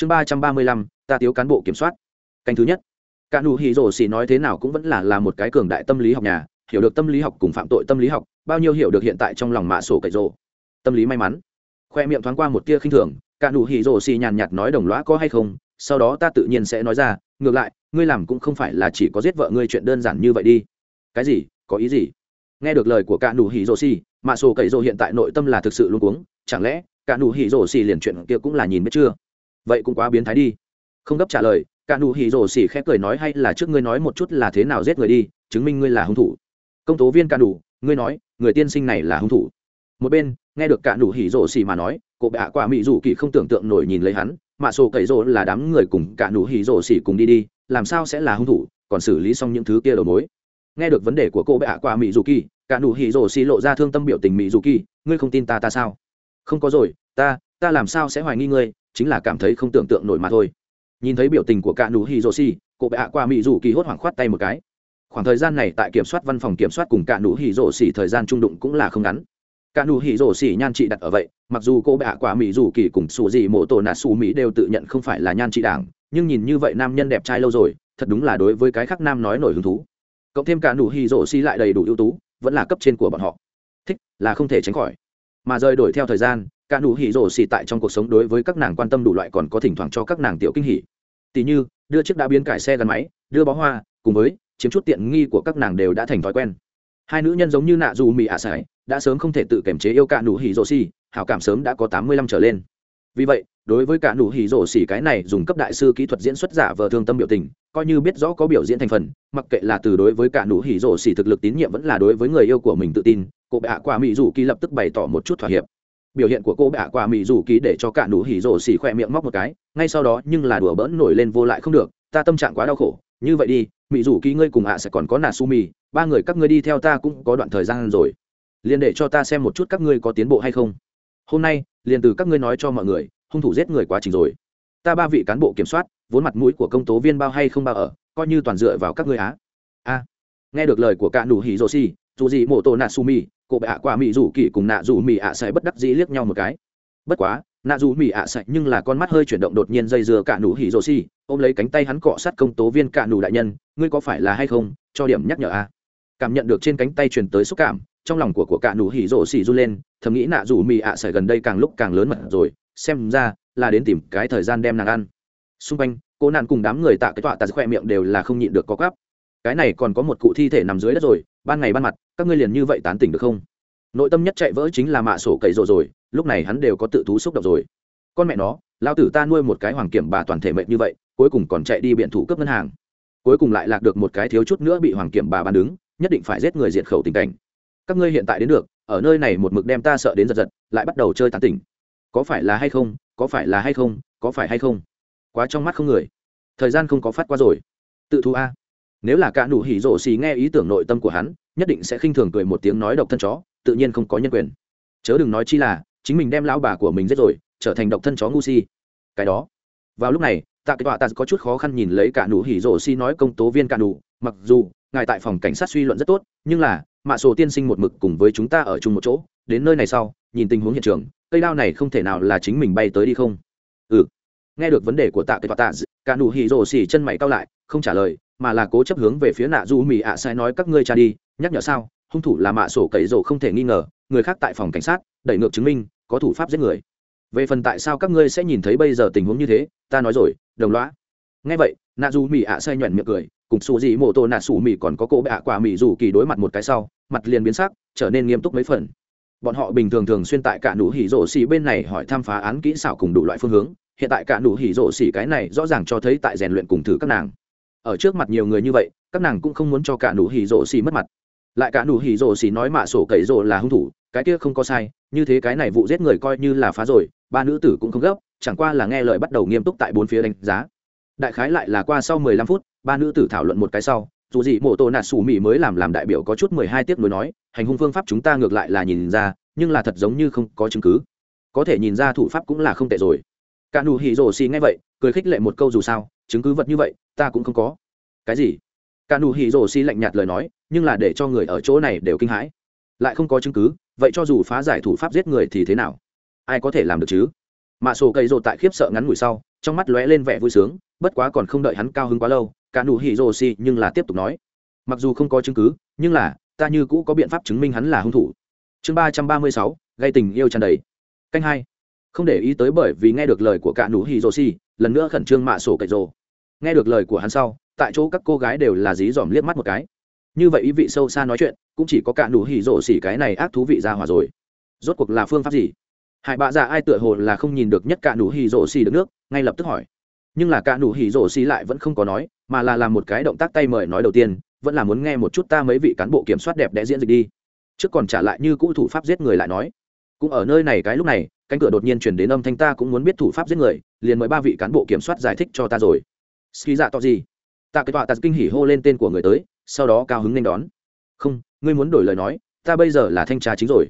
chương ba trăm ba mươi lăm ta thiếu cán bộ kiểm soát. Canh thứ nhất. Cả nụ hỉ rổ xì nói thế nào cũng vẫn là là một cái cường đại tâm lý học nhà hiểu được tâm lý học cùng phạm tội tâm lý học bao nhiêu hiểu được hiện tại trong lòng mạ sổ cậy Rổ. tâm lý may mắn. Khoe miệng thoáng qua một tia khinh thường cả nụ hỉ rổ xì nhàn nhạt nói đồng lõa có hay không sau đó ta tự nhiên sẽ nói ra ngược lại ngươi làm cũng không phải là chỉ có giết vợ ngươi chuyện đơn giản như vậy đi. Cái gì? Có ý gì? Nghe được lời của cả nụ hỉ rổ xì, mạ sổ cậy Rổ hiện tại nội tâm là thực sự luôn cuống chẳng lẽ cả nụ hỉ rổ xì liền chuyện kia cũng là nhìn biết chưa? vậy cũng quá biến thái đi. Không gấp trả lời, cả nụ hỉ rổ xỉ khẽ cười nói hay là trước ngươi nói một chút là thế nào giết người đi, chứng minh ngươi là hung thủ. Công tố viên cả nụ, ngươi nói, người tiên sinh này là hung thủ. Một bên, nghe được cả nụ hỉ rổ xỉ mà nói, cô bạ quả mỹ rủ kỳ không tưởng tượng nổi nhìn lấy hắn, mà sổ cậy rổ là đám người cùng cả nụ hỉ rổ xỉ cùng đi đi, làm sao sẽ là hung thủ, còn xử lý xong những thứ kia đầu mối. Nghe được vấn đề của cô bạ quả mỹ rủ kỳ, cả nụ hỉ rổ xỉ lộ ra thương tâm biểu tình mỹ rủ kỳ, ngươi không tin ta ta sao? Không có rồi, ta ta làm sao sẽ hoài nghi ngươi chính là cảm thấy không tưởng tượng nổi mà thôi. Nhìn thấy biểu tình của cả nụ hì rô xì cô bé ạ qua mỹ dù kỳ hốt hoảng khoát tay một cái. Khoảng thời gian này tại kiểm soát văn phòng kiểm soát cùng cả nụ hì rô xì thời gian trung đụng cũng là không ngắn. Cả nụ hỉ rổ xỉ nhan trị đặt ở vậy, mặc dù cô bé ạ qua mỹ dù kỳ cùng xù gì mộ tổ nạt xù mỹ đều tự nhận không phải là nhan trị đảng, nhưng nhìn như vậy nam nhân đẹp trai lâu rồi, thật đúng là đối với cái khác nam nói nổi hứng thú. Cộng thêm cả nụ hỉ rổ xỉ lại đầy đủ ưu tú, vẫn là cấp trên của bọn họ. Thích là không thể tránh khỏi. Mà rời đổi theo thời gian cả nụ hỉ rổ xì tại trong cuộc sống đối với các nàng quan tâm đủ loại còn có thỉnh thoảng cho các nàng tiểu kinh hỉ. Tỉ như, đưa chiếc đã biến cải xe gắn máy, đưa bó hoa, cùng với chiếm chút tiện nghi của các nàng đều đã thành thói quen. Hai nữ nhân giống như nạ dù mì ả à sải, đã sớm không thể tự kiềm chế yêu cả nụ hỉ rổ xì, hảo cảm sớm đã có tám mươi lăm trở lên. Vì vậy, đối với cả nụ hỉ rổ xỉ cái này dùng cấp đại sư kỹ thuật diễn xuất giả vờ thương tâm biểu tình, coi như biết rõ có biểu diễn thành phần, mặc kệ là từ đối với cả nụ hỉ rổ xỉ thực lực tín nhiệm vẫn là đối với người yêu của mình tự tin cụ bạ quả mỹ dù kỳ lập tức bày tỏ một chút thỏa hiệp biểu hiện của cô bạ quả mỹ rủ ký để cho cả nụ hỉ rổ xỉ khỏe miệng móc một cái, ngay sau đó nhưng là đùa bỡn nổi lên vô lại không được, ta tâm trạng quá đau khổ, như vậy đi mỹ rủ ký ngươi cùng ạ sẽ còn có nà su mì, ba người các ngươi đi theo ta cũng có đoạn thời gian rồi. Liền để cho ta xem một chút các ngươi có tiến bộ hay không. Hôm nay, liền từ các ngươi nói cho mọi người, hung thủ giết người quá trình rồi. Ta ba vị cán bộ kiểm soát, vốn mặt mũi của công tố viên bao hay không bao ở, coi như toàn dựa vào các ngươi á. A. Nghe được lời của cả nụ hỉ rổ xỉ, dù gì mổ tổ nà su mì cổ bệ ạ quả mỹ rủ kỳ cùng nạ rủ mỹ ạ sải bất đắc dĩ liếc nhau một cái. Bất quá, nạ rủ mỹ ạ à sạch nhưng là con mắt hơi chuyển động đột nhiên dây dừa cả nụ hỉ rồ xi ôm lấy cánh tay hắn cọ sát công tố viên cả nụ đại nhân, ngươi có phải là hay không? Cho điểm nhắc nhở a. Cảm nhận được trên cánh tay truyền tới xúc cảm, trong lòng của của cả nụ hỉ rồ xi run lên, thầm nghĩ nạ rủ mỹ ạ à sạch gần đây càng lúc càng lớn mật rồi, xem ra là đến tìm cái thời gian đem nàng ăn. Xung quanh, cô nạn cùng đám người tạ cái tọa tạt khoe miệng đều là không nhịn được có gắp cái này còn có một cụ thi thể nằm dưới đất rồi, ban ngày ban mặt, các ngươi liền như vậy tán tỉnh được không? Nội tâm nhất chạy vỡ chính là mạ sổ cậy rộ rồi, lúc này hắn đều có tự thú xúc động rồi. Con mẹ nó, lao tử ta nuôi một cái hoàng kiểm bà toàn thể mệnh như vậy, cuối cùng còn chạy đi biện thủ cướp ngân hàng. Cuối cùng lại lạc được một cái thiếu chút nữa bị hoàng kiểm bà bán đứng, nhất định phải giết người diệt khẩu tình cảnh. Các ngươi hiện tại đến được, ở nơi này một mực đem ta sợ đến giật giật, lại bắt đầu chơi tán tỉnh. Có phải là hay không, có phải là hay không, có phải hay không? Quá trong mắt không người. Thời gian không có phát qua rồi. Tự thú a nếu là cả nụ hỉ rổ xì nghe ý tưởng nội tâm của hắn, nhất định sẽ khinh thường cười một tiếng nói độc thân chó, tự nhiên không có nhân quyền. Chớ đừng nói chi là, chính mình đem lão bà của mình giết rồi, trở thành độc thân chó ngu si. Cái đó. Vào lúc này, tạ cái tọa tạ có chút khó khăn nhìn lấy cả nụ hỉ rổ xì nói công tố viên cả nụ, mặc dù, ngài tại phòng cảnh sát suy luận rất tốt, nhưng là, mạ sổ tiên sinh một mực cùng với chúng ta ở chung một chỗ, đến nơi này sau, nhìn tình huống hiện trường, cây đao này không thể nào là chính mình bay tới đi không? Ừ. Nghe được vấn đề của tạ cái tọa tạ cả nụ hỉ rổ xì chân mày cao lại, không trả lời mà là cố chấp hướng về phía nạ du mỹ ạ à sai nói, các ngươi cha đi, nhắc nhở sao? Hung thủ là mạ sổ cậy rổ không thể nghi ngờ, người khác tại phòng cảnh sát, đẩy ngược chứng minh, có thủ pháp giết người. Về phần tại sao các ngươi sẽ nhìn thấy bây giờ tình huống như thế, ta nói rồi, đồng loã ngay vậy, nạ du mỹ ạ à sai nhoẻn miệng cười, cùng xù dị mô tô nạ xù mỹ còn có cỗ bạ quả mỹ dù kỳ đối mặt một cái sau, mặt liền biến sắc, trở nên nghiêm túc mấy phần. Bọn họ bình thường thường xuyên tại cả nụ hỉ rổ xì bên này hỏi tham phá án kỹ xảo cùng đủ loại phương hướng, hiện tại cả nụ hỉ rổ xì cái này rõ ràng cho thấy tại rèn luyện cùng thử các nàng ở trước mặt nhiều người như vậy, các nàng cũng không muốn cho cả nụ hỉ rổ xì mất mặt. Lại cả nụ hỉ rổ xì nói mạ sổ cậy rổ là hung thủ, cái kia không có sai, như thế cái này vụ giết người coi như là phá rồi, ba nữ tử cũng không gấp, chẳng qua là nghe lời bắt đầu nghiêm túc tại bốn phía đánh giá. Đại khái lại là qua sau mười lăm phút, ba nữ tử thảo luận một cái sau, dù gì mộ tổ nạt xù mỹ mới làm làm đại biểu có chút mười hai tiếc nuối nói, hành hung phương pháp chúng ta ngược lại là nhìn ra, nhưng là thật giống như không có chứng cứ. Có thể nhìn ra thủ pháp cũng là không tệ rồi. Cả nụ hỉ rổ xì nghe vậy, cười khích lệ một câu dù sao, chứng cứ vật như vậy ta cũng không có. Cái gì? Cả nụ hỉ rổ xì lạnh nhạt lời nói, nhưng là để cho người ở chỗ này đều kinh hãi. Lại không có chứng cứ, vậy cho dù phá giải thủ pháp giết người thì thế nào? Ai có thể làm được chứ? Mạ sổ cây rộ tại khiếp sợ ngắn ngủi sau, trong mắt lóe lên vẻ vui sướng, bất quá còn không đợi hắn cao hứng quá lâu, cả nụ hỉ rồ xì nhưng là tiếp tục nói. Mặc dù không có chứng cứ, nhưng là, ta như cũ có biện pháp chứng minh hắn là hung thủ. Chương ba trăm ba mươi sáu, gây tình yêu tràn đầy. Canh hai. Không để ý tới bởi vì nghe được lời của cả nụ hỉ rồ xì, lần nữa khẩn trương mạ sổ cây rồ nghe được lời của hắn sau, tại chỗ các cô gái đều là dí dòm liếc mắt một cái. Như vậy ý vị sâu xa nói chuyện, cũng chỉ có cả đủ hỉ rộ xỉ cái này ác thú vị ra hòa rồi. Rốt cuộc là phương pháp gì? Hải bạ già ai tựa hồ là không nhìn được nhất cả đủ hỉ rộ xỉ được nước, ngay lập tức hỏi. Nhưng là cả đủ hỉ rộ xỉ lại vẫn không có nói, mà là làm một cái động tác tay mời nói đầu tiên, vẫn là muốn nghe một chút ta mấy vị cán bộ kiểm soát đẹp đẽ diễn dịch đi. Trước còn trả lại như cũ thủ pháp giết người lại nói. Cũng ở nơi này cái lúc này, cánh cửa đột nhiên chuyển đến âm thanh ta cũng muốn biết thủ pháp giết người, liền mời ba vị cán bộ kiểm soát giải thích cho ta rồi ski dạ to gì? Tạ cái tọa tạ kinh hỉ hô lên tên của người tới, sau đó cao hứng nên đón. Không, ngươi muốn đổi lời nói, ta bây giờ là thanh tra chính rồi.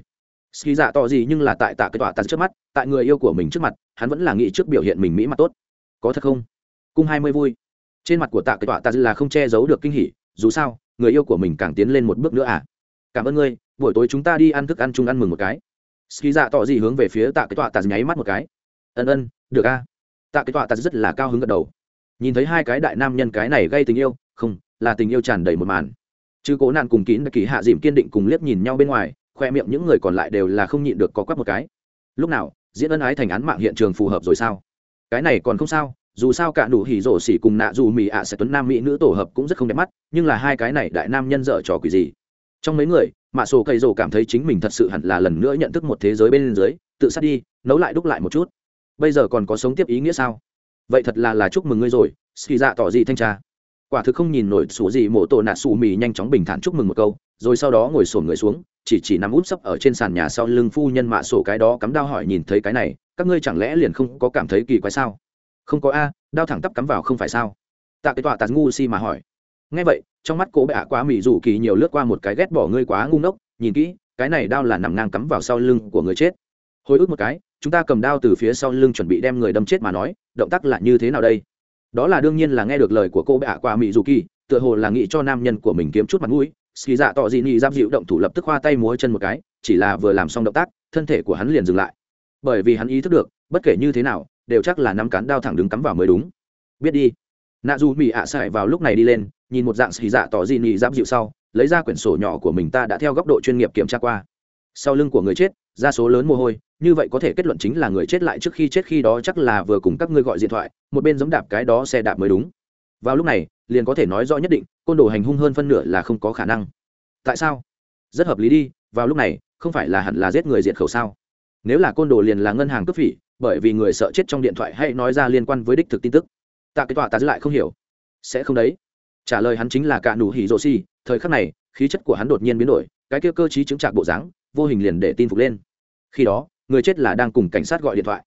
Ski dạ to gì nhưng là tại tạ cái tọa tạ trước mắt, tại người yêu của mình trước mặt, hắn vẫn là nghĩ trước biểu hiện mình mỹ mặt tốt. Có thật không? Cung hai mươi vui. Trên mặt của tạ cái tọa tạ là không che giấu được kinh hỉ, dù sao, người yêu của mình càng tiến lên một bước nữa à. Cảm ơn ngươi, buổi tối chúng ta đi ăn thức ăn chung ăn mừng một cái. Ski dạ to gì hướng về phía tạ cái tọa tạ nháy mắt một cái. Ân ân, được a. Tạ cái tọa tạ rất là cao hứng gật đầu nhìn thấy hai cái đại nam nhân cái này gây tình yêu, không, là tình yêu tràn đầy một màn. Chứ cố nạn cùng kín kỳ hạ dìm kiên định cùng liếc nhìn nhau bên ngoài, khoe miệng những người còn lại đều là không nhịn được có quắp một cái. Lúc nào, diễn ân ái thành án mạng hiện trường phù hợp rồi sao? Cái này còn không sao, dù sao cả đủ hỉ rổ xỉ cùng nạ dù mì ạ sẽ tuấn nam mỹ nữ tổ hợp cũng rất không đẹp mắt, nhưng là hai cái này đại nam nhân dở trò quỷ gì? Trong mấy người mạ sổ cây rổ cảm thấy chính mình thật sự hẳn là lần nữa nhận thức một thế giới bên dưới, tự sát đi, nấu lại đúc lại một chút. Bây giờ còn có sống tiếp ý nghĩa sao? vậy thật là là chúc mừng ngươi rồi ski dạ tỏ gì thanh tra? Quả thực không nhìn nổi sủ gì mổ tổ nạ sủ mì nhanh chóng bình thản chúc mừng một câu rồi sau đó ngồi sổn người xuống chỉ chỉ nằm út sấp ở trên sàn nhà sau lưng phu nhân mạ sổ cái đó cắm đao hỏi nhìn thấy cái này các ngươi chẳng lẽ liền không có cảm thấy kỳ quái sao? Không có a à, đao thẳng tắp cắm vào không phải sao? Tạ cái tọa tạt ngu si mà hỏi. Ngay vậy trong mắt cô bệ ạ quá mị rủ kỳ nhiều lướt qua một cái ghét bỏ ngươi quá ngu ngốc nhìn kỹ cái này đao là nằm ngang cắm vào sau lưng của người chết hồi ức một cái, chúng ta cầm đao từ phía sau lưng chuẩn bị đem người đâm chết mà nói, động tác là như thế nào đây? Đó là đương nhiên là nghe được lời của cô bạ qua mỹ dù kỳ, tựa hồ là nghĩ cho nam nhân của mình kiếm chút mặt mũi. Ski dạ tỏ dị nị giam dịu động thủ lập tức hoa tay múa chân một cái, chỉ là vừa làm xong động tác, thân thể của hắn liền dừng lại. Bởi vì hắn ý thức được, bất kể như thế nào, đều chắc là nắm cán đao thẳng đứng cắm vào mới đúng. Biết đi. Nạ dù mỹ ạ sải vào lúc này đi lên, nhìn một dạng ski dạ tỏ dị nị giam dịu sau, lấy ra quyển sổ nhỏ của mình ta đã theo góc độ chuyên nghiệp kiểm tra qua. Sau lưng của người chết ra số lớn mồ hôi, như vậy có thể kết luận chính là người chết lại trước khi chết khi đó chắc là vừa cùng các ngươi gọi điện thoại, một bên giống đạp cái đó xe đạp mới đúng. Vào lúc này, liền có thể nói rõ nhất định, côn đồ hành hung hơn phân nửa là không có khả năng. Tại sao? Rất hợp lý đi, vào lúc này, không phải là hẳn là giết người diệt khẩu sao? Nếu là côn đồ liền là ngân hàng cướp phỉ, bởi vì người sợ chết trong điện thoại hay nói ra liên quan với đích thực tin tức. Tạ cái tọa tạ lại không hiểu. Sẽ không đấy. Trả lời hắn chính là cả nụ hỉ rộ xì thời khắc này, khí chất của hắn đột nhiên biến đổi, cái kia cơ chí chứng trạc bộ dáng, vô hình liền để tin phục lên khi đó, người chết là đang cùng cảnh sát gọi điện thoại.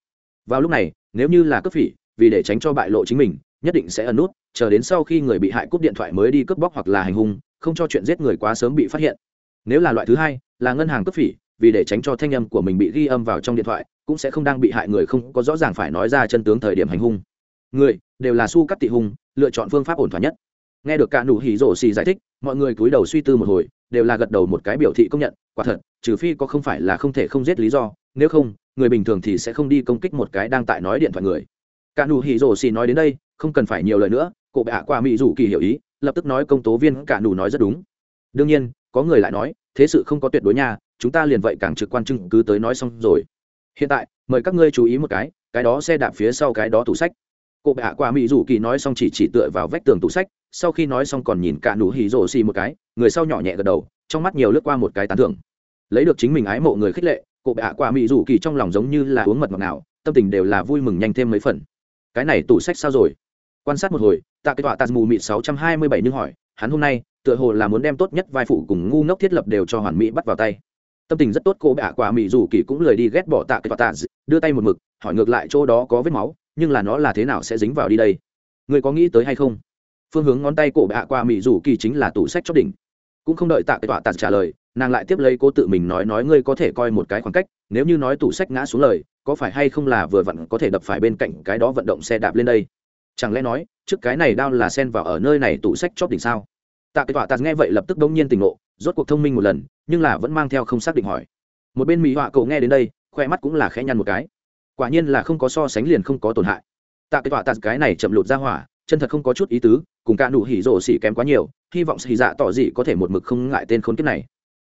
Vào lúc này, nếu như là cướp phỉ, vì để tránh cho bại lộ chính mình, nhất định sẽ ẩn nút, chờ đến sau khi người bị hại cúp điện thoại mới đi cướp bóc hoặc là hành hung, không cho chuyện giết người quá sớm bị phát hiện. Nếu là loại thứ hai, là ngân hàng cướp phỉ, vì để tránh cho thanh âm của mình bị ghi âm vào trong điện thoại, cũng sẽ không đang bị hại người không có rõ ràng phải nói ra chân tướng thời điểm hành hung. Người, đều là su cắt tị hung, lựa chọn phương pháp ổn thỏa nhất. Nghe được cả nụ hỉ rổ xì giải thích, mọi người cúi đầu suy tư một hồi đều là gật đầu một cái biểu thị công nhận, quả thật, trừ phi có không phải là không thể không giết lý do, nếu không, người bình thường thì sẽ không đi công kích một cái đang tại nói điện thoại người. Cả nụ hỉ rổ xì nói đến đây, không cần phải nhiều lời nữa cụ bạ qua mỹ rủ kỳ hiểu ý, lập tức nói công tố viên cả nụ nói rất đúng. Đương nhiên, có người lại nói, thế sự không có tuyệt đối nha, chúng ta liền vậy càng trực quan chứng cứ tới nói xong rồi. Hiện tại, mời các ngươi chú ý một cái cái đó xe đạp phía sau cái đó tủ sách cô hạ quả mỹ dù kỳ nói xong chỉ chỉ tựa vào vách tường tủ sách, sau khi nói xong còn nhìn cả nụ hỉ rổ xì một cái, người sau nhỏ nhẹ gật đầu, trong mắt nhiều lướt qua một cái tán thưởng. Lấy được chính mình ái mộ người khích lệ, cô hạ quả mỹ dù kỳ trong lòng giống như là uống mật ngọt nào, tâm tình đều là vui mừng nhanh thêm mấy phần. Cái này tủ sách sao rồi? Quan sát một hồi, tạ cái tọa tạt mù mịt sáu trăm hai mươi bảy nhưng hỏi, hắn hôm nay, tựa hồ là muốn đem tốt nhất vai phụ cùng ngu ngốc thiết lập đều cho hoàn mỹ bắt vào tay. Tâm tình rất tốt, cô bệ hạ quả mỹ dù kỳ cũng lười đi ghét bỏ tạ cái tọa tạ, đưa tay một mực, hỏi ngược lại chỗ đó có vết máu nhưng là nó là thế nào sẽ dính vào đi đây? Người có nghĩ tới hay không? Phương hướng ngón tay cổ bạ qua mỹ dù kỳ chính là tủ sách chót đỉnh. Cũng không đợi tạ cái tọa tạt trả lời, nàng lại tiếp lấy cố tự mình nói nói ngươi có thể coi một cái khoảng cách, nếu như nói tủ sách ngã xuống lời, có phải hay không là vừa vặn có thể đập phải bên cạnh cái đó vận động xe đạp lên đây? Chẳng lẽ nói, trước cái này đau là sen vào ở nơi này tủ sách chót đỉnh sao? Tạ cái tọa tạt nghe vậy lập tức đông nhiên tỉnh ngộ, rốt cuộc thông minh một lần, nhưng là vẫn mang theo không xác định hỏi. Một bên mỹ họa cậu nghe đến đây, khoe mắt cũng là khẽ nhăn một cái quả nhiên là không có so sánh liền không có tổn hại. Tạ cái tọa tạ cái này chậm lụt ra hỏa, chân thật không có chút ý tứ, cùng cả nụ hỉ rổ xỉ kém quá nhiều, hy vọng xỉ dạ tỏ dị có thể một mực không ngại tên khốn kiếp này.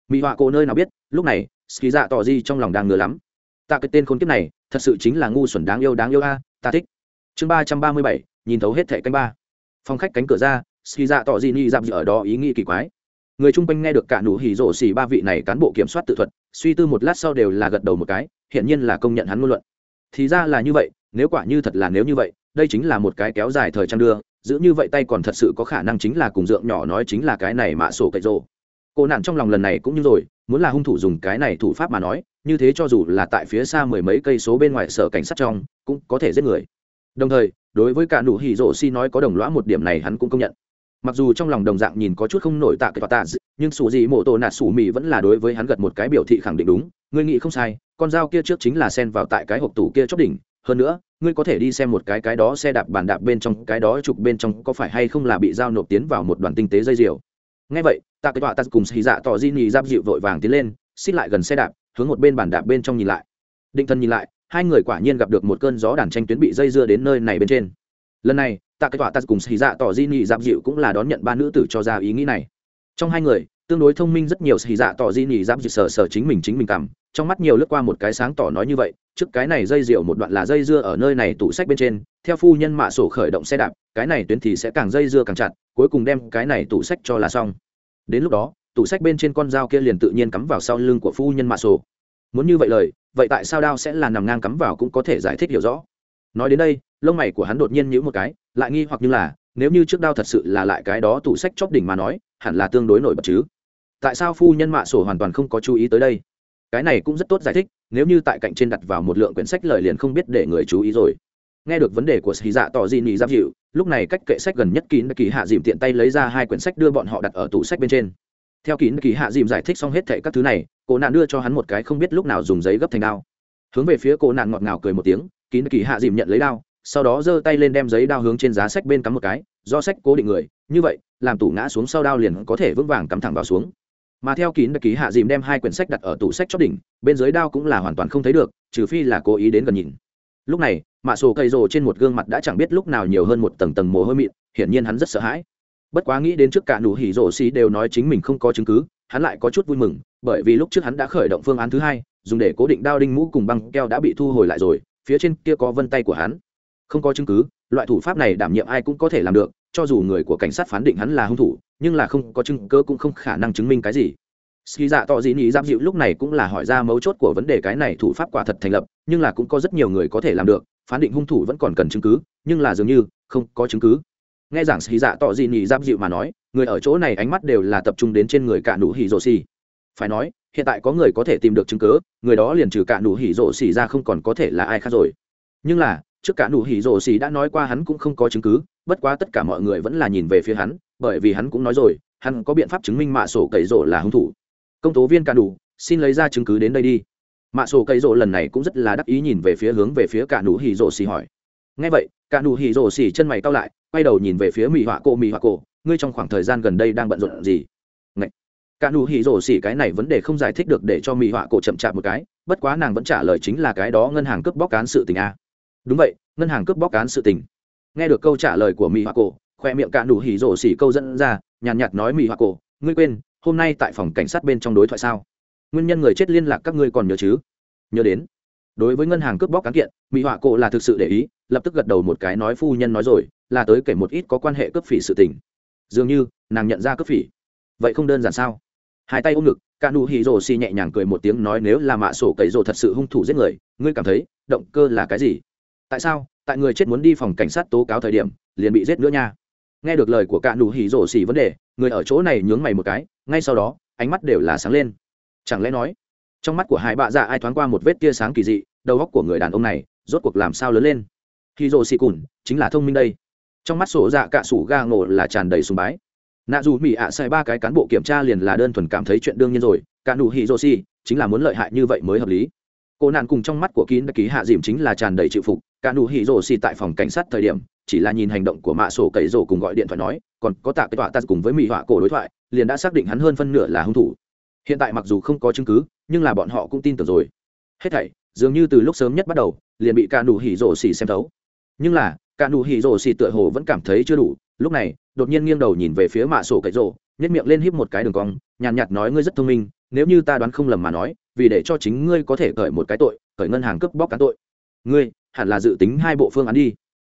Mỹ họa cổ nơi nào biết, lúc này xỉ dạ tỏ dị trong lòng đang ngứa lắm. Tạ cái tên khốn kiếp này, thật sự chính là ngu xuẩn đáng yêu đáng yêu a, ta thích. Chương ba trăm ba mươi bảy, nhìn thấu hết thẻ canh ba. Phòng khách cánh cửa ra xỉ dạ tỏ dị nghi dạp dị ở đó ý nghĩ kỳ quái. Người chung quanh nghe được cả nụ hỉ rổ xỉ ba vị này cán bộ kiểm soát tự thuật, suy tư một lát sau đều là gật đầu một cái, hiển nhiên là công nhận hắn ngôn luận thì ra là như vậy, nếu quả như thật là nếu như vậy, đây chính là một cái kéo dài thời trang đưa, giữ như vậy tay còn thật sự có khả năng chính là cùng dượng nhỏ nói chính là cái này mạ sổ cậy rồ. Cô nạn trong lòng lần này cũng như rồi, muốn là hung thủ dùng cái này thủ pháp mà nói, như thế cho dù là tại phía xa mười mấy cây số bên ngoài sở cảnh sát trong, cũng có thể giết người. Đồng thời, đối với cả nụ hỉ rộ si nói có đồng lõa một điểm này hắn cũng công nhận. Mặc dù trong lòng đồng dạng nhìn có chút không nổi tạ cái tạ nhưng sủ gì mộ tổ nạt sủ mì vẫn là đối với hắn gật một cái biểu thị khẳng định đúng, ngươi nghĩ không sai con dao kia trước chính là sen vào tại cái hộp tủ kia chóp đỉnh. Hơn nữa, ngươi có thể đi xem một cái cái đó xe đạp bàn đạp bên trong, cái đó trục bên trong có phải hay không là bị dao nộp tiến vào một đoàn tinh tế dây diều Nghe vậy, tạ cái tọa tạ cùng xì dạ tỏ di nhì giáp dịu vội vàng tiến lên xin lại gần xe đạp, hướng một bên bàn đạp bên trong nhìn lại. Định thân nhìn lại, hai người quả nhiên gặp được một cơn gió đàn tranh tuyến bị dây dưa đến nơi này bên trên. Lần này, tạ cái tọa tạ cùng xì dạ tỏ di nhì giáp dịu cũng là đón nhận ba nữ tử cho ra ý nghĩ này. Trong hai người tương đối thông minh rất nhiều xì dạ tỏ di nhì giáp dị sở sở chính mình chính mình cảm. Trong mắt nhiều lướt qua một cái sáng tỏ nói như vậy, trước cái này dây rượu một đoạn là dây dưa ở nơi này tủ sách bên trên, theo phu nhân mạ sổ khởi động xe đạp, cái này tuyến thì sẽ càng dây dưa càng chặt, cuối cùng đem cái này tủ sách cho là xong. Đến lúc đó, tủ sách bên trên con dao kia liền tự nhiên cắm vào sau lưng của phu nhân mạ sổ. Muốn như vậy lời, vậy tại sao đao sẽ là nằm ngang cắm vào cũng có thể giải thích hiểu rõ. Nói đến đây, lông mày của hắn đột nhiên nhữ một cái, lại nghi hoặc như là, nếu như trước đao thật sự là lại cái đó tủ sách chóp đỉnh mà nói hẳn là tương đối nổi bật chứ. Tại sao phu nhân mạ sổ hoàn toàn không có chú ý tới đây? Cái này cũng rất tốt giải thích, nếu như tại cạnh trên đặt vào một lượng quyển sách lời liền không biết để người chú ý rồi. Nghe được vấn đề của sĩ dạ tỏ di nị giáp dịu, lúc này cách kệ sách gần nhất kín kỳ hạ dìm tiện tay lấy ra hai quyển sách đưa bọn họ đặt ở tủ sách bên trên. Theo kín kỳ hạ dìm giải thích xong hết thệ các thứ này, cô nạn đưa cho hắn một cái không biết lúc nào dùng giấy gấp thành đao. Hướng về phía cô nạn ngọt ngào cười một tiếng, kín kỳ hạ dìm nhận lấy đao, sau đó giơ tay lên đem giấy đao hướng trên giá sách bên cắm một cái do sách cố định người, như vậy, làm tủ ngã xuống sau đao liền có thể vững vàng cắm thẳng vào xuống. Mà theo kín đặc ký hạ dìm đem hai quyển sách đặt ở tủ sách chót đỉnh, bên dưới đao cũng là hoàn toàn không thấy được, trừ phi là cố ý đến gần nhìn. Lúc này, mạ sổ cây rồ trên một gương mặt đã chẳng biết lúc nào nhiều hơn một tầng tầng mồ hôi mịn, hiển nhiên hắn rất sợ hãi. Bất quá nghĩ đến trước cả nụ hỉ rổ xí đều nói chính mình không có chứng cứ, hắn lại có chút vui mừng, bởi vì lúc trước hắn đã khởi động phương án thứ hai, dùng để cố định đao đinh mũ cùng băng keo đã bị thu hồi lại rồi, phía trên kia có vân tay của hắn không có chứng cứ loại thủ pháp này đảm nhiệm ai cũng có thể làm được cho dù người của cảnh sát phán định hắn là hung thủ nhưng là không có chứng cớ cũng không khả năng chứng minh cái gì Ski dạ tọ dĩ nhị Giáp dịu lúc này cũng là hỏi ra mấu chốt của vấn đề cái này thủ pháp quả thật thành lập, nhưng là cũng có rất nhiều người có thể làm được, phán định hung thủ vẫn còn cần chứng cứ, nhưng là dường như không có chứng cứ. Nghe giảng Ski dạ tọ dĩ nhị Giáp dịu mà nói, người ở chỗ này ánh mắt đều là tập trung đến trên người cả nụ hỉ Rộ xì. Phải nói, hiện tại có người có thể tìm được chứng cứ, người đó liền trừ cả nụ hỉ Rộ xì ra không còn có thể là ai khác rồi. Nhưng là trước cả nụ hỉ rồ xì đã nói qua hắn cũng không có chứng cứ, bất quá tất cả mọi người vẫn là nhìn về phía hắn, bởi vì hắn cũng nói rồi, hắn có biện pháp chứng minh mạ sổ cậy Rộ là hung thủ. Công tố viên cả nụ, xin lấy ra chứng cứ đến đây đi. Mạ sổ cậy Rộ lần này cũng rất là đắc ý nhìn về phía hướng về phía cả nụ hỉ rồ xì hỏi. Ngay vậy, cả nụ hỉ rồ xì chân mày cau lại, quay đầu nhìn về phía mỹ họa cổ mỹ họa cổ ngươi trong khoảng thời gian gần đây đang bận rộn gì? Ngậy! cả nụ hỉ rổ xỉ cái này vấn đề không giải thích được để cho mỹ họa cổ chậm chạp một cái, bất quá nàng vẫn trả lời chính là cái đó ngân hàng cướp bóc cán sự tình a đúng vậy, ngân hàng cướp bóc cán sự tình. Nghe được câu trả lời của mỹ hoa cổ, khoe miệng cạn đủ hỉ rổ xỉ câu dẫn ra, nhàn nhạt nói mỹ hoa cổ, ngươi quên, hôm nay tại phòng cảnh sát bên trong đối thoại sao? Nguyên nhân người chết liên lạc các ngươi còn nhớ chứ? Nhớ đến. Đối với ngân hàng cướp bóc cán kiện, mỹ hoa cổ là thực sự để ý, lập tức gật đầu một cái nói phu nhân nói rồi, là tới kể một ít có quan hệ cướp phỉ sự tình. Dường như, nàng nhận ra cướp phỉ. Vậy không đơn giản sao? Hai tay ôm ngực ca đủ hỉ rô si nhẹ nhàng cười một tiếng nói, nếu là mạ sổ cậy rồ thật sự hung thủ giết người, ngươi cảm thấy, động cơ là cái gì? tại sao? Tại người chết muốn đi phòng cảnh sát tố cáo thời điểm, liền bị giết nữa nha. Nghe được lời của cạ đủ hỉ rổ xỉ vấn đề, người ở chỗ này nhướng mày một cái, ngay sau đó, ánh mắt đều là sáng lên. Chẳng lẽ nói, trong mắt của hai bạ dạ ai thoáng qua một vết tia sáng kỳ dị, đầu góc của người đàn ông này, rốt cuộc làm sao lớn lên? Hỉ rổ xỉ cùn, chính là thông minh đây. Trong mắt sổ dạ cạ sủ ga ngộ là tràn đầy sùng bái. Nạ dù mỹ ạ sai ba cái cán bộ kiểm tra liền là đơn thuần cảm thấy chuyện đương nhiên rồi, Cả nụ hỉ rổ xỉ, chính là muốn lợi hại như vậy mới hợp lý. Cô nạn cùng trong mắt của kín đã ký hạ dìm chính là tràn đầy chịu phục cả nụ hỉ rổ xì tại phòng cảnh sát thời điểm chỉ là nhìn hành động của mạ sổ cậy rổ cùng gọi điện thoại nói còn có tạ cái tọa tạt cùng với mỹ họa cổ đối thoại liền đã xác định hắn hơn phân nửa là hung thủ. Hiện tại mặc dù không có chứng cứ nhưng là bọn họ cũng tin tưởng rồi. Hết thảy dường như từ lúc sớm nhất bắt đầu liền bị cả nụ hỉ rổ xì xem thấu. Nhưng là cả nụ hỉ rổ xì tựa hồ vẫn cảm thấy chưa đủ lúc này đột nhiên nghiêng đầu nhìn về phía mạ sổ cậy rổ nhét miệng lên híp một cái đường cong nhàn nhạt, nhạt nói ngươi rất thông minh nếu như ta đoán không lầm mà nói vì để cho chính ngươi có thể cởi một cái tội cởi ngân hàng cướp bóc cán tội ngươi, hẳn là dự tính hai bộ phương án đi.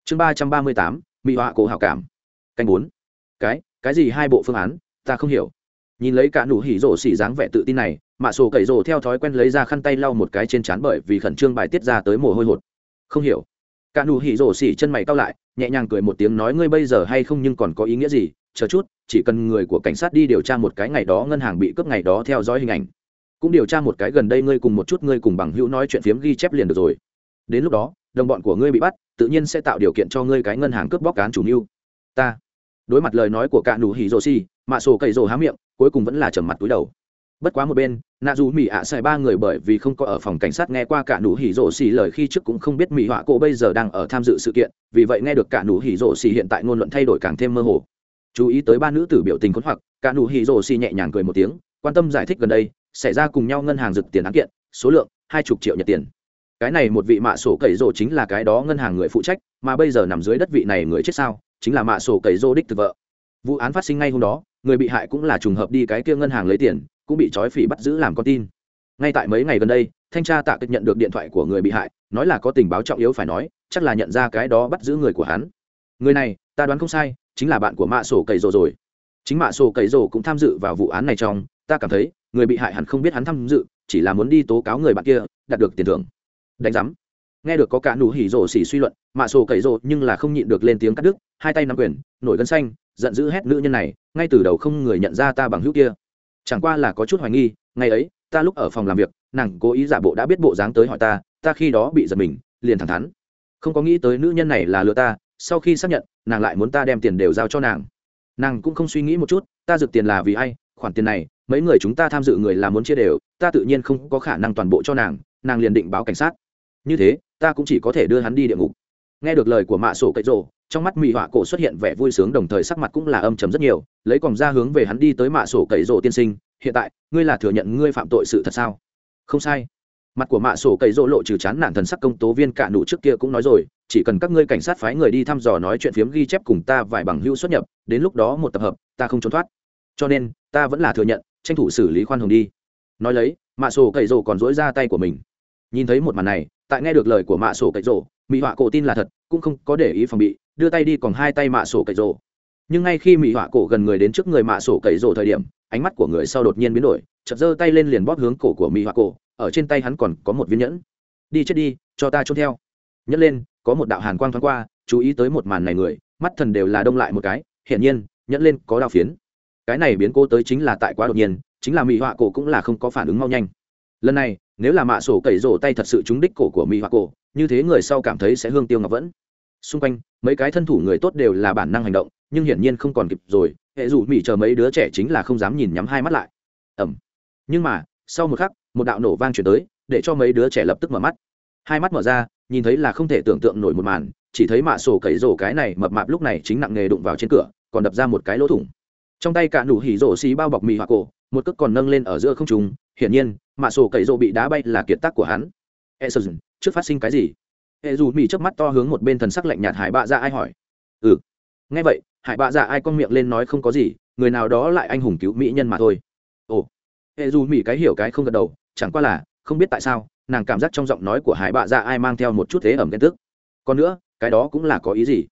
Chương ba trăm ba mươi tám, mỹ họa cổ hảo cảm. Canh bốn. Cái cái gì hai bộ phương án, ta không hiểu. Nhìn lấy cả nụ hỉ rổ xỉ dáng vẻ tự tin này, mạ sổ cậy rổ theo thói quen lấy ra khăn tay lau một cái trên trán bởi vì khẩn trương bài tiết ra tới mồ hôi hột. Không hiểu. Cả nụ hỉ rổ xỉ chân mày cao lại, nhẹ nhàng cười một tiếng nói ngươi bây giờ hay không nhưng còn có ý nghĩa gì, chờ chút, chỉ cần người của cảnh sát đi điều tra một cái ngày đó ngân hàng bị cướp ngày đó theo dõi hình ảnh. Cũng điều tra một cái gần đây ngươi cùng một chút ngươi cùng bằng hữu nói chuyện phiếm ghi chép liền được rồi đến lúc đó, đồng bọn của ngươi bị bắt, tự nhiên sẽ tạo điều kiện cho ngươi cái ngân hàng cướp bóc cán chủ mưu. Ta. Đối mặt lời nói của cả nụ hỉ rồ xì, mạ sổ cậy rồ há miệng, cuối cùng vẫn là trầm mặt túi đầu. Bất quá một bên, nạ dù mỹ ạ xài ba người bởi vì không có ở phòng cảnh sát nghe qua cả nụ hỉ rổ xì lời khi trước cũng không biết mỹ họa cổ bây giờ đang ở tham dự sự kiện, vì vậy nghe được cả nụ hỉ rổ xì hiện tại ngôn luận thay đổi càng thêm mơ hồ. Chú ý tới ba nữ tử biểu tình khốn hoặc, cả nụ hỉ rổ xì nhẹ nhàng cười một tiếng, quan tâm giải thích gần đây, xảy ra cùng nhau ngân hàng giật tiền án kiện, số lượng, hai chục triệu nhật tiền cái này một vị mạ sổ cậy rồ chính là cái đó ngân hàng người phụ trách, mà bây giờ nằm dưới đất vị này người chết sao, chính là mạ sổ cậy rồ đích thực vợ. Vụ án phát sinh ngay hôm đó, người bị hại cũng là trùng hợp đi cái kia ngân hàng lấy tiền, cũng bị trói phỉ bắt giữ làm con tin. Ngay tại mấy ngày gần đây, thanh tra tạ kích nhận được điện thoại của người bị hại, nói là có tình báo trọng yếu phải nói, chắc là nhận ra cái đó bắt giữ người của hắn. Người này, ta đoán không sai, chính là bạn của mạ sổ cậy rồ rồi. Chính mạ sổ cậy rồ cũng tham dự vào vụ án này trong, ta cảm thấy, người bị hại hẳn không biết hắn tham dự, chỉ là muốn đi tố cáo người bạn kia, đạt được tiền thưởng đánh giám. Nghe được có cả nụ hỉ rổ xỉ suy luận, mạ sổ cậy rộ nhưng là không nhịn được lên tiếng cắt đứt, hai tay nắm quyền, nổi gân xanh, giận dữ hét nữ nhân này, ngay từ đầu không người nhận ra ta bằng hữu kia. Chẳng qua là có chút hoài nghi, ngày ấy, ta lúc ở phòng làm việc, nàng cố ý giả bộ đã biết bộ dáng tới hỏi ta ta khi đó bị giật mình, liền thẳng thắn. Không có nghĩ tới nữ nhân này là lừa ta, sau khi xác nhận, nàng lại muốn ta đem tiền đều giao cho nàng. Nàng cũng không suy nghĩ một chút, ta dự tiền là vì ai, khoản tiền này, mấy người chúng ta tham dự người là muốn chia đều, ta tự nhiên không có khả năng toàn bộ cho nàng nàng liền định báo cảnh sát như thế, ta cũng chỉ có thể đưa hắn đi địa ngục. Nghe được lời của mạ sổ cậy rồ, trong mắt mỹ họa cổ xuất hiện vẻ vui sướng đồng thời sắc mặt cũng là âm trầm rất nhiều, lấy còng ra hướng về hắn đi tới mạ sổ cậy rồ tiên sinh, hiện tại, ngươi là thừa nhận ngươi phạm tội sự thật sao? Không sai. Mặt của mạ sổ cậy rồ lộ trừ chán nản thần sắc công tố viên cả nụ trước kia cũng nói rồi, chỉ cần các ngươi cảnh sát phái người đi thăm dò nói chuyện phiếm ghi chép cùng ta vài bằng hưu xuất nhập, đến lúc đó một tập hợp, ta không trốn thoát. Cho nên, ta vẫn là thừa nhận, tranh thủ xử lý khoan hồng đi. Nói lấy, mạ sổ cậy rồ còn dỗi ra tay của mình. Nhìn thấy một màn này tại nghe được lời của mạ sổ cậy rổ mỹ họa cổ tin là thật, cũng không có để ý phòng bị, đưa tay đi còn hai tay mạ sổ cậy rổ nhưng ngay khi mỹ họa cổ gần người đến trước người mạ sổ cậy rổ thời điểm, ánh mắt của người sau đột nhiên biến đổi, chợt giơ tay lên liền bóp hướng cổ của mỹ họa cổ, ở trên tay hắn còn có một viên nhẫn. Đi chết đi, cho ta trốn theo. Nhẫn lên, có một đạo hàn quang thoáng qua, chú ý tới một màn này người, mắt thần đều là đông lại một cái, hiển nhiên, nhẫn lên có đao phiến. Cái này biến cố tới chính là tại quá đột nhiên, chính là mỹ họa cổ cũng là không có phản ứng mau nhanh lần này, nếu là mạ sổ cậy rổ tay thật sự trúng đích cổ của mỹ hoa cổ, như thế người sau cảm thấy sẽ hương tiêu ngọc vẫn. Xung quanh, mấy cái thân thủ người tốt đều là bản năng hành động, nhưng hiển nhiên không còn kịp rồi, hệ dù mỹ chờ mấy đứa trẻ chính là không dám nhìn nhắm hai mắt lại. Ẩm nhưng mà, sau một khắc, một đạo nổ vang chuyển tới, để cho mấy đứa trẻ lập tức mở mắt. Hai mắt mở ra, nhìn thấy là không thể tưởng tượng nổi một màn, chỉ thấy mạ sổ cậy rổ cái này mập mạp lúc này chính nặng nghề đụng vào trên cửa, còn đập ra một cái lỗ thủng. Trong tay cả nụ hỉ rổ xí bao bọc mì hoa cổ, một cước còn nâng lên ở giữa không trùng hiển nhiên mạ sổ cậy rộ bị đá bay là kiệt tác của hắn. E sơ dừng, trước phát sinh cái gì? E dù mỹ chớp mắt to hướng một bên thần sắc lạnh nhạt hải bạ ra ai hỏi. Ừ. Nghe vậy, hải bạ ra ai con miệng lên nói không có gì, người nào đó lại anh hùng cứu mỹ nhân mà thôi. Ồ. E dù mỹ cái hiểu cái không gật đầu, chẳng qua là, không biết tại sao, nàng cảm giác trong giọng nói của hải bạ ra ai mang theo một chút thế ẩm kiến thức. còn nữa, cái đó cũng là có ý gì?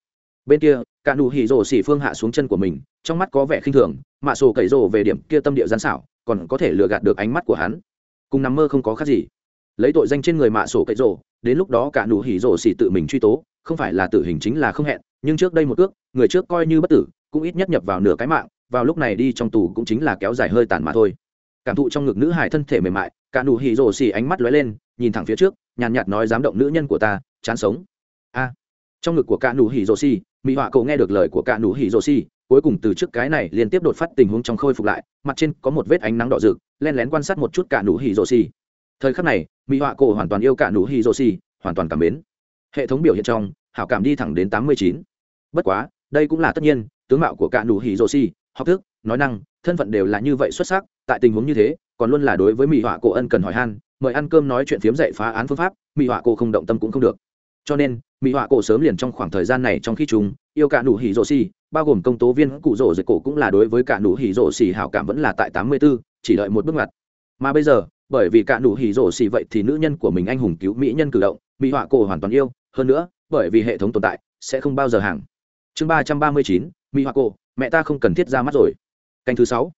Bên kia cả nụ hỉ rổ xỉ phương hạ xuống chân của mình, trong mắt có vẻ khinh thường mạ sổ cậy rồ về điểm kia tâm địa gian xảo, còn có thể lừa gạt được ánh mắt của hắn. Cùng nằm mơ không có khác gì. Lấy tội danh trên người mạ sổ cậy rồ, đến lúc đó cả nụ hỉ rồ xỉ tự mình truy tố, không phải là tử hình chính là không hẹn, nhưng trước đây một ước người trước coi như bất tử, cũng ít nhất nhập vào nửa cái mạng, vào lúc này đi trong tù cũng chính là kéo dài hơi tàn mà thôi. Cảm thụ trong ngực nữ hải thân thể mềm mại, cả nụ hỉ rồ xỉ ánh mắt lóe lên, nhìn thẳng phía trước, nhàn nhạt nói dám động nữ nhân của ta, chán sống. A. Trong ngực của cả nụ hỉ rồ xỉ mỹ họa cậu nghe được lời của cả nụ hỉ rồ xỉ cuối cùng từ trước cái này liên tiếp đột phát tình huống trong khôi phục lại, mặt trên có một vết ánh nắng đỏ rực, len lén quan sát một chút cả nụ hỉ rồ xì. Thời khắc này, mỹ họa cổ hoàn toàn yêu cả nụ hỉ rồ xì, hoàn toàn cảm mến. Hệ thống biểu hiện trong, hảo cảm đi thẳng đến tám mươi chín. Bất quá, đây cũng là tất nhiên, tướng mạo của cả nụ hỉ rồ xì, học thức, nói năng, thân phận đều là như vậy xuất sắc, tại tình huống như thế, còn luôn là đối với mỹ họa cổ ân cần hỏi han, mời ăn cơm nói chuyện phiếm dạy phá án phương pháp, mỹ họa cổ không động tâm cũng không được cho nên mỹ họa cổ sớm liền trong khoảng thời gian này trong khi chúng yêu cả nụ hỉ rổ xì bao gồm công tố viên cụ rổ dịch cổ cũng là đối với cả nụ hỉ rổ xì hảo cảm vẫn là tại tám mươi 84, chỉ đợi một bước ngoặt. Mà bây giờ bởi vì cả nụ hỉ rổ xì vậy thì nữ nhân của mình anh hùng cứu mỹ nhân cử động mỹ họa cổ hoàn toàn yêu hơn nữa bởi vì hệ thống tồn tại sẽ không bao giờ hàng. Chương ba trăm ba mươi chín mỹ họa cổ mẹ ta không cần thiết ra mắt rồi. Canh thứ sáu.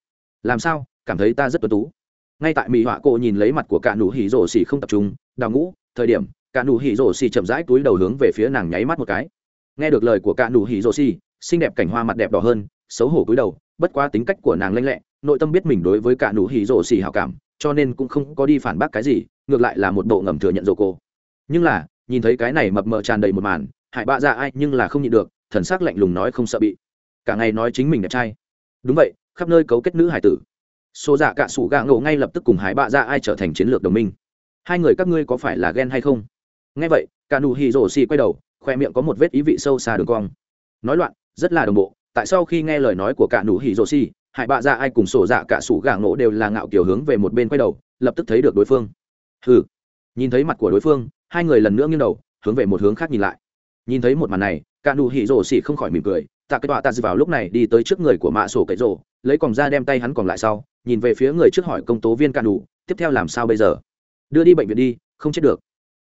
Làm sao cảm thấy ta rất tuân tú. Ngay tại mỹ họa cổ nhìn lấy mặt của cả nụ hỉ rổ xì không tập trung đào ngũ thời điểm cả nụ hỉ rổ xì chậm rãi túi đầu hướng về phía nàng nháy mắt một cái. Nghe được lời của cả nụ hỉ rổ xì, xinh đẹp cảnh hoa mặt đẹp đỏ hơn, xấu hổ cúi đầu, bất quá tính cách của nàng lanh lẹ, nội tâm biết mình đối với cả nụ hỉ rổ xì hảo cảm, cho nên cũng không có đi phản bác cái gì, ngược lại là một bộ ngầm thừa nhận rổ cô. Nhưng là, nhìn thấy cái này mập mờ tràn đầy một màn, hại bạ ra ai nhưng là không nhịn được, thần sắc lạnh lùng nói không sợ bị. Cả ngày nói chính mình đẹp trai. Đúng vậy, khắp nơi cấu kết nữ hải tử. Xô dạ cạ sụ gạ ngộ ngay lập tức cùng hải bạ ra ai trở thành chiến lược đồng minh. Hai người các ngươi có phải là ghen hay không? ngay vậy, cả nụ hỉ rổ xì quay đầu khoe miệng có một vết ý vị sâu xa đường cong. Nói loạn, rất là đồng bộ, tại sau khi nghe lời nói của cả nụ hỉ rổ xì hải bạ ra ai cùng sổ dạ cả sủ gà ngộ đều là ngạo kiểu hướng về một bên quay đầu, lập tức thấy được đối phương. Hừ. Nhìn thấy mặt của đối phương, hai người lần nữa nghiêng đầu, hướng về một hướng khác nhìn lại. Nhìn thấy một màn này, cả nụ hỉ rổ xì không khỏi mỉm cười, tạ cái tọa tạ dư vào lúc này đi tới trước người của mạ sổ cậy rổ, lấy còng ra đem tay hắn còn lại sau, nhìn về phía người trước hỏi công tố viên cả nụ, tiếp theo làm sao bây giờ? Đưa đi bệnh viện đi, không chết được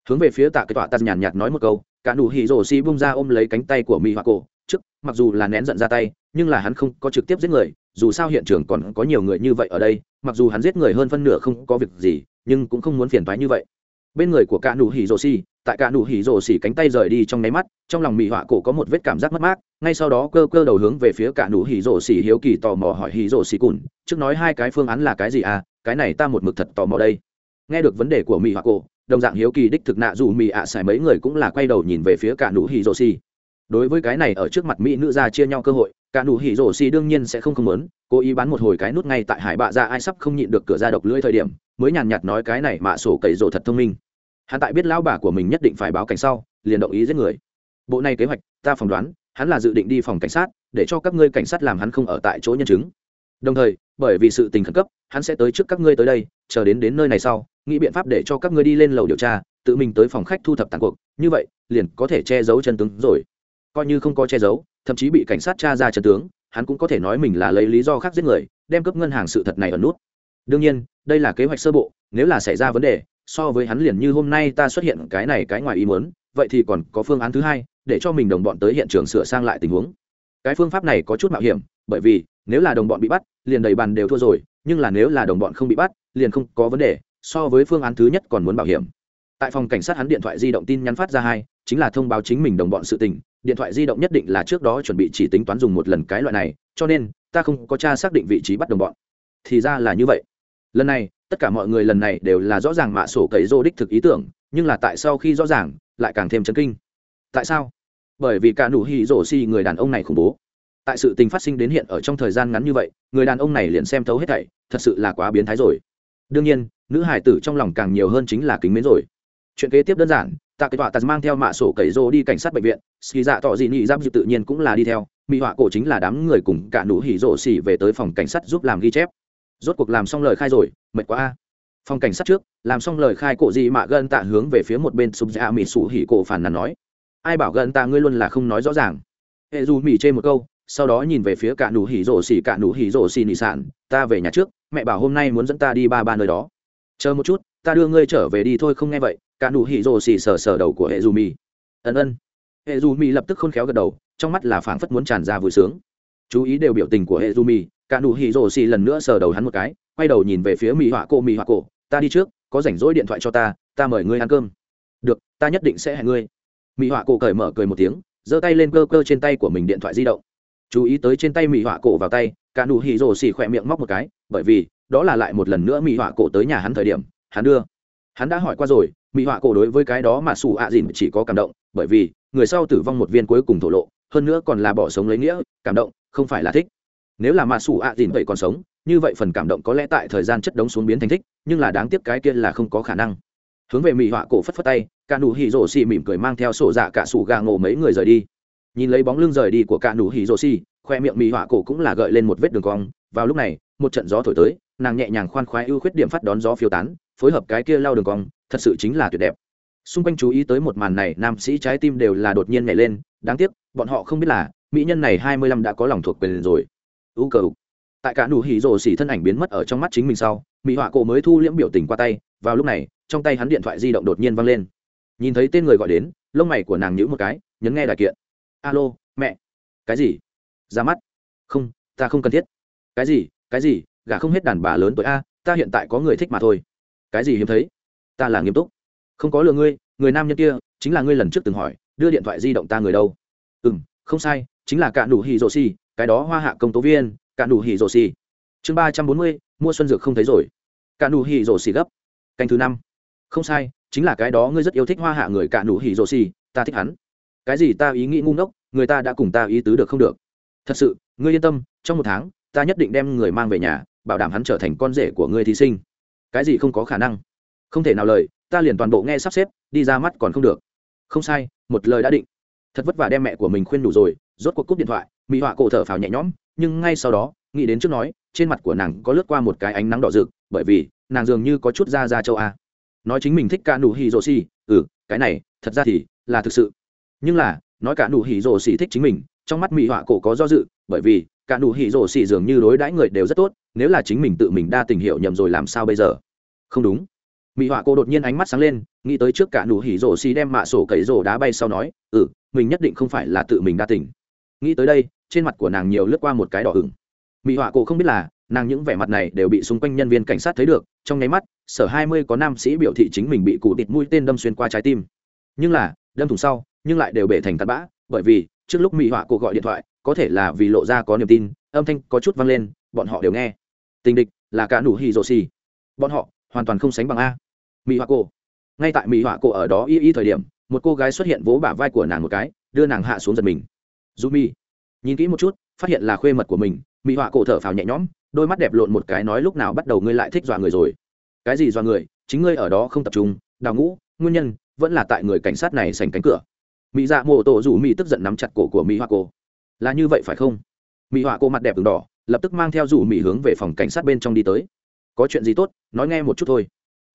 hướng về phía tạ cái tọa ta nhàn nhạt nói một câu, cả nụ hỉ rổ xì bung ra ôm lấy cánh tay của mỹ họa cổ. Trước, mặc dù là nén giận ra tay, nhưng là hắn không có trực tiếp giết người, dù sao hiện trường còn có nhiều người như vậy ở đây, mặc dù hắn giết người hơn phân nửa không có việc gì, nhưng cũng không muốn phiền toái như vậy. Bên người của cả nụ hỉ rổ xì, tại cả nụ hỉ rổ xì cánh tay rời đi trong nháy mắt, trong lòng mỹ họa cổ có một vết cảm giác mất mát, ngay sau đó cơ cơ đầu hướng về phía cả nụ hỉ rổ xì hiếu kỳ tò mò hỏi hỉ rổ xì cùn, trước nói hai cái phương án là cái gì à? Cái này ta một mực thật tò mò đây. Nghe được vấn đề của mỹ họa cổ đồng dạng hiếu kỳ đích thực nạ dù mì ạ xài mấy người cũng là quay đầu nhìn về phía cả nụ hỉ rô si. đối với cái này ở trước mặt mỹ nữ ra chia nhau cơ hội, cả nụ hỉ rô si đương nhiên sẽ không không lớn cố ý bán một hồi cái nút ngay tại hải bạ ra ai sắp không nhịn được cửa ra độc lưỡi thời điểm, mới nhàn nhạt nói cái này mạ sổ cậy rổ thật thông minh. Hắn tại biết lão bà của mình nhất định phải báo cảnh sau, liền động ý giết người. Bộ này kế hoạch, ta phỏng đoán, hắn là dự định đi phòng cảnh sát, để cho các ngươi cảnh sát làm hắn không ở tại chỗ nhân chứng. Đồng thời, bởi vì sự tình khẩn cấp, hắn sẽ tới trước các ngươi tới đây, chờ đến đến nơi này sau nghĩ biện pháp để cho các ngươi đi lên lầu điều tra, tự mình tới phòng khách thu thập tàn cuộc, như vậy, liền có thể che giấu chân tướng rồi. Coi như không có che giấu, thậm chí bị cảnh sát tra ra chân tướng, hắn cũng có thể nói mình là lấy lý do khác giết người, đem cướp ngân hàng sự thật này ở nút. Đương nhiên, đây là kế hoạch sơ bộ, nếu là xảy ra vấn đề, so với hắn liền như hôm nay ta xuất hiện cái này cái ngoài ý muốn, vậy thì còn có phương án thứ hai, để cho mình đồng bọn tới hiện trường sửa sang lại tình huống. Cái phương pháp này có chút mạo hiểm, bởi vì, nếu là đồng bọn bị bắt, liền đầy bàn đều thua rồi, nhưng là nếu là đồng bọn không bị bắt, liền không có vấn đề so với phương án thứ nhất còn muốn bảo hiểm. Tại phòng cảnh sát hắn điện thoại di động tin nhắn phát ra hai, chính là thông báo chính mình đồng bọn sự tình, điện thoại di động nhất định là trước đó chuẩn bị chỉ tính toán dùng một lần cái loại này, cho nên, ta không có cha xác định vị trí bắt đồng bọn. Thì ra là như vậy. Lần này, tất cả mọi người lần này đều là rõ ràng mạ sổ cậy rô đích thực ý tưởng, nhưng là tại sau khi rõ ràng, lại càng thêm chấn kinh. Tại sao? Bởi vì cả nụ hỉ rổ xi người đàn ông này khủng bố. Tại sự tình phát sinh đến hiện ở trong thời gian ngắn như vậy, người đàn ông này liền xem thấu hết thảy, thật sự là quá biến thái rồi. Đương nhiên nữ hải tử trong lòng càng nhiều hơn chính là kính mến rồi. Chuyện kế tiếp đơn giản, tạ kế tọa tạt mang theo mạ sổ cậy rô đi cảnh sát bệnh viện ski dạ tọ dị nị giam dịp tự nhiên cũng là đi theo mỹ họa cổ chính là đám người cùng cả nụ hỉ rộ xỉ về tới phòng cảnh sát giúp làm ghi chép. Rốt cuộc làm xong lời khai rồi, mệt quá phòng cảnh sát trước, làm xong lời khai cổ dị mạ gân tạ hướng về phía một bên sụp dạ mịt sủ hỉ cổ phản nàn nói. Ai bảo gân tạ ngươi luôn là không nói rõ ràng. Hệ dù mỉ chê một câu, sau đó nhìn về phía cả nụ hỉ rộ xỉ cả nụ hỉ rộ xỉ nị sản, ta về nhà trước, mẹ bảo hôm nay muốn dẫn ta đi ba ba nơi đó chờ một chút, ta đưa ngươi trở về đi thôi, không nghe vậy, cả nụ hỉ rồ xì sờ sờ đầu của hệ dù mì. Ân ân. Hệ dù mì lập tức khôn khéo gật đầu, trong mắt là phảng phất muốn tràn ra vui sướng. Chú ý đều biểu tình của hệ dù mì, cả nụ hỉ rồ xì lần nữa sờ đầu hắn một cái, quay đầu nhìn về phía mì họa cô mì họa cổ. Ta đi trước, có rảnh rỗi điện thoại cho ta ta mời ngươi ăn cơm. Được, ta nhất định sẽ hẹn ngươi. Mì họa cổ cởi mở cười một tiếng, giơ tay lên cơ cơ trên tay của mình điện thoại di động. Chú ý tới trên tay mì họa cổ vào tay, cả nụ hỉ rồ xì khỏe miệng móc một cái, bởi vì đó là lại một lần nữa mỹ họa cổ tới nhà hắn thời điểm, hắn đưa. Hắn đã hỏi qua rồi, mỹ họa cổ đối với cái đó mà xù ạ à dìn chỉ có cảm động, bởi vì người sau tử vong một viên cuối cùng thổ lộ, hơn nữa còn là bỏ sống lấy nghĩa, cảm động, không phải là thích. Nếu là mà xù ạ à dìn vậy còn sống, như vậy phần cảm động có lẽ tại thời gian chất đống xuống biến thành thích, nhưng là đáng tiếc cái kia là không có khả năng. Hướng về mỹ họa cổ phất phất tay cả nụ hỉ rổ xì mỉm cười mang theo sổ dạ cả sủ gà ngộ mấy người rời đi. Nhìn lấy bóng lưng rời đi của cả nụ hỉ rổ xì khoe miệng mỹ họa cổ cũng là gợi lên một vết đường cong vào lúc này, một trận gió thổi tới, nàng nhẹ nhàng khoan khoái ưu khuyết điểm phát đón gió phiêu tán, phối hợp cái kia lao đường cong, thật sự chính là tuyệt đẹp. Xung quanh chú ý tới một màn này, nam sĩ trái tim đều là đột nhiên nhảy lên, đáng tiếc, bọn họ không biết là, mỹ nhân này hai mươi lăm đã có lòng thuộc về rồi. Ưu cầu tại cả nụ hỉ rồ xỉ thân ảnh biến mất ở trong mắt chính mình sau, mỹ họa cổ mới thu liễm biểu tình qua tay, vào lúc này, trong tay hắn điện thoại di động đột nhiên văng lên. Nhìn thấy tên người gọi đến, lông mày của nàng nhữ một cái, nhấn nghe đại kiện. Alo, mẹ. Cái gì? Ra mắt. Không, ta không cần thiết cái gì? Cái gì? Gả không hết đàn bà lớn tuổi a, ta hiện tại có người thích mà thôi. Cái gì hiếm thấy? Ta là nghiêm túc. Không có lừa ngươi, người nam nhân kia chính là ngươi lần trước từng hỏi, đưa điện thoại di động ta người đâu? Ừ m không sai, chính là cạn đủ hì rồ xì, cái đó hoa hạ công tố viên cạn đủ hì rồ xì. Chương ba trăm bốn mươi, mua xuân dược không thấy rồi. Cạn đủ hì rồ xì gấp. Canh thứ năm. Không sai, chính là cái đó ngươi rất yêu thích hoa hạ người cạn đủ hì rồ xì, ta thích hắn. Cái gì ta ý nghĩ ngu ngốc, người ta đã cùng ta ý tứ được không được. Thật sự, ngươi yên tâm, trong một tháng ta nhất định đem người mang về nhà, bảo đảm hắn trở thành con rể của ngươi thí sinh. Cái gì không có khả năng? Không thể nào lời, ta liền toàn bộ nghe sắp xếp, đi ra mắt còn không được. Không sai, một lời đã định. Thật vất vả đem mẹ của mình khuyên đủ rồi, rốt cuộc cúp điện thoại, mỹ họa cổ thở phào nhẹ nhõm, nhưng ngay sau đó, nghĩ đến trước nói, trên mặt của nàng có lướt qua một cái ánh nắng đỏ rực, bởi vì, nàng dường như có chút da da châu a. Nói chính mình thích cả nụ hì rồ xì ừ cái này, thật ra thì, là thực sự. Nhưng là, nói cả nụ hì rồ xì thích chính mình, trong mắt mỹ họa cổ có do dự bởi vì, cả nụ hỉ rổ xì dường như đối đãi người đều rất tốt, nếu là chính mình tự mình đa tình hiểu nhầm rồi làm sao bây giờ? Không đúng. Mỹ họa cô đột nhiên ánh mắt sáng lên, nghĩ tới trước cả nụ hỉ rổ xì đem mạ sổ cấy rổ đá bay sau nói ừ mình nhất định không phải là tự mình đa tình. Nghĩ tới đây, trên mặt của nàng nhiều lướt qua một cái đỏ hửng mỹ họa cô không biết là, nàng những vẻ mặt này đều bị xung quanh nhân viên cảnh sát thấy được, trong nháy mắt, sở hai mươi có nam sĩ biểu thị chính mình bị cụ tịt mũi tên đâm xuyên qua trái tim. Nhưng là, đâm thùng sau, nhưng lại đều bể thành tạt bã, bởi vì, trước lúc mỹ họa cô gọi điện thoại có thể là vì lộ ra có niềm tin, âm thanh có chút vang lên, bọn họ đều nghe. Tình địch là cả nụ hỉ rồ xì. Bọn họ hoàn toàn không sánh bằng a. Mỹ họa cổ. Ngay tại mỹ họa cổ ở đó y y thời điểm, một cô gái xuất hiện vỗ bả vai của nàng một cái, đưa nàng hạ xuống giật mình. Dù mi. Nhìn kỹ một chút, phát hiện là khuê mật của mình mỹ họa cổ thở phào nhẹ nhõm, đôi mắt đẹp lộn một cái nói lúc nào bắt đầu ngươi lại thích dọa người rồi. Cái gì dọa người? Chính ngươi ở đó không tập trung, đào ngũ, nguyên nhân vẫn là tại người cảnh sát này sành cánh cửa. Mỹ dạ mô tổ rủ mỹ tức giận nắm chặt cổ của mỹ hoa cổ là như vậy phải không? Mỹ họa cô mặt đẹp v đỏ, lập tức mang theo rủ mỹ hướng về phòng cảnh sát bên trong đi tới. Có chuyện gì tốt, nói nghe một chút thôi.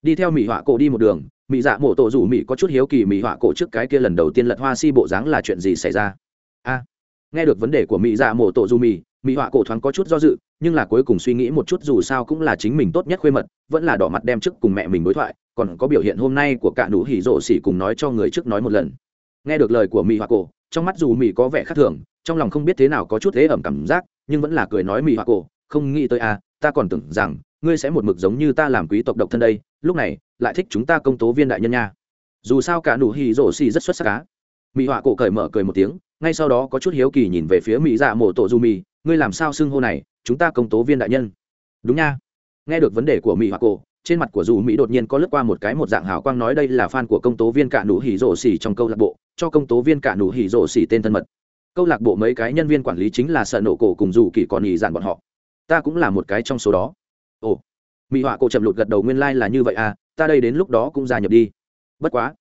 Đi theo mỹ họa cô đi một đường mỹ dạ mổ tổ rủ mỹ có chút hiếu kỳ mỹ họa cổ trước cái kia lần đầu tiên lật hoa si bộ dáng là chuyện gì xảy ra? A, nghe được vấn đề của mỹ dạ mổ tổ rủ mỹ mỹ họa cổ thoáng có chút do dự, nhưng là cuối cùng suy nghĩ một chút dù sao cũng là chính mình tốt nhất khuê mật, vẫn là đỏ mặt đem trước cùng mẹ mình đối thoại, còn có biểu hiện hôm nay của cả nụ hỉ rộ xỉ cùng nói cho người trước nói một lần. Nghe được lời của mỹ họa cổ trong mắt dù mỹ có vẻ khác thường, trong lòng không biết thế nào có chút thế ẩm cảm giác, nhưng vẫn là cười nói mỹ hoa cổ, không nghĩ tới à ta còn tưởng rằng ngươi sẽ một mực giống như ta làm quý tộc độc thân đây, lúc này lại thích chúng ta công tố viên đại nhân nha. Dù sao cả nụ hì rổ xì rất xuất sắc cá mỹ họa cổ cởi mở cười một tiếng, ngay sau đó có chút hiếu kỳ nhìn về phía mỹ dạ mổ tổ du mì, ngươi làm sao xưng hô này, chúng ta công tố viên đại nhân? Đúng nha. Nghe được vấn đề của mỹ họa cổ trên mặt của dù mỹ đột nhiên có lướt qua một cái một dạng hào quang nói đây là fan của công tố viên cả nụ hỉ rổ xỉ trong câu lạc bộ, cho công tố viên cả nụ hỉ rổ xỉ tên thân mật. Câu lạc bộ mấy cái nhân viên quản lý chính là sợ nổ cổ cùng dù kỳ còn nhì dạn bọn họ. Ta cũng là một cái trong số đó. Ồ, mỹ họa cổ chậm lụt gật đầu nguyên lai、like、là như vậy à ta đây đến lúc đó cũng gia nhập đi. Bất quá,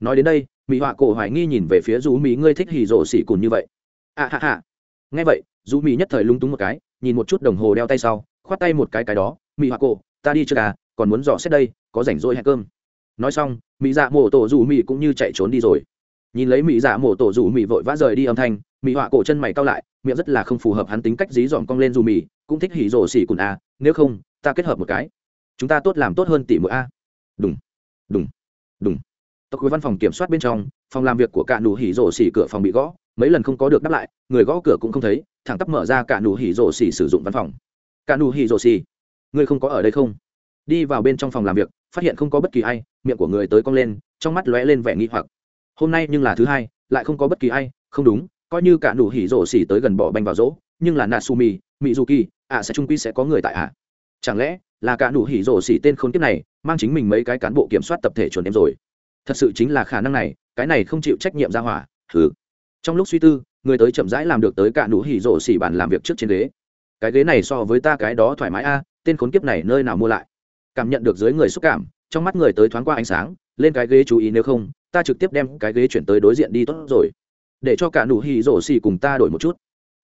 nói đến đây, mỹ họa cổ hoài nghi nhìn về phía dù mỹ, ngươi thích hỉ rổ xỉ cùn như vậy. À hạ hạ ngay vậy dù mỹ nhất thời lung túng một cái, nhìn một chút đồng hồ đeo tay sau, khoát tay một cái cái đó, mỹ họa cổ, ta đi chưa cả à, còn muốn dò xét đây có rảnh rỗi hẹn cơm. Nói xong mỹ dạ mổ tổ dù mỹ cũng như chạy trốn đi rồi. Nhìn lấy mỹ dạ mổ tổ dù mỹ vội vã rời đi âm thanh mỹ họa cổ chân mày cao lại miệng rất là không phù hợp hắn tính cách dí dòm cong lên dù mỹ cũng thích hỉ rổ xỉ cùn a à, nếu không ta kết hợp một cái. Chúng ta tốt làm tốt hơn tỷ mỗi a. À. đúng đúng đúng tộc khối văn phòng kiểm soát bên trong phòng làm việc của cả nụ hỉ rổ xỉ cửa phòng bị gõ mấy lần không có được đáp lại người gõ cửa cũng không thấy thẳng tắp mở ra cả nụ hỉ rổ xỉ sử dụng văn phòng. Cả nụ hỉ rổ xỉ người không có ở đây không? đi vào bên trong phòng làm việc, phát hiện không có bất kỳ ai, miệng của người tới cong lên, trong mắt lóe lên vẻ nghi hoặc. Hôm nay nhưng là thứ hai, lại không có bất kỳ ai, không đúng, coi như cả nụ hỉ rổ xỉ tới gần bỏ banh vào rỗ, nhưng là natsumi mỹ du kỳ ạ sẽ trung quy sẽ có người tại ạ. Chẳng lẽ là cả nụ hỉ rổ xỉ tên khốn kiếp này, mang chính mình mấy cái cán bộ kiểm soát tập thể chuẩn em rồi? Thật sự chính là khả năng này, cái này không chịu trách nhiệm ra hỏa thứ trong lúc suy tư, người tới chậm rãi làm được tới cả nụ hỉ rổ xỉ bàn làm việc trước trên ghế. Cái ghế này so với ta cái đó thoải mái a, tên khốn kiếp này nơi nào mua lại? cảm nhận được dưới người xúc cảm, trong mắt người tới thoáng qua ánh sáng, lên cái ghế chú ý nếu không, ta trực tiếp đem cái ghế chuyển tới đối diện đi tốt rồi. Để cho cả nụ hì rổ xì cùng ta đổi một chút.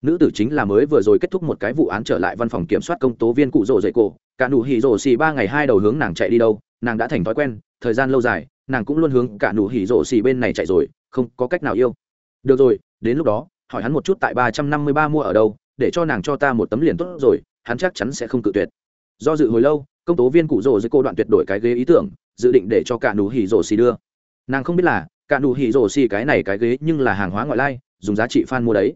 Nữ tử chính là mới vừa rồi kết thúc một cái vụ án trở lại văn phòng kiểm soát công tố viên cụ rổ dậy cổ. Cả nụ hì rổ xì ba ngày hai đầu hướng nàng chạy đi đâu, nàng đã thành thói quen, thời gian lâu dài, nàng cũng luôn hướng cả nụ hỉ rổ xì bên này chạy rồi, không có cách nào yêu. Được rồi, đến lúc đó, hỏi hắn một chút tại ba trăm năm mươi ba mua ở đâu, để cho nàng cho ta một tấm liền tốt rồi, hắn chắc chắn sẽ không cự tuyệt. Do dự hồi lâu công tố viên cụ rồ dưới cô đoạn tuyệt đổi cái ghế ý tưởng, dự định để cho cả nụ hỉ rồ xì đưa. Nàng không biết là, cả nụ hỉ rồ xì cái này cái ghế nhưng là hàng hóa ngoại lai, dùng giá trị fan mua đấy.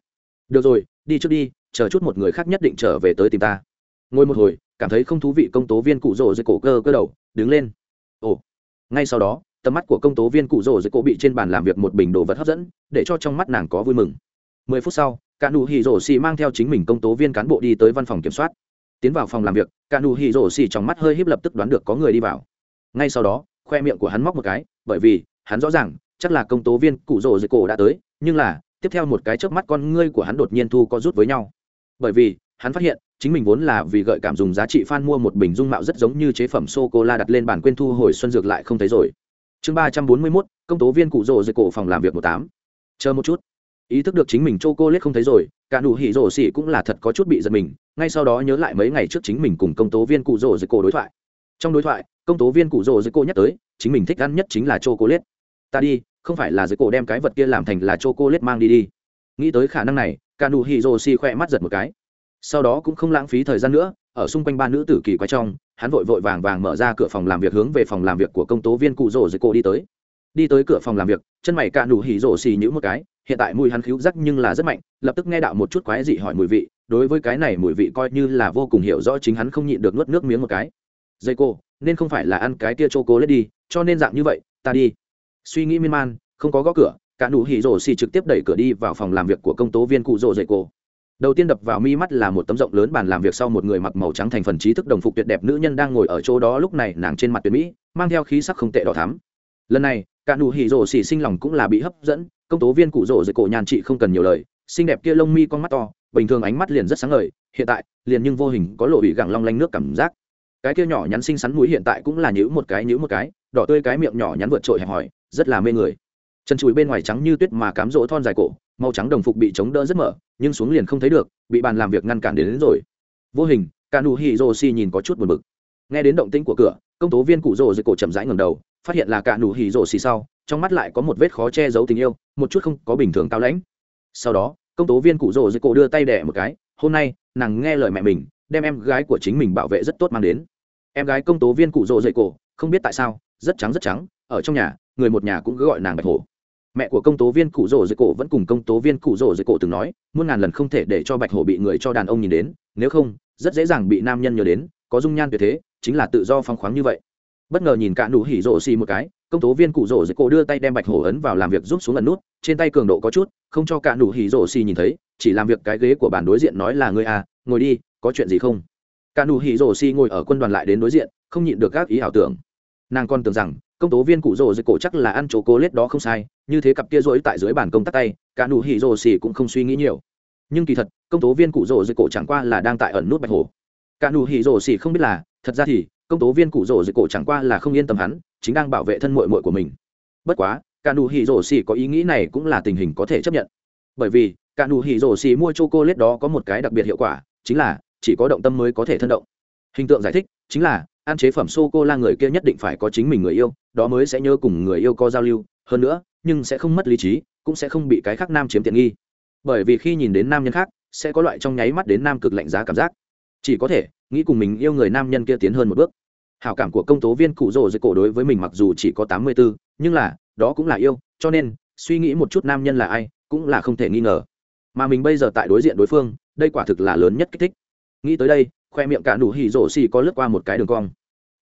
Được rồi, đi trước đi, chờ chút một người khác nhất định trở về tới tìm ta. Ngồi một hồi, cảm thấy không thú vị công tố viên cụ rồ dưới cổ cơ cơ đầu, đứng lên. Ồ. Ngay sau đó, tầm mắt của công tố viên cụ rồ dưới cổ bị trên bàn làm việc một bình đồ vật hấp dẫn, để cho trong mắt nàng có vui mừng. Mười phút sau, cả nụ hỉ rồ xì mang theo chính mình công tố viên cán bộ đi tới văn phòng kiểm soát tiến vào phòng làm việc, cả nụ hỉ rổ xì trong mắt hơi híp lập tức đoán được có người đi vào. Ngay sau đó, khoe miệng của hắn móc một cái, bởi vì, hắn rõ ràng, chắc là công tố viên cụ rổ dịch cổ đã tới, nhưng là, tiếp theo một cái chớp mắt con ngươi của hắn đột nhiên thu có rút với nhau. Bởi vì, hắn phát hiện, chính mình vốn là vì gợi cảm dùng giá trị fan mua một bình dung mạo rất giống như chế phẩm sô cô la đặt lên bản quên thu hồi xuân dược lại không thấy rồi. Chương ba trăm bốn mươi mốt, công tố viên cụ rồ dưới cổ phòng làm việc một tám. Chờ một chút ý thức được chính mình chô cô lết không thấy rồi, cả nụ hỉ rổ xỉ cũng là thật có chút bị giật mình, ngay sau đó nhớ lại mấy ngày trước chính mình cùng công tố viên cụ rổ dưới cổ đối thoại. Trong đối thoại, công tố viên cụ rổ dưới cổ nhắc tới, chính mình thích ăn nhất chính là chô cô lết ta đi, không phải là dưới cổ đem cái vật kia làm thành là chô cô lết mang đi đi. Nghĩ tới khả năng này, cả nụ hỉ rổ xỉ khỏe mắt giật một cái. Sau đó cũng không lãng phí thời gian nữa, ở xung quanh ba nữ tử kỳ quái trong, hắn vội vội vàng vàng mở ra cửa phòng làm việc hướng về phòng làm việc của công tố viên cụ rổ dưới cổ đi tới. Đi tới cửa phòng làm việc, chân mày cả nụ hỉ rổ xì nhữ một cái hiện tại mùi hắn khíu rắc nhưng là rất mạnh, lập tức nghe đạo một chút quái dị hỏi mùi vị, đối với cái này mùi vị coi như là vô cùng hiểu rõ chính hắn không nhịn được nuốt nước miếng một cái. Dây cô, nên không phải là ăn cái tia chô cố lấy đi, cho nên dạng như vậy, ta đi. Suy nghĩ miên man, không có gõ cửa, cả nụ hỉ rổ xì trực tiếp đẩy cửa đi vào phòng làm việc của công tố viên cụ rổ dây cô. Đầu tiên đập vào mi mắt là một tấm rộng lớn bàn làm việc sau một người mặc màu trắng thành phần trí thức đồng phục tuyệt đẹp nữ nhân đang ngồi ở chỗ đó lúc này nàng trên mặt tuyệt mỹ, mang theo khí sắc không tệ đỏ thắm. Lần này, cả nụ hỉ rổ xì sinh lòng cũng là bị hấp dẫn công tố viên cụ rỗ dưới cổ nhàn chị không cần nhiều lời xinh đẹp kia lông mi con mắt to bình thường ánh mắt liền rất sáng ngời hiện tại liền nhưng vô hình có lộ bị gẳng long lanh nước cảm giác. Cái kia nhỏ nhắn xinh xắn mũi hiện tại cũng là nhữ một cái nhữ một cái đỏ tươi cái miệng nhỏ nhắn vượt trội hẹp hỏi rất là mê người. Chân chùi bên ngoài trắng như tuyết mà cám rỗ thon dài cổ màu trắng đồng phục bị chống đỡ rất mở nhưng xuống liền không thấy được bị bàn làm việc ngăn cản đến, đến rồi. Vô hình ca nụ hi rô si nhìn có chút buồn bực. Nghe đến động tĩnh của cửa công tố viên cụ rô dưới cổ chậm rãi ngầm đầu phát hiện là ca nụ hi rô si sau trong mắt lại có một vết khó che giấu tình yêu, một chút không có bình thường cao lãnh. Sau đó, công tố viên cụ rồ dưới cổ đưa tay đẻ một cái, hôm nay, nàng nghe lời mẹ mình, đem em gái của chính mình bảo vệ rất tốt mang đến. Em gái công tố viên cụ rồ dậy cổ, không biết tại sao, rất trắng rất trắng, ở trong nhà, người một nhà cũng cứ gọi nàng bạch hổ. Mẹ của công tố viên cụ rồ dưới cổ vẫn cùng công tố viên cụ rồ dưới cổ từng nói, muôn ngàn lần không thể để cho bạch hổ bị người cho đàn ông nhìn đến, nếu không, rất dễ dàng bị nam nhân nhớ đến, có dung nhan tuyệt thế, chính là tự do phong khoáng như vậy. Bất ngờ nhìn cả nụ hỉ rộ xì một cái công tố viên cụ rỗ dưới cổ đưa tay đem bạch hổ ấn vào làm việc rút xuống ẩn nút, trên tay cường độ có chút, không cho cả nụ hỉ Rổ xì nhìn thấy, chỉ làm việc cái ghế của bàn đối diện nói là người à ngồi đi, có chuyện gì không? Cả nụ hỉ Rổ xì ngồi ở quân đoàn lại đến đối diện, không nhịn được các ý ảo tưởng. Nàng con tưởng rằng, công tố viên cụ rỗ dưới cổ chắc là ăn chỗ cố lết đó không sai, như thế cặp kia rỗi tại dưới bàn công tắt tay, cả nụ hỉ Rổ xì cũng không suy nghĩ nhiều. Nhưng kỳ thật, công tố viên cụ rỗ dưới cổ chẳng qua là đang tại ẩn nút bạch hổ. Cả nụ hỉ Rổ xì không biết là, thật ra thì, công tố viên cụ rỗ dưới cổ chẳng qua là không yên tâm hắn chính đang bảo vệ thân mội mội của mình. Bất quá cả nụ hỉ rổ xỉ có ý nghĩ này cũng là tình hình có thể chấp nhận. Bởi vì cả nụ hỉ rổ xì mua chô cô lết đó có một cái đặc biệt hiệu quả, chính là chỉ có động tâm mới có thể thân động. Hình tượng giải thích chính là, ăn chế phẩm sô cô la người kia nhất định phải có chính mình người yêu, đó mới sẽ nhớ cùng người yêu có giao lưu, hơn nữa, nhưng sẽ không mất lý trí, cũng sẽ không bị cái khác nam chiếm tiện nghi. Bởi vì khi nhìn đến nam nhân khác, sẽ có loại trong nháy mắt đến nam cực lạnh giá cảm giác. Chỉ có thể nghĩ cùng mình yêu người nam nhân kia tiến hơn một bước hảo cảm của công tố viên cụ rồ dưới cổ đối với mình mặc dù chỉ có tám mươi bốn nhưng là, đó cũng là yêu, cho nên, suy nghĩ một chút nam nhân là ai, cũng là không thể nghi ngờ. Mà mình bây giờ tại đối diện đối phương, đây quả thực là lớn nhất kích thích. Nghĩ tới đây, khoe miệng cả nụ hỉ rổ xỉ có lướt qua một cái đường cong.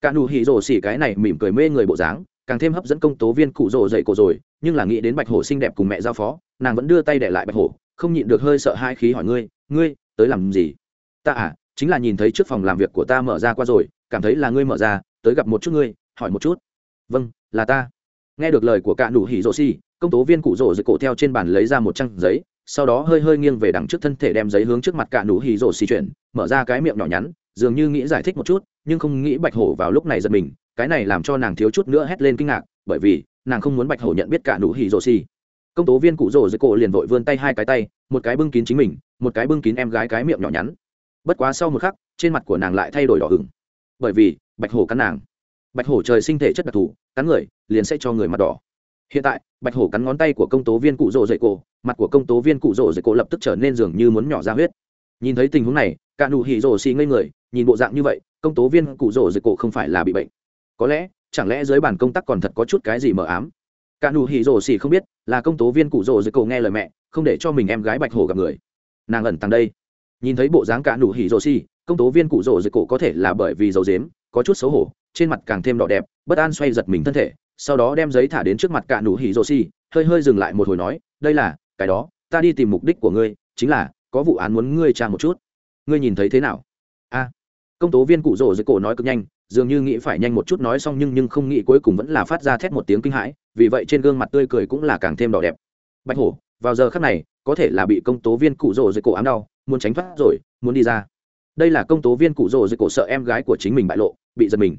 Cả nụ hỉ rổ xỉ cái này mỉm cười mê người bộ dáng, càng thêm hấp dẫn công tố viên cụ rồ dậy cổ rồi, nhưng là nghĩ đến bạch hổ xinh đẹp cùng mẹ giao phó, nàng vẫn đưa tay để lại bạch hổ, không nhịn được hơi sợ hai khí hỏi ngươi ngươi, tới làm gì? Ta à chính là nhìn thấy trước phòng làm việc của ta mở ra qua rồi cảm thấy là ngươi mở ra, tới gặp một chút ngươi, hỏi một chút. Vâng là ta. Nghe được lời của cạ nụ hỉ rộ xì công tố viên cụ rộ giật cổ theo trên bàn lấy ra một trang giấy, sau đó hơi hơi nghiêng về đằng trước thân thể đem giấy hướng trước mặt cạ nụ hỉ rộ xì chuyển, mở ra cái miệng nhỏ nhắn, dường như nghĩ giải thích một chút, nhưng không nghĩ bạch hổ vào lúc này giật mình, cái này làm cho nàng thiếu chút nữa hét lên kinh ngạc, bởi vì, nàng không muốn bạch hổ nhận biết cạ nụ hỉ rộ xì công tố viên cụ rộ giật cổ liền vội vươn tay hai cái tay, một cái bưng kín chính mình, một cái bưng kín em gái cái miệng nhỏ nhắn. Bất quá sau một khắc, trên mặt của nàng lại thay đổi đỏ hửng bởi vì bạch hổ cắn nàng. Bạch hổ trời sinh thể chất đặc thù, cắn người, liền sẽ cho người mặt đỏ. Hiện tại, bạch hổ cắn ngón tay của công tố viên cụ rỗ dậy cổ, mặt của công tố viên cụ rỗ dậy cổ lập tức trở nên dường như muốn nhỏ ra huyết. Nhìn thấy tình huống này, cả nụ hỉ rồ xì ngây người, nhìn bộ dạng như vậy, công tố viên cụ rỗ dậy cổ không phải là bị bệnh. Có lẽ, chẳng lẽ dưới bản công tác còn thật có chút cái gì mờ ám? Cả nụ hỉ rồ xì không biết là công tố viên cụ rỗ dậy cổ nghe lời mẹ, không để cho mình em gái bạch hổ gặp người. Nàng ẩn tàng đây. Nhìn thấy bộ dáng cả nụ hỉ rồ xì công tố viên cụ rỗ dưới cổ có thể là bởi vì dầu dếm có chút xấu hổ, trên mặt càng thêm đỏ đẹp, bất an xoay giật mình thân thể, sau đó đem giấy thả đến trước mặt cả nụ hỉ rô xi hơi hơi dừng lại một hồi nói, đây là, cái đó, ta đi tìm mục đích của ngươi, chính là, có vụ án muốn ngươi tra một chút. Ngươi nhìn thấy thế nào? A. Công tố viên cụ rỗ dưới cổ nói cực nhanh, dường như nghĩ phải nhanh một chút nói xong nhưng nhưng không nghĩ cuối cùng vẫn là phát ra thét một tiếng kinh hãi, vì vậy trên gương mặt tươi cười cũng là càng thêm đỏ đẹp. Bạch hổ, vào giờ khắc này, có thể là bị công tố viên cụ rỗ dưới cổ ám đau, muốn tránh thoát rồi, muốn đi ra đây là công tố viên cụ rồ dưới cổ sợ em gái của chính mình bại lộ, bị giật mình.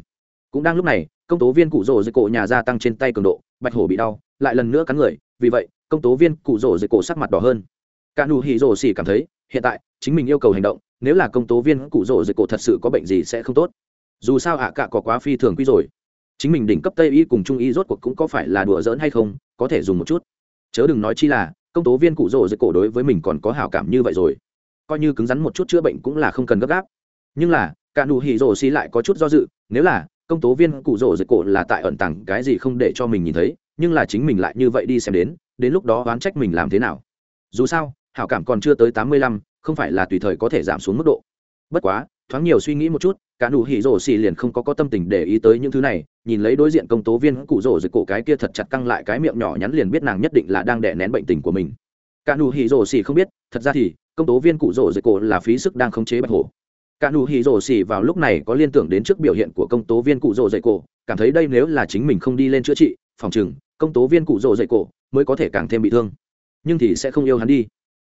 Cũng đang lúc này, công tố viên cụ rồ dưới cổ nhà gia tăng trên tay cường độ, bạch hổ bị đau, lại lần nữa cắn người, vì vậy, công tố viên cụ rồ dưới cổ sắc mặt đỏ hơn. Cả nụ hì rồ xỉ cảm thấy, hiện tại, chính mình yêu cầu hành động, nếu là công tố viên cụ rồ dưới cổ thật sự có bệnh gì sẽ không tốt. Dù sao ạ cạ cả có quá phi thường quý rồi. Chính mình đỉnh cấp tây y cùng trung y rốt cuộc cũng có phải là đùa giỡn hay không, có thể dùng một chút. Chớ đừng nói chi là, công tố viên cụ rồ dưới cổ đối với mình còn có hảo cảm như vậy rồi coi như cứng rắn một chút chữa bệnh cũng là không cần gấp gáp. Nhưng là, cả nụ hỉ rổ xì lại có chút do dự, nếu là, công tố viên cụ rổ dịch cổ là tại ẩn tàng, cái gì không để cho mình nhìn thấy, nhưng là chính mình lại như vậy đi xem đến đến lúc đó oán trách mình làm thế nào. Dù sao, hảo cảm còn chưa tới tám mươi lăm, không phải là tùy thời có thể giảm xuống mức độ. Bất quá, thoáng nhiều suy nghĩ một chút, cả nụ hỉ rổ xì liền không có có tâm tình để ý tới những thứ này, nhìn lấy đối diện công tố viên cụ rổ dịch cổ cái kia thật chặt căng lại cái miệng nhỏ nhắn liền biết nàng nhất định là đang đè nén bệnh tình của mình. Cả nụ hỉ rổ xì không biết, thật ra thì công tố viên cụ rổ dậy cổ là phí sức đang khống chế bạch hổ. Cả nụ hỉ rổ xì vào lúc này có liên tưởng đến trước biểu hiện của công tố viên cụ rổ dậy cổ, cảm thấy đây nếu là chính mình không đi lên chữa trị, phòng chừng công tố viên cụ rổ dậy cổ mới có thể càng thêm bị thương. Nhưng thì sẽ không yêu hắn đi.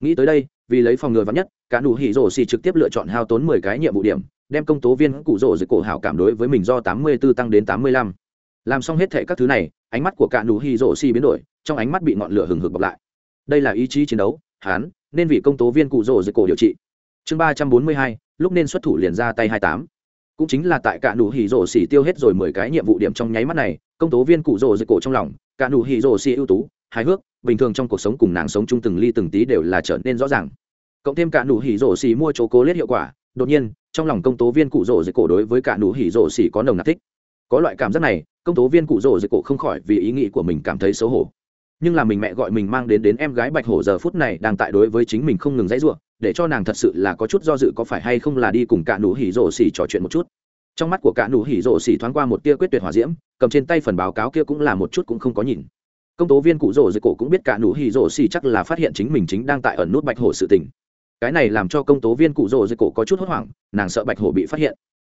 Nghĩ tới đây, vì lấy phòng ngừa vắn nhất, cả nụ hỉ rổ xì trực tiếp lựa chọn hao tốn mười cái nhiệm vụ điểm, đem công tố viên cụ rổ dậy cổ hảo cảm đối với mình do tám mươi 84 tăng đến tám mươi lăm. Làm xong hết thệ các thứ này, ánh mắt của cả nụ hỉ rổ xì biến đổi, trong ánh mắt bị ngọn lửa hừng hực bọc lại. Đây là ý chí chiến đấu, hắn nên vì công tố viên cụ rồ dưới cổ điều trị. Chương ba trăm bốn mươi hai, lúc nên xuất thủ liền ra tay hai tám. Cũng chính là tại cả nụ hỉ rổ xỉ tiêu hết rồi mười cái nhiệm vụ điểm trong nháy mắt này, công tố viên cụ rồ dưới cổ trong lòng, cả nụ hỉ rổ xỉ ưu tú, hài hước, bình thường trong cuộc sống cùng nàng sống chung từng ly từng tí đều là trở nên rõ ràng. Cộng thêm cả nụ hỉ rổ xỉ mua chỗ cố lết hiệu quả, đột nhiên, trong lòng công tố viên cụ rổ dưới cổ đối với cả nụ hỉ rổ xỉ có nồng nặc thích. Có loại cảm giác này, công tố viên cụ rổ dưới cổ không khỏi vì ý nghĩ của mình cảm thấy xấu hổ nhưng là mình mẹ gọi mình mang đến đến em gái bạch hổ giờ phút này đang tại đối với chính mình không ngừng dãy ruộng để cho nàng thật sự là có chút do dự có phải hay không là đi cùng cả nụ hỉ rổ xỉ trò chuyện một chút. Trong mắt của cả nụ hỉ rổ xỉ thoáng qua một tia quyết tuyệt hỏa diễm, cầm trên tay phần báo cáo kia cũng là một chút cũng không có nhìn. Công tố viên cụ rổ dưới cổ cũng biết cả nụ hỉ rổ xỉ chắc là phát hiện chính mình chính đang tại ẩn nút bạch hổ sự tình. Cái này làm cho công tố viên cụ rổ dưới cổ có chút hốt hoảng, nàng sợ bạch hổ bị phát hiện.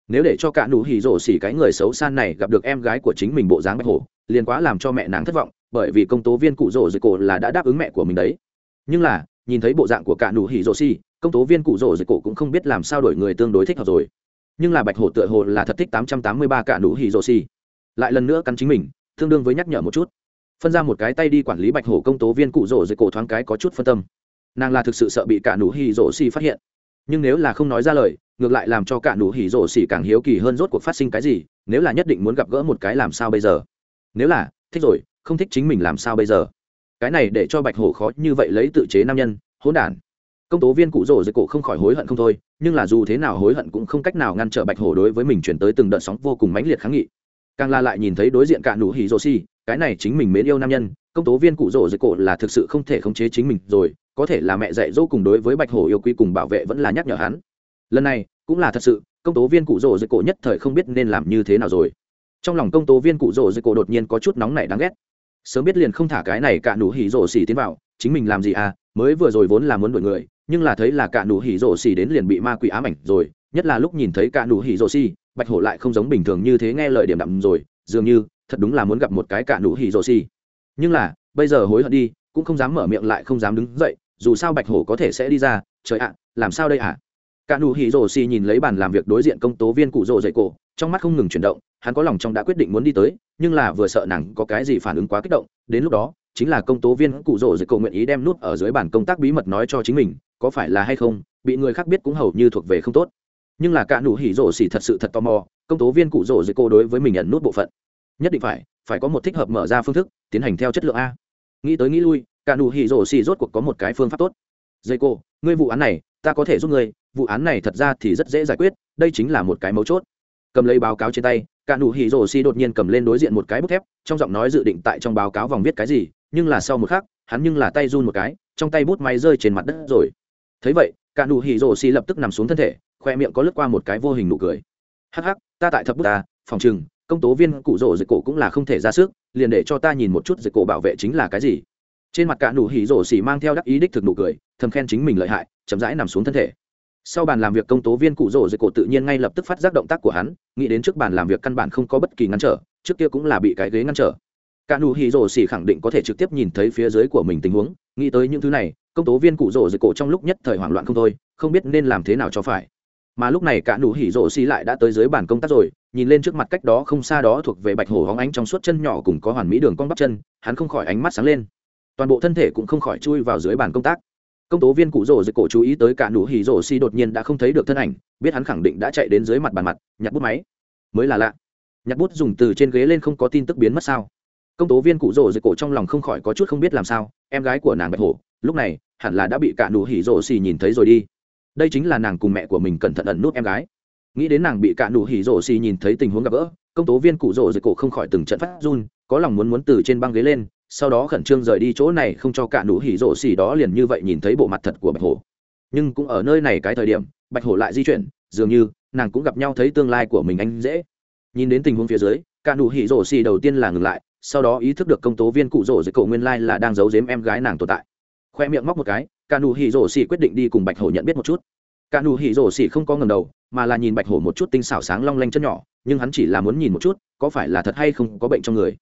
Nếu để cho cả nụ hỉ rổ xỉ cái người xấu xa này gặp được em gái của chính mình bộ dáng bạch hổ, liền quá làm cho mẹ nàng thất vọng bởi vì công tố viên cụ rỗ dưới cổ là đã đáp ứng mẹ của mình đấy. Nhưng là, nhìn thấy bộ dạng của cả nụ hỉ rỗ xì, công tố viên cụ rỗ dưới cổ cũng không biết làm sao đổi người tương đối thích hợp rồi. Nhưng là bạch hổ tựa hồ là thật thích tám trăm tám mươi ba cả nụ hỉ rỗ xì. Lại lần nữa cắn chính mình, tương đương với nhắc nhở một chút. Phân ra một cái tay đi quản lý bạch hổ công tố viên cụ rỗ dưới cổ thoáng cái có chút phân tâm. Nàng là thực sự sợ bị cả nụ hỉ rỗ xì phát hiện. Nhưng nếu là không nói ra lời, ngược lại làm cho cả nụ hỉ rỗ xỉ càng hiếu kỳ hơn rốt cuộc phát sinh cái gì, nếu là nhất định muốn gặp gỡ một cái làm sao bây giờ? Nếu là, thích rồi không thích chính mình làm sao bây giờ? Cái này để cho bạch hổ khó như vậy lấy tự chế nam nhân, hỗn đản. Công tố viên cụ rổ dưới cổ không khỏi hối hận không thôi, nhưng là dù thế nào hối hận cũng không cách nào ngăn trở bạch hổ đối với mình chuyển tới từng đợt sóng vô cùng mãnh liệt kháng nghị. Càng la lại nhìn thấy đối diện cả nụ hỉ rổ xi cái này chính mình mến yêu nam nhân, công tố viên cụ rổ dưới cổ là thực sự không thể khống chế chính mình rồi, có thể là mẹ dạy dỗ cùng đối với bạch hổ yêu quý cùng bảo vệ vẫn là nhắc nhở hắn. Lần này, cũng là thật sự, công tố viên cụ rổ dưới cổ nhất thời không biết nên làm như thế nào rồi. Trong lòng công tố viên cụ rổ dưới cổ đột nhiên có chút nóng này đáng ghét sớm biết liền không thả cái này cả nụ hỉ rổ xỉ tiến vào, chính mình làm gì à mới vừa rồi vốn là muốn đuổi người, nhưng là thấy là cả nụ hỉ rổ xỉ đến liền bị ma quỷ ám ảnh rồi, nhất là lúc nhìn thấy cả nụ hỉ rổ xỉ, bạch hổ lại không giống bình thường như thế nghe lời điểm đậm rồi, dường như, thật đúng là muốn gặp một cái cả nụ hỉ rổ xỉ nhưng là, bây giờ hối hận đi, cũng không dám mở miệng lại không dám đứng dậy, dù sao bạch hổ có thể sẽ đi ra, trời ạ, làm sao đây ạ à? cả nụ hỉ rổ xỉ nhìn lấy bàn làm việc đối diện công tố viên cụ rổ dậy cổ trong mắt không ngừng chuyển động, hắn có lòng trong đã quyết định muốn đi tới, nhưng là vừa sợ nàng có cái gì phản ứng quá kích động, đến lúc đó, chính là công tố viên cụ rỗ dưới cầu nguyện ý đem nút ở dưới bản công tác bí mật nói cho chính mình, có phải là hay không, bị người khác biết cũng hầu như thuộc về không tốt. Nhưng là cả nụ hỉ rỗ xỉ thật sự thật tò mò, công tố viên cụ rỗ dưới cô đối với mình nhận nút bộ phận. Nhất định phải phải có một thích hợp mở ra phương thức, tiến hành theo chất lượng a. Nghĩ tới nghĩ lui, cả nụ hỉ rổ xì rốt cuộc có một cái phương pháp tốt. Dây cô, ngươi vụ án này, ta có thể giúp ngươi, vụ án này thật ra thì rất dễ giải quyết, đây chính là một cái mấu chốt cầm lấy báo cáo trên tay, cả nụ hỉ rổ xì đột nhiên cầm lên đối diện một cái bút thép, trong giọng nói dự định tại trong báo cáo vòng viết cái gì, nhưng là sau một khắc, hắn nhưng là tay run một cái, trong tay bút máy rơi trên mặt đất rồi. Thấy vậy, cả nụ hỉ rổ xì lập tức nằm xuống thân thể, khoe miệng có lướt qua một cái vô hình nụ cười. Hắc hắc, ta tại thập bút ta, phòng trừng, công tố viên cụ rổ dịch cổ cũng là không thể ra sức, liền để cho ta nhìn một chút dịch cổ bảo vệ chính là cái gì. Trên mặt cả nụ hỉ rổ xì mang theo đắc ý đích thực nụ cười, thầm khen chính mình lợi hại, chậm rãi nằm xuống thân thể sau bàn làm việc công tố viên cụ rỗ dưới cổ tự nhiên ngay lập tức phát giác động tác của hắn, nghĩ đến trước bàn làm việc căn bản không có bất kỳ ngăn trở, trước kia cũng là bị cái ghế ngăn trở. Cả nụ hỉ rổ xỉ khẳng định có thể trực tiếp nhìn thấy phía dưới của mình tình huống, nghĩ tới những thứ này, công tố viên cụ rỗ dưới cổ trong lúc nhất thời hoảng loạn không thôi, không biết nên làm thế nào cho phải. Mà lúc này cả nụ hỉ rổ xỉ lại đã tới dưới bàn công tác rồi, nhìn lên trước mặt cách đó không xa đó thuộc về bạch hổ hóng ánh trong suốt chân nhỏ cùng có hoàn mỹ đường cong bắp chân, hắn không khỏi ánh mắt sáng lên. Toàn bộ thân thể cũng không khỏi chui vào dưới bàn công tác công tố viên cụ rồ dưới cổ chú ý tới cả nụ hỉ rồ xi đột nhiên đã không thấy được thân ảnh, biết hắn khẳng định đã chạy đến dưới mặt bàn mặt, nhặt bút máy. Mới là lạ. Nhặt bút dùng từ trên ghế lên không có tin tức biến mất sao? Công tố viên cụ rồ dưới cổ trong lòng không khỏi có chút không biết làm sao, em gái của nàng bạch hổ, lúc này, hẳn là đã bị cả nụ hỉ rồ xi nhìn thấy rồi đi. Đây chính là nàng cùng mẹ của mình cẩn thận ẩn nút em gái. Nghĩ đến nàng bị cả nụ hỉ rồ xi nhìn thấy tình huống gặp gỡ, công tố viên cụ rồ dưới cổ không khỏi từng trận phát run, có lòng muốn muốn từ trên băng ghế lên sau đó khẩn trương rời đi chỗ này không cho cả nụ hỉ rổ xỉ đó liền như vậy nhìn thấy bộ mặt thật của bạch hổ. Nhưng cũng ở nơi này cái thời điểm, bạch hổ lại di chuyển, dường như nàng cũng gặp nhau thấy tương lai của mình anh dễ. Nhìn đến tình huống phía dưới, cả nụ hỉ rổ xỉ đầu tiên là ngừng lại, sau đó ý thức được công tố viên cụ rổ dưới cổ nguyên lai là đang giấu giếm em gái nàng tồn tại. Khoe miệng móc một cái, cả nụ hỉ rổ xỉ quyết định đi cùng bạch hổ nhận biết một chút. Cả nụ hỉ rổ xỉ không có ngầm đầu, mà là nhìn bạch hổ một chút tinh xảo sáng long lanh chân nhỏ, nhưng hắn chỉ là muốn nhìn một chút, có phải là thật hay không có bệnh trong người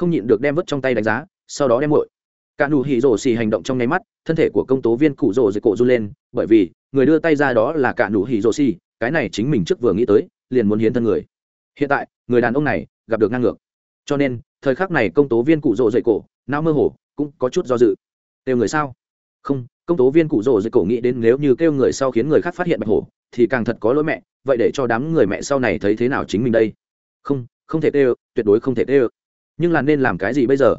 không nhịn được đem vứt trong tay đánh giá, sau đó đem vội cả nụ hỉ rổ xì hành động trong nháy mắt, thân thể của công tố viên cụ rổ dưới cổ run lên, bởi vì, người đưa tay ra đó là cả nụ hỉ rổ xì, cái này chính mình trước vừa nghĩ tới, liền muốn hiến thân người. Hiện tại, người đàn ông này gặp được ngang ngược. Cho nên, thời khắc này công tố viên cụ rổ dưới cổ, não mơ hồ, cũng có chút do dự. Kêu người sao? Không, công tố viên cụ rổ dưới cổ nghĩ đến nếu như kêu người sau khiến người khác phát hiện bạch hổ, thì càng thật có lỗi mẹ, vậy để cho đám người mẹ sau này thấy thế nào chính mình đây? Không không thể kêu tuyệt đối không thể kêu nhưng là nên làm cái gì bây giờ?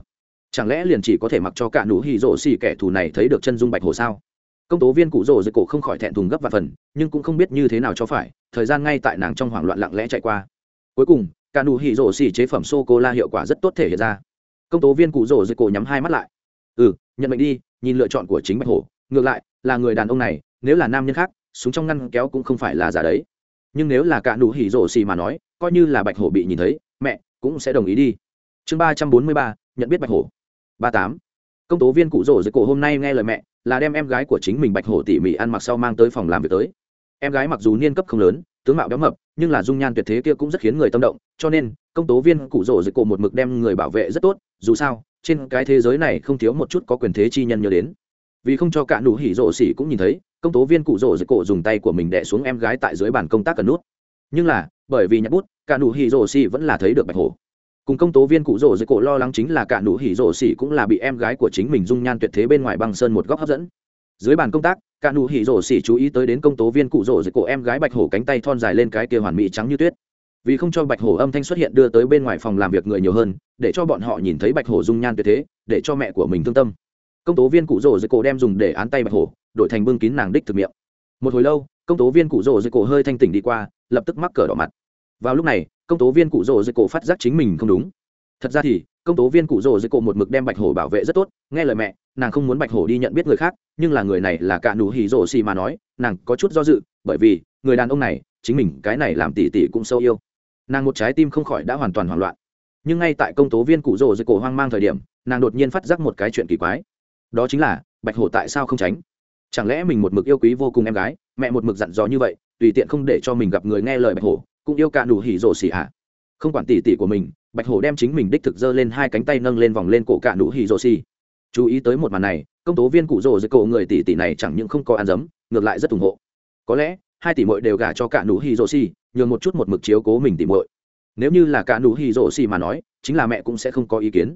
Chẳng lẽ liền chỉ có thể mặc cho cả nụ hỉ rổ xì kẻ thù này thấy được chân dung bạch hồ sao? Công tố viên cụ rổ dưới cổ không khỏi thẹn thùng gấp và phần, nhưng cũng không biết như thế nào cho phải, thời gian ngay tại nàng trong hoảng loạn lặng lẽ chạy qua. Cuối cùng, cả nụ hỉ rổ xì chế phẩm sô cô la hiệu quả rất tốt thể hiện ra. Công tố viên cụ rổ dưới cổ nhắm hai mắt lại. Ừ nhận mệnh đi, nhìn lựa chọn của chính bạch hổ. Ngược lại, là người đàn ông này, nếu là nam nhân khác, súng trong ngăn kéo cũng không phải là giả đấy. Nhưng nếu là cả nụ hỉ rổ xì mà nói, coi như là bạch hổ bị nhìn thấy, mẹ cũng sẽ đồng ý đi chương ba trăm bốn mươi ba, nhận biết bạch hổ. Ba tám. Công tố viên cụ rỗ dưới cổ hôm nay nghe lời mẹ, là đem em gái của chính mình bạch hổ tỉ mỉ ăn mặc sau mang tới phòng làm việc tới. Em gái mặc dù niên cấp không lớn, tướng mạo béo mập, nhưng là dung nhan tuyệt thế kia cũng rất khiến người tâm động, cho nên, công tố viên cụ rỗ dưới cổ một mực đem người bảo vệ rất tốt, dù sao, trên cái thế giới này không thiếu một chút có quyền thế chi nhân nhớ đến. Vì không cho cả nụ hỉ rộ xỉ cũng nhìn thấy, công tố viên cụ rỗ dưới cổ dùng tay của mình đẻ xuống em gái tại dưới bàn công tác cần nút. Nhưng là, bởi vì nhặt bút, cả nụ hỉ rộ xỉ vẫn là thấy được bạch hổ cùng công tố viên cụ rỗ dưới cổ lo lắng chính là cả nụ hỉ rỗ xỉ cũng là bị em gái của chính mình dung nhan tuyệt thế bên ngoài băng sơn một góc hấp dẫn. Dưới bàn công tác, cả nụ hỉ rỗ xỉ chú ý tới đến công tố viên cụ rỗ dưới cổ em gái bạch hổ cánh tay thon dài lên cái kia hoàn mỹ trắng như tuyết. Vì không cho bạch hổ âm thanh xuất hiện đưa tới bên ngoài phòng làm việc người nhiều hơn, để cho bọn họ nhìn thấy bạch hổ dung nhan tuyệt thế, để cho mẹ của mình thương tâm. Công tố viên cụ rỗ dưới cổ đem dùng để án tay bạch hổ, đổi thành bưng kín nàng đích thực miệng. Một hồi lâu, công tố viên cụ rỗ dưới cổ hơi thanh tỉnh đi qua, lập tức mắc cờ đỏ mặt. Vào lúc này công tố viên cụ rồ dưới cổ phát giác chính mình không đúng. Thật ra thì, công tố viên cụ rồ dưới cổ một mực đem bạch hổ bảo vệ rất tốt, nghe lời mẹ, nàng không muốn bạch hổ đi nhận biết người khác, nhưng là người này là cả nụ hỉ rồ xì mà nói, nàng có chút do dự, bởi vì, người đàn ông này, chính mình cái này làm tỉ tỉ cũng sâu yêu. Nàng một trái tim không khỏi đã hoàn toàn hoảng loạn. Nhưng ngay tại công tố viên cụ rồ dưới cổ hoang mang thời điểm, nàng đột nhiên phát giác một cái chuyện kỳ quái. Đó chính là, bạch hổ tại sao không tránh? Chẳng lẽ mình một mực yêu quý vô cùng em gái, mẹ một mực dặn dò như vậy, tùy tiện không để cho mình gặp người nghe lời bạch hổ? cũng yêu cả nụ hỉ rồ xỉ ạ. Không quản tỉ tỉ của mình, bạch hổ đem chính mình đích thực giơ lên hai cánh tay nâng lên vòng lên cổ cả nụ hỉ rồ xỉ. Chú ý tới một màn này, công tố viên cụ rồ dưới cổ người tỉ tỉ này chẳng những không có ăn dấm, ngược lại rất ủng hộ. Có lẽ, hai tỉ mội đều gả cho cả nụ hỉ rồ xỉ, nhường một chút một mực chiếu cố mình tỉ mội nếu như là cả nụ hỉ rồ xỉ mà nói, chính là mẹ cũng sẽ không có ý kiến.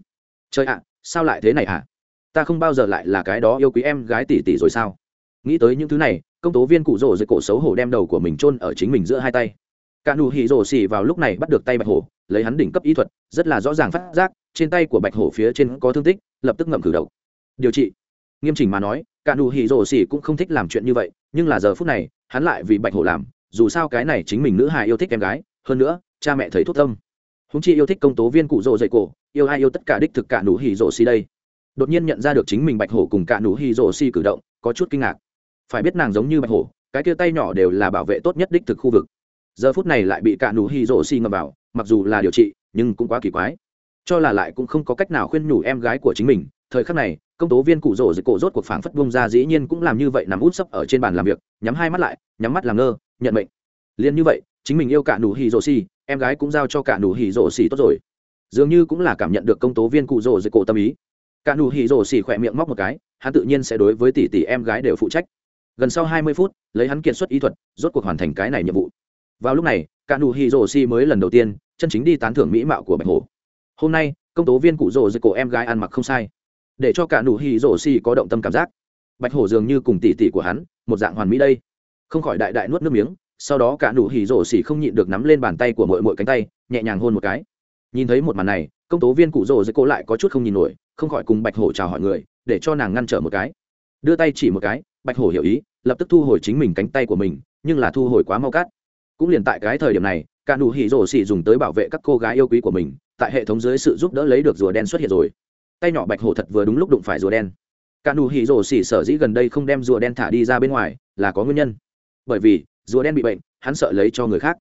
Trời ạ, sao lại thế này ạ à? ta không bao giờ lại là cái đó yêu quý em gái tỷ tỷ rồi sao? Nghĩ tới những thứ này, công tố viên cụ rồ dưới cổ xấu hổ đem đầu của mình chôn ở chính mình giữa hai tay cả nụ hỉ rổ xỉ vào lúc này bắt được tay bạch hổ, lấy hắn đỉnh cấp y thuật, rất là rõ ràng phát giác, trên tay của bạch hổ phía trên có thương tích, lập tức ngậm khử độc. Điều trị. Nghiêm chỉnh mà nói, cả nụ hỉ rổ xỉ cũng không thích làm chuyện như vậy, nhưng là giờ phút này, hắn lại vì bạch hổ làm, dù sao cái này chính mình nữ hài yêu thích em gái, hơn nữa, cha mẹ thấy thuốc tâm. Húng chi yêu thích công tố viên cụ rồ dậy cổ, yêu ai yêu tất cả đích thực cả nụ hỉ rổ xỉ đây. Đột nhiên nhận ra được chính mình bạch hổ cùng cả nụ hỉ rổ xỉ cử động, có chút kinh ngạc. Phải biết nàng giống như bạch hổ, cái kia tay nhỏ đều là bảo vệ tốt nhất đích thực khu vực giờ phút này lại bị cả nụ hy rỗ xì ngầm vào, mặc dù là điều trị, nhưng cũng quá kỳ quái. Cho là lại cũng không có cách nào khuyên nhủ em gái của chính mình. Thời khắc này, công tố viên cụ rỗ dịch cổ rốt cuộc phảng phất bung ra dĩ nhiên cũng làm như vậy nằm út sấp ở trên bàn làm việc, nhắm hai mắt lại, nhắm mắt làm ngơ, nhận mệnh. Liền như vậy, chính mình yêu cả nụ hỉ rổ xì, em gái cũng giao cho cả nụ hỉ rổ xì tốt rồi. Dường như cũng là cảm nhận được công tố viên cụ rổ dịch cổ tâm ý. Cả nụ hỉ rổ xì khỏe miệng móc một cái, hắn tự nhiên sẽ đối với tỷ tỷ em gái đều phụ trách. Gần sau hai mươi phút, lấy hắn kiệt xuất ý thuật, rốt cuộc hoàn thành cái này nhiệm vụ vào lúc này, cả nụ hì rổ xì mới lần đầu tiên, chân chính đi tán thưởng mỹ mạo của bạch hổ. Hôm nay, công tố viên cụ rổ dưới cổ em gái ăn mặc không sai. Để cho cả nụ hì rổ xì có động tâm cảm giác. Bạch hổ dường như cùng tỷ tỷ của hắn, một dạng hoàn mỹ đây. Không khỏi đại đại nuốt nước miếng, sau đó cả nụ hỉ rổ xỉ không nhịn được nắm lên bàn tay của mội mội cánh tay, nhẹ nhàng hôn một cái. Nhìn thấy một màn này, công tố viên cụ rổ dưới cô lại có chút không nhìn nổi, không khỏi cùng bạch hổ chào hỏi người, để cho nàng ngăn trở một cái. Đưa tay chỉ một cái, bạch hổ hiểu ý, lập tức thu hồi chính mình cánh tay của mình, nhưng là thu hồi quá mau cát cũng liền tại cái thời điểm này, cả nụ hỉ rổ xỉ dùng tới bảo vệ các cô gái yêu quý của mình, tại hệ thống dưới sự giúp đỡ lấy được rùa đen xuất hiện rồi. Tay nhỏ bạch hổ thật vừa đúng lúc đụng phải rùa đen. Cả nụ hỉ rổ xỉ sở dĩ gần đây không đem rùa đen thả đi ra bên ngoài, là có nguyên nhân. Bởi vì, rùa đen bị bệnh, hắn sợ lấy cho người khác.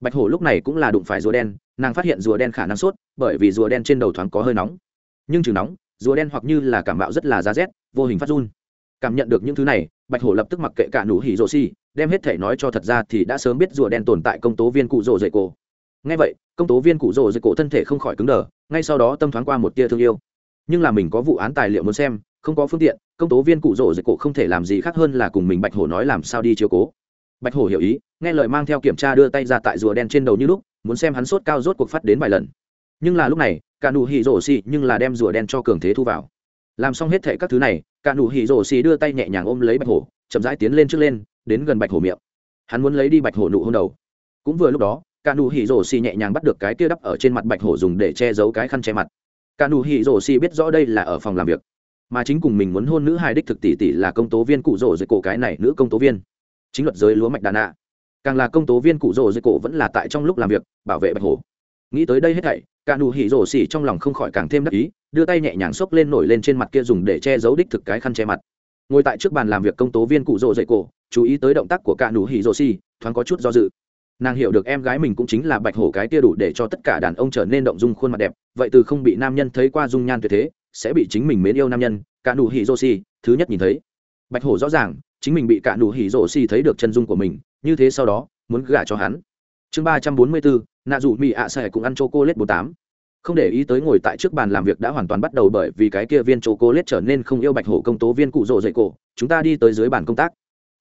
Bạch hổ lúc này cũng là đụng phải rùa đen, nàng phát hiện rùa đen khả năng sốt, bởi vì rùa đen trên đầu thoáng có hơi nóng. Nhưng chừng nóng, rùa đen hoặc như là cảm bạo rất là da rét, vô hình phát run. Cảm nhận được những thứ này, bạch hổ lập tức mặc kệ cả nụ hỉ rổ xỉ đem hết thể nói cho thật ra thì đã sớm biết rùa đen tồn tại công tố viên cụ rồ dậy cổ. Ngay vậy, công tố viên cụ rồ dậy cổ thân thể không khỏi cứng đờ, ngay sau đó tâm thoáng qua một tia thương yêu. Nhưng là mình có vụ án tài liệu muốn xem, không có phương tiện, công tố viên cụ rồ dậy cổ không thể làm gì khác hơn là cùng mình bạch hổ nói làm sao đi chiếu cố. Bạch hổ hiểu ý, nghe lời mang theo kiểm tra đưa tay ra tại rùa đen trên đầu như lúc, muốn xem hắn sốt cao rốt cuộc phát đến vài lần. Nhưng là lúc này, cả nụ hỉ rổ xì nhưng là đem rùa đen cho cường thế thu vào. Làm xong hết thể các thứ này, cả nụ hỉ rổ xì đưa tay nhẹ nhàng ôm lấy bạch hổ, chậm rãi tiến lên trước lên đến gần bạch hổ miệng. Hắn muốn lấy đi bạch hổ nụ hôn đầu. Cũng vừa lúc đó ca nụ hỉ rổ xì nhẹ nhàng bắt được cái kia đắp ở trên mặt bạch hổ dùng để che giấu cái khăn che mặt. Ca nụ hỉ rổ xì biết rõ đây là ở phòng làm việc. Mà chính cùng mình muốn hôn nữ hài đích thực tỷ tỷ là công tố viên cụ rổ dưới cổ cái này nữ công tố viên. Chính luật giới lúa mạch đà nạ càng là công tố viên cụ rổ dưới cổ vẫn là tại trong lúc làm việc, bảo vệ bạch hổ. Nghĩ tới đây hết thảy ca nụ hỉ rổ xì trong lòng không khỏi càng thêm đắc ý, đưa tay nhẹ nhàng xốc lên nổi lên trên mặt kia dùng để che giấu đích thực cái khăn che mặt. Ngồi tại trước bàn làm việc công tố viên cụ rổ dậy cổ chú ý tới động tác của cả nụ hỉ rồ xì, thoáng có chút do dự. Nàng hiểu được em gái mình cũng chính là bạch hổ cái tia đủ để cho tất cả đàn ông trở nên động dung khuôn mặt đẹp, vậy từ không bị nam nhân thấy qua dung nhan tuyệt thế, sẽ bị chính mình mến yêu nam nhân, cả nụ hỉ rồ xì, thứ nhất nhìn thấy. Bạch hổ rõ ràng, chính mình bị cả nụ hỉ rồ xì thấy được chân dung của mình, như thế sau đó, muốn gả cho hắn. Chương ba trăm bốn mươi bốn, nạ dù mỹ ạ sẽ cùng ăn chô cô lết bốn tám. Không để ý tới ngồi tại trước bàn làm việc đã hoàn toàn bắt đầu bởi vì cái kia viên chô cô lết trở nên không yêu bạch hổ công tố viên cụ rộ dậy cổ, chúng ta đi tới dưới bàn công tác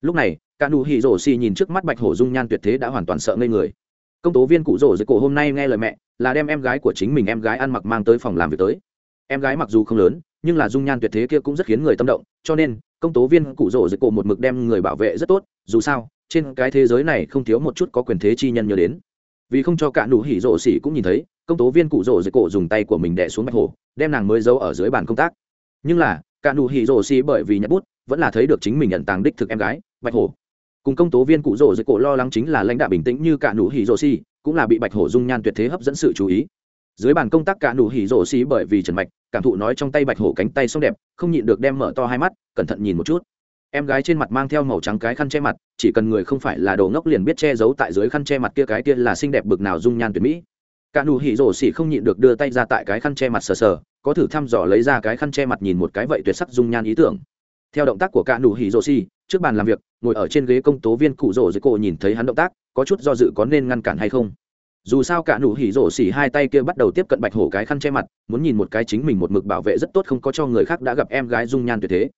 lúc này, cả nụ hỉ rổ xì nhìn trước mắt bạch hổ dung nhan tuyệt thế đã hoàn toàn sợ ngây người. Công tố viên cụ rổ dưới cổ hôm nay nghe lời mẹ, là đem em gái của chính mình em gái ăn mặc mang tới phòng làm việc tới. Em gái mặc dù không lớn, nhưng là dung nhan tuyệt thế kia cũng rất khiến người tâm động, cho nên, công tố viên cụ rổ dưới cổ một mực đem người bảo vệ rất tốt, dù sao, trên cái thế giới này không thiếu một chút có quyền thế chi nhân nhớ đến. Vì không cho cả nụ hỉ rổ xì cũng nhìn thấy, công tố viên cụ rổ dưới cổ dùng tay của mình đè xuống bạch hồ đem nàng mới giấu ở dưới bàn công tác. Nhưng là, cả nụ hỉ rổ xì bởi vì nhặt bút, vẫn là thấy được chính mình nhận tàng đích thực em gái bạch hổ. Cùng công tố viên cụ rỗ dưới cổ lo lắng chính là lãnh đạo bình tĩnh như cả nụ hỉ rỗ xi cũng là bị bạch hổ dung nhan tuyệt thế hấp dẫn sự chú ý. Dưới bàn công tác cả nụ hỉ rổ xí bởi vì trần mạch, cảm thụ nói trong tay bạch hổ cánh tay xong đẹp, không nhịn được đem mở to hai mắt, cẩn thận nhìn một chút. Em gái trên mặt mang theo màu trắng cái khăn che mặt, chỉ cần người không phải là đồ ngốc liền biết che giấu tại dưới khăn che mặt kia cái kia là xinh đẹp bực nào dung nhan tuyệt mỹ. Cả nụ hỉ rổ xỉ không nhịn được đưa tay ra tại cái khăn che mặt sờ sờ, có thử thăm dò lấy ra cái khăn che mặt nhìn một cái vậy tuyệt sắc dung nhan ý tưởng. Theo động tác của cả nụ hỉ rổ xỉ trước bàn làm việc, ngồi ở trên ghế công tố viên cụ rỗ dưới cổ nhìn thấy hắn động tác, có chút do dự có nên ngăn cản hay không. Dù sao cả nụ hỉ rổ xỉ hai tay kia bắt đầu tiếp cận bạch hổ cái khăn che mặt, muốn nhìn một cái chính mình một mực bảo vệ rất tốt không có cho người khác đã gặp em gái dung nhan tuyệt thế.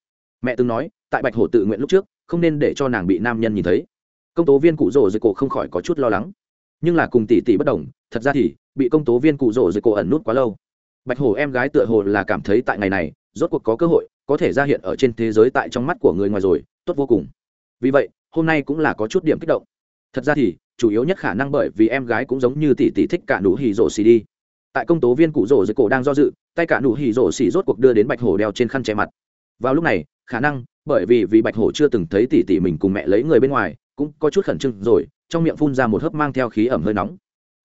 Mẹ từng nói, tại bạch hổ tự nguyện lúc trước, không nên để cho nàng bị nam nhân nhìn thấy. Công tố viên cụ rổ dưới cổ không khỏi có chút lo lắng. Nhưng là cùng tỷ tỷ bất đồng, thật ra thì, bị công tố viên cụ rổ dưới cổ ẩn nút quá lâu. Bạch hổ em gái tựa hồ là cảm thấy tại ngày này, rốt cuộc có cơ hội có thể ra hiện ở trên thế giới tại trong mắt của người ngoài rồi, tốt vô cùng. Vì vậy, hôm nay cũng là có chút điểm kích động. Thật ra thì, chủ yếu nhất khả năng bởi vì em gái cũng giống như tỷ tỷ thích cả nụ hỉ rổ xì đi. Tại công tố viên cụ rổ dưới cổ đang do dự, tay cả nụ hỉ rổ xì rốt cuộc đưa đến bạch hổ đeo trên khăn che mặt. Vào lúc này, khả năng, bởi vì vì bạch hổ chưa từng thấy tỷ tỷ mình cùng mẹ lấy người bên ngoài, cũng có chút khẩn trương rồi, trong miệng phun ra một hớp mang theo khí ẩm hơi nóng.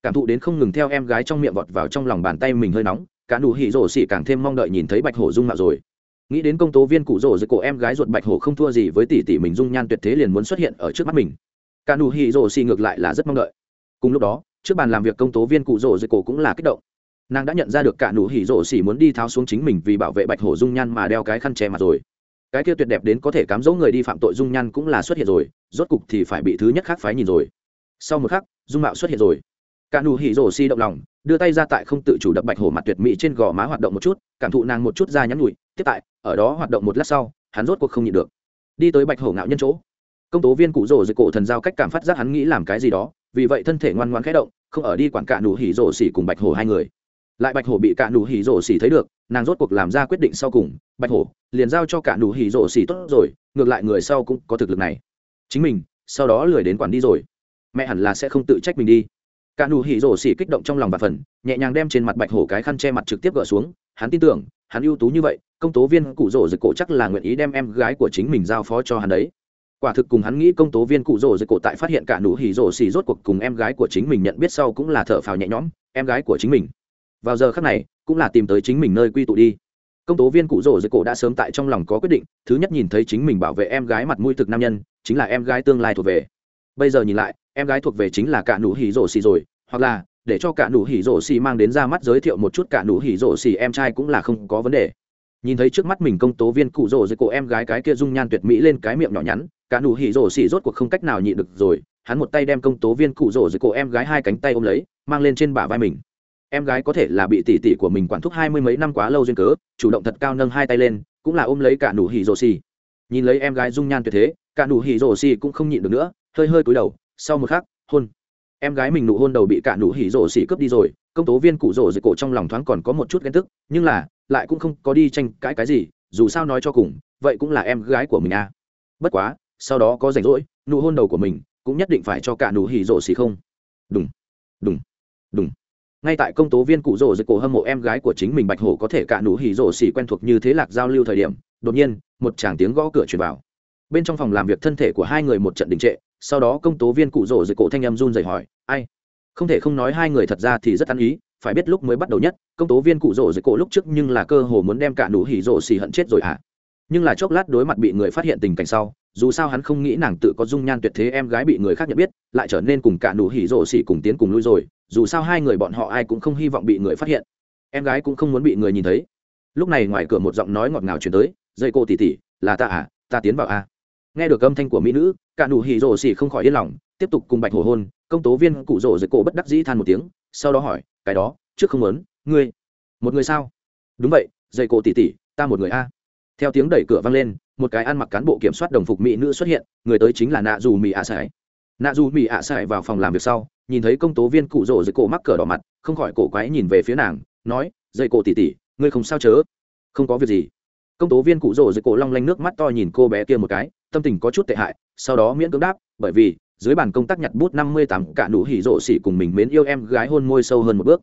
Cảm thụ đến không ngừng theo em gái trong miệng vọt vào trong lòng bàn tay mình hơi nóng, cả nụ hỉ rổ xì càng thêm mong đợi nhìn thấy bạch hổ dung mạo rồi nghĩ đến công tố viên cụ rổ giữa cổ em gái ruột bạch hổ không thua gì với tỷ tỷ mình dung nhan tuyệt thế liền muốn xuất hiện ở trước mắt mình. Cả nụ hỉ rổ xì ngược lại là rất mong đợi. Cùng lúc đó, trước bàn làm việc công tố viên cụ rổ giữa cổ cũng là kích động. Nàng đã nhận ra được cả nụ hỉ rổ xì muốn đi tháo xuống chính mình vì bảo vệ bạch hổ dung nhan mà đeo cái khăn che mặt rồi. Cái kia tuyệt đẹp đến có thể cám dỗ người đi phạm tội dung nhan cũng là xuất hiện rồi, rốt cục thì phải bị thứ nhất khác phái nhìn rồi. Sau một khắc, dung mạo xuất hiện rồi. Cả nụ hỉ rổ xi động lòng, đưa tay ra tại không tự chủ đập bạch hổ mặt tuyệt mỹ trên gò má hoạt động một chút, cảm thụ nàng một chút da nhắn nhụi tiếp tại, ở đó hoạt động một lát sau, hắn rốt cuộc không nhịn được. Đi tới bạch hổ ngạo nhân chỗ. Công tố viên cụ rổ dưới cổ thần giao cách cảm phát giác hắn nghĩ làm cái gì đó, vì vậy thân thể ngoan ngoan khẽ động, không ở đi quản cả nụ hỉ rổ xỉ cùng bạch hổ hai người. Lại bạch hổ bị cả nụ hỉ rổ xỉ thấy được, nàng rốt cuộc làm ra quyết định sau cùng, bạch hổ, liền giao cho cả nụ hỉ rổ xỉ tốt rồi, ngược lại người sau cũng có thực lực này. Chính mình, sau đó lười đến quản đi rồi. Mẹ hẳn là sẽ không tự trách mình đi. Cả nụ hỉ rổ xỉ kích động trong lòng và phần, nhẹ nhàng đem trên mặt bạch hổ cái khăn che mặt trực tiếp gỡ xuống, hắn tin tưởng hắn ưu tú như vậy, công tố viên cụ rỗ dưới cổ chắc là nguyện ý đem em gái của chính mình giao phó cho hắn đấy. Quả thực cùng hắn nghĩ công tố viên cụ rỗ dưới cổ tại phát hiện cả nụ hỉ rỗ xì rốt cuộc cùng em gái của chính mình nhận biết sau cũng là thở phào nhẹ nhõm, em gái của chính mình. Vào giờ khác này, cũng là tìm tới chính mình nơi quy tụ đi. Công tố viên cụ rỗ dưới cổ đã sớm tại trong lòng có quyết định, thứ nhất nhìn thấy chính mình bảo vệ em gái mặt mũi thực nam nhân, chính là em gái tương lai thuộc về. Bây giờ nhìn lại, em gái thuộc về chính là cả nụ hỉ rỗ xì rồi, hoặc là để cho cả nụ hỉ rổ xì mang đến ra mắt giới thiệu một chút cả nụ hỉ rổ xì em trai cũng là không có vấn đề. Nhìn thấy trước mắt mình công tố viên cụ rổ dưới cổ em gái cái kia dung nhan tuyệt mỹ lên cái miệng nhỏ nhắn, cả nụ hỉ rổ xì rốt cuộc không cách nào nhịn được rồi, hắn một tay đem công tố viên cụ rổ dưới cổ em gái hai cánh tay ôm lấy, mang lên trên bả vai mình. Em gái có thể là bị tỷ tỷ của mình quản thúc hai mươi mấy năm quá lâu duyên cớ, chủ động thật cao nâng hai tay lên, cũng là ôm lấy cả nụ hỉ rổ xì. Nhìn lấy em gái dung nhan tuyệt thế, cả nụ hỉ rổ xì cũng không nhịn được nữa, hơi hơi cúi đầu, sau một khắc, hôn em gái mình nụ hôn đầu bị cả nụ hỉ rổ xỉ cướp đi rồi, công tố viên cụ rổ dịch cổ trong lòng thoáng còn có một chút ghen tức, nhưng là, lại cũng không có đi tranh cãi cái gì, dù sao nói cho cùng, vậy cũng là em gái của mình à. Bất quá, sau đó có rảnh rỗi, nụ hôn đầu của mình cũng nhất định phải cho cả nụ hỉ rổ xỉ không? Đúng đúng đúng ngay tại công tố viên cụ rổ dịch cổ hâm mộ em gái của chính mình bạch hổ có thể cả nụ hỉ rổ xỉ quen thuộc như thế lạc giao lưu thời điểm, đột nhiên, một chàng tiếng gõ cửa truyền vào. Bên trong phòng làm việc thân thể của hai người một trận đình trệ sau đó công tố viên cụ rổ dưới cổ thanh em run rẩy hỏi, ai? Không thể không nói hai người thật ra thì rất ăn ý, phải biết lúc mới bắt đầu nhất, công tố viên cụ rổ dưới cổ lúc trước nhưng là cơ hồ muốn đem cả nụ hỉ rổ xì hận chết rồi à. nhưng là chốc lát đối mặt bị người phát hiện tình cảnh sau, dù sao hắn không nghĩ nàng tự có dung nhan tuyệt thế em gái bị người khác nhận biết, lại trở nên cùng cả nụ hỉ rổ xì cùng tiến cùng lui rồi, dù sao hai người bọn họ ai cũng không hy vọng bị người phát hiện. Em gái cũng không muốn bị người nhìn thấy. Lúc này ngoài cửa một giọng nói ngọt ngào chuyển tới, dây cô tỉ tỉ là ta à? Ta tiến vào à? nghe được âm thanh của mỹ nữ, cả nụ hỉ rồ xỉ không khỏi yên lòng, tiếp tục cùng bạch hồ hôn, công tố viên cụ rồ dưới cổ bất đắc dĩ than một tiếng, sau đó hỏi, cái đó, trước không muốn, ngươi, một người sao? Đúng vậy dây cổ tỉ tỉ ta một người a. Theo tiếng đẩy cửa vang lên, một cái ăn mặc cán bộ kiểm soát đồng phục mỹ nữ xuất hiện, người tới chính là nạ dù mỹ ạ à sải. Nạ dù mỹ ạ sải vào phòng làm việc sau, nhìn thấy công tố viên cụ rồ dưới cổ mắc cờ đỏ mặt, không khỏi cổ quái nhìn về phía nàng, nói dây cổ tỉ tỉ ngươi không sao chớ? Không có việc gì. Công tố viên cụ rồ dưới cổ long lanh nước mắt to nhìn cô bé kia một cái tâm tình có chút tệ hại sau đó miễn cưỡng đáp bởi vì dưới bàn công tác nhặt bút năm mươi tám cả nụ hỉ rộ xỉ cùng mình mến yêu em gái hôn môi sâu hơn một bước.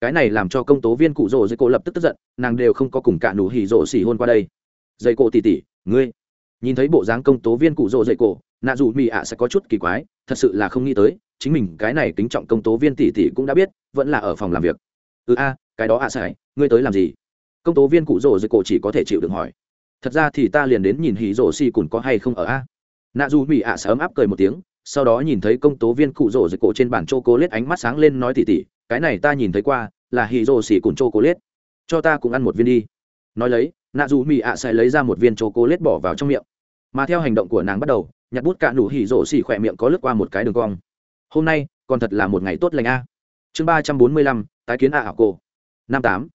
Cái này làm cho công tố viên cụ rộ dây cổ lập tức tức giận nàng đều không có cùng cả nụ hỉ rộ xỉ hôn qua đây. Dây cổ tỉ tỉ ngươi nhìn thấy bộ dáng công tố viên cụ rộ dây cổ nạ dù mì ạ sẽ có chút kỳ quái thật sự là không nghĩ tới chính mình cái này kính trọng công tố viên tỉ tỉ cũng đã biết vẫn là ở phòng làm việc. Ừ a cái đó ạ sẽ, ngươi tới làm gì? Công tố viên cụ rộ dây cổ chỉ có thể chịu được hỏi thật ra thì ta liền đến nhìn hỉ rổ xì cùn có hay không ở a? À? nạ dù mỹ ạ sớm áp cười một tiếng, sau đó nhìn thấy công tố viên cụ rổ dịch cổ trên bản chô cố lết ánh mắt sáng lên nói tỉ tỉ, cái này ta nhìn thấy qua, là hỉ rổ xì cùn chô cố lết cho ta cũng ăn một viên đi. Nói lấy, nạ dù mỹ ạ sẽ lấy ra một viên chô cố lết bỏ vào trong miệng. Mà theo hành động của nàng bắt đầu, nhặt bút cạ nụ hỉ rổ xì khỏe miệng có lướt qua một cái đường cong. Hôm nay, còn thật là một ngày tốt lành a. Chương ba trăm bốn mươi lăm, tái kiến a ảo cô năm tám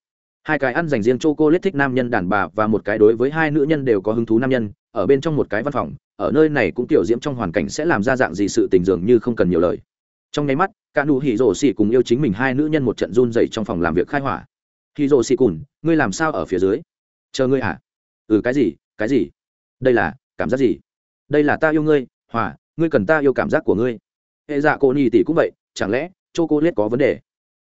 hai cái ăn dành riêng chô cô lết thích nam nhân đàn bà và một cái đối với hai nữ nhân đều có hứng thú nam nhân, ở bên trong một cái văn phòng, ở nơi này cũng tiểu diễm trong hoàn cảnh sẽ làm ra dạng gì sự tình dường như không cần nhiều lời. Trong nháy mắt, cả nụ hỉ rổ xỉ cùng yêu chính mình hai nữ nhân một trận run dày trong phòng làm việc khai hỏa. Hỉ rổ xỉ cùn, ngươi làm sao ở phía dưới? Chờ ngươi hả à? ừ cái gì cái gì? Đây là, cảm giác gì? Đây là ta yêu ngươi hỏa ngươi cần ta yêu cảm giác của ngươi. Hệ dạ cổ nhì tỷ cũng vậy, chẳng lẽ chô cô lết có vấn đề?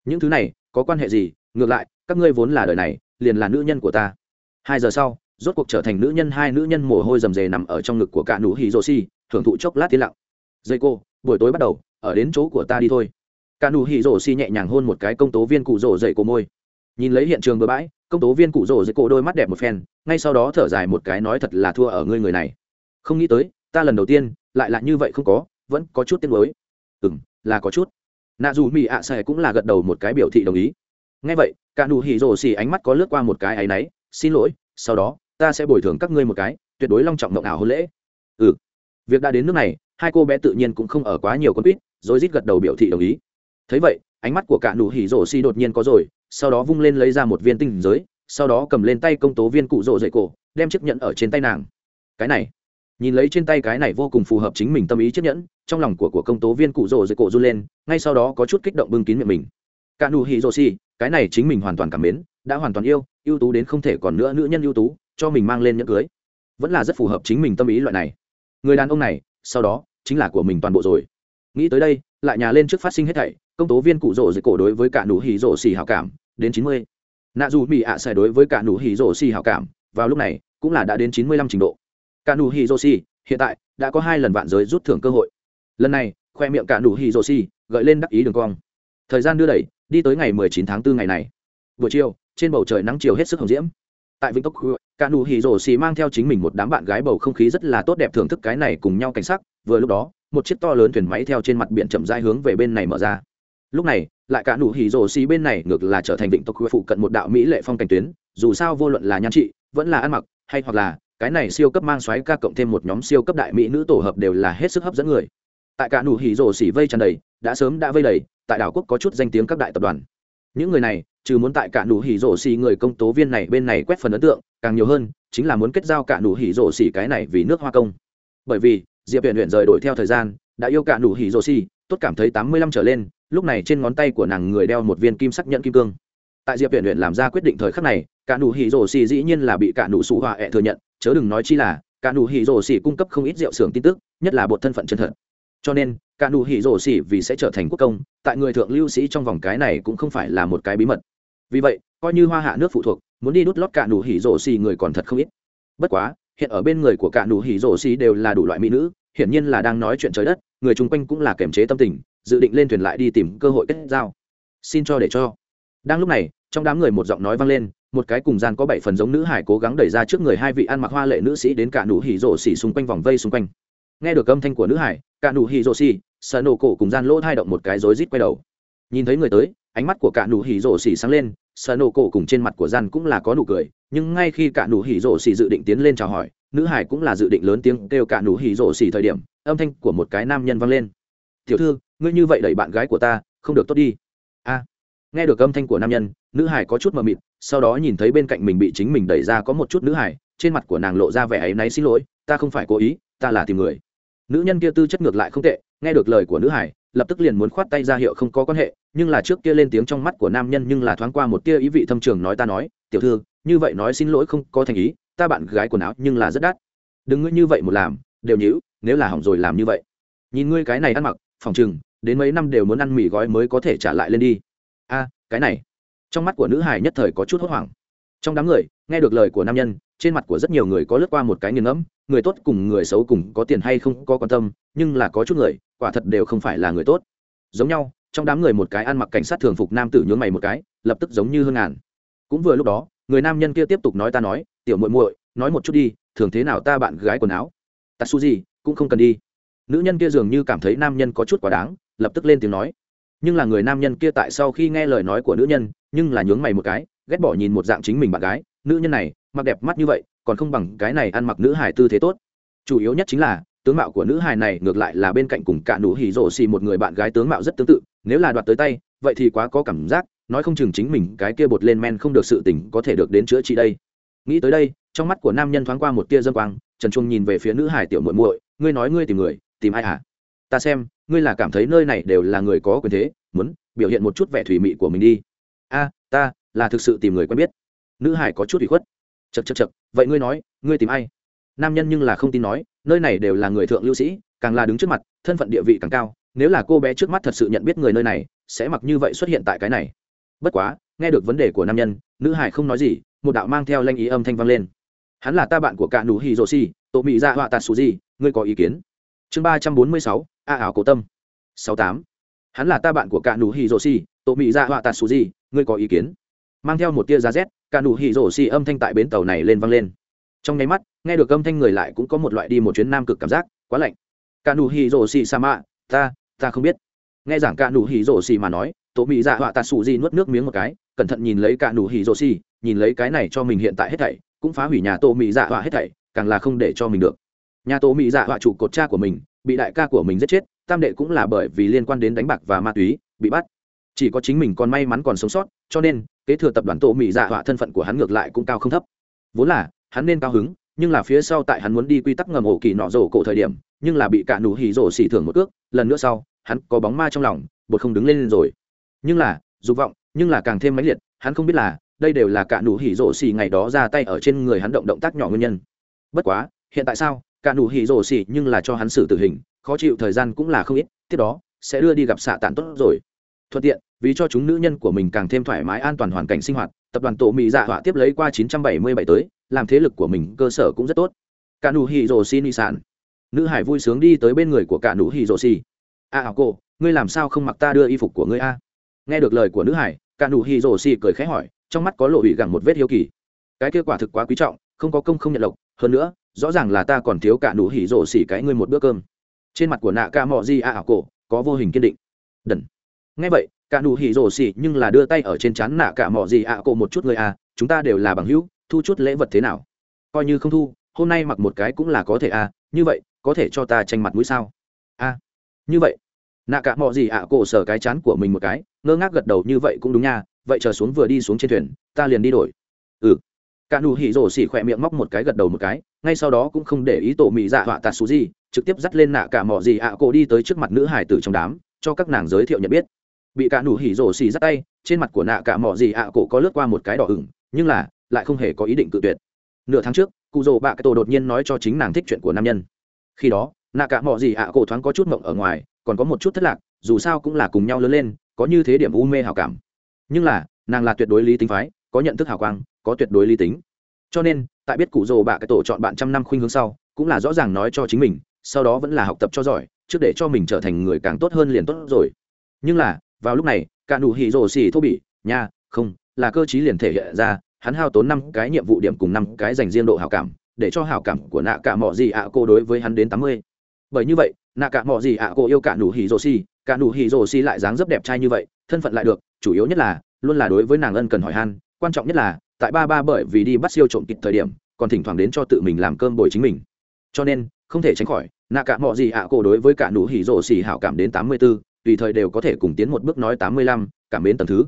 Những thứ này, có quan hệ gì? Ngược lại các ngươi vốn là đời này, liền là nữ nhân của ta. Hai giờ sau, rốt cuộc trở thành nữ nhân, hai nữ nhân mồ hôi rầm rề nằm ở trong ngực của cả nụ hỉ rồ si thưởng thụ chốc lát tiến lặng. Dây cô, buổi tối bắt đầu, ở đến chỗ của ta đi thôi. Cả nụ hỉ rồ si nhẹ nhàng hôn một cái công tố viên cụ rồ dậy cô môi. Nhìn lấy hiện trường bừa bãi, công tố viên cụ rồ dậy cô đôi mắt đẹp một phen, ngay sau đó thở dài một cái nói thật là thua ở ngươi người này. Không nghĩ tới, ta lần đầu tiên, lại là như vậy không có, vẫn có chút tiếc mới ừm, là có chút. Nạ dù mỹ ạ sài cũng là gật đầu một cái biểu thị đồng ý ngay vậy, cả nụ hỉ rổ xì ánh mắt có lướt qua một cái áy náy, xin lỗi, sau đó, ta sẽ bồi thường các ngươi một cái, tuyệt đối long trọng mộng ảo hôn lễ. Ừ. Việc đã đến nước này, hai cô bé tự nhiên cũng không ở quá nhiều con quýt, rồi rít gật đầu biểu thị đồng ý. Thấy vậy, ánh mắt của cả nụ hỉ rổ xì đột nhiên có rồi, sau đó vung lên lấy ra một viên tinh giới, sau đó cầm lên tay công tố viên cụ rổ dậy cổ, đem chiếc nhẫn ở trên tay nàng. Cái này. Nhìn lấy trên tay cái này vô cùng phù hợp chính mình tâm ý chiếc nhẫn, trong lòng của của công tố viên cụ rổ dậy cổ run lên, ngay sau đó có chút kích động bưng kín miệng mình. Cả nụ hỉ rổ xì cái này chính mình hoàn toàn cảm mến, đã hoàn toàn yêu, ưu tú đến không thể còn nữa nữ nhân ưu tú, cho mình mang lên nhẫn cưới. Vẫn là rất phù hợp chính mình tâm ý loại này. Người đàn ông này, sau đó, chính là của mình toàn bộ rồi. Nghĩ tới đây, lại nhà lên trước phát sinh hết thảy, công tố viên cụ rỗ dịch cổ đối với cả nụ hỉ rỗ xì hảo cảm, đến chín mươi. Nạ dù mỹ ạ xài đối với cả nụ hỉ rỗ xì hảo cảm, vào lúc này, cũng là đã đến chín mươi lăm trình độ. Cả nụ hỉ rỗ xì, hiện tại, đã có hai lần vạn giới rút thưởng cơ hội. Lần này, khoe miệng cả nụ hỉ rỗ xì, gợi lên đắc ý đường cong thời gian đưa đẩy, đi tới ngày 19 tháng 4 ngày này. Buổi chiều, trên bầu trời nắng chiều hết sức hồng diễm. Tại vĩnh tốc cả nụ Hì rổ xì mang theo chính mình một đám bạn gái bầu không khí rất là tốt đẹp thưởng thức cái này cùng nhau cảnh sắc. Vừa lúc đó, một chiếc to lớn thuyền máy theo trên mặt biển chậm rãi hướng về bên này mở ra. Lúc này, lại cả nụ Hì rổ xì bên này ngược là trở thành vịnh tộc phụ cận một đạo mỹ lệ phong cảnh tuyến. Dù sao vô luận là nhan trị, vẫn là ăn mặc, hay hoặc là cái này siêu cấp mang xoáy ca cộng thêm một nhóm siêu cấp đại mỹ nữ tổ hợp đều là hết sức hấp dẫn người tại cả nụ hỉ rổ xỉ vây tràn đầy, đã sớm đã vây đầy, tại đảo quốc có chút danh tiếng các đại tập đoàn. Những người này, trừ muốn tại cả nụ hỉ rổ xỉ người công tố viên này bên này quét phần ấn tượng, càng nhiều hơn, chính là muốn kết giao cả nụ hỉ rổ xỉ cái này vì nước hoa công. Bởi vì, diệp huyền huyền rời đổi theo thời gian, đã yêu cả nụ hỉ rổ xỉ, tốt cảm thấy tám mươi lăm trở lên, lúc này trên ngón tay của nàng người đeo một viên kim sắc nhận kim cương. Tại diệp huyền huyền làm ra quyết định thời khắc này, cả nụ hỉ rổ xỉ dĩ nhiên là bị cả nụ sụ họa ẹ thừa nhận, chớ đừng nói chi là, cả nụ hỉ rổ xỉ cung cấp không ít rượu xưởng tin tức, nhất là bột thân phận chân thật cho nên, cả nụ hỉ rổ xỉ vì sẽ trở thành quốc công, tại người thượng lưu sĩ trong vòng cái này cũng không phải là một cái bí mật. Vì vậy, coi như hoa hạ nước phụ thuộc, muốn đi đút lót cả nụ hỉ rổ xỉ người còn thật không ít. Bất quá, hiện ở bên người của cả nụ hỉ rổ xỉ đều là đủ loại mỹ nữ, hiển nhiên là đang nói chuyện trời đất, người chung quanh cũng là kiềm chế tâm tình, dự định lên thuyền lại đi tìm cơ hội kết giao. Xin cho để cho. Đang lúc này, trong đám người một giọng nói vang lên, một cái cùng gian có bảy phần giống nữ hải cố gắng đẩy ra trước người hai vị ăn mặc hoa lệ nữ sĩ đến cả nụ hỉ rổ xỉ xung quanh vòng vây xung quanh nghe được âm thanh của nữ hải, cả nụ hì rồ xì, sợ nổ cổ cùng gian lỗ thai động một cái rối rít quay đầu. Nhìn thấy người tới, ánh mắt của cả nụ hỉ rổ xì sáng lên, sợ nổ cổ cùng trên mặt của gian cũng là có nụ cười, nhưng ngay khi cả nụ hỉ rổ xì dự định tiến lên chào hỏi, nữ hải cũng là dự định lớn tiếng kêu cả nụ hỉ rổ xì thời điểm, âm thanh của một cái nam nhân vang lên. Tiểu thư, ngươi như vậy đẩy bạn gái của ta, không được tốt đi. A. Nghe được âm thanh của nam nhân, nữ hải có chút mờ mịt, sau đó nhìn thấy bên cạnh mình bị chính mình đẩy ra có một chút nữ hải, trên mặt của nàng lộ ra vẻ ấy náy xin lỗi, ta không phải cố ý, ta là tìm người nữ nhân kia tư chất ngược lại không tệ, nghe được lời của nữ hải, lập tức liền muốn khoát tay ra hiệu không có quan hệ, nhưng là trước kia lên tiếng trong mắt của nam nhân nhưng là thoáng qua một tia ý vị thâm trường nói ta nói, tiểu thư, như vậy nói xin lỗi không có thành ý, ta bạn gái quần áo nhưng là rất đắt. Đừng ngươi như vậy một làm, đều nhữ nếu là hỏng rồi làm như vậy. Nhìn ngươi cái này ăn mặc, phòng chừng đến mấy năm đều muốn ăn mì gói mới có thể trả lại lên đi. A, cái này. Trong mắt của nữ hải nhất thời có chút hốt hoảng. Trong đám người nghe được lời của nam nhân, trên mặt của rất nhiều người có lướt qua một cái nghiền ngẫm, người tốt cùng người xấu cùng có tiền hay không có quan tâm, nhưng là có chút người, quả thật đều không phải là người tốt. Giống nhau, trong đám người một cái ăn mặc cảnh sát thường phục nam tử nhướng mày một cái, lập tức giống như hương ngàn. Cũng vừa lúc đó, người nam nhân kia tiếp tục nói ta nói, tiểu muội muội, nói một chút đi, thường thế nào ta bạn gái quần áo? Ta su gì cũng không cần đi. Nữ nhân kia dường như cảm thấy nam nhân có chút quá đáng, lập tức lên tiếng nói. Nhưng là người nam nhân kia tại sau khi nghe lời nói của nữ nhân, nhưng là nhướng mày một cái, ghét bỏ nhìn một dạng chính mình bạn gái nữ nhân này, mặc đẹp mắt như vậy, còn không bằng cái này ăn mặc nữ hài tư thế tốt. Chủ yếu nhất chính là, tướng mạo của nữ hài này ngược lại là bên cạnh cùng cả nụ hỉ rổ xì một người bạn gái tướng mạo rất tương tự, nếu là đoạt tới tay, vậy thì quá có cảm giác, nói không chừng chính mình cái kia bột lên men không được sự tình có thể được đến chữa trị đây. Nghĩ tới đây, trong mắt của nam nhân thoáng qua một tia dâm quang, trần trung nhìn về phía nữ hải tiểu muội muội, ngươi nói ngươi tìm người, tìm ai hả? Ta xem, ngươi là cảm thấy nơi này đều là người có quyền thế, muốn biểu hiện một chút vẻ thủy mị của mình đi. A, ta là thực sự tìm người quen biết nữ hải có chút ủy khuất. Chật chật chật vậy ngươi nói, ngươi tìm ai? Nam nhân nhưng là không tin nói, nơi này đều là người thượng lưu sĩ, càng là đứng trước mặt, thân phận địa vị càng cao, nếu là cô bé trước mắt thật sự nhận biết người nơi này, sẽ mặc như vậy xuất hiện tại cái này. Bất quá, nghe được vấn đề của nam nhân, nữ hải không nói gì, một đạo mang theo lanh ý âm thanh vang lên. Hắn là ta bạn của cả nụ hì rô si tổ mỹ ra họa tạt xù gì ngươi có ý kiến? Chương ba trăm bốn mươi sáu, a ảo cổ tâm. Sáu tám. Hắn là ta bạn của cả nụ hì rô si tổ mỹ ra họa tạt xù gì ngươi có ý kiến? Mang theo một tia giá rét cả nụ hỉ rổ xì âm thanh tại bến tàu này lên vang lên. Trong nháy mắt, nghe được âm thanh người lại cũng có một loại đi một chuyến nam cực cảm giác, quá lạnh. Cả nụ hỉ rổ xì sa mạ, ta ta không biết. Nghe giảng cả nụ hỉ rổ xì mà nói, tổ mỹ dạ họa tạ sụ di nuốt nước miếng một cái, cẩn thận nhìn lấy cả nụ hỉ rổ xì, nhìn lấy cái này cho mình hiện tại hết thảy, cũng phá hủy nhà tổ mỹ dạ họa hết thảy, càng là không để cho mình được. Nhà tổ mỹ dạ họa trụ cột cha của mình, bị đại ca của mình giết chết, tam đệ cũng là bởi vì liên quan đến đánh bạc và ma túy, bị bắt. Chỉ có chính mình còn may mắn còn sống sót, cho nên kế thừa tập đoàn tổ mỹ dạ họa thân phận của hắn ngược lại cũng cao không thấp. Vốn là, hắn nên cao hứng, nhưng là phía sau tại hắn muốn đi quy tắc ngầm ổ kỳ nọ rổ cổ thời điểm, nhưng là bị cả nụ hỉ rổ xỉ thưởng một cước, lần nữa sau, hắn có bóng ma trong lòng, bột không đứng lên rồi. Nhưng là, dục vọng, nhưng là càng thêm mãnh liệt, hắn không biết là, đây đều là cả nụ hỉ rổ xỉ ngày đó ra tay ở trên người hắn động động tác nhỏ nguyên nhân. Bất quá, hiện tại sao, cả nụ hỉ rổ xỉ nhưng là cho hắn xử tử hình, khó chịu thời gian cũng là không ít, tiếp đó, sẽ đưa đi gặp xạ tàn tốt rồi thuận tiện vì cho chúng nữ nhân của mình càng thêm thoải mái an toàn hoàn cảnh sinh hoạt tập đoàn tổ mỹ dạ họa tiếp lấy qua 977 tới làm thế lực của mình cơ sở cũng rất tốt. Cả nụ hì rồ xin đi sản nữ hải vui sướng đi tới bên người của cả nụ hì rồ xì a à, cô ngươi làm sao không mặc ta đưa y phục của ngươi a? Nghe được lời của nữ hải cả nụ hì rồ xì cười khẽ hỏi trong mắt có lộ ủy gẳng một vết hiếu kỳ. Cái kết quả thực quá quý trọng không có công không nhận lộc hơn nữa rõ ràng là ta còn thiếu cả nụ hỉ rổ xỉ cái ngươi một bữa cơm. Trên mặt của nạ ca mò di a ảo cổ có vô hình kiên định. Đần nghe vậy cả nụ hỉ rồ xỉ nhưng là đưa tay ở trên chán nạ cả mỏ gì ạ à cổ một chút người à chúng ta đều là bằng hữu thu chút lễ vật thế nào? Coi như không thu hôm nay mặc một cái cũng là có thể à như vậy có thể cho ta tranh mặt mũi sao? A à, như vậy. Nạ cả mỏ gì ạ à cổ sờ cái chán của mình một cái ngơ ngác gật đầu như vậy cũng đúng nha vậy chờ xuống vừa đi xuống trên thuyền ta liền đi đổi. Ừ. Cả nụ hỉ rồ xỉ khỏe miệng móc một cái gật đầu một cái ngay sau đó cũng không để ý tổ mị dạ họa tạt xù gì trực tiếp dắt lên nạ cả mỏ gì ạ cổ đi tới trước mặt nữ hải tử trong đám cho các nàng giới thiệu nhận biết bị cả nụ hỉ rổ xì dắt tay, trên mặt của nạ cả mỏ gì ạ cổ có lướt qua một cái đỏ ửng, nhưng là lại không hề có ý định cự tuyệt. Nửa tháng trước, cụ rổ bạ cái tổ đột nhiên nói cho chính nàng thích chuyện của nam nhân. Khi đó, nạ cả mỏ gì ạ cổ thoáng có chút mộng ở ngoài, còn có một chút thất lạc, dù sao cũng là cùng nhau lớn lên, có như thế điểm u mê hào cảm. Nhưng là, nàng là tuyệt đối lý tính phái, có nhận thức hào quang, có tuyệt đối lý tính. Cho nên, tại biết cụ rổ bạ cái tổ chọn bạn trăm năm khuynh hướng sau, cũng là rõ ràng nói cho chính mình, sau đó vẫn là học tập cho giỏi, trước để cho mình trở thành người càng tốt hơn liền tốt rồi. Nhưng là vào lúc này cả nụ hỉ rổ xỉ thô bỉ nha không là cơ chí liền thể hiện ra hắn hao tốn năm cái nhiệm vụ điểm cùng năm cái dành riêng độ hảo cảm để cho hảo cảm của nạ cả mỏ gì ạ cô đối với hắn đến tám mươi. Bởi như vậy nạ cả mỏ gì ạ cô yêu cả nụ hỉ rổ xỉ cả nụ hỉ rổ xỉ lại dáng dấp đẹp trai như vậy thân phận lại được chủ yếu nhất là luôn là đối với nàng ân cần hỏi han quan trọng nhất là tại ba ba bởi vì đi bắt siêu trộm kịp thời điểm còn thỉnh thoảng đến cho tự mình làm cơm bồi chính mình. Cho nên không thể tránh khỏi nạ cả mọi gì ạ cô đối với cả nụ hỉ rổ xỉ hảo cảm đến tám mươi 84, tùy thời đều có thể cùng tiến một bước nói tám mươi lăm, cảm mến tầm thứ.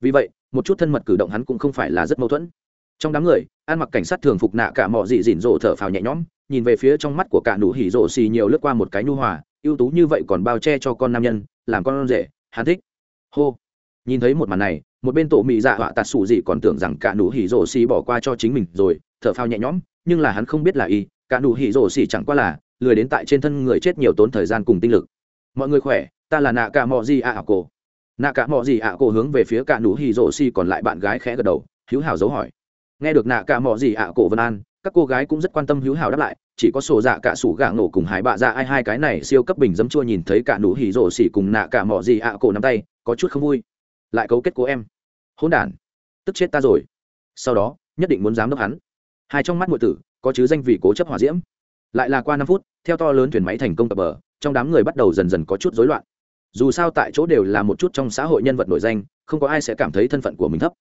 Vì vậy, một chút thân mật cử động hắn cũng không phải là rất mâu thuẫn. Trong đám người an mặc cảnh sát thường phục nạ cả mọi dị dỉn rộ thở phào nhẹ nhõm, nhìn về phía trong mắt của cả nụ hỉ rộ xì nhiều lướt qua một cái nhu hòa, ưu tú như vậy còn bao che cho con nam nhân, làm con rể, hắn thích. Hô. Nhìn thấy một màn này, một bên tổ mỹ dạ họa tạt xù gì còn tưởng rằng cả nụ hỉ rổ xì bỏ qua cho chính mình rồi, thở phào nhẹ nhõm, nhưng là hắn không biết là y, cả nụ hỉ rổ xì chẳng qua là lười đến tại trên thân người chết nhiều tốn thời gian cùng tinh lực. Mọi người khỏe ta là nạ cả mò gì ạ à cổ. Nạ cả mò gì ạ à cổ hướng về phía cả nụ hỉ rổ xì còn lại bạn gái khẽ gật đầu hữu hảo dấu hỏi. Nghe được nạ cả mò gì ạ à cổ vân an, các cô gái cũng rất quan tâm hữu hảo đáp lại, chỉ có sổ dạ cả sủ gà nổ cùng hải bạ ra ai hai cái này siêu cấp bình dấm chua nhìn thấy cả nụ hỉ rổ xì cùng nạ cả mò gì ạ cổ nắm tay, có chút không vui. Lại cấu kết của em. Hỗn đản. Tức chết ta rồi. Sau đó, nhất định muốn dám đốc hắn. Hai trong mắt ngụy tử, có chứ danh vị cố chấp hỏa diễm. Lại là qua năm phút, theo to lớn thuyền máy thành công cập bờ, trong đám người bắt đầu dần dần có chút rối loạn dù sao tại chỗ đều là một chút trong xã hội nhân vật nổi danh, không có ai sẽ cảm thấy thân phận của mình thấp.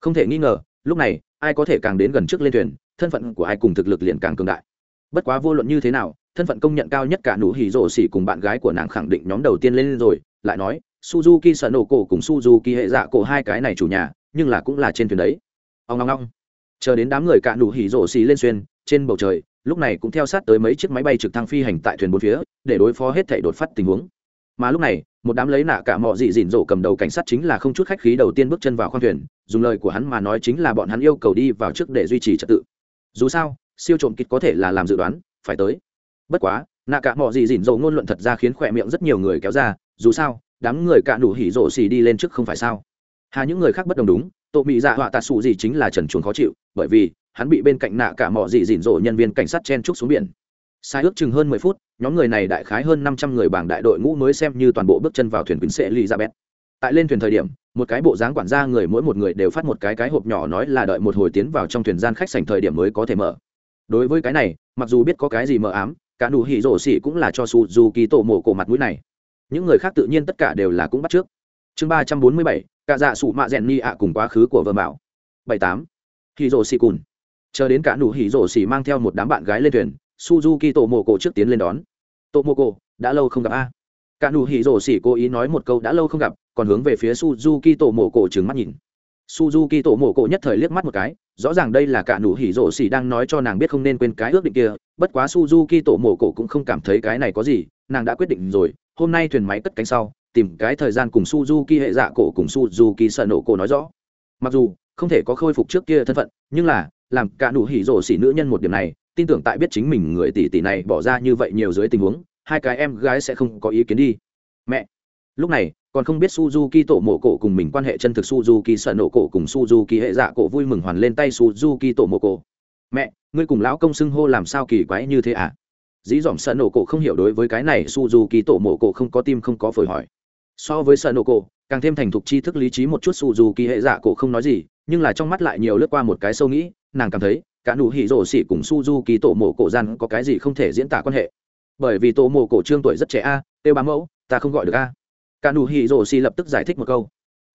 Không thể nghi ngờ, lúc này, ai có thể càng đến gần trước lên thuyền, thân phận của ai cùng thực lực liền càng cường đại. Bất quá vô luận như thế nào, thân phận công nhận cao nhất cả nụ hỉ rổ xỉ cùng bạn gái của nàng khẳng định nhóm đầu tiên lên rồi, lại nói, suzuki sợ nổ cổ cùng suzuki hệ dạ cổ hai cái này chủ nhà, nhưng là cũng là trên thuyền đấy. Ông ngong ngong chờ đến đám người cả nụ hỉ rổ xỉ lên xuyên, trên bầu trời, lúc này cũng theo sát tới mấy chiếc máy bay trực thăng phi hành tại thuyền bốn phía, để đối phó hết thảy đột phát tình huống mà lúc này, một đám lấy nạ cả mọi dị dịn rộ cầm đầu cảnh sát chính là không chút khách khí đầu tiên bước chân vào khoang thuyền, dùng lời của hắn mà nói chính là bọn hắn yêu cầu đi vào trước để duy trì trật tự. Dù sao, siêu trộm kịch có thể là làm dự đoán, phải tới. Bất quá, nạ cả mọi dị dịn rộ ngôn luận thật ra khiến khỏe miệng rất nhiều người kéo ra, dù sao, đám người cạn đủ hỉ rộ xì đi lên trước không phải sao. Hà những người khác bất đồng đúng tội bị dạ họa tạ sụ gì chính là trần chuồng khó chịu, bởi vì, hắn bị bên cạnh nạ cả mọi dị dịn rộ nhân viên cảnh sát chen trúc xuống biển sai ước chừng hơn mười phút, nhóm người này đại khái hơn năm trăm người bảng đại đội ngũ mới xem như toàn bộ bước chân vào thuyền quýnh sẽ lì ra bét tại lên thuyền thời điểm, một cái bộ dáng quản gia người mỗi một người đều phát một cái cái hộp nhỏ nói là đợi một hồi tiến vào trong thuyền gian khách sảnh thời điểm mới có thể mở. Đối với cái này, mặc dù biết có cái gì mờ ám, cả nụ hỉ rổ xỉ cũng là cho su dù kỳ tổ mổ cổ mặt mũi này. Những người khác tự nhiên tất cả đều là cũng bắt trước. Chương ba trăm bốn mươi bảy, cả dạ sụ mạ rèn ni ạ cùng quá khứ của vợ bảo bảy tám, hỉ rổ xỉ cùn. Chờ đến cả nụ hỉ rổ xỉ mang theo một đám bạn gái lên thuyền suzuki tổ mộ cổ trước tiến lên đón. Tổ mộ cổ đã lâu không gặp a. Cả nụ hỉ rổ xỉ cố ý nói một câu đã lâu không gặp, còn hướng về phía suzuki tổ mộ cổ trừng mắt nhìn. Suzuki tổ mộ cổ nhất thời liếc mắt một cái, rõ ràng đây là cả nụ hỉ rổ xỉ đang nói cho nàng biết không nên quên cái ước định kia, bất quá suzuki tổ mộ cổ cũng không cảm thấy cái này có gì, nàng đã quyết định rồi, hôm nay thuyền máy cất cánh sau, tìm cái thời gian cùng suzuki hệ dạ cổ cùng suzuki sợ nổ cổ nói rõ. Mặc dù, không thể có khôi phục trước kia thân phận, nhưng là, làm cả nụ hỉ rổ xỉ nữ nhân một điểm này tin tưởng tại biết chính mình người tỷ tỷ này bỏ ra như vậy nhiều dưới tình huống, hai cái em gái sẽ không có ý kiến đi. Mẹ! Lúc này, còn không biết suzuki tổ mộ cổ cùng mình quan hệ chân thực suzuki sợ nổ cổ cùng suzuki hệ dạ cổ vui mừng hoàn lên tay suzuki tổ mộ cổ. Mẹ, ngươi cùng lão công xưng hô làm sao kỳ quái như thế à? Dĩ dỏm sợ nổ cổ không hiểu đối với cái này suzuki tổ mộ cổ không có tim không có phổi hỏi. So với sợ nổ cổ, càng thêm thành thục tri thức lý trí một chút suzuki hệ dạ cổ không nói gì, nhưng là trong mắt lại nhiều lướt qua một cái sâu nghĩ, nàng cảm thấy cả nụ hỉ rổ xỉ cùng suzuki tổ mộ cổ gian có cái gì không thể diễn tả quan hệ? Bởi vì tổ mộ cổ trương tuổi rất trẻ a à, têu bá mẫu ta không gọi được a. Cả nụ hỉ rổ xỉ lập tức giải thích một câu.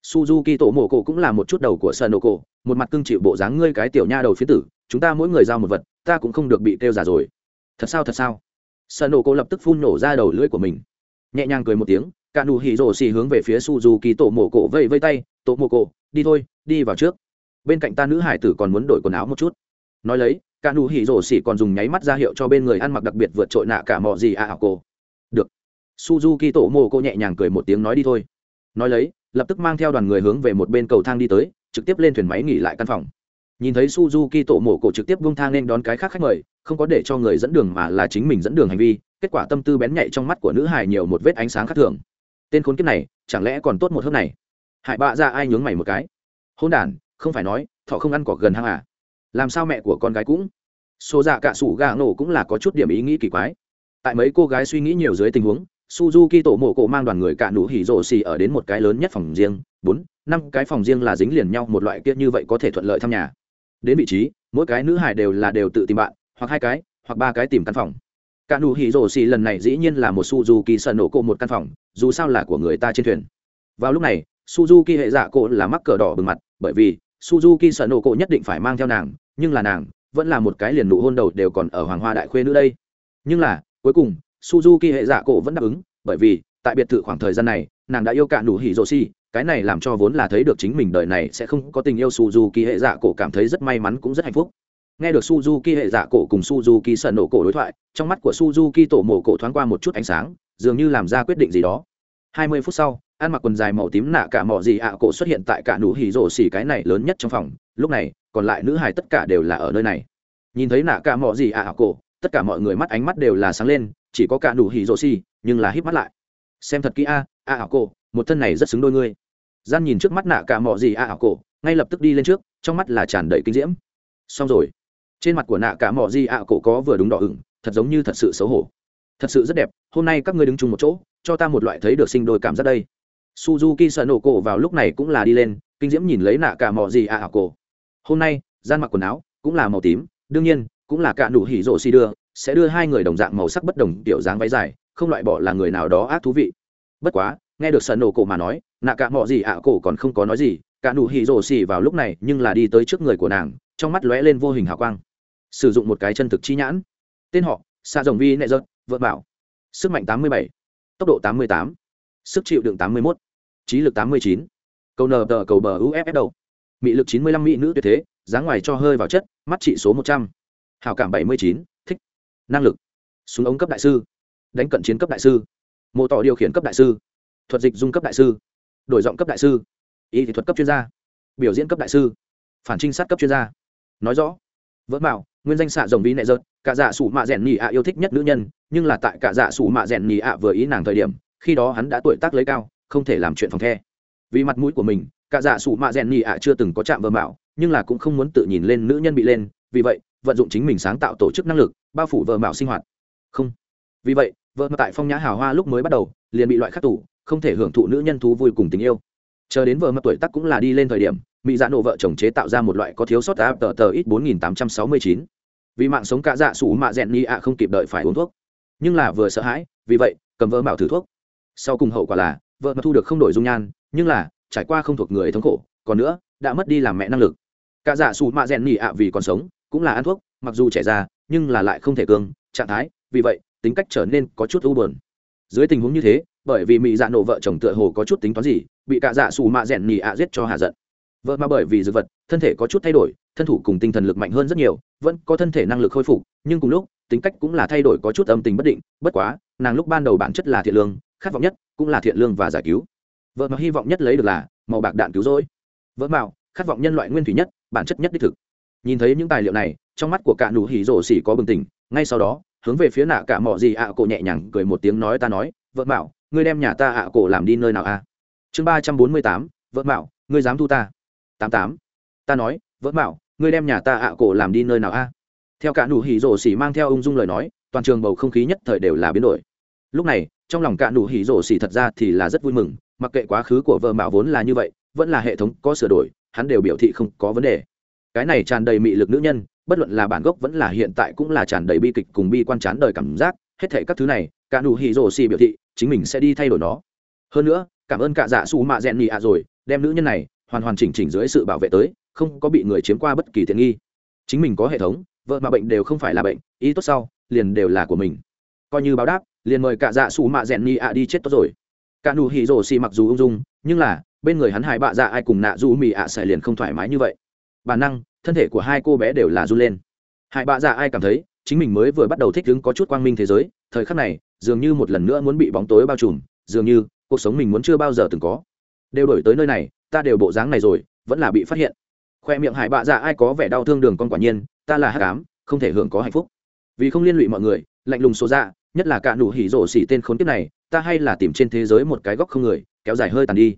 Suzuki tổ mộ cổ cũng là một chút đầu của sân đồ cổ một mặt cưng chịu bộ dáng ngươi cái tiểu nha đầu phía tử chúng ta mỗi người giao một vật ta cũng không được bị têu giả rồi. Thật sao thật sao? Sân đồ cổ lập tức phun nổ ra đầu lưỡi của mình. Nhẹ nhàng cười một tiếng cả nụ hỉ rổ xỉ hướng về phía suzuki tổ mộ cổ vây vây tay tổ mộ cổ đi thôi đi vào trước. Bên cạnh ta nữ hải tử còn muốn đổi quần áo một chút nói lấy, cả nụ hỉ rổ xỉ còn dùng nháy mắt ra hiệu cho bên người ăn mặc đặc biệt vượt trội nạ cả mò gì à ảo cô được. Suzuki tổ mô cô nhẹ nhàng cười một tiếng nói đi thôi. Nói lấy, lập tức mang theo đoàn người hướng về một bên cầu thang đi tới, trực tiếp lên thuyền máy nghỉ lại căn phòng. Nhìn thấy suzuki tổ mộ cổ trực tiếp vung thang nên đón cái khác khách mời, không có để cho người dẫn đường mà là chính mình dẫn đường hành vi, kết quả tâm tư bén nhạy trong mắt của nữ hài nhiều một vết ánh sáng khác thường. Tên khốn kiếp này, chẳng lẽ còn tốt một hơn này? Hại bạ ra ai nhướng mày một cái. Hôn đ không phải nói, thọ không ăn cỏ gần hang à? làm sao mẹ của con gái cũng? Số dạ cả sủ gà nổ cũng là có chút điểm ý nghĩ kỳ quái. Tại mấy cô gái suy nghĩ nhiều dưới tình huống, suzuki tổ mộ cổ mang đoàn người cả nụ hỉ rổ xì ở đến một cái lớn nhất phòng riêng, bốn, năm cái phòng riêng là dính liền nhau, một loại kia như vậy có thể thuận lợi thăm nhà. Đến vị trí, mỗi cái nữ hải đều là đều tự tìm bạn, hoặc hai cái, hoặc ba cái tìm căn phòng. Cả nụ hỉ rổ xì lần này dĩ nhiên là một suzuki sợ nổ cổ một căn phòng, dù sao là của người ta trên thuyền. Vào lúc này, suzuki hệ dạ cổ là mắc cờ đỏ bừng mặt, bởi vì suzuki sợ nổ cổ nhất định phải mang theo nàng nhưng là nàng vẫn là một cái liền nụ hôn đầu đều còn ở hoàng hoa đại khuê nữa đây. Nhưng là cuối cùng suzuki hệ giả cổ vẫn đáp ứng bởi vì tại biệt thự khoảng thời gian này nàng đã yêu cả đủ hỉ rồ si, cái này làm cho vốn là thấy được chính mình đời này sẽ không có tình yêu suzuki hệ giả cổ cảm thấy rất may mắn cũng rất hạnh phúc. Nghe được suzuki hệ giả cổ cùng suzuki sợ nổ cổ đối thoại trong mắt của suzuki tổ mổ cổ thoáng qua một chút ánh sáng dường như làm ra quyết định gì đó hai mươi phút sau, ăn mặc quần dài màu tím nạ cả mỏ gì ạ à cổ xuất hiện tại cả nụ hỉ rổ xỉ cái này lớn nhất trong phòng. Lúc này, còn lại nữ hài tất cả đều là ở nơi này. Nhìn thấy nạ cả mỏ gì ạ à cổ, tất cả mọi người mắt ánh mắt đều là sáng lên, chỉ có cả nụ hỉ rổ xỉ, nhưng là híp mắt lại. Xem thật kỹ a a ạ cổ, một thân này rất xứng đôi ngươi. Gian nhìn trước mắt nạ cả mỏ gì a ạ cổ, ngay lập tức đi lên trước, trong mắt là tràn đầy kinh diễm. Xong rồi. Trên mặt của nạ cả mỏ gì ạ cổ có vừa đúng đỏ ửng, thật giống như thật sự xấu hổ. Thật sự rất đẹp, hôm nay các ngươi đứng chung một chỗ cho ta một loại thấy được sinh đôi cảm giác đây. Suzuki sợ nổ cổ vào lúc này cũng là đi lên, kinh diễm nhìn lấy nạ cả mò gì ạ à ảo cổ. Hôm nay, gian mặc quần áo cũng là màu tím, đương nhiên, cũng là cả nụ hỉ rộ si đưa, sẽ đưa hai người đồng dạng màu sắc bất đồng tiểu dáng váy dài, không loại bỏ là người nào đó ác thú vị. Bất quá, nghe được sợ nổ cổ mà nói, nạ cả mò gì ạ ảo cổ còn không có nói gì, cả nụ hỉ rộ si vào lúc này nhưng là đi tới trước người của nàng, trong mắt lóe lên vô hình hào quang. Sử dụng một cái chân thực chi nhãn. Tên họ xa rồng vi nệ rớt vợ bảo. Sức mạnh tám mươi bảy tốc độ 88, sức chịu đựng 81, trí lực 89, cầu nờ tờ cầu bờ uff đầu. Mị lực 95 mỹ nữ tuyệt thế dáng ngoài cho hơi vào chất mắt trị số 100. hảo cảm 79, thích. Năng lực. Súng ống cấp đại sư. Đánh cận chiến cấp đại sư. Mô tỏ điều khiển cấp đại sư. Thuật dịch dung cấp đại sư. Đổi giọng cấp đại sư. Y thuật cấp chuyên gia. Biểu diễn cấp đại sư. Phản trinh sát cấp chuyên gia. Nói rõ. Vỡ bảo nguyên danh xạ rồng bí nệ rớt cả dạ sủ mạ rèn nhị ạ yêu thích nhất nữ nhân, nhưng là tại cả dạ sủ mạ rèn nhị ạ vừa ý nàng thời điểm, khi đó hắn đã tuổi tác lấy cao, không thể làm chuyện phòng the. Vì mặt mũi của mình, cả dạ sủ mạ rèn nhị ạ chưa từng có chạm vờ mạo, nhưng là cũng không muốn tự nhìn lên nữ nhân bị lên, vì vậy, vận dụng chính mình sáng tạo tổ chức năng lực, bao phủ vờ mạo sinh hoạt. Không. Vì vậy, vợ tại phong nhã hào hoa lúc mới bắt đầu, liền bị loại khắc tủ không thể hưởng thụ nữ nhân thú vui cùng tình yêu. Chờ đến vợ mập tuổi tắc cũng là đi lên thời điểm, mỹ dạ nổ vợ chồng chế tạo ra một loại có thiếu sót áp tờ tờ ít bốn nghìn tám trăm sáu mươi chín vì mạng sống cả dạ sủ mạ rèn ni ạ không kịp đợi phải uống thuốc. Nhưng là vừa sợ hãi, vì vậy, cầm vỡ bảo thử thuốc. Sau cùng hậu quả là, vợ mà thu được không đổi dung nhan, nhưng là, trải qua không thuộc người thống khổ, còn nữa, đã mất đi làm mẹ năng lực. Cả dạ sủ mạ rèn ni ạ vì còn sống, cũng là ăn thuốc, mặc dù trẻ ra nhưng là lại không thể cường trạng thái, vì vậy, tính cách trở nên có chút u buồn. Dưới tình huống như thế, bởi vì mỹ dạ nổ vợ chồng tựa hồ có chút tính toán gì, bị cả dạ xù mạ rẻn nhì ạ giết cho hạ giận. Vợ mà bởi vì dư vật, thân thể có chút thay đổi thân thủ cùng tinh thần lực mạnh hơn rất nhiều, vẫn có thân thể năng lực khôi phục, nhưng cùng lúc, tính cách cũng là thay đổi có chút âm tình bất định, bất quá, nàng lúc ban đầu bản chất là thiện lương, khát vọng nhất cũng là thiện lương và giải cứu. Vợ mà hy vọng nhất lấy được là màu bạc đạn cứu rỗi. Vỡ mạo, khát vọng nhân loại nguyên thủy nhất, bản chất nhất đích thực. Nhìn thấy những tài liệu này, trong mắt của cả đủ hỉ rổ xỉ có bừng tỉnh, ngay sau đó, hướng về phía nạ cả mỏ gì ạ cổ nhẹ nhàng cười một tiếng nói ta nói, vợ mạo, ngươi đem nhà ta ạ cổ làm đi nơi nào a chương ba trăm bốn mươi tám, vợ mạo, ngươi dám thu ta. Tám tám. Ta nói, vợ mạo ngươi đem nhà ta ạ cổ làm đi nơi nào a? Theo cả nụ hỉ rổ xỉ mang theo ung dung lời nói, toàn trường bầu không khí nhất thời đều là biến đổi. Lúc này, trong lòng cả nụ hỉ rổ xỉ thật ra thì là rất vui mừng, mặc kệ quá khứ của vợ mạo vốn là như vậy, vẫn là hệ thống có sửa đổi, hắn đều biểu thị không có vấn đề. Cái này tràn đầy mị lực nữ nhân, bất luận là bản gốc vẫn là hiện tại cũng là tràn đầy bi kịch cùng bi quan chán đời cảm giác, hết thể các thứ này, cả nụ hỉ rổ xỉ biểu thị, chính mình sẽ đi thay đổi nó. Hơn nữa, cảm ơn cả dạ su mạ rèn nhị ạ rồi, đem nữ nhân này hoàn hoàn chỉnh chỉnh dưới sự bảo vệ tới không có bị người chiếm qua bất kỳ tiện nghi. Chính mình có hệ thống, vợ mà bệnh đều không phải là bệnh, ý tốt sau, liền đều là của mình. Coi như báo đáp, liền mời cả dạ xù mạ rèn ni ạ đi chết tốt rồi. Cả nụ hỉ rồ xì mặc dù ung dung, nhưng là, bên người hắn hại bạ dạ ai cùng nạ du mì ạ à xài liền không thoải mái như vậy. Bản năng, thân thể của hai cô bé đều là run lên. Hại bạ dạ ai cảm thấy, chính mình mới vừa bắt đầu thích đứng có chút quang minh thế giới, thời khắc này, dường như một lần nữa muốn bị bóng tối bao trùm, dường như, cuộc sống mình muốn chưa bao giờ từng có. Đều đổi tới nơi này, ta đều bộ dáng này rồi, vẫn là bị phát hiện khoe miệng hải bạ dạ ai có vẻ đau thương đường con quả nhiên, ta là hát cám không thể hưởng có hạnh phúc. Vì không liên lụy mọi người, lạnh lùng số dạ nhất là cả nụ hỉ rổ xỉ tên khốn kiếp này, ta hay là tìm trên thế giới một cái góc không người, kéo dài hơi tàn đi.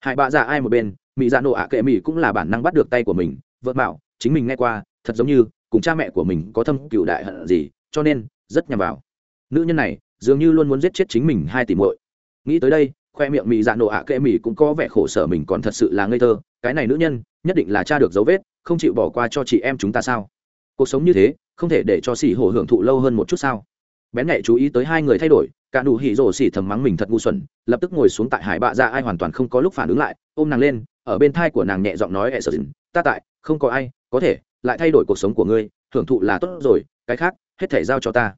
Hải bạ dạ ai một bên mỹ dạ nổ ạ kệ mỹ cũng là bản năng bắt được tay của mình vợt bảo chính mình nghe qua, thật giống như, cùng cha mẹ của mình có thâm cựu đại hận gì, cho nên, rất nhằm vào. Nữ nhân này, dường như luôn muốn giết chết chính mình hai tỷ muội. Nghĩ tới đây, khoe miệng mỹ dạ nổ ạ kệ mỹ cũng có vẻ khổ sở mình còn thật sự là ngây thơ, cái này nữ nhân nhất định là cha được dấu vết, không chịu bỏ qua cho chị em chúng ta sao? Cuộc sống như thế, không thể để cho xỉ hổ hưởng thụ lâu hơn một chút sao? Bén nhạy chú ý tới hai người thay đổi, cả nụ hỉ rổ xỉ thầm mắng mình thật ngu xuẩn, lập tức ngồi xuống tại hải bạ ra ai hoàn toàn không có lúc phản ứng lại, ôm nàng lên, ở bên thai của nàng nhẹ giọng nói ẹ sợ dừng ta tại, không có ai, có thể, lại thay đổi cuộc sống của ngươi, hưởng thụ là tốt rồi, cái khác, hết thể giao cho ta.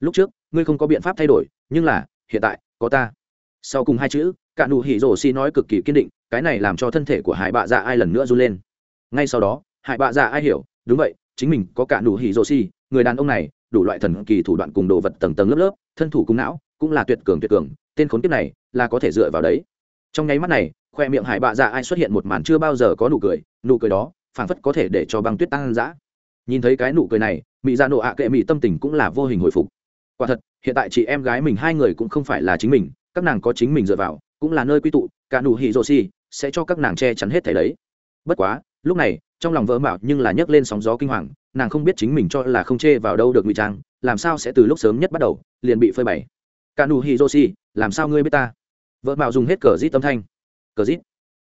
Lúc trước, ngươi không có biện pháp thay đổi, nhưng là, hiện tại, có ta. Sau cùng hai chữ, cả nụ hỉ rổ xỉ nói cực kỳ kiên định cái này làm cho thân thể của hải bạ dạ ai lần nữa run lên. Ngay sau đó, hải bạ dạ ai hiểu, đúng vậy, chính mình có cả nụ hỉ rô si người đàn ông này, đủ loại thần kỳ thủ đoạn cùng đồ vật tầng tầng lớp lớp, thân thủ cung não, cũng là tuyệt cường tuyệt cường, tên khốn kiếp này là có thể dựa vào đấy. Trong nháy mắt này, khoe miệng hải bạ dạ ai xuất hiện một màn chưa bao giờ có nụ cười nụ cười đó, phảng phất có thể để cho băng tuyết tăng dã nhìn thấy cái nụ cười này mỹ ra dạ nộ ạ kệ mỹ tâm tình cũng là vô hình hồi phục. Quả thật, hiện tại chị em gái mình hai người cũng không phải là chính mình, các nàng có chính mình dựa vào, cũng là nơi quy tụ, cả nụ hỉ rô si sẽ cho các nàng che chắn hết thảy đấy. Bất quá, lúc này, trong lòng vỡ mạo nhưng là nhấc lên sóng gió kinh hoàng, nàng không biết chính mình cho là không chê vào đâu được ngụy trang, làm sao sẽ từ lúc sớm nhất bắt đầu, liền bị phơi bày. Kanu hiroshi, làm sao ngươi biết ta? Vỡ mạo dùng hết cờ rít âm thanh. Cờ rít?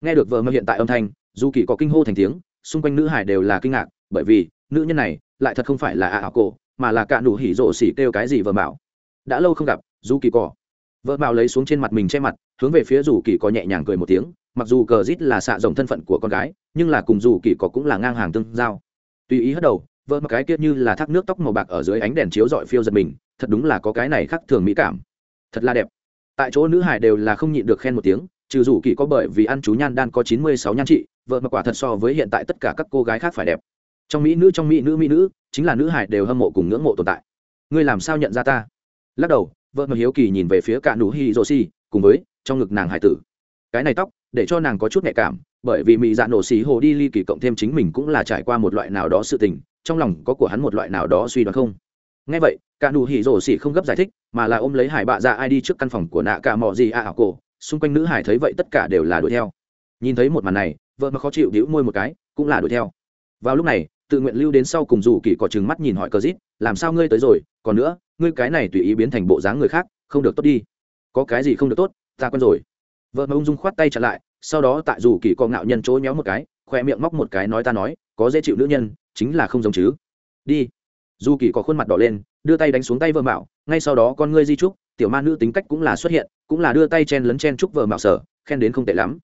Nghe được vỡ mạo hiện tại âm thanh, dù kỳ có kinh hô thành tiếng, xung quanh nữ hải đều là kinh ngạc, bởi vì, nữ nhân này lại thật không phải là ạ à cổ, mà là cả nụ hỉ rộ xỉ kêu cái gì vỡ mạo. Đã lâu không gặp, dù kỳ cỏ vợ mạo lấy xuống trên mặt mình che mặt, hướng về phía dù kỳ có nhẹ nhàng cười một tiếng, mặc dù cờ rít là xạ rồng thân phận của con gái, nhưng là cùng dù kỳ có cũng là ngang hàng tương giao. Tuy ý hất đầu vợ mặc cái kia như là thác nước tóc màu bạc ở dưới ánh đèn chiếu dọi phiêu giật mình, thật đúng là có cái này khác thường mỹ cảm. Thật là đẹp. Tại chỗ nữ hải đều là không nhịn được khen một tiếng, trừ dù kỳ có bởi vì ăn chú nhan đan có chín mươi sáu nhan trị vợ mặc quả thật so với hiện tại tất cả các cô gái khác phải đẹp. Trong mỹ nữ, trong mỹ nữ mỹ nữ, chính là nữ hải đều hâm mộ cùng ngưỡng mộ tồn tại. Ngươi làm sao nhận ra ta? Lắc đầu vợ mà hiếu kỳ nhìn về phía cả nụ hi rô si cùng với trong ngực nàng hải tử. Cái này tóc, để cho nàng có chút nhạy cảm, bởi vì mỹ dạ nổ xì hồ đi ly kỳ cộng thêm chính mình cũng là trải qua một loại nào đó sự tình, trong lòng có của hắn một loại nào đó suy đoán không? Ngay vậy, cả nụ hỉ rổ xỉ không gấp giải thích, mà là ôm lấy hải bạ ra ai đi trước căn phòng của nạ cả mò gì a à ảo cổ. Xung quanh nữ hải thấy vậy tất cả đều là đuổi theo. Nhìn thấy một màn này, vợ mà khó chịu đĩu môi một cái, cũng là đuổi theo. Vào lúc này, tự nguyện lưu đến sau cùng dù kỳ có chừng mắt nhìn hỏi cờ dít làm sao ngươi tới rồi? Còn nữa ngươi cái này tùy ý biến thành bộ dáng người khác, không được tốt đi. Có cái gì không được tốt, ta quen rồi. Vợ mà ung dung khoát tay trả lại, sau đó tại dù kỳ co ngạo nhân chỗ nhéo một cái, khoe miệng móc một cái nói ta nói, có dễ chịu nữ nhân, chính là không giống chứ. Đi. Dù kỳ có khuôn mặt đỏ lên, đưa tay đánh xuống tay vợ mạo, ngay sau đó con ngươi di trúc, tiểu ma nữ tính cách cũng là xuất hiện, cũng là đưa tay chen lấn chen chúc vợ mạo sở, khen đến không tệ lắm.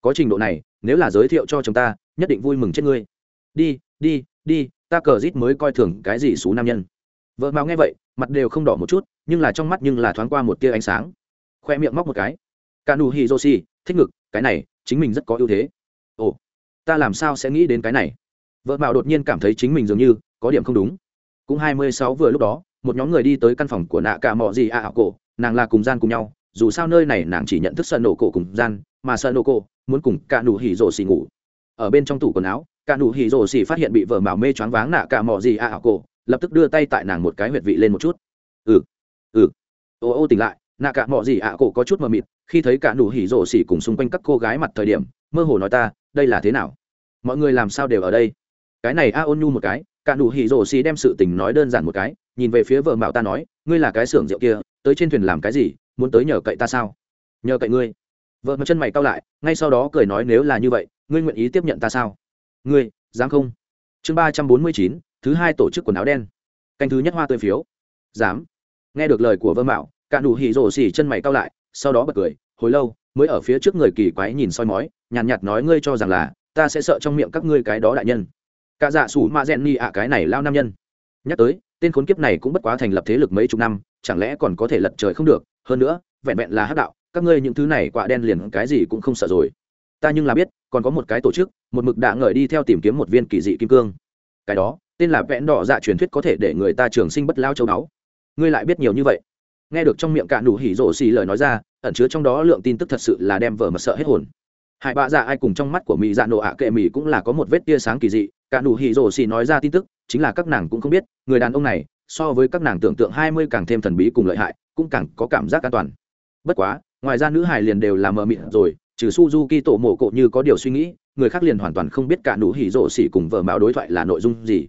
Có trình độ này, nếu là giới thiệu cho chúng ta, nhất định vui mừng chết ngươi. Đi đi đi, ta cờ rít mới coi thường cái gì xú nam nhân vợ mạo nghe vậy, mặt đều không đỏ một chút, nhưng là trong mắt nhưng là thoáng qua một tia ánh sáng. Khoe miệng móc một cái. Cả nụ hì rô xì thích ngực, cái này, chính mình rất có ưu thế. Ồ, ta làm sao sẽ nghĩ đến cái này? Vợ mạo đột nhiên cảm thấy chính mình dường như có điểm không đúng. Cũng hai mươi sáu vừa lúc đó, một nhóm người đi tới căn phòng của nạ cả mọ gì ạ à ảo cổ nàng là cùng gian cùng nhau, dù sao nơi này nàng chỉ nhận thức sợ nổ cổ cùng gian, mà sợ nổ cổ muốn cùng cả nụ hỉ rồ xì ngủ. Ở bên trong tủ quần áo cả nụ hỉ rồ xì phát hiện bị vợ mạo mê choáng váng nạ cả mọ gì ạ à ảo cổ lập tức đưa tay tại nàng một cái huyệt vị lên một chút. Ừ ừ. Ô ô, tỉnh lại, nạ cả mọi gì ạ à cổ có chút mờ mịt, khi thấy cả nụ hỉ rổ xỉ cùng xung quanh các cô gái mặt thời điểm, mơ hồ nói ta, đây là thế nào? Mọi người làm sao đều ở đây? Cái này a ôn nhu một cái, cả nụ hỉ rổ xỉ đem sự tình nói đơn giản một cái, nhìn về phía vợ mạo ta nói, ngươi là cái xưởng rượu kia, tới trên thuyền làm cái gì, muốn tới nhờ cậy ta sao? Nhờ cậy ngươi. Vợ mặt chân mày cao lại, ngay sau đó cười nói nếu là như vậy, ngươi nguyện ý tiếp nhận ta sao? Ngươi, dám không? Chương ba trăm bốn mươi chín thứ hai tổ chức quần áo đen. Canh thứ nhất hoa tươi phiếu. Dám. Nghe được lời của vương mạo cả đủ hỉ rổ xỉ chân mày cao lại sau đó bật cười hồi lâu mới ở phía trước người kỳ quái nhìn soi mói nhàn nhạt, nhạt nói ngươi cho rằng là ta sẽ sợ trong miệng các ngươi cái đó đại nhân. Cả dạ sủ mạ rèn ni ạ cái này lao nam nhân. Nhắc tới tên khốn kiếp này cũng bất quá thành lập thế lực mấy chục năm chẳng lẽ còn có thể lật trời không được? Hơn nữa vẹn vẹn là hắc đạo các ngươi những thứ này quạ đen liền cái gì cũng không sợ rồi. Ta nhưng là biết còn có một cái tổ chức một mực đã ngợi đi theo tìm kiếm một viên kỳ dị kim cương. Cái đó tên là vẽn đỏ dạ truyền thuyết có thể để người ta trường sinh bất lao châu đáo ngươi lại biết nhiều như vậy. Nghe được trong miệng cạn đủ hỉ rổ xì lời nói ra, ẩn chứa trong đó lượng tin tức thật sự là đem vợ mà sợ hết hồn. Hải bạ dạ ai cùng trong mắt của mỹ dạ nổ ạ kệ mỹ cũng là có một vết tia sáng kỳ dị cạn đủ hỉ rổ xì nói ra tin tức, chính là các nàng cũng không biết, người đàn ông này, so với các nàng tưởng tượng hai mươi càng thêm thần bí cùng lợi hại, cũng càng có cảm giác an toàn. Bất quá, ngoài ra nữ hải liền đều là mờ mịt rồi, trừ suzuki tổ mổ cộ như có điều suy nghĩ, người khác liền hoàn toàn không biết cạn đủ hỉ rộ xì cùng vợ mạo đối thoại là nội dung gì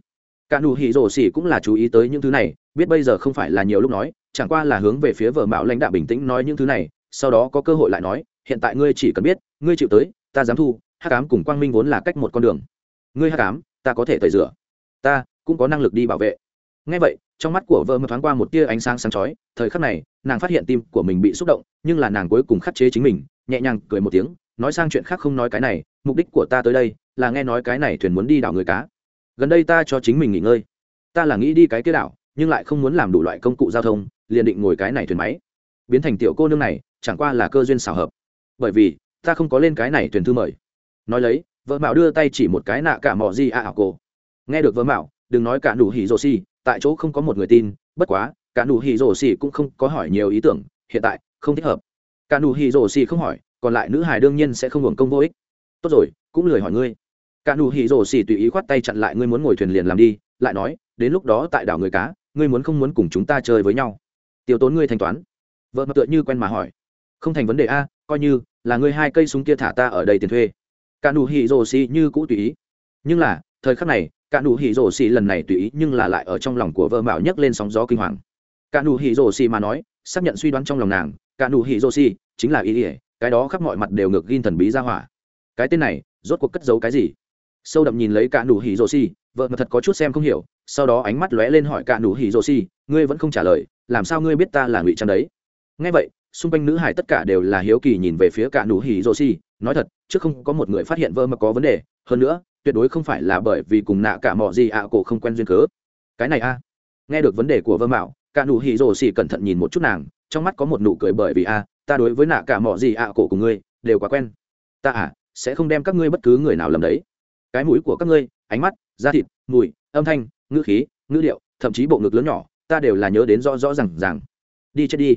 cả nụ hỉ rổ xỉ cũng là chú ý tới những thứ này biết bây giờ không phải là nhiều lúc nói chẳng qua là hướng về phía vợ mạo lãnh đạo bình tĩnh nói những thứ này sau đó có cơ hội lại nói hiện tại ngươi chỉ cần biết ngươi chịu tới ta dám thu hắc Cám cùng quang minh vốn là cách một con đường. Ngươi hắc Cám, ta có thể tẩy rửa. Ta cũng có năng lực đi bảo vệ. Ngay vậy trong mắt của vợ mập thoáng qua một tia ánh sáng sáng chói thời khắc này nàng phát hiện tim của mình bị xúc động nhưng là nàng cuối cùng khắc chế chính mình nhẹ nhàng cười một tiếng nói sang chuyện khác không nói cái này mục đích của ta tới đây là nghe nói cái này thuyền muốn đi đảo người cá gần đây ta cho chính mình nghỉ ngơi. Ta là nghĩ đi cái kia đảo nhưng lại không muốn làm đủ loại công cụ giao thông liền định ngồi cái này thuyền máy. Biến thành tiểu cô nương này chẳng qua là cơ duyên xảo hợp. Bởi vì ta không có lên cái này thuyền thư mời. Nói lấy vợ mạo đưa tay chỉ một cái nạ cả mò di ạ ảo cổ. Nghe được vợ mạo đừng nói cả nụ hỉ rồ si, tại chỗ không có một người tin bất quá cả nụ hỉ rồ si cũng không có hỏi nhiều ý tưởng hiện tại không thích hợp. Cả nụ hỉ rồ si không hỏi còn lại nữ hài đương nhiên sẽ không hưởng công vô ích. Tốt rồi cũng lười hỏi ngươi cả nụ hỉ rổ xỉ tùy ý khoát tay chặn lại, ngươi muốn ngồi thuyền liền làm đi. Lại nói, đến lúc đó tại đảo người cá, ngươi muốn không muốn cùng chúng ta chơi với nhau? Tiêu tốn ngươi thanh toán. Vợ mập tựa như quen mà hỏi. Không thành vấn đề a, coi như là ngươi hai cây súng kia thả ta ở đây tiền thuê. Cả nụ hỉ rổ xỉ như cũ tùy ý. Nhưng là, thời khắc này, cả nụ hỉ rổ xỉ lần này tùy ý nhưng là lại ở trong lòng của vợ mạo nhấc lên sóng gió kinh hoàng. Cả nụ hỉ rổ xỉ mà nói, xác nhận suy đoán trong lòng nàng, cả nụ hỉ rổ xỉ chính là ý ỉa cái đó khắp mọi mặt đều ngược ghi thần bí ra hỏa. Cái tên này, rốt cuộc cất giấu cái gì? sâu đậm nhìn lấy cả nụ hỉ rồ xì vợ mà thật có chút xem không hiểu, sau đó ánh mắt lóe lên hỏi cả nụ hỉ rồ xì ngươi vẫn không trả lời, làm sao ngươi biết ta là ngụy trang đấy? Ngay vậy, xung quanh nữ hải tất cả đều là hiếu kỳ nhìn về phía cả nụ hỉ rồ xì nói thật chứ không có một người phát hiện vợ mà có vấn đề, hơn nữa, tuyệt đối không phải là bởi vì cùng nạ cả mọ gì ạ cổ không quen duyên cớ. Cái này a. Nghe được vấn đề của vợ mạo, cả nụ hỉ rồ xì cẩn thận nhìn một chút nàng, trong mắt có một nụ cười bởi vì a, ta đối với nạ cả mọ gì ạ cổ của ngươi đều quá quen. Ta à sẽ không đem các ngươi bất cứ người nào lầm đấy cái mũi của các ngươi, ánh mắt, da thịt, mùi, âm thanh, ngữ khí, ngữ điệu, thậm chí bộ ngực lớn nhỏ, ta đều là nhớ đến rõ rõ r à n g r à n g đi chết đi.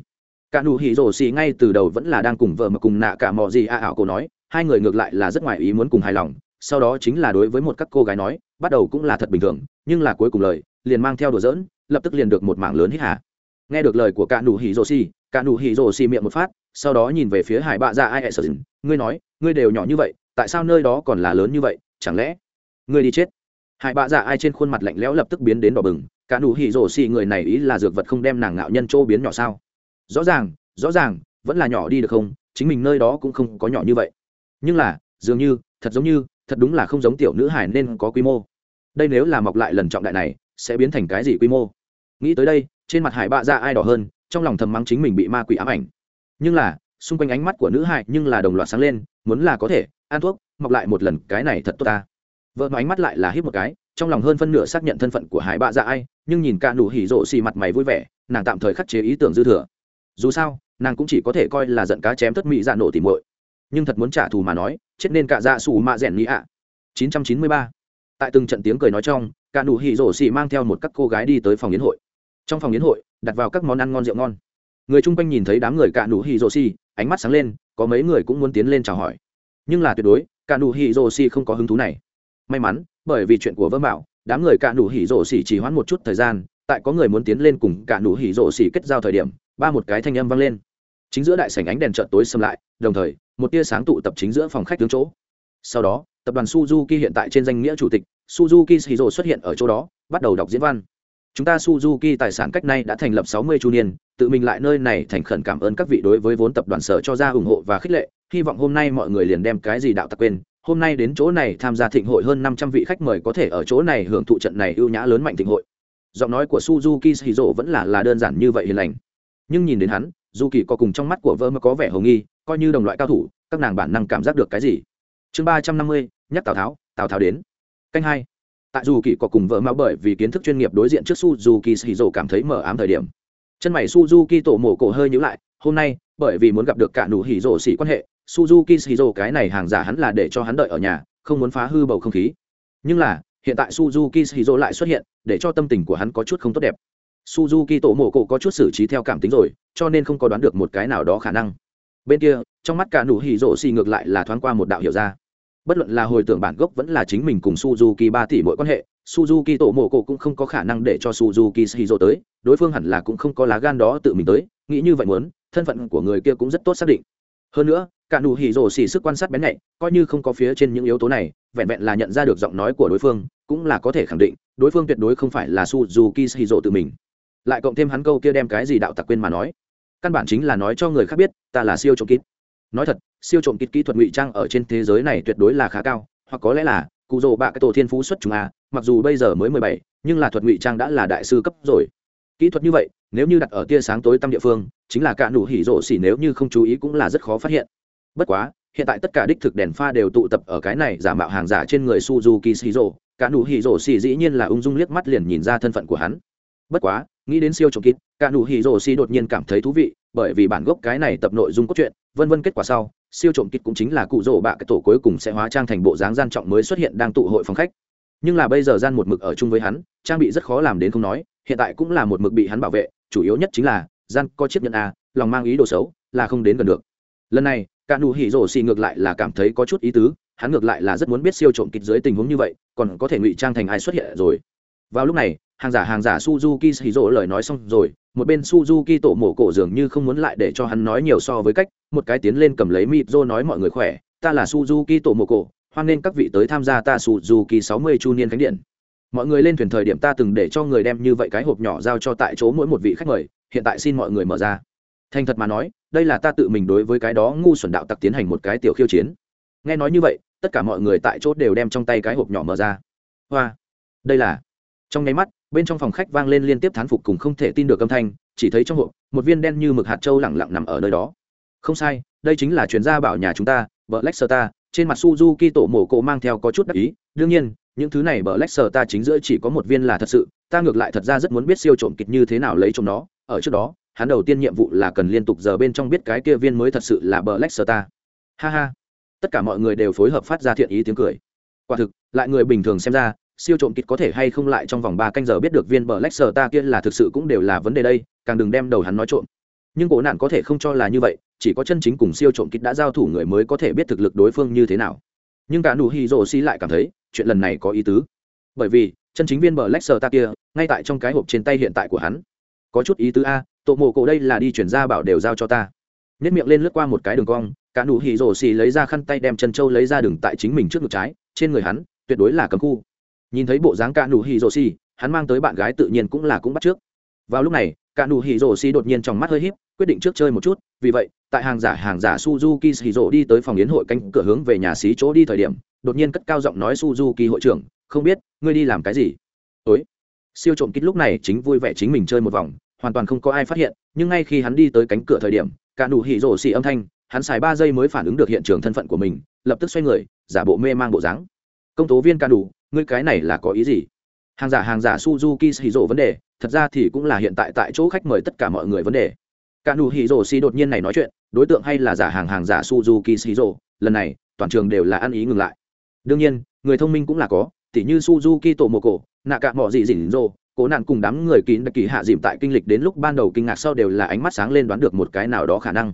Cả nụ hỉ rổ xì ngay từ đầu vẫn là đang cùng vợ mà cùng nạ cả mò gì a ảo cổ nói, hai người ngược lại là rất ngoài ý muốn cùng hài lòng, sau đó chính là đối với một các cô gái nói, bắt đầu cũng là thật bình thường, nhưng là cuối cùng lời, liền mang theo đùa dỡn lập tức liền được một mảng lớn hít hả. nghe được lời của cả nụ hỉ rổ xì, cả nụ hỉ rổ xì miệng một phát, sau đó nhìn về phía hải bạ ra ai e sợ ngươi nói, ngươi đều nhỏ như vậy, tại sao nơi đó còn là lớn như vậy? chẳng lẽ ngươi đi chết? Hải bạ dạ ai trên khuôn mặt lạnh lẽo lập tức biến đến đỏ bừng, cả nụ hỉ rổ xì người này ý là dược vật không đem nàng ngạo nhân chỗ biến nhỏ sao? Rõ ràng rõ ràng, vẫn là nhỏ đi được không? Chính mình nơi đó cũng không có nhỏ như vậy. Nhưng là, dường như, thật giống như, thật đúng là không giống tiểu nữ hải nên có quy mô. Đây nếu là mọc lại lần trọng đại này, sẽ biến thành cái gì quy mô? Nghĩ tới đây, trên mặt hải bạ dạ ai đỏ hơn, trong lòng thầm mắng chính mình bị ma quỷ ám ảnh. Nhưng là, xung quanh ánh mắt của nữ hải nhưng là đồng loạt sáng lên, muốn là có thể, ăn thuốc mọc lại một lần, cái này thật tốt ta. Vợ nó ánh mắt lại là hít một cái, trong lòng hơn phân nửa xác nhận thân phận của hải bạ dạ ai, nhưng nhìn cả nụ hỉ rộ xì mặt mày vui vẻ, nàng tạm thời khắc chế ý tưởng dư thừa. Dù sao, nàng cũng chỉ có thể coi là giận cá chém tất mỹ dạ nổ tỉ muội. Nhưng thật muốn trả thù mà nói, chết nên cả dạ xù mạ rẻn nghĩ ạ. Chín trăm chín mươi ba. Tại từng trận tiếng cười nói trong, cả nụ hỉ rổ xì mang theo một các cô gái đi tới phòng yến hội. Trong phòng yến hội, đặt vào các món ăn ngon rượu ngon. Người chung quanh nhìn thấy đám người cả nụ hỉ rổ xì, ánh mắt sáng lên, có mấy người cũng muốn tiến lên chào hỏi. Nhưng là tuyệt đối cả nụ hỉ rồ xì không có hứng thú này. May mắn, bởi vì chuyện của vương bảo, đám người cả nụ hỉ rồ xì chỉ hoãn một chút thời gian, tại có người muốn tiến lên cùng cả nụ hỉ rồ xì kết giao thời điểm, ba một cái thanh âm vang lên. Chính giữa đại sảnh ánh đèn chợt tối xâm lại, đồng thời, một tia sáng tụ tập chính giữa phòng khách tướng chỗ. Sau đó, tập đoàn suzuki hiện tại trên danh nghĩa chủ tịch, suzuki shizu xuất hiện ở chỗ đó, bắt đầu đọc diễn văn. Chúng ta suzuki tài sản cách nay đã thành lập 60 chu niên, tự mình lại nơi này thành khẩn cảm ơn các vị đối với vốn tập đoàn sở cho ra ủng hộ và khích lệ hy vọng hôm nay mọi người liền đem cái gì đạo tặc quên. Hôm nay đến chỗ này tham gia thịnh hội hơn năm trăm vị khách mời có thể ở chỗ này hưởng thụ trận này ưu nhã lớn mạnh thịnh hội. Giọng nói của suzuki shizu vẫn là là đơn giản như vậy hiền lành. Nhưng nhìn đến hắn dù kỳ có cùng trong mắt của vợ mà có vẻ hồng nghi, coi như đồng loại cao thủ, các nàng bản năng cảm giác được cái gì? Chương ba trăm năm mươi, nhắc tào tháo tào tháo đến. Canh hai. Tại dù kỳ có cùng vợ mạo bởi vì kiến thức chuyên nghiệp đối diện trước suzuki shizu cảm thấy mờ ám thời điểm. Chân mày suzuki tổ mổ cổ hơi nhữ lại, hôm nay, bởi vì muốn gặp được cả nụ hỉ rổ xỉ quan hệ suzuki shizu cái này hàng giả hắn là để cho hắn đợi ở nhà, không muốn phá hư bầu không khí. Nhưng là, hiện tại suzuki shizu lại xuất hiện, để cho tâm tình của hắn có chút không tốt đẹp. Suzuki tổ mộ cổ có chút xử trí theo cảm tính rồi, cho nên không có đoán được một cái nào đó khả năng. Bên kia, trong mắt cả nụ hỉ rộ xì ngược lại là thoáng qua một đạo hiểu ra. Bất luận là hồi tưởng bản gốc vẫn là chính mình cùng suzuki ba tỷ mỗi quan hệ, suzuki tổ mộ cổ cũng không có khả năng để cho suzuki shizu tới, đối phương hẳn là cũng không có lá gan đó tự mình tới, nghĩ như vậy muốn, thân phận của người kia cũng rất tốt xác định hơn nữa, cả nụ hỉ rồ xỉ sức quan sát bén nhạy, coi như không có phía trên những yếu tố này, vẹn vẹn là nhận ra được giọng nói của đối phương, cũng là có thể khẳng định, đối phương tuyệt đối không phải là suzuki Hỉ rồ tự mình. Lại cộng thêm hắn câu kia đem cái gì đạo tặc quên mà nói. Căn bản chính là nói cho người khác biết, ta là siêu trộm kít. Nói thật, siêu trộm kít kỹ thuật ngụy trang ở trên thế giới này tuyệt đối là khá cao, hoặc có lẽ là, cụ rồ bạ cái tổ thiên phú xuất chúng a, mặc dù bây giờ mới mười bảy, nhưng là thuật ngụy trang đã là đại sư cấp rồi kỹ thuật như vậy, nếu như đặt ở tia sáng tối tăm địa phương, chính là cả nụ hỉ rộ xỉ nếu như không chú ý cũng là rất khó phát hiện. Bất quá, hiện tại tất cả đích thực đèn pha đều tụ tập ở cái này giả mạo hàng giả trên người suzuki shiro, cả nụ hỉ rộ xỉ dĩ nhiên là ung dung liếc mắt liền nhìn ra thân phận của hắn. Bất quá, nghĩ đến siêu trộm kít cả nụ hỉ rộ xỉ đột nhiên cảm thấy thú vị, bởi vì bản gốc cái này tập nội dung cốt truyện, vân vân kết quả sau, siêu trộm kít cũng chính là cụ rỗ bạ cái tổ cuối cùng sẽ hóa trang thành bộ dáng gian trọng mới xuất hiện đang tụ hội phòng khách. Nhưng là bây giờ gian một mực ở chung với hắn, trang bị rất khó làm đến không nói hiện tại cũng là một mực bị hắn bảo vệ, chủ yếu nhất chính là, gian có chiếc nhẫn a, lòng mang ý đồ xấu, là không đến gần được. Lần này, cả nụ hỉ rổ xì ngược lại là cảm thấy có chút ý tứ, hắn ngược lại là rất muốn biết siêu trộm kịch dưới tình huống như vậy, còn có thể ngụy trang thành ai xuất hiện rồi. Vào lúc này, hàng giả hàng giả suzuki hỉ rổ lời nói xong rồi, một bên suzuki tổ mổ cổ dường như không muốn lại để cho hắn nói nhiều so với cách, một cái tiến lên cầm lấy mịp rô nói mọi người khỏe, ta là suzuki tổ mổ cổ, hoan nghênh các vị tới tham gia ta suzuki 60 chu niên khánh điện mọi người lên thuyền thời điểm ta từng để cho người đem như vậy cái hộp nhỏ giao cho tại chỗ mỗi một vị khách mời, hiện tại xin mọi người mở ra. Thành thật mà nói, đây là ta tự mình đối với cái đó ngu xuẩn đạo tặc tiến hành một cái tiểu khiêu chiến. Nghe nói như vậy, tất cả mọi người tại chỗ đều đem trong tay cái hộp nhỏ mở ra. Hoa, đây là. Trong nháy mắt, bên trong phòng khách vang lên liên tiếp thán phục cùng không thể tin được âm thanh, chỉ thấy trong hộp, một viên đen như mực hạt trâu lẳng lặng nằm ở nơi đó. Không sai, đây chính là chuyên gia bảo nhà chúng ta vợ lách ta. Trên mặt suzuki tổ mổ cổ mang theo có chút đặc ý, đương nhiên những thứ này bờ lách sờ ta chính giữa chỉ có một viên là thật sự, ta ngược lại thật ra rất muốn biết siêu trộm kịch như thế nào lấy trộm nó, ở trước đó, hắn đầu tiên nhiệm vụ là cần liên tục giờ bên trong biết cái kia viên mới thật sự là bờ lách sờ ta. Ha ha. Tất cả mọi người đều phối hợp phát ra thiện ý tiếng cười. Quả thực, lại người bình thường xem ra, siêu trộm kịch có thể hay không lại trong vòng ba canh giờ biết được viên bờ lách sờ ta kia là thực sự cũng đều là vấn đề đây, càng đừng đem đầu hắn nói trộm. Nhưng cổ nạn có thể không cho là như vậy, chỉ có chân chính cùng siêu trộm kịch đã giao thủ người mới có thể biết thực lực đối phương như thế nào nhưng cả nụ Hi Rô xì lại cảm thấy, chuyện lần này có ý tứ. Bởi vì, chân chính viên bờ lách sờ ta kia, ngay tại trong cái hộp trên tay hiện tại của hắn. Có chút ý tứ a, tổ mộ cổ đây là đi chuyển ra bảo đều giao cho ta. Nhất miệng lên lướt qua một cái đường cong, cả nụ Hi Rô xì lấy ra khăn tay đem chân châu lấy ra đường tại chính mình trước ngực trái, trên người hắn, tuyệt đối là cấm khu. Nhìn thấy bộ dáng cả nụ Hi Rô xì, hắn mang tới bạn gái tự nhiên cũng là cũng bắt trước. Vào lúc này, cả nụ Hi Rô xì đột nhiên trong mắt hơi híp, quyết định trước chơi một chút, vì vậy tại hàng giả hàng giả suzuki shizu đi tới phòng yến hội cánh cửa hướng về nhà xí chỗ đi thời điểm, đột nhiên cất cao giọng nói suzuki hội trưởng, không biết, ngươi đi làm cái gì? Ối siêu trộm kích lúc này chính vui vẻ chính mình chơi một vòng, hoàn toàn không có ai phát hiện, nhưng ngay khi hắn đi tới cánh cửa thời điểm, cả nụ hỉ rổ xì âm thanh, hắn xài ba giây mới phản ứng được hiện trường thân phận của mình, lập tức xoay người, giả bộ mê mang bộ dáng. Công tố viên ca đủ ngươi cái này là có ý gì? Hàng giả hàng giả suzuki xì rộ vấn đề, thật ra thì cũng là hiện tại tại chỗ khách mời tất cả mọi người vấn đề. Ca nụ hỉ rổ xì đột nhiên này nói chuyện đối tượng hay là giả hàng hàng giả suzuki shizu lần này, toàn trường đều là ăn ý ngừng lại. Đương nhiên, người thông minh cũng là có, tỉ như suzuki tổ mồ cổ nạ cạ mọ dị dỉn rô cố nạn cùng đám người kín đặc kỳ hạ dìm tại kinh lịch đến lúc ban đầu kinh ngạc sau đều là ánh mắt sáng lên đoán được một cái nào đó khả năng.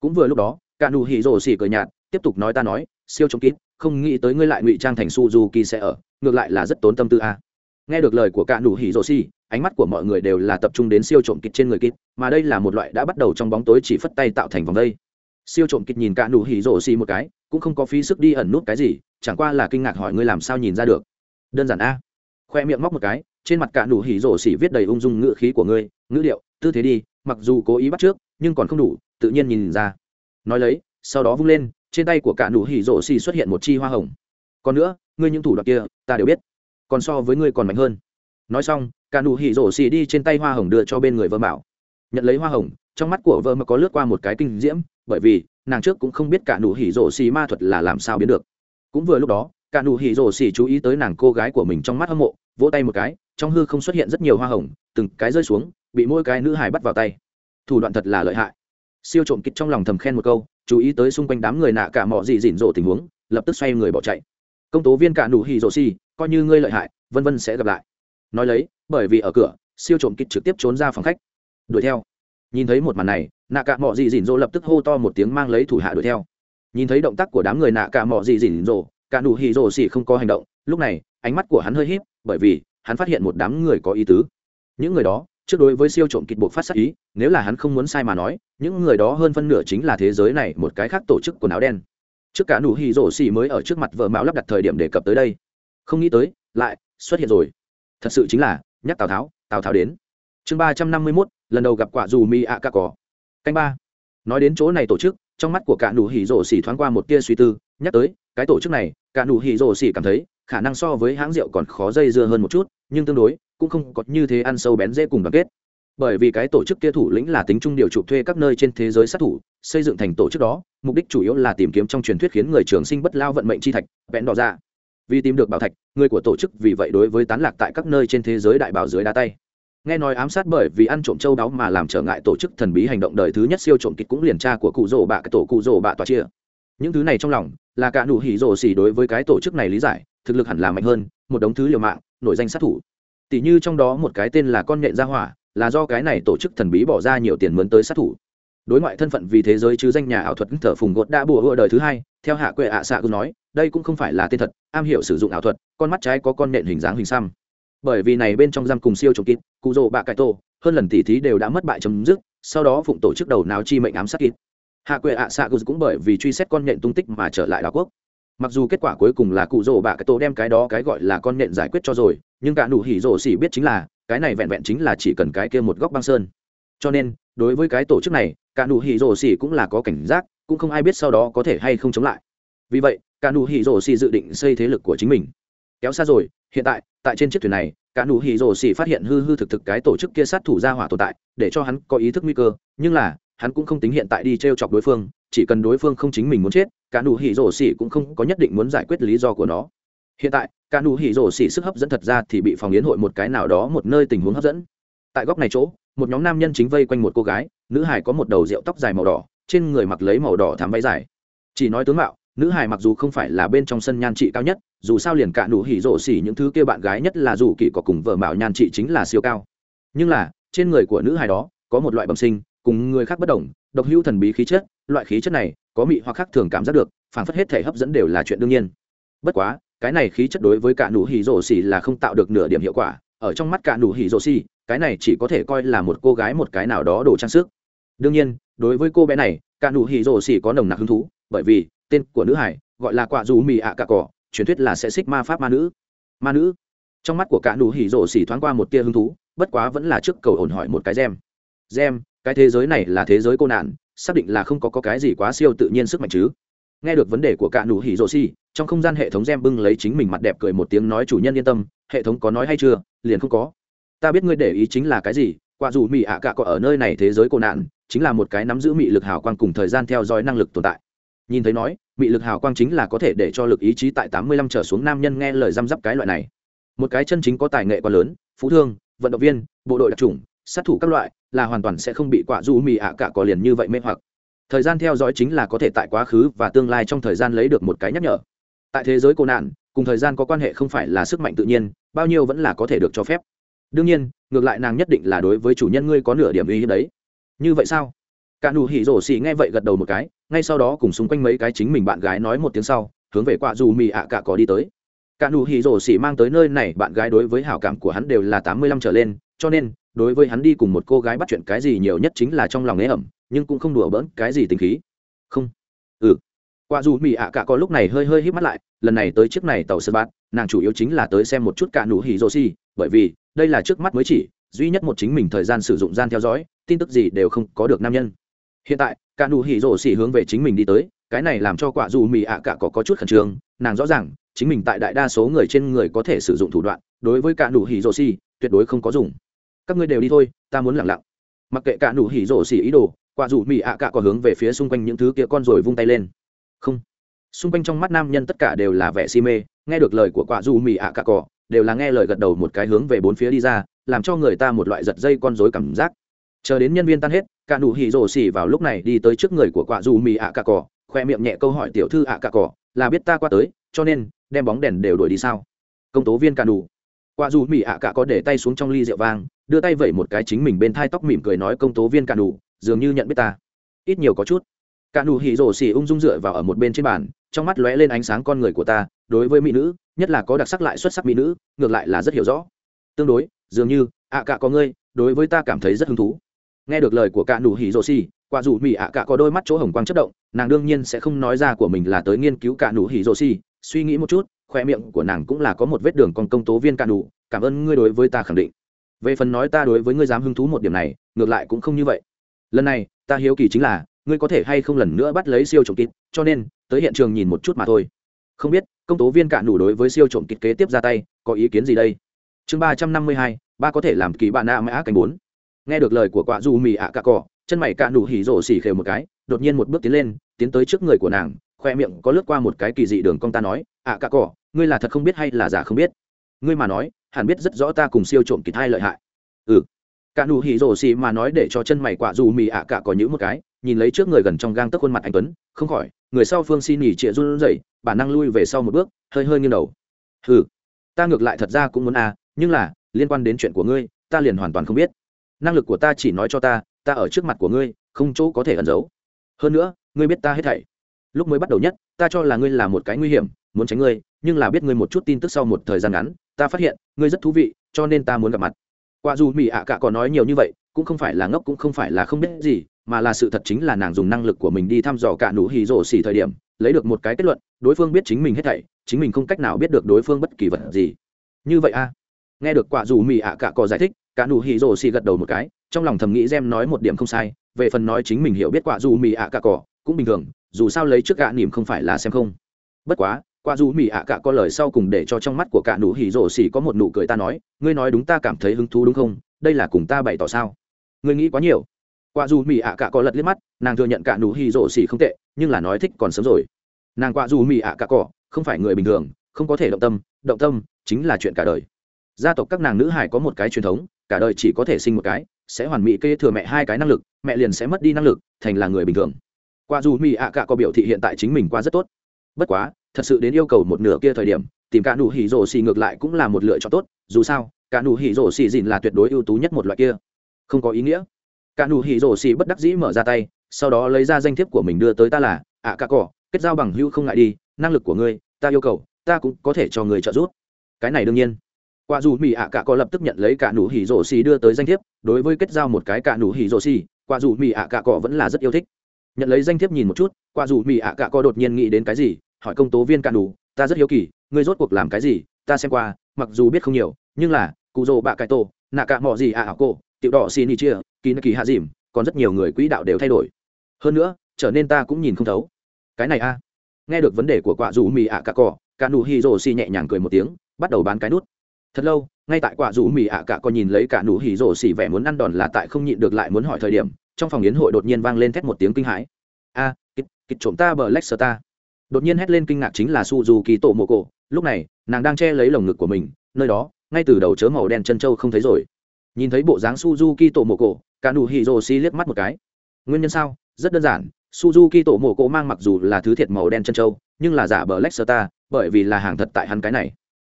Cũng vừa lúc đó cả nụ hỉ rồ xỉ cờ nhạt, tiếp tục nói ta nói, siêu chống kín, không nghĩ tới ngươi lại ngụy trang thành suzuki sẽ ở, ngược lại là rất tốn tâm tư a. Nghe được lời của cả nụ hỉ rồ xỉ ánh mắt của mọi người đều là tập trung đến siêu trộm kịch trên người kịch mà đây là một loại đã bắt đầu trong bóng tối chỉ phất tay tạo thành vòng đây. Siêu trộm kịch nhìn cả nụ hỉ rổ xì một cái, cũng không có phí sức đi ẩn nút cái gì, chẳng qua là kinh ngạc hỏi ngươi làm sao nhìn ra được. Đơn giản a. Khoe miệng móc một cái, trên mặt cả nụ hỉ rổ xì viết đầy ung dung ngữ khí của ngươi, ngữ liệu tư thế đi, mặc dù cố ý bắt trước, nhưng còn không đủ, tự nhiên nhìn ra. Nói lấy, sau đó vung lên, trên tay của cả nụ hỉ rổ xì xuất hiện một chi hoa hồng. Còn nữa, ngươi những thủ đoạn kia, ta đều biết. Còn so với ngươi còn mạnh hơn nói xong, cả nụ hỉ rổ xì đi trên tay hoa hồng đưa cho bên người vợ mạo. Nhận lấy hoa hồng, trong mắt của vợ mà có lướt qua một cái kinh diễm, bởi vì nàng trước cũng không biết cả nụ hỉ rổ xì ma thuật là làm sao biến được. Cũng vừa lúc đó, cả nụ hỉ rổ xì chú ý tới nàng cô gái của mình trong mắt hâm mộ, vỗ tay một cái, trong hư không xuất hiện rất nhiều hoa hồng, từng cái rơi xuống, bị mỗi cái nữ hải bắt vào tay. Thủ đoạn thật là lợi hại. Siêu trộm kịch trong lòng thầm khen một câu, chú ý tới xung quanh đám người nạ cả mọi gì dỉn rộ tình huống, lập tức xoay người bỏ chạy. Công tố viên cả nụ hỉ rổ xì, coi như ngươi lợi hại, vân vân sẽ gặp lại nói lấy, bởi vì ở cửa, siêu trộm kịch trực tiếp trốn ra phòng khách. Đuổi theo. Nhìn thấy một màn này, nạ cả mỏ dị dỉn rộ lập tức hô to một tiếng mang lấy thủ hạ đuổi theo. Nhìn thấy động tác của đám người nạ cả mỏ dị dỉn rộ cả nụ hì rồ xỉ không có hành động, lúc này, ánh mắt của hắn hơi híp, bởi vì, hắn phát hiện một đám người có ý tứ. Những người đó, trước đối với siêu trộm kịch buộc phát sát ý, nếu là hắn không muốn sai mà nói, những người đó hơn phân nửa chính là thế giới này một cái khác tổ chức quần áo đen. Trước cả nụ hì rổ xỉ mới ở trước mặt vợ mạo lắp đặt thời điểm đề cập tới đây. Không nghĩ tới, lại xuất hiện rồi thật sự chính là, nhắc tào tháo tào tháo đến. Chương ba trăm năm mươi mốt, lần đầu gặp quả dù mi ạ à ca cỏ. Canh ba. Nói đến chỗ này tổ chức, trong mắt của cả nụ hỉ rổ xỉ thoáng qua một tia suy tư, nhắc tới, cái tổ chức này, cả nụ hỉ rổ xỉ cảm thấy, khả năng so với hãng rượu còn khó dây dưa hơn một chút, nhưng tương đối, cũng không có như thế ăn sâu bén dễ cùng đoàn kết. Bởi vì cái tổ chức kia thủ lĩnh là tính chung điều chụp thuê các nơi trên thế giới sát thủ, xây dựng thành tổ chức đó, mục đích chủ yếu là tìm kiếm trong truyền thuyết khiến người trường sinh bất lao vận mệnh chi thạch, vẹn đỏ ra vì tìm được bảo thạch, người của tổ chức vì vậy đối với tán lạc tại các nơi trên thế giới đại bảo dưới đá tay. Nghe nói ám sát bởi vì ăn trộm châu đáo mà làm trở ngại tổ chức thần bí hành động đời thứ nhất siêu trộm kịch cũng liền tra của cụ rổ bạ, cái tổ cụ rổ bạ tòa chia. Những thứ này trong lòng, là cả nụ hỉ rổ xỉ đối với cái tổ chức này lý giải, thực lực hẳn là mạnh hơn, một đống thứ liều mạng, nổi danh sát thủ. Tỷ như trong đó một cái tên là con nhện gia hỏa, là do cái này tổ chức thần bí bỏ ra nhiều tiền mướn tới sát thủ. Đối ngoại thân phận vì thế giới chứ danh nhà ảo thuật thở phùng gột đã bùa hựa đời thứ hai, theo hạ quệ ạ à xạ cứ nói đây cũng không phải là tên thật am hiểu sử dụng ảo thuật con mắt trái có con nện hình dáng hình xăm. Bởi vì này bên trong giam cùng siêu trộm kín, cụ rồ bạ cải tổ hơn lần tỉ thí đều đã mất bại chấm dứt sau đó phụng tổ chức đầu nào chi mệnh ám sát kín, hạ quệ ạ xạ cũng bởi vì truy xét con nện tung tích mà trở lại đảo quốc. Mặc dù kết quả cuối cùng là cụ rồ bạ cải tổ đem cái đó cái gọi là con nện giải quyết cho rồi nhưng cả nụ hỉ rồ xỉ biết chính là cái này vẹn vẹn chính là chỉ cần cái kia một góc băng sơn. Cho nên đối với cái tổ chức này cả nụ hỉ rồ xỉ cũng là có cảnh giác cũng không ai biết sau đó có thể hay không chống lại. Vì vậy cả nụ hỉ rổ xì dự định xây thế lực của chính mình. Kéo xa rồi, hiện tại tại trên chiếc thuyền này, cả nụ hỉ rổ xì phát hiện hư hư thực thực cái tổ chức kia sát thủ ra hỏa tồn tại, để cho hắn có ý thức nguy cơ, nhưng là, hắn cũng không tính hiện tại đi t r e o chọc đối phương, chỉ cần đối phương không chính mình muốn chết, cả nụ hỉ rổ xì cũng không có nhất định muốn giải quyết lý do của nó. Hiện tại, cả nụ hỉ rổ xì sức hấp dẫn thật ra thì bị phòng yến hội một cái nào đó một nơi tình huống hấp dẫn. Tại góc này chỗ, một nhóm nam nhân chính vây quanh một cô gái, nữ hải có một đầu rượu tóc dài màu đỏ, trên người mặc lấy màu đỏ thảm váy dài. Chỉ nói tướng mạo nữ hài mặc dù không phải là bên trong sân nhan trị cao nhất, dù sao liền cả nụ hỉ rộ xỉ những thứ kia bạn gái nhất là dù kỳ có cùng vợ mạo nhan trị chính là siêu cao. Nhưng là, trên người của nữ hài đó, có một loại bẩm sinh, cùng người khác bất đồng, độc hữu thần bí khí chất, loại khí chất này, có mị hoặc khác thường cảm giác được, phảng phất hết thể hấp dẫn đều là chuyện đương nhiên. Bất quá, cái này khí chất đối với cả nụ hỉ rộ xỉ là không tạo được nửa điểm hiệu quả, ở trong mắt cả nụ hỉ rộ xỉ, cái này chỉ có thể coi là một cô gái một cái nào đó đồ trang sức. Đương nhiên, đối với cô bé này, cả nụ hỉ rộ xỉ có nồng nặc hứng thú, bởi vì tên của nữ hải gọi là quả dù mì ạ à cà cỏ truyền thuyết là sẽ xích ma pháp ma nữ. Ma nữ. Trong mắt của cả nụ hỉ rộ xỉ thoáng qua một tia hứng thú bất quá vẫn là trước cầu ổn hỏi một cái gem. Gem cái thế giới này là thế giới cô nạn xác định là không có, có cái gì quá siêu tự nhiên sức mạnh chứ? Nghe được vấn đề của cả nụ hỉ rộ xỉ trong không gian hệ thống gem bưng lấy chính mình mặt đẹp cười một tiếng nói chủ nhân yên tâm hệ thống có nói hay chưa? Liền không có. Ta biết ngươi để ý chính là cái gì quả dù mì ạ à cạ có ở nơi này thế giới cô nạn chính là một cái nắm giữ mị lực hào quang cùng thời gian theo dõi năng lực tồn tại. Nhìn thấy nói mị lực hào quang chính là có thể để cho lực ý chí tại tám mươi lăm trở xuống nam nhân nghe lời răm rắp cái loại này. Một cái chân chính có tài nghệ quá lớn, phú thương, vận động viên, bộ đội đặc chủng, sát thủ các loại, là hoàn toàn sẽ không bị quả du mì ạ cả có liền như vậy mê hoặc. Thời gian theo dõi chính là có thể tại quá khứ và tương lai trong thời gian lấy được một cái nhắc nhở. Tại thế giới cô nạn, cùng thời gian có quan hệ không phải là sức mạnh tự nhiên, bao nhiêu vẫn là có thể được cho phép. Đương nhiên, ngược lại nàng nhất định là đối với chủ nhân ngươi có nửa điểm uy hiếp đấy. Như vậy sao? Cả nụ hỉ rổ xì nghe vậy gật đầu một cái ngay sau đó cùng xung quanh mấy cái chính mình bạn gái nói một tiếng sau, hướng về quạ dù mì ạ cả có đi tới. Cả nụ hỉ rổ xỉ mang tới nơi này, bạn gái đối với hảo cảm của hắn đều là tám mươi lăm trở lên, cho nên, đối với hắn đi cùng một cô gái bắt chuyện cái gì nhiều nhất chính là trong lòng nế ẩm, nhưng cũng không đùa bỡn cái gì tình khí. Không. Ừ. Qua dù mỹ ạ cả có lúc này hơi hơi hít mắt lại, lần này tới chiếc này tàu sân bát nàng chủ yếu chính là tới xem một chút cả nụ hỉ rô xỉ, bởi vì, đây là trước mắt mới chỉ, duy nhất một chính mình thời gian sử dụng gian theo dõi, tin tức gì đều không có được nam nhân hiện tại cả nụ hỉ rổ xỉ hướng về chính mình đi tới cái này làm cho quả dù mì ạ à cả có, có chút khẩn trương nàng rõ ràng chính mình tại đại đa số người trên người có thể sử dụng thủ đoạn đối với cả nụ hỉ rổ xỉ tuyệt đối không có dùng. Các ngươi đều đi thôi ta muốn lặng lặng. Mặc kệ cả nụ hỉ rổ xỉ ý đồ quả dù mì ạ à cả có hướng về phía xung quanh những thứ kia con rồi vung tay lên. Không. Xung quanh trong mắt nam nhân tất cả đều là vẻ si mê nghe được lời của quả dù mì ạ à cả cỏ đều là nghe lời gật đầu một cái hướng về bốn phía đi ra làm cho người ta một loại giật dây con rối cảm giác. Chờ đến nhân viên tan hết cả nụ hỉ rồ xỉ vào lúc này đi tới trước người của quả dù mì ạ cà cỏ khoe miệng nhẹ câu hỏi tiểu thư ạ cà cỏ là biết ta qua tới, cho nên, đem bóng đèn đều đuổi đi sao? Công tố viên Cà nụ. Quả dù mì ạ cà có để tay xuống trong ly rượu vang, đưa tay vẩy một cái chính mình bên thai tóc mỉm cười nói, công tố viên Cà nụ, dường như nhận biết ta. Ít nhiều có chút. Cà nụ hỉ rồ xỉ ung dung dựa vào ở một bên trên bàn, trong mắt lóe lên ánh sáng con người của ta, đối với mỹ nữ, nhất là có đặc sắc lại xuất sắc mỹ nữ, ngược lại là rất hiểu rõ. Tương đối, dường như, ạ à cả có ngươi, đối với ta cảm thấy rất hứng thú nghe được lời của cả nụ hỉ rô xì, quả dù mỹ ạ à cả có đôi mắt chỗ hồng quang chất động, nàng đương nhiên sẽ không nói ra của mình là tới nghiên cứu cả nụ hỉ rô xì. Suy nghĩ một chút khoe miệng của nàng cũng là có một vết đường còn công tố viên cả nụ. Cảm ơn ngươi đối với ta khẳng định. Về phần nói ta đối với ngươi dám hứng thú một điểm này, ngược lại cũng không như vậy. Lần này, ta hiếu kỳ chính là, ngươi có thể hay không lần nữa bắt lấy siêu trộm kịt cho nên, tới hiện trường nhìn một chút mà thôi. Không biết, công tố viên cạn đủ đối với siêu trộm kịt kế tiếp ra tay, có ý kiến gì đây? Chương ba trăm năm mươi hai, ba có thể làm kỳ bạn nạ mã cảnh bốn nghe được lời của quả dù mì ạ cà cỏ, chân mày cạ nụ hỉ rổ xỉ khều một cái, đột nhiên một bước tiến lên, tiến tới trước người của nàng, khoe miệng có lướt qua một cái kỳ dị đường cong ta nói, ạ cà cỏ, ngươi là thật không biết hay là giả không biết? Ngươi mà nói, hẳn biết rất rõ ta cùng siêu trộm kỳ thai lợi hại. Ừ. Cả nụ hỉ rổ xỉ mà nói để cho chân mày quả dù mì ạ cà cỏ có một cái, nhìn lấy trước người gần trong gang tấc khuôn mặt anh tuấn, không khỏi, người sau phương xin nhỉ trịa run rẩy, bản năng lui về sau một bước, hơi hơi nghiêng đầu. Ừ ta ngược lại thật ra cũng muốn à nhưng là, liên quan đến chuyện của ngươi, ta liền hoàn toàn không biết năng lực của ta chỉ nói cho ta ta ở trước mặt của ngươi, không chỗ có thể ẩn giấu. Hơn nữa, ngươi biết ta hết thảy. Lúc mới bắt đầu nhất, ta cho là ngươi là một cái nguy hiểm, muốn tránh ngươi, nhưng là biết ngươi một chút tin tức sau một thời gian ngắn, ta phát hiện, ngươi rất thú vị, cho nên ta muốn gặp mặt. Qua dù mỹ ạ cả có nói nhiều như vậy, cũng không phải là ngốc cũng không phải là không biết gì, mà là sự thật chính là nàng dùng năng lực của mình đi thăm dò cả nụ hì rổ xỉ thời điểm, lấy được một cái kết luận, đối phương biết chính mình hết thảy, chính mình không cách nào biết được đối phương bất kỳ vật gì. Như vậy a. À. nghe được quả dù mỹ ạ cả có giải thích cả nụ hỉ rồ xì gật đầu một cái, trong lòng thầm nghĩ gem nói một điểm không sai, về phần nói chính mình hiểu biết quả dù mì ạ à cả cỏ, cũng bình thường, dù sao lấy trước gạ nỉm không phải là xem không. Bất quá, quả dù mì ạ à cả có lời sau cùng để cho trong mắt của cả nụ hỉ rồ xì có một nụ cười ta nói, ngươi nói đúng ta cảm thấy hứng thú đúng không, đây là cùng ta bày tỏ sao? Ngươi nghĩ quá nhiều. Quả dù mì ạ à cả có lật liếc mắt, nàng thừa nhận cả nụ hỉ rồ xì không tệ, nhưng là nói thích còn sớm rồi. Nàng quả dù mì ạ cả cỏ, không phải người bình thường, không có thể động tâm động tâm chính là chuyện cả đời. Gia tộc các nàng nữ hải có một cái truyền thống cả đời chỉ có thể sinh một cái, sẽ hoàn mỹ kê thừa mẹ hai cái năng lực, mẹ liền sẽ mất đi năng lực, thành là người bình thường. Qua dù mỹ ạ à cả có biểu thị hiện tại chính mình qua rất tốt. Bất quá, thật sự đến yêu cầu một nửa kia thời điểm, tìm cả nụ hỉ rổ xì ngược lại cũng là một lựa chọn tốt, dù sao, cả nụ hỉ rổ xì dìn là tuyệt đối ưu tú nhất một loại kia. Không có ý nghĩa. Cả nụ hỉ rổ xì bất đắc dĩ mở ra tay, sau đó lấy ra danh thiếp của mình đưa tới ta là, ạ cả cỏ, kết giao bằng hữu không ngại đi, năng lực của ngươi, ta yêu cầu, ta cũng có thể cho người trợ giúp. Cái này đương nhiên quả dù mỹ ạ cả có lập tức nhận lấy cả nụ hỉ rổ xì đưa tới danh thiếp, đối với kết giao một cái cả nụ hỉ rổ xì, quả dù mỹ ạ à cả cỏ vẫn là rất yêu thích. Nhận lấy danh thiếp nhìn một chút, quả dù mỹ ạ à cả có đột nhiên nghĩ đến cái gì, hỏi công tố viên cả nụ, ta rất hiếu kỳ, ngươi rốt cuộc làm cái gì? Ta xem qua, mặc dù biết không nhiều, nhưng là, cụ rồ bạ cải tổ, nạ cả mỏ gì ạ ảo cô tiểu đỏ xì nỉ chia, kỳ nạ kỳ hạ dìm, còn rất nhiều người quỹ đạo đều thay đổi. Hơn nữa, trở nên ta cũng nhìn không thấu. Cái này a. Nghe được vấn đề của quả dù mỹ ạ cả cỏ cả nụ hỉ rổ xì nhẹ nhàng cười một tiếng, bắt đầu bán cái nút thật lâu, ngay tại quả rủ mì ạ cả coi nhìn lấy cả nụ hỉ rổ xỉ vẻ muốn ăn đòn là tại không nhịn được lại muốn hỏi thời điểm, trong phòng yến hội đột nhiên vang lên thét một tiếng kinh hãi. A kịch kịch trộm ta bờ lách ta. Đột nhiên hét lên kinh ngạc chính là suzu kỳ tổ mộ cổ lúc này, nàng đang che lấy lồng ngực của mình, nơi đó, ngay từ đầu chớ màu đen chân trâu không thấy rồi. Nhìn thấy bộ dáng suzuki tổ mộ cổ cả nụ hỉ rồ si liếc mắt một cái. Nguyên nhân sao? Rất đơn giản, suzuki tổ mộ cổ mang mặc dù là thứ thiệt màu đen chân trâu nhưng là giả bờ lách ta, bởi vì là hàng thật tại hắn cái này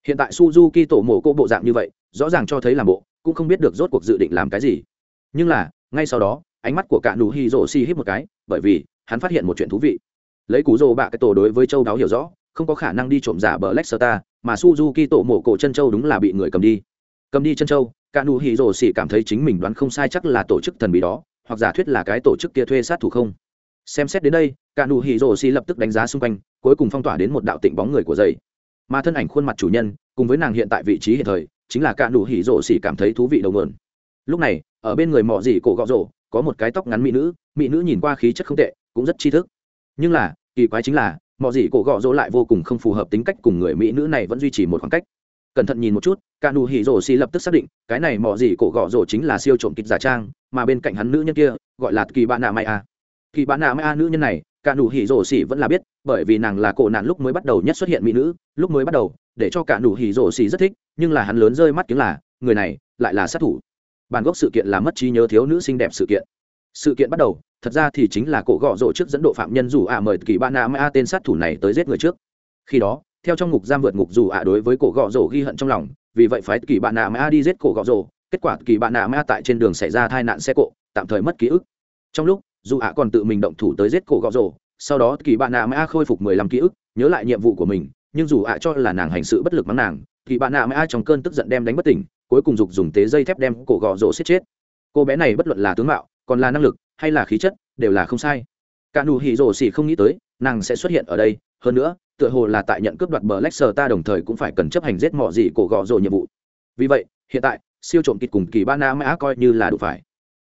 hiện tại suzuki tổ mổ cô bộ dạng như vậy, rõ ràng cho thấy làm bộ, cũng không biết được rốt cuộc dự định làm cái gì. Nhưng là, ngay sau đó, ánh mắt của cả Đủ hi rô si hít một cái, bởi vì, hắn phát hiện một chuyện thú vị. Lấy cú rô bạ cái tổ đối với châu đáo hiểu rõ, không có khả năng đi trộm giả bờ lexer ta mà suzuki tổ mổ cổ chân châu đúng là bị người cầm đi. Cầm đi chân châu, cả Đủ hi rô si cảm thấy chính mình đoán không sai chắc là tổ chức thần bí đó, hoặc giả thuyết là cái tổ chức kia thuê sát thủ không. Xem xét đến đây, cả Đủ hi rô si lập tức đánh giá xung quanh, cuối cùng phong tỏa đến một đạo tịnh bóng người của dây mà thân ảnh khuôn mặt chủ nhân, cùng với nàng hiện tại vị trí hiện thời, chính là cả đủ hỉ rổ xỉ cảm thấy thú vị đầu mượn lúc này, ở bên người mọ dị cổ gọ rổ, có một cái tóc ngắn mỹ nữ mỹ nữ nhìn qua khí chất không tệ, cũng rất tri thức. Nhưng là, kỳ quái chính là, mọ dị cổ gọ rỗ lại vô cùng không phù hợp tính cách cùng người mỹ nữ này vẫn duy trì một khoảng cách. Cẩn thận nhìn một chút, cả đủ hỉ rổ xì lập tức xác định, cái này mọ dị cổ gọ rỗ chính là siêu trộm kịch giả trang, mà bên cạnh hắn nữ nhân kia, gọi là kỳ bạn nạ mai a. Kỳ bạn nạ mai a nữ nhân này cả nụ hỉ rổ xỉ vẫn là biết, bởi vì nàng là cổ nạn lúc mới bắt đầu nhất xuất hiện mỹ nữ, lúc mới bắt đầu, để cho cả nụ hỉ rổ xỉ rất thích, nhưng là hắn lớn rơi mắt tiếng là, người này lại là sát thủ. Bản gốc sự kiện là mất trí nhớ thiếu nữ xinh đẹp sự kiện. Sự kiện bắt đầu, thật ra thì chính là cổ gõ rổ trước dẫn độ phạm nhân dù ạ mời kỳ ba na ma tên sát thủ này tới giết người trước. Khi đó, theo trong ngục giam vượt ngục dù ạ đối với cổ gõ rổ ghi hận trong lòng, vì vậy phái kỳ bạn nạ ma đi giết cổ gọ rổ kết quả kỳ bạn nạ ma tại trên đường xảy ra tai nạn xe cộ, tạm thời mất ký ức. Trong lúc dù ạ còn tự mình động thủ tới giết cổ gọ rồ, sau đó kỳ bạn nạ mã khôi phục mười lăm ký ức, nhớ lại nhiệm vụ của mình, nhưng dù ạ cho là nàng hành sự bất lực mắng nàng, kỳ bạn nạ mã trong cơn tức giận đem đánh bất tỉnh, cuối cùng dục dùng tế dây thép đem cổ gọ rồ xiết chết. Cô bé này bất luận là tướng mạo, còn là năng lực, hay là khí chất, đều là không sai. Cả nụ hỉ rồ xỉ không nghĩ tới, nàng sẽ xuất hiện ở đây, hơn nữa, tựa hồ là tại nhận cướp đoạt bờ lách ta đồng thời cũng phải cần chấp hành giết mỏ gì cổ gọ rồ nhiệm vụ. Vì vậy, hiện tại, siêu trộm kịch cùng kỳ ba na mã coi như là đủ phải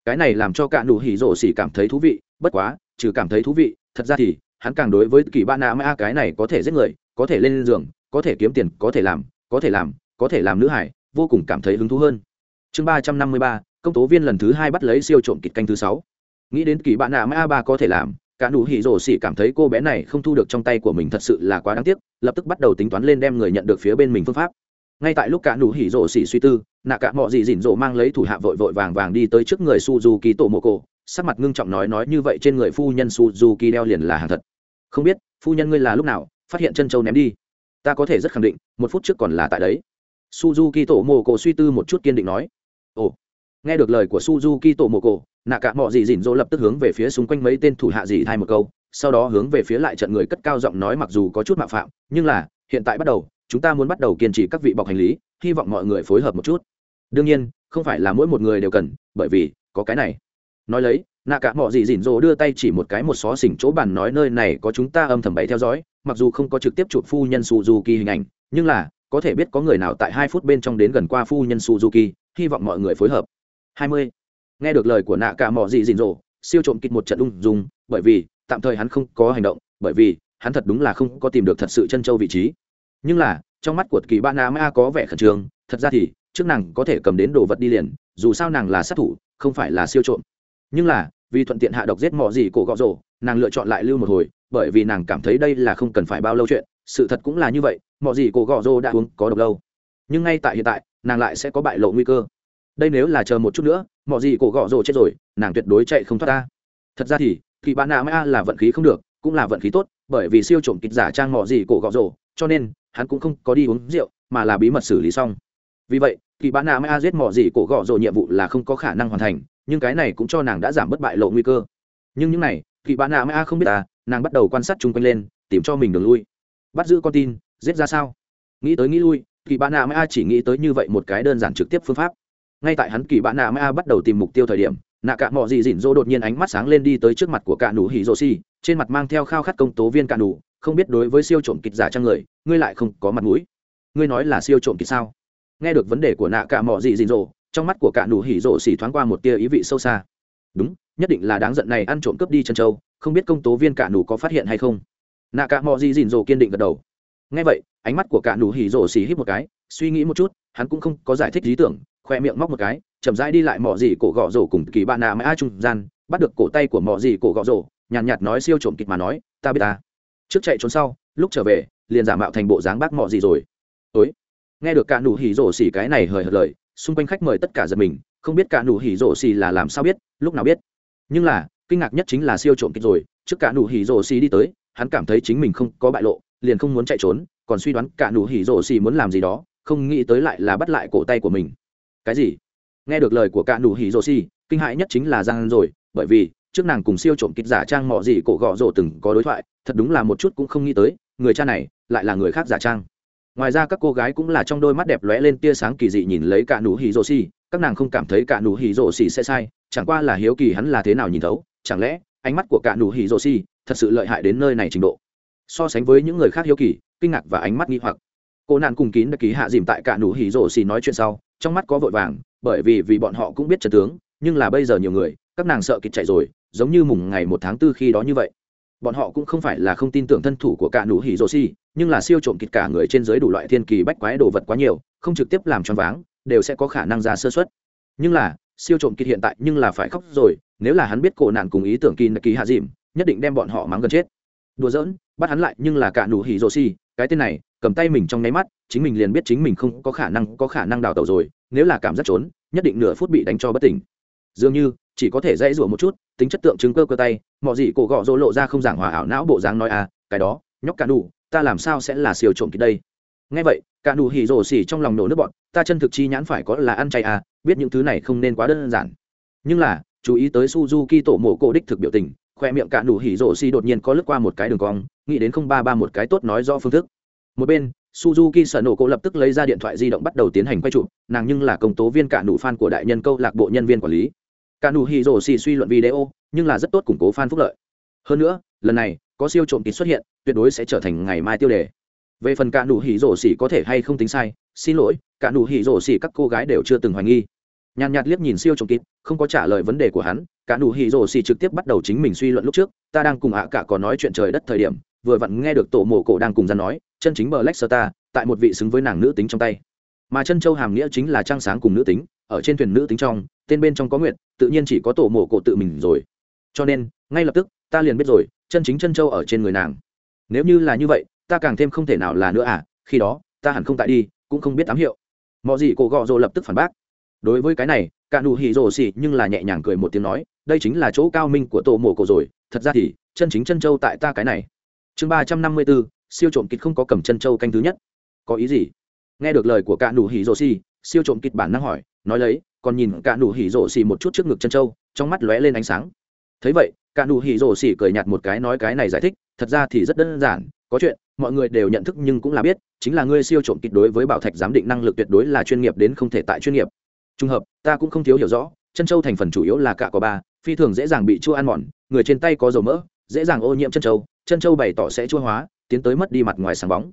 cái này làm cho cả nụ hỉ rổ xỉ cảm thấy thú vị, bất quá, trừ cảm thấy thú vị, thật ra thì, hắn càng đối với kỳ ba nạ ma cái này có thể giết người, có thể lên giường, có thể kiếm tiền, có thể làm, có thể làm, có thể làm nữ hải, vô cùng cảm thấy hứng thú hơn. Chương ba trăm năm mươi ba, công tố viên lần thứ hai bắt lấy siêu trộm kịch canh thứ sáu. Nghĩ đến kỳ bạn nạ ma ba có thể làm, cả nụ hỉ rổ xỉ cảm thấy cô bé này không thu được trong tay của mình thật sự là quá đáng tiếc, lập tức bắt đầu tính toán lên đem người nhận được phía bên mình phương pháp ngay tại lúc cả nụ hỉ rổ xỉ suy tư, nạ cả mọi gì dỉn rổ mang lấy thủ hạ vội vội vàng vàng đi tới trước người suzuki tổ mộ cổ sắc mặt ngưng trọng nói nói như vậy trên người phu nhân suzuki đeo liền là hàng thật. Không biết, phu nhân ngươi là lúc nào, phát hiện chân châu ném đi? Ta có thể rất khẳng định, một phút trước còn là tại đấy. Suzuki tổ mộ cổ suy tư một chút kiên định nói. Ồ, nghe được lời của suzuki tổ mộ cổ nạ cả mọi gì dỉn rổ lập tức hướng về phía xung quanh mấy tên thủ hạ gì thay một câu, sau đó hướng về phía lại trận người cất cao giọng nói mặc dù có chút mạo phạm, nhưng là, hiện tại bắt đầu chúng ta muốn bắt đầu kiên trì các vị bọc hành lý, hy vọng mọi người phối hợp một chút. Đương nhiên, không phải là mỗi một người đều cần, bởi vì có cái này. Nói lấy, nạ cả mọi gì dỉn rồ đưa tay chỉ một cái một xó xỉnh chỗ bàn nói nơi này có chúng ta âm thầm bẫy theo dõi, mặc dù không có trực tiếp chụp phu nhân suzuki hình ảnh, nhưng là, có thể biết có người nào tại hai phút bên trong đến gần qua phu nhân suzuki, hy vọng mọi người phối hợp. 20. nghe được lời của nạ cả mọi gì dỉn rồ siêu trộm kịch một trận ung dung, bởi vì, tạm thời hắn không có hành động, bởi vì, hắn thật đúng là không có tìm được thật sự chân châu vị trí nhưng là, trong mắt của kỳ bạn nam a có vẻ khẩn trương, thật ra thì, trước nàng có thể cầm đến đồ vật đi liền, dù sao nàng là sát thủ, không phải là siêu trộm. Nhưng là, vì thuận tiện hạ độc giết mọi gì cổ gọ rổ, nàng lựa chọn lại lưu một hồi, bởi vì nàng cảm thấy đây là không cần phải bao lâu chuyện, sự thật cũng là như vậy mọi gì cổ gọ rổ đã uống có độc lâu. Nhưng ngay tại hiện tại, nàng lại sẽ có bại lộ nguy cơ. Đây nếu là chờ một chút nữa mọi gì cổ gọ rổ chết rồi, nàng tuyệt đối chạy không thoát ta thật ra thì, kỳ bạn nam a là vận khí không được, cũng là vận khí tốt, bởi vì siêu trộm kịch giả trang mọi gì cổ gọ rổ, cho nên hắn cũng không có đi uống rượu, mà là bí mật xử lý xong. Vì vậy, kỳ bán nạ mai giết mỏ gì cổ gọ rồi nhiệm vụ là không có khả năng hoàn thành, nhưng cái này cũng cho nàng đã giảm bất bại lộ nguy cơ. Nhưng những này, kỳ bán nạ mai không biết à nàng bắt đầu quan sát chung quanh lên, tìm cho mình đường lui. Bắt giữ con tin, giết ra sao? Nghĩ tới nghĩ lui, kỳ bán nạ mai chỉ nghĩ tới như vậy một cái đơn giản trực tiếp phương pháp. Ngay tại hắn kỳ bán nạ mai bắt đầu tìm mục tiêu thời điểm, nạ cạ mỏ gì dỉn dỗ đột nhiên ánh mắt sáng lên đi tới trước mặt của cạ nụ hỉ rô xi trên mặt mang theo khao khát công tố viên cạ nụ không biết đối với siêu trộm kịch giả trang người ngươi lại không có mặt mũi. Ngươi nói là siêu trộm kịch sao? Nghe được vấn đề của nạ cả mỏ dị dịn rộ trong mắt của cả nụ hỉ rộ xỉ thoáng qua một tia ý vị sâu xa. Đúng nhất định là đáng giận này ăn trộm cướp đi chân châu không biết công tố viên cả nụ có phát hiện hay không. Nạ cả mỏ dị dịn rộ kiên định gật đầu. Nghe vậy ánh mắt của cả nụ hỉ rộ xỉ hít một cái suy nghĩ một chút hắn cũng không có giải thích lý tưởng khoe miệng móc một cái chậm rãi đi lại mỏ dị cổ gõ rổ cùng kỳ bạn nạ mãi trung gian bắt được cổ tay của mỏ dị cổ gõ rổ nhàn nhạt, nhạt nói siêu trộm kịch mà nói ta biết ta trước chạy trốn sau, lúc trở về, liền giả mạo thành bộ dáng bác mọ gì rồi. Ối nghe được cả nụ hỉ rổ xỉ cái này hời hợt lời, xung quanh khách mời tất cả giật mình, không biết cả nụ hỉ rổ xỉ là làm sao biết, lúc nào biết. Nhưng là, kinh ngạc nhất chính là siêu trộm kịch rồi, trước cả nụ hỉ rổ xỉ đi tới, hắn cảm thấy chính mình không có bại lộ, liền không muốn chạy trốn, còn suy đoán cả nụ hỉ rổ xỉ muốn làm gì đó, không nghĩ tới lại là bắt lại cổ tay của mình. Cái gì? Nghe được lời của cả nụ hỉ rổ xỉ, kinh hãi nhất chính là giang rồi, bởi vì trước nàng cùng siêu trộm kịch giả trang mọ gì cổ gọ rổ từng có đối thoại thật đúng là một chút cũng không nghĩ tới, người cha này lại là người khác giả trang. Ngoài ra các cô gái cũng là trong đôi mắt đẹp lóe lên tia sáng kỳ dị nhìn lấy cả nụ hỉ rồ xì, các nàng không cảm thấy cả nụ hỉ rồ xì sẽ sai, chẳng qua là hiếu kỳ hắn là thế nào nhìn thấu, chẳng lẽ ánh mắt của cả nụ hỉ rồ xì thật sự lợi hại đến nơi này trình độ. So sánh với những người khác hiếu kỳ, kinh ngạc và ánh mắt nghi hoặc. Cô nạn cùng kín đã ký hạ dìm tại cả nụ hỉ rồ xì nói chuyện sau, trong mắt có vội vàng, bởi vì vì bọn họ cũng biết trận tướng, nhưng là bây giờ nhiều người, các nàng sợ kịch chạy rồi, giống như mùng ngày một tháng tư khi đó như vậy bọn họ cũng không phải là không tin tưởng thân thủ của cả nụ hỉ rồ xì nhưng là siêu trộm kịt cả người trên dưới đủ loại thiên kỳ bách quái đồ vật quá nhiều, không trực tiếp làm choáng váng, đều sẽ có khả năng ra sơ xuất nhưng là, siêu trộm kịt hiện tại nhưng là phải khóc rồi, nếu là hắn biết cổ nạn cùng ý tưởng kỳ nạ kỳ hạ dìm, nhất định đem bọn họ mắng gần chết. Đùa giỡn, bắt hắn lại nhưng là cả nụ hỉ rồ xì cái tên này, cầm tay mình trong nháy mắt, chính mình liền biết chính mình không có khả năng có khả năng đào tẩu rồi, nếu là cảm giác trốn, nhất định nửa phút bị đánh cho bất tỉnh. Dường như chỉ có thể dãy rủa một chút, tính chất tượng chứng cơ cơ tay mọi gì cổ gọ rô lộ ra không giảng hòa ảo não bộ dáng nói à cái đó, nhóc cả đủ ta làm sao sẽ là siêu trộm kịp đây? Ngay vậy, cả đủ hỉ rổ xỉ trong lòng nổ nước bọn ta chân thực chi nhãn phải có là ăn chay à biết những thứ này không nên quá đơn giản. Nhưng là, chú ý tới suzuki tổ mổ cổ đích thực biểu tình, khoe miệng cả đủ hỉ rổ xỉ đột nhiên có lướt qua một cái đường cong, nghĩ đến không ba ba một cái tốt nói rõ phương thức. Một bên, suzuki sở nổ cổ lập tức lấy ra điện thoại di động bắt đầu tiến hành quay chụp, nàng nhưng là công tố viên cả nụ fan của đại nhân câu lạc bộ nhân viên quản lý cả nụ hỉ rổ xì suy luận video, nhưng là rất tốt củng cố fan phúc lợi. Hơn nữa, lần này, có siêu trộm kín xuất hiện, tuyệt đối sẽ trở thành ngày mai tiêu đề. Về phần cả nụ hỉ rổ xì có thể hay không tính sai, xin lỗi, cả nụ hỉ rổ xì các cô gái đều chưa từng hoài nghi. Nhàn nhạt liếc nhìn siêu trộm kín không có trả lời vấn đề của hắn, cả nụ hỉ rổ xì trực tiếp bắt đầu chính mình suy luận lúc trước, ta đang cùng ạ cả có nói chuyện trời đất thời điểm, vừa vặn nghe được tổ mộ cổ đang cùng ra nói, chân chính bờ lách ta tại một vị xứng với nàng nữ tính trong tay. Mà chân châu hàm nghĩa chính là trang sáng cùng nữ tính, ở trên thuyền nữ tính trong tên bên trong có nguyệt, tự nhiên chỉ có tổ mổ cổ tự mình rồi. Cho nên ngay lập tức ta liền biết rồi chân chính chân châu ở trên người nàng. Nếu như là như vậy ta càng thêm không thể nào là nữa à khi đó ta hẳn không tại đi cũng không biết ám hiệu. Mọi gì cổ gọ rồ lập tức phản bác. Đối với cái này cả nụ hỉ rồ xỉ nhưng là nhẹ nhàng cười một tiếng nói đây chính là chỗ cao minh của tổ mổ cổ rồi thật ra thì chân chính chân châu tại ta cái này. Chương ba trăm năm mươi bốn siêu trộm kịch không có cầm chân châu canh thứ nhất. Có ý gì? Nghe được lời của cả nụ hỉ rồ xỉ siêu trộm kịch bản năng hỏi nói lấy còn nhìn cả nụ hỉ rổ xì một chút trước ngực chân trâu, trong mắt lóe lên ánh sáng. Thấy vậy, cả nụ hỉ rổ xì cười nhạt một cái nói cái này giải thích, thật ra thì rất đơn giản, có chuyện, mọi người đều nhận thức nhưng cũng là biết, chính là ngươi siêu trộm kịch đối với bảo thạch giám định năng lực tuyệt đối là chuyên nghiệp đến không thể tại chuyên nghiệp. Trùng hợp, ta cũng không thiếu hiểu rõ, chân trâu thành phần chủ yếu là cả có ba, phi thường dễ dàng bị chua ăn mòn, người trên tay có dầu mỡ, dễ dàng ô nhiễm chân trâu chân trâu bày tỏ sẽ chua hóa, tiến tới mất đi mặt ngoài sáng bóng.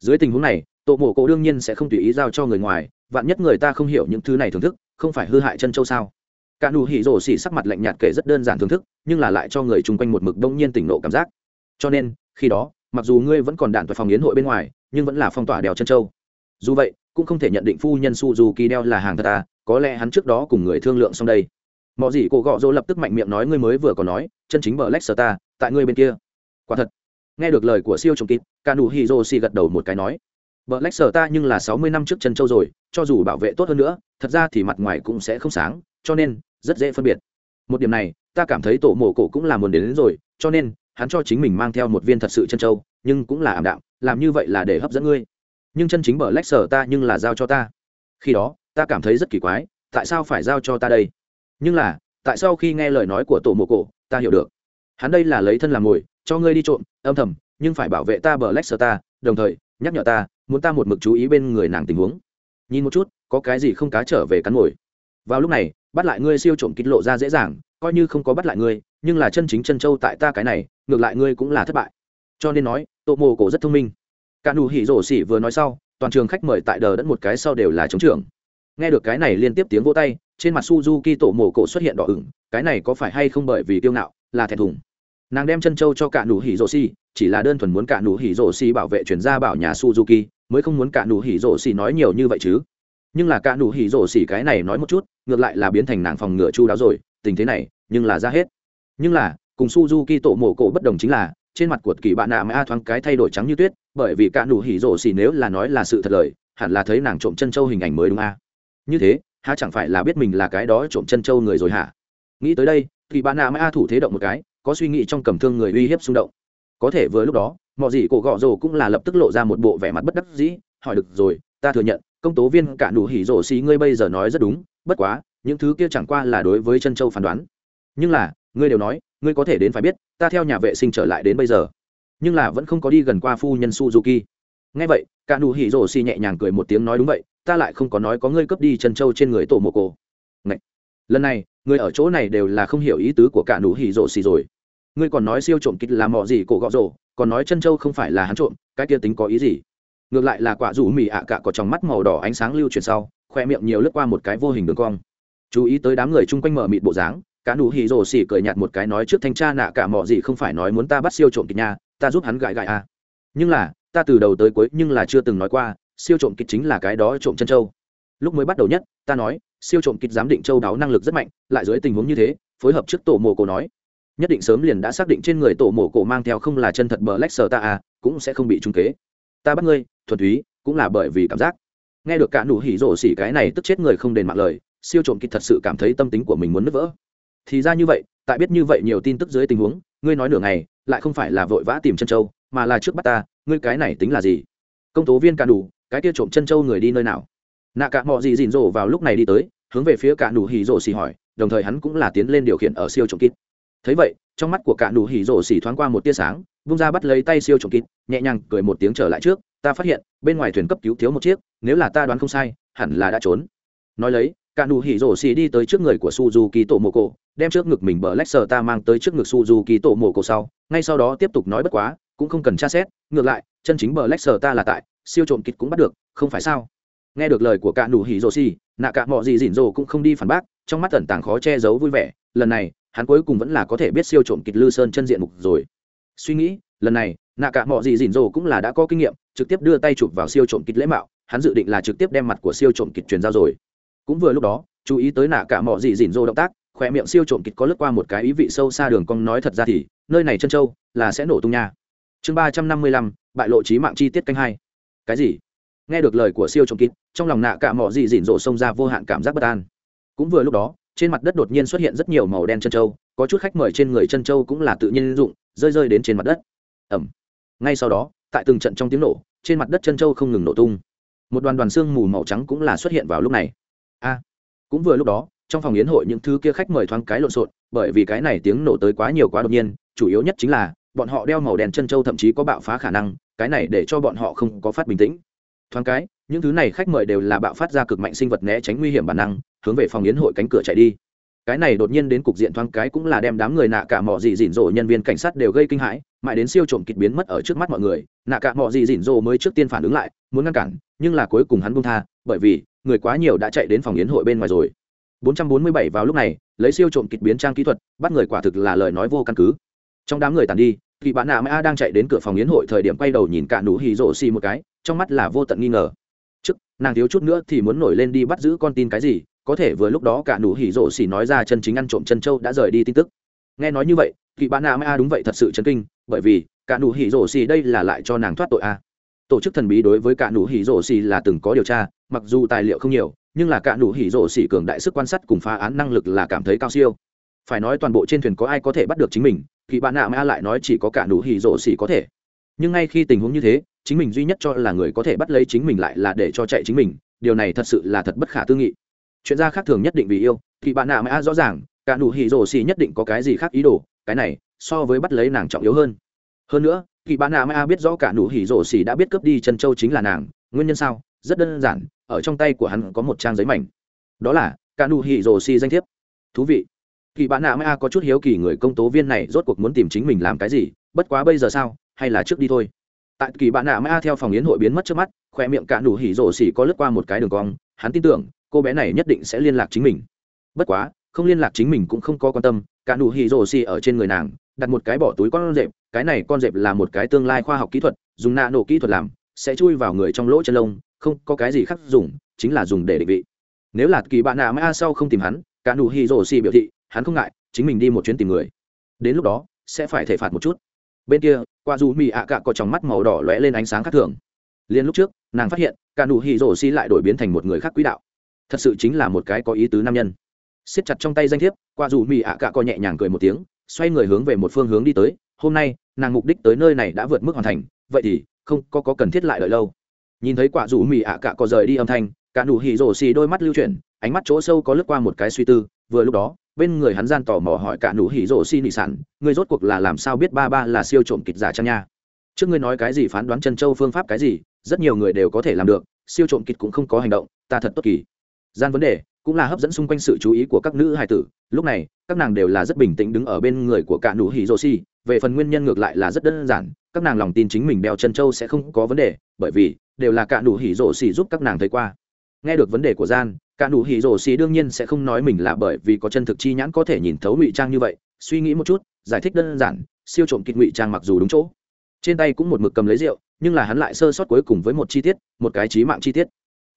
Dưới tình huống này tổ mộ cổ đương nhiên sẽ không tùy ý giao cho người ngoài, vạn nhất người ta không hiểu những thứ này thưởng thức, không phải hư hại chân châu sao? Cả nụ hỉ rổ xỉ sắc mặt lạnh nhạt kể rất đơn giản thưởng thức, nhưng là lại cho người chung quanh một mực đông nhiên tỉnh nộ cảm giác. Cho nên, khi đó, mặc dù ngươi vẫn còn đạn tại phòng yến hội bên ngoài, nhưng vẫn là phong tỏa đèo chân châu. Dù vậy, cũng không thể nhận định phu nhân suzuki đeo là hàng thật à có lẽ hắn trước đó cùng người thương lượng xong đây. Mọi gì cổ gọ dỗ lập tức mạnh miệng nói ngươi mới vừa có nói, chân chính bờ lách sờ ta, tại ngươi bên kia. Quả thật. Nghe được lời của siêu trùng kịp cả nụ hỉ rổ xỉ gật đầu một cái nói. Bờ lách sở ta nhưng là sáu mươi năm trước chân châu rồi, cho dù bảo vệ tốt hơn nữa, thật ra thì mặt ngoài cũng sẽ không sáng, cho nên rất dễ phân biệt. Một điểm này, ta cảm thấy tổ mộ cổ cũng là muốn đến, đến rồi, cho nên hắn cho chính mình mang theo một viên thật sự chân châu, nhưng cũng là ảm đạm, làm như vậy là để hấp dẫn ngươi. Nhưng chân chính bờ lách sở ta nhưng là giao cho ta. Khi đó, ta cảm thấy rất kỳ quái, tại sao phải giao cho ta đây? Nhưng là, tại sao khi nghe lời nói của tổ mộ cổ, ta hiểu được. Hắn đây là lấy thân làm mồi, cho ngươi đi trộm, âm thầm, nhưng phải bảo vệ ta bờ lách sở ta, đồng thời nhắc nhở ta, muốn ta một mực chú ý bên người nàng tình huống. Nhìn một chút, có cái gì không cá trở về cắn ngồi vào lúc này, bắt lại ngươi siêu trộm kín lộ ra dễ dàng, coi như không có bắt lại ngươi, nhưng là chân chính chân châu tại ta cái này, ngược lại ngươi cũng là thất bại. Cho nên nói tổ mồ cổ rất thông minh. Cả nụ hỉ rổ xỉ vừa nói sau, toàn trường khách mời tại đờ đẫn một cái sau đều là chống trường nghe được cái này liên tiếp tiếng vỗ tay, trên mặt suzuki tổ mồ cổ xuất hiện đỏ ửng, cái này có phải hay không bởi vì tiêu ngạo, là thẹn thùng. Nàng đem chân châu cho cả nụ hỉ rổ xỉ chỉ là đơn thuần muốn cả nụ hỉ rổ xì bảo vệ chuyển ra bảo nhà suzuki, mới không muốn cả nụ hỉ rổ xì nói nhiều như vậy chứ. Nhưng là cả nụ hỉ rổ xì cái này nói một chút, ngược lại là biến thành nàng phòng ngựa chu đáo rồi, tình thế này, nhưng là ra hết. Nhưng là, cùng suzuki tổ mổ cổ bất đồng chính là, trên mặt của kỳ bạn nạ mã thoáng cái thay đổi trắng như tuyết, bởi vì cả nụ hỉ rổ xì nếu là nói là sự thật lời, hẳn là thấy nàng trộm chân châu hình ảnh mới đúng a. À? như thế, há chẳng phải là biết mình là cái đó trộm chân châu người rồi hả? Nghĩ tới đây, thì bạn nạ mã thủ thế động một cái, có suy nghĩ trong cầm thương người uy hiếp xung động có thể vừa lúc đó, mọi gì cổ gọ rồ cũng là lập tức lộ ra một bộ vẻ mặt bất đắc dĩ, hỏi được rồi, ta thừa nhận, công tố viên cả nụ hỉ rổ xì ngươi bây giờ nói rất đúng, bất quá, những thứ kia chẳng qua là đối với chân châu phán đoán. Nhưng là, ngươi đều nói, ngươi có thể đến phải biết, ta theo nhà vệ sinh trở lại đến bây giờ. Nhưng là vẫn không có đi gần qua phu nhân suzuki. Ngay vậy, cả nụ hỉ rổ xì nhẹ nhàng cười một tiếng nói đúng vậy, ta lại không có nói có ngươi cướp đi chân châu trên người tổ mộ cô này. lần này người ở chỗ này đều là không hiểu ý tứ của cả nụ hỉ rổ xì rồi ngươi còn nói siêu trộm kịch là mò gì cổ gọ rổ còn nói chân châu không phải là hắn trộm, cái kia tính có ý gì? Ngược lại là quả rủ mì ạ cả có trong mắt màu đỏ ánh sáng lưu chuyển sau, khoe miệng nhiều lướt qua một cái vô hình đường cong. Chú ý tới đám người chung quanh mở mịt bộ dáng cá nụ hì rồ xỉ cười nhạt một cái nói trước thanh tra nạ cả mò gì không phải nói muốn ta bắt siêu trộm kịch nha, ta giúp hắn gãi gãi à. nhưng là, ta từ đầu tới cuối nhưng là chưa từng nói qua, siêu trộm kịch chính là cái đó trộm chân châu. Lúc mới bắt đầu nhất, ta nói, siêu trộm kịch giám định châu đáo năng lực rất mạnh, lại dưới tình huống như thế, phối hợp trước tổ mồ cổ nói nhất định sớm liền đã xác định trên người tổ mổ cổ mang theo không là chân thật bờ lách sờ ta à cũng sẽ không bị trung kế. Ta bắt ngươi, thuần túy, cũng là bởi vì cảm giác. Nghe được cả nụ hỉ rổ xỉ cái này tức chết người không đền mạng lời, siêu trộm kịch thật sự cảm thấy tâm tính của mình muốn nứt vỡ. Thì ra như vậy, tại biết như vậy nhiều tin tức dưới tình huống, ngươi nói nửa ngày, lại không phải là vội vã tìm chân châu, mà là trước bắt ta, ngươi cái này tính là gì? Công tố viên cả đủ cái kia trộm chân châu người đi nơi nào? Nạ cả mọi gì dịn rổ vào lúc này đi tới, hướng về phía cả nụ hỉ rổ xỉ hỏi, đồng thời hắn cũng là tiến lên điều khiển ở siêu trộm kịch thấy vậy trong mắt của cả nụ hỉ rổ xỉ thoáng qua một tia sáng vung ra bắt lấy tay siêu trộm kịt nhẹ nhàng cười một tiếng trở lại trước ta phát hiện bên ngoài thuyền cấp cứu thiếu một chiếc nếu là ta đoán không sai hẳn là đã trốn. Nói lấy cả nụ hỉ rổ xỉ đi tới trước người của suzuki tổ mồ cổ đem trước ngực mình bờ lách sờ ta mang tới trước ngực suzuki tổ mồ cổ sau ngay sau đó tiếp tục nói bất quá cũng không cần tra xét ngược lại chân chính bờ lách sờ ta là tại siêu trộm kịt cũng bắt được không phải sao? Nghe được lời của cạn đủ hỉ rổ xì, nạ cạn mọi gì dỉn rổ cũng không đi phản bác trong mắt tẩn tàng khó che giấu vui vẻ lần này hắn cuối cùng vẫn là có thể biết siêu trộm kịch lư sơn chân diện mục rồi. Suy nghĩ, lần này, nạ cả mọi gì dỉn dồ cũng là đã có kinh nghiệm, trực tiếp đưa tay chụp vào siêu trộm kịch lễ mạo, hắn dự định là trực tiếp đem mặt của siêu trộm kịch truyền ra rồi. Cũng vừa lúc đó, chú ý tới nạ cả mọi gì dỉn dồ động tác khỏe miệng siêu trộm kịch có lướt qua một cái ý vị sâu xa đường cong nói thật ra thì, nơi này chân châu là sẽ nổ tung nha. Chương ba trăm năm mươi lăm, bại lộ trí mạng chi tiết canh hai. Cái gì? Nghe được lời của siêu trộm kịch, trong lòng nạ cả mọi gì dỉn dồ xông ra vô hạn cảm giác bất an. Cũng vừa lúc đó trên mặt đất đột nhiên xuất hiện rất nhiều màu đen chân trâu, có chút khách mời trên người chân trâu cũng là tự nhiên dụng, rơi rơi đến trên mặt đất. Ẩm. Ngay sau đó, tại từng trận trong tiếng nổ, trên mặt đất chân trâu không ngừng nổ tung. Một đoàn đoàn xương mù màu trắng cũng là xuất hiện vào lúc này. A. Cũng vừa lúc đó, trong phòng yến hội những thứ kia khách mời thoáng cái lộn xộn, bởi vì cái này tiếng nổ tới quá nhiều quá đột nhiên, chủ yếu nhất chính là, bọn họ đeo màu đen chân trâu thậm chí có bạo phá khả năng, cái này để cho bọn họ không có phát bình tĩnh. Thoáng cái những thứ này khách mời đều là bạo phát ra cực mạnh sinh vật né tránh nguy hiểm bản năng, hướng về phòng yến hội cánh cửa chạy đi. Cái này đột nhiên đến cục diện thoáng cái cũng là đem đám người nạ cả mỏ gì dỉn rộ nhân viên cảnh sát đều gây kinh hãi, mãi đến siêu trộm kịch biến mất ở trước mắt mọi người, nạ cả mỏ gì dỉn rộ mới trước tiên phản ứng lại, muốn ngăn cản, nhưng là cuối cùng hắn buông tha, bởi vì, người quá nhiều đã chạy đến phòng yến hội bên ngoài rồi. 447 vào lúc này, lấy siêu trộm kịch biến trang kỹ thuật, bắt người quả thực là lời nói vô căn cứ. Trong đám người tàn đi kỳ bạn nạ mẹ a đang chạy đến cửa phòng yến hội thời điểm quay đầu nhìn cả nụ hì rộ xì một cái, trong mắt là vô tận nghi ngờ nàng thiếu chút nữa thì muốn nổi lên đi bắt giữ con tin cái gì, có thể vừa lúc đó cả nụ hỉ rộ xỉ nói ra chân chính ăn trộm chân châu đã rời đi tin tức. Nghe nói như vậy kỳ bán nam a đúng vậy thật sự chấn kinh, bởi vì, cả nụ hỉ rộ xỉ đây là lại cho nàng thoát tội a. Tổ chức thần bí đối với cả nụ hỉ rộ xỉ là từng có điều tra, mặc dù tài liệu không nhiều, nhưng là cả nụ hỉ rộ xỉ cường đại sức quan sát cùng phá án năng lực là cảm thấy cao siêu. Phải nói toàn bộ trên thuyền có ai có thể bắt được chính mình kỳ bán nam a lại nói chỉ có cả nụ hỉ rộ xỉ có thể nhưng ngay khi tình huống như thế, chính mình duy nhất cho là người có thể bắt lấy chính mình lại là để cho chạy chính mình, điều này thật sự là thật bất khả tư nghị. Chuyện gia khác thường nhất định vì yêu, thì bạn nạ mã rõ ràng, cả nụ hỉ rồ xì nhất định có cái gì khác ý đồ, cái này, so với bắt lấy nàng trọng yếu hơn. Hơn nữa kỳ bán nạ mã biết rõ cả nụ hỉ rồ xì đã biết cướp đi chân châu chính là nàng, nguyên nhân sao? Rất đơn giản, ở trong tay của hắn có một trang giấy mảnh. Đó là, cả nụ hỉ rồ xì danh thiếp. Thú vị. Kỳ bán nạ mã có chút hiếu kỳ người công tố viên này rốt cuộc muốn tìm chính mình làm cái gì? bất quá bây giờ sao, hay là trước đi thôi. Tại kỳ bạn nạ mã theo phòng yến hội biến mất trước mắt, khoe miệng cạn đủ hỉ rổ xỉ có lướt qua một cái đường cong, hắn tin tưởng, cô bé này nhất định sẽ liên lạc chính mình. Bất quá, không liên lạc chính mình cũng không có quan tâm cạn đủ hỉ rổ xỉ ở trên người nàng, đặt một cái bỏ túi con rệp, cái này con rệp là một cái tương lai khoa học kỹ thuật, dùng nạ nổ kỹ thuật làm, sẽ chui vào người trong lỗ chân lông, không có cái gì khác dùng, chính là dùng để định vị. Nếu là kỳ bạn nạ mã sau không tìm hắn cạn đủ hỉ rổ xỉ biểu thị, hắn không ngại, chính mình đi một chuyến tìm người. Đến lúc đó, sẽ phải thể phạt một chút bên kia qua dù mỹ ạ cạ có trong mắt màu đỏ lóe lên ánh sáng khác thường. Liên lúc trước nàng phát hiện cả nụ hỉ rổ xi lại đổi biến thành một người khác quỹ đạo. Thật sự chính là một cái có ý tứ nam nhân. Siết chặt trong tay danh thiếp qua dù mỹ ạ cạ có nhẹ nhàng cười một tiếng xoay người hướng về một phương hướng đi tới. Hôm nay nàng mục đích tới nơi này đã vượt mức hoàn thành vậy thì không có, có cần thiết lại đợi lâu. Nhìn thấy quả rủ mì ạ cạ có rời đi âm thanh cả nụ hỉ rổ xì đôi mắt lưu chuyển ánh mắt chỗ sâu có lướt qua một cái suy tư vừa lúc đó bên người hắn gian tò mò hỏi cả nụ hỉ rổ xi nị sản người rốt cuộc là làm sao biết ba ba là siêu trộm kịch giả trang nha? Trước ngươi nói cái gì phán đoán chân châu phương pháp cái gì, rất nhiều người đều có thể làm được, siêu trộm kịch cũng không có hành động, ta thật tốt kỳ. Gian vấn đề, cũng là hấp dẫn xung quanh sự chú ý của các nữ hài tử. Lúc này, các nàng đều là rất bình tĩnh đứng ở bên người của cả nụ hỉ rổ xi. Về phần nguyên nhân ngược lại là rất đơn giản, các nàng lòng tin chính mình đeo chân châu sẽ không có vấn đề, bởi vì đều là cả nụ hỉ rổ xi giúp các nàng thấy qua. Nghe được vấn đề của gian cả nụ hỉ rổ xì đương nhiên sẽ không nói mình là bởi vì có chân thực chi nhãn có thể nhìn thấu ngụy trang như vậy. Suy nghĩ một chút, giải thích đơn giản, siêu trộm kịch ngụy trang mặc dù đúng chỗ. Trên tay cũng một mực cầm lấy rượu, nhưng là hắn lại sơ sót cuối cùng với một chi tiết, một cái trí mạng chi tiết.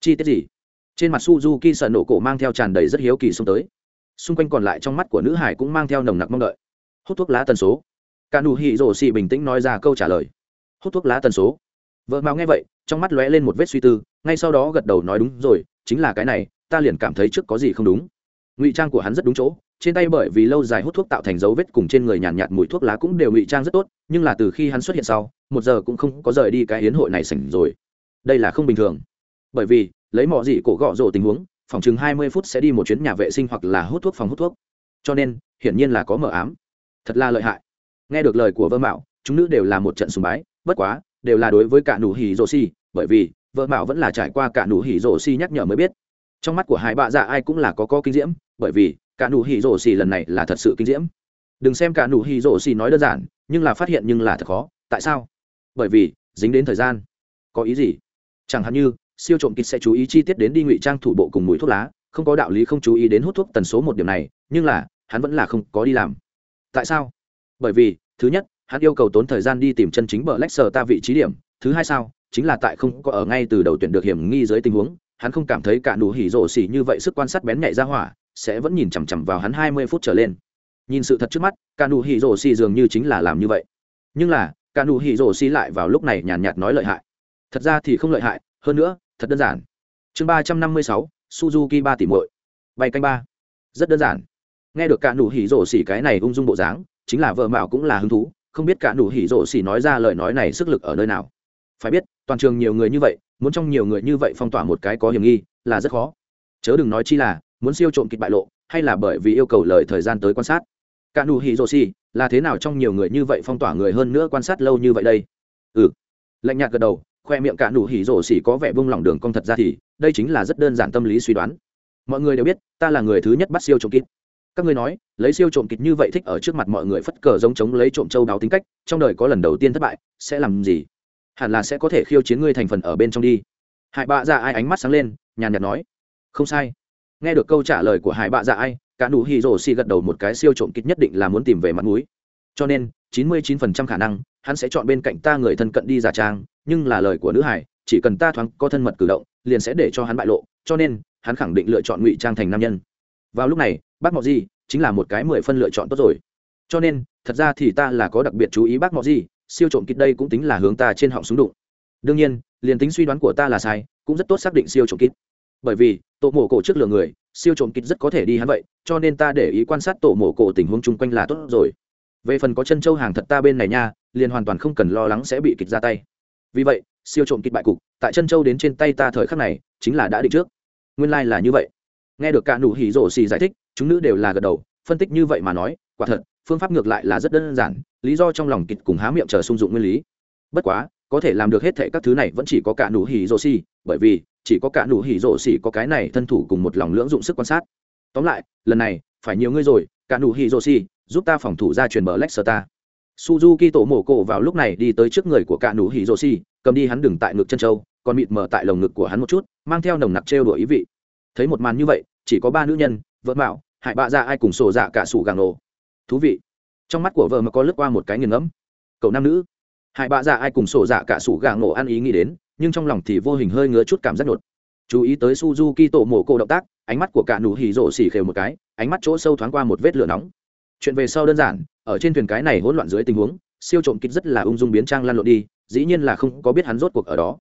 Chi tiết gì? Trên mặt suzuki sợ nổ cổ mang theo tràn đầy rất hiếu kỳ xung tới. Xung quanh còn lại trong mắt của nữ hải cũng mang theo nồng nặc mong đợi. Hút thuốc lá tần số. Cả nụ hỉ rổ xì bình tĩnh nói ra câu trả lời. Hút thuốc lá tần số. Vợ mạo nghe vậy, trong mắt lóe lên một vết suy tư, ngay sau đó gật đầu nói đúng rồi, chính là cái này ta liền cảm thấy trước có gì không đúng. Ngụy trang của hắn rất đúng chỗ trên tay bởi vì lâu dài hút thuốc tạo thành dấu vết cùng trên người nhàn nhạt, nhạt mùi thuốc lá cũng đều ngụy trang rất tốt nhưng là từ khi hắn xuất hiện sau một giờ cũng không có rời đi cái hiến hội này sảnh rồi. Đây là không bình thường. Bởi vì lấy mỏ gì cổ gõ rộ tình huống phòng chừng hai mươi phút sẽ đi một chuyến nhà vệ sinh hoặc là hút thuốc phòng hút thuốc. Cho nên hiển nhiên là có mờ ám. Thật là lợi hại. Nghe được lời của vơ mạo chúng nữ đều là một trận sùng bái bất quá đều là đối với cả nụ hỉ rồ xì bởi vì vợ mạo vẫn là trải qua cả nụ hỉ rồ xì nhắc nhở mới biết trong mắt của hai bạ dạ ai cũng là có có kinh diễm, bởi vì cả nụ hỉ rổ xì lần này là thật sự kinh diễm. Đừng xem cả nụ hỉ rổ xì nói đơn giản, nhưng là phát hiện nhưng là thật khó. Tại sao? Bởi vì, dính đến thời gian. Có ý gì? Chẳng hạn như, siêu trộm kịch sẽ chú ý chi tiết đến đi ngụy trang thủ bộ cùng mùi thuốc lá, không có đạo lý không chú ý đến hút thuốc tần số một điểm này, nhưng là, hắn vẫn là không có đi làm. Tại sao? Bởi vì, thứ nhất, hắn yêu cầu tốn thời gian đi tìm chân chính bờ lách sờ ta vị trí điểm, thứ hai sao, chính là tại không có ở ngay từ đầu tuyển được hiểm nghi dưới tình huống hắn không cảm thấy cả nụ hỉ rổ xỉ như vậy sức quan sát bén nhạy ra hỏa sẽ vẫn nhìn chằm chằm vào hắn hai mươi phút trở lên. Nhìn sự thật trước mắt cả nụ hỉ rổ xỉ dường như chính là làm như vậy. Nhưng là cả nụ hỉ rổ xỉ lại vào lúc này nhàn nhạt, nói lợi hại. Thật ra thì không lợi hại hơn nữa thật đơn giản. Chương ba trăm năm mươi sáu suzuki ba tỷ muội. Bay canh ba. Rất đơn giản. Nghe được cả nụ hỉ rổ xỉ cái này ung dung bộ dáng chính là vợ mạo cũng là hứng thú không biết cả nụ hỉ rổ xỉ nói ra lời nói này sức lực ở nơi nào. Phải biết toàn trường nhiều người như vậy muốn trong nhiều người như vậy phong tỏa một cái có hiểm nghi là rất khó. Chớ đừng nói chi là muốn siêu trộm kịch bại lộ, hay là bởi vì yêu cầu lời thời gian tới quan sát. Cả nụ hỉ rồ xì, là thế nào trong nhiều người như vậy phong tỏa người hơn nữa quan sát lâu như vậy đây? Ừ. Lạnh nhạt gật đầu, khoe miệng cả nụ hỉ rồ xì có vẻ bung lỏng đường cong thật ra thì, đây chính là rất đơn giản tâm lý suy đoán. Mọi người đều biết, ta là người thứ nhất bắt siêu trộm kịch. Các ngươi nói, lấy siêu trộm kịch như vậy thích ở trước mặt mọi người phất cờ giống chống lấy trộm châu đáo tính cách, trong đời có lần đầu tiên thất bại, sẽ làm gì? hẳn là sẽ có thể khiêu chiến ngươi thành phần ở bên trong đi. Hải bạ dạ ai ánh mắt sáng lên, nhàn nhạt nói, không sai. Nghe được câu trả lời của hải bạ dạ ai, cả nụ hỉ rổ xì gật đầu một cái siêu trộm kịch nhất định là muốn tìm về mặt núi cho nên, chín mươi chín phần trăm khả năng, hắn sẽ chọn bên cạnh ta người thân cận đi giả trang, nhưng là lời của nữ hải, chỉ cần ta thoáng có thân mật cử động, liền sẽ để cho hắn bại lộ, cho nên, hắn khẳng định lựa chọn ngụy trang thành nam nhân. Vào lúc này, bác mọ di chính là một cái mười phân lựa chọn tốt rồi. Cho nên, thật ra thì ta là có đặc biệt chú ý bác mọ di siêu trộm kít đây cũng tính là hướng ta trên họng súng đụng. Đương nhiên, liền tính suy đoán của ta là sai, cũng rất tốt xác định siêu trộm kít. Bởi vì, tổ mổ cổ trước lừa người, siêu trộm kít rất có thể đi hắn vậy, cho nên ta để ý quan sát tổ mổ cổ tình huống chung quanh là tốt rồi. Về phần có chân châu hàng thật ta bên này nha, liền hoàn toàn không cần lo lắng sẽ bị kịch ra tay. Vì vậy, siêu trộm kịch bại cục, tại chân châu đến trên tay ta thời khắc này, chính là đã định trước. Nguyên lai、like、là như vậy. Nghe được cả nụ hỉ rổ xì giải thích, chúng nữ đều là gật đầu, phân tích như vậy mà nói, quả thật phương pháp ngược lại là rất đơn giản, lý do trong lòng kịch cùng há miệng chờ sung dụng nguyên lý. Bất quá, có thể làm được hết thệ các thứ này vẫn chỉ có cả nụ hỉ rồ xì, bởi vì chỉ có cả nụ hỉ rồ xì có cái này thân thủ cùng một lòng lưỡng dụng sức quan sát. Tóm lại, lần này, phải nhiều ngươi rồi, cả nụ hỉ rồ xì, giúp ta phòng thủ ra truyền bờ lách sơ ta. Suzuki tổ mổ cổ vào lúc này đi tới trước người của cả nụ hỉ rồ xì, cầm đi hắn đừng tại ngực chân châu còn mịt mở tại lồng ngực của hắn một chút, mang theo nồng nặc trêu đùa ý vị. Thấy một màn như vậy, chỉ có ba nữ nhân, vợ mạo hại bạ ra ai cùng sổ dạ cả sủ gàng nổ thú vị. Trong mắt của vợ mà có lướt qua một cái nghiền ngẫm. Cậu nam nữ. Hai bạ già ai cùng sổ dạ cả sủ gà ngộ ăn ý nghĩ đến, nhưng trong lòng thì vô hình hơi ngứa chút cảm giác nột chú ý tới suzuki tổ mổ cô động tác, ánh mắt của cả nụ hỉ rộ xỉ khều một cái, ánh mắt chỗ sâu thoáng qua một vết lửa nóng. Chuyện về sau đơn giản, ở trên thuyền cái này hỗn loạn dưới tình huống, siêu trộm kịch rất là ung dung biến trang lan lộn đi, dĩ nhiên là không có biết hắn rốt cuộc ở đó.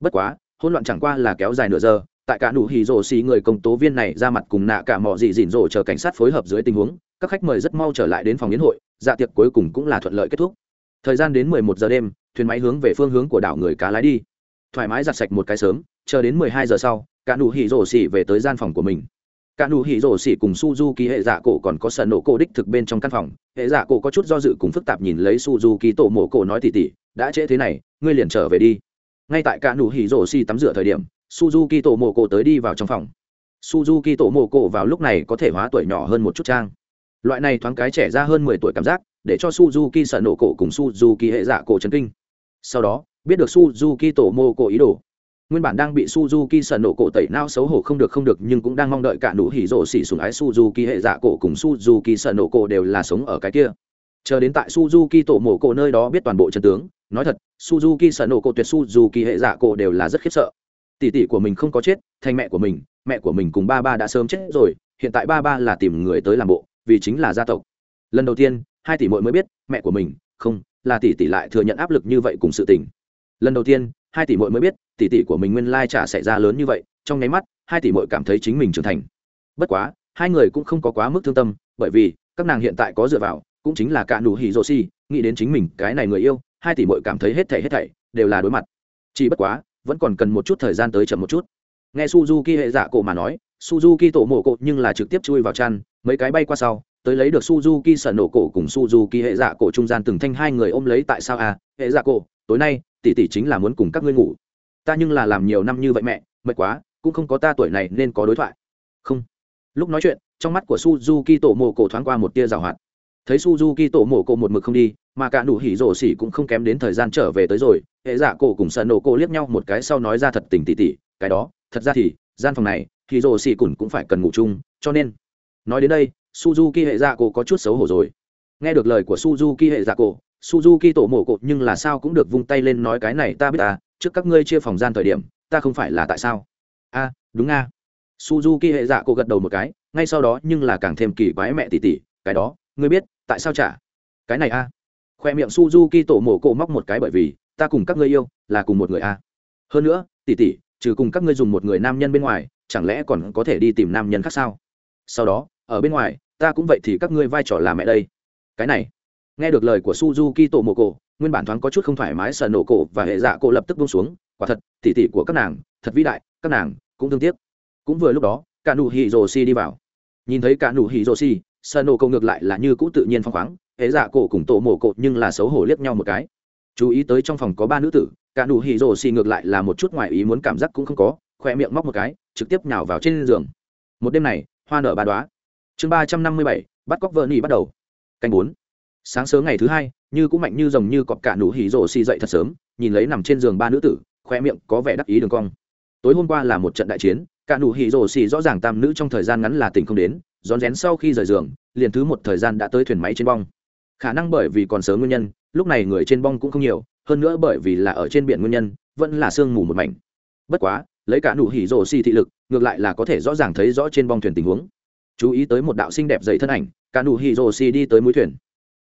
Bất quá, hỗn loạn chẳng qua là kéo dài nửa giờ tại cả nụ hỉ rồ xì người công tố viên này ra mặt cùng nạ cả mỏ gì dịn rồ chờ cảnh sát phối hợp dưới tình huống, các khách mời rất mau trở lại đến phòng yến hội dạ tiệc cuối cùng cũng là thuận lợi kết thúc. Thời gian đến mười một giờ đêm, thuyền máy hướng về phương hướng của đảo người cá lái đi. Thoải mái giặt sạch một cái sớm, chờ đến mười hai giờ sau, cả nụ hỉ rồ xì về tới gian phòng của mình. Cả nụ hỉ rồ xì cùng suzuki hệ giả cổ còn có sợ nổ cổ đích thực bên trong căn phòng, hệ giả cổ có chút do dự cùng phức tạp nhìn lấy suzuki tổ mổ cổ nói tỉ tỉ, đã trễ thế này, ngươi liền trở về đi. Ngay tại cả nụ hỉ rồ xì tắm rửa thời điểm suzuki tổ mộ cổ tới đi vào trong phòng. Suzuki tổ mộ cổ vào lúc này có thể hóa tuổi nhỏ hơn một chút trang. Loại này thoáng cái trẻ ra hơn mười tuổi cảm giác, để cho suzuki sợ nổ cổ cùng suzuki hệ dạ cổ trấn kinh. Sau đó, biết được suzuki tổ mộ cổ ý đồ. Nguyên bản đang bị suzuki sợ nổ cổ tẩy nao xấu hổ không được không được, nhưng cũng đang mong đợi cả nụ hỉ rộ xỉ sùng ái suzuki hệ dạ cổ cùng suzuki sợ nổ cổ đều là sống ở cái kia. Chờ đến tại suzuki tổ mộ cổ nơi đó biết toàn bộ trận tướng, nói thật, suzuki sợ nổ cổ tuyệt suzuki hệ dạ cổ đều là rất khiếp sợ tỷ tỷ của mình không có chết, thành mẹ của mình, mẹ của mình cùng ba ba đã sớm chết rồi, hiện tại ba ba là tìm người tới làm bộ, vì chính là gia tộc. Lần đầu tiên, hai tỷ mội mới biết, mẹ của mình, không, là tỷ tỷ lại thừa nhận áp lực như vậy cùng sự tình. Lần đầu tiên, hai tỷ mội mới biết, tỷ tỷ của mình nguyên lai trả xảy ra lớn như vậy, trong nháy mắt, hai tỷ mội cảm thấy chính mình trưởng thành. Bất quá, hai người cũng không có quá mức thương tâm, bởi vì, các nàng hiện tại có dựa vào, cũng chính là cả nụ hỉ rô si nghĩ đến chính mình, cái này người yêu, hai tỷ mội cảm thấy hết thảy hết thảy, đều là đối mặt. Chỉ bất quá vẫn còn cần một chút thời gian tới chậm một chút. Nghe suzuki hệ giả cổ mà nói, suzuki tổ mộ cộ nhưng là trực tiếp chui vào chăn, mấy cái bay qua sau, tới lấy được suzuki sợ nổ cổ cùng suzuki hệ giả cổ trung gian từng thanh hai người ôm lấy tại sao à hệ giả cổ, tối nay, tỷ tỷ chính là muốn cùng các ngươi ngủ. Ta nhưng là làm nhiều năm như vậy mẹ, mệt quá, cũng không có ta tuổi này nên có đối thoại. Không. Lúc nói chuyện, trong mắt của suzuki tổ mộ cổ thoáng qua một tia rào hoạt. Thấy suzuki tổ mộ cổ một mực không đi mà cả nụ hỉ rổ xỉ cũng không kém đến thời gian trở về tới rồi hệ giả cổ cùng sợ nổ cổ liếc nhau một cái sau nói ra thật tình tỉ tỉ cái đó thật ra thì gian phòng này hỉ rổ xỉ cùn cũng phải cần ngủ chung cho nên nói đến đây suzuki hệ giả cổ có chút xấu hổ rồi nghe được lời của suzuki hệ giả cổ suzuki tổ mổ cổ nhưng là sao cũng được vung tay lên nói cái này ta biết à, trước các ngươi chia phòng gian thời điểm ta không phải là tại sao a đúng a à. suzuki hệ giả cổ gật đầu một cái ngay sau đó nhưng là càng thêm kỳ quái mẹ tỉ tỉ cái đó ngươi biết tại sao chả cái này a khoe miệng suzuki tổ mổ cổ móc một cái bởi vì, ta cùng các ngươi yêu, là cùng một người a. Hơn nữa tỉ tỉ trừ cùng các ngươi dùng một người nam nhân bên ngoài, chẳng lẽ còn có thể đi tìm nam nhân khác sao? Sau đó, ở bên ngoài, ta cũng vậy thì các ngươi vai trò là mẹ đây. Cái này, nghe được lời của suzuki tổ mổ cổ, nguyên bản thoáng có chút không thoải mái sờ nổ cổ và hệ dạ cổ lập tức bông xuống, quả thật tỉ tỉ của các nàng, thật vĩ đại, các nàng cũng thương tiếc. Cũng vừa lúc đó cả nụ hỉ rồ si đi vào. Nhìn thấy cả nụ hỉ rồ si sờ nổ cổ ngược lại là như cũ tự nhiên phong khoáng hễ dạ cổ cùng tổ mổ cột nhưng là xấu hổ liếc nhau một cái. Chú ý tới trong phòng có ba nữ tử, cả nụ hỉ rồ xì ngược lại là một chút ngoài ý muốn cảm giác cũng không có, khoe miệng móc một cái, trực tiếp nhào vào trên giường. Một đêm này, hoa nở ba đoá chương ba trăm năm mươi bảy, bắt cóc vợ nỉ bắt đầu. Canh bốn. Sáng sớm ngày thứ hai, như cũng mạnh như rồng như cọp cả nụ hỉ rồ xì dậy thật sớm, nhìn lấy nằm trên giường ba nữ tử, khoe miệng có vẻ đắc ý đường cong. Tối hôm qua là một trận đại chiến, cả nụ hỉ rồ xì rõ ràng tam nữ trong thời gian ngắn là tình không đến, rón rén sau khi rời giường, liền thứ một thời gian đã tới thuyền máy trên bong khả năng bởi vì còn sớm nguyên nhân, lúc này người trên bong cũng không nhiều, hơn nữa bởi vì là ở trên biển nguyên nhân, vẫn là sương mù một mảnh. Bất quá, lấy cả nụ hỉ rồ xì thị lực, ngược lại là có thể rõ ràng thấy rõ trên bong thuyền tình huống. Chú ý tới một đạo xinh đẹp dày thân ảnh, cả nụ hỉ rồ xì đi tới mũi thuyền.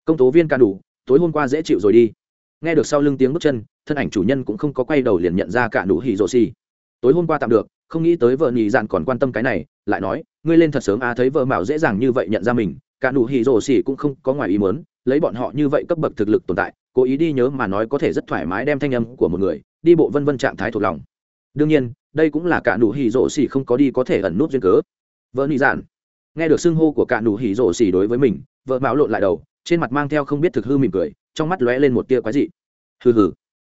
Công tố viên cả nụ, tối hôm qua dễ chịu rồi đi. Nghe được sau lưng tiếng bước chân, thân ảnh chủ nhân cũng không có quay đầu liền nhận ra cả nụ hỉ rồ xì. Tối hôm qua tạm được, không nghĩ tới vợ nhị dạn còn quan tâm cái này, lại nói, ngươi lên thật sớm à thấy vợ mạo dễ dàng như vậy nhận ra mình, cả nụ hỉ rồ xì cũng không có ngoài ý muốn lấy bọn họ như vậy cấp bậc thực lực tồn tại, cố ý đi nhớ mà nói có thể rất thoải mái đem thanh âm của một người, đi bộ vân vân trạng thái thuộc lòng. Đương nhiên, đây cũng là cả nụ hỉ rổ xỉ không có đi có thể ẩn nút duyên cớ. Vợ nị giản nghe được xưng hô của cả nụ hỉ rổ xỉ đối với mình, vợ bạo lộn lại đầu, trên mặt mang theo không biết thực hư mỉm cười, trong mắt lóe lên một tia quái dị. Hừ hừ.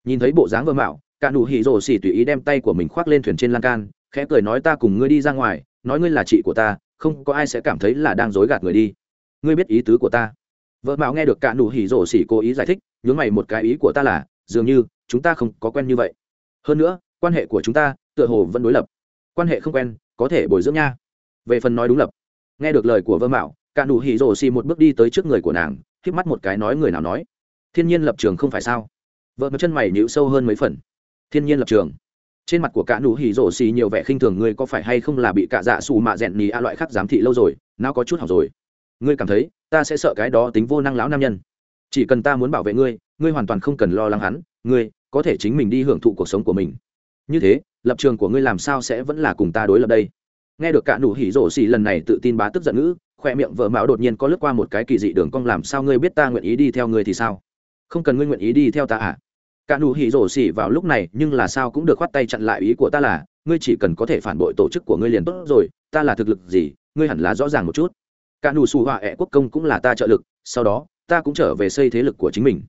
Nhìn thấy bộ dáng vợ mạo, cả nụ hỉ rổ xỉ tùy ý đem tay của mình khoác lên thuyền trên lan can, khẽ cười nói ta cùng ngươi đi ra ngoài, nói ngươi là chị của ta, không có ai sẽ cảm thấy là đang dối gạt người đi. Ngươi biết ý tứ của ta vợ mạo nghe được cả nụ hỉ rổ xỉ cố ý giải thích, nhướng mày một cái ý của ta là, dường như, chúng ta không có quen như vậy. Hơn nữa, quan hệ của chúng ta, tựa hồ vẫn đối lập. Quan hệ không quen, có thể bồi dưỡng nha. Về phần nói đúng lập. Nghe được lời của vợ mạo, cả nụ hỉ rổ xỉ một bước đi tới trước người của nàng híp mắt một cái nói người nào nói. Thiên nhiên lập trường không phải sao? Vợ mạo chân mày nhíu sâu hơn mấy phần. Thiên nhiên lập trường. Trên mặt của cả nụ hỉ rổ xì nhiều vẻ khinh thường, ngươi có phải hay không là bị cả dạ xù mạ rẹn nhì a loại khác giám thị lâu rồi, nào có chút học rồi ngươi cảm thấy ta sẽ sợ cái đó tính vô năng lão nam nhân. Chỉ cần ta muốn bảo vệ ngươi ngươi hoàn toàn không cần lo lắng hắn, ngươi có thể chính mình đi hưởng thụ cuộc sống của mình. Như thế, lập trường của ngươi làm sao sẽ vẫn là cùng ta đối lập đây? Nghe được cả nụ hỉ rổ xì lần này tự tin bá tức giận ngữ, khoe miệng vợ mạo đột nhiên có lướt qua một cái kỳ dị đường cong, làm sao ngươi biết ta nguyện ý đi theo ngươi thì sao? Không cần ngươi nguyện ý đi theo ta à? Cả nụ hỉ rổ xì vào lúc này, nhưng là sao cũng được khoát tay chặn lại ý của ta là, ngươi chỉ cần có thể phản bội tổ chức của ngươi liền tốt rồi, ta là thực lực gì, ngươi hẳn là rõ ràng một chút cả nụ xù họa ẹ quốc công cũng là ta trợ lực, sau đó, ta cũng trở về xây thế lực của chính mình.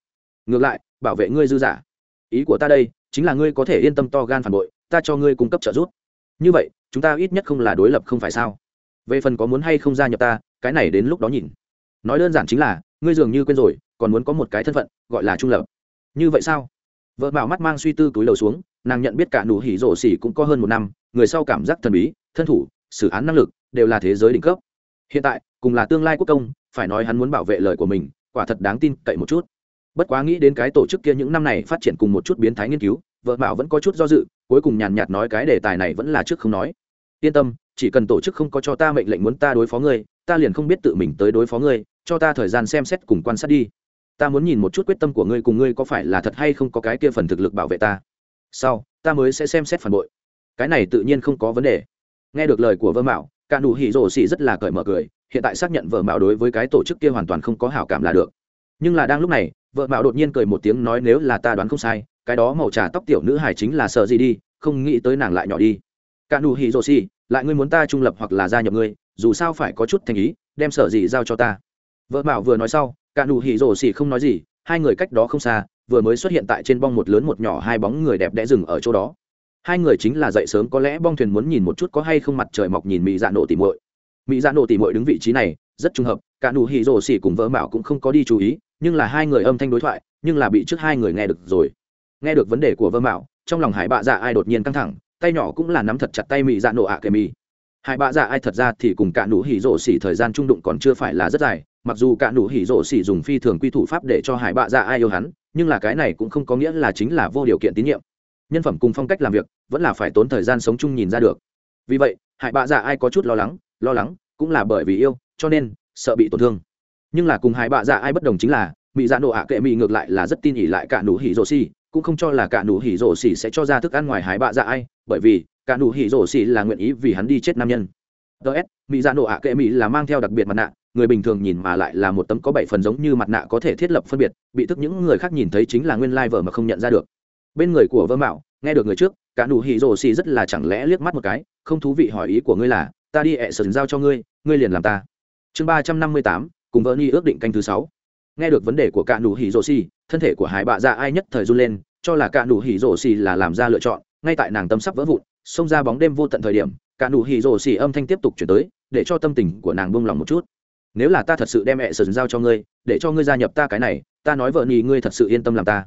Ngược lại, bảo vệ ngươi dư giả. Ý của ta đây, chính là ngươi có thể yên tâm to gan phản bội, ta cho ngươi cung cấp trợ giúp. Như vậy, chúng ta ít nhất không là đối lập không phải sao? Về phần có muốn hay không gia nhập ta, cái này đến lúc đó nhìn. Nói đơn giản chính là, ngươi dường như quên rồi, còn muốn có một cái thân phận, gọi là trung lập. Như vậy sao? Vợ bảo mắt mang suy tư túi đầu xuống, nàng nhận biết cả nụ hỉ rổ xỉ cũng có hơn một năm, người sau cảm giác thần bí, thân thủ, xử án năng lực, đều là thế giới đỉnh cấp. Hiện tại cùng là tương lai quốc công phải nói hắn muốn bảo vệ lời của mình quả thật đáng tin cậy một chút. Bất quá nghĩ đến cái tổ chức kia những năm này phát triển cùng một chút biến thái nghiên cứu vợ bảo vẫn có chút do dự cuối cùng nhàn nhạt nói cái đề tài này vẫn là trước không nói. Yên tâm chỉ cần tổ chức không có cho ta mệnh lệnh muốn ta đối phó ngươi ta liền không biết tự mình tới đối phó ngươi cho ta thời gian xem xét cùng quan sát đi. Ta muốn nhìn một chút quyết tâm của ngươi cùng ngươi có phải là thật hay không có cái kia phần thực lực bảo vệ ta. Sau ta mới sẽ xem xét phản bội. Cái này tự nhiên không có vấn đề. Nghe được lời của vơ bảo, cả nụ hỉ rổ xỉ rất là cởi mở cười hiện tại xác nhận vợ mạo đối với cái tổ chức kia hoàn toàn không có hảo cảm là được. Nhưng là đang lúc này, vợ mạo đột nhiên cười một tiếng nói nếu là ta đoán không sai, cái đó màu trà tóc tiểu nữ hải chính là sợ gì đi, không nghĩ tới nàng lại nhỏ đi. Cả nụ hỉ rồ xì, lại ngươi muốn ta trung lập hoặc là gia nhập ngươi, dù sao phải có chút thành ý, đem sở gì giao cho ta. Vợ mạo vừa nói sau, cả nụ hỉ rồ xì không nói gì, hai người cách đó không xa, vừa mới xuất hiện tại trên bong một lớn một nhỏ hai bóng người đẹp đẽ dừng ở chỗ đó. Hai người chính là dậy sớm có lẽ bong thuyền muốn nhìn một chút có hay không mặt trời mọc nhìn mị dạ nổ tìm muội mỹ dạ nổ tỉ mội đứng vị trí này, rất trùng hợp, cả nụ hỉ rổ xỉ cùng vợ mạo cũng không có đi chú ý, nhưng là hai người âm thanh đối thoại, nhưng là bị trước hai người nghe được rồi. Nghe được vấn đề của vợ mạo, trong lòng hải bạ dạ ai đột nhiên căng thẳng, tay nhỏ cũng là nắm thật chặt tay mỹ dạ nổ ạ kề mi hải bạ dạ ai thật ra thì cùng cả nụ hỉ rổ xỉ thời gian trung đụng còn chưa phải là rất dài, mặc dù cả nụ hỉ rổ xỉ dùng phi thường quy thủ pháp để cho hải bạ dạ ai yêu hắn, nhưng là cái này cũng không có nghĩa là chính là vô điều kiện tín nhiệm. Nhân phẩm cùng phong cách làm việc, vẫn là phải tốn thời gian sống chung nhìn ra được. Vì vậy, hải bạ dạ ai có chút lo lắng lo lắng, cũng là bởi vì yêu, cho nên, sợ bị tổn thương. Nhưng là cùng hai bạ dạ ai bất đồng chính là mỹ dạ nộ ạ kệ mỹ ngược lại là rất tin ỉ lại cả nụ hỉ rổ xì, cũng không cho là cả nụ hỉ rổ xì sẽ cho ra thức ăn ngoài hải bạ dạ ai, bởi vì, cả nụ hỉ rổ xì là nguyện ý vì hắn đi chết nam nhân. Ts mỹ dạ nộ ạ kệ mỹ là mang theo đặc biệt mặt nạ, người bình thường nhìn mà lại là một tấm có bảy phần giống như mặt nạ có thể thiết lập phân biệt, bị thức những người khác nhìn thấy chính là nguyên lai vợ mà không nhận ra được. Bên người của vơ mạo, nghe được người trước, cả nụ hỉ rổ xì rất là chẳng lẽ liếc mắt một cái, không thú vị hỏi ý của ngươi là ta đi ẹ sở giao cho ngươi ngươi liền làm ta. Chương ba trăm năm mươi tám, cùng vợ ni ước định canh thứ sáu. Nghe được vấn đề của cạ nụ hỉ rổ xì, thân thể của hải bạ dạ ai nhất thời run lên, cho là cạ nụ hỉ rổ xì là làm ra lựa chọn, ngay tại nàng tâm sắp vỡ vụn, xông ra bóng đêm vô tận thời điểm, cạ nụ hỉ rổ xì âm thanh tiếp tục chuyển tới, để cho tâm tình của nàng buông lòng một chút. Nếu là ta thật sự đem mẹ sờn giao cho ngươi, để cho ngươi gia nhập ta cái này, ta nói vợ nhì ngươi thật sự yên tâm làm ta.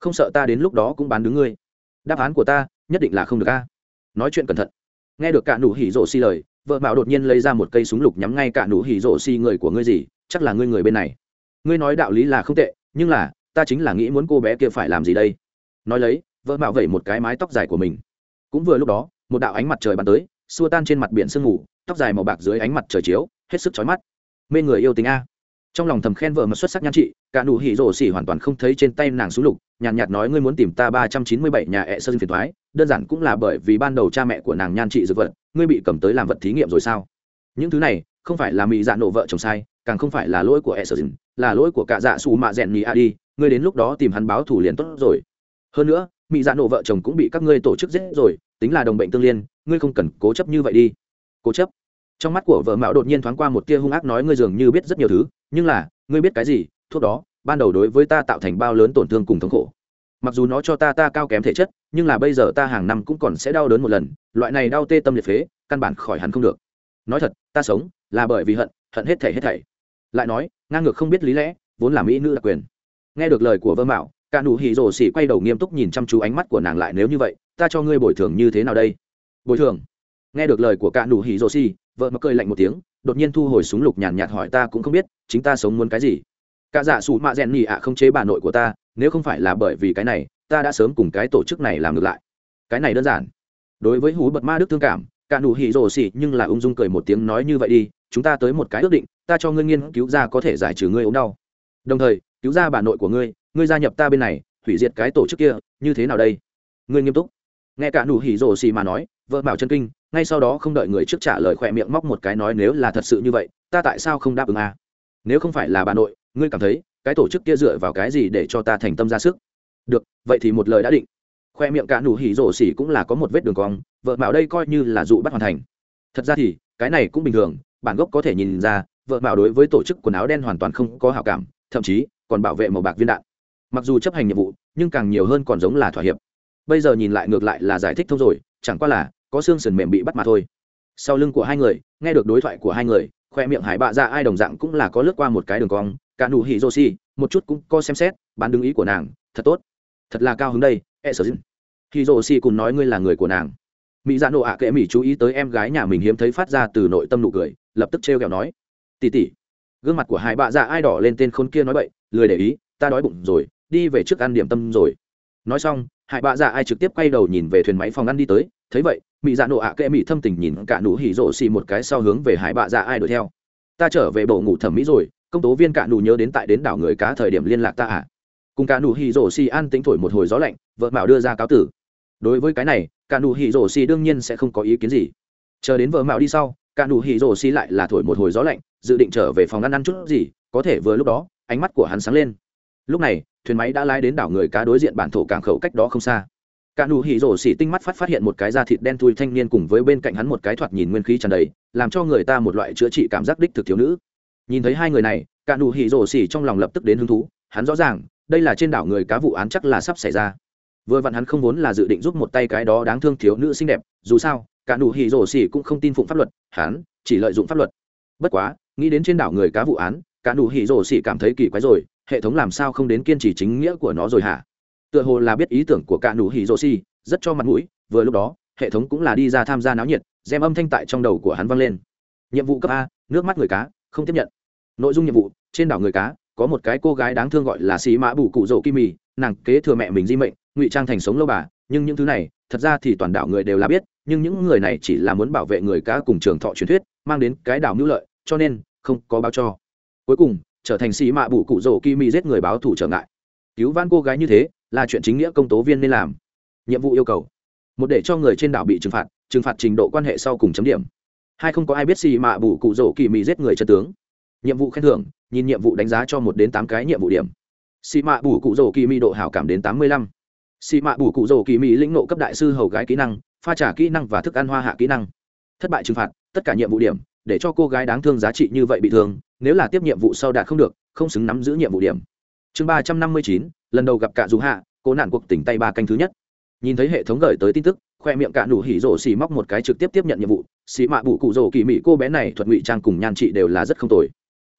Không sợ ta đến lúc đó cũng bán đứng ngươi. Đáp án của ta, nhất định là không được a. Nói chuyện cẩn thận. Nghe được cạ nụ hỉ rổ xì lời vợ mạo đột nhiên lấy ra một cây súng lục nhắm ngay cả nụ hỉ rổ xì người của ngươi gì, chắc là ngươi người bên này. Ngươi nói đạo lý là không tệ, nhưng là, ta chính là nghĩ muốn cô bé kia phải làm gì đây? Nói lấy, vợ mạo vẩy một cái mái tóc dài của mình. Cũng vừa lúc đó, một đạo ánh mặt trời bắn tới, xua tan trên mặt biển sương ngủ tóc dài màu bạc dưới ánh mặt trời chiếu, hết sức chói mắt. Mê người yêu tình a. Trong lòng thầm khen vợ mà xuất sắc nhan trị cả nụ hỉ rổ xỉ hoàn toàn không thấy trên tay nàng súng lục nhàn nhạt, nói ngươi muốn tìm ta ba trăm chín mươi bảy nhà ẹ sơn phiền thoái đơn giản cũng là bởi vì ban đầu cha mẹ của nàng nhan trị dược vật ngươi bị cầm tới làm vật thí nghiệm rồi sao? Những thứ này không phải là mỹ dạ nổ vợ chồng sai càng không phải là lỗi của e s là lỗi của cả dạ xù mạ rèn mỹ a đi ngươi đến lúc đó tìm hắn báo thủ liền tốt rồi. Hơn nữa mỹ dạ nổ vợ chồng cũng bị các ngươi tổ chức giết rồi tính là đồng bệnh tương liên ngươi không cần cố chấp như vậy đi. Cố chấp? Trong mắt của vợ mạo đột nhiên thoáng qua một tia hung ác nói ngươi dường như biết rất nhiều thứ nhưng là ngươi biết cái gì? thuốc đó, ban đầu đối với ta tạo thành bao lớn tổn thương cùng thống khổ. Mặc dù nó cho ta ta cao kém thể chất, nhưng là bây giờ ta hàng năm cũng còn sẽ đau đớn một lần, loại này đau tê tâm liệt phế, căn bản khỏi hẳn không được. Nói thật, ta sống là bởi vì hận hận hết thể hết thảy. Lại nói, ngang ngược không biết lý lẽ, vốn là mỹ nữ đặc quyền. Nghe được lời của vơ mạo, cả nụ hỉ rồ xỉ quay đầu nghiêm túc nhìn chăm chú ánh mắt của nàng lại nếu như vậy, ta cho ngươi bồi thường như thế nào đây? Bồi thường? Nghe được lời của cả nụ hỉ rồ xỉ vợ mà cười lạnh một tiếng, đột nhiên thu hồi súng lục nhàn nhạt hỏi ta cũng không biết, chính ta sống muốn cái gì? cả dạ sủ mạ rèn nhì ạ à không chế bà nội của ta, nếu không phải là bởi vì cái này, ta đã sớm cùng cái tổ chức này làm ngược lại. Cái này đơn giản. Đối với hú bật ma đức thương cảm, cả nụ hỉ rồ xỉ nhưng là ung dung cười một tiếng nói như vậy đi, chúng ta tới một cái ước định, ta cho ngươi nghiên cứu ra có thể giải trừ ngươi ốm đau. Đồng thời, cứu ra bà nội của ngươi ngươi gia nhập ta bên này, hủy diệt cái tổ chức kia, như thế nào đây? Ngươi nghiêm túc. Nghe cả nụ hỉ rồ xỉ mà nói, vợ bảo chân kinh, ngay sau đó không đợi người trước trả lời khỏe miệng móc một cái nói nếu là thật sự như vậy, ta tại sao không đáp ứng à? nếu không phải là bà nội ngươi cảm thấy cái tổ chức kia dựa vào cái gì để cho ta thành tâm ra sức? Được, vậy thì một lời đã định. Khoe miệng cả nụ hỉ rổ xỉ cũng là có một vết đường cong, vợ mạo đây coi như là dụ bắt hoàn thành. Thật ra thì, cái này cũng bình thường, bản gốc có thể nhìn ra, vợ mạo đối với tổ chức quần áo đen hoàn toàn không có hào cảm, thậm chí còn bảo vệ màu bạc viên đạn. Mặc dù chấp hành nhiệm vụ, nhưng càng nhiều hơn còn giống là thỏa hiệp. Bây giờ nhìn lại ngược lại là giải thích thông rồi, chẳng qua là có xương sườn mềm bị bắt mà thôi. Sau lưng của hai người, nghe được đối thoại của hai người, khoe miệng hải bạ ra ai đồng dạng cũng là có lướt qua một cái đường cong cả nụ hỉ rô xi, một chút cũng co xem xét bán đứng ý của nàng thật tốt. Thật là cao hứng đây e sở dinh hỉ rô xi cùng nói ngươi là người của nàng. Mỹ dạ nộ ạ kệ mỹ chú ý tới em gái nhà mình hiếm thấy phát ra từ nội tâm nụ cười lập tức trêu kẹo nói. Tỉ tỉ. Gương mặt của hai bạ dạ ai đỏ lên tên khôn kia nói vậy lười để ý ta đói bụng rồi đi về trước ăn điểm tâm rồi. Nói xong hai bạ dạ ai trực tiếp quay đầu nhìn về thuyền máy phòng ăn đi tới thấy vậy mỹ dạ nộ ạ kệ mỹ thâm tình nhìn cả nụ hỉ rô xi một cái sau hướng về hải bạ dạ ai đuổi theo. Ta trở về bộ ngủ thẩm mỹ rồi công tố viên cả nụ nhớ đến tại đến đảo người cá thời điểm liên lạc ta ạ cùng cả nụ hì rổ xì an tính thổi một hồi gió lạnh, vợ mạo đưa ra cáo tử. Đối với cái này, cả nụ hì rổ xì đương nhiên sẽ không có ý kiến gì. Chờ đến vợ mạo đi sau, cả nụ hì rổ xì lại là thổi một hồi gió lạnh, dự định trở về phòng ăn ăn chút gì, có thể vừa lúc đó, ánh mắt của hắn sáng lên. Lúc này, thuyền máy đã lái đến đảo người cá đối diện bản thổ cảng khẩu cách đó không xa. Cả nụ hỉ rổ xỉ tinh mắt phát phát hiện một cái da thịt đen thui thanh niên cùng với bên cạnh hắn một cái thoạt nhìn nguyên khí tràn đầy, làm cho người ta một loại chữa trị cảm giác đích thực thiếu nữ nhìn thấy hai người này, cả nụ hỉ rổ xỉ trong lòng lập tức đến hứng thú, hắn rõ ràng, đây là trên đảo người cá vụ án chắc là sắp xảy ra. Vừa vặn hắn không vốn là dự định giúp một tay cái đó đáng thương thiếu nữ xinh đẹp, dù sao, cả nụ hỉ rổ xỉ cũng không tin phụng pháp luật, hắn chỉ lợi dụng pháp luật. Bất quá, nghĩ đến trên đảo người cá vụ án, cả nụ hỉ rổ xỉ cảm thấy kỳ quái rồi, hệ thống làm sao không đến kiên trì chính nghĩa của nó rồi hả? Tựa hồ là biết ý tưởng của cả nụ hỉ rổ xỉ, rất cho mặt mũi, vừa lúc đó, hệ thống cũng là đi ra tham gia náo nhiệt xem âm thanh tại trong đầu của hắn vang lên. Nhiệm vụ cấp a, nước mắt người cá không tiếp nhận. Nội dung nhiệm vụ, trên đảo người cá, có một cái cô gái đáng thương gọi là xí mã bù cụ rỗ kim mì, nàng kế thừa mẹ mình di mệnh, ngụy trang thành sống lâu bà, nhưng những thứ này, thật ra thì toàn đảo người đều là biết, nhưng những người này chỉ là muốn bảo vệ người cá cùng trường thọ truyền thuyết, mang đến cái đảo mưu lợi, cho nên, không có báo cho. Cuối cùng, trở thành xì mã bụ cụ rỗ kim mì giết người báo thủ trở ngại. Cứu van cô gái như thế, là chuyện chính nghĩa công tố viên nên làm. Nhiệm vụ yêu cầu. Một để cho người trên đảo bị trừng phạt trừng phạt trình độ quan hệ sau cùng chấm điểm hai không có ai biết xì mạ bù cụ rỗ kỳ mị giết người chân tướng. Nhiệm vụ khen thưởng, nhìn nhiệm vụ đánh giá cho một đến tám cái nhiệm vụ điểm. Xì mạ bù cụ rỗ kỳ mị độ hảo cảm đến tám mươi lăm. Xì mạ bù cụ rỗ kỳ mị lĩnh nộ cấp đại sư hầu gái kỹ năng, pha trả kỹ năng và thức ăn hoa hạ kỹ năng. Thất bại trừng phạt, tất cả nhiệm vụ điểm, để cho cô gái đáng thương giá trị như vậy bị thương, nếu là tiếp nhiệm vụ sau đạt không được, không xứng nắm giữ nhiệm vụ điểm. Chương ba trăm năm mươi chín, lần đầu gặp cả dù hạ cố nạn cuộc tỉnh tay ba canh thứ nhất. Nhìn thấy hệ thống gửi tới tin tức khoe miệng cả nụ hỉ rổ xì móc một cái trực tiếp tiếp nhận nhiệm vụ, xì mạ bụ cụ rổ kỳ mỹ cô bé này thuật ngụy trang cùng nhan chị đều là rất không tồi.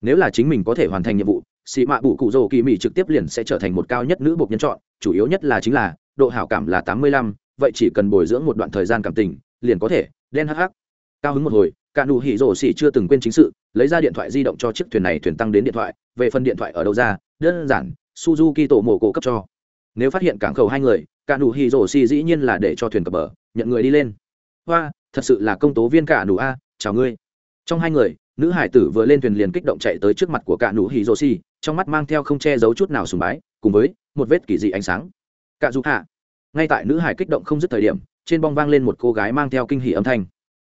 Nếu là chính mình có thể hoàn thành nhiệm vụ, xì mạ bụ cụ rổ kỳ mỹ trực tiếp liền sẽ trở thành một cao nhất nữ bộc nhân chọn, chủ yếu nhất là chính là, độ hảo cảm là tám mươi lăm, vậy chỉ cần bồi dưỡng một đoạn thời gian cảm tình, liền có thể, đen hắc hắc. Cao hứng một hồi, cả nụ hỉ rổ xì chưa từng quên chính sự, lấy ra điện thoại di động cho chiếc thuyền này thuyền tăng đến điện thoại, về phần điện thoại ở đâu ra, đơn giản, suzuki tổ mổ cổ cấp cho nếu phát hiện cảng khẩu hai người cả nụ hì rổ xì dĩ nhiên là để cho thuyền cập bờ, nhận người đi lên. Hoa, thật sự là công tố viên cả nụ a, chào ngươi. Trong hai người, nữ hải tử vừa lên thuyền liền kích động chạy tới trước mặt của cả nụ hì rổ xì trong mắt mang theo không che giấu chút nào sùng bái, cùng với một vết kỳ dị ánh sáng. Cả dù hạ ngay tại nữ hải kích động không dứt thời điểm, trên bong vang lên một cô gái mang theo kinh hỉ âm thanh.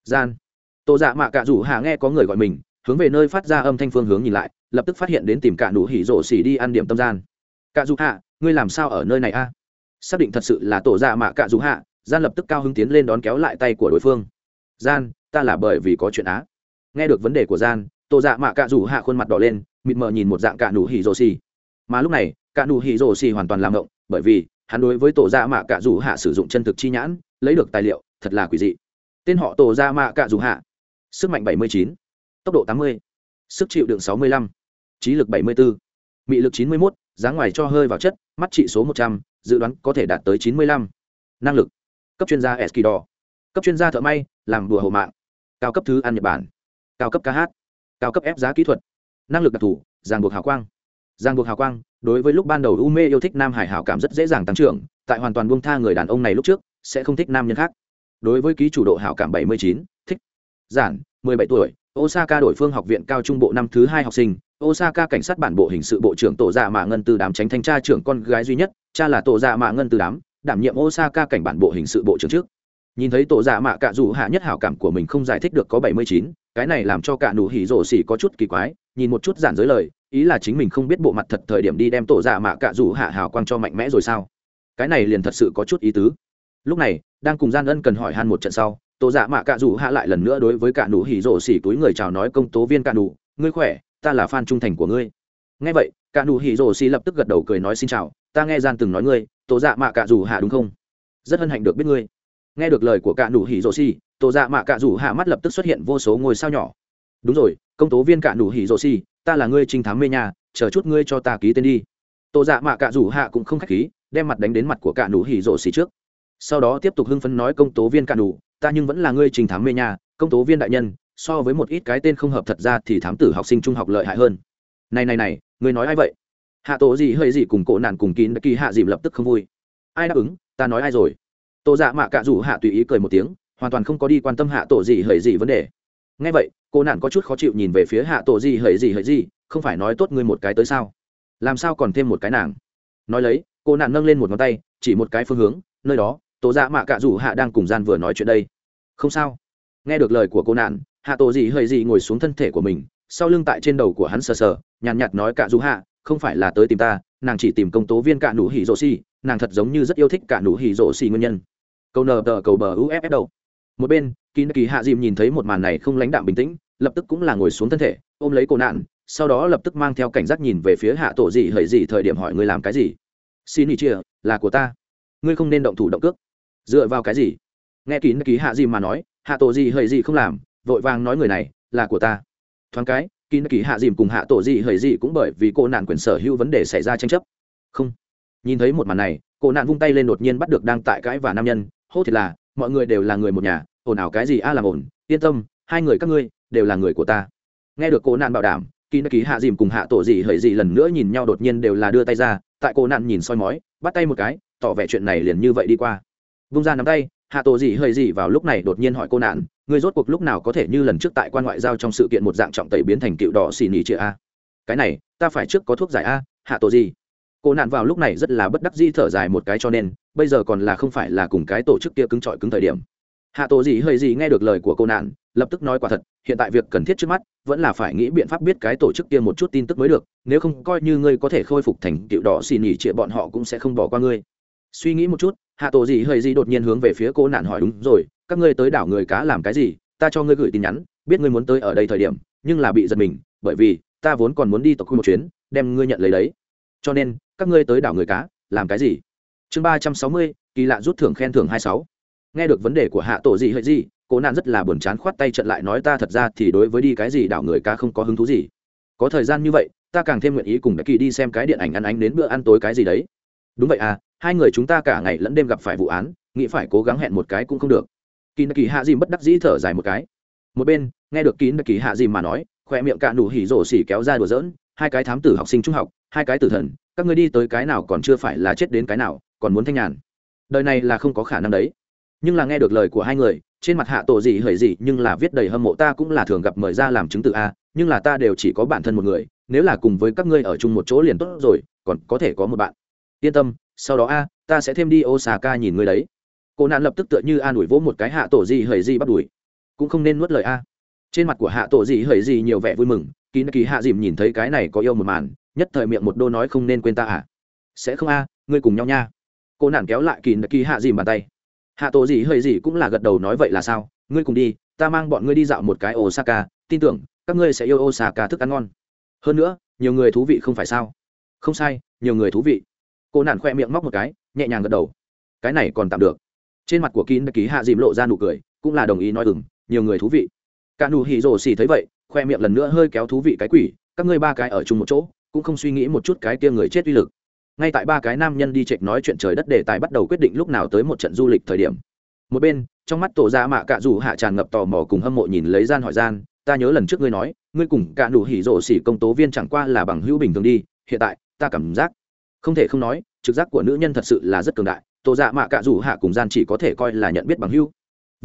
Gian. Tổ dạ mạ cả dù hạ nghe có người gọi mình, hướng về nơi phát ra âm thanh phương hướng nhìn lại, lập tức phát hiện đến tìm cả nụ hỉ rổ xì đi ăn điểm tâm gian. Cả dù hạ ngươi làm sao ở nơi này a? Xác định thật sự là tổ dạ mạ cạ dù hạ gian lập tức cao hứng tiến lên đón kéo lại tay của đối phương. Gian ta là bởi vì có chuyện á. Nghe được vấn đề của gian tổ dạ mạ cạ dù hạ khuôn mặt đỏ lên mịt mờ nhìn một dạng cạ nụ hỉ rồ xì. Mà lúc này cạ nụ hỉ rồ xì hoàn toàn làm động bởi vì hắn đối với tổ dạ mạ cạ dù hạ sử dụng chân thực chi nhãn lấy được tài liệu thật là quỷ dị. Tên họ tổ dạ mạ cạ dù hạ. Sức mạnh 79, tốc độ 80, sức chịu đựng 65, trí lực 74, mị lực chín mươi mốt giá ngoài cho hơi vào chất mắt trị số một trăm dự đoán có thể đạt tới chín mươi lăm. Năng lực. Cấp chuyên gia Eskido, cấp chuyên gia thợ may làm đùa hồ mạng. Cao cấp thứ ăn nhật bản. Cao cấp ca hát. Cao cấp ép giá kỹ thuật. Năng lực đặc thù giang buộc hào quang. Giang buộc hào quang đối với lúc ban đầu Ume yêu thích nam hải hảo cảm rất dễ dàng tăng trưởng tại hoàn toàn buông tha người đàn ông này lúc trước sẽ không thích nam nhân khác. Đối với ký chủ độ hảo cảm bảy mươi chín thích. Giản mười bảy tuổi osaka đổi phương học viện cao trung bộ năm thứ hai học sinh osaka cảnh sát bản bộ hình sự bộ trưởng tổ dạ mạ ngân từ đám tránh thanh tra trưởng con gái duy nhất, cha là tổ dạ mạ ngân từ đám, đảm nhiệm osaka cảnh bản bộ hình sự bộ trưởng trước. Nhìn thấy tổ dạ mạ cạ dù hạ nhất hảo cảm của mình không giải thích được có bảy mươi chín, cái này làm cho cả nụ hỉ rổ xỉ có chút kỳ quái, nhìn một chút giản giới lời, ý là chính mình không biết bộ mặt thật thời điểm đi đem tổ dạ mạ cạ dù hạ hảo quang cho mạnh mẽ rồi sao? Cái này liền thật sự có chút ý tứ. Lúc này, đang cùng gian ân cần hỏi han một trận sau, tổ dạ mạ cạ dù hạ lại lần nữa đối với cả nụ hỉ rổ xỉ túi người chào nói công tố viên cạ nụ, ngươi khỏe? ta là fan trung thành của ngươi. Nghe vậy, cả nụ hỉ rồ xì lập tức gật đầu cười nói xin chào, ta nghe gian từng nói ngươi tổ dạ mạ cả dù hạ đúng không? Rất hân hạnh được biết ngươi. Nghe được lời của cả nụ hỉ rồ xì tổ dạ mạ cả dù hạ mắt lập tức xuất hiện vô số ngôi sao nhỏ. Đúng rồi, công tố viên cả nụ hỉ rồ xì ta là ngươi trinh thám mê nhà chờ chút ngươi cho ta ký tên đi. Tổ dạ mạ cả dù hạ cũng không khách khí, đem mặt đánh đến mặt của cả nụ hỉ rồ xì trước. Sau đó tiếp tục hưng phấn nói công tố viên cả nụ, ta nhưng vẫn là ngươi Trình thám mê nhà công tố viên đại nhân so với một ít cái tên không hợp thật ra thì thám tử học sinh trung học lợi hại hơn. Này này này, người nói ai vậy? Hạ tổ gì hơi gì cùng cổ nạn cùng kín kỳ hạ dìm lập tức không vui. Ai đáp ứng, ta nói ai rồi? Tổ dạ mạ cạ rủ hạ tùy ý cười một tiếng, hoàn toàn không có đi quan tâm hạ tổ gì hơi gì vấn đề. Ngay vậy cô nạn có chút khó chịu nhìn về phía hạ tổ gì hơi gì hơi gì không phải nói tốt ngươi một cái tới sao? Làm sao còn thêm một cái nàng? Nói lấy cô nạn nâng lên một ngón tay, chỉ một cái phương hướng, nơi đó, tổ dạ mạ cạ rủ hạ đang cùng gian vừa nói chuyện đây. Không sao. Nghe được lời của cô nạn hạ tổ Dị hơi Dị ngồi xuống thân thể của mình, sau lưng tại trên đầu của hắn sờ sờ, nhàn nhạt nói cả dù hạ, không phải là tới tìm ta, nàng chỉ tìm công tố viên cả nụ hỉ rổ xì, nàng thật giống như rất yêu thích cả nụ hỉ rổ xì nguyên nhân. Câu nờ tờ cầu bờ uff đầu. Một bên Kín kỳ hạ dìm nhìn thấy một màn này không lãnh đạm bình tĩnh, lập tức cũng là ngồi xuống thân thể, ôm lấy cô nạn, sau đó lập tức mang theo cảnh giác nhìn về phía hạ tổ Dị hời Dị thời điểm hỏi ngươi làm cái gì? Xin ý chia là của ta. Ngươi không nên động thủ động cước. Dựa vào cái gì? Nghe kín ký hạ Dìm mà nói, hạ tổ Dị hời Dị không làm vội vàng nói người này, là của ta. Thoáng cái kỳ kỳ hạ dìm cùng hạ tổ dị hời dị cũng bởi vì cô nạn quyền sở hữu vấn đề xảy ra tranh chấp. Không. Nhìn thấy một màn này, cô nạn vung tay lên đột nhiên bắt được đang tại cãi và nam nhân, hô thiệt là, mọi người đều là người một nhà, ồn ào cái gì a à làm ổn yên tâm, hai người các ngươi đều là người của ta. Nghe được cô nạn bảo đảm kỳ kỳ hạ dìm cùng hạ tổ dị hời dị lần nữa nhìn nhau đột nhiên đều là đưa tay ra, tại cô nạn nhìn soi mói, bắt tay một cái, tỏ vẻ chuyện này liền như vậy đi qua. Vung ra nắm tay hạ tổ Dị hơi gì vào lúc này đột nhiên hỏi cô nạn, ngươi rốt cuộc lúc nào có thể như lần trước tại quan ngoại giao trong sự kiện một dạng trọng tẩy biến thành cựu đỏ xì nỉ chị a? Cái này, ta phải trước có thuốc giải a, hạ tổ Dị. cô nạn vào lúc này rất là bất đắc dĩ thở dài một cái cho nên, bây giờ còn là không phải là cùng cái tổ chức kia cứng trọi cứng thời điểm. Hạ tổ Dị hơi gì nghe được lời của cô nạn, lập tức nói quả thật, hiện tại việc cần thiết trước mắt, vẫn là phải nghĩ biện pháp biết cái tổ chức kia một chút tin tức mới được, nếu không coi như ngươi có thể khôi phục thành cựu đỏ xì nỉ chị, bọn họ cũng sẽ không bỏ qua ngươi. Suy nghĩ một chút hạ tổ gì hơi gì đột nhiên hướng về phía cô nạn hỏi, đúng rồi, các ngươi tới đảo người cá làm cái gì? Ta cho ngươi gửi tin nhắn, biết ngươi muốn tới ở đây thời điểm, nhưng là bị giật mình, bởi vì ta vốn còn muốn đi tộc khu một chuyến, đem ngươi nhận lấy đấy. Cho nên, các ngươi tới đảo người cá, làm cái gì? Chương ba trăm sáu mươi, kỳ lạ rút thưởng khen thưởng hai sáu. Nghe được vấn đề của hạ tổ gì hơi gì cô nạn rất là buồn chán khoát tay trận lại nói, ta thật ra thì đối với đi cái gì đảo người cá không có hứng thú gì. Có thời gian như vậy, ta càng thêm nguyện ý cùng đã kỳ đi xem cái điện ảnh ăn ánh đến bữa ăn tối cái gì đấy đúng vậy à hai người chúng ta cả ngày lẫn đêm gặp phải vụ án, nghĩ phải cố gắng hẹn một cái cũng không được. Kỳ nạ kỳ hạ dìm bất đắc dĩ thở dài một cái. Một bên, nghe được kín nạ kỳ hạ dìm mà nói khoe miệng cạn đủ hỉ rổ xỉ kéo ra đùa giỡn, hai cái thám tử học sinh trung học, hai cái tử thần, các ngươi đi tới cái nào còn chưa phải là chết đến cái nào, còn muốn thanh nhàn. Đời này là không có khả năng đấy. Nhưng là nghe được lời của hai người, trên mặt hạ tổ gì hời gì, nhưng là viết đầy hâm mộ, ta cũng là thường gặp mời ra làm chứng tự a, nhưng là ta đều chỉ có bản thân một người, nếu là cùng với các ngươi ở chung một chỗ liền tốt rồi, còn có thể có một bạn yên tâm, sau đó a, ta sẽ thêm đi osaka nhìn người đấy. Cô nạn lập tức tựa như an ủi vỗ một cái hạ tổ gì hời gì bắt đuổi. Cũng không nên nuốt lời a. Trên mặt của hạ tổ gì hời gì nhiều vẻ vui mừng kỳ kỳ hạ dìm nhìn thấy cái này có yêu một màn, nhất thời miệng một đô nói không nên quên ta à. Sẽ không a, ngươi cùng nhau nha. Cô nạn kéo lại kỳ kỳ hạ dìm bàn tay. Hạ tổ gì hời gì cũng là gật đầu nói vậy là sao, ngươi cùng đi, ta mang bọn ngươi đi dạo một cái osaka, tin tưởng, các ngươi sẽ yêu osaka thức ăn ngon. Hơn nữa, nhiều người thú vị không phải sao? Không sai, nhiều người thú vị cô nản khoe miệng móc một cái, nhẹ nhàng gật đầu. Cái này còn tạm được. Trên mặt của kín ký hạ dìm lộ ra nụ cười, cũng là đồng ý nói ừng nhiều người thú vị. Cả nụ hỉ rồ xì thấy vậy, khoe miệng lần nữa hơi kéo thú vị cái quỷ, các ngươi ba cái ở chung một chỗ, cũng không suy nghĩ một chút cái kia người chết uy lực. Ngay tại ba cái nam nhân đi trệch nói chuyện trời đất đề tài bắt đầu quyết định lúc nào tới một trận du lịch thời điểm. Một bên, trong mắt tổ ra mạ cạ rủ hạ tràn ngập tò mò cùng hâm mộ nhìn lấy gian hỏi gian, ta nhớ lần trước ngươi nói, ngươi cùng cạ nụ hỉ rổ xỉ công tố viên chẳng qua là bằng hữu bình thường đi, hiện tại ta cảm giác không thể không nói, trực giác của nữ nhân thật sự là rất cường đại tổ dạ mạ cạ rủ hạ cùng gian chỉ có thể coi là nhận biết bằng hưu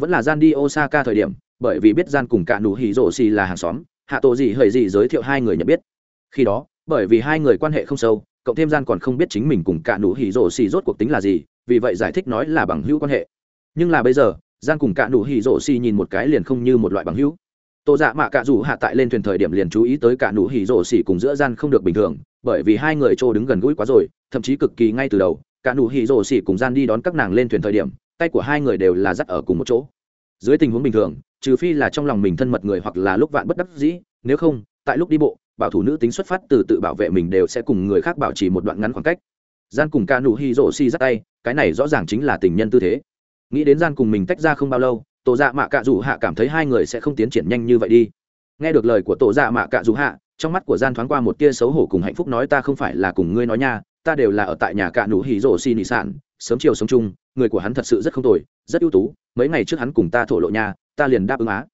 vẫn là gian đi osaka thời điểm, bởi vì biết gian cùng cạ nụ hỉ rổ xì là hàng xóm, hạ tổ gì hời gì giới thiệu hai người nhận biết. Khi đó, bởi vì hai người quan hệ không sâu, cộng thêm gian còn không biết chính mình cùng cạ nụ hỉ rổ xì rốt cuộc tính là gì, vì vậy giải thích nói là bằng hữu quan hệ. Nhưng là bây giờ, gian cùng cạ nụ hỉ rổ xì nhìn một cái liền không như một loại bằng hữu. Tô dạ mạ cạ rủ hạ tại lên thuyền thời điểm liền chú ý tới cạ nụ hỉ rổ xì cùng giữa gian không được bình thường bởi vì hai người trô đứng gần gũi quá rồi, thậm chí cực kỳ ngay từ đầu, cả nụ hỉ rồ xỉ cùng gian đi đón các nàng lên thuyền thời điểm, tay của hai người đều là dắt ở cùng một chỗ. Dưới tình huống bình thường, trừ phi là trong lòng mình thân mật người hoặc là lúc vạn bất đắc dĩ, nếu không, tại lúc đi bộ, bảo thủ nữ tính xuất phát từ tự bảo vệ mình đều sẽ cùng người khác bảo trì một đoạn ngắn khoảng cách. Gian cùng ca nụ hi rổ si dắt tay, cái này rõ ràng chính là tình nhân tư thế. Nghĩ đến gian cùng mình tách ra không bao lâu tổ dạ mạ cạ dù hạ cảm thấy hai người sẽ không tiến triển nhanh như vậy đi. Nghe được lời của tổ dạ mạ cạ dù hạ trong mắt của gian thoáng qua một tia xấu hổ cùng hạnh phúc nói, ta không phải là cùng ngươi nói nha, ta đều là ở tại nhà cạ nụ hỉ rổ xì nị sản sớm chiều sống chung, người của hắn thật sự rất không tồi, rất ưu tú, mấy ngày trước hắn cùng ta thổ lộ nha, ta liền đáp ứng á.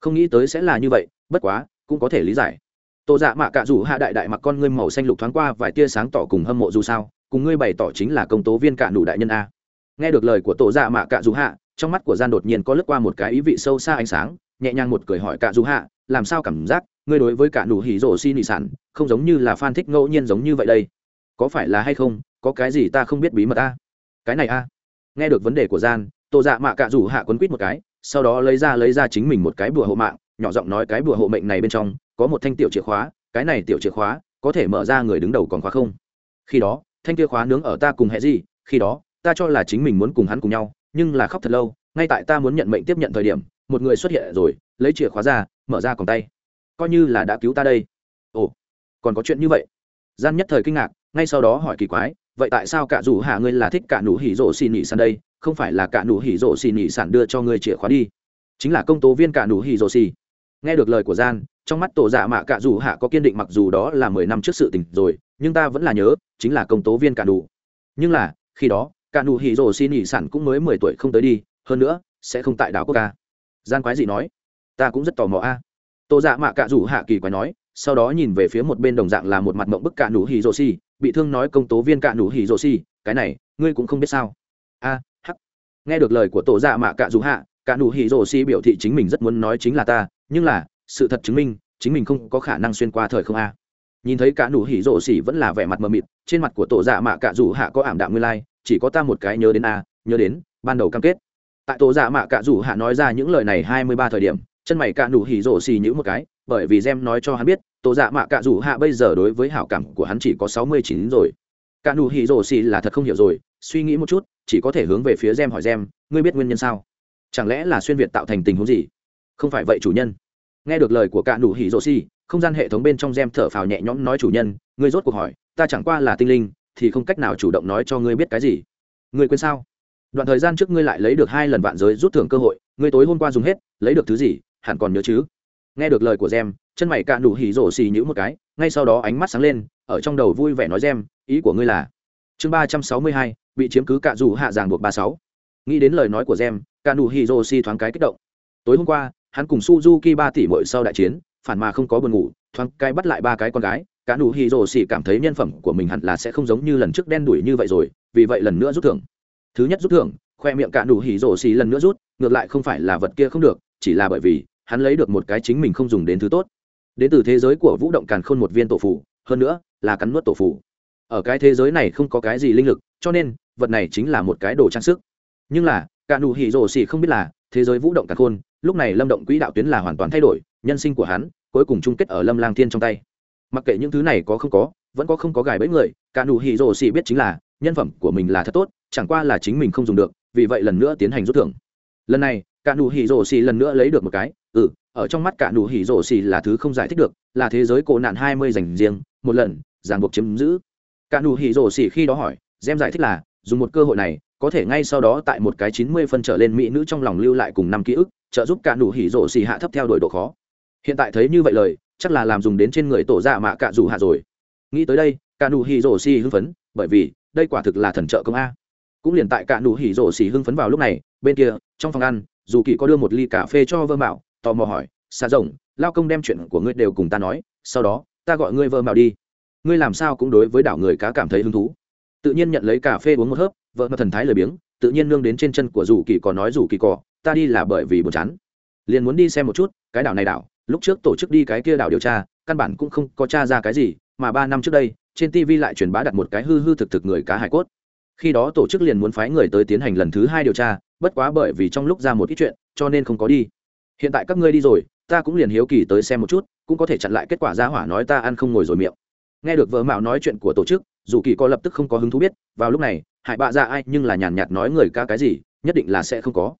Không nghĩ tới sẽ là như vậy, bất quá, cũng có thể lý giải. Tô dạ mạ cạ rủ hạ đại đại mặc con ngươi màu xanh lục thoáng qua vài tia sáng tỏ cùng hâm mộ dù sao, cùng ngươi bày tỏ chính là công tố viên cạ nụ đại nhân a. Nghe được lời của tổ dạ mạ cạ rủ hạ, trong mắt của gian đột nhiên có lướt qua một cái ý vị sâu xa ánh sáng, nhẹ nhàng một cười hỏi cạ rủ hạ, làm sao cảm giác ngươi đối với cả nụ hỉ rổ xi nị sản, không giống như là fan thích ngẫu nhiên giống như vậy đây. Có phải là hay không? Có cái gì ta không biết bí mật ta à? cái này a? À? nghe được vấn đề của gian, Tô dạ mạ cạ rủ hạ quấn quýt một cái, sau đó lấy ra lấy ra chính mình một cái bùa hộ mạng, nhỏ giọng nói cái bùa hộ mệnh này bên trong, có một thanh tiểu chìa khóa, cái này tiểu chìa khóa, có thể mở ra người đứng đầu còn khóa không? Khi đó, thanh kia khóa nướng ở ta cùng hệ gì? Khi đó, ta cho là chính mình muốn cùng hắn cùng nhau, nhưng là khóc thật lâu, ngay tại ta muốn nhận mệnh tiếp nhận thời điểm, một người xuất hiện rồi, lấy chìa khóa ra, mở ra còn tay coi như là đã cứu ta đây. Ồ, còn có chuyện như vậy? Gian nhất thời kinh ngạc, ngay sau đó hỏi kỳ quái, vậy tại sao cả dù hạ ngươi là thích cả nụ hỉ rổ xì nỉ sàn đây? Không phải là cả nụ hỉ rổ xì nỉ sàn đưa cho ngươi chìa khóa đi. Chính là công tố viên cả nụ hỉ rổ xì. Nghe được lời của gian, trong mắt tổ giả mạ cả dù hạ có kiên định mặc dù đó là mười năm trước sự tình rồi, nhưng ta vẫn là nhớ, chính là công tố viên cả nụ. Nhưng là, khi đó, cả nụ hỉ rổ xì nỉ sàn cũng mới mười tuổi không tới đi, hơn nữa, sẽ không tại đảo quốc ca gian quái gì nói, ta cũng rất tò mò a tô dạ mạ cạ rủ hạ kỳ quái nói sau đó nhìn về phía một bên đồng dạng là một mặt mộng bức cạ nụ hỉ Rô xì bị thương nói công tố viên cạ nụ hỉ Rô xì cái này ngươi cũng không biết sao? A à, hắc. Nghe được lời của tổ dạ mạ cạ rủ hạ cạ nụ hỉ Rô xì biểu thị chính mình rất muốn nói chính là ta nhưng là sự thật chứng minh chính mình không có khả năng xuyên qua thời không a. À. nhìn thấy cạ nụ hỉ Rô xì vẫn là vẻ mặt mờ mịt trên mặt của tổ dạ mạ cạ rủ hạ có ảm đạm nguyên lai chỉ có ta một cái nhớ đến a nhớ đến ban đầu cam kết. Tại tổ dạ mạ cạ rủ hạ nói ra những lời này hai mươi ba thời điểm chân mày cạ nụ hỉ rổ xì nhữ một cái, bởi vì gem nói cho hắn biết tổ dạ mạ cạ rủ hạ bây giờ đối với hảo cảm của hắn chỉ có sáu mươi chín rồi. Cạ nụ hỉ rổ xì là thật không hiểu rồi, suy nghĩ một chút, chỉ có thể hướng về phía gem hỏi gem, ngươi biết nguyên nhân sao? Chẳng lẽ là xuyên việt tạo thành tình huống gì? Không phải vậy, chủ nhân. Nghe được lời của cạ nụ hỉ rổ xì, không gian hệ thống bên trong gem thở phào nhẹ nhõm nói, chủ nhân, ngươi rốt cuộc hỏi, ta chẳng qua là tinh linh, thì không cách nào chủ động nói cho ngươi biết cái gì. Ngươi quên sao? Đoạn thời gian trước ngươi lại lấy được hai lần vạn giới rút thưởng cơ hội, ngươi tối hôm qua dùng hết, lấy được thứ gì hẳn còn nhớ chứ? Nghe được lời của gem, chân mày cạ đủ hỉ rổ xì nhữ một cái, ngay sau đó ánh mắt sáng lên, ở trong đầu vui vẻ nói gem, ý của ngươi là, chương ba trăm sáu mươi hai, bị chiếm cứ cạ dù hạ giảng buộc ba sáu. Nghĩ đến lời nói của gem cạ nụ hỉ rổ xì thoáng cái kích động. Tối hôm qua, hắn cùng suzuki ba tỷ mội sau đại chiến, phản mà không có buồn ngủ, thoáng cái bắt lại ba cái con gái, cả đủ hỉ rổ xì cảm thấy nhân phẩm của mình hẳn là sẽ không giống như lần trước đen đuổi như vậy rồi, vì vậy lần nữa rút thưởng. Thứ nhất rút thưởng, khoe miệng cả đủ hỉ rổ xì lần nữa rút, ngược lại không phải là vật kia không được, chỉ là bởi vì hắn lấy được một cái chính mình không dùng đến thứ tốt. Đến từ thế giới của vũ động càn khôn một viên tổ phủ hơn nữa là cắn nuốt tổ phủ ở cái thế giới này không có cái gì linh lực, cho nên vật này chính là một cái đồ trang sức. Nhưng là, cả nụ hỉ rồ xỉ không biết là thế giới vũ động càn khôn, lúc này lâm động quỹ đạo tuyến là hoàn toàn thay đổi, nhân sinh của hắn cuối cùng chung kết ở lâm lang thiên trong tay. Mặc kệ những thứ này có không có, vẫn có không có gài bẫy người, cả nụ hỉ rồ xỉ biết chính là nhân phẩm của mình là thật tốt, chẳng qua là chính mình không dùng được, vì vậy lần nữa tiến hành rút thưởng. Lần này, cả nụ hỉ rồ xỉ lần nữa lấy được một cái ừ ở trong mắt cả nụ hỉ rổ xì là thứ không giải thích được, là thế giới cổ nạn hai mươi dành riêng, một lần, ràng buộc chiếm giữ. Cả nụ hỉ rổ xì khi đó hỏi, gem giải thích là, dùng một cơ hội này, có thể ngay sau đó tại một cái chín mươi phân trở lên mỹ nữ trong lòng lưu lại cùng năm ký ức, trợ giúp cả nụ hỉ rổ xì hạ thấp theo đuổi độ khó. Hiện tại thấy như vậy lời, chắc là làm dùng đến trên người tổ dạ mạ cạ dù hạ rồi. Nghĩ tới đây, cả nụ hỉ rổ xì hưng phấn, bởi vì, đây quả thực là thần trợ công a. Cũng liền tại cả nụ hỉ rổ xì hưng phấn vào lúc này, bên kia, trong phòng ăn, dù kỳ có đưa một ly cà phê cho vơ mạo tò mò hỏi xa rồng lao công đem chuyện của ngươi đều cùng ta nói sau đó ta gọi ngươi vơ mèo đi. Ngươi làm sao cũng đối với đảo người cá cảm thấy hứng thú. Tự nhiên nhận lấy cà phê uống một hớp vợ mà thần thái lười biếng tự nhiên nương đến trên chân của rủ kỳ cò nói rủ kỳ cò, ta đi là bởi vì buồn chán. Liền muốn đi xem một chút cái đảo này đảo lúc trước tổ chức đi cái kia đảo điều tra căn bản cũng không có t r a ra cái gì mà ba năm trước đây trên tv lại truyền bá đặt một cái hư hư thực thực người cá hải cốt. Khi đó tổ chức liền muốn phái người tới tiến hành lần thứ hai điều tra bất quá bởi vì trong lúc ra một ít chuyện cho nên không có đi hiện tại các ngươi đi rồi, ta cũng liền hiếu kỳ tới xem một chút, cũng có thể chặn lại kết quả ra hỏa nói ta ăn không ngồi rồi miệng. Nghe được vợ mạo nói chuyện của tổ chức, dù kỳ có lập tức không có hứng thú biết, vào lúc này, hại bạ ra ai nhưng là nhàn nhạt nói người ca cái gì, nhất định là sẽ không có.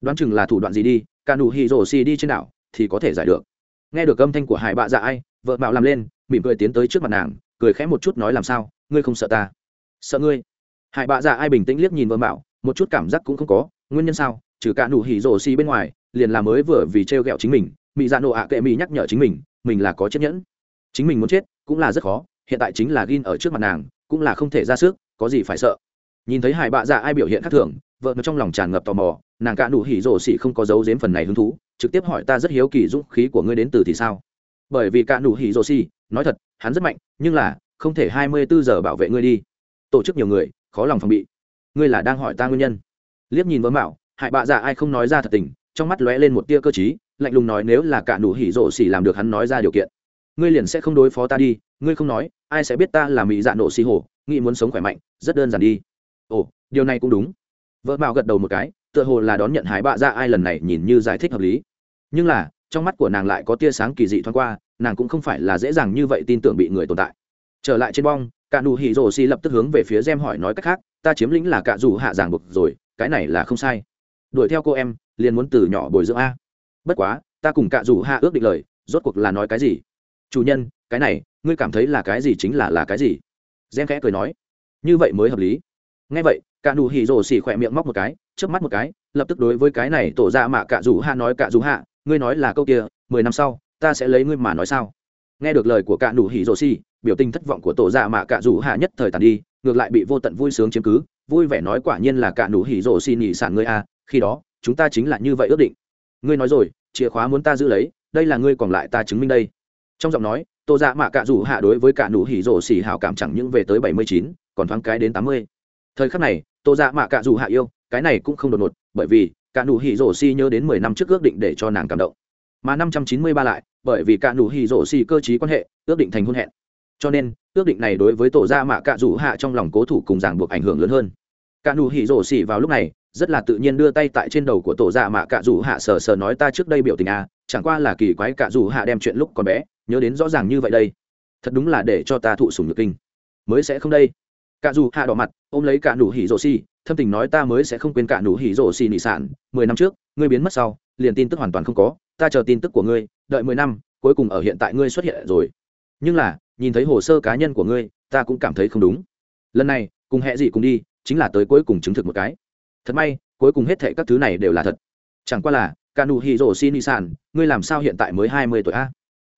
Đoán chừng là thủ đoạn gì đi, cả nụ hì rổ xì đi trên đảo, thì có thể giải được. Nghe được âm thanh của hải bạ dạ ai, vợ mạo làm lên, mỉm cười tiến tới trước mặt nàng, cười khẽ một chút nói làm sao, ngươi không sợ ta? Sợ ngươi? Hải bạ dạ ai bình tĩnh liếc nhìn vợ mạo, một chút cảm giác cũng không có, nguyên nhân sao? Trừ cả nụ hỉ rổ xì bên ngoài liền là mới vừa vì t r chính mình mỹ dạ nộ ạ kệ mỹ nhắc nhở chính mình mình là có chiếc nhẫn. Chính mình muốn chết cũng là rất khó, hiện tại chính là gin ở trước mặt nàng, cũng là không thể ra sức, có gì phải sợ. Nhìn thấy hải bạ dạ ai biểu hiện khác thường, vợ trong lòng tràn ngập tò mò, nàng cạ nụ hỉ rổ xỉ không có dấu dếm phần này hứng thú, trực tiếp hỏi ta rất hiếu kỳ dũng khí của ngươi đến từ thì sao? Bởi vì cạ nụ hỉ rổ xỉ, nói thật, hắn rất mạnh, nhưng là, không thể hai mươi bốn giờ bảo vệ ngươi đi. Tổ chức nhiều người, khó lòng phòng bị. Ngươi là đang hỏi ta nguyên nhân. Liếc nhìn vỡ mạo hại bạ dạ ai không nói ra thật tình trong mắt lóe lên một tia cơ chí lạnh lùng nói nếu là cả nụ hỉ rộ xỉ làm được hắn nói ra điều kiện, ngươi liền sẽ không đối phó ta đi, ngươi không nói, ai sẽ biết ta là mỹ dạ nộ xì hổ, nghĩ muốn sống khỏe mạnh, rất đơn giản đi. Ồ, điều này cũng đúng. Vợ mạo gật đầu một cái, tựa hồ là đón nhận hải bạ ra ai lần này nhìn như giải thích hợp lý. Nhưng là, trong mắt của nàng lại có tia sáng kỳ dị thoáng qua, nàng cũng không phải là dễ dàng như vậy tin tưởng bị người tồn tại. Trở lại trên bong, cả nụ hỉ rồ xỉ lập tức hướng về phía gem hỏi nói cách khác, ta chiếm lĩnh là cả dù hạ giảng buộc rồi, cái này là không sai. Đuổi theo cô em liền muốn từ nhỏ bồi dưỡng a. Bất quá, ta cùng cạ rủ hạ ước định lời, rốt cuộc là nói cái gì? Chủ nhân, cái này, ngươi cảm thấy là cái gì chính là là cái gì? Gen khẽ cười nói. Như vậy mới hợp lý. Ngay vậy, cạ nụ hỉ rồ xỉ khỏe miệng móc một cái, chớp mắt một cái, lập tức đối với cái này tổ ra mạ cạ rủ hạ nói, cạ rủ hạ, ngươi nói là câu kia, mười năm sau, ta sẽ lấy ngươi mà nói sao? Nghe được lời của cạ nụ hỉ rồ xỉ, biểu tình thất vọng của tổ ra mạ cạ rủ hạ nhất thời tàn đi, ngược lại bị vô tận vui sướng chiếm cứ, vui vẻ nói quả nhiên là cạ nụ hỉ rồ xỉ nhỉ sản ngươi a, khi đó chúng ta chính là như vậy ước định. Ngươi nói rồi, chìa khóa muốn ta giữ lấy, đây là ngươi còn lại ta chứng minh đây. Trong giọng nói, tô dạ mạ cạ rủ hạ đối với cả nụ hỉ rổ xỉ hảo cảm chẳng những về tới bảy mươi chín, còn thoáng cái đến tám mươi. Thời khắc này, tô dạ mạ cạ rủ hạ yêu, cái này cũng không đột ngột, bởi vì cả nụ hỉ rổ xỉ nhớ đến mười năm trước ước định để cho nàng cảm động. Mà năm trăm chín mươi ba lại, bởi vì cả nụ hỉ rổ xỉ cơ chí quan hệ, ước định thành hôn hẹn. Cho nên, ước định này đối với tổ gia dạ mạ cạ rủ hạ trong lòng cố thủ cùng giảng buộc ảnh hưởng lớn hơn. Cả nụ hỉ rổ xỉ vào lúc này rất là tự nhiên đưa tay tại trên đầu của tổ dạ mạ cạ rủ hạ sờ sờ nói ta trước đây biểu tình à chẳng qua là kỳ quái cạ rủ hạ đem chuyện lúc còn bé, nhớ đến rõ ràng như vậy đây. Thật đúng là để cho ta thụ sùng nhược kinh. Mới sẽ không đây. Cạ rủ hạ đỏ mặt, ôm lấy cạ nụ hỉ rổ xi thâm tình nói ta mới sẽ không quên cạ nụ hỉ rổ xi nị sản, mười năm trước, ngươi biến mất sau, liền tin tức hoàn toàn không có, ta chờ tin tức của ngươi, đợi mười năm, cuối cùng ở hiện tại ngươi xuất hiện rồi. Nhưng là, nhìn thấy hồ sơ cá nhân của ngươi, ta cũng cảm thấy không đúng. Lần này, cùng hẹ gì cùng đi, chính là tới cuối cùng chứng thực một cái thật may, cuối cùng hết thệ các thứ này đều là thật. Chẳng qua là cả nụ hì rổ xin y sản ngươi làm sao hiện tại mới hai mươi tuổi a?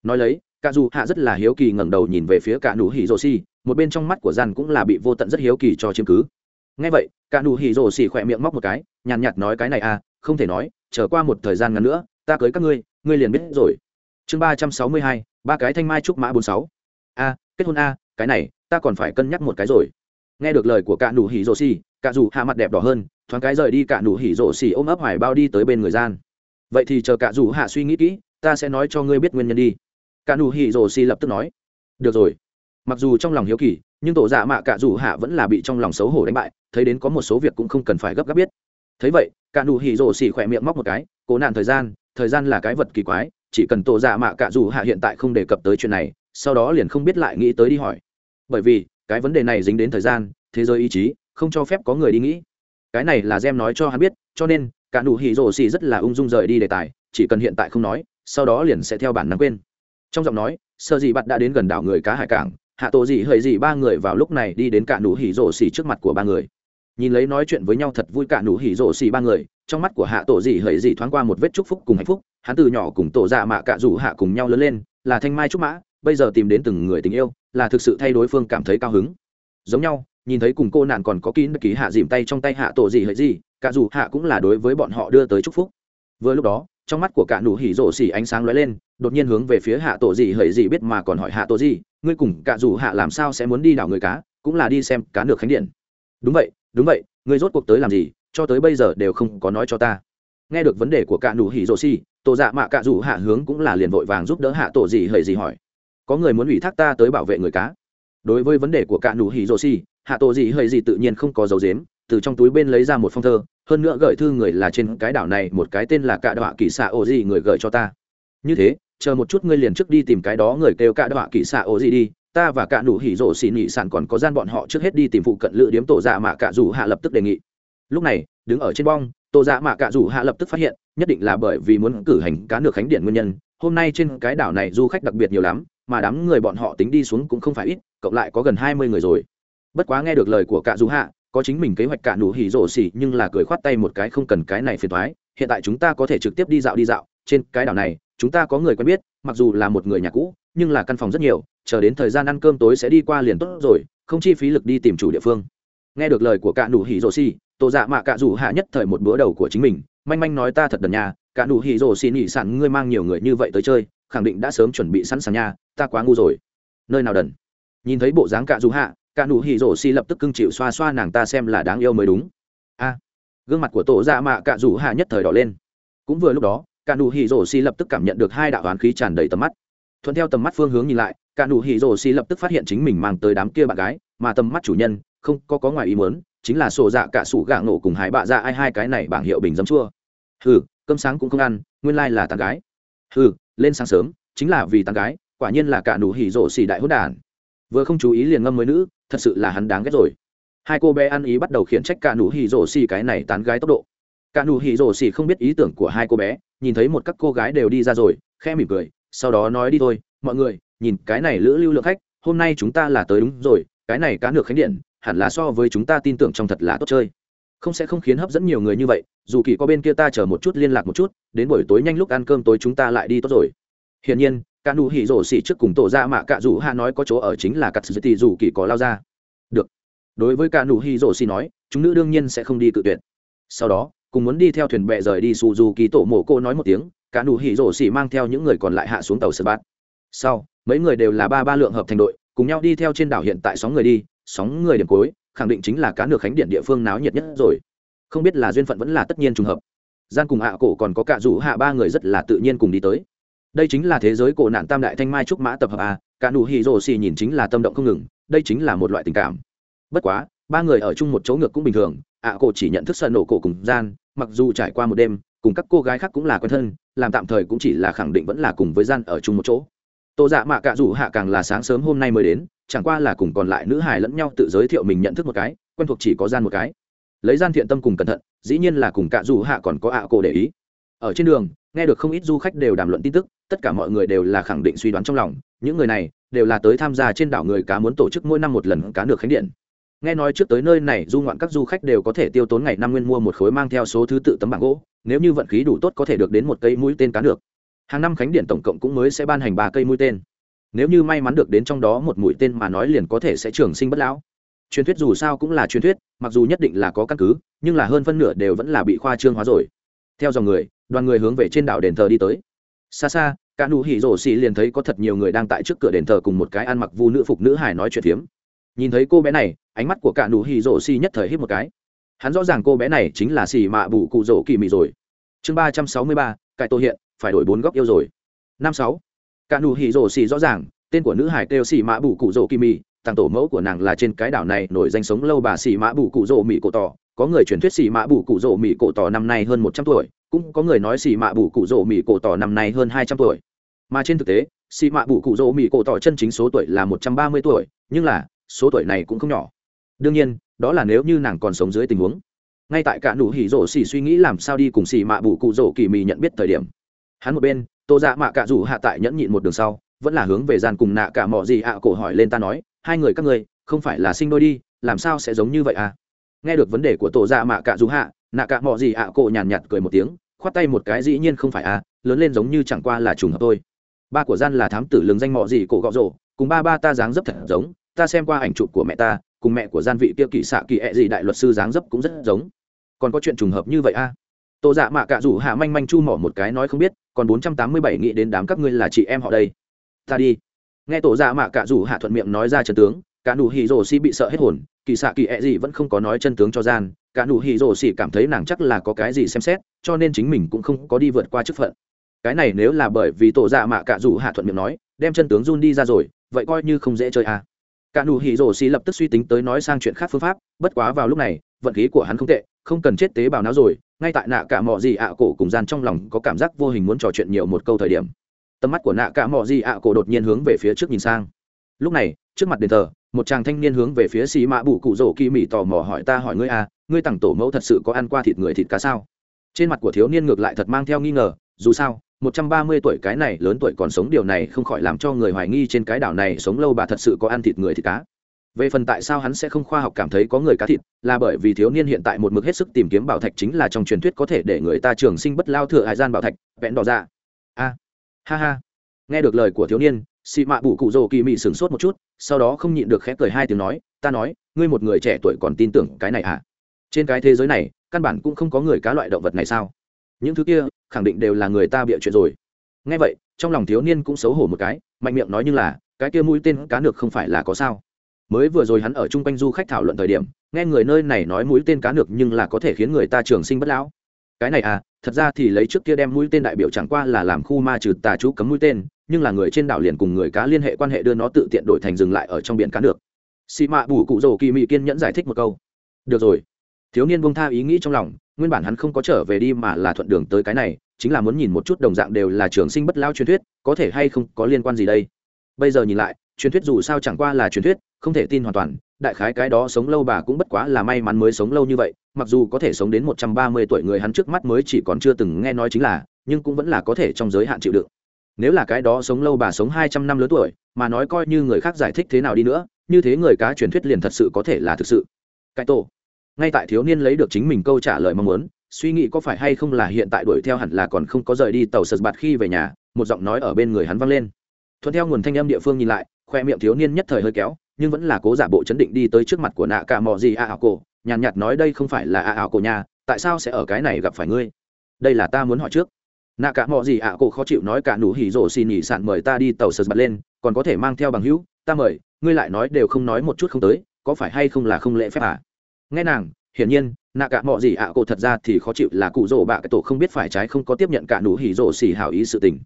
Nói lấy cả dù hạ rất là hiếu kỳ ngẩng đầu nhìn về phía cả nụ hì rổ xi một bên trong mắt của gian cũng là bị vô tận rất hiếu kỳ cho chiếm cứ. Ngay vậy cả nụ hì rổ xi khỏe miệng móc một cái, nhàn nhạt nói cái này a, không thể nói trở qua một thời gian ngắn nữa, ta cưới các ngươi ngươi liền biết rồi. Chương ba trăm sáu mươi hai, ba cái thanh mai trúc mã bốn sáu. A, kết hôn a, cái này, ta còn phải cân nhắc một cái rồi. Nghe được lời của cả nụ hì rổ xi cả dù hạ mặt đẹp đỏ hơn thoáng cái rời đi cả nụ hỉ rổ xỉ ôm ấp hoài bao đi tới bên người gian. Vậy thì chờ cả dù hạ suy nghĩ kỹ, ta sẽ nói cho ngươi biết nguyên nhân đi. Cả nụ hỉ rổ xỉ lập tức nói. Được rồi. Mặc dù trong lòng hiếu kỳ, nhưng tổ dạ mạ cả dù hạ vẫn là bị trong lòng xấu hổ đánh bại, thấy đến có một số việc cũng không cần phải gấp gáp biết. Thấy vậy, cả nụ hỉ rổ xỉ khỏe miệng móc một cái, cố nạn thời gian thời gian là cái vật kỳ quái, chỉ cần tổ dạ mạ cả dù hạ hiện tại không đề cập tới chuyện này, sau đó liền không biết lại nghĩ tới đi hỏi. Bởi vì, cái vấn đề này dính đến thời gian, thế giới ý chí, không cho phép có người đi nghĩ cái này là gem nói cho hắn biết, cho nên, cả nụ hỉ rồ xì rất là ung dung rời đi đề tài, chỉ cần hiện tại không nói, sau đó liền sẽ theo bản năng quên. Trong giọng nói sợ gì bạn đã đến gần đảo người cá hải cảng, hạ tổ gì hơi gì ba người vào lúc này đi đến cả nụ hỉ rồ xì trước mặt của ba người. Nhìn lấy nói chuyện với nhau thật vui, cả nụ hỉ rồ xì ba người, trong mắt của hạ tổ gì hơi gì thoáng qua một vết chúc phúc cùng hạnh phúc, hắn từ nhỏ cùng tổ dạ mạ cả rủ hạ cùng nhau lớn lên, là thanh mai trúc mã, bây giờ tìm đến từng người tình yêu, là thực sự thay đối phương cảm thấy cao hứng. Giống nhau nhìn thấy cùng cô nạn còn có kín ký hạ dìm tay trong tay hạ tổ gì hỡi gì, cả dù hạ cũng là đối với bọn họ đưa tới chúc phúc. Vừa lúc đó, trong mắt của cả nụ hỉ rổ xỉ ánh sáng lóe lên, đột nhiên hướng về phía hạ tổ gì hỡi gì biết mà còn hỏi hạ tổ gì, ngươi cùng cả dù hạ làm sao sẽ muốn đi đảo người cá, cũng là đi xem cá được khánh điện. Đúng vậy đúng vậy, ngươi rốt cuộc tới làm gì, cho tới bây giờ đều không có nói cho ta. Nghe được vấn đề của cả nụ hỉ rổ xỉ, tổ dạ mạ cả dù hạ hướng cũng là liền vội vàng giúp đỡ hạ tổ gì hỡi gì hỏi, có người muốn ủy thác ta tới bảo vệ người cá? Đối với vấn đề của cả nụ hỉ rổ xỉ hạ tổ gì hơi gì tự nhiên không có dấu dếm từ trong túi bên lấy ra một phong thơ, hơn nữa gửi thư người là trên cái đảo này, một cái tên là cạ đọa kỳ xạ ô gì người gửi cho ta. Như thế, chờ một chút ngươi liền trước đi tìm cái đó người kêu cạ đọa kỳ xạ ô gì đi, ta và cạ nụ hỉ rộ xì nhị sản còn có gian bọn họ trước hết đi tìm phụ cận lựa điếm tổ dạ mạ cạ dù hạ lập tức đề nghị. Lúc này, đứng ở trên bong, tổ dạ mạ cạ dù hạ lập tức phát hiện, nhất định là bởi vì muốn cử hành cá nược khánh điện nguyên nhân, hôm nay trên cái đảo này du khách đặc biệt nhiều lắm, mà đám người bọn họ tính đi xuống cũng không phải ít, cộng lại có gần hai mươi người rồi bất quá nghe được lời của cạ dù hạ, có chính mình kế hoạch cạ nụ hỉ rổ xỉ nhưng là cười khoát tay một cái không cần cái này phiền thoái hiện tại chúng ta có thể trực tiếp đi dạo đi dạo, trên cái đảo này, chúng ta có người quen biết, mặc dù là một người nhà cũ, nhưng là căn phòng rất nhiều, chờ đến thời gian ăn cơm tối sẽ đi qua liền tốt rồi, không chi phí lực đi tìm chủ địa phương. Nghe được lời của cạ nụ hỉ rổ xỉ tổ dạ mạ cạ dù hạ nhất thời một bữa đầu của chính mình, manh manh nói ta thật đần nhà cạ nụ hỉ rổ xỉ nhị sản, ngươi mang nhiều người như vậy tới chơi, khẳng định đã sớm chuẩn bị sẵn sàng nhà ta quá ngu rồi. Nơi nào đần? Nhìn thấy bộ dáng cạ dù hạ cả nụ hỉ rổ xì lập tức cưng chịu xoa xoa nàng ta xem là đáng yêu mới đúng. A, gương mặt của tổ dạ mạ cả rủ hạ nhất thời đỏ lên. Cũng vừa lúc đó, cả nụ hỉ rổ xì lập tức cảm nhận được hai đạo oán khí tràn đầy tầm mắt. Thuận theo tầm mắt phương hướng nhìn lại, cả nụ hỉ rổ xì lập tức phát hiện chính mình mang tới đám kia bạn gái, mà tầm mắt chủ nhân không có có ngoài ý muốn, chính là sổ dạ cả sủ gạ nổ cùng hải bạ dạ ai hai cái này bảng hiệu bình dấm chua. Hừ, cơm sáng cũng không ăn, nguyên lai là tàn gái. Hừ, lên sáng sớm, chính là vì tàn gái, quả nhiên là cả nụ hỉ rổ xì đại hốt đản vừa không chú ý liền ngâm mới nữ, thật sự là hắn đáng ghét rồi. Hai cô bé ăn ý bắt đầu khiến trách cả nụ hỉ rổ xì cái này tán gái tốc độ. Cả nụ hỉ rổ xì không biết ý tưởng của hai cô bé, nhìn thấy một các cô gái đều đi ra rồi khe mỉm cười, sau đó nói đi thôi, mọi người, nhìn cái này lữ lưu lượng khách, hôm nay chúng ta là tới đúng rồi, cái này cá ngược khánh điện, hẳn là so với chúng ta tin tưởng trong thật là tốt chơi. Không sẽ không khiến hấp dẫn nhiều người như vậy, dù kỳ có bên kia ta chờ một chút liên lạc một chút, đến buổi tối nhanh lúc ăn cơm tối chúng ta lại đi tốt rồi hiển nhiên, cả nụ hỉ rổ xỉ trước cùng tổ ra mạ Cạ dù hạ nói có chỗ ở chính là cắt dư tỷ dù kỳ có lao ra. Được. Đối với cả nụ hỉ rổ xỉ nói, chúng nữ đương nhiên sẽ không đi cự tuyệt. Sau đó, cùng muốn đi theo thuyền bè rời đi su du kỳ tổ mộ cô nói một tiếng, cả nụ hỉ rổ xỉ mang theo những người còn lại hạ xuống tàu sơ bát. Sau, mấy người đều là ba ba lượng hợp thành đội, cùng nhau đi theo trên đảo hiện tại sóng người đi, sóng người điểm cuối, khẳng định chính là cá nược khánh điện địa phương náo nhiệt nhất rồi. Không biết là duyên phận vẫn là tất nhiên trùng hợp. Gian cùng hạ cổ còn có cả rủ hạ ba người rất là tự nhiên cùng đi tới đây chính là thế giới cổ nạn tam đại thanh mai trúc mã tập hợp a cả nụ hỉ rồ xì nhìn chính là tâm động không ngừng đây chính là một loại tình cảm. Bất quá ba người ở chung một chỗ ngược cũng bình thường ạ à, cổ chỉ nhận thức sợ nổ cổ cùng gian mặc dù trải qua một đêm cùng các cô gái khác cũng là quen thân làm tạm thời cũng chỉ là khẳng định vẫn là cùng với gian ở chung một chỗ. Tô dạ mạ Cả rủ hạ càng là sáng sớm hôm nay mới đến chẳng qua là cùng còn lại nữ hài lẫn nhau tự giới thiệu mình nhận thức một cái quen thuộc chỉ có gian một cái. Lấy gian thiện tâm cùng cẩn thận dĩ nhiên là cùng Cả rủ hạ còn có ạ à cổ để ý. Ở trên đường nghe được không ít du khách đều đàm luận tin tức, tất cả mọi người đều là khẳng định suy đoán trong lòng, những người này đều là tới tham gia trên đảo người cá muốn tổ chức mỗi năm một lần cá được khánh điện. Nghe nói trước tới nơi này, du ngoạn các du khách đều có thể tiêu tốn ngày năm nguyên mua một khối mang theo số thứ tự tấm bảng gỗ, nếu như vận khí đủ tốt có thể được đến một cây mũi tên cá được. Hàng năm khánh điện tổng cộng cũng mới sẽ ban hành ba cây mũi tên. Nếu như may mắn được đến trong đó một mũi tên mà nói liền có thể sẽ trường sinh bất lão. Truyền thuyết dù sao cũng là truyền thuyết, mặc dù nhất định là có căn cứ, nhưng là hơn phân nửa đều vẫn là bị khoa trương hóa rồi. Theo dòng người đoàn người hướng về trên đảo đền thờ đi tới. Xa xa, cả nụ hỉ rổ xì liền thấy có thật nhiều người đang tại trước cửa đền thờ cùng một cái ăn mặc vu nữ phục nữ hải nói chuyện phiếm. Nhìn thấy cô bé này, ánh mắt của cả nụ hỉ rổ xì nhất thời hít một cái. Hắn rõ ràng cô bé này chính là xì mạ bù cụ rổ kỳ mị rồi. Chương ba trăm sáu mươi ba, cải tổ hiện, phải đổi bốn góc yêu rồi. Năm sáu, cả nụ hỉ rổ xì rõ ràng, tên của nữ hải kêu xì mạ bù cụ rổ kỳ mị, tàng tổ mẫu của nàng là trên cái đảo này nổi danh sống lâu bà xì mã bù cụ rộ mỹ cổ tỏ có người truyền thuyết xì mạ bù cụ rỗ mỹ cổ tỏ năm nay hơn một trăm tuổi, cũng có người nói xì mạ bù cụ rỗ mỹ cổ tỏ năm nay hơn hai trăm tuổi. Mà trên thực tế, xì mạ bù cụ rỗ mỹ cổ tỏ chân chính số tuổi là một trăm ba mươi tuổi, nhưng là, số tuổi này cũng không nhỏ. Đương nhiên, đó là nếu như nàng còn sống dưới tình huống. Ngay tại cả nụ hỉ rỗ xì suy nghĩ làm sao đi cùng xì mạ bù cụ rỗ kỳ mì nhận biết thời điểm. Hắn một bên, tô dạ mạ cả rủ hạ tại nhẫn nhịn một đường sau, vẫn là hướng về gian cùng nạ cả mỏ gì ạ cổ hỏi lên ta nói, hai người các ngươi, không phải là sinh đôi đi, làm sao sẽ giống như vậy à? nghe được vấn đề của tổ dạ mạ cạ dù hạ nạ cạ mọ gì ạ à cổ nhàn nhạt cười một tiếng khoát tay một cái dĩ nhiên không phải a, lớn lên giống như chẳng qua là trùng hợp thôi. Ba của gian là thám tử lường danh mọ gì cổ gọ rổ cùng ba ba ta dáng dấp thật giống ta xem qua ảnh chụp của mẹ ta cùng mẹ của gian vị kia kỳ xạ kỳ ẹ e gì đại luật sư dáng dấp cũng rất giống. Còn có chuyện trùng hợp như vậy a? tổ dạ mạ cạ rủ hạ manh manh chu mỏ một cái nói không biết còn bốn trăm tám mươi bảy nghĩ đến đám các ngươi là chị em họ đây. Ta đi. Nghe tổ dạ mạ cạ rủ hạ thuận miệng nói ra trận tướng cả đủ hỉ rồ si bị sợ hết hồn kỳ xạ kỳ ẹ、e、gì vẫn không có nói chân tướng cho gian, cả nụ hỉ rổ xỉ cảm thấy nàng chắc là có cái gì xem xét, cho nên chính mình cũng không có đi vượt qua chức phận. Cái này nếu là bởi vì tổ dạ mạ cả dù hạ thuận miệng nói, đem chân tướng run đi ra rồi, vậy coi như không dễ chơi à. cả nụ hỉ rổ xỉ lập tức suy tính tới nói sang chuyện khác phương pháp, bất quá vào lúc này, vận khí của hắn không tệ, không cần chết tế bào não rồi, ngay tại nạ cả mò gì ạ cổ cùng gian trong lòng có cảm giác vô hình muốn trò chuyện nhiều một câu thời điểm. Tầm mắt của nạ cả mò gì ạ cổ đột nhiên hướng về phía trước nhìn sang. Lúc này, trước mặt đền thờ một chàng thanh niên hướng về phía xì mạ bù cụ rổ kỳ mỹ tò mò hỏi, ta hỏi ngươi à ngươi tặng tổ mẫu thật sự có ăn qua thịt người thịt cá sao? Trên mặt của thiếu niên ngược lại thật mang theo nghi ngờ, dù sao, một trăm ba mươi tuổi cái này lớn tuổi còn sống điều này không khỏi làm cho người hoài nghi trên cái đảo này sống lâu bà thật sự có ăn thịt người thịt cá. Về phần tại sao hắn sẽ không khoa học cảm thấy có người cá thịt, là bởi vì thiếu niên hiện tại một mực hết sức tìm kiếm bảo thạch chính là trong truyền thuyết có thể để người ta trường sinh bất lao thừa hải gian bảo thạch, vẹn đỏ ra a, ha ha. Nghe được lời của thiếu niên xị mạ bụ cụ rồ kỳ mị sửng sốt một chút, sau đó không nhịn được khép cười hai tiếng nói, ta nói, ngươi một người trẻ tuổi còn tin tưởng cái này à? Trên cái thế giới này, căn bản cũng không có người cá loại động vật này sao? Những thứ kia, khẳng định đều là người ta bịa chuyện rồi. Ngay vậy, trong lòng thiếu niên cũng xấu hổ một cái, mạnh miệng nói như là, cái kia mũi tên cá nược không phải là có sao? Mới vừa rồi hắn ở chung quanh du khách thảo luận thời điểm, nghe người nơi này nói mũi tên cá nược nhưng là có thể khiến người ta trường sinh bất lão. Cái này à thật ra thì lấy trước kia đem mũi tên đại biểu chẳng qua là làm khu ma trừ tà chú cấm mũi tên nhưng là người trên đảo liền cùng người cá liên hệ quan hệ đưa nó tự tiện đổi thành dừng lại ở trong biển cá được. Xì mạ bù cụ rồ kỳ mị kiên nhẫn giải thích một câu. Được rồi. Thiếu niên bông tha ý nghĩ trong lòng, nguyên bản hắn không có trở về đi mà là thuận đường tới cái này, chính là muốn nhìn một chút đồng dạng đều là trường sinh bất lao truyền thuyết, có thể hay không có liên quan gì đây? Bây giờ nhìn lại, truyền thuyết dù sao chẳng qua là truyền thuyết, không thể tin hoàn toàn, đại khái cái đó sống lâu bà cũng bất quá là may mắn mới sống lâu như vậy, mặc dù có thể sống đến một trăm ba mươi tuổi người hắn trước mắt mới chỉ còn chưa từng nghe nói chính là, nhưng cũng vẫn là có thể trong giới hạn chịu đựng nếu là cái đó sống lâu bà sống hai trăm năm lớn tuổi, mà nói coi như người khác giải thích thế nào đi nữa, như thế người cá truyền thuyết liền thật sự có thể là thực sự. Cái tổ. Ngay tại thiếu niên lấy được chính mình câu trả lời mong muốn, suy nghĩ có phải hay không là hiện tại đuổi theo hẳn là còn không có rời đi tàu sật bạt khi về nhà, một giọng nói ở bên người hắn vang lên. Thuận theo nguồn thanh âm địa phương nhìn lại, khoe miệng thiếu niên nhất thời hơi kéo, nhưng vẫn là cố giả bộ chấn định đi tới trước mặt của nạ cả mò gì a à cổ, nhàn nhạt nói đây không phải là a à ảo cổ nhà, tại sao sẽ ở cái này gặp phải ngươi? Đây là ta muốn hỏi trước nạ cả mọi gì ạ à, cổ khó chịu nói cả nụ hỉ rổ xì nhỉ sạn mời ta đi tàu sờ bật lên còn có thể mang theo bằng hữu ta mời ngươi lại nói đều không nói một chút không tới có phải hay không là không lễ phép à? Nghe nàng hiển nhiên nạ cả mọi gì ạ à, cổ thật ra thì khó chịu là cụ rổ bạ cái tổ không biết phải trái không có tiếp nhận cả nụ hỉ rổ xì hảo ý sự tình.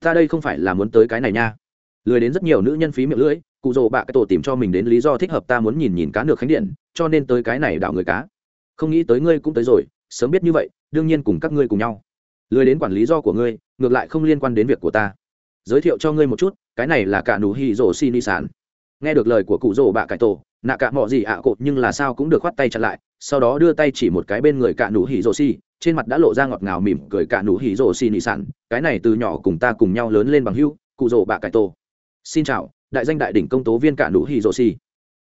Ta đây không phải là muốn tới cái này nha. Lười đến rất nhiều nữ nhân phí miệng lưỡi cụ rổ bạ cái tổ tìm cho mình đến lý do thích hợp ta muốn nhìn nhìn cá được khánh điện cho nên tới cái này đảo người cá. Không nghĩ tới ngươi cũng tới rồi sớm biết như vậy đương nhiên cùng các ngươi cùng nhau lười đến quản lý do của ngươi, ngược lại không liên quan đến việc của ta. Giới thiệu cho ngươi một chút, cái này là cả nụ hỉ rổ xin ni sản. Nghe được lời của cụ rổ bạ cải tổ, nạ cả mọi gì ạ cột nhưng là sao cũng được khoát tay chặn lại, sau đó đưa tay chỉ một cái bên người cả nụ hỉ rổ xì, trên mặt đã lộ ra ngọt ngào mỉm cười cả nụ hỉ rổ xin ni sản, cái này từ nhỏ cùng ta cùng nhau lớn lên bằng hữu, cụ rổ bạ cải tổ. Xin chào, đại danh đại đỉnh công tố viên cả nụ hỉ rổ xì.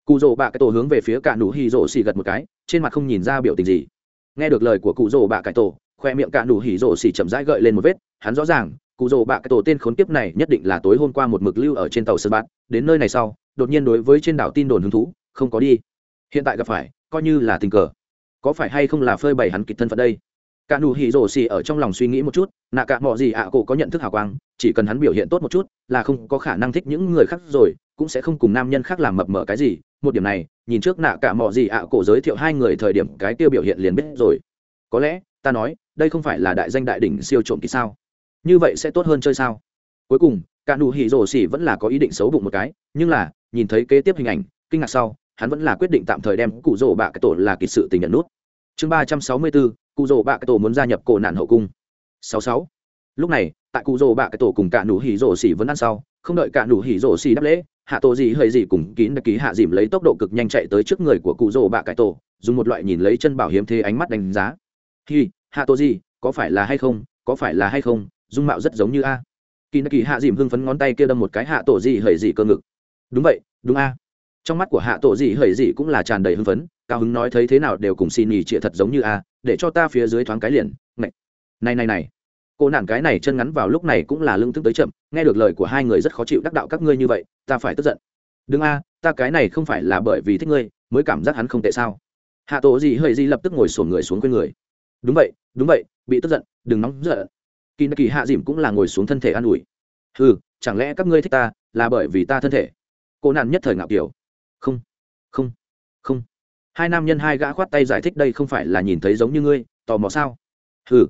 Cụ rổ bạ cải tổ hướng về phía cả nụ hỉ rổ xì gật một cái, trên mặt không nhìn ra biểu tình gì. Nghe được lời của cụ rổ bạ cải tổ khoe miệng cả nụ hỉ rộ xỉ chậm rãi gợi lên một vết, hắn rõ ràng, cụ rồ bạ cái tổ tên khốn kiếp này nhất định là tối hôm qua một mực lưu ở trên tàu sơn bát đến nơi này sau, đột nhiên đối với trên đảo tin đồn hứng thú, không có đi. Hiện tại gặp phải, coi như là tình cờ. Có phải hay không là phơi bày hắn kịch thân phận đây? Cả nụ hỉ rộ xỉ ở trong lòng suy nghĩ một chút, nạ cả mọi gì ạ à cổ có nhận thức hào quang, chỉ cần hắn biểu hiện tốt một chút, là không có khả năng thích những người khác rồi, cũng sẽ không cùng nam nhân khác làm mập mờ cái gì. Một điểm này, nhìn trước nạ cả mọi gì ạ à cổ giới thiệu hai người thời điểm cái tiêu biểu hiện liền biết rồi. Có lẽ ta nói, đây không phải là đại danh đại đỉnh siêu trộm kỳ sao? Như vậy sẽ tốt hơn chơi sao? Cuối cùng, cả nụ hỉ rổ xỉ vẫn là có ý định xấu bụng một cái, nhưng là, nhìn thấy kế tiếp hình ảnh, kinh ngạc sau, hắn vẫn là quyết định tạm thời đem cụ rổ bạ cái tổ là kỳ sự tình nhận nút. Chương ba trăm sáu mươi bốn, cụ rổ bạ cái tổ muốn gia nhập cổ nạn hậu cung. Sáu sáu. Lúc này, tại cụ rổ bạ cái tổ cùng cả nụ hỉ rổ xỉ vẫn ăn sau, không đợi cả nụ hỉ rổ xỉ đáp lễ, hạ tổ gì hơi gì cùng kín đặc ký hạ dìm lấy tốc độ cực nhanh chạy tới trước người của cụ rổ bạ cái tổ, dùng một loại nhìn lấy chân bảo hiếm thế ánh mắt đánh giá hi hạ tô gì có phải là hay không có phải là hay không dung mạo rất giống như a. Kỳ nạ kỳ hạ dìm hưng phấn ngón tay kia đâm một cái hạ tổ gì hời gì cơ ngực. Đúng vậy đúng a. Trong mắt của hạ tổ gì hời gì cũng là tràn đầy hưng phấn cao hứng nói thấy thế nào đều cùng xin nhì trịa thật giống như a để cho ta phía dưới thoáng cái liền này này này, này. cô nản cái này chân ngắn vào lúc này cũng là lương thức tới chậm nghe được lời của hai người rất khó chịu đắc đạo các ngươi như vậy ta phải tức giận. Đừng a ta cái này không phải là bởi vì thích ngươi mới cảm giác hắn không tệ sao. Hạ tổ gì hơi gì lập tức ngồi sổn người xuống quên người đúng vậy đúng vậy, bị tức giận, đừng nóng giận. Kỳ kỳ hạ dìm cũng là ngồi xuống thân thể an ủi. Ừ chẳng lẽ các ngươi thích ta là bởi vì ta thân thể? Cô nạn nhất thời ngạo kiểu. Không không không. Hai nam nhân hai gã khoát tay giải thích đây không phải là nhìn thấy giống như ngươi, tò mò sao? Ừ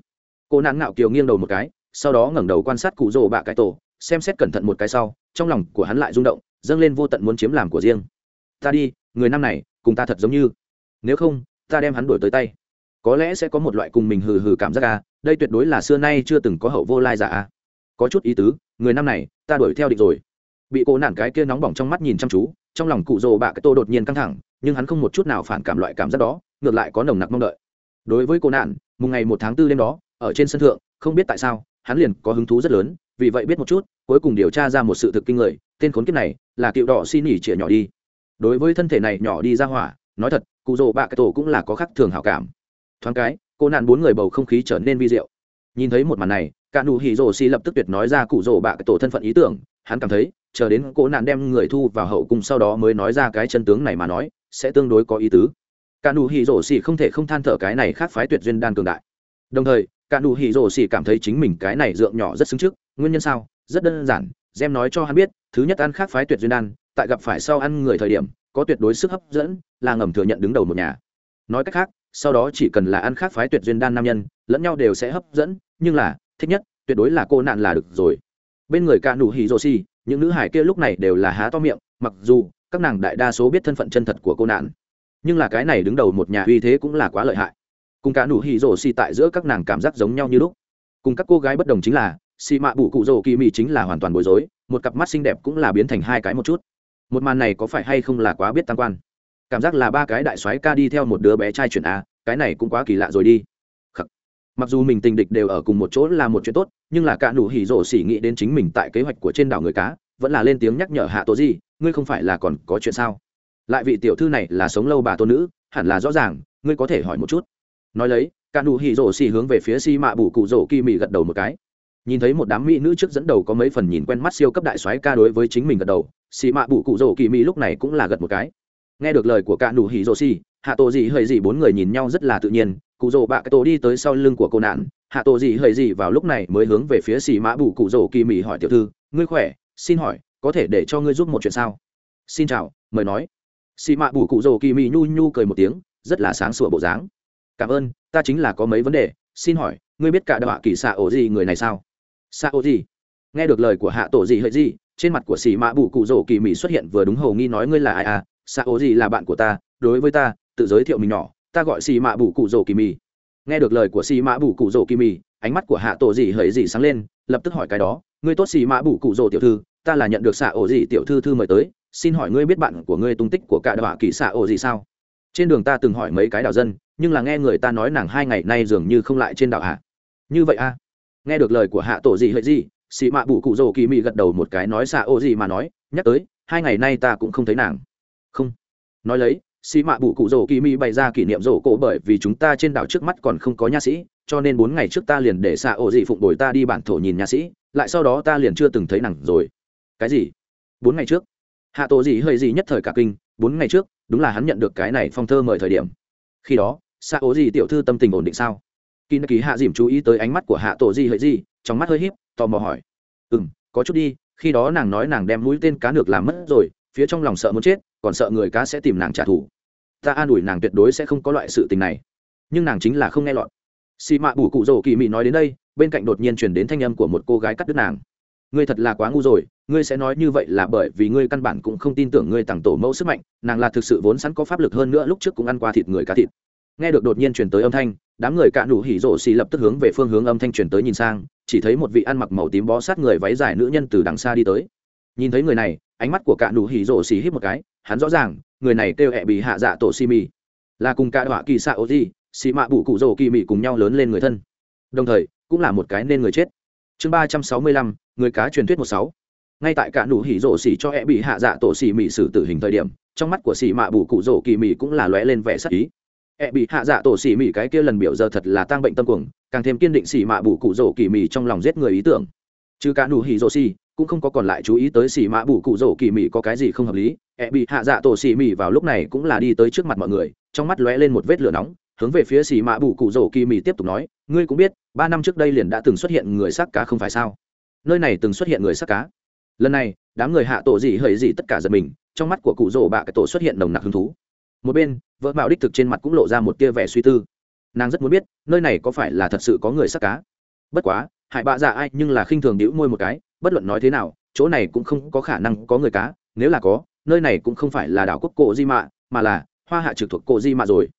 cô nạn ngạo kiều nghiêng đầu một cái, sau đó ngẩng đầu quan sát cụ rồ bạ cái tổ, xem xét cẩn thận một cái sau, trong lòng của hắn lại rung động, dâng lên vô tận muốn chiếm làm của riêng. Ta đi, người nam này, cùng ta thật giống như. Nếu không, ta đem hắn đuổi tới tay có lẽ sẽ có một loại cùng mình hừ hừ cảm giác à đây tuyệt đối là xưa nay chưa từng có hậu vô lai giả à. Có chút ý tứ, người năm này, ta đuổi theo địch rồi. Bị cô nản cái kia nóng bỏng trong mắt nhìn chăm chú, trong lòng cụ rồ bạ cái tô đột nhiên căng thẳng, nhưng hắn không một chút nào phản cảm loại cảm giác đó, ngược lại có nồng nặc mong đợi. Đối với cô nạn mùng ngày một tháng tư đêm đó, ở trên sân thượng, không biết tại sao, hắn liền có hứng thú rất lớn, vì vậy biết một chút, cuối cùng điều tra ra một sự thực kinh người, tên khốn kiếp này là cựu đỏ xin nhỉ trẻ nhỏ đi. Đối với thân thể này nhỏ đi ra hỏa, nói thật, cụ rồ bạ cái tổ cũng là có khắc thường hảo cảm thoáng cái, cô nạn bốn người bầu không khí trở nên vi diệu. Nhìn thấy một màn này, cả nụ hỉ rồ xì lập tức tuyệt nói ra cụ rồ bạ tổ thân phận ý tưởng, hắn cảm thấy, chờ đến cô nạn đem người thu vào hậu cung sau đó mới nói ra cái chân tướng này mà nói, sẽ tương đối có ý tứ. Cả nụ hỉ rồ xì không thể không than thở cái này khác phái tuyệt duyên đan cường đại. Đồng thời, cả nụ hỉ rồ xì cảm thấy chính mình cái này dượng nhỏ rất xứng trước, nguyên nhân sao? Rất đơn giản, gem nói cho hắn biết, thứ nhất ăn khác phái tuyệt duyên đan, tại gặp phải sau ăn người thời điểm, có tuyệt đối sức hấp dẫn, là ngầm thừa nhận đứng đầu một nhà. Nói cách khác sau đó chỉ cần là ăn khác phái tuyệt duyên đan nam nhân, lẫn nhau đều sẽ hấp dẫn, nhưng là, thích nhất, tuyệt đối là cô nạn là được rồi. Bên người ca nụ hỉ rô xì những nữ hải kia lúc này đều là há to miệng, mặc dù, các nàng đại đa số biết thân phận chân thật của cô nạn, nhưng là cái này đứng đầu một nhà uy thế cũng là quá lợi hại. Cùng cả nụ hỉ rổ xì tại giữa các nàng cảm giác giống nhau như lúc. Cùng các cô gái bất đồng chính là xì mạ bụ cụ rổ kỳ mị chính là hoàn toàn bối rối, một cặp mắt xinh đẹp cũng là biến thành hai cái một chút. Một màn này có phải hay không là quá biết tăng quan? cảm giác là ba cái đại soái ca đi theo một đứa bé trai chuyển a, cái này cũng quá kỳ lạ rồi đi. Khắc. mặc dù mình tình địch đều ở cùng một chỗ là một chuyện tốt, nhưng là cả nụ hỉ rổ xỉ nghĩ đến chính mình tại kế hoạch của trên đảo người cá, vẫn là lên tiếng nhắc nhở hạ tố gì ngươi không phải là còn có chuyện sao? Lại vị tiểu thư này là sống lâu bà tôn nữ, hẳn là rõ ràng, ngươi có thể hỏi một chút. Nói lấy, cả nụ hỉ rổ xỉ hướng về phía xi si mạ bù cụ rổ kỳ mị gật đầu một cái. Nhìn thấy một đám mỹ nữ trước dẫn đầu có mấy phần nhìn quen mắt siêu cấp đại soái ca đối với chính mình gật đầu xì mạ bụ cụ rổ kỳ mỹ lúc này cũng là gật một cái nghe được lời của cả đủ hỉ rồ xì hạ tổ dị hơi dị bốn người nhìn nhau rất là tự nhiên cụ rồ bạ cái tổ đi tới sau lưng của cô nạn. Hạ tổ dị hơi dị vào lúc này mới hướng về phía xì mã bù cụ rồ kỳ mỉ hỏi tiểu thư ngươi khỏe? Xin hỏi có thể để cho ngươi giúp một chuyện sao? Xin chào mời nói. Xì mã bù cụ rồ kỳ mỉ nhu nhu cười một tiếng rất là sáng sủa bộ dáng. Cảm ơn ta chính là có mấy vấn đề xin hỏi ngươi biết cả đọa kỳ xạ ổ gì người này sao? Xạ ổ gì? Nghe được lời của hạ tổ gì hơi gì, trên mặt của xì mã bù cụ rồ kỳ mỉ xuất hiện vừa đúng hầu nghi nói ngươi là ai à? xạ ố gì là bạn của ta, đối với ta, tự giới thiệu mình nhỏ, ta gọi xì mạ bù cụ rổ kỳ mì. Nghe được lời của xì mạ bù cụ rổ kỳ mì, ánh mắt của hạ tổ gì hấy gì sáng lên, lập tức hỏi cái đó, ngươi tốt xì mạ bù cụ rổ tiểu thư, ta là nhận được xạ ổ gì tiểu thư thư mời tới, xin hỏi ngươi biết bạn của ngươi tung tích của cả đọa kỳ xạ ổ gì sao? Trên đường ta từng hỏi mấy cái đảo dân, nhưng là nghe người ta nói nàng hai ngày nay dường như không lại trên đảo hạ như vậy a nghe được lời của hạ tổ gì hỡi gì xì mạ bù cụ rổ kỳ mị gật đầu một cái nói xạ ô gì mà nói, nhắc tới, hai ngày nay ta cũng không thấy nàng không. Nói lấy xì mạ bụ cụ rổ kỳ mỹ bày ra kỷ niệm rổ cổ bởi vì chúng ta trên đảo trước mắt còn không có nha sĩ, cho nên bốn ngày trước ta liền để xạ ổ dị phụng đổi ta đi bản thổ nhìn nha sĩ, lại sau đó ta liền chưa từng thấy nàng rồi. Cái gì? Bốn ngày trước? Hạ tổ dị hơi dị nhất thời cả kinh, bốn ngày trước, đúng là hắn nhận được cái này phong thơ mời thời điểm. Khi đó, xạ ổ dị tiểu thư tâm tình ổn định sao? Kỳ nơ kỳ hạ dìm chú ý tới ánh mắt của hạ tổ dị hơi dị, trong mắt hơi híp, tò mò hỏi. Ừ m có chút đi, khi đó nàng nói nàng đem mũi tên cá nước làm mất rồi phía trong lòng sợ muốn chết, còn sợ người cá sẽ tìm nàng trả thù. Ta an ủi nàng tuyệt đối sẽ không có loại sự tình này. Nhưng nàng chính là không nghe lọt. Xì mạ bù cụ rồ kỳ mị nói đến đây, bên cạnh đột nhiên chuyển đến thanh âm của một cô gái cắt đứt nàng. Ngươi thật là quá ngu rồi, ngươi sẽ nói như vậy là bởi vì ngươi căn bản cũng không tin tưởng ngươi tặng tổ mẫu sức mạnh, nàng là thực sự vốn sẵn có pháp lực hơn nữa lúc trước cũng ăn qua thịt người cá thịt. Nghe được đột nhiên chuyển tới âm thanh, đám người cạn đủ hỉ rộ xì lập tức hướng về phương hướng âm thanh chuyển tới nhìn sang, chỉ thấy một vị ăn mặc màu tím bó sát người váy dài nữ nhân từ đằng xa đi tới nhìn thấy người này, ánh mắt của cạ nụ hỉ rổ xì hít một cái, hắn rõ ràng, người này kêu hẹ bị hạ dạ tổ xì mì. Là cùng cạ đọa kỳ xạ ô di, xì mạ bụ cụ rổ kỳ mì cùng nhau lớn lên người thân. Đồng thời, cũng là một cái nên người chết. Chương ba trăm sáu mươi lăm, người cá truyền thuyết một sáu. Ngay tại cạ nụ hỉ rổ xì cho hẹ bị hạ dạ tổ xì mì xử tử hình thời điểm, trong mắt của xì mạ bụ cụ rổ kỳ mì cũng là lóe lên vẻ sắc ý. Hẹ bị hạ dạ tổ xì mì cái kia lần biểu giờ thật là tăng bệnh tâm cuồng, càng thêm kiên định xì mạ bụ cụ rổ kỳ mì trong lòng giết người ý tưởng. Trừ cạ nụ hỉ rổ xì cũng không có còn lại chú ý tới xì mã bù cụ rổ kỳ mị có cái gì không hợp lý. Ẹ bị hạ dạ tổ xì mị vào lúc này cũng là đi tới trước mặt mọi người, trong mắt lóe lên một vết lửa nóng, hướng về phía xì mã bù cụ rổ kỳ mị tiếp tục nói, ngươi cũng biết, ba năm trước đây liền đã từng xuất hiện người xác cá không phải sao? Nơi này từng xuất hiện người xác cá. Lần này, đám người hạ tổ gì hời gì tất cả giật mình, trong mắt của cụ rổ bạ cái tổ xuất hiện nồng nặc hứng thú. Một bên, vợ mạo đích thực trên mặt cũng lộ ra một tia vẻ suy tư. Nàng rất muốn biết, nơi này có phải là thật sự có người xác cá? Bất quá, hại bạ dạ ai nhưng là khinh thường đĩu môi một cái bất luận nói thế nào, chỗ này cũng không có khả năng có người cá, nếu là có, nơi này cũng không phải là đảo quốc cổ di mạ mà là hoa hạ trực thuộc cổ di mạ rồi.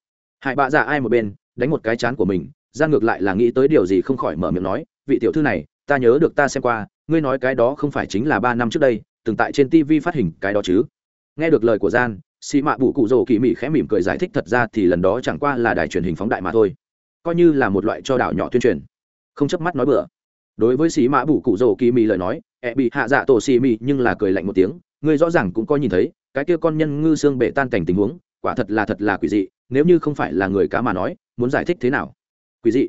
Hải bạ ra ai một bên, đánh một cái chán của mình, ra ngược lại là nghĩ tới điều gì không khỏi mở miệng nói, vị tiểu thư này, ta nhớ được ta xem qua, ngươi nói cái đó không phải chính là ba năm trước đây, từng tại trên tv phát hình cái đó chứ. Nghe được lời của gian xì mạ bụ cụ rồ kỳ mị khẽ mỉm cười giải thích thật ra thì lần đó chẳng qua là đài truyền hình phóng đại mà thôi. Coi như là một loại cho đảo nhỏ tuyên truyền. Không chấp mắt nói bừa đối với xì mã bù cụ rồ kỳ mì lời nói, ẹ bị hạ dạ tổ xì mì nhưng là cười lạnh một tiếng người rõ ràng cũng coi nhìn thấy, cái kia con nhân ngư xương bể tan cảnh tình huống, quả thật là thật là quỷ dị, nếu như không phải là người cá mà nói, muốn giải thích thế nào? Quỷ dị.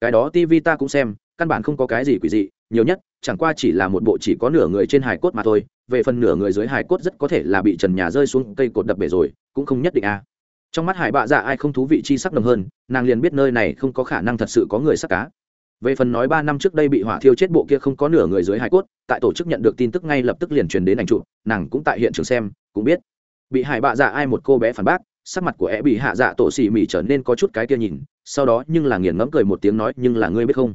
Cái đó tivi ta cũng xem, căn bản không có cái gì quỷ dị, nhiều nhất, chẳng qua chỉ là một bộ chỉ có nửa người trên hài cốt mà thôi, về phần nửa người dưới hài cốt rất có thể là bị trần nhà rơi xuống cây cột đập bể rồi, cũng không nhất định a. Trong mắt hải bạ dạ ai không thú vị chi sắc đầm hơn, nàng liền biết nơi này không có khả năng thật sự có người sắc cá về phần nói ba năm trước đây bị hỏa thiêu chết bộ kia không có nửa người dưới hải cốt, tại tổ chức nhận được tin tức ngay lập tức liền truyền đến ảnh trụ nàng cũng tại hiện trường xem, cũng biết. Bị hải bạ dạ ai một cô bé phản bác, sắc mặt của e bị hạ dạ tổ xì mỉ trở nên có chút cái kia nhìn, sau đó nhưng là nghiền ngẫm cười một tiếng nói, nhưng là ngươi biết không?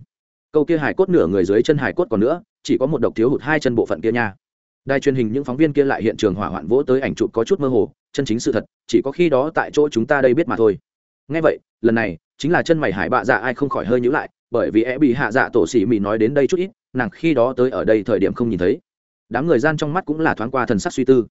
Câu kia hải cốt nửa người dưới chân hải cốt còn nữa, chỉ có một độc thiếu hụt hai chân bộ phận kia nha. Đài truyền hình những phóng viên kia lại hiện trường hỏa hoạn vỗ tới ảnh trụ có chút mơ hồ, chân chính sự thật, chỉ có khi đó tại chỗ chúng ta đây biết mà thôi. Ngay vậy, lần này, chính là chân mày hải bạ dạ ai không khỏi hơi nhữ lại bởi vì e bị hạ dạ tổ xỉ mỉ nói đến đây chút ít, nàng khi đó tới ở đây thời điểm không nhìn thấy. Đám người gian trong mắt cũng là thoáng qua thần sắc suy tư.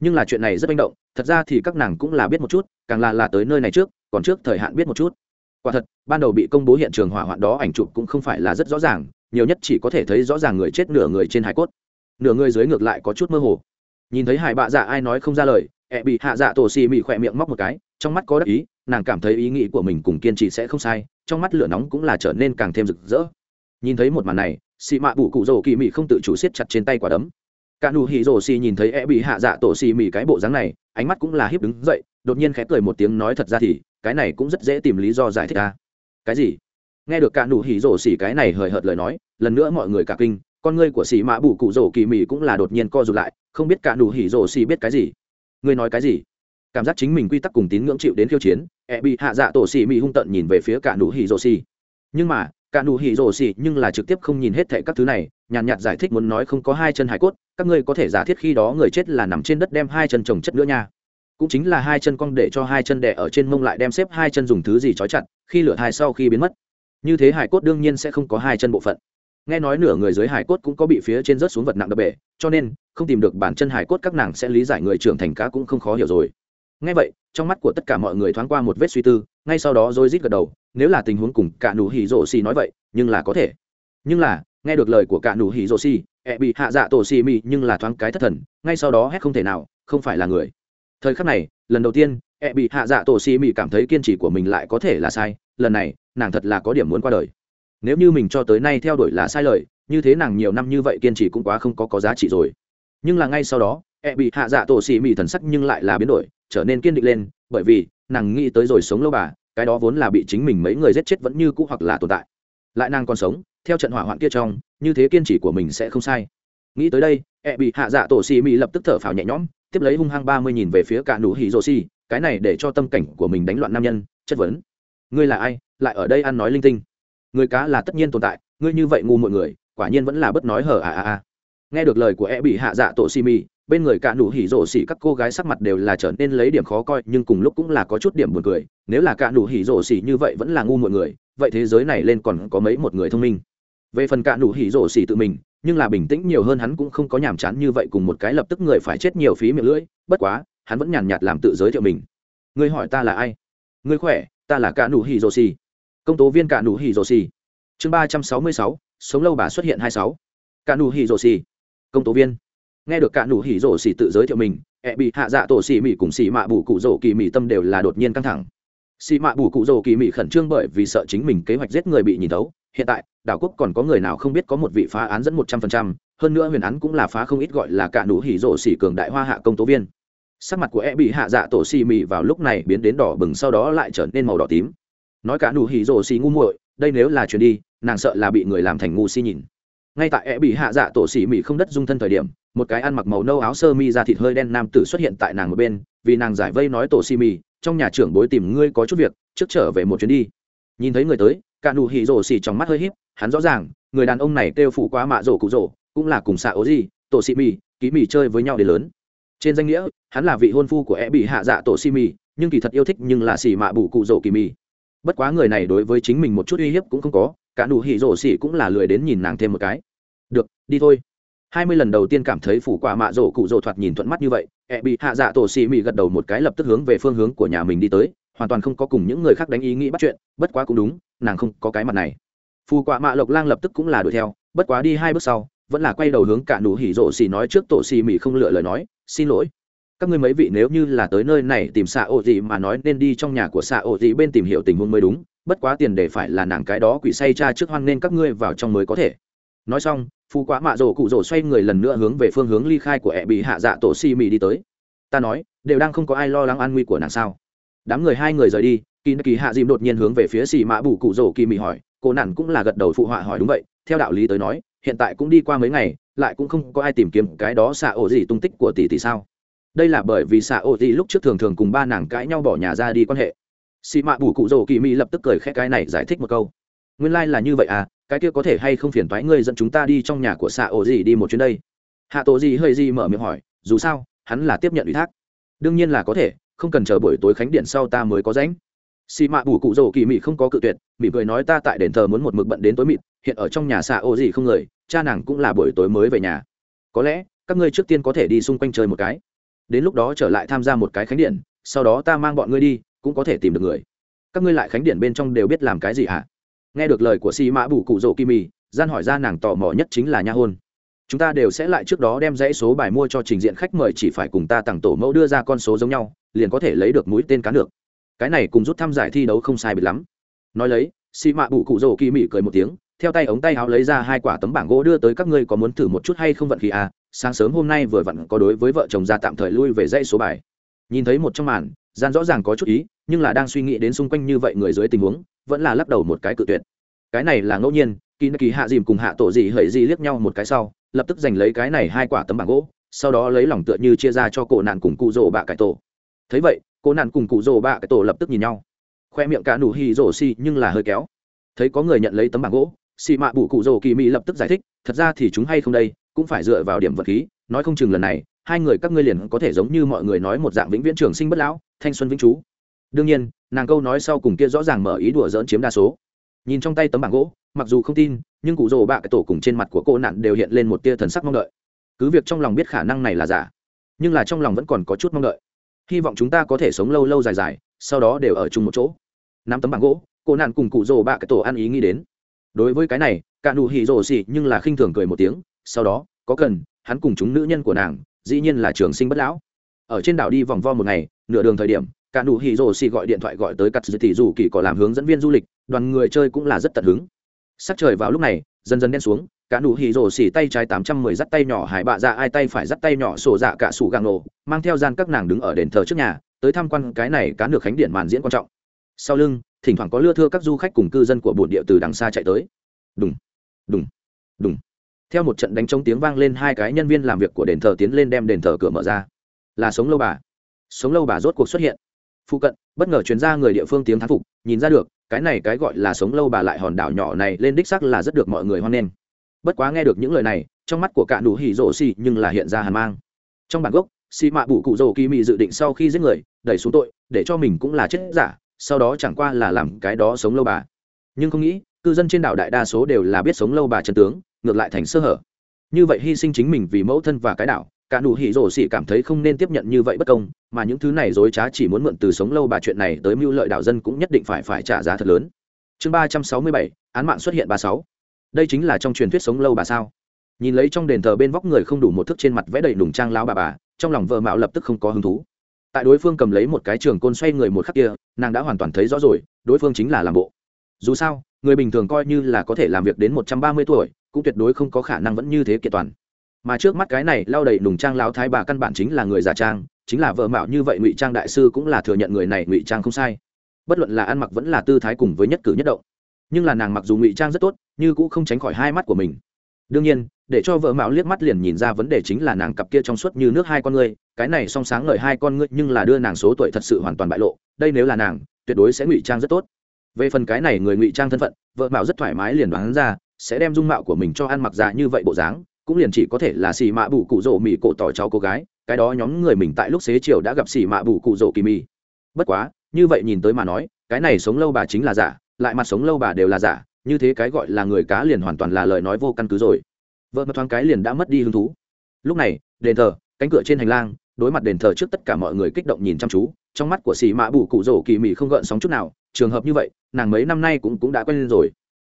Nhưng là chuyện này rất manh động, thật ra thì các nàng cũng là biết một chút, càng là là tới nơi này trước, còn trước thời hạn biết một chút. Quả thật, ban đầu bị công bố hiện trường hỏa hoạn đó ảnh chụp cũng không phải là rất rõ ràng, nhiều nhất chỉ có thể thấy rõ ràng người chết nửa người trên hải cốt. Nửa người dưới ngược lại có chút mơ hồ. Nhìn thấy hải bạ dạ ai nói không ra lời e bị hạ dạ tổ xì mỉ khỏe miệng móc một cái, trong mắt có đắc ý nàng cảm thấy ý nghĩ của mình cùng kiên trì sẽ không sai, trong mắt lửa nóng cũng là trở nên càng thêm rực rỡ. Nhìn thấy một màn này, xị mạ bụ cụ rồ kỳ mị không tự chủ siết chặt trên tay quả đấm. Cả nụ hỉ rồ xì nhìn thấy e bị hạ dạ tổ xì mị cái bộ dáng này, ánh mắt cũng là hiếp đứng dậy, đột nhiên khẽ cười một tiếng nói thật ra thì, cái này cũng rất dễ tìm lý do giải thích ta cái gì? Nghe được cả nụ hỉ rồ xì cái này hời hợt lời nói, lần nữa mọi người cả kinh, con ngươi của xì mạ bụ cụ rồ kỳ mị cũng là đột nhiên co rụt lại, không biết cả nụ hỉ rồ xì biết cái gì. Ngươi nói cái gì? cảm giác chính mình quy tắc cùng tín ngưỡng chịu đến khiêu chiến e bị hạ dạ tổ xì mỹ hung tận nhìn về phía cả nụ hỉ rồ xì. Nhưng mà cả nụ hỉ rồ xì nhưng là trực tiếp không nhìn hết thệ các thứ này nhàn nhạt, nhạt giải thích muốn nói không có hai chân hải cốt các ngươi có thể giả thiết khi đó người chết là nằm trên đất đem hai chân trồng chất nữa nha. Cũng chính là hai chân cong để cho hai chân đẻ ở trên mông lại đem xếp hai chân dùng thứ gì trói chặt khi lửa thai sau khi biến mất. Như thế hải cốt đương nhiên sẽ không có hai chân bộ phận. Nghe nói nửa người dưới hải cốt cũng có bị phía trên rớt xuống vật nặng đập bể cho nên không tìm được bản chân hải cốt các nàng sẽ lý giải người trưởng thành cá cũng không khó hiểu rồi ngay vậy, trong mắt của tất cả mọi người thoáng qua một vết suy tư, ngay sau đó dôi rít gật đầu, nếu là tình huống cùng cả nụ hỉ rổ xì nói vậy, nhưng là có thể. Nhưng là, nghe được lời của cả nụ hỉ rổ xì, ẹ bị hạ dạ tổ xì mị nhưng là thoáng cái thất thần, ngay sau đó hét không thể nào, không phải là người. Thời khắc này, lần đầu tiên, ẹ bị hạ dạ tổ xì mị cảm thấy kiên trì của mình lại có thể là sai, lần này, nàng thật là có điểm muốn qua đời. Nếu như mình cho tới nay theo đuổi là sai lời, như thế nàng nhiều năm như vậy kiên trì cũng quá không có có giá trị rồi. Nhưng là ngay sau đó, ẹ bị hạ dạ tổ xì mị thần sắc nhưng lại là biến đổi trở nên kiên định lên, bởi vì nàng nghĩ tới rồi sống lâu bà, cái đó vốn là bị chính mình mấy người giết chết vẫn như cũ hoặc là tồn tại. Lại nàng còn sống, theo trận hỏa hoạn kia trong, như thế kiên trì của mình sẽ không sai. Nghĩ tới đây e bị hạ dạ tổ xì mỹ lập tức thở phào nhẹ nhõm, tiếp lấy hung hăng ba mươi nhìn về phía cả nụ hỉ rô xì, cái này để cho tâm cảnh của mình đánh loạn nam nhân, chất vấn. Ngươi là ai? Lại ở đây ăn nói linh tinh. Người cá là tất nhiên tồn tại, ngươi như vậy ngu mọi người, quả nhiên vẫn là bất nói hở à à à. Nghe được lời của e bị hạ dạ tổ xì mỹ bên người cả nụ hỉ rổ xỉ các cô gái sắc mặt đều là trở nên lấy điểm khó coi, nhưng cùng lúc cũng là có chút điểm buồn cười. Nếu là cả nụ hỉ rổ xỉ như vậy vẫn là ngu mọi người, vậy thế giới này lên còn có mấy một người thông minh? Về phần cả nụ hỉ rổ xỉ tự mình, nhưng là bình tĩnh nhiều hơn hắn cũng không có nhàm chán như vậy cùng một cái lập tức người phải chết nhiều phí miệng lưỡi, bất quá, hắn vẫn nhàn nhạt làm tự giới thiệu mình. Ngươi hỏi ta là ai? Ngươi khỏe, ta là cả nụ hỉ rổ xỉ. Công tố viên cả nụ hỉ rổ xỉ. Chương ba trăm sáu mươi sáu, sống lâu bà xuất hiện hai sáu. Cả nụ hỉ rổ xỉ. Công tố viên nghe được cả nụ hỉ rổ xỉ tự giới thiệu mình, ẹ bị hạ dạ tổ xỉ mỉ cùng xỉ mạ bù cụ rổ kỳ mỉ tâm đều là đột nhiên căng thẳng. Xỉ mạ bù cụ rổ kỳ mỉ khẩn trương bởi vì sợ chính mình kế hoạch giết người bị nhìn thấu. Hiện tại, đảo quốc còn có người nào không biết có một vị phá án dẫn một trăm phần trăm, hơn nữa huyền án cũng là phá không ít gọi là cả nụ hỉ rổ xỉ cường đại hoa hạ công tố viên. Sắc mặt của e bị hạ dạ tổ xì mị vào lúc này biến đến đỏ bừng, sau đó lại trở nên màu đỏ tím. Nói cả nụ hỉ rồ xì ngu muội, đây nếu là chuyện đi, nàng sợ là bị người làm thành ngu si nhìn ngay tại e bị hạ dạ tổ xỉ mỹ không đất dung thân thời điểm, một cái ăn mặc màu nâu áo sơ mi ra thịt hơi đen nam tử xuất hiện tại nàng một bên, vì nàng giải vây nói tổ xỉ mỹ trong nhà trưởng bối tìm ngươi có chút việc, trước trở về một chuyến đi. Nhìn thấy người tới, cả nụ hỉ rổ xỉ trong mắt hơi híp, hắn rõ ràng, người đàn ông này kêu phụ quá mạ rổ cụ rổ cũng là cùng xạ ố gì, tổ xỉ mỹ ký mỹ chơi với nhau để lớn. Trên danh nghĩa, hắn là vị hôn phu của e bị hạ dạ tổ xỉ mỹ nhưng kỳ thật yêu thích nhưng là xỉ mạ bù cụ rổ kỳ mỹ bất quá người này đối với chính mình một chút uy hiếp cũng không có, cả nụ hỉ rổ xỉ cũng là lười đến nhìn nàng thêm một cái được, đi thôi. Hai mươi lần đầu tiên cảm thấy phủ quả mạ rổ cụ rổ thoạt nhìn thuận mắt như vậy e bị hạ dạ tổ xì mị gật đầu một cái lập tức hướng về phương hướng của nhà mình đi tới, hoàn toàn không có cùng những người khác đánh ý nghĩ bắt chuyện, bất quá cũng đúng, nàng không có cái mặt này. Phù quả mạ lộc lang lập tức cũng là đuổi theo, bất quá đi hai bước sau, vẫn là quay đầu hướng cả nụ hỉ rộ xì nói trước tổ xì mị không lựa lời nói, xin lỗi. Các ngươi mấy vị nếu như là tới nơi này tìm xạ ô gì mà nói nên đi trong nhà của xạ ô gì bên tìm hiểu tình huống mới đúng, bất quá tiền để phải là nàng cái đó quỷ say cha trước hoan nên các ngươi vào trong mới có thể nói xong phú quá mạ rổ cụ rổ xoay người lần nữa hướng về phương hướng ly khai của ẹ bị hạ dạ tổ xì mị đi tới. Ta nói, đều đang không có ai lo lắng an nguy của nàng sao? Đám người hai người rời đi, kỳ kỳ hạ dìm đột nhiên hướng về phía xì mã bù cụ rổ kỳ mị hỏi, cô nản cũng là gật đầu phụ họa hỏi đúng vậy, theo đạo lý tới nói, hiện tại cũng đi qua mấy ngày, lại cũng không có ai tìm kiếm cái đó xạ ổ gì tung tích của tỷ tỷ sao? Đây là bởi vì xạ ổ gì lúc trước thường thường cùng ba nàng cãi nhau bỏ nhà ra đi quan hệ. Xì mã bù cụ rổ kỳ mị lập tức cười khẽ cái này giải thích một câu. Nguyên lai là như vậy à cái kia có thể hay không phiền toái ngươi dẫn chúng ta đi trong nhà của xạ ổ gì đi một chuyến đây? Hạ tổ gì hơi gì mở miệng hỏi, dù sao, hắn là tiếp nhận ủy thác. Đương nhiên là có thể, không cần chờ buổi tối khánh điện sau ta mới có rảnh. Xì mạ bù cụ rồ kỳ mị không có cự tuyệt mị cười nói ta tại đền thờ muốn một mực bận đến tối mịt, hiện ở trong nhà xạ ô gì không người, cha nàng cũng là buổi tối mới về nhà. Có lẽ, các ngươi trước tiên có thể đi xung quanh chơi một cái. Đến lúc đó trở lại tham gia một cái khánh điện, sau đó ta mang bọn ngươi đi, cũng có thể tìm được người. Các ngươi lại khánh điện bên trong đều biết làm cái gì hả? nghe được lời của Si mã bù cụ rỗ kim mì gian hỏi ra nàng tò mò nhất chính là nha hôn. Chúng ta đều sẽ lại trước đó đem dãy số bài mua cho trình diện khách mời chỉ phải cùng ta tặng tổ mẫu đưa ra con số giống nhau, liền có thể lấy được mũi tên cá được. Cái này cùng rút thăm giải thi đấu không sai biệt lắm. Nói lấy Si mạ bụ cụ rỗ kỳ mị cười một tiếng, theo tay ống tay háo lấy ra hai quả tấm bảng gỗ đưa tới các ngươi có muốn thử một chút hay không vận khí à sáng sớm hôm nay vừa vặn có đối với vợ chồng ra tạm thời lui về dãy số bài. Nhìn thấy một trong màn, gian rõ ràng có chút ý, nhưng là đang suy nghĩ đến xung quanh như vậy người dưới tình huống vẫn là lắc đầu một cái cự tuyệt. Cái này là ngẫu nhiên kỳ kỳ hạ dìm cùng hạ tổ dị hẩy dị liếc nhau một cái sau, lập tức giành lấy cái này hai quả tấm bảng gỗ, sau đó lấy lòng tựa như chia ra cho cổ nạn cùng cụ rỗ bạ cải tổ. Thấy vậy, cổ nạn cùng cụ rồ bạ cải tổ lập tức nhìn nhau. Khoe miệng cả nụ hì rổ xì nhưng là hơi kéo. Thấy có người nhận lấy tấm bảng gỗ, xì mạ bụ cụ rồ kỳ mỹ lập tức giải thích, thật ra thì chúng hay không đây, cũng phải dựa vào điểm vật khí, nói không chừng lần này, hai người các ngươi liền có thể giống như mọi người nói một dạng vĩnh viễn trường sinh bất lão, thanh xuân vĩnh chú đương nhiên, nàng câu nói sau cùng kia rõ ràng mở ý đùa dỡn chiếm đa số. Nhìn trong tay tấm bảng gỗ, mặc dù không tin, nhưng cụ rồ bạ cái tổ cùng trên mặt của cô nạn đều hiện lên một tia thần sắc mong đợi. Cứ việc trong lòng biết khả năng này là giả, nhưng là trong lòng vẫn còn có chút mong đợi. Hy vọng chúng ta có thể sống lâu lâu dài dài, sau đó đều ở chung một chỗ. Nắm tấm bảng gỗ, cô nạn cùng cụ rồ bạ cái tổ ăn ý nghĩ đến. Đối với cái này, cả nụ hỉ rồ xì nhưng là khinh thường cười một tiếng, sau đó, có cần, hắn cùng chúng nữ nhân của nàng, dĩ nhiên là trường sinh bất lão. Ở trên đảo đi vòng vo một ngày, nửa đường thời điểm cả nụ hỉ rồ xì gọi điện thoại gọi tới cắt dư tỷ dù kỳ có làm hướng dẫn viên du lịch, đoàn người chơi cũng là rất tận hứng. Sắc trời vào lúc này, dần dần đen xuống, cả nụ hỉ rồ xì tay trái tám trăm mười dắt tay nhỏ hải bạ ra ai tay phải dắt tay nhỏ sổ dạ cả sủ gàng nổ, mang theo gian các nàng đứng ở đền thờ trước nhà, tới tham quan cái này cá được khánh điện màn diễn quan trọng. Sau lưng, thỉnh thoảng có lưa thưa các du khách cùng cư dân của bồn địa từ đằng xa chạy tới. Đùng đùng đùng. Theo một trận đánh trống tiếng vang lên, hai cái nhân viên làm việc của đền thờ tiến lên đem đền thờ cửa mở ra. Là sống lâu bà. Sống lâu bà rốt cuộc xuất hiện phụ cận, bất ngờ chuyến ra người địa phương tiếng thán phục, nhìn ra được, cái này cái gọi là sống lâu bà lại hòn đảo nhỏ này lên đích sắc là rất được mọi người hoan nghênh. Bất quá nghe được những lời này, trong mắt của cả đủ hỉ rổ xì nhưng là hiện ra hàn mang. Trong bản gốc, xì mạ bụ cụ rổ kỳ mị dự định sau khi giết người, đẩy xuống tội, để cho mình cũng là chết giả, sau đó chẳng qua là làm cái đó sống lâu bà. Nhưng không nghĩ, cư dân trên đảo đại đa số đều là biết sống lâu bà chân tướng, ngược lại thành sơ hở. Như vậy hy sinh chính mình vì mẫu thân và cái đảo cả nụ hỉ rổ xỉ cảm thấy không nên tiếp nhận như vậy bất công, mà những thứ này dối trá chỉ muốn mượn từ sống lâu bà chuyện này tới mưu lợi đảo dân cũng nhất định phải phải trả giá thật lớn. Chương ba trăm sáu mươi bảy, án mạng xuất hiện ba sáu. Đây chính là trong truyền thuyết sống lâu bà sao? Nhìn lấy trong đền thờ bên vóc người không đủ một thước trên mặt vẽ đầy nùng trang lao bà bà, trong lòng vợ mạo lập tức không có hứng thú. Tại đối phương cầm lấy một cái trường côn xoay người một khắc kia, nàng đã hoàn toàn thấy rõ rồi, đối phương chính là làm bộ. Dù sao, người bình thường coi như là có thể làm việc đến một trăm ba mươi tuổi, cũng tuyệt đối không có khả năng vẫn như thế kiện toàn mà trước mắt cái này lao đầy nùng trang lao thái bà căn bản chính là người già trang, chính là vợ mạo như vậy ngụy trang đại sư cũng là thừa nhận người này ngụy trang không sai. Bất luận là ăn mặc vẫn là tư thái cùng với nhất cử nhất động. Nhưng là nàng mặc dù ngụy trang rất tốt nhưng cũng không tránh khỏi hai mắt của mình. Đương nhiên, để cho vợ mạo liếc mắt liền nhìn ra vấn đề chính là nàng cặp kia trong suốt như nước hai con ngươi, cái này song sáng ngời hai con ngươi nhưng là đưa nàng số tuổi thật sự hoàn toàn bại lộ, đây nếu là nàng, tuyệt đối sẽ ngụy trang rất tốt. Về phần cái này người ngụy trang thân phận, vợ mạo rất thoải mái liền đoán ra, sẽ đem dung mạo của mình cho ăn mặc già như vậy bộ dáng cũng liền chỉ có thể là xì mạ bù cụ rỗ mì cổ tỏ cháu cô gái, cái đó nhóm người mình tại lúc xế chiều đã gặp xì mạ bù cụ rỗ kỳ mì. Bất quá, như vậy nhìn tới mà nói, cái này sống lâu bà chính là giả, lại mặt sống lâu bà đều là giả, như thế cái gọi là người cá liền hoàn toàn là lời nói vô căn cứ rồi. Vợ mặt thoáng cái liền đã mất đi hứng thú. Lúc này, đền thờ, cánh cửa trên hành lang, đối mặt đền thờ trước tất cả mọi người kích động nhìn chăm chú, trong mắt của xì mạ bù cụ rổ kỳ mì không gợn sóng chút nào, trường hợp như vậy, nàng mấy năm nay cũng cũng đã quen lên rồi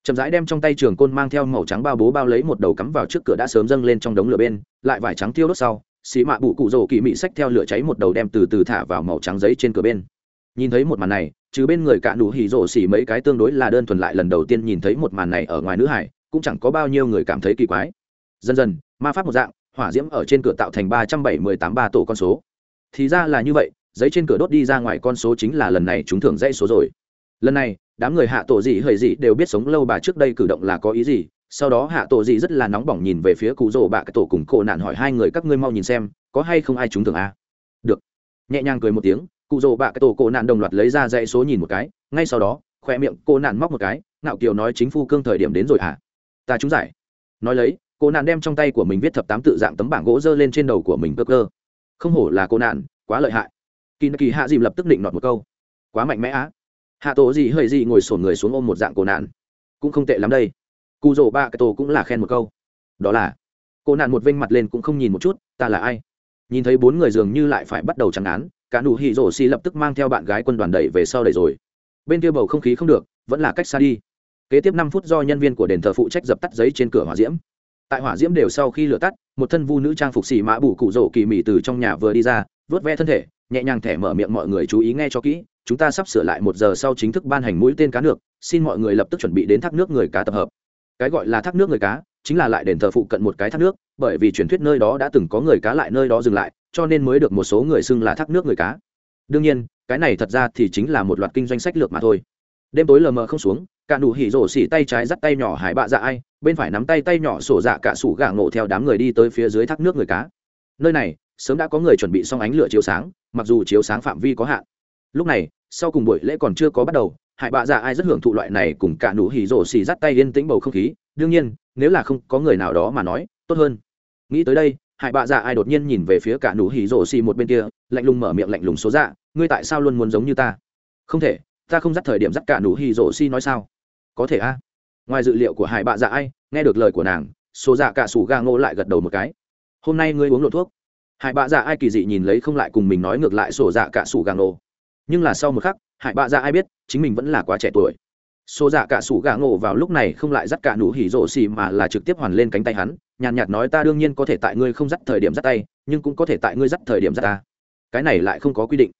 chậm rãi đem trong tay trường côn mang theo màu trắng bao bố bao lấy một đầu cắm vào trước cửa đã sớm dâng lên trong đống lửa bên, lại vải trắng thiêu đốt sau, xì mạ bụ cụ rổ kỳ mị xách theo lửa cháy một đầu đem từ từ thả vào màu trắng giấy trên cửa bên. Nhìn thấy một màn này chứ bên người cạ nụ hì rổ xỉ mấy cái tương đối là đơn thuần lại lần đầu tiên nhìn thấy một màn này ở ngoài nữ hải, cũng chẳng có bao nhiêu người cảm thấy kỳ quái. Dần dần, ma pháp một dạng, hỏa diễm ở trên cửa tạo thành ba trăm bảy mươi tám ba tổ con số. Thì ra là như vậy, giấy trên cửa đốt đi ra ngoài con số chính là lần này chúng thường dây số rồi lần này, đám người hạ tổ dị hời dị đều biết sống lâu bà trước đây cử động là có ý gì. Sau đó hạ tổ dị rất là nóng bỏng nhìn về phía cụ rỗ bạ cái tổ cùng cổ nạn hỏi hai người các ngươi mau nhìn xem, có hay không ai trúng thường a? À? được. Nhẹ nhàng cười một tiếng, cụ rỗ bạ cái tổ cổ nạn đồng loạt lấy ra dãy số nhìn một cái, ngay sau đó khoe miệng cô nạn móc một cái, ngạo kiều nói chính phu cương thời điểm đến rồi hả? À? ta trúng giải. Nói lấy cô nạn đem trong tay của mình viết thập tám tự dạng tấm bảng gỗ dơ lên trên đầu của mình cơ cơ. Không hổ là cô nạn, quá lợi hại. Kỳ kỳ hạ dìm lập tức định nọt một câu. Quá mạnh mẽ á hạ tổ gì hơi gì ngồi sổn người xuống ôm một dạng cổ nạn. Cũng không tệ lắm đây. Cụ rổ ba cái tổ cũng là khen một câu. Đó là, cô nạn một vênh mặt lên cũng không nhìn một chút, ta là ai? Nhìn thấy bốn người dường như lại phải bắt đầu chẳng án, cả nụ hỉ rổ xì lập tức mang theo bạn gái quân đoàn đẩy về sau đẩy rồi. Bên kia bầu không khí không được, vẫn là cách xa đi. Kế tiếp năm phút do nhân viên của đền thờ phụ trách dập tắt giấy trên cửa hỏa diễm. Tại hỏa diễm đều sau khi lửa tắt, một thân vu nữ trang phục xì mã bù cụ rổ kỳ mỉ từ trong nhà vừa đi ra vớt ve thân thể, nhẹ nhàng thẻ mở miệng mọi người chú ý nghe cho kỹ chúng ta sắp sửa lại một giờ sau chính thức ban hành mũi tên cá nước, xin mọi người lập tức chuẩn bị đến thác nước người cá tập hợp. Cái gọi là thác nước người cá, chính là lại đền thờ phụ cận một cái thác nước, bởi vì truyền thuyết nơi đó đã từng có người cá lại nơi đó dừng lại, cho nên mới được một số người xưng là thác nước người cá. Đương nhiên, cái này thật ra thì chính là một loạt kinh doanh sách lược mà thôi. Đêm tối lờ mờ không xuống, cả nụ hỉ rổ xỉ tay trái dắt tay nhỏ hải bạ dạ ai, bên phải nắm tay tay nhỏ sổ dạ cả sủ gà ngộ theo đám người đi tới phía dưới thác nước người cá. Nơi này, sớm đã có người chuẩn bị xong ánh lửa chiếu sáng, mặc dù chiếu sáng phạm vi có hạn lúc này, sau cùng buổi lễ còn chưa có bắt đầu, hại bạ dạ ai rất hưởng thụ loại này cùng cả nụ hỉ rổ xì dắt tay yên tĩnh bầu không khí. Đương nhiên, nếu là không có người nào đó mà nói, tốt hơn. Nghĩ tới đây, hại bạ dạ ai đột nhiên nhìn về phía cả nụ hỉ rổ xì một bên kia, lạnh lùng mở miệng lạnh lùng số dạ ngươi tại sao luôn muốn giống như ta? Không thể, ta không dắt thời điểm dắt cả nụ hỉ rổ xì nói sao? Có thể a. À? ngoài dự liệu của hải bạ dạ ai, nghe được lời của nàng, số dạ cả sủ ga ngô lại gật đầu một cái. Hôm nay ngươi uống lộ thuốc. Hải bạ dạ ai kỳ dị nhìn lấy không lại cùng mình nói ngược lại sổ dạ cả sủ ga ngô nhưng là sau một khắc hải bạ ra ai biết chính mình vẫn là quá trẻ tuổi. Xô dạ cả sủ gà ngộ vào lúc này không lại dắt cả nụ hỉ rổ xì mà là trực tiếp hoàn lên cánh tay hắn nhàn nhạt, nhạt nói ta đương nhiên có thể tại ngươi không dắt thời điểm dắt tay nhưng cũng có thể tại ngươi dắt thời điểm dắt ta. Cái này lại không có quy định.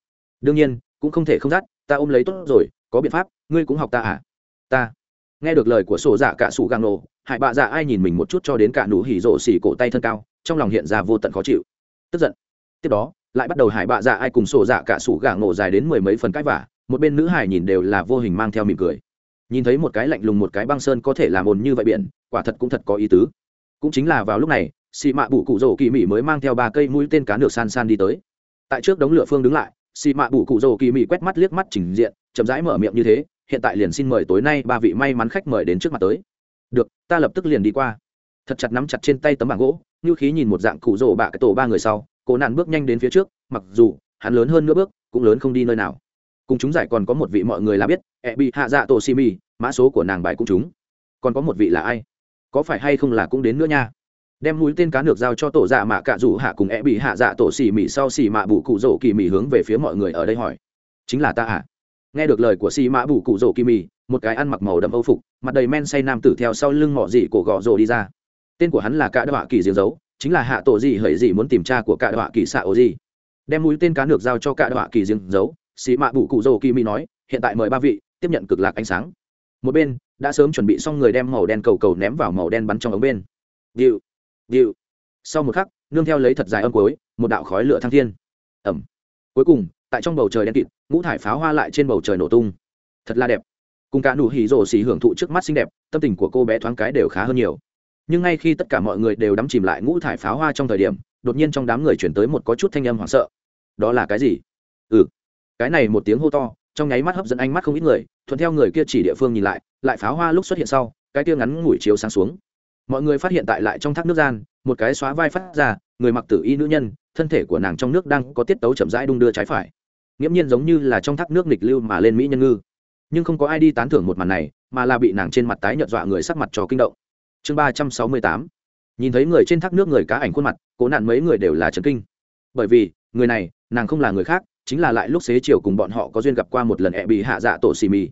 Đương nhiên cũng không thể không dắt ta ôm lấy tốt rồi có biện pháp ngươi cũng học ta à? Ta. Nghe được lời của sổ dạ cả sủ gang nổ hại bạ dạ ai nhìn mình một chút cho đến cả nụ hỉ rộ xỉ cổ tay thân cao trong lòng hiện ra vô tận khó chịu. Tức giận. Tiếp đó lại bắt đầu hải bạ dạ ai cùng sổ dạ cả sủ gà ngộ dài đến mười mấy phần cãi vả, một bên nữ hải nhìn đều là vô hình mang theo mỉm cười. Nhìn thấy một cái lạnh lùng một cái băng sơn có thể làm ồn như vậy biển, quả thật cũng thật có ý tứ. Cũng chính là vào lúc này xị mạ bụ cụ rổ kỳ mỹ mới mang theo ba cây mũi tên cá nược san san đi tới. Tại trước đống lửa phương đứng lại xị mạ bụ cụ rổ kỳ mỹ quét mắt liếc mắt chỉnh diện, chậm rãi mở miệng như thế, hiện tại liền xin mời tối nay ba vị may mắn khách mời đến trước mặt tới. Được, ta lập tức liền đi qua. Thật chặt nắm chặt trên tay tấm bảng gỗ như khí nhìn một dạng cụ rổ bạ cái tổ ba người sau cổ nạn bước nhanh đến phía trước, mặc dù hắn lớn hơn nữa bước, cũng lớn không đi nơi nào. Cùng chúng giải còn có một vị mọi người là biết e bị hạ dạ tổ si mi mã số của nàng bài cũng chúng còn có một vị là ai? Có phải hay không là cũng đến nữa nha? Đem mũi tên cá ngược giao cho tổ dạ mạ cạ rủ hạ cùng e bị hạ dạ tổ xì mì sau xì mạ bù cụ rổ kỳ mì hướng về phía mọi người ở đây hỏi. Chính là ta ạ à? nghe được lời của xì mạ bù cụ rổ kỳ mì, một cái ăn mặc màu đậm âu phục, mặt đầy men say nam tử theo sau lưng mỏ dị cổ gọ rổ đi ra. Tên của hắn là cạ đạ kỳ diếng dấu chính là hạ tổ gì hỡi gì muốn tìm tra của cạ đọa kỳ xạ ổ gì. Đem mũi tên cá được giao cho cạ đọa kỳ riêng giấu, xì mạ bụ cụ rồ kỳ mỹ nói, hiện tại mời ba vị, tiếp nhận cực lạc ánh sáng. Một bên, đã sớm chuẩn bị xong người đem màu đen cầu cầu ném vào màu đen bắn trong ống bên. Điệu điệu. Sau một khắc, nương theo lấy thật dài âm cuối, một đạo khói lửa thăng thiên. Ẩm. Cuối cùng, tại trong bầu trời đen kịt, ngũ thải pháo hoa lại trên bầu trời nổ tung. Thật là đẹp. Cùng cả nụ hỉ rổ xì hưởng thụ trước mắt xinh đẹp, tâm tình của cô bé thoáng cái đều khá hơn nhiều nhưng ngay khi tất cả mọi người đều đắm chìm lại ngũ thải pháo hoa trong thời điểm, đột nhiên trong đám người chuyển tới một có chút thanh âm hoảng sợ. Đó là cái gì? Ừ. Cái này một tiếng hô to, trong nháy mắt hấp dẫn ánh mắt không ít người, thuận theo người kia chỉ địa phương nhìn lại lại pháo hoa lúc xuất hiện sau, cái kia ngắn ngủi chiếu sáng xuống. Mọi người phát hiện tại lại trong thác nước gian, một cái xóa vai phát ra, người mặc tử y nữ nhân, thân thể của nàng trong nước đang có tiết tấu chậm rãi đung đưa trái phải. Nghiễm nhiên giống như là trong thác nước nghịch lưu mà lên mỹ nhân ngư. Nhưng không có ai đi tán thưởng một màn này, mà là bị nàng trên mặt tái nhợt dọa người sắc mặt cho kinh động chương ba trăm sáu mươi tám. Nhìn thấy người trên thác nước người cá ảnh khuôn mặt, cố nạn mấy người đều là trấn kinh. Bởi vì, người này, nàng không là người khác, chính là lại lúc xế chiều cùng bọn họ có duyên gặp qua một lần ẹ bị hạ dạ tổ xì mì.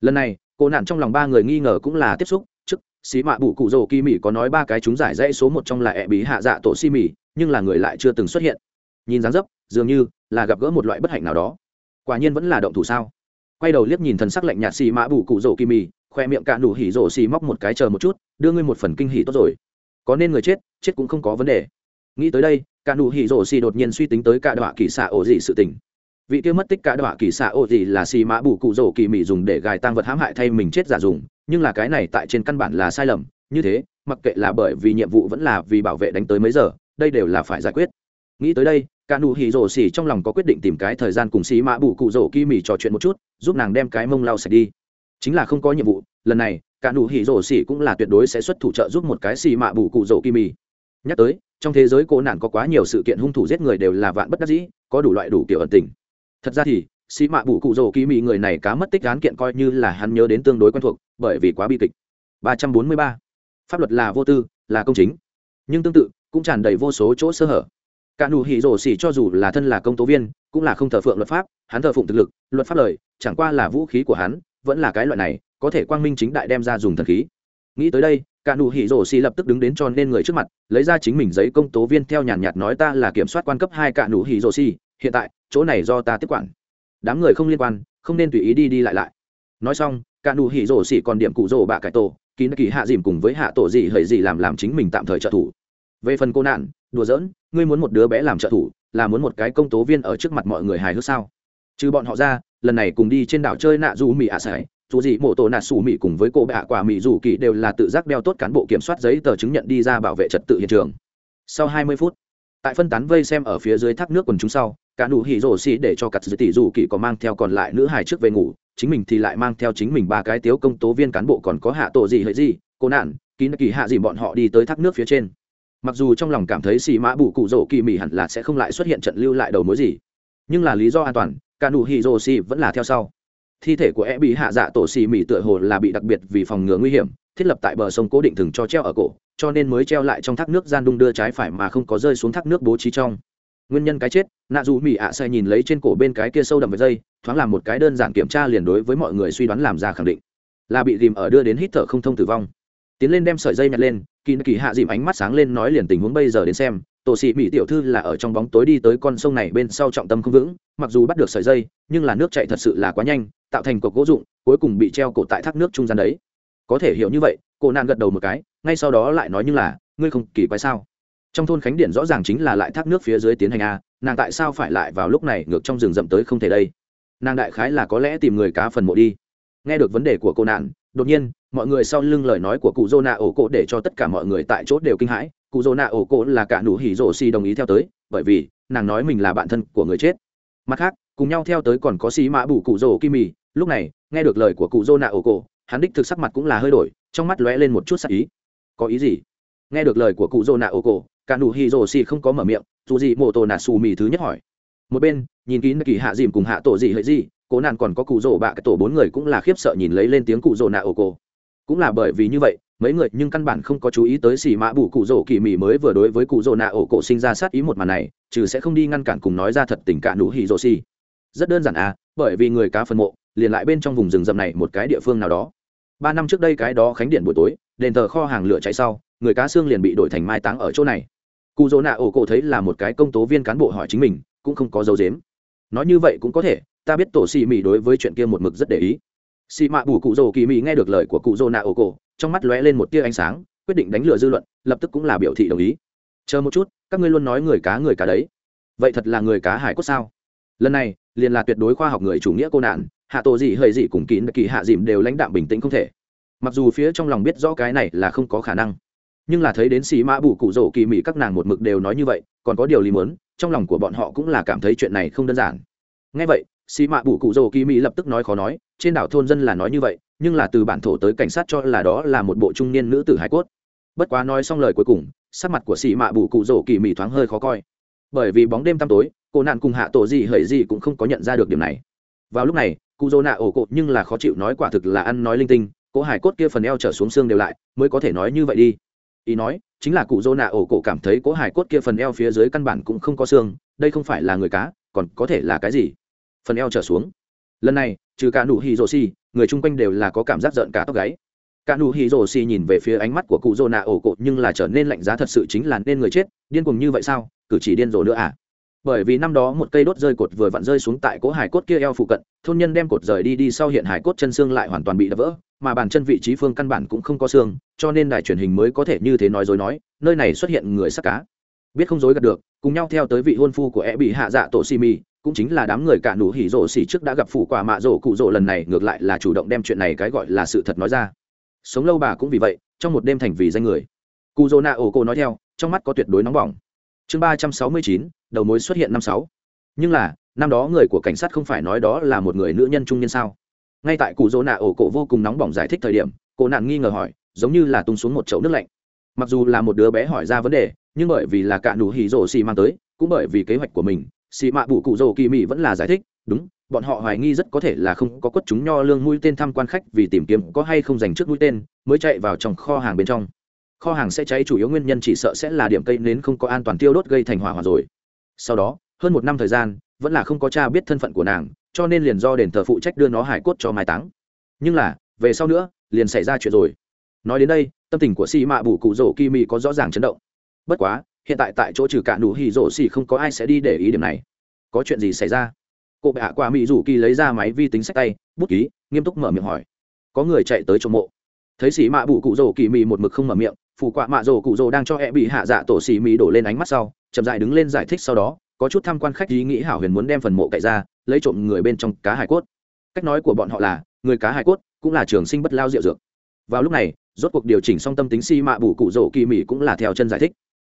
Lần này, cố nạn trong lòng ba người nghi ngờ cũng là tiếp xúc, trước, xí mạ bụ cụ rồ kỳ mì có nói ba cái chúng giải dãy số một trong là ẹ bị hạ dạ tổ xì mì, nhưng là người lại chưa từng xuất hiện. Nhìn dáng dấp, dường như là gặp gỡ một loại bất hạnh nào đó. Quả nhiên vẫn là động thủ sao? Quay đầu liếc nhìn thần sắc lạnh nhạt xì mạ bụ cụ rồ kỳ mì khoe miệng cạn đủ hỉ rổ xì móc một cái chờ một chút, đưa ngươi một phần kinh hỉ tốt rồi. Có nên người chết chết cũng không có vấn đề. Nghĩ tới đây cạn đủ hỉ rổ xì đột nhiên suy tính tới cả đọa kỳ xạ ổ dị sự tình. Vị kia mất tích cả đọa kỳ xạ ổ dị là xì mã bù cụ rổ kỳ mị dùng để gài tăng vật hãm hại thay mình chết giả dùng, nhưng là cái này tại trên căn bản là sai lầm. Như thế, mặc kệ là bởi vì nhiệm vụ vẫn là vì bảo vệ đánh tới mấy giờ, đây đều là phải giải quyết. Nghĩ tới đây cạn đủ hỉ rổ xì trong lòng có quyết định tìm cái thời gian cùng xì mã bù cụ rổ kỳ mỉ trò chuyện một chút, giúp nàng đem cái mông lau sạch đi chính là không có nhiệm vụ, lần này, cả nụ hỉ rổ xỉ cũng là tuyệt đối sẽ xuất thủ trợ giúp một cái xì mạ bù cụ rổ kim mì. Nhắc tới, trong thế giới cổ nạn có quá nhiều sự kiện hung thủ giết người đều là vạn bất đắc dĩ, có đủ loại đủ kiểu ẩn tình. Thật ra thì, xì mạ bù cụ rổ kim mì người này cá mất tích án kiện coi như là hắn nhớ đến tương đối quen thuộc, bởi vì quá bi kịch. 343. pháp luật là vô tư, là công chính. Nhưng tương tự, cũng tràn đầy vô số chỗ sơ hở. Cả nụ hỉ rổ xỉ cho dù là thân là công tố viên, cũng là không thờ phượng luật pháp, hắn thờ phụng thực lực, luật pháp lời, chẳng qua là vũ khí của hắn vẫn là cái loại này, có thể quang minh chính đại đem ra dùng thần khí. Nghĩ tới đây, cả nụ hỉ rổ xì lập tức đứng đến cho nên người trước mặt, lấy ra chính mình giấy công tố viên theo nhàn nhạt nói ta là kiểm soát quan cấp hai cả nụ hỉ rổ xì, hiện tại, chỗ này do ta tiếp quản. Đám người không liên quan, không nên tùy ý đi đi lại lại. Nói xong, cả nụ hỉ rổ xì còn điểm cụ rổ bạ cải tổ, kín kỳ hạ dìm cùng với hạ tổ gì hời gì làm làm chính mình tạm thời trợ thủ. Về phần cô nạn, đùa giỡn, ngươi muốn một đứa bé làm trợ thủ, là muốn một cái công tố viên ở trước mặt mọi người hài hước sao? Trừ bọn họ ra lần này cùng đi trên đảo chơi nạ du mỹ ạ sải, dù gì mổ tổ nạ xù mỹ cùng với cô bạ quả mỹ dù kỳ đều là tự giác đeo tốt cán bộ kiểm soát giấy tờ chứng nhận đi ra bảo vệ trật tự hiện trường. Sau 20 phút, tại phân tán vây xem ở phía dưới thác nước quần chúng sau, cả nụ hỉ rổ xì để cho cặt dư tỷ dù kỳ có mang theo còn lại nữ hài trước về ngủ, chính mình thì lại mang theo chính mình ba cái tiếu công tố viên cán bộ còn có hạ tổ gì hệ gì, cô nạn, kín kỳ hạ gì bọn họ đi tới thác nước phía trên. Mặc dù trong lòng cảm thấy xì mã bù cụ rổ kỳ mỹ hẳn là sẽ không lại xuất hiện trận lưu lại đầu mối gì, nhưng là lý do an toàn cả nụ hỉ rồ xì vẫn là theo sau. Thi thể của e bị hạ dạ tổ xì mỉ tựa hồ là bị đặc biệt vì phòng ngừa nguy hiểm, thiết lập tại bờ sông cố định thừng cho treo ở cổ, cho nên mới treo lại trong thác nước gian đung đưa trái phải mà không có rơi xuống thác nước bố trí trong. Nguyên nhân cái chết, nạ dù mỹ ạ à xe nhìn lấy trên cổ bên cái kia sâu đậm với dây, thoáng làm một cái đơn giản kiểm tra liền đối với mọi người suy đoán làm ra khẳng định. Là bị dìm ở đưa đến hít thở không thông tử vong. Tiến lên đem sợi dây nhặt lên, kỳ kỳ hạ dìm ánh mắt sáng lên nói liền tình huống bây giờ đến xem tổ sĩ mỹ tiểu thư là ở trong bóng tối đi tới con sông này bên sau trọng tâm không vững, mặc dù bắt được sợi dây, nhưng là nước chạy thật sự là quá nhanh, tạo thành cột gỗ dụng cuối cùng bị treo cổ tại thác nước trung gian đấy. Có thể hiểu như vậy, cô nàng gật đầu một cái, ngay sau đó lại nói như là, ngươi không kỳ quái sao? Trong thôn khánh điển rõ ràng chính là lại thác nước phía dưới tiến hành a, nàng tại sao phải lại vào lúc này ngược trong rừng rậm tới không thể đây? Nàng đại khái là có lẽ tìm người cá phần mộ đi nghe được vấn đề của cô nạn, đột nhiên, mọi người sau lưng lời nói của cụ dô nạ ổ cổ để cho tất cả mọi người tại chốt đều kinh hãi. Cụ dô nạ ổ cổ là cả nụ hỉ rổ xì đồng ý theo tới, bởi vì, nàng nói mình là bạn thân của người chết. Mặt khác, cùng nhau theo tới còn có xì mã bù cụ rổ kim mì lúc này, nghe được lời của cụ dô nạ ổ cổ hắn đích thực sắc mặt cũng là hơi đổi, trong mắt lóe lên một chút sắc ý. Có ý gì? Nghe được lời của cụ dô nạ ổ cổ cả nụ hỉ rổ xì không có mở miệng, dù gì mô tô nạ xù mì thứ nhất hỏi. Một bên, nhìn kín kỳ hạ dìm cùng hạ tổ gì hơi gì cố nạn còn có cụ rổ, bạ cái tổ bốn người cũng là khiếp sợ nhìn lấy lên tiếng cụ rổ nạ ổ cổ. Cũng là bởi vì như vậy mấy người nhưng căn bản không có chú ý tới xì mã bù cụ rổ kỳ mị mới vừa đối với cụ rổ nạ ổ cổ sinh ra sát ý một màn này trừ sẽ không đi ngăn cản cùng nói ra thật tình cả nụ hỉ rổ xì. Rất đơn giản à bởi vì người cá phân mộ liền lại bên trong vùng rừng rậm này một cái địa phương nào đó. Ba năm trước đây cái đó khánh điện buổi tối đền thờ kho hàng lửa cháy sau người cá xương liền bị đổi thành mai táng ở chỗ này. Cụ rổ nạ ổ cổ thấy là một cái công tố viên cán bộ hỏi chính mình cũng không có dấu dếm nói như vậy cũng có thể ta biết tổ xì mì đối với chuyện kia một mực rất để ý. Xì mạ bù cụ rồ kỳ mị nghe được lời của cụ rồ nạ ô cổ, trong mắt lóe lên một tia ánh sáng, quyết định đánh lừa dư luận, lập tức cũng là biểu thị đồng ý. Chờ một chút, các ngươi luôn nói người cá người cá đấy. Vậy thật là người cá hải cốt sao? Lần này, liền là tuyệt đối khoa học người chủ nghĩa cô nạn, hạ tổ gì hơi gì cùng kín kỳ hạ dìm đều lãnh đạm bình tĩnh không thể. Mặc dù phía trong lòng biết rõ cái này là không có khả năng, nhưng là thấy đến xì mã bù cụ rổ kỳ mỹ các nàng một mực đều nói như vậy, còn có điều lý muốn, trong lòng của bọn họ cũng là cảm thấy chuyện này không đơn giản. Ngay vậy xì mạ bụ cụ rồ kỳ mỹ lập tức nói khó nói, trên đảo thôn dân là nói như vậy, nhưng là từ bản thổ tới cảnh sát cho là đó là một bộ trung niên nữ tử hải cốt. Bất quá nói xong lời cuối cùng, sắc mặt của xì mạ bụ cụ rồ kỳ mỹ thoáng hơi khó coi. Bởi vì bóng đêm tăm tối, cô nạn cùng hạ tổ gì hời gì cũng không có nhận ra được điểm này. Vào lúc này, cụ dô nạ ổ cột nhưng là khó chịu nói quả thực là ăn nói linh tinh cỗ hải cốt kia phần eo trở xuống xương đều lại, mới có thể nói như vậy đi. Ý nói, chính là cụ dô nạ ổ cổ cảm thấy cỗ hải cốt kia phần eo phía dưới căn bản cũng không có xương, đây không phải là người cá, còn có thể là cái gì? phần eo trở xuống. Lần này, trừ cả nụ hỉ rổ xì, người chung quanh đều là có cảm giác giận cả tóc gáy. Cả nụ hỉ rổ xì nhìn về phía ánh mắt của cụ rồ nạ ổ cột nhưng là trở nên lạnh giá thật sự chính là nên người chết, điên cuồng như vậy sao? Cử chỉ điên rồ nữa à? Bởi vì năm đó một cây đốt rơi cột vừa vặn rơi xuống tại cỗ hải cốt kia eo phụ cận, thôn nhân đem cột rời đi đi sau hiện hải cốt chân xương lại hoàn toàn bị đập vỡ, mà bàn chân vị trí phương căn bản cũng không có xương, cho nên đài truyền hình mới có thể như thế nói dối nói, nơi này xuất hiện người sắc cá. Biết không dối gạt được, cùng nhau theo tới vị hôn phu của e bị hạ dạ tổ xì Mi cũng chính là đám người cả nụ hỉ rổ xỉ trước đã gặp phủ quả mạ rổ cụ rổ lần này, ngược lại là chủ động đem chuyện này cái gọi là sự thật nói ra. Sống lâu bà cũng vì vậy, trong một đêm thành vì danh người. Cụ rổ nạ ổ cô nói theo, trong mắt có tuyệt đối nóng bỏng. Chương ba trăm sáu mươi chín, đầu mối xuất hiện năm sáu. Nhưng là, năm đó người của cảnh sát không phải nói đó là một người nữ nhân trung niên sao? Ngay tại cụ rổ nạ ổ cổ vô cùng nóng bỏng giải thích thời điểm cổ nạn nghi ngờ hỏi, giống như là tung xuống một chậu nước lạnh. Mặc dù là một đứa bé hỏi ra vấn đề, nhưng bởi vì là cạn đủ hỉ rổ xì mang tới, cũng bởi vì kế hoạch của mình xì mạ bụ cụ rồ kỳ Mị vẫn là giải thích, đúng, bọn họ hoài nghi rất có thể là không có quất chúng nho lương mũi tên thăm quan khách vì tìm kiếm có hay không dành trước mũi tên, mới chạy vào trong kho hàng bên trong. Kho hàng sẽ cháy chủ yếu nguyên nhân chỉ sợ sẽ là điểm cây nến không có an toàn tiêu đốt gây thành hỏa hoạn rồi. Sau đó, hơn một năm thời gian, vẫn là không có cha biết thân phận của nàng, cho nên liền do đền thờ phụ trách đưa nó hải cốt cho mai táng. Nhưng là, về sau nữa, liền xảy ra chuyện rồi. Nói đến đây, tâm tình của xì mạ bụ cụ rỗ kỳ Mị có rõ ràng chấn động. Bất quá hiện tại tại chỗ trừ cả nụ hì rổ xì không có ai sẽ đi để ý điểm này. Có chuyện gì xảy ra? Cụ bệ hạ quả mỹ rủ kỳ lấy ra máy vi tính sách tay, bút ký, nghiêm túc mở miệng hỏi. Có người chạy tới trong mộ. Thấy xì mạ bụ cụ rổ kỳ mì một mực không mở miệng phụ quạ mạ rổ cụ rổ đang cho e bị hạ dạ tổ xì mì đổ lên ánh mắt sau, chậm dại đứng lên giải thích sau đó, có chút tham quan khách ý nghĩ hảo huyền muốn đem phần mộ cậy ra, lấy trộm người bên trong cá hải cốt. Cách nói của bọn họ là, người cá hải cốt cũng là trường sinh bất lao rượu dược. Vào lúc này, rốt cuộc điều chỉnh xong tâm tính xì mạ bù cụ rổ kỳ mì cũng là theo chân giải thích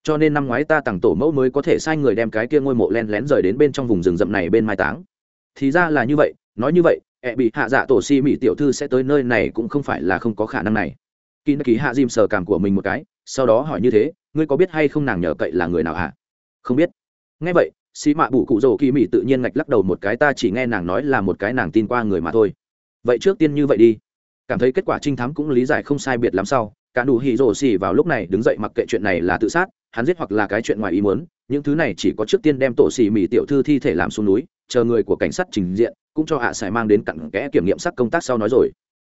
cho nên năm ngoái ta tặng tổ mẫu mới có thể sai người đem cái kia ngôi mộ len lén rời đến bên trong vùng rừng rậm này bên mai táng. Thì ra là như vậy, nói như vậy, ẹ bị hạ dạ tổ si mỹ tiểu thư sẽ tới nơi này cũng không phải là không có khả năng này. Kỳ kỳ hạ dìm sờ cảm của mình một cái, sau đó hỏi như thế, ngươi có biết hay không nàng nhờ cậy là người nào hả? À? không biết. Nghe vậy xì mạ bụ cụ rồ kỳ mỹ tự nhiên ngạch lắc đầu một cái, ta chỉ nghe nàng nói là một cái nàng tin qua người mà thôi. Vậy trước tiên như vậy đi. Cảm thấy kết quả trinh thám cũng lý giải không sai biệt lắm sau, cả đủ hỉ rồ xỉ vào lúc này đứng dậy mặc kệ chuyện này là tự sát hắn giết hoặc là cái chuyện ngoài ý muốn, những thứ này chỉ có trước tiên đem tổ xì mì tiểu thư thi thể làm xuống núi, chờ người của cảnh sát trình diện, cũng cho hạ à sài mang đến cặn kẽ kiểm nghiệm sắc công tác sau nói rồi.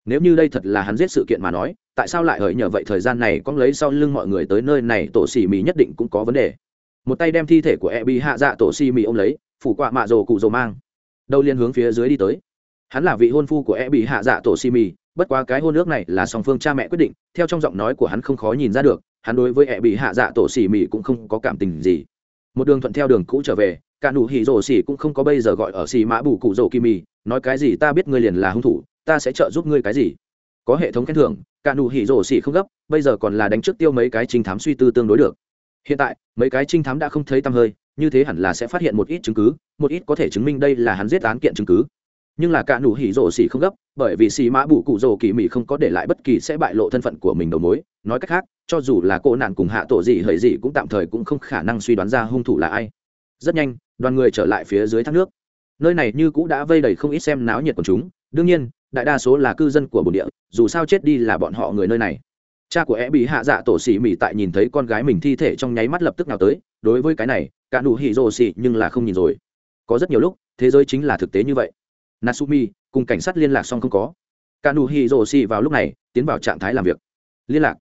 Nếu như đây thật là hắn giết sự kiện mà nói, tại sao lại hởi nhờ vậy thời gian này con lấy sau lưng mọi người tới nơi này, tổ xì mì nhất định cũng có vấn đề. Một tay đem thi thể của e bị hạ dạ tổ xì mì ô m lấy, phủ quạ mạ rồ cụ rồ mang. Đâu liên hướng phía dưới đi tới. Hắn là vị hôn phu của e bị hạ dạ tổ xì mì, bất quá cái hôn ước này là song phương cha mẹ quyết định, theo trong giọng nói của hắn không khó nhìn ra được hắn đối với ẹ bị hạ dạ tổ xỉ mỉ cũng không có cảm tình gì. Một đường thuận theo đường cũ trở về, cả nụ hỉ rổ xỉ cũng không có bây giờ gọi ở xỉ mã bù cụ rổ kỳ mị nói cái gì ta biết ngươi liền là hung thủ, ta sẽ trợ giúp ngươi cái gì? Có hệ thống khen thưởng, cả nụ hỉ rổ xỉ không gấp, bây giờ còn là đánh trước tiêu mấy cái trinh thám suy tư tương đối được. Hiện tại, mấy cái trinh thám đã không thấy tăm hơi, như thế hẳn là sẽ phát hiện một ít chứng cứ, một ít có thể chứng minh đây là hắn giết án kiện chứng cứ. Nhưng là cả nụ hỉ rổ xỉ không gấp, bởi vì xì mã bù cụ rổ kỳ mị không có để lại bất kỳ sẽ bại lộ thân phận của mình đầu mối, nói cách khác cho dù là cô nạn cùng hạ tổ gì hời gì cũng tạm thời cũng không khả năng suy đoán ra hung thủ là ai. Rất nhanh, đoàn người trở lại phía dưới thác nước. Nơi này như cũ đã vây đầy không ít xem náo nhiệt của chúng. Đương nhiên, đại đa số là cư dân của bồn địa, dù sao chết đi là bọn họ người nơi này. Cha của e bị hạ dạ tổ xỉ mỉ tại nhìn thấy con gái mình thi thể trong nháy mắt lập tức nào tới. Đối với cái này, cả nụ hỉ rồ xỉ nhưng là không nhìn rồi. Có rất nhiều lúc, thế giới chính là thực tế như vậy. Natsumi cùng cảnh sát liên lạc xong không có. Cả nụ hỉ rồ xỉ vào lúc này, tiến vào trạng thái làm việc. Liên lạc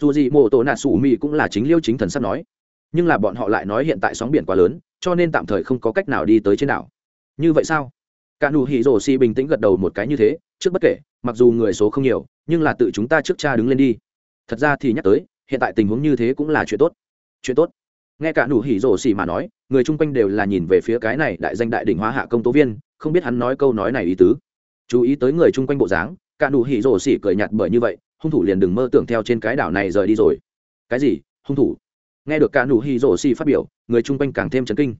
dù gì mộ tổ nạ sủ mỹ cũng là chính liêu chính thần sắp nói. Nhưng là bọn họ lại nói hiện tại sóng biển quá lớn, cho nên tạm thời không có cách nào đi tới trên đảo. Như vậy sao? Cả nụ hỉ rổ xì bình tĩnh gật đầu một cái như thế, trước bất kể, mặc dù người số không nhiều, nhưng là tự chúng ta trước cha đứng lên đi. Thật ra thì nhắc tới, hiện tại tình huống như thế cũng là chuyện tốt. Chuyện tốt. Nghe cả nụ hỉ rổ xì mà nói, người chung quanh đều là nhìn về phía cái này đại danh đại đỉnh hóa hạ công tố viên, không biết hắn nói câu nói này ý tứ. Chú ý tới người chung quanh bộ dáng, cả nụ hỉ rổ xì cười nhạt bởi như vậy hung thủ liền đừng mơ tưởng theo trên cái đảo này rời đi rồi. Cái gì? Hung thủ? Nghe được cả nụ hỉ rổ xì phát biểu, người chung quanh càng thêm chấn kinh.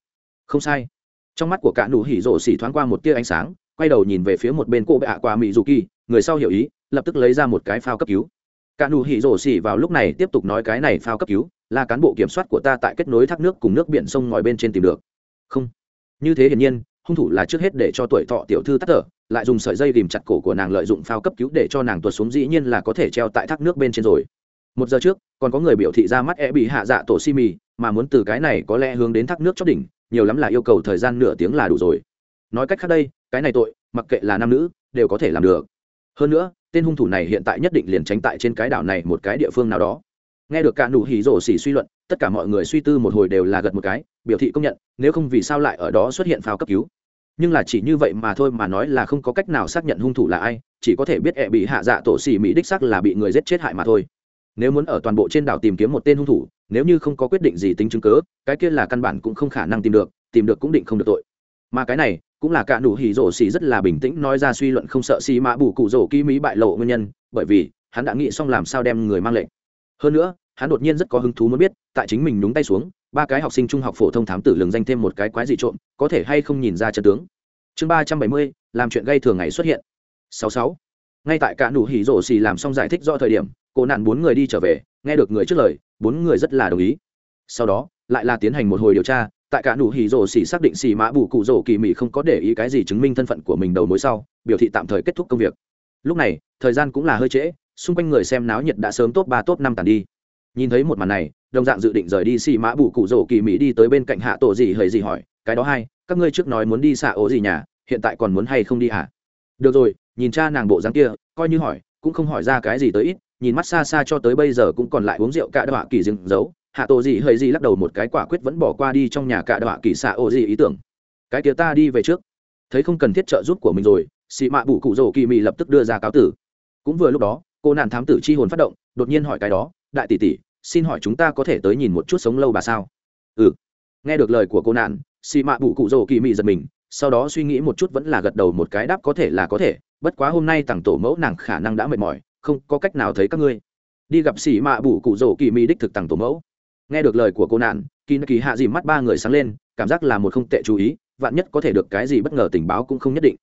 Không sai. Trong mắt của cả nụ hỉ rổ xì thoáng qua một tia ánh sáng, quay đầu nhìn về phía một bên cô bệ ạ qua mỹ dù kỳ người sau hiểu ý, lập tức lấy ra một cái phao cấp cứu. Cả nụ hỉ rổ xì vào lúc này tiếp tục nói cái này phao cấp cứu, là cán bộ kiểm soát của ta tại kết nối thác nước cùng nước biển sông ngòi bên trên tìm được. Không. Như thế hiển nhiên, hung thủ là trước hết để cho tuổi thọ tiểu thư tắt thở lại dùng sợi dây ghìm chặt cổ của nàng lợi dụng phao cấp cứu để cho nàng tuột xuống dĩ nhiên là có thể treo tại thác nước bên trên rồi. Một giờ trước, còn có người biểu thị ra mắt e bị hạ dạ tổ si mì mà muốn từ cái này có lẽ hướng đến thác nước chót đỉnh, nhiều lắm là yêu cầu thời gian nửa tiếng là đủ rồi. Nói cách khác đây, cái này tội, mặc kệ là nam nữ, đều có thể làm được. Hơn nữa, tên hung thủ này hiện tại nhất định liền tránh tại trên cái đảo này một cái địa phương nào đó. Nghe được cả nụ hỉ rổ xỉ suy luận, tất cả mọi người suy tư một hồi đều là gật một cái, biểu thị công nhận, nếu không vì sao lại ở đó xuất hiện phao cấp cứu? nhưng là chỉ như vậy mà thôi mà nói là không có cách nào xác nhận hung thủ là ai, chỉ có thể biết ẹ bị hạ dạ tổ xỉ mỹ đích sắc là bị người giết chết hại mà thôi. Nếu muốn ở toàn bộ trên đảo tìm kiếm một tên hung thủ, nếu như không có quyết định gì tính chứng cớ cái kia là căn bản cũng không khả năng tìm được tìm được cũng định không được tội. Mà cái này, cũng là cả nụ hỉ rổ xỉ rất là bình tĩnh nói ra suy luận không sợ xì mã bù cụ rổ ký mỹ bại lộ nguyên nhân, bởi vì, hắn đã nghĩ xong làm sao đem người mang lệnh. Hơn nữa, hắn đột nhiên rất có hứng thú muốn biết, tại chính mình nhúng tay xuống ba cái học sinh trung học phổ thông thám tử lường danh thêm một cái quái dị trộm, có thể hay không nhìn ra chân tướng. Chương ba trăm bảy mươi, làm chuyện gây thường ngày xuất hiện. Sáu sáu. Ngay tại cả nụ hỉ rổ xì làm xong giải thích rõ thời điểm, cô nạn bốn người đi trở về, nghe được người trước lời, bốn người rất là đồng ý. Sau đó, lại là tiến hành một hồi điều tra, tại cả nụ hỉ rổ xì xác định xì mã bù cụ rổ kỳ mỹ không có để ý cái gì chứng minh thân phận của mình đầu mối sau, biểu thị tạm thời kết thúc công việc. Lúc này, thời gian cũng là hơi trễ, xung quanh người xem náo nhiệt đã sớm top ba, top năm tàn đi nhìn thấy một màn này, đồng dạng dự định rời đi xì mã bù cụ rổ kỳ mỹ đi tới bên cạnh hạ tổ gì hầy gì hỏi, cái đó hai các ngươi trước nói muốn đi xạ ố gì nhà, hiện tại còn muốn hay không đi hả? Được rồi, nhìn cha nàng bộ dáng kia, coi như hỏi, cũng không hỏi ra cái gì tới ít, nhìn mắt xa xa cho tới bây giờ cũng còn lại uống rượu cả đọa kỳ dừng giấu. Hạ tổ gì hơi gì lắc đầu một cái quả quyết vẫn bỏ qua đi trong nhà cả đọa kỳ xạ ố gì ý tưởng. Cái kia ta đi về trước. Thấy không cần thiết trợ giúp của mình rồi, xì mã bủ cụ rổ kỳ mỹ lập tức đưa ra cáo tử. Cũng vừa lúc đó, cô nàng thám tử chi hồn phát động, đột nhiên hỏi cái đó, đại tỷ tỷ xin hỏi chúng ta có thể tới nhìn một chút sống lâu bà sao? Ừ. Nghe được lời của cô nạn, xì mạ bụ cụ rồ kỳ mị giật mình, sau đó suy nghĩ một chút vẫn là gật đầu một cái đáp có thể là có thể, bất quá hôm nay tặng tổ mẫu nàng khả năng đã mệt mỏi, không có cách nào thấy các ngươi. Đi gặp xì mạ bụ cụ rồ kỳ mị đích thực tặng tổ mẫu. Nghe được lời của cô nạn kỳ kỳ hạ dìm mắt ba người sáng lên, cảm giác là một không tệ chú ý, vạn nhất có thể được cái gì bất ngờ tình báo cũng không nhất định.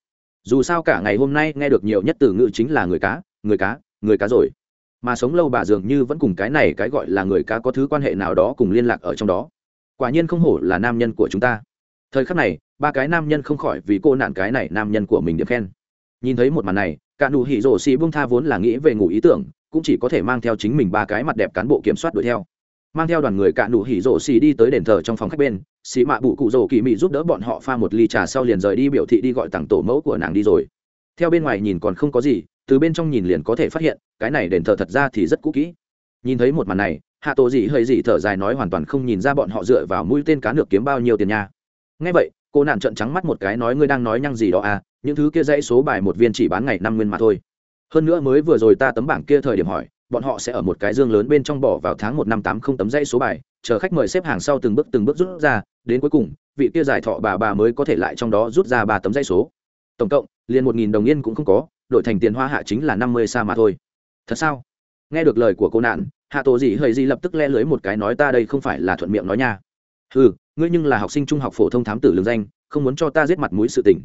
Dù sao cả ngày hôm nay nghe được nhiều nhất từ ngữ chính là người cá người cá người cá rồi mà sống lâu bà dường như vẫn cùng cái này cái gọi là người cá có thứ quan hệ nào đó cùng liên lạc ở trong đó. Quả nhiên không hổ là nam nhân của chúng ta. Thời khắc này, ba cái nam nhân không khỏi vì cô nạn cái này nam nhân của mình được khen. Nhìn thấy một màn này, cả nụ hỉ rổ xì bung tha vốn là nghĩ về ngủ ý tưởng, cũng chỉ có thể mang theo chính mình ba cái mặt đẹp cán bộ kiểm soát đuổi theo. Mang theo đoàn người cạn đủ hỉ rổ xì đi tới đền thờ trong phòng khách bên, xì mạ bụ cụ rổ kỳ mị giúp đỡ bọn họ pha một ly trà sau liền rời đi biểu thị đi gọi tặng tổ mẫu của nàng đi rồi. Theo bên ngoài nhìn còn không có gì từ bên trong nhìn liền có thể phát hiện, cái này đền thờ thật ra thì rất cũ kỹ. Nhìn thấy một màn này, hạ tổ dị hơi dị thở dài nói hoàn toàn không nhìn ra bọn họ dựa vào mũi tên cá nược kiếm bao nhiêu tiền nha. Ngay vậy, cô nạn trợn trắng mắt một cái nói ngươi đang nói nhăng gì đó à những thứ kia dãy số bài một viên chỉ bán ngày năm nguyên mà thôi. Hơn nữa mới vừa rồi ta tấm bảng kia thời điểm hỏi, bọn họ sẽ ở một cái dương lớn bên trong bỏ vào tháng một năm tám không tấm dãy số bài, chờ khách mời xếp hàng sau từng bước từng bước rút ra, đến cuối cùng, vị kia giải thọ bà bà mới có thể lại trong đó rút ra ba tấm dãy số. Tổng cộng, liền một nghìn đồng yên cũng không có đổi thành tiền hoa hạ chính là năm mươi sa mà thôi. Thật sao? Nghe được lời của cô nạn hạ tổ gì hơi gì lập tức le lưỡi một cái nói ta đây không phải là thuận miệng nói nha. Hừ, ngươi nhưng là học sinh trung học phổ thông thám tử lương danh không muốn cho ta giết mặt mũi sự tình.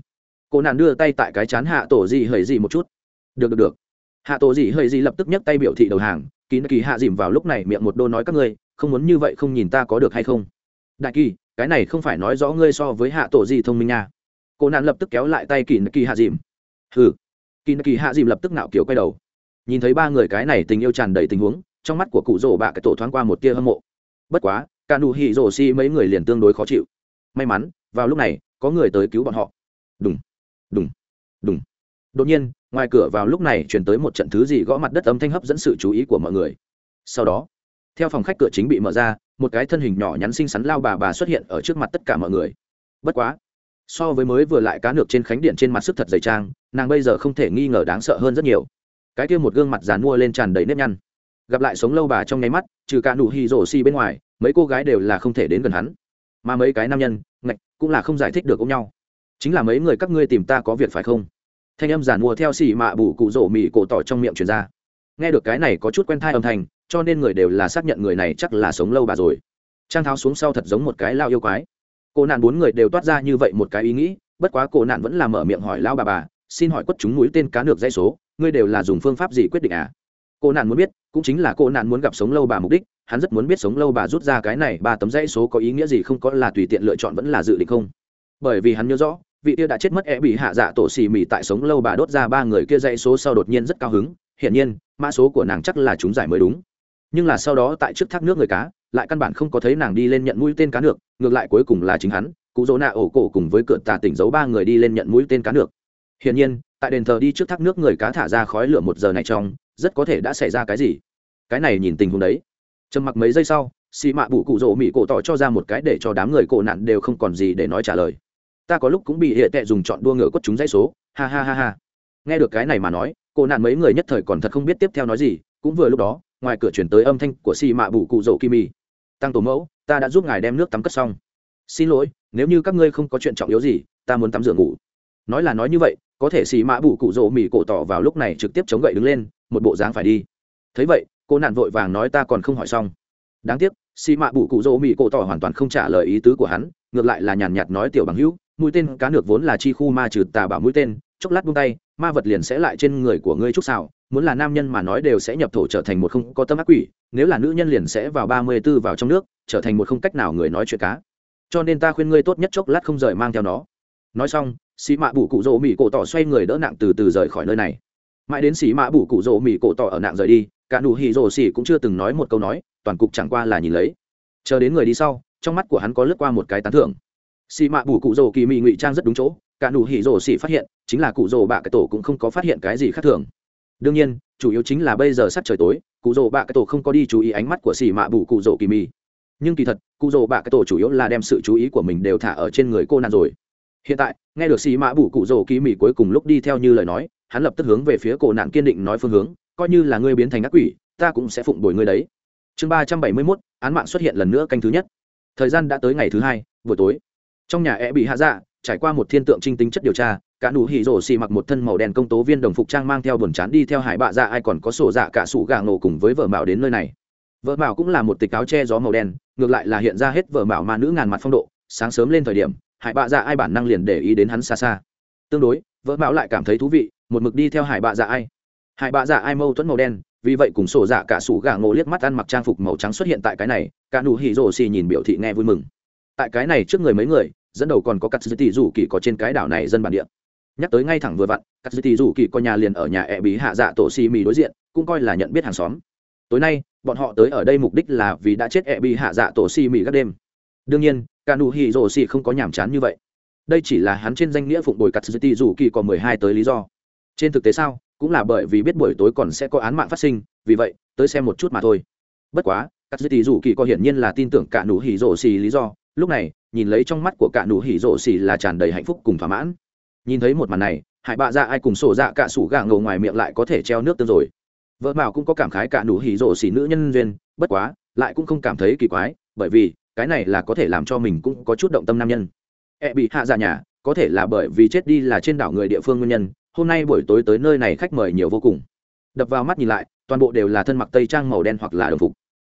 Cô nạn đưa tay tại cái chán hạ tổ gì hơi gì một chút. Được được được. Hạ tổ gì hơi gì lập tức nhấc tay biểu thị đầu hàng kín kỳ hạ dìm vào lúc này miệng một đô nói các ngươi không muốn như vậy không nhìn ta có được hay không? Đại kỳ cái này không phải nói rõ ngươi so với hạ tổ gì thông minh nha. Cô nạn lập tức kéo lại tay kín kỳ hạ dìm hừ kỳ kỳ hạ dìm lập tức nạo kiểu quay đầu. Nhìn thấy ba người cái này tình yêu tràn đầy tình huống, trong mắt của cụ rỗ bạ cái tổ thoáng qua một tia hâm mộ. Bất quá, cả nụ hỉ rổ xi mấy người liền tương đối khó chịu. May mắn, vào lúc này, có người tới cứu bọn họ. Đúng đúng đúng đột nhiên, ngoài cửa vào lúc này chuyển tới một trận thứ gì gõ mặt đất âm thanh hấp dẫn sự chú ý của mọi người. Sau đó, theo phòng khách cửa chính bị mở ra, một cái thân hình nhỏ nhắn xinh xắn lao bà bà xuất hiện ở trước mặt tất cả mọi người. Bất quá so với mới vừa lại cá ngược trên khánh điện trên mặt sức thật dày trang, nàng bây giờ không thể nghi ngờ đáng sợ hơn rất nhiều. Cái kia một gương mặt dán mua lên tràn đầy nếp nhăn. Gặp lại sống lâu bà trong nháy mắt, trừ cả nụ hy rổ xi bên ngoài, mấy cô gái đều là không thể đến gần hắn. Mà mấy cái nam nhân, ngạch, cũng là không giải thích được ôm nhau. Chính là mấy người các ngươi tìm ta có việc phải không? Thanh âm giản mua theo xì mạ bù cụ rổ mị cổ tỏ trong miệng truyền ra. Nghe được cái này có chút quen thai âm thanh, cho nên người đều là xác nhận người này chắc là sống lâu bà rồi. Trang tháo xuống sau thật giống một cái lao yêu quái cô nạn bốn người đều toát ra như vậy một cái ý nghĩ, bất quá cô nạn vẫn là mở miệng hỏi lao bà bà, xin hỏi quất chúng núi tên cá ngược dây số, ngươi đều là dùng phương pháp gì quyết định à? Cô nạn muốn biết, cũng chính là cô nạn muốn gặp sống lâu bà mục đích, hắn rất muốn biết sống lâu bà rút ra cái này ba tấm dây số có ý nghĩa gì, không có là tùy tiện lựa chọn vẫn là dự định không. Bởi vì hắn nhớ rõ, vị kia đã chết mất e bị hạ dạ tổ xì mỉ tại sống lâu bà đốt ra ba người kia dây số sau đột nhiên rất cao hứng, hiển nhiên, mã số của nàng chắc là chúng giải mới đúng. Nhưng là sau đó tại trước thác nước người cá, lại căn bản không có thấy nàng đi lên nhận mũi tên cá được ngược lại cuối cùng là chính hắn, cụ dỗ nạ ổ cổ cùng với cựa tà tỉnh giấu ba người đi lên nhận mũi tên cá được hiển nhiên, tại đền thờ đi trước thác nước người cá thả ra khói lửa một giờ này trong, rất có thể đã xảy ra cái gì. Cái này nhìn tình huống đấy. Trầm mặc mấy giây sau, xì mạ bụ cụ dỗ mỹ cổ tỏ cho ra một cái để cho đám người cổ nạn đều không còn gì để nói trả lời. Ta có lúc cũng bị hệ tệ dùng chọn đua ngựa cốt chúng dãy số. Ha ha ha ha. Nghe được cái này mà nói, cổ nạn mấy người nhất thời còn thật không biết tiếp theo nói gì, cũng vừa lúc đó, ngoài cửa chuyển tới âm thanh của xì mạ bụ cụ dỗ kim y tăng tổ mẫu ta đã giúp ngài đem nước tắm cất xong. Xin lỗi, nếu như các ngươi không có chuyện trọng yếu gì, ta muốn tắm rửa ngủ. Nói là nói như vậy, có thể xì mã bụ cụ rỗ mỹ cổ tỏ vào lúc này trực tiếp chống gậy đứng lên, một bộ dáng phải đi. Thấy vậy, cô nạn vội vàng nói ta còn không hỏi xong. Đáng tiếc, xì mạ bụ cụ rỗ mỹ cổ tỏ hoàn toàn không trả lời ý tứ của hắn, ngược lại là nhàn nhạt nói tiểu bằng hữu, mũi tên cá nước vốn là chi khu ma trừ tà bảo mũi tên, chốc lát buông tay ma vật liền sẽ lại trên người của ngươi trúc xào. Muốn là nam nhân mà nói đều sẽ nhập thổ trở thành một không có tâm ác quỷ, nếu là nữ nhân liền sẽ vào ba mươi b ố vào trong nước, trở thành một không cách nào người nói chuyện cá. Cho nên ta khuyên ngươi tốt nhất chốc lát không rời mang theo nó. Nói xong sĩ mã bụ cụ rỗ mỹ cổ tỏ xoay người đỡ nặng từ từ rời khỏi nơi này. Mãi đến sĩ mã bụ cụ rỗ mỹ cổ tỏ ở nặng rời đi, cả nụ hỉ rồ xỉ cũng chưa từng nói một câu nói, toàn cục chẳng qua là nhìn lấy. Chờ đến người đi sau, trong mắt của hắn có lướt qua một cái tán thưởng. Sĩ mã bụ cụ rỗ kỳ mị ngụy trang rất đúng chỗ cả nụ hỉ rồ xỉ phát hiện, chính là cụ rồ bạ cái tổ cũng không có phát hiện cái gì khác thường. Đương nhiên, chủ yếu chính là bây giờ sắp trời tối, cụ rồ bạ cái tổ không có đi chú ý ánh mắt của xỉ mạ bù cụ rồ kỳ mi. nhưng kỳ thật, cụ rồ bạ cái tổ chủ yếu là đem sự chú ý của mình đều thả ở trên người cô nàn rồi. Hiện tại, nghe được xì mạ bủ cụ rồ kỳ mi cuối cùng lúc đi theo như lời nói, hắn lập tức hướng về phía cổ nạn kiên định nói phương hướng, coi như là ngươi biến thành ác quỷ, ta cũng sẽ phụng bồi ngươi đấy. Chương ba trăm bảy mươi mốt, án mạng xuất hiện lần nữa canh thứ nhất. Thời gian đã tới ngày thứ hai vừa tối. Trong nhà e bị hạ dạ trải qua một thiên tượng trinh tính chất điều tra, cả nụ hỉ rổ xì mặc một thân màu đen công tố viên đồng phục trang mang theo buồn chán đi theo hải bạ dạ ai còn có sổ dạ cả sủ gà ngộ cùng với vợ mạo đến nơi này. Vợ mạo cũng là một tịch áo che gió màu đen, ngược lại là hiện ra hết vợ mạo mà nữ ngàn mặt phong độ, sáng sớm lên thời điểm, hải bạ dạ ai bản năng liền để ý đến hắn xa xa. Tương đối, vợ mạo lại cảm thấy thú vị, một mực đi theo hải bạ dạ ai. Hải bạ dạ ai mâu thuẫn màu đen, vì vậy cùng sổ dạ cả sủ gà ngộ liếc mắt ăn mặc trang phục màu trắng xuất hiện tại cái này, cả nụ hỉ rổ xì nhìn biểu thị nghe vui mừng. Tại cái này trước người mấy người dẫn đầu còn có cắt dư tỷ dù kỳ có trên cái đảo này dân bản địa. Nhắc tới ngay thẳng vừa vặn, cắt dư tỷ dù kỳ có nhà liền ở nhà e bí hạ dạ tổ si mì đối diện, cũng coi là nhận biết hàng xóm. Tối nay, bọn họ tới ở đây mục đích là vì đã chết e bí hạ dạ tổ si mì các đêm. Đương nhiên ca nụ hi rồ xì không có nhàm chán như vậy. Đây chỉ là hắn trên danh nghĩa phụng bồi cắt dư tỷ dù kỳ có mười hai tới lý do. Trên thực tế sao, cũng là bởi vì biết buổi tối còn sẽ có án mạng phát sinh, vì vậy, tới xem một chút mà thôi. Bất quá, cắt dư tỷ dù kỳ có hiển nhiên là tin tưởng cả nụ hỉ rổ xì lý do lúc này, nhìn lấy trong mắt của cả nụ hỉ rộ xỉ là tràn đầy hạnh phúc cùng thỏa mãn. Nhìn thấy một màn này, hải bạ ra ai cùng sổ dạ cả sủ gà ngầu ngoài miệng lại có thể treo nước tương rồi. Vợ bảo cũng có cảm khái cả nụ hỉ rộ xỉ nữ nhân viên bất quá, lại cũng không cảm thấy kỳ quái, bởi vì, cái này là có thể làm cho mình cũng có chút động tâm nam nhân. E bị hạ ra nhà, có thể là bởi vì chết đi là trên đảo người địa phương nguyên nhân, hôm nay buổi tối tới nơi này khách mời nhiều vô cùng. Đập vào mắt nhìn lại, toàn bộ đều là thân mặc tây trang màu đen hoặc là đồng phục.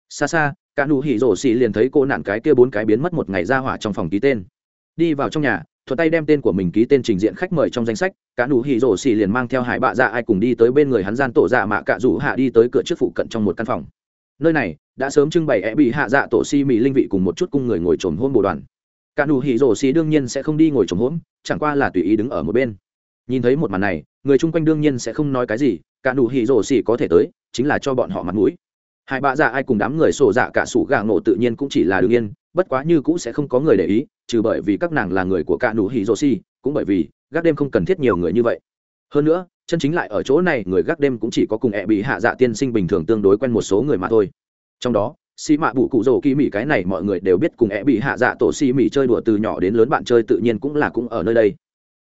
Xa xa cả nụ hỉ rổ xì liền thấy cô nạn cái kia bốn cái biến mất một ngày ra hỏa trong phòng ký tên. Đi vào trong nhà thuật tay đem tên của mình ký tên trình diện khách mời trong danh sách. Cả nụ hỉ rổ xì liền mang theo hải bạ dạ ai cùng đi tới bên người hắn gian tổ dạ mạ cạ rủ hạ đi tới cửa trước phụ cận trong một căn phòng. Nơi này, đã sớm trưng bày é bị hạ dạ tổ si mì linh vị cùng một chút cung người ngồi trồm hôn bồ đoàn. Cả nụ hỉ rổ xì đương nhiên sẽ không đi ngồi trồm hôn chẳng qua là tùy ý đứng ở một bên. Nhìn thấy một màn này, người chung quanh đương nhiên sẽ không nói cái gì, cả nụ hỉ rổ xì có thể tới, chính là cho bọn họ mặt mũi hai bạ dạ ai cùng đám người sổ dạ cả sủ gà ngộ tự nhiên cũng chỉ là đương yên bất quá như cũng sẽ không có người để ý, trừ bởi vì các nàng là người của cả nụ hỉ rô si cũng bởi vì gác đêm không cần thiết nhiều người như vậy. Hơn nữa, chân chính lại ở chỗ này, người gác đêm cũng chỉ có cùng ẹ bị hạ dạ tiên sinh bình thường tương đối quen một số người mà thôi. Trong đó, xì mạ bụ cụ rồ kỳ mỹ cái này mọi người đều biết cùng ẹ bị hạ dạ tổ xì mỹ chơi đùa từ nhỏ đến lớn bạn chơi tự nhiên cũng là cũng ở nơi đây.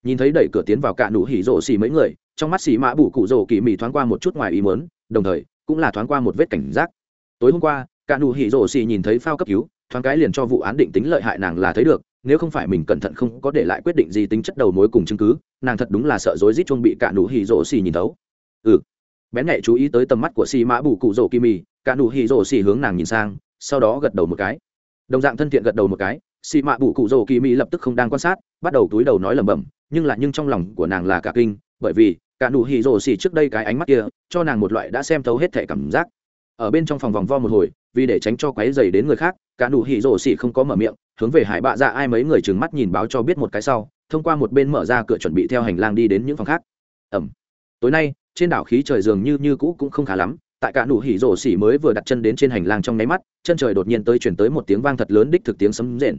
Nhìn thấy đẩy cửa tiến vào cả nụ hỉ rồ xì mấy người, trong mắt xì mạ bụ cụ rồ kỳ mỹ thoáng qua một chút ngoài ý muốn, đồng thời cũng là thoáng qua một vết cảnh giác. Tối hôm qua, cả nụ hỉ rổ xì nhìn thấy phao cấp cứu, thoáng cái liền cho vụ án định tính lợi hại nàng là thấy được, nếu không phải mình cẩn thận không có để lại quyết định gì tính chất đầu mối cùng chứng cứ, nàng thật đúng là sợ rối rít chuông bị cả nụ hỉ rổ xì nhìn thấu. Ừ. Bén nhạy chú ý tới tầm mắt của xì mã bù cụ rổ kim mì, cả nụ hỉ rổ xì hướng nàng nhìn sang, sau đó gật đầu một cái. Đồng dạng thân thiện gật đầu một cái, xì mã bù cụ rồ kỳ mỹ lập tức không đang quan sát, bắt đầu túi đầu nói lẩm bẩm, nhưng là nhưng trong lòng của nàng là cả kinh, bởi vì cả nụ hỉ rồ xì trước đây cái ánh mắt kia, cho nàng một loại đã xem thấu hết thể cảm giác. Ở bên trong phòng vòng vo một hồi, vì để tránh cho quáy dày đến người khác, cả nụ hỉ rồ xì không có mở miệng, hướng về hải bạ ra ai mấy người trừng mắt nhìn báo cho biết một cái sau, thông qua một bên mở ra cửa chuẩn bị theo hành lang đi đến những phòng khác. Ẩm. Tối nay, trên đảo khí trời dường như như cũ cũng không khá lắm, tại cả nụ hỉ rổ xỉ mới vừa đặt chân đến trên hành lang trong nháy mắt, chân trời đột nhiên tới chuyển tới một tiếng vang thật lớn đích thực tiếng sấm rền.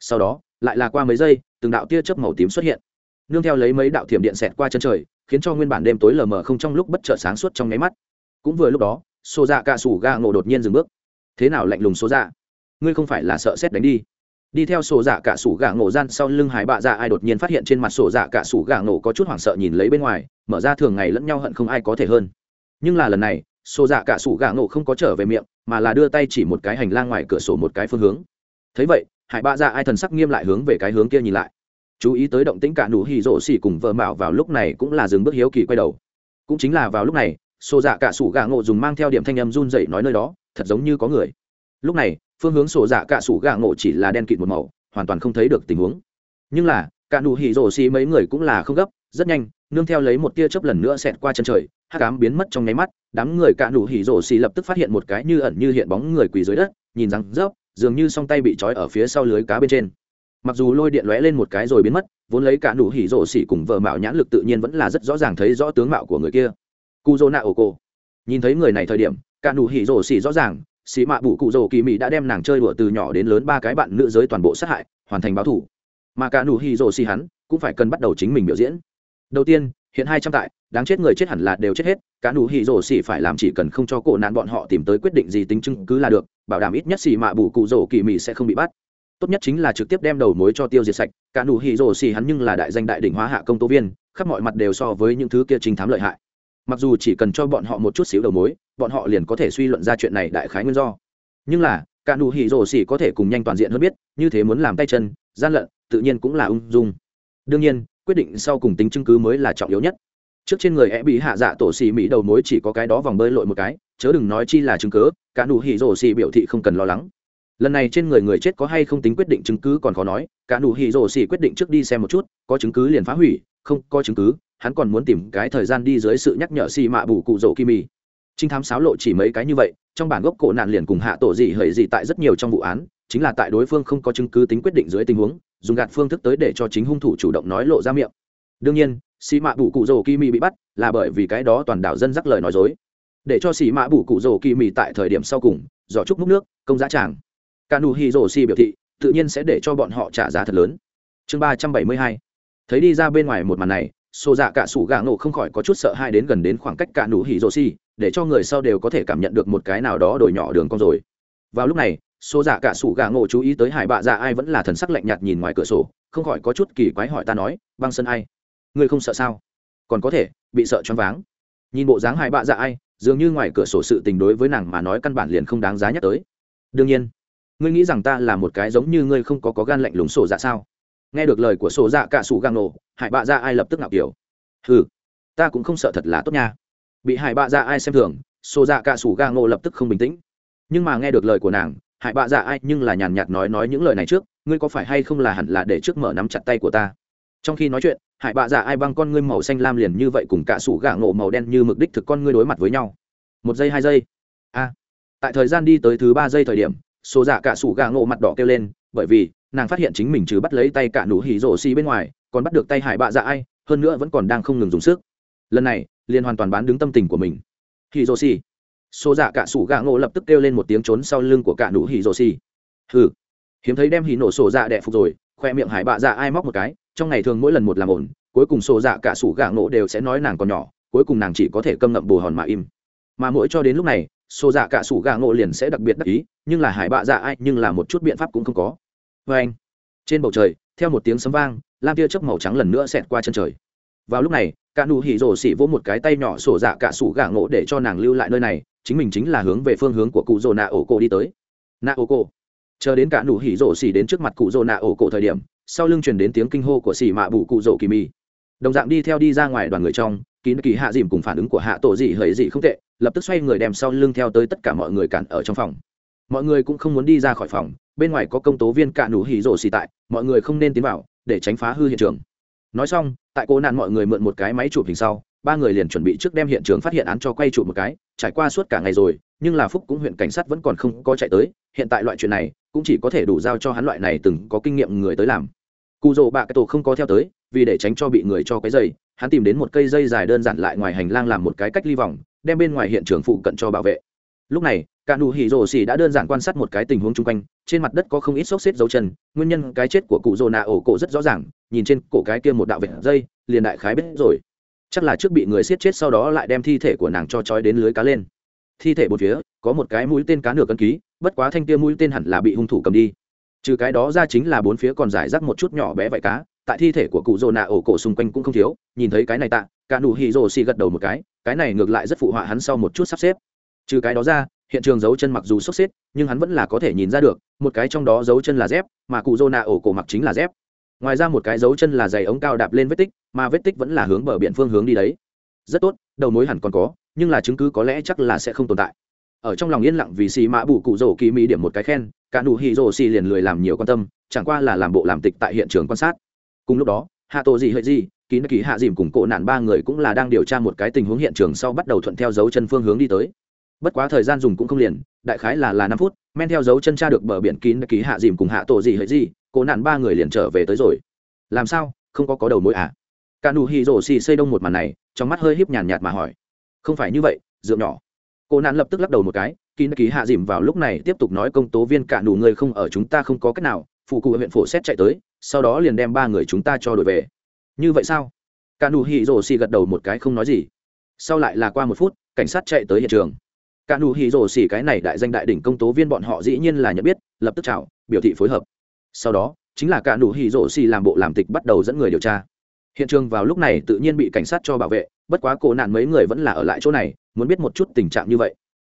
Sau đó, lại là qua mấy giây, từng đạo tia chớp màu tím xuất hiện. Nương theo lấy mấy đạo thiểm điện xẹt qua chân trời khiến cho nguyên bản đêm tối lờ mờ không trong lúc bất chợt sáng suốt trong nháy mắt. Cũng vừa lúc đó xô dạ cạ sủ ga ngộ đột nhiên dừng bước. Thế nào lạnh lùng xô dạ ngươi không phải là sợ xét đánh đi. Đi theo sổ dạ cả sủ gà ngộ gian sau lưng hải bạ dạ ai đột nhiên phát hiện trên mặt sổ dạ cả sủ gà ngộ có chút hoảng sợ nhìn lấy bên ngoài, mở ra thường ngày lẫn nhau hận không ai có thể hơn. Nhưng là lần này sổ dạ cả sủ gà ngộ không có trở về miệng, mà là đưa tay chỉ một cái hành lang ngoài cửa sổ một cái phương hướng. Thấy vậy, hải bạ dạ ai thần sắc nghiêm lại hướng về cái hướng kia nhìn lại chú ý tới động tĩnh cả nụ hỉ rổ xỉ cùng vợ mạo vào lúc này cũng là dừng bước hiếu kỳ quay đầu. Cũng chính là vào lúc này sổ dạ cả sủ gà ngộ dùng mang theo điểm thanh âm run dậy nói nơi đó, thật giống như có người. Lúc này, phương hướng sổ dạ cả sủ gà ngộ chỉ là đen kịt một màu, hoàn toàn không thấy được tình huống. Nhưng là, cả nụ hỉ rổ xỉ mấy người cũng là không gấp, rất nhanh, nương theo lấy một tia chớp lần nữa xẹt qua chân trời, hắc ám biến mất trong nháy mắt, đám người cả nụ hỉ rổ xỉ lập tức phát hiện một cái như ẩn như hiện bóng người quỳ dưới đất, nhìn rằng rớp, dường như song tay bị trói ở phía sau lưới cá bên trên mặc dù lôi điện lóe lên một cái rồi biến mất, vốn lấy cả nụ hỉ rổ xỉ cùng vợ mạo nhãn lực tự nhiên vẫn là rất rõ ràng thấy rõ tướng mạo của người kia. Cụ dô nạ ổ cô nhìn thấy người này thời điểm, cả nụ hỉ rổ xỉ rõ ràng, xỉ mạ bụ cụ rổ kỳ mị đã đem nàng chơi đùa từ nhỏ đến lớn ba cái bạn nữ giới toàn bộ sát hại, hoàn thành báo thủ. Mà cả nụ hỉ rổ xỉ hắn, cũng phải cần bắt đầu chính mình biểu diễn. Đầu tiên, hiện hai trăm tại, đáng chết người chết hẳn là đều chết hết, cả nụ hỉ rổ xỉ phải làm chỉ cần không cho cổ nạn bọn họ tìm tới quyết định gì tính chứng cứ là được, bảo đảm ít nhất xỉ mạ bụ cụ rổ kỳ mị sẽ không bị bắt tốt nhất chính là trực tiếp đem đầu mối cho tiêu diệt sạch. Cả nụ hỉ Rồ xì hắn nhưng là đại danh đại đỉnh hóa hạ công tố viên, khắp mọi mặt đều so với những thứ kia trinh thám lợi hại. Mặc dù chỉ cần cho bọn họ một chút xíu đầu mối, bọn họ liền có thể suy luận ra chuyện này đại khái nguyên do. Nhưng là, cả nụ hỉ Rồ xì có thể cùng nhanh toàn diện hơn biết, như thế muốn làm tay chân, gian lận, tự nhiên cũng là ung dung. Đương nhiên, quyết định sau cùng tính chứng cứ mới là trọng yếu nhất. Trước trên người e bị hạ dạ tổ xì mỹ đầu mối chỉ có cái đó vòng bơi lội một cái, chớ đừng nói chi là chứng cớ cả nụ hỉ Rồ xì biểu thị không cần lo lắng lần này trên người người chết có hay không tính quyết định chứng cứ còn khó nói, cả nụ hì rổ xỉ quyết định trước đi xem một chút, có chứng cứ liền phá hủy, không có chứng cứ, hắn còn muốn tìm cái thời gian đi dưới sự nhắc nhở xì mạ bù cụ rổ kim mì trinh thám sáo lộ chỉ mấy cái như vậy, trong bản gốc cổ nạn liền cùng hạ tổ gì hời gì tại rất nhiều trong vụ án, chính là tại đối phương không có chứng cứ tính quyết định dưới tình huống, dùng gạt phương thức tới để cho chính hung thủ chủ động nói lộ ra miệng. Đương nhiên, xì mạ bù cụ rổ kim mì bị bắt, là bởi vì cái đó toàn đảo dân rắc lời nói dối. Để cho xì mạ bù cụ rổ kim mì tại thời điểm sau cùng, giỏ trúc múc nước, công giá tràng cả nụ hì rổ xì biểu thị, tự nhiên sẽ để cho bọn họ trả giá thật lớn. Chương ba trăm bảy mươi hai. Thấy đi ra bên ngoài một màn này xô dạ cả sủ gà Ngộ không khỏi có chút sợ hãi đến gần đến khoảng cách cả nụ hì rổ xì, để cho người sau đều có thể cảm nhận được một cái nào đó đổi nhỏ đường con rồi. Vào lúc này xô dạ cả sủ gà ngộ chú ý tới hải bạ dạ ai vẫn là thần sắc lạnh nhạt nhìn ngoài cửa sổ, không khỏi có chút kỳ quái hỏi ta nói, băng sân ai Người không sợ sao? Còn có thể, bị sợ choáng váng. Nhìn bộ dáng hải bạ dạ ai, dường như ngoài cửa sổ sự tình đối với nàng mà nói căn bản liền không đáng giá nhắc tới. Đương nhiên ngươi nghĩ rằng ta là một cái giống như ngươi không có có gan lạnh lùng sổ dạ sao? Nghe được lời của sổ dạ cả sủ gang nổ hải bạ ra ai lập tức ngạo kiểu. Hừ, ta cũng không sợ thật là tốt nha. Bị hải bạ ra ai xem thường sổ dạ cả sủ gang nổ lập tức không bình tĩnh. Nhưng mà nghe được lời của nàng hải bạ ra ai nhưng là nhàn nhạt nói nói những lời này trước ngươi có phải hay không là hẳn là để trước mở nắm chặt tay của ta? Trong khi nói chuyện hải bạ ra ai băng con ngươi màu xanh lam liền như vậy cùng cả sủ gà nổ màu đen như mực đích thực con ngươi đối mặt với nhau. Một giây hai giây. A tại thời gian đi tới thứ ba giây thời điểm xô dạ cả sủ gà ngộ mặt đỏ kêu lên, bởi vì nàng phát hiện chính mình trừ bắt lấy tay cả nụ hỉ rổ xì bên ngoài, còn bắt được tay hải bạ dạ ai, hơn nữa vẫn còn đang không ngừng dùng sức. Lần này, liền hoàn toàn bán đứng tâm tình của mình. Hỉ rổ xì. Xô dạ cả sủ gà ngộ lập tức kêu lên một tiếng trốn sau lưng của cả nụ hỉ rổ xì. Hừ. Hiếm thấy đem hỉ nổ sổ dạ đẻ phục rồi, khoe miệng hải bạ dạ ai móc một cái, trong ngày thường mỗi lần một làm ổn, cuối cùng sổ dạ cả sủ gà ngộ đều sẽ nói nàng còn nhỏ, cuối cùng nàng chỉ có thể câm ngậm bồ hòn mà im. Mà mỗi cho đến lúc này xô dạ cả sủ gà ngộ liền sẽ đặc biệt đắc ý, nhưng là hải bạ dạ ai, nhưng là một chút biện pháp cũng không có. Vê anh, trên bầu trời, theo một tiếng sấm vang, lam tia chớp màu trắng lần nữa xẹt qua chân trời. Vào lúc này, cả nụ hỉ rổ xỉ vỗ một cái tay nhỏ sổ dạ cả sủ gà ngộ để cho nàng lưu lại nơi này, chính mình chính là hướng về phương hướng của cụ rồ nạ ổ cổ đi tới. Nạ ổ cổ. Chờ đến cả nụ hỉ rổ xỉ đến trước mặt cụ rồ nạ ổ cổ thời điểm, sau lưng truyền đến tiếng kinh hô của xỉ mạ bù cụ rổ kỳ mi đồng dạng đi theo đi ra ngoài đoàn người trong, kín kỳ hạ dìm cùng phản ứng của hạ tổ dị hời dị không tệ lập tức xoay người đem sau lưng theo tới tất cả mọi người cản ở trong phòng. Mọi người cũng không muốn đi ra khỏi phòng, bên ngoài có công tố viên cạ nủ hỉ rổ xì tại, mọi người không nên tiến vào, để tránh phá hư hiện trường. Nói xong, tại cố nạn mọi người mượn một cái máy chụp hình sau, ba người liền chuẩn bị trước đem hiện trường phát hiện án cho quay chụp một cái, trải qua suốt cả ngày rồi, nhưng là phúc cũng huyện cảnh sát vẫn còn không có chạy tới, hiện tại loại chuyện này cũng chỉ có thể đủ giao cho hắn loại này từng có kinh nghiệm người tới làm. Cụ rỗ bạ cái tổ không có theo tới, vì để tránh cho bị người cho cái dây hắn tìm đến một cây dây dài đơn giản lại ngoài hành lang làm một cái cách ly vòng đem bên ngoài hiện trường phụ cận cho bảo vệ. Lúc này, cả nụ hỉ rổ xỉ đã đơn giản quan sát một cái tình huống chung quanh, trên mặt đất có không ít xốc xếp dấu chân, nguyên nhân cái chết của cụ rồ nạ ổ cổ rất rõ ràng, nhìn trên cổ cái kia một đạo vệt dây, liền đại khái biết rồi. Chắc là trước bị người xiết chết sau đó lại đem thi thể của nàng cho trói đến lưới cá lên. Thi thể bốn phía, có một cái mũi tên cá nửa cân ký, bất quá thanh kia mũi tên hẳn là bị hung thủ cầm đi. Trừ cái đó ra chính là bốn phía còn giải rác một chút nhỏ bé vải cá, tại thi thể của cụ rồ nạ ổ cổ xung quanh cũng không thiếu, nhìn thấy cái này tạ cả nụ hỉ rồ xì gật đầu một cái cái này ngược lại rất phụ họa hắn sau một chút sắp xếp. Trừ cái đó ra, hiện trường dấu chân mặc dù sốc xếp, nhưng hắn vẫn là có thể nhìn ra được, một cái trong đó dấu chân là dép, mà cụ rô nạ ổ cổ mặc chính là dép. Ngoài ra một cái dấu chân là giày ống cao đạp lên vết tích, mà vết tích vẫn là hướng bờ biển phương hướng đi đấy. Rất tốt, đầu mối hẳn còn có, nhưng là chứng cứ có lẽ chắc là sẽ không tồn tại. Ở trong lòng yên lặng vì xì mã bù cụ rổ kỳ mỹ điểm một cái khen, cả nụ hì rổ xì liền lười làm nhiều quan tâm, chẳng qua là làm bộ làm tịch tại hiện trường quan sát. Cùng lúc đó hạ tổ gì hệ gì kín kỳ hạ dìm cùng cổ nạn ba người cũng là đang điều tra một cái tình huống hiện trường sau bắt đầu thuận theo dấu chân phương hướng đi tới. Bất quá thời gian dùng cũng không liền, đại khái là là năm phút, men theo dấu chân tra được bờ biển kín kỳ hạ dìm cùng hạ tổ gì hệ gì, cổ nạn ba người liền trở về tới rồi. Làm sao? Không có có đầu mối à? Cả nụ hì rổ xì xây đông một màn này, trong mắt hơi híp nhàn nhạt mà hỏi. Không phải như vậy, dượng nhỏ. Cô nạn lập tức lắc đầu một cái kín ký hạ dìm vào lúc này tiếp tục nói công tố viên cả nụ người không ở chúng ta không có cách nào phụ cụ huyện phổ xét chạy tới sau đó liền đem ba người chúng ta cho đội về. Như vậy sao? Cả nụ hỉ rổ xì gật đầu một cái không nói gì. Sau lại là qua một phút, cảnh sát chạy tới hiện trường. Cả nụ hỉ rổ xì cái này đại danh đại đỉnh công tố viên bọn họ dĩ nhiên là nhận biết, lập tức chào, biểu thị phối hợp. Sau đó, chính là cả nụ hỉ rổ xì làm bộ làm tịch bắt đầu dẫn người điều tra. Hiện trường vào lúc này tự nhiên bị cảnh sát cho bảo vệ, bất quá cổ nạn mấy người vẫn là ở lại chỗ này, muốn biết một chút tình trạng như vậy.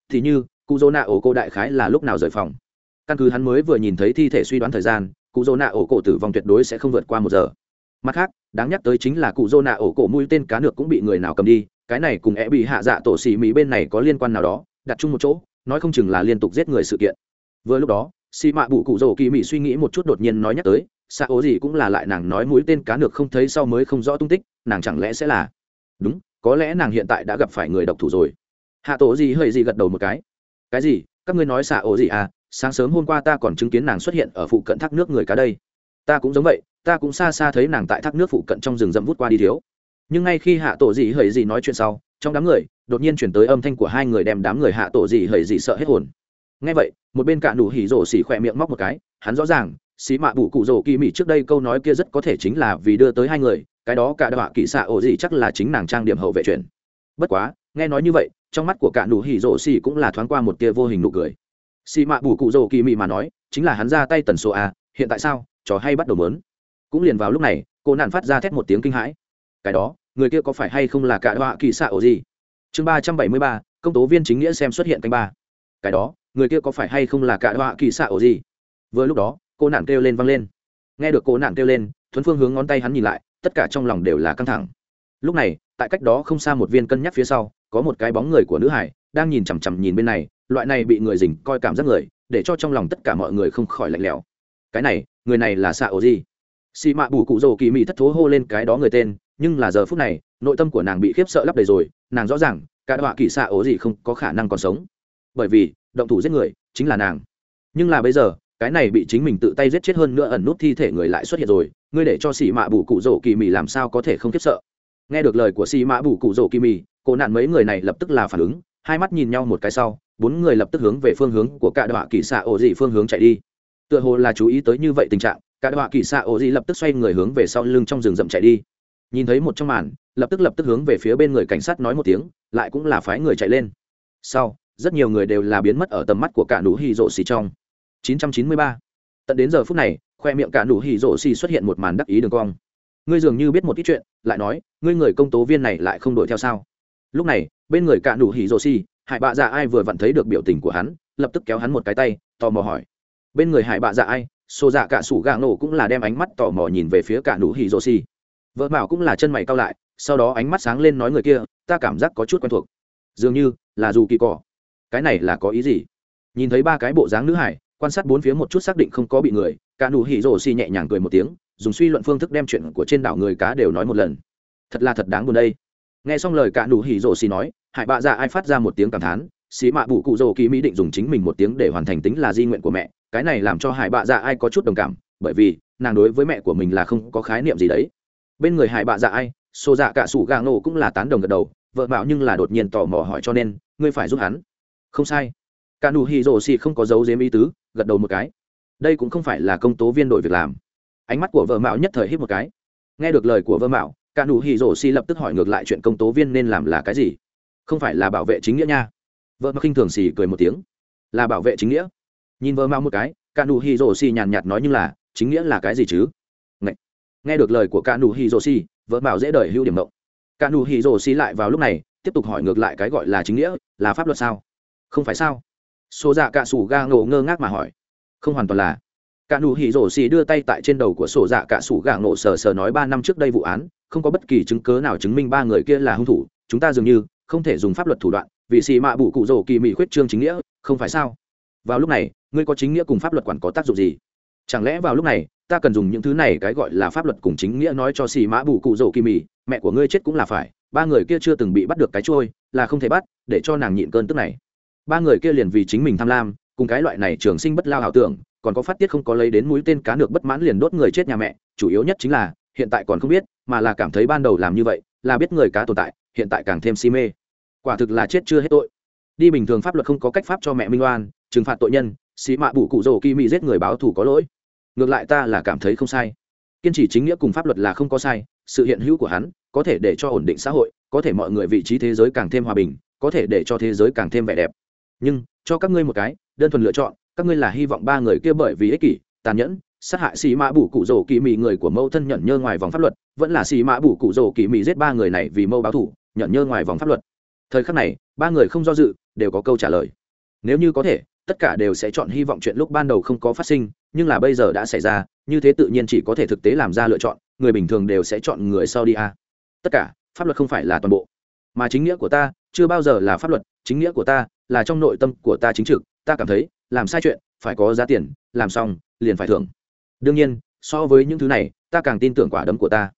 Thì như cụ dô nạ ổ cô đại khái là lúc nào rời phòng? Căn cứ hắn mới vừa nhìn thấy thi thể suy đoán thời gian cụ dô nạ ổ cổ tử vong tuyệt đối sẽ không vượt qua một giờ. Mặt khác, đáng nhắc tới chính là cụ dô nạ ổ cổ mũi tên cá nược cũng bị người nào cầm đi, cái này cùng é bị hạ dạ tổ xì mỹ bên này có liên quan nào đó, đặt chung một chỗ, nói không chừng là liên tục giết người sự kiện. Vừa lúc đó xì mạ bụ cụ dô kỳ mỹ suy nghĩ một chút đột nhiên nói nhắc tới xạ ố gì cũng là lại nàng nói mũi tên cá nược không thấy sau mới không rõ tung tích, nàng chẳng lẽ sẽ là? Đúng, có lẽ nàng hiện tại đã gặp phải người độc thủ rồi. Hạ tổ gì hơi gì gật đầu một cái. Cái gì? Các ngươi nói xạ ố gì à? sáng sớm hôm qua ta còn chứng kiến nàng xuất hiện ở phụ cận thác nước người cá đây. Ta cũng giống vậy, ta cũng xa xa thấy nàng tại thác nước phụ cận trong rừng rậm vút qua đi thiếu. Nhưng ngay khi hạ tổ dị hời dị nói chuyện sau, trong đám người, đột nhiên chuyển tới âm thanh của hai người đem đám người hạ tổ dị hời dị sợ hết hồn. Ngay vậy, một bên cạn đủ hỉ rổ xỉ khỏe miệng móc một cái, hắn rõ ràng, xí mạ bụ cụ rổ kỳ mỹ trước đây câu nói kia rất có thể chính là vì đưa tới hai người, cái đó cả đọa kỵ xạ ổ dị chắc là chính nàng trang điểm hậu vệ chuyển bất quá, nghe nói như vậy, trong mắt của cạn đủ hỉ rổ xỉ cũng là thoáng qua một tia vô hình nụ cười xì mạ bù cụ rồ kỳ mị mà nói, chính là hắn ra tay tần số a, hiện tại sao, trò hay bắt đầu mớn. Cũng liền vào lúc này, cô nạn phát ra thét một tiếng kinh hãi. Cái đó, người kia có phải hay không là cả họa kỳ xạ ổ gì? Chương ba trăm bảy mươi ba, công tố viên chính nghĩa xem xuất hiện canh ba. Cái đó, người kia có phải hay không là cả họa kỳ xạ ổ gì? Vừa lúc đó, cô nạn kêu lên văng lên. Nghe được cô nạn kêu lên, thuấn phương hướng ngón tay hắn nhìn lại, tất cả trong lòng đều là căng thẳng. Lúc này, tại cách đó không xa một viên cân nhắc phía sau, có một cái bóng người của nữ hải, đang nhìn chằm chằm nhìn bên này loại này bị người dình coi cảm giác người, để cho trong lòng tất cả mọi người không khỏi lạnh lẽo. Cái này, người này là xạ ổ gì xì mạ bù cụ rồ kỳ mị thất thố hô lên cái đó người tên, nhưng là giờ phút này, nội tâm của nàng bị khiếp sợ lấp đầy rồi, nàng rõ ràng, cả đọa kỳ xạ ổ gì không có khả năng còn sống. Bởi vì, động thủ giết người, chính là nàng. Nhưng là bây giờ, cái này bị chính mình tự tay giết chết hơn nữa ẩn nút thi thể người lại xuất hiện rồi, ngươi để cho xì mạ bù cụ rồ kỳ mị làm sao có thể không khiếp sợ? Nghe được lời của xì mạ bù cụ rồ kỳ mị, cô nạn mấy người này lập tức là phản ứng, hai mắt nhìn nhau một cái sau bốn người lập tức hướng về phương hướng của cả đọa kỳ xạ ổ dị phương hướng chạy đi. Tựa hồ là chú ý tới như vậy tình trạng, cả đọa kỳ xạ ổ dị lập tức xoay người hướng về sau lưng trong rừng rậm chạy đi. Nhìn thấy một trong màn, lập tức lập tức hướng về phía bên người cảnh sát nói một tiếng, lại cũng là phái người chạy lên. Sau, rất nhiều người đều là biến mất ở tầm mắt của cả nũ hì rộ xì trong. 993. tận đến giờ phút này, khoe miệng cả nũ hì rộ xì xuất hiện một màn đắc ý đường cong. Ngươi dường như biết một ít chuyện, lại nói, ngươi người công tố viên này lại không đuổi theo sao? Lúc này, bên người cả nũ hỉ rồ xì hải bạ dạ ai vừa vặn thấy được biểu tình của hắn, lập tức kéo hắn một cái tay, tò mò hỏi. Bên người hải bạ dạ ai xô dạ cả sủ gà nổ cũng là đem ánh mắt tò mò nhìn về phía cả nụ hì rô xì. Vợ bảo cũng là chân mày cao lại, sau đó ánh mắt sáng lên nói người kia, ta cảm giác có chút quen thuộc. Dường như là dù kỳ cỏ. Cái này là có ý gì? Nhìn thấy ba cái bộ dáng nữ hải, quan sát bốn phía một chút xác định không có bị người, cả nụ hỉ rổ xì nhẹ nhàng cười một tiếng, dùng suy luận phương thức đem chuyện của trên đảo người cá đều nói một lần. Thật là thật đáng buồn đây nghe xong lời cả nụ hỉ rổ xì nói, hải bạ dạ ai phát ra một tiếng cảm thán, xì mạ bụ cụ rổ kỳ mỹ định dùng chính mình một tiếng để hoàn thành tính là di nguyện của mẹ. Cái này làm cho hải bạ dạ ai có chút đồng cảm, bởi vì nàng đối với mẹ của mình là không có khái niệm gì đấy. Bên người hải bạ dạ ai xô dạ cả sủ gà nổ cũng là tán đồng gật đầu, vợ bảo nhưng là đột nhiên tò mò hỏi cho nên, ngươi phải giúp hắn. Không sai. Cả nụ hỉ rổ xì không có dấu dếm ý tứ, gật đầu một cái. Đây cũng không phải là công tố viên đội việc làm. Ánh mắt của vợ mạo nhất thời hít một cái. Nghe được lời của vợ mạo cả nụ hỉ rổ Xi lập tức hỏi ngược lại chuyện công tố viên nên làm là cái gì? Không phải là bảo vệ chính nghĩa nha. Vợ mà khinh thường xì cười một tiếng. Là bảo vệ chính nghĩa? Nhìn vợ mau một cái cả nụ hỉ rổ Xi nhàn nhạt nói nhưng là chính nghĩa là cái gì chứ? Ngậy. nghe được lời của cả nụ hỉ rổ Xi, vợ bảo dễ đời hưu điểm động cả nụ hỉ rổ Xi lại vào lúc này tiếp tục hỏi ngược lại cái gọi là chính nghĩa là pháp luật sao? Không phải sao? Số dạ cả sủ ga ngộ ngơ ngác mà hỏi. Không hoàn toàn là. Cả nụ hỉ rổ xì đưa tay tại trên đầu của sổ dạ cả sủ gà ngộ sờ sờ nói ba năm trước đây vụ án không có bất kỳ chứng cớ nào chứng minh ba người kia là hung thủ, chúng ta dường như không thể dùng pháp luật thủ đoạn, vì xì mạ bụ cụ rồ kỳ mị khuyết trương chính nghĩa, không phải sao? Vào lúc này, ngươi có chính nghĩa cùng pháp luật quản có tác dụng gì? Chẳng lẽ vào lúc này, ta cần dùng những thứ này cái gọi là pháp luật cùng chính nghĩa nói cho xì mã bù cụ rổ kỳ mì mẹ của ngươi chết cũng là phải, ba người kia chưa từng bị bắt được cái trôi là không thể bắt, để cho nàng nhịn cơn tức này. Ba người kia liền vì chính mình tham lam, cùng cái loại này trường sinh bất lao ảo tưởng, còn có phát tiết không có lấy đến mũi tên cá được bất mãn liền đốt người chết nhà mẹ, chủ yếu nhất chính là hiện tại còn không biết, mà là cảm thấy ban đầu làm như vậy, là biết người cá tồn tại, hiện tại càng thêm si mê. Quả thực là chết chưa hết tội. Đi bình thường pháp luật không có cách pháp cho mẹ minh oan, trừng phạt tội nhân, xí mạ bụ cụ rồ kỳ mị giết người báo thù có lỗi. Ngược lại ta là cảm thấy không sai. Kiên trì chính nghĩa cùng pháp luật là không có sai, sự hiện hữu của hắn có thể để cho ổn định xã hội, có thể mọi người vị trí thế giới càng thêm hòa bình, có thể để cho thế giới càng thêm vẻ đẹp. Nhưng, cho các ngươi một cái, đơn thuần lựa chọn, các ngươi là hy vọng ba người kia bởi vì ích kỷ, tàn nhẫn sát hại xì mã bù cụ rổ kỳ mị người của mâu thân nhận nhơ ngoài vòng pháp luật, vẫn là xì mã bù cụ rổ kỳ mị giết ba người này vì mâu báo thủ nhận nhơ ngoài vòng pháp luật. Thời khắc này, ba người không do dự, đều có câu trả lời. Nếu như có thể, tất cả đều sẽ chọn hy vọng chuyện lúc ban đầu không có phát sinh, nhưng là bây giờ đã xảy ra, như thế tự nhiên chỉ có thể thực tế làm ra lựa chọn, người bình thường đều sẽ chọn người sau đi a. Tất cả, pháp luật không phải là toàn bộ. Mà chính nghĩa của ta, chưa bao giờ là pháp luật, chính nghĩa của ta, là trong nội tâm của ta chính trực, ta cảm thấy, làm sai chuyện, phải có giá tiền, làm xong, liền phải thưởng đương nhiên, so với những thứ này, ta càng tin tưởng quả đấm của ta.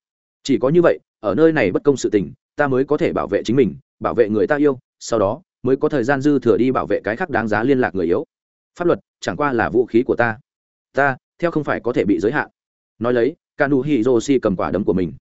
Chỉ có như vậy, ở nơi này bất công sự tình, ta mới có thể bảo vệ chính mình, bảo vệ người ta yêu, sau đó, mới có thời gian dư thừa đi bảo vệ cái khác đáng giá liên lạc người yếu. Pháp luật, chẳng qua là vũ khí của ta. Ta, theo không phải có thể bị giới hạn. Nói lấy ca nụ hi rô si cầm quả đấm của mình.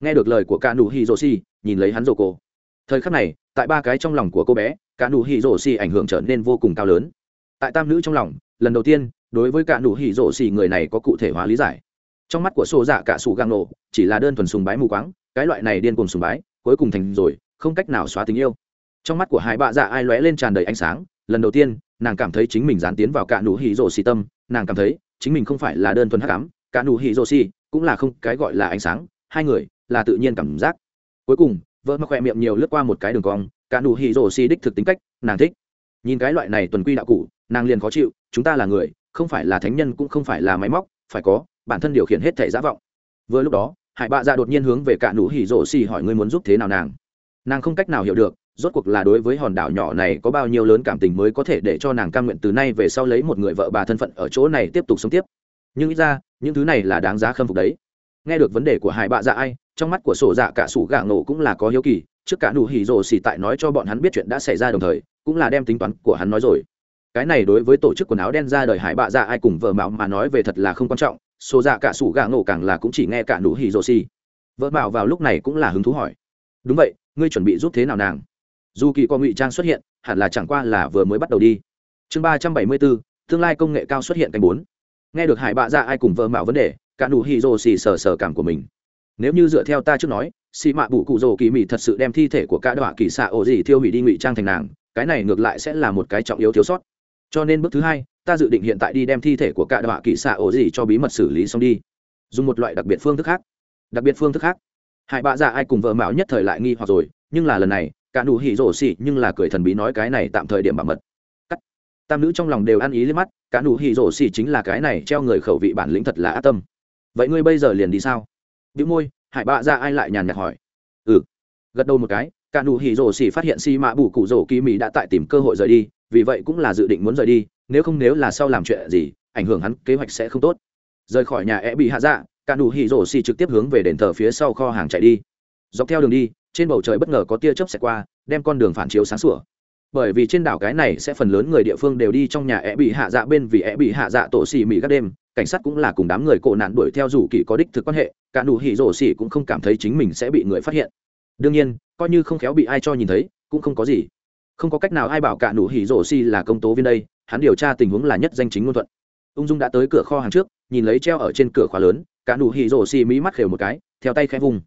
Nghe được lời của ca nụ hi rô si nhìn lấy hắn rô cô thời khắc này, tại ba cái trong lòng của cô bé ca nụ hi rô si ảnh hưởng trở nên vô cùng cao lớn. Tại tam nữ trong lòng, lần đầu tiên đối với cả nụ hỉ rổ xì người này có cụ thể hóa lý giải. Trong mắt của sổ dạ cả sủ gang nổ, chỉ là đơn thuần sùng bái mù quáng, cái loại này điên cuồng sùng bái, cuối cùng thành rồi, không cách nào xóa tình yêu. Trong mắt của hai bạ dạ ai lóe lên tràn đầy ánh sáng, lần đầu tiên, nàng cảm thấy chính mình dán tiến vào cả nụ hỉ rổ xì tâm, nàng cảm thấy chính mình không phải là đơn thuần hắc ám, cả nụ hỉ rổ xì cũng là không, cái gọi là ánh sáng, hai người là tự nhiên cảm giác. Cuối cùng, vợ mắc khỏe miệng nhiều lướt qua một cái đường cong, cả nụ hỉ rổ xì đích thực tính cách, nàng thích. Nhìn cái loại này tuần quy đạo cụ, nàng liền khó chịu, chúng ta là người không phải là thánh nhân cũng không phải là máy móc, phải có, bản thân điều khiển hết thể giả vọng. Vừa lúc đó, hải bạ dạ đột nhiên hướng về cả nụ hỉ rổ xì hỏi ngươi muốn giúp thế nào nàng. Nàng không cách nào hiểu được, rốt cuộc là đối với hòn đảo nhỏ này có bao nhiêu lớn cảm tình mới có thể để cho nàng cam nguyện từ nay về sau lấy một người vợ bà thân phận ở chỗ này tiếp tục sống tiếp. Nhưng ít ra, những thứ này là đáng giá khâm phục đấy. Nghe được vấn đề của hải bạ dạ ai, trong mắt của sổ dạ cả sủ gạ ngộ cũng là có hiếu kỳ, trước cả nụ hỉ rồ xì tại nói cho bọn hắn biết chuyện đã xảy ra đồng thời, cũng là đem tính toán của hắn nói rồi cái này đối với tổ chức quần áo đen ra đời hải bạ dạ ai cùng vợ mạo mà nói về thật là không quan trọng, số dạ cả sủ gà ngộ càng là cũng chỉ nghe cả nụ hỉ rồ xì. Vợ mạo vào lúc này cũng là hứng thú hỏi. Đúng vậy, ngươi chuẩn bị giúp thế nào nàng? Dù kỳ có ngụy trang xuất hiện, hẳn là chẳng qua là vừa mới bắt đầu đi. Chương ba trăm bảy mươi bốn, tương lai công nghệ cao xuất hiện canh bốn. Nghe được hải bạ dạ ai cùng vợ mạo vấn đề, cả nụ hỉ rồ xì sờ sờ cảm của mình. Nếu như dựa theo ta trước nói, xì mạ bụ cụ rồ kỳ mỹ thật sự đem thi thể của cả đọa kỳ xạ ổ gì thiêu hủy đi ngụy trang thành nàng, cái này ngược lại sẽ là một cái trọng yếu thiếu sót cho nên bước thứ hai, ta dự định hiện tại đi đem thi thể của cả đọa kỵ xạ ổ gì cho bí mật xử lý xong đi. Dùng một loại đặc biệt phương thức khác. Đặc biệt phương thức khác. Hai bạ dạ ai cùng vợ mạo nhất thời lại nghi hoặc rồi, nhưng là lần này, cả nụ hỉ rổ xỉ nhưng là cười thần bí nói cái này tạm thời điểm bảo mật. Cắt. Tam nữ trong lòng đều ăn ý lên mắt, cả nụ hỉ rổ xỉ chính là cái này treo người khẩu vị bản lĩnh thật là ác tâm. Vậy ngươi bây giờ liền đi sao? Bĩu môi hải bạ dạ ai lại nhàn nhạt hỏi. Ừ. Gật đầu một cái, cả nụ hỉ rổ xỉ phát hiện si mạ bù cụ rổ kỳ mỹ đã tại tìm cơ hội rời đi vì vậy cũng là dự định muốn rời đi, nếu không nếu là sau làm chuyện gì, ảnh hưởng hắn kế hoạch sẽ không tốt. Rời khỏi nhà é bị hạ dạ cả đủ hỉ rổ xì trực tiếp hướng về đền thờ phía sau kho hàng chạy đi. Dọc theo đường đi, trên bầu trời bất ngờ có tia chớp xẹt qua, đem con đường phản chiếu sáng sủa. Bởi vì trên đảo cái này sẽ phần lớn người địa phương đều đi trong nhà é bị hạ dạ bên vì é bị hạ dạ tổ xì mỹ các đêm, cảnh sát cũng là cùng đám người cổ nạn đuổi theo dù kỳ có đích thực quan hệ, cả nụ hỉ rổ xỉ cũng không cảm thấy chính mình sẽ bị người phát hiện. Đương nhiên, coi như không khéo bị ai cho nhìn thấy, cũng không có gì không có cách nào ai bảo cả nụ hỉ rổ xi là công tố viên đây, hắn điều tra tình huống là nhất danh chính ngôn thuận. Ung dung đã tới cửa kho hàng trước, nhìn lấy treo ở trên cửa khóa lớn, cả nụ hỉ rổ xi mỹ mắt khều một cái, theo tay khẽ vùng.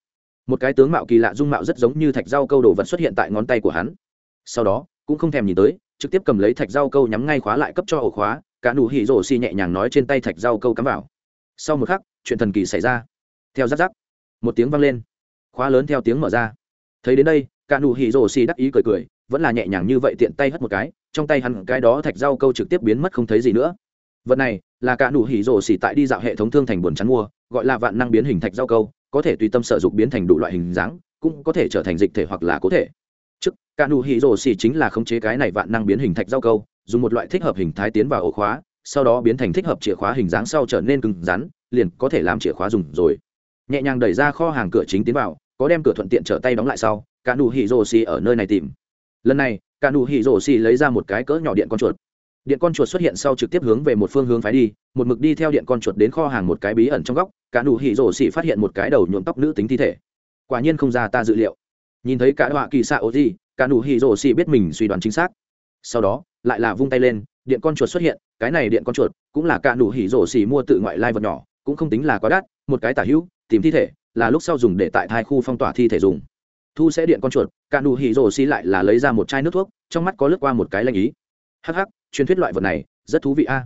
Một cái tướng mạo kỳ lạ dung mạo rất giống như thạch rau câu đồ vật xuất hiện tại ngón tay của hắn. Sau đó, cũng không thèm nhìn tới, trực tiếp cầm lấy thạch rau câu nhắm ngay khóa lại cấp cho ổ khóa, cả nụ hỉ rổ xi nhẹ nhàng nói trên tay thạch rau câu cắm vào. Sau một khắc, chuyện thần kỳ xảy ra. Theo giáp giáp một tiếng vang lên. Khóa lớn theo tiếng mở ra. Thấy đến đây, cả nụ hỉ rổ xi đắc ý cười cười vẫn là nhẹ nhàng như vậy tiện tay hất một cái, trong tay hắn cái đó thạch rau câu trực tiếp biến mất không thấy gì nữa. Vật này là cả nụ hỉ rồ xỉ tại đi dạo hệ thống thương thành buồn chắn mua, gọi là vạn năng biến hình thạch rau câu, có thể tùy tâm sở dục biến thành đủ loại hình dáng, cũng có thể trở thành dịch thể hoặc là cố thể. Trước, cả nụ hỉ rồ xỉ chính là khống chế cái này vạn năng biến hình thạch rau câu, dùng một loại thích hợp hình thái tiến vào ổ khóa, sau đó biến thành thích hợp chìa khóa hình dáng sau trở nên cứng rắn, liền có thể làm chìa khóa dùng rồi. Nhẹ nhàng đẩy ra kho hàng cửa chính tiến vào, có đem cửa thuận tiện trở tay đóng lại sau, cả nụ hỉ rồ xỉ ở nơi này tìm lần này, cả nụ hỉ rổ xì lấy ra một cái cỡ nhỏ điện con chuột. Điện con chuột xuất hiện sau trực tiếp hướng về một phương hướng phái đi, một mực đi theo điện con chuột đến kho hàng một cái bí ẩn trong góc, cả nụ hỉ rổ xì phát hiện một cái đầu nhuộm tóc nữ tính thi thể. Quả nhiên không ra ta dự liệu. Nhìn thấy cả họa kỳ xạ ô gì, cả nụ hỉ rổ xì biết mình suy đoán chính xác. Sau đó, lại là vung tay lên, điện con chuột xuất hiện, cái này điện con chuột cũng là cả nụ hỉ rổ xì mua tự ngoại lai vật nhỏ, cũng không tính là quá đắt, một cái tả hữu, tìm thi thể là lúc sau dùng để tại thai khu phong tỏa thi thể dùng. Thu sẽ điện con chuột cả đủ hỉ rồ xì lại là lấy ra một chai nước thuốc trong mắt có lướt qua một cái lanh ý. Hắc hắc truyền thuyết loại vật này rất thú vị a.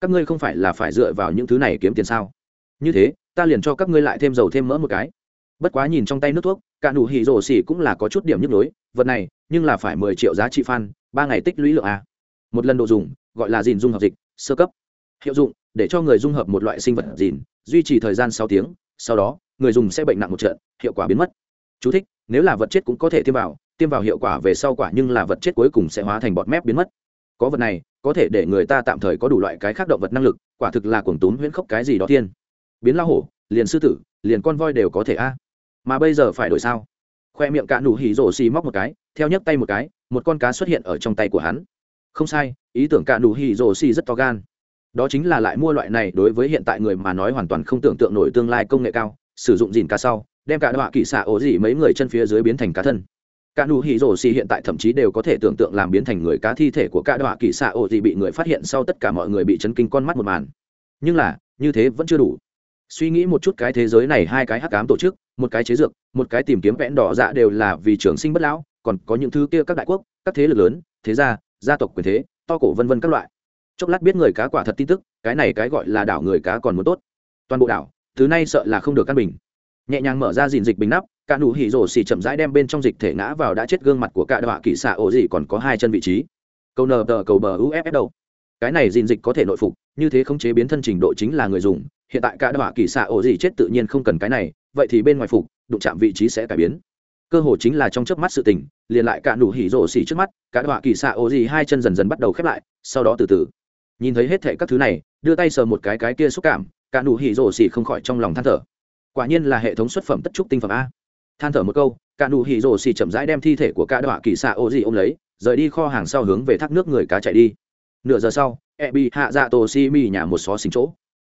Các ngươi không phải là phải dựa vào những thứ này kiếm tiền sao? Như thế ta liền cho các ngươi lại thêm dầu thêm mỡ một cái. Bất quá nhìn trong tay nước thuốc cả đủ hỉ rồ xì cũng là có chút điểm nhức nhối vật này nhưng là phải mười triệu giá trị phan ba ngày tích lũy lượng a. Một lần đồ dùng gọi là dìn dung hợp dịch sơ cấp. Hiệu dụng để cho người dung hợp một loại sinh vật dìn duy trì thời gian sáu tiếng sau đó người dùng sẽ bệnh nặng một trận hiệu quả biến mất. Chú thích, nếu là vật chết cũng có thể tiêm vào tiêm vào hiệu quả về sau quả nhưng là vật chết cuối cùng sẽ hóa thành bọt mép biến mất. Có vật này, có thể để người ta tạm thời có đủ loại cái khác động vật năng lực, quả thực là cuồng tốn huyễn khốc cái gì đó tiên biến lao hổ, liền sư tử, liền con voi đều có thể a. Mà bây giờ phải đổi sao? Khoe miệng cạn nụ hỉ rổ xì móc một cái, theo nhấc tay một cái, một con cá xuất hiện ở trong tay của hắn. Không sai, ý tưởng cạn nụ hỉ rổ xì rất to gan. Đó chính là lại mua loại này đối với hiện tại người mà nói hoàn toàn không tưởng tượng nổi tương lai công nghệ cao, sử dụng dìn cá sau đem cả đọa kỵ xạ ổ dị mấy người chân phía dưới biến thành cá thân. Cả nụ hỉ rổ xì hiện tại thậm chí đều có thể tưởng tượng làm biến thành người cá thi thể của cả đọa kỵ xạ ổ dị bị người phát hiện sau tất cả mọi người bị chấn kinh con mắt một màn. Nhưng là, như thế vẫn chưa đủ. Suy nghĩ một chút cái thế giới này hai cái hắc ám tổ chức, một cái chế dược, một cái tìm kiếm vẽn đỏ dạ đều là vì trường sinh bất lão, còn có những thứ kia các đại quốc, các thế lực lớn, thế gia gia tộc quyền thế, to cổ vân vân các loại. Chốc lát biết người cá quả thật tin tức, cái này cái gọi là đảo người cá còn muốn tốt. Toàn bộ đảo thứ nay sợ là không được căn bình nhẹ nhàng mở ra dìn dịch bình nắp, cả nụ hỉ rổ xì chậm rãi đem bên trong dịch thể ngã vào đã chết gương mặt của cả đọa kỵ xạ ổ gì còn có hai chân vị trí. Câu nờ tờ cầu bờ uff đầu. Cái này dìn dịch có thể nội phục, như thế không chế biến thân trình độ chính là người dùng. Hiện tại cả đọa kỵ xạ ổ gì chết tự nhiên không cần cái này, vậy thì bên ngoài phục, đụng chạm vị trí sẽ cải biến. Cơ hội chính là trong trước mắt sự tình, liền lại cả nụ hỉ rổ xì trước mắt, cả đọa kỵ xạ ổ gì hai chân dần dần bắt đầu khép lại, sau đó từ từ. Nhìn thấy hết thể các thứ này, đưa tay sờ một cái cái kia xúc cảm, cả nụ hỉ rổ xì không khỏi trong lòng than thở quả nhiên là hệ thống xuất phẩm tất trúc tinh phẩm a. Than thở một câu, cả nụ hỉ rồ xì chậm rãi đem thi thể của cả đọa kỳ xạ ô dị ôm lấy, rời đi kho hàng sau hướng về thác nước người cá chạy đi. Nửa giờ sau e bị hạ dạ tổ si mi nhà một xó xính chỗ.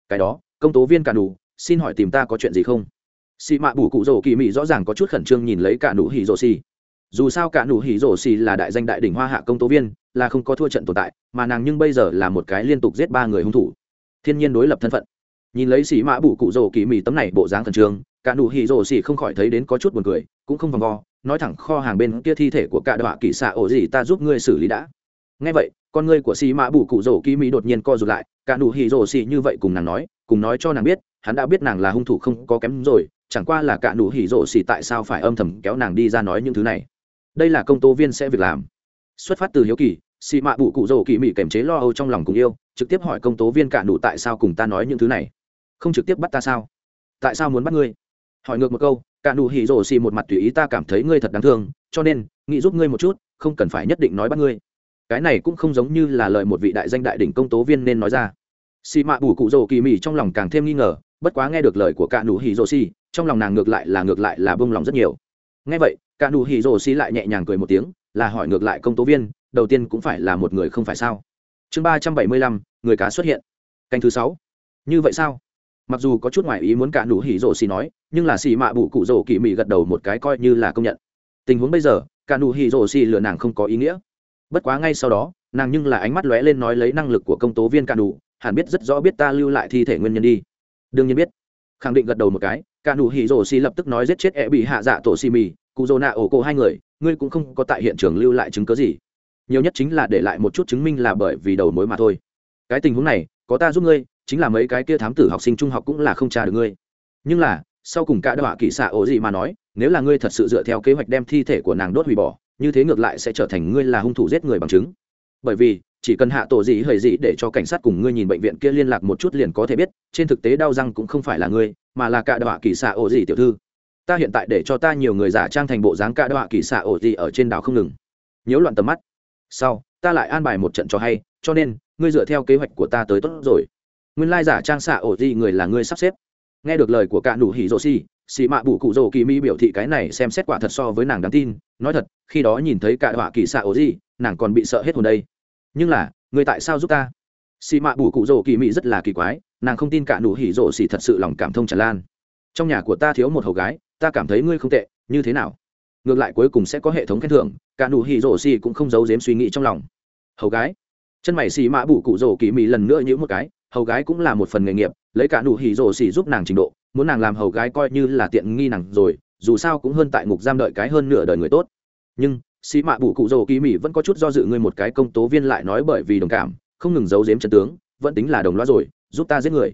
Cái đó, công tố viên cả nụ, xin hỏi tìm ta có chuyện gì không? Xì mạ bủ cụ rồ kỳ mị rõ ràng có chút khẩn trương nhìn lấy cả nụ hỉ rồ xì. Dù sao cả nụ hỉ rổ xì là đại danh đại đỉnh hoa hạ công tố viên, là không có thua trận tồn tại, mà nàng nhưng bây giờ là một cái liên tục giết ba người hung thủ. Thiên nhiên đối lập thân phận nhìn lấy xì mã bụ cụ rồ kỳ mì tấm này bộ dáng thần trường cả nụ hỉ rồ xì không khỏi thấy đến có chút buồn cười, cũng không vòng vo, nói thẳng kho hàng bên kia thi thể của cả đọa kỳ xạ ổ gì ta giúp ngươi xử lý đã. Nghe vậy, con ngươi của xì mã bụ cụ rồ kỳ mì đột nhiên co rụt lại, cả nụ hỉ rồ xì như vậy cùng nàng nói, cùng nói cho nàng biết, hắn đã biết nàng là hung thủ không có kém rồi, chẳng qua là cả nụ hỉ rồ xì tại sao phải âm thầm kéo nàng đi ra nói những thứ này. Đây là công tố viên sẽ việc làm. Xuất phát từ hiếu kỳ xì mã bụ cụ rồ kỳ mị kềm chế lo âu trong lòng cùng yêu, trực tiếp hỏi công tố viên cả nụ tại sao cùng ta nói những thứ này không trực tiếp bắt ta sao? Tại sao muốn bắt ngươi? Hỏi ngược một câu, cả nụ hỉ rổ xì một mặt tùy ý ta cảm thấy ngươi thật đáng thương, cho nên, nghĩ giúp ngươi một chút, không cần phải nhất định nói bắt ngươi. Cái này cũng không giống như là lời một vị đại danh đại đỉnh công tố viên nên nói ra. Xì mạ bù cụ rổ kỳ mỉ trong lòng càng thêm nghi ngờ, bất quá nghe được lời của cả nụ hỉ rổ xì, trong lòng nàng ngược lại là ngược lại là bông lòng rất nhiều. Nghe vậy, cả nụ hỉ rổ xì lại nhẹ nhàng cười một tiếng, là hỏi ngược lại công tố viên, đầu tiên cũng phải là một người không phải sao? Chương ba trăm bảy mươi lăm, người cá xuất hiện. Canh thứ sáu. Như vậy sao? mặc dù có chút ngoại ý muốn cả nụ hỉ rổ xì nói, nhưng là xì mạ bụ cụ rổ kỳ mị gật đầu một cái coi như là công nhận. Tình huống bây giờ, cả nụ hỉ rổ xì lừa nàng không có ý nghĩa. Bất quá ngay sau đó, nàng nhưng là ánh mắt lóe lên nói lấy năng lực của công tố viên cả nụ, hẳn biết rất rõ biết ta lưu lại thi thể nguyên nhân đi. Đương nhiên biết. Khẳng định gật đầu một cái, cả nụ hỉ rổ xì lập tức nói giết chết e bị hạ dạ tổ xì mì, cụ rồ nạ ổ cổ hai người, ngươi cũng không có tại hiện trường lưu lại chứng cớ gì. Nhiều nhất chính là để lại một chút chứng minh là bởi vì đầu mối mà thôi. Cái tình huống này, có ta giúp ngươi chính là mấy cái kia thám tử học sinh trung học cũng là không tra được ngươi. Nhưng là, sau cùng cả đọa kỵ xạ ổ gì mà nói, nếu là ngươi thật sự dựa theo kế hoạch đem thi thể của nàng đốt hủy bỏ, như thế ngược lại sẽ trở thành ngươi là hung thủ giết người bằng chứng. Bởi vì, chỉ cần hạ tổ gì hời gì để cho cảnh sát cùng ngươi nhìn bệnh viện kia liên lạc một chút liền có thể biết, trên thực tế đau răng cũng không phải là ngươi, mà là cả đọa kỵ xạ ổ gì tiểu thư. Ta hiện tại để cho ta nhiều người giả trang thành bộ dáng cả đọa kỵ xạ ổ gì ở trên đảo không ngừng. Nhiễu loạn tầm mắt. Sau, ta lại an bài một trận cho hay, cho nên, ngươi dựa theo kế hoạch của ta tới tốt rồi nguyên lai giả trang xạ ổ gì người là ngươi sắp xếp. Nghe được lời của cả đủ hỉ rồ xì xì mạ bụ cụ rồ kỳ mi biểu thị cái này xem xét quả thật so với nàng đáng tin. Nói thật, khi đó nhìn thấy cả họa kỳ xạ ổ gì, nàng còn bị sợ hết hồn đây. Nhưng là, người tại sao giúp ta? Xì mạ bụ cụ rồ kỳ mi rất là kỳ quái, nàng không tin cả đủ hỉ rồ xì thật sự lòng cảm thông tràn lan. Trong nhà của ta thiếu một hầu gái, ta cảm thấy ngươi không tệ, như thế nào? Ngược lại cuối cùng sẽ có hệ thống khen thưởng, cả đủ hỉ rổ xì cũng không giấu giếm suy nghĩ trong lòng. Hầu gái, chân mày xì mã bụ cụ rổ kỳ mị lần nữa nhữ một cái hầu gái cũng là một phần nghề nghiệp, lấy cả nụ hỉ rổ xỉ giúp nàng trình độ, muốn nàng làm hầu gái coi như là tiện nghi nàng rồi, dù sao cũng hơn tại ngục giam đợi cái hơn nửa đời người tốt. Nhưng xì mạ bụ cụ rồ kỳ mỹ vẫn có chút do dự ngươi một cái công tố viên lại nói bởi vì đồng cảm, không ngừng giấu giếm chân tướng, vẫn tính là đồng loa rồi, giúp ta giết người.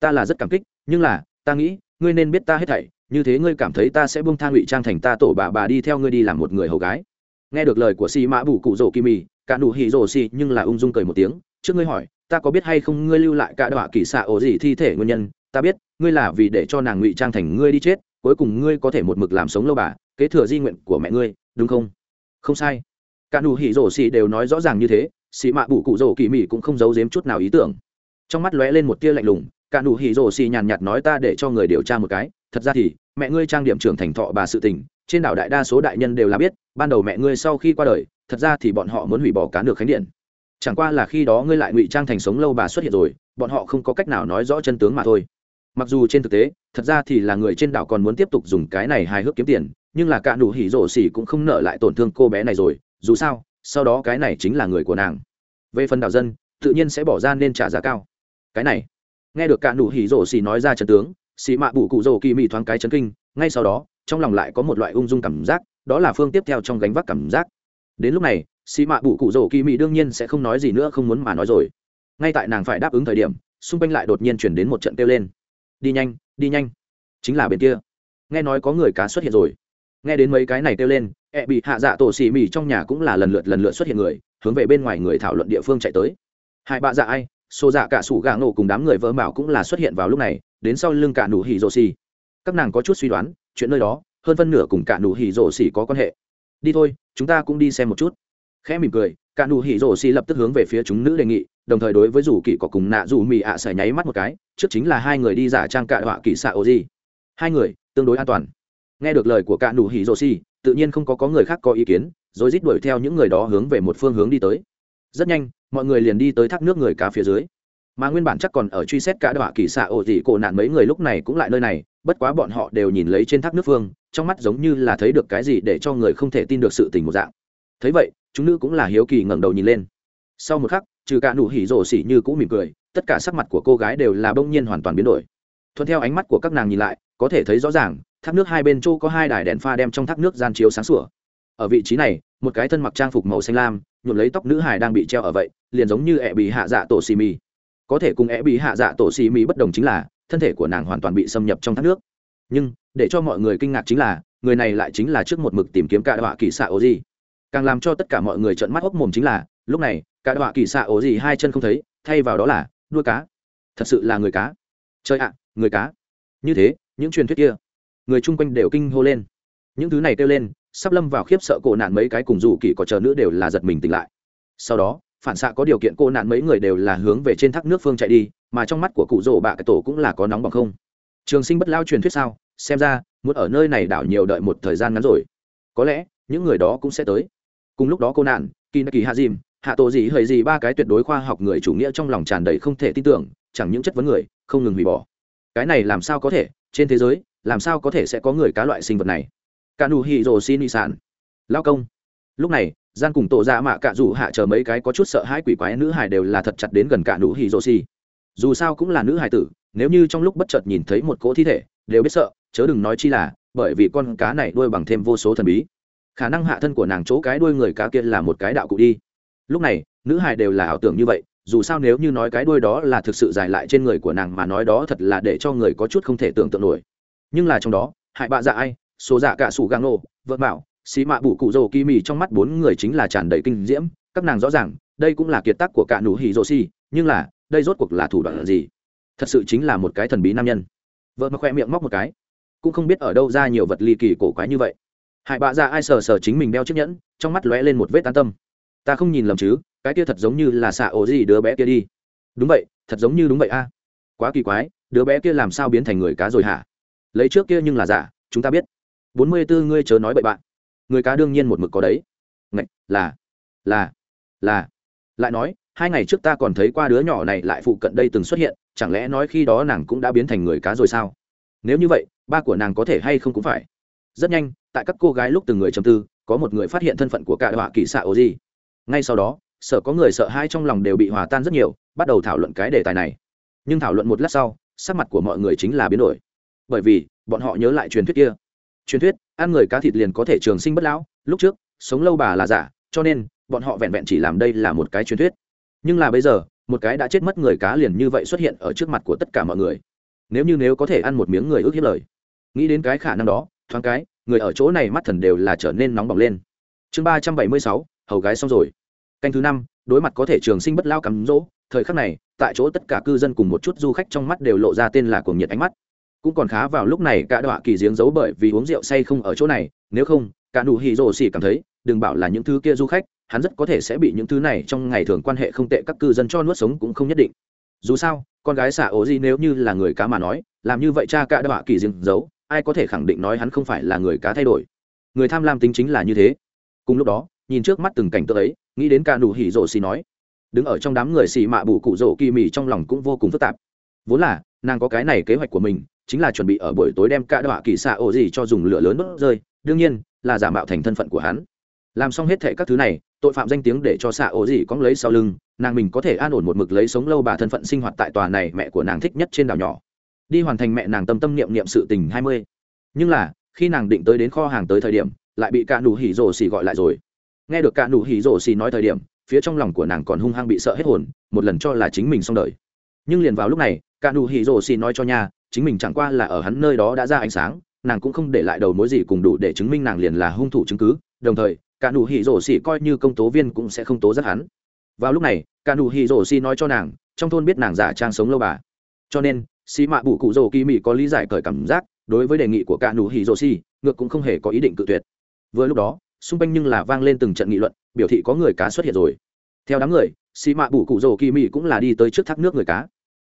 Ta là rất cảm kích, nhưng là, ta nghĩ, ngươi nên biết ta hết thảy, như thế ngươi cảm thấy ta sẽ buông tha ngụy trang thành ta tổ bà bà đi theo ngươi đi làm một người hầu gái. Nghe được lời của xì mạ bụ cụ rồ kỳ mỹ cả nụ hỉ rồ xì nhưng là ung dung cười một tiếng, trước ngươi hỏi ta có biết hay không ngươi lưu lại cả đọa kỳ xạ ổ gì thi thể nguyên nhân? Ta biết, ngươi là vì để cho nàng ngụy trang thành ngươi đi chết, cuối cùng ngươi có thể một mực làm sống lâu bà, kế thừa di nguyện của mẹ ngươi, đúng không? Không sai. Cả nụ hỉ rổ xì đều nói rõ ràng như thế, xì mạ bụ cụ rổ kỳ mị cũng không giấu giếm chút nào ý tưởng. Trong mắt lóe lên một tia lạnh lùng, cả nụ hỉ rổ xì nhàn nhạt nói ta để cho người điều tra một cái, thật ra thì, mẹ ngươi trang điểm trưởng thành thọ bà sự tình, trên đảo đại đa số đại nhân đều là biết, ban đầu mẹ ngươi sau khi qua đời, thật ra thì bọn họ muốn hủy bỏ cá được khánh điện chẳng qua là khi đó ngươi lại ngụy trang thành sống lâu bà xuất hiện rồi, bọn họ không có cách nào nói rõ chân tướng mà thôi. Mặc dù trên thực tế, thật ra thì là người trên đảo còn muốn tiếp tục dùng cái này hài hước kiếm tiền, nhưng là cả đủ hỉ rổ xỉ cũng không nợ lại tổn thương cô bé này rồi, dù sao, sau đó cái này chính là người của nàng. Về phần đảo dân, tự nhiên sẽ bỏ ra nên trả giá cao. Cái này, nghe được cả đủ hỉ rổ xỉ nói ra chân tướng, xỉ mạ bủ cụ rổ kỳ mị thoáng cái chấn kinh, ngay sau đó, trong lòng lại có một loại ung dung cảm giác, đó là phương tiếp theo trong gánh vác cảm giác. Đến lúc này xì mạ bụ cụ rổ kỳ mị đương nhiên sẽ không nói gì nữa, không muốn mà nói rồi. Ngay tại nàng phải đáp ứng thời điểm, xung quanh lại đột nhiên chuyển đến một trận kêu lên. Đi nhanh đi nhanh. Chính là bên kia. Nghe nói có người cá xuất hiện rồi. Nghe đến mấy cái này kêu lên e bị hạ dạ tổ xì mị trong nhà cũng là lần lượt lần lượt xuất hiện người, hướng về bên ngoài người thảo luận địa phương chạy tới. Hai bạ dạ ai, xô dạ cả sủ gà nổ cùng đám người vỡ mạo cũng là xuất hiện vào lúc này, đến sau lưng cả nụ hỉ rổ xì. Các nàng có chút suy đoán, chuyện nơi đó, hơn phân nửa cùng cả nụ hỉ rổ xì có quan hệ. Đi thôi, chúng ta cũng đi xem một chút khẽ mỉm cười, cả nụ hỉ rổ xì lập tức hướng về phía chúng nữ đề nghị, đồng thời đối với rủ kỳ có cùng nạ rủ mì ạ à nháy mắt một cái, trước chính là hai người đi giả trang cạ họa kỳ xạ ô gì. Hai người, tương đối an toàn. Nghe được lời của cả nụ hỉ rổ xì, tự nhiên không có có người khác có ý kiến, rồi rít đuổi theo những người đó hướng về một phương hướng đi tới. Rất nhanh, mọi người liền đi tới thác nước người cá phía dưới. Mà nguyên bản chắc còn ở truy xét cả đọa kỳ xạ ổ dị cổ nạn mấy người lúc này cũng lại nơi này, bất quá bọn họ đều nhìn lấy trên thác nước phương, trong mắt giống như là thấy được cái gì để cho người không thể tin được sự tình một dạng. Thấy vậy chúng nữ cũng là hiếu kỳ ngẩng đầu nhìn lên. Sau một khắc, trừ cả nụ hỉ rổ xỉ như cũ mỉm cười, tất cả sắc mặt của cô gái đều là bỗng nhiên hoàn toàn biến đổi. Thuận theo ánh mắt của các nàng nhìn lại, có thể thấy rõ ràng, thác nước hai bên châu có hai đài đèn pha đem trong thác nước gian chiếu sáng sủa. Ở vị trí này, một cái thân mặc trang phục màu xanh lam, nhuộm lấy tóc nữ hài đang bị treo ở vậy, liền giống như ẹ bị hạ dạ tổ xì mì. Có thể cùng ẹ bị hạ dạ tổ xì mì bất đồng chính là, thân thể của nàng hoàn toàn bị xâm nhập trong thác nước. Nhưng, để cho mọi người kinh ngạc chính là, người này lại chính là trước một mực tìm kiếm cạ họa kỳ xạ ô gì càng làm cho tất cả mọi người trợn mắt hốc mồm chính là, lúc này, cả đọa kỳ xạ ổ gì hai chân không thấy, thay vào đó là nuôi cá. Thật sự là người cá. Chơi ạ, người cá. Như thế, những truyền thuyết kia, người chung quanh đều kinh hô lên. Những thứ này kêu lên, sắp lâm vào khiếp sợ cổ nạn mấy cái cùng dù kỳ có chờ nữa đều là giật mình tỉnh lại. Sau đó, phản xạ có điều kiện cô nạn mấy người đều là hướng về trên thác nước phương chạy đi, mà trong mắt của cụ rổ bạ cái tổ cũng là có nóng bằng không. Trường sinh bất lao truyền thuyết sao? Xem ra, muốn ở nơi này đảo nhiều đợi một thời gian ngắn rồi. Có lẽ, những người đó cũng sẽ tới cùng lúc đó cô nạn kỳ kỳ hạ dìm hạ tổ gì hời gì ba cái tuyệt đối khoa học người chủ nghĩa trong lòng tràn đầy không thể tin tưởng, chẳng những chất vấn người, không ngừng hủy bỏ. Cái này làm sao có thể? Trên thế giới, làm sao có thể sẽ có người cá loại sinh vật này? Cả nụ hì rồ xin y sản lao công. Lúc này, gian cùng tổ ra mạ cả dù hạ chờ mấy cái có chút sợ hãi quỷ quái nữ hài đều là thật chặt đến gần cả nụ hì rồ xi dù sao cũng là nữ hài tử, nếu như trong lúc bất chợt nhìn thấy một cỗ thi thể, đều biết sợ, chớ đừng nói chi là, bởi vì con cá này đuôi bằng thêm vô số thần bí khả năng hạ thân của nàng chỗ cái đuôi người cá kia là một cái đạo cụ đi. Lúc này, nữ hài đều là ảo tưởng như vậy, dù sao nếu như nói cái đuôi đó là thực sự dài lại trên người của nàng mà nói đó thật là để cho người có chút không thể tưởng tượng nổi. Nhưng là trong đó, hại bạ dạ ai, số dạ cả sủ gang nô vợ bảo, xí mạ bủ cụ rồ kỳ mì trong mắt bốn người chính là tràn đầy kinh diễm, các nàng rõ ràng, đây cũng là kiệt tác của cả nụ hỉ rồ si nhưng là, đây rốt cuộc là thủ đoạn là gì? Thật sự chính là một cái thần bí nam nhân. Vợ mà khoe miệng móc một cái, cũng không biết ở đâu ra nhiều vật ly kỳ cổ quái như vậy hải bạ dạ ai sờ sờ chính mình đeo chiếc nhẫn trong mắt lóe lên một vết tán tâm. Ta không nhìn lầm chứ cái kia thật giống như là xạ ổ gì đứa bé kia đi. Đúng vậy thật giống như đúng vậy a. Quá kỳ quái đứa bé kia làm sao biến thành người cá rồi hả? Lấy trước kia nhưng là giả chúng ta biết. Bốn mươi bốn ngươi chớ nói bậy bạn. Người cá đương nhiên một mực có đấy. Ngạch, là là là. Lại nói hai ngày trước ta còn thấy qua đứa nhỏ này lại phụ cận đây từng xuất hiện chẳng lẽ nói khi đó nàng cũng đã biến thành người cá rồi sao? Nếu như vậy ba của nàng có thể hay không cũng phải. Rất nhanh tại các cô gái lúc từng người chầm tư, có một người phát hiện thân phận của cả họa kỳ xạ ô gì. Ngay sau đó sở có người sợ hai trong lòng đều bị hòa tan rất nhiều, bắt đầu thảo luận cái đề tài này. Nhưng thảo luận một lát sau, sắc mặt của mọi người chính là biến đổi. Bởi vì, bọn họ nhớ lại truyền thuyết kia. Truyền thuyết, ăn người cá thịt liền có thể trường sinh bất lão, lúc trước, sống lâu bà là giả, cho nên, bọn họ vẹn vẹn chỉ làm đây là một cái truyền thuyết. Nhưng là bây giờ, một cái đã chết mất người cá liền như vậy xuất hiện ở trước mặt của tất cả mọi người. Nếu như nếu có thể ăn một miếng người ước hiếp lời. Nghĩ đến cái khả năng đó, thoáng cái người ở chỗ này mắt thần đều là trở nên nóng bỏng lên. Chương ba trăm bảy mươi sáu, hầu gái xong rồi. Canh thứ năm, đối mặt có thể trường sinh bất lao cắm dỗ. thời khắc này, tại chỗ tất cả cư dân cùng một chút du khách trong mắt đều lộ ra tên là cuồng nhiệt ánh mắt. Cũng còn khá vào lúc này, cả đọa kỳ giếng giấu bởi vì uống rượu say không ở chỗ này, nếu không, cả nụ hì rồ xỉ cảm thấy, đừng bảo là những thứ kia du khách, hắn rất có thể sẽ bị những thứ này trong ngày thường quan hệ không tệ các cư dân cho nuốt sống cũng không nhất định. Dù sao, con gái xả ố gì nếu như là người cá mà nói, làm như vậy cha cả đọa kỳ giếng giấu ai có thể khẳng định nói hắn không phải là người cá thay đổi? Người tham lam tính chính là như thế. Cùng lúc đó, nhìn trước mắt từng cảnh tượng ấy, nghĩ đến cả nụ hỉ rổ xì nói, đứng ở trong đám người xì mạ bù cụ rổ kỳ mì trong lòng cũng vô cùng phức tạp. Vốn là, nàng có cái này kế hoạch của mình, chính là chuẩn bị ở buổi tối đem cả đọa kỳ xạ ổ gì cho dùng lửa lớn đốt rơi, đương nhiên, là giả mạo thành thân phận của hắn. Làm xong hết thệ các thứ này, tội phạm danh tiếng để cho xạ ổ gì cóng lấy sau lưng, nàng mình có thể an ổn một mực lấy sống lâu bà thân phận sinh hoạt tại tòa này mẹ của nàng thích nhất trên đảo nhỏ đi hoàn thành mẹ nàng tâm tâm niệm niệm sự tình hai mươi. Nhưng là, khi nàng định tới đến kho hàng tới thời điểm, lại bị cả nụ hỉ rổ xỉ gọi lại rồi. Nghe được cả nụ hỉ rổ xỉ nói thời điểm, phía trong lòng của nàng còn hung hăng bị sợ hết hồn, một lần cho là chính mình xong đời. Nhưng liền vào lúc này, cả nụ hỉ rổ xỉ nói cho nhà chính mình chẳng qua là ở hắn nơi đó đã ra ánh sáng, nàng cũng không để lại đầu mối gì cùng đủ để chứng minh nàng liền là hung thủ chứng cứ. Đồng thời, cả nụ hỉ rổ xỉ coi như công tố viên cũng sẽ không tố rất hắn. Vào lúc này, cả nụ hỉ rổ xỉ nói cho nàng, trong thôn biết nàng giả trang sống lâu bà. Cho nên xì mạ bụ cụ rồ kỳ mỹ có lý giải cởi cảm giác, đối với đề nghị của cả nụ hỉ rồ xì ngược cũng không hề có ý định cự tuyệt. Vừa lúc đó, xung quanh nhưng là vang lên từng trận nghị luận, biểu thị có người cá xuất hiện rồi. Theo đám người xì mạ bụ cụ rồ kỳ mỹ cũng là đi tới trước thác nước người cá.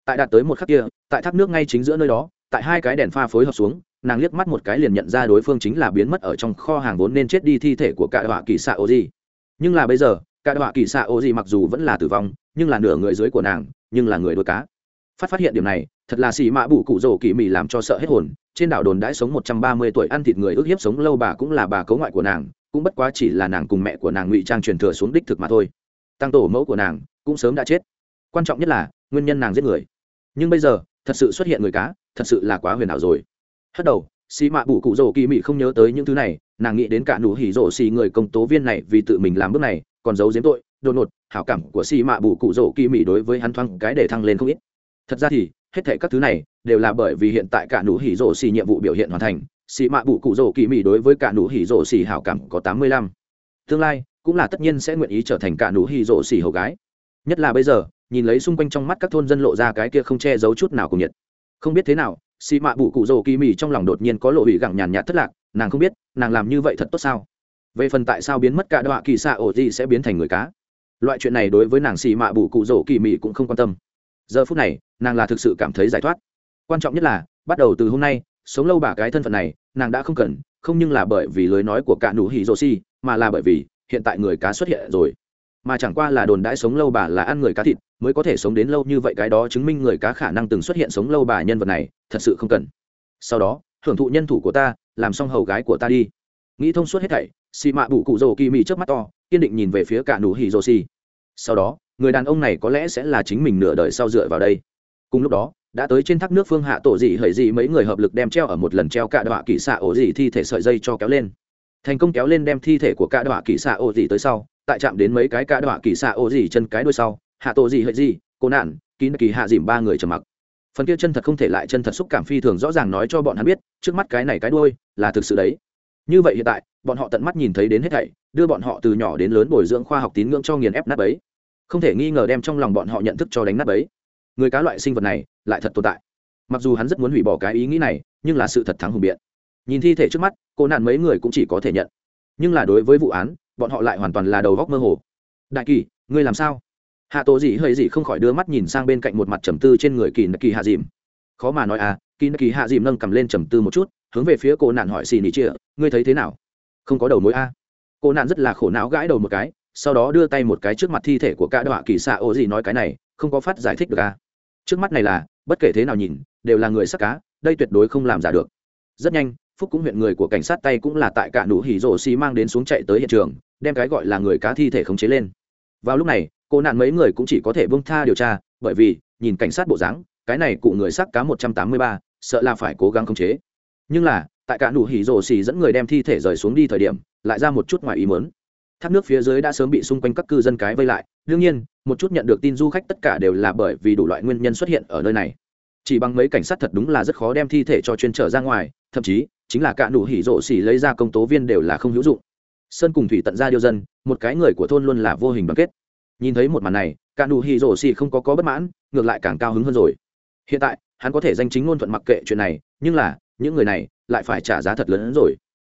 Tại đạt tới một khắc kia, tại thác nước ngay chính giữa nơi đó, tại hai cái đèn pha phối hợp xuống, nàng liếc mắt một cái liền nhận ra đối phương chính là biến mất ở trong kho hàng vốn nên chết đi thi thể của cả Đọa kỳ xạ ô gì nhưng là bây giờ cả Đọa kỳ xạ ô gì mặc dù vẫn là tử vong, nhưng là nửa người dưới của nàng, nhưng là người đôi cá phát phát hiện điểm này, thật là xì mạ bụ cụ rổ kỳ mị làm cho sợ hết hồn. Trên đảo đồn đãi sống một trăm ba mươi tuổi ăn thịt người ước hiếp sống lâu bà cũng là bà cấu ngoại của nàng, cũng bất quá chỉ là nàng cùng mẹ của nàng ngụy trang truyền thừa xuống đích thực mà thôi. Tăng tổ mẫu của nàng cũng sớm đã chết. Quan trọng nhất là, nguyên nhân nàng giết người. Nhưng bây giờ, thật sự xuất hiện người cá, thật sự là quá huyền ảo rồi. Hất đầu, xì mạ bụ cụ rổ kỳ mị không nhớ tới những thứ này, nàng nghĩ đến cả nụ hỉ rổ xì người công tố viên này vì tự mình làm bước này, còn giấu giếm tội đột ngột hảo cảm của xì mạ bụ cụ rổ kỳ mị đối với hắn thoáng cái để thăng lên không ít thật ra thì, hết thệ các thứ này đều là bởi vì hiện tại cả nụ hỉ rổ xì nhiệm vụ biểu hiện hoàn thành, xì mạ bụ cụ rổ kỳ mị đối với cả nụ hỉ rổ xì hảo cảm có tám mươi lăm. Tương lai cũng là tất nhiên sẽ nguyện ý trở thành cả nụ hỉ rổ xì hầu gái. Nhất là bây giờ, nhìn lấy xung quanh trong mắt các thôn dân lộ ra cái kia không che giấu chút nào cùng nhiệt. Không biết thế nào, xì mạ bụ cụ rổ kỳ mị trong lòng đột nhiên có lộ hỉ gẳng nhàn nhạt thất lạc, nàng không biết, nàng làm như vậy thật tốt sao? Về phần tại sao biến mất cả đọa kỳ xạ ổ gì sẽ biến thành người cá? Loại chuyện này đối với nàng xì mạ bụ cụ rổ kỳ mị cũng không quan tâm giờ phút này, nàng là thực sự cảm thấy giải thoát. Quan trọng nhất là, bắt đầu từ hôm nay, sống lâu bà cái thân phận này, nàng đã không cần, không nhưng là bởi vì lời nói của cả nụ hỉ rô si mà là bởi vì, hiện tại người cá xuất hiện rồi. Mà chẳng qua là đồn đãi sống lâu bà là ăn người cá thịt, mới có thể sống đến lâu như vậy cái đó chứng minh người cá khả năng từng xuất hiện sống lâu bà nhân vật này, thật sự không cần. Sau đó hưởng thụ nhân thủ của ta, làm xong hầu gái của ta đi. Nghĩ thông suốt hết thảy xì mạ bụ cụ rồ kỳ mị trước mắt to, kiên định nhìn về phía cả nụ hỉ rô si sau đó người đàn ông này có lẽ sẽ là chính mình nửa đời sau dựa vào đây. Cùng lúc đó, đã tới trên thác nước phương hạ tổ dị hởi dị mấy người hợp lực đem treo ở một lần treo cạ đọa kỹ xạ ổ dị thi thể sợi dây cho kéo lên. Thành công kéo lên đem thi thể của cạ đọa kỹ xạ ổ dị tới sau, tại chạm đến mấy cái cạ đọa kỹ xạ ổ dị chân cái đuôi sau, hạ tổ dị hởi dị, cô nạn, kín kỳ hạ dìm ba người trầm mặc. Phần kia chân thật không thể lại chân thật xúc cảm phi thường rõ ràng nói cho bọn hắn biết, trước mắt cái này cái đuôi là thực sự đấy. Như vậy hiện tại, bọn họ tận mắt nhìn thấy đến hết thảy, đưa bọn họ từ nhỏ đến lớn bồi dưỡng khoa học tín ngưỡng cho nghiền ép nát ấy không thể nghi ngờ đem trong lòng bọn họ nhận thức cho đánh nát ấy người cá loại sinh vật này lại thật tồn tại. Mặc dù hắn rất muốn hủy bỏ cái ý nghĩ này, nhưng là sự thật thắng hùng biện. Nhìn thi thể trước mắt, cô nạn mấy người cũng chỉ có thể nhận. Nhưng là đối với vụ án, bọn họ lại hoàn toàn là đầu góc mơ hồ. Đại kỳ, ngươi làm sao? Hạ tổ gì hơi gì không khỏi đưa mắt nhìn sang bên cạnh một mặt trầm tư trên người kỳ nạ kỳ hạ dìm. Khó mà nói à kỳ nạ kỳ hạ dìm nâng cầm lên trầm tư một chút, hướng về phía cô nạn hỏi xì nỉ chia, ngươi thấy thế nào? Không có đầu mối a? À. cô nạn rất là khổ não gãi đầu một cái sau đó đưa tay một cái trước mặt thi thể của cả đọa kỳ xạ ô gì nói cái này, không có phát giải thích được à. trước mắt này là, bất kể thế nào nhìn, đều là người sắc cá, đây tuyệt đối không làm giả được. Rất nhanh, phúc cũng huyện người của cảnh sát tay cũng là tại cả nụ hỉ rổ xì mang đến xuống chạy tới hiện trường, đem cái gọi là người cá thi thể khống chế lên. Vào lúc này, cô nạn mấy người cũng chỉ có thể bông tha điều tra, bởi vì, nhìn cảnh sát bộ dáng, cái này cụ người sắc cá một trăm tám mươi ba, sợ là phải cố gắng khống chế. Nhưng là, tại cả nụ hỉ rổ xì dẫn người đem thi thể rời xuống đi thời điểm, lại ra một chút ngoài ý mớn Tháp nước phía dưới đã sớm bị xung quanh các cư dân cái vây lại. Đương nhiên, một chút nhận được tin du khách tất cả đều là bởi vì đủ loại nguyên nhân xuất hiện ở nơi này. Chỉ bằng mấy cảnh sát thật đúng là rất khó đem thi thể cho chuyên trở ra ngoài, thậm chí, chính là cả nụ hỉ rộ xỉ lấy ra công tố viên đều là không hữu dụng. Sơn cùng thủy tận ra điêu dân, một cái người của thôn luôn là vô hình đoàn kết. Nhìn thấy một màn này, cả nụ hỉ rộ xỉ không có có bất mãn, ngược lại càng cao hứng hơn rồi. Hiện tại, hắn có thể danh chính ngôn thuận mặc kệ chuyện này, nhưng là, những người này lại phải trả giá thật lớn hơn rồi.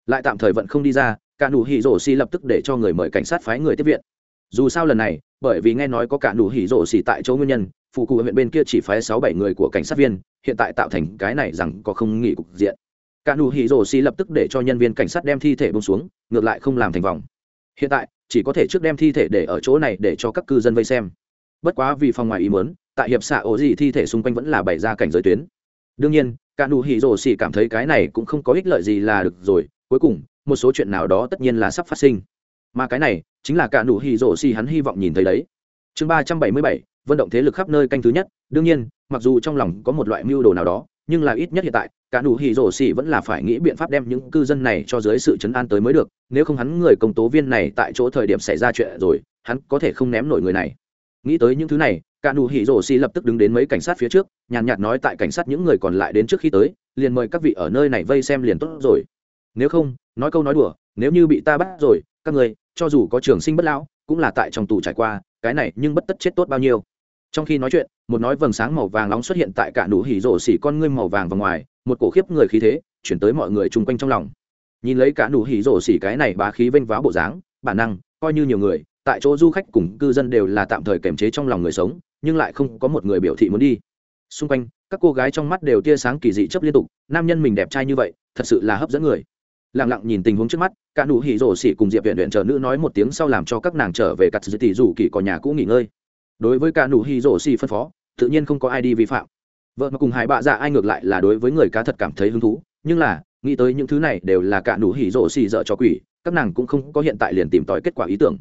Lại tạm thời vẫn không đi ra cả nụ hỉ rổ xì lập tức để cho người mời cảnh sát phái người tiếp viện. Dù sao lần này, bởi vì nghe nói có cả nụ hỉ rổ xì tại chỗ nguyên nhân, phụ cụ huyện bên kia chỉ phái sáu bảy người của cảnh sát viên, hiện tại tạo thành cái này rằng có không nghỉ cục diện. Cả nụ hỉ rổ xì lập tức để cho nhân viên cảnh sát đem thi thể bông xuống, ngược lại không làm thành vòng. Hiện tại, chỉ có thể trước đem thi thể để ở chỗ này để cho các cư dân vây xem. Bất quá vì phòng ngoài ý mớn tại hiệp xạ ổ gì thi thể xung quanh vẫn là bày ra cảnh giới tuyến. Đương nhiên, cả nụ hỉ rổ xì cảm thấy cái này cũng không có ích lợi gì là được rồi, cuối cùng một số chuyện nào đó tất nhiên là sắp phát sinh. Mà cái này chính là cả nụ hỉ rổ xì hắn hy vọng nhìn thấy đấy. Chương ba trăm bảy mươi bảy, vận động thế lực khắp nơi canh thứ nhất. Đương nhiên, mặc dù trong lòng có một loại mưu đồ nào đó, nhưng là ít nhất hiện tại, cả nụ hỉ rổ xì vẫn là phải nghĩ biện pháp đem những cư dân này cho dưới sự chấn an tới mới được. Nếu không hắn người công tố viên này tại chỗ thời điểm xảy ra chuyện rồi, hắn có thể không ném nổi người này. Nghĩ tới những thứ này, cả nụ hỉ rổ xì lập tức đứng đến mấy cảnh sát phía trước, nhàn nhạt nói tại cảnh sát những người còn lại đến trước khi tới, liền mời các vị ở nơi này vây xem liền tốt rồi nếu không, nói câu nói đùa, nếu như bị ta bắt rồi, các người cho dù có trường sinh bất lão, cũng là tại trong tù trải qua, cái này nhưng bất tất chết tốt bao nhiêu. Trong khi nói chuyện, một nói vầng sáng màu vàng nóng xuất hiện tại cả nụ hỉ rổ xỉ con ngươi màu vàng và ngoài, một cổ khiếp người khí thế, chuyển tới mọi người chung quanh trong lòng. Nhìn lấy cả nụ hỉ rổ xỉ cái này bá khí vênh váo bộ dáng, bản năng, coi như nhiều người, tại chỗ du khách cùng cư dân đều là tạm thời kiềm chế trong lòng người sống, nhưng lại không có một người biểu thị muốn đi. Xung quanh, các cô gái trong mắt đều tia sáng kỳ dị chấp liên tục, nam nhân mình đẹp trai như vậy, thật sự là hấp dẫn người lặng lặng nhìn tình huống trước mắt, cả nụ hỉ rổ xỉ cùng diệp viện viện chờ nữ nói một tiếng sau làm cho các nàng trở về cặt giữ tỷ dù kỳ có nhà cũ nghỉ ngơi. Đối với cả nụ hỉ rổ xỉ phân phó, tự nhiên không có ai đi vi phạm. Vợ mà cùng hai bạ dạ ai ngược lại là đối với người cá thật cảm thấy hứng thú, nhưng là, nghĩ tới những thứ này đều là cả nụ hỉ rổ xỉ dở cho quỷ, các nàng cũng không có hiện tại liền tìm tòi kết quả ý tưởng.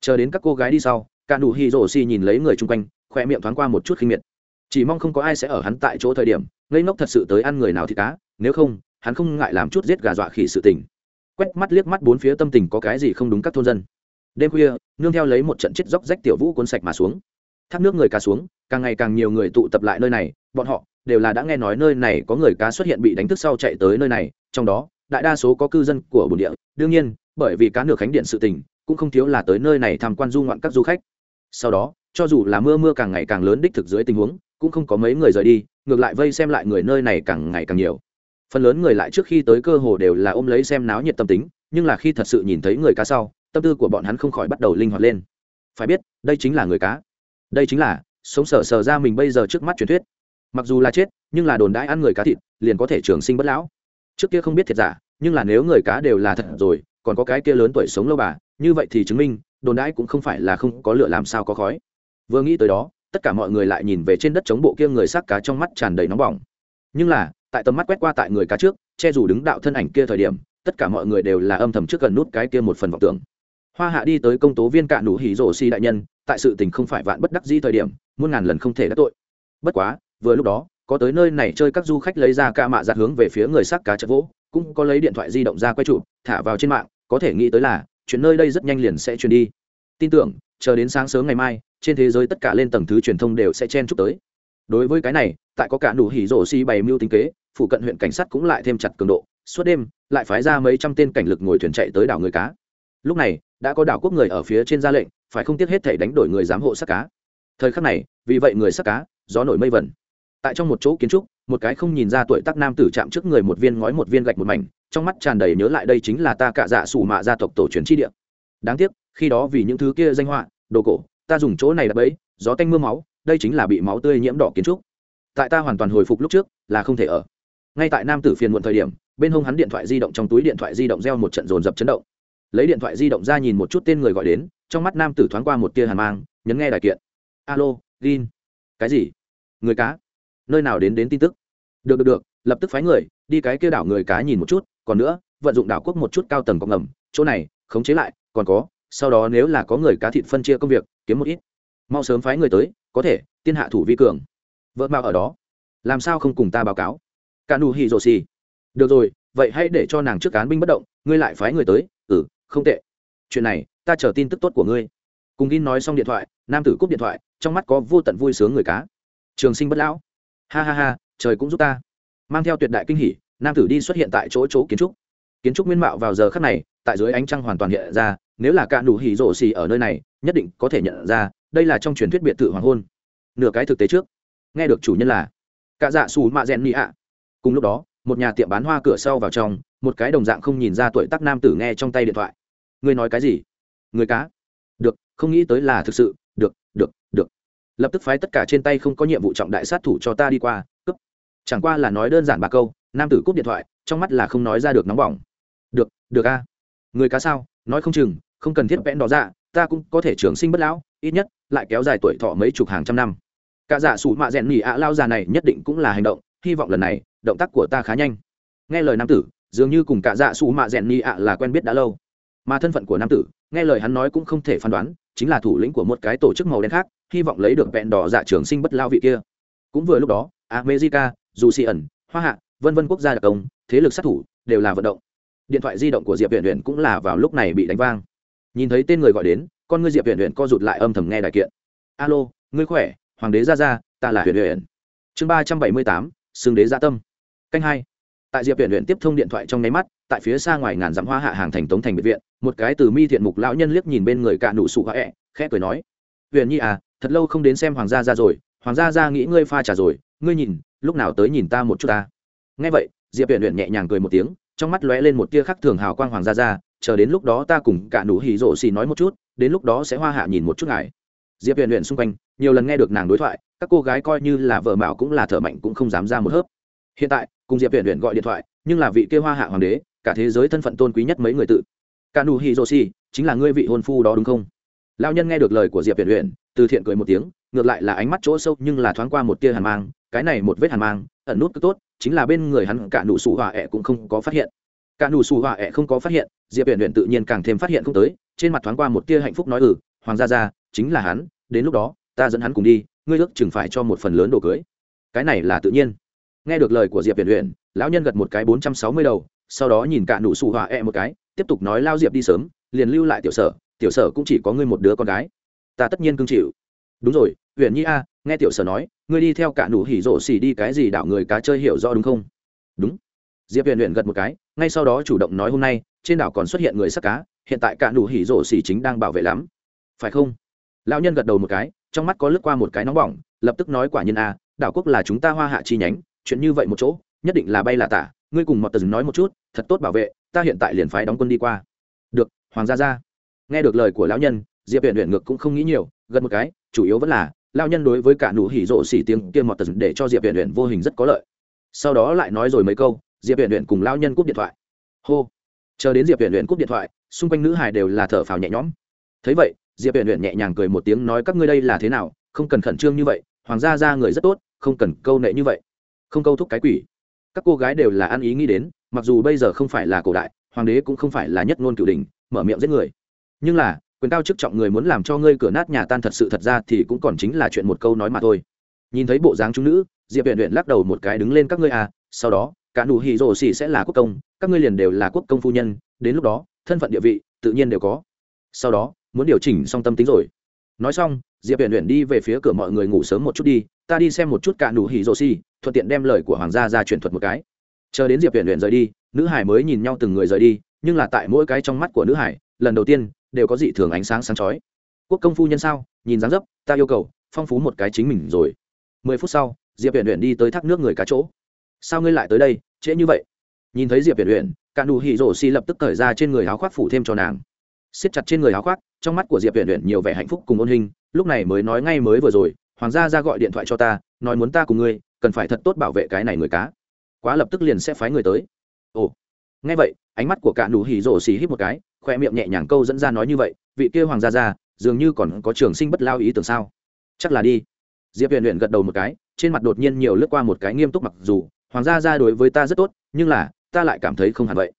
Chờ đến các cô gái đi sau, cả nụ hỉ rổ xỉ nhìn lấy người chung quanh khoe miệng thoáng qua một chút khinh miệt. Chỉ mong không có ai sẽ ở hắn tại chỗ thời điểm, ngây ngốc thật sự tới ăn người nào thì cá, nếu không hắn không ngại làm chút giết gà dọa khỉ sự tình. Quét mắt liếc mắt bốn phía tâm tình có cái gì không đúng các thôn dân. Đêm khuya, nương theo lấy một trận chết dốc rách tiểu vũ cuốn sạch mà xuống. Thác nước người cá xuống, càng ngày càng nhiều người tụ tập lại nơi này, bọn họ đều là đã nghe nói nơi này có người cá xuất hiện bị đánh thức sau chạy tới nơi này, trong đó, đại đa số có cư dân của bồn địa. Đương nhiên, bởi vì cá nửa khánh điện sự tình, cũng không thiếu là tới nơi này tham quan du ngoạn các du khách. Sau đó, cho dù là mưa mưa càng ngày càng lớn đích thực dưới tình huống, cũng không có mấy người rời đi, ngược lại vây xem lại người nơi này càng ngày càng nhiều phần lớn người lại trước khi tới cơ hồ đều là ôm lấy xem náo nhiệt tâm tính, nhưng là khi thật sự nhìn thấy người cá sau, tâm tư của bọn hắn không khỏi bắt đầu linh hoạt lên. Phải biết, đây chính là người cá. Đây chính là, sống sờ sờ ra mình bây giờ trước mắt truyền thuyết. Mặc dù là chết, nhưng là đồn đãi ăn người cá thịt, liền có thể trường sinh bất lão. Trước kia không biết thiệt giả, nhưng là nếu người cá đều là thật rồi, còn có cái kia lớn tuổi sống lâu bà, như vậy thì chứng minh, đồn đãi cũng không phải là không có lựa làm sao có khói. Vừa nghĩ tới đó, tất cả mọi người lại nhìn về trên đất chống bộ kia người xác cá trong mắt tràn đầy nóng bỏng. Nhưng là tại tầm mắt quét qua tại người cá trước, che dù đứng đạo thân ảnh kia thời điểm, tất cả mọi người đều là âm thầm trước gần nút cái kia một phần vọng tưởng. Hoa hạ đi tới công tố viên cạn nụ hỉ rổ xi đại nhân, tại sự tình không phải vạn bất đắc di thời điểm, muôn ngàn lần không thể đắc tội. Bất quá, vừa lúc đó, có tới nơi này chơi các du khách lấy ra ca mạ giặt hướng về phía người sắc cá chợ vỗ, cũng có lấy điện thoại di động ra quay chụp, thả vào trên mạng, có thể nghĩ tới là, chuyện nơi đây rất nhanh liền sẽ chuyển đi. Tin tưởng, chờ đến sáng sớm ngày mai, trên thế giới tất cả lên tầng thứ truyền thông đều sẽ chen chúc tới đối với cái này, tại có cả đủ hỉ rổ xi bày mưu tính kế, phụ cận huyện cảnh sát cũng lại thêm chặt cường độ, suốt đêm, lại phái ra mấy trăm tên cảnh lực ngồi thuyền chạy tới đảo người cá. Lúc này, đã có đảo quốc người ở phía trên ra lệnh, phải không tiếc hết thể đánh đổi người giám hộ sắc cá. Thời khắc này, vì vậy người sắc cá, gió nổi mây vẩn. Tại trong một chỗ kiến trúc, một cái không nhìn ra tuổi tác nam tử chạm trước người một viên ngói một viên gạch một mảnh, trong mắt tràn đầy nhớ lại đây chính là ta cạ dạ sủ mạ gia tộc tổ truyền tri địa. Đáng tiếc, khi đó vì những thứ kia danh họa, đồ cổ, ta dùng chỗ này là bẫy, gió tanh mưa máu đây chính là bị máu tươi nhiễm đỏ kiến trúc. Tại ta hoàn toàn hồi phục lúc trước, là không thể ở. Ngay tại nam tử phiền muộn thời điểm, bên hông hắn điện thoại di động trong túi điện thoại di động reo một trận dồn dập chấn động. Lấy điện thoại di động ra nhìn một chút tên người gọi đến, trong mắt nam tử thoáng qua một tia hàn mang, nhấn nghe đại kiện. Alo gin cái gì? Người cá. Nơi nào đến đến tin tức? Được được được, lập tức phái người, đi cái kia đảo người cá nhìn một chút, còn nữa, vận dụng đảo quốc một chút cao tầng có ngầm, chỗ này, khống chế lại, còn có, sau đó nếu là có người cá thịt phân chia công việc, kiếm một ít. Mau sớm phái người tới có thể, tiên hạ thủ vi cường. Vợ mạo ở đó. Làm sao không cùng ta báo cáo? Cả nụ hỉ rồ xì được rồi, vậy hãy để cho nàng trước cán binh bất động, ngươi lại phái người tới. Ừ không tệ. Chuyện này, ta chờ tin tức tốt của ngươi. Cùng in nói xong điện thoại, nam tử cúp điện thoại, trong mắt có vô tận vui sướng người cá. Trường sinh bất lão. Ha ha ha, trời cũng giúp ta. Mang theo tuyệt đại kinh hỉ, nam tử đi xuất hiện tại chỗ chỗ kiến trúc. Kiến trúc nguyên mạo vào giờ khắc này, tại dưới ánh trăng hoàn toàn hiện ra, nếu là cả đủ hỉ rổ xì ở nơi này, nhất định có thể nhận ra đây là trong truyền thuyết biệt thự hoàng hôn. Nửa cái thực tế trước, nghe được chủ nhân là cả dạ xù mạ rèn nị ạ. Cùng lúc đó, một nhà tiệm bán hoa cửa sau vào trong, một cái đồng dạng không nhìn ra tuổi tác nam tử nghe trong tay điện thoại. Người nói cái gì? Người cá. Được, không nghĩ tới là thực sự. Được được được. Lập tức phái tất cả trên tay không có nhiệm vụ trọng đại sát thủ cho ta đi qua, cướp. Chẳng qua là nói đơn giản ba câu, nam tử cúp điện thoại, trong mắt là không nói ra được nóng bỏng. Được được a. Người cá sao? Nói không chừng, không cần thiết vẽn đỏ dạ ta cũng có thể trường sinh bất lão, ít nhất, lại kéo dài tuổi thọ mấy chục hàng trăm năm. Cả giả sủ mạ rèn nhì ạ lao già này nhất định cũng là hành động, hy vọng lần này, động tác của ta khá nhanh. Nghe lời nam tử, dường như cùng cả dạ sủ mạ rèn nhì ạ là quen biết đã lâu. Mà thân phận của nam tử, nghe lời hắn nói cũng không thể phán đoán, chính là thủ lĩnh của một cái tổ chức màu đen khác, hy vọng lấy được vẹn đỏ dạ trường sinh bất lao vị kia. Cũng vừa lúc đó, america, dù xì ẩn, hoa hạ, vân vân quốc gia đặc công, thế lực sát thủ, đều là vận động. Điện thoại di động của diệp viện viện cũng là vào lúc này bị đánh vang nhìn thấy tên người gọi đến, con ngươi diệp huyện huyện co rụt lại âm thầm nghe đại kiện. Alo, ngươi khỏe? Hoàng đế ra ra, ta là huyện huyện chương ba trăm bảy mươi tám xương đế gia tâm. Canh hai. Tại diệp huyện huyện tiếp thông điện thoại trong nháy mắt, tại phía xa ngoài ngàn dặm hoa hạ hàng thành tống thành biệt viện, một cái từ mi thiện mục lão nhân liếc nhìn bên người cạ nụ sụ hoa ẹ, khẽ cười nói huyện nhi à thật lâu không đến xem hoàng gia ra rồi, hoàng gia ra nghĩ ngươi pha trả rồi, ngươi nhìn, lúc nào tới nhìn ta một chút ta. Nghe vậy, diệp huyện huyện nhẹ nhàng cười một tiếng, trong mắt lóe lên một tia khắc thường hào quang hoàng gia ra chờ đến lúc đó ta cùng cả nụ hỉ rổ xì nói một chút, đến lúc đó sẽ hoa hạ nhìn một chút ngài. Diệp huyền huyền xung quanh, nhiều lần nghe được nàng đối thoại, các cô gái coi như là vợ mạo cũng là thợ mạnh cũng không dám ra một hớp. Hiện tại, cùng diệp huyền huyền gọi điện thoại, nhưng là vị kia hoa hạ hoàng đế, cả thế giới thân phận tôn quý nhất mấy người tự. Cả nụ hỉ rổ xì, chính là ngươi vị hôn phu đó đúng không? Lao nhân nghe được lời của diệp huyền huyền từ thiện cười một tiếng, ngược lại là ánh mắt chỗ sâu nhưng là thoáng qua một tia hàn mang, cái này một vết hàn mang, ẩn nút cứ tốt, chính là bên người hắn cả nụ sủ hỏa ẹ cũng không có phát hiện cả nụ xù họa ẹ không có phát hiện, diệp huyện huyện tự nhiên càng thêm phát hiện không tới, trên mặt thoáng qua một tia hạnh phúc nói ừ hoàng gia gia, chính là hắn, đến lúc đó, ta dẫn hắn cùng đi, ngươi ước chừng phải cho một phần lớn đồ cưới. Cái này là tự nhiên. Nghe được lời của diệp huyện huyện lão nhân gật một cái bốn trăm sáu mươi đầu, sau đó nhìn cả nụ xù họa ẹ một cái, tiếp tục nói, lao diệp đi sớm, liền lưu lại tiểu sở tiểu sở cũng chỉ có ngươi một đứa con gái. Ta tất nhiên cưng chịu. Đúng rồi huyện nhi a, nghe tiểu sở nói, ngươi đi theo cả nụ hỉ rổ xỉ đi cái gì đảo người cá chơi hiểu rõ đúng không? Đúng. Diệp huyền huyền gật một cái ngay sau đó chủ động nói hôm nay, trên đảo còn xuất hiện người sắt cá, hiện tại cả nụ hỉ rổ xỉ chính đang bảo vệ lắm. Phải không? Lão nhân gật đầu một cái, trong mắt có lướt qua một cái nóng bỏng, lập tức nói quả nhiên a đảo quốc là chúng ta hoa hạ chi nhánh, chuyện như vậy một chỗ, nhất định là bay là tả, ngươi cùng mọt tần nói một chút, thật tốt bảo vệ, ta hiện tại liền phái đóng quân đi qua. Được, hoàng gia ra nghe được lời của lão nhân, diệp huyện huyện ngược cũng không nghĩ nhiều gần một cái, chủ yếu vẫn là, lão nhân đối với cả nụ hỉ rộ xỉ tiếng kia mọt tần để cho diệp huyện huyện vô hình rất có lợi. Sau đó lại nói rồi mấy câu diệp huyện huyện cùng lao nhân cúp điện thoại. Hô. Chờ đến diệp huyện huyện cúp điện thoại, xung quanh nữ hải đều là thở phào nhẹ nhõm. Thấy vậy, diệp huyện huyện nhẹ nhàng cười một tiếng nói các ngươi đây là thế nào, không cần khẩn trương như vậy, hoàng gia ra người rất tốt, không cần câu nệ như vậy. Không câu thúc cái quỷ. Các cô gái đều là ăn ý nghĩ đến, mặc dù bây giờ không phải là cổ đại, hoàng đế cũng không phải là nhất ngôn cửu đình mở miệng giết người. Nhưng là, quyền cao chức trọng người muốn làm cho ngươi cửa nát nhà tan thật sự thật ra thì cũng còn chính là chuyện một câu nói mà thôi. Nhìn thấy bộ dáng chúng nữ, diệp huyện huyện lắc đầu một cái đứng lên các ngươi à sau đó cả nụ hỉ rồ xì sẽ là quốc công các ngươi liền đều là quốc công phu nhân đến lúc đó thân phận địa vị tự nhiên đều có. Sau đó muốn điều chỉnh song tâm tính rồi. Nói xong diệp huyền huyền đi về phía cửa mọi người ngủ sớm một chút đi ta đi xem một chút cả nụ hỉ rồ xì, thuận tiện đem lời của hoàng gia ra truyền thuật một cái. Chờ đến diệp huyền huyền rời đi nữ hải mới nhìn nhau từng người rời đi nhưng là tại mỗi cái trong mắt của nữ hải lần đầu tiên đều có dị thường ánh sáng sáng chói. Quốc công phu nhân sao? Nhìn dáng dấp ta yêu cầu phong phú một cái chính mình rồi. Mười phút sau diệp huyền huyền đi tới thác nước người cá chỗ sao ngươi lại tới đây, trễ như vậy? Nhìn thấy diệp viện luyện cả nụ hỉ rổ xì lập tức cởi ra trên người áo khoác phủ thêm cho nàng. Siết chặt trên người áo khoác, trong mắt của diệp viện luyện nhiều vẻ hạnh phúc cùng ôn hình, lúc này mới nói ngay mới vừa rồi, hoàng gia ra gọi điện thoại cho ta, nói muốn ta cùng ngươi, cần phải thật tốt bảo vệ cái này người cá. Quá lập tức liền sẽ phái người tới. Ồ. Nghe vậy, ánh mắt của cả nụ hỉ rổ xì hít một cái, khoe miệng nhẹ nhàng câu dẫn ra nói như vậy, vị kia hoàng gia ra, dường như còn có trường sinh bất lao ý tưởng sao? Chắc là đi. Diệp huyền luyện gật đầu một cái, trên mặt đột nhiên nhiều lướt qua một cái nghiêm túc mặc dù hoàng gia gia đối với ta rất tốt, nhưng là, ta lại cảm thấy không hẳn vậy.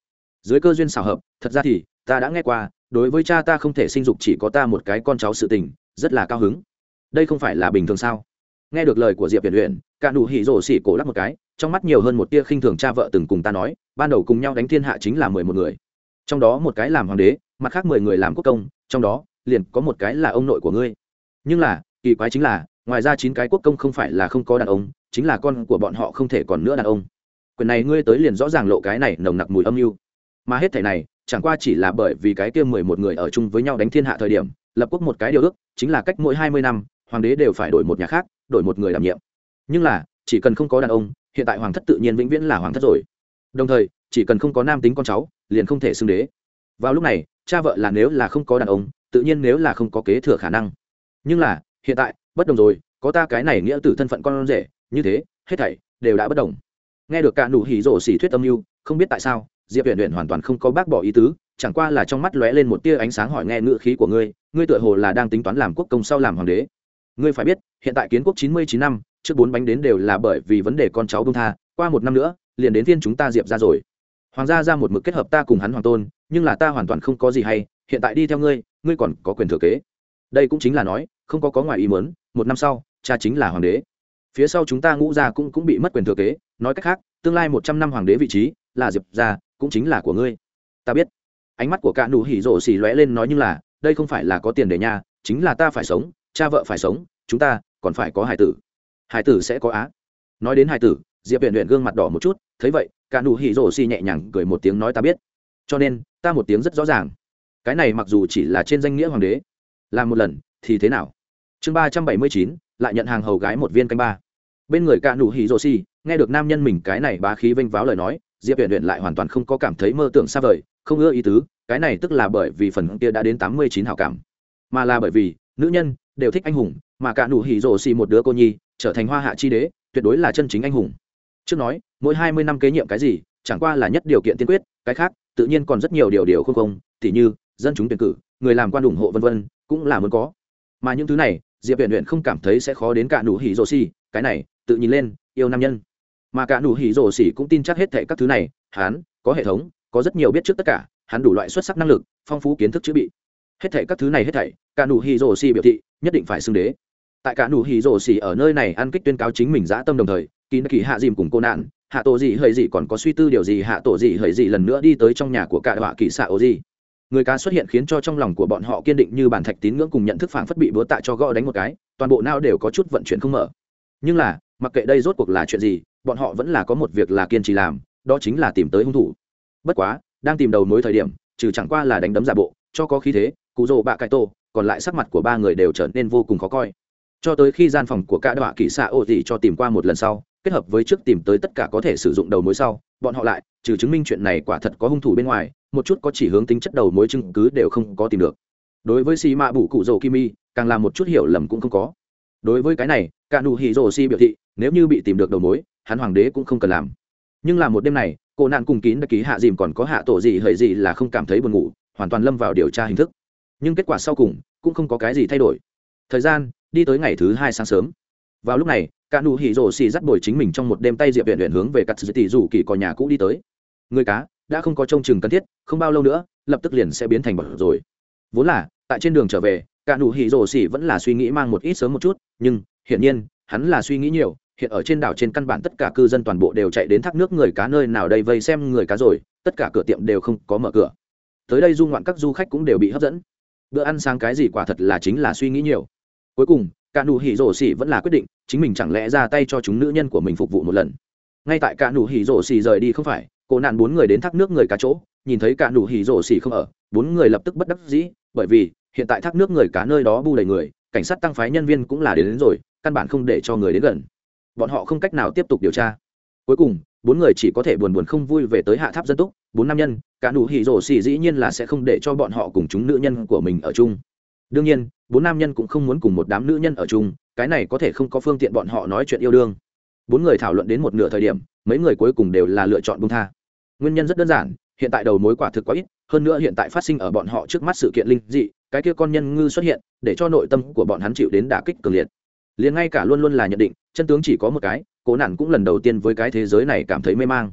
Dưới cơ duyên xảo hợp, thật ra thì, ta đã nghe qua, đối với cha ta không thể sinh dục chỉ có ta một cái con cháu sự tình, rất là cao hứng. Đây không phải là bình thường sao? Nghe được lời của diệp viện luyện cả nụ hỉ rổ xỉ cổ lắc một cái, trong mắt nhiều hơn một tia khinh thường cha vợ từng cùng ta nói, ban đầu cùng nhau đánh thiên hạ chính là mười một người. Trong đó một cái làm hoàng đế, mặt khác mười người làm quốc công, trong đó, liền có một cái là ông nội của ngươi. Nhưng là, kỳ quái chính là, ngoài ra chín cái quốc công không phải là không có đàn ông chính là con của bọn họ không thể còn nữa đàn ông. Quyền này ngươi tới liền rõ ràng lộ cái này nồng nặc mùi âm mưu. Mà hết thể này, chẳng qua chỉ là bởi vì cái kia mười một người ở chung với nhau đánh thiên hạ thời điểm, lập quốc một cái điều ước, chính là cách mỗi hai mươi năm, hoàng đế đều phải đổi một nhà khác, đổi một người đảm nhiệm. Nhưng là, chỉ cần không có đàn ông, hiện tại hoàng thất tự nhiên vĩnh viễn là hoàng thất rồi. Đồng thời, chỉ cần không có nam tính con cháu, liền không thể xưng đế. Vào lúc này, cha vợ là nếu là không có đàn ông, tự nhiên nếu là không có kế thừa khả năng. Nhưng là, hiện tại, bất đồng rồi, có ta cái này nghĩa từ thân phận con rể như thế, hết thảy đều đã bất đồng. Nghe được cả nụ hỉ rổ xỉ thuyết âm mưu, không biết tại sao, diệp huyền huyền hoàn toàn không có bác bỏ ý tứ, chẳng qua là trong mắt lóe lên một tia ánh sáng hỏi nghe ngữ khí của ngươi ngươi tựa hồ là đang tính toán làm quốc công sau làm hoàng đế. Ngươi phải biết, hiện tại kiến quốc chín mươi chín năm, trước bốn bánh đến đều là bởi vì vấn đề con cháu bông tha, qua một năm nữa, liền đến phiên chúng ta diệp ra rồi. Hoàng gia ra một mực kết hợp ta cùng hắn hoàng tôn, nhưng là ta hoàn toàn không có gì hay, hiện tại đi theo ngươi ngươi còn có quyền thừa kế. Đây cũng chính là nói, không có có ngoài ý mớn một năm sau, cha chính là hoàng đế phía sau chúng ta ngũ gia cũng cũng bị mất quyền thừa kế. Nói cách khác, tương lai một trăm năm hoàng đế vị trí là diệp gia, cũng chính là của ngươi. Ta biết. Ánh mắt của cạn nụ hỉ rộ xì lóe lên nói như là, đây không phải là có tiền để nhà, chính là ta phải sống, cha vợ phải sống, chúng ta còn phải có hải tử. Hải tử sẽ có á. Nói đến hải tử, diệp huyện luyện gương mặt đỏ một chút, thấy vậy, cả nụ hỉ rổ xì nhẹ nhàng cười một tiếng nói ta biết. Cho nên, ta một tiếng rất rõ ràng. Cái này mặc dù chỉ là trên danh nghĩa hoàng đế, làm một lần, thì thế nào? chương ba trăm bảy mươi chín, lại nhận hàng hầu gái một viên canh ba. Bên người ca nụ hỉ rô xì, nghe được nam nhân mình cái này bá khí vênh váo lời nói, diệp huyện huyện lại hoàn toàn không có cảm thấy mơ tưởng xa vời, không ưa ý tứ, cái này tức là bởi vì phần kia đã đến tám mươi chín hảo cảm, mà là bởi vì nữ nhân đều thích anh hùng, mà cả nụ hỉ rô xì một đứa cô nhi trở thành hoa hạ chi đế, tuyệt đối là chân chính anh hùng. Trước nói, mỗi hai mươi năm kế nhiệm cái gì, chẳng qua là nhất điều kiện tiên quyết, cái khác, tự nhiên còn rất nhiều điều điều không không, tỉ như dân chúng tuyển cử, người làm quan ủng hộ vân vân, cũng là muốn có. Mà những thứ này diệp viện luyện không cảm thấy sẽ khó đến cả nụ hỉ rồ xỉ cái này, tự nhìn lên, yêu nam nhân. Mà cả nụ hỉ rồ xỉ cũng tin chắc hết thệ các thứ này, hắn, có hệ thống, có rất nhiều biết trước tất cả, hắn đủ loại xuất sắc năng lực, phong phú kiến thức chữ bị. Hết thảy các thứ này hết thảy, cả nụ hỉ rồ xỉ biểu thị, nhất định phải xưng đế. Tại cả nụ hỉ rồ xỉ ở nơi này ăn kích tuyên cáo chính mình dã tâm đồng thời, kỳ kỳ hạ dìm cùng cô nạn, hạ tổ gì hơi gì còn có suy tư điều gì, hạ tổ gì hơi gì lần nữa đi tới trong nhà của cả họa kỳ xạ ô gì người cá xuất hiện khiến cho trong lòng của bọn họ kiên định như bản thạch tín ngưỡng cùng nhận thức phản phất bị búa tạ cho gõ đánh một cái, toàn bộ não đều có chút vận chuyển không mở. Nhưng là, mặc kệ đây rốt cuộc là chuyện gì, bọn họ vẫn là có một việc là kiên trì làm, đó chính là tìm tới hung thủ. Bất quá, đang tìm đầu mối thời điểm, trừ chẳng qua là đánh đấm giả bộ, cho có khí thế cụ rồ bạ cải tổ, còn lại sắc mặt của ba người đều trở nên vô cùng khó coi. Cho tới khi gian phòng của cả đọa kỹ xạ ô thị cho tìm qua một lần sau, kết hợp với trước tìm tới tất cả có thể sử dụng đầu mối sau, bọn họ lại, trừ chứng minh chuyện này quả thật có hung thủ bên ngoài một chút có chỉ hướng tính chất đầu mối chứng cứ đều không có tìm được. Đối với xì mạ bủ cụ dầu kim kimi, càng làm một chút hiểu lầm cũng không có. Đối với cái này, cả nụ hỉ rồ si biểu thị, nếu như bị tìm được đầu mối, hắn hoàng đế cũng không cần làm. Nhưng là một đêm này, cô nạn cùng kín đã ký hạ dìm còn có hạ tổ gì hời gì là không cảm thấy buồn ngủ, hoàn toàn lâm vào điều tra hình thức. Nhưng kết quả sau cùng, cũng không có cái gì thay đổi. Thời gian, đi tới ngày thứ hai sáng sớm. Vào lúc này, cả nụ hỉ rồ si dắt bồi chính mình trong một đêm tay diệp viện huyện hướng về cắt dư tỷ rủ kỳ cò nhà cũ đi tới. Người cá đã không có trông chừng cần thiết, không bao lâu nữa, lập tức liền sẽ biến thành bẩn rồi. Vốn là, tại trên đường trở về, cả nụ hỉ rồ xỉ vẫn là suy nghĩ mang một ít sớm một chút, nhưng, hiển nhiên, hắn là suy nghĩ nhiều, hiện ở trên đảo trên căn bản tất cả cư dân toàn bộ đều chạy đến thác nước người cá nơi nào đây vây xem người cá rồi, tất cả cửa tiệm đều không có mở cửa. Tới đây du ngoạn các du khách cũng đều bị hấp dẫn. Bữa ăn sáng cái gì quả thật là chính là suy nghĩ nhiều. Cuối cùng, cả nụ hỉ rổ xỉ vẫn là quyết định, chính mình chẳng lẽ ra tay cho chúng nữ nhân của mình phục vụ một lần. Ngay tại cả nụ hỉ rổ xỉ rời đi không phải cổ nạn bốn người đến thác nước người cá chỗ nhìn thấy cả nụ hỉ rổ xỉ không ở bốn người lập tức bất đắc dĩ bởi vì hiện tại thác nước người cá nơi đó bu đầy người cảnh sát tăng phái nhân viên cũng là đến, đến rồi căn bản không để cho người đến gần. Bọn họ không cách nào tiếp tục điều tra. Cuối cùng bốn người chỉ có thể buồn buồn không vui về tới hạ tháp dân túc bốn nam nhân cả nụ hỉ rổ xỉ dĩ nhiên là sẽ không để cho bọn họ cùng chúng nữ nhân của mình ở chung. Đương nhiên bốn nam nhân cũng không muốn cùng một đám nữ nhân ở chung cái này có thể không có phương tiện bọn họ nói chuyện yêu đương bốn người thảo luận đến một nửa thời điểm, mấy người cuối cùng đều là lựa chọn bung tha. Nguyên nhân rất đơn giản, hiện tại đầu mối quả thực quá ít, hơn nữa hiện tại phát sinh ở bọn họ trước mắt sự kiện linh dị, cái kia con nhân ngư xuất hiện, để cho nội tâm của bọn hắn chịu đến đả kích cường liệt. Liền ngay cả luôn luôn là nhận định, chân tướng chỉ có một cái, Cố nạn cũng lần đầu tiên với cái thế giới này cảm thấy mê mang.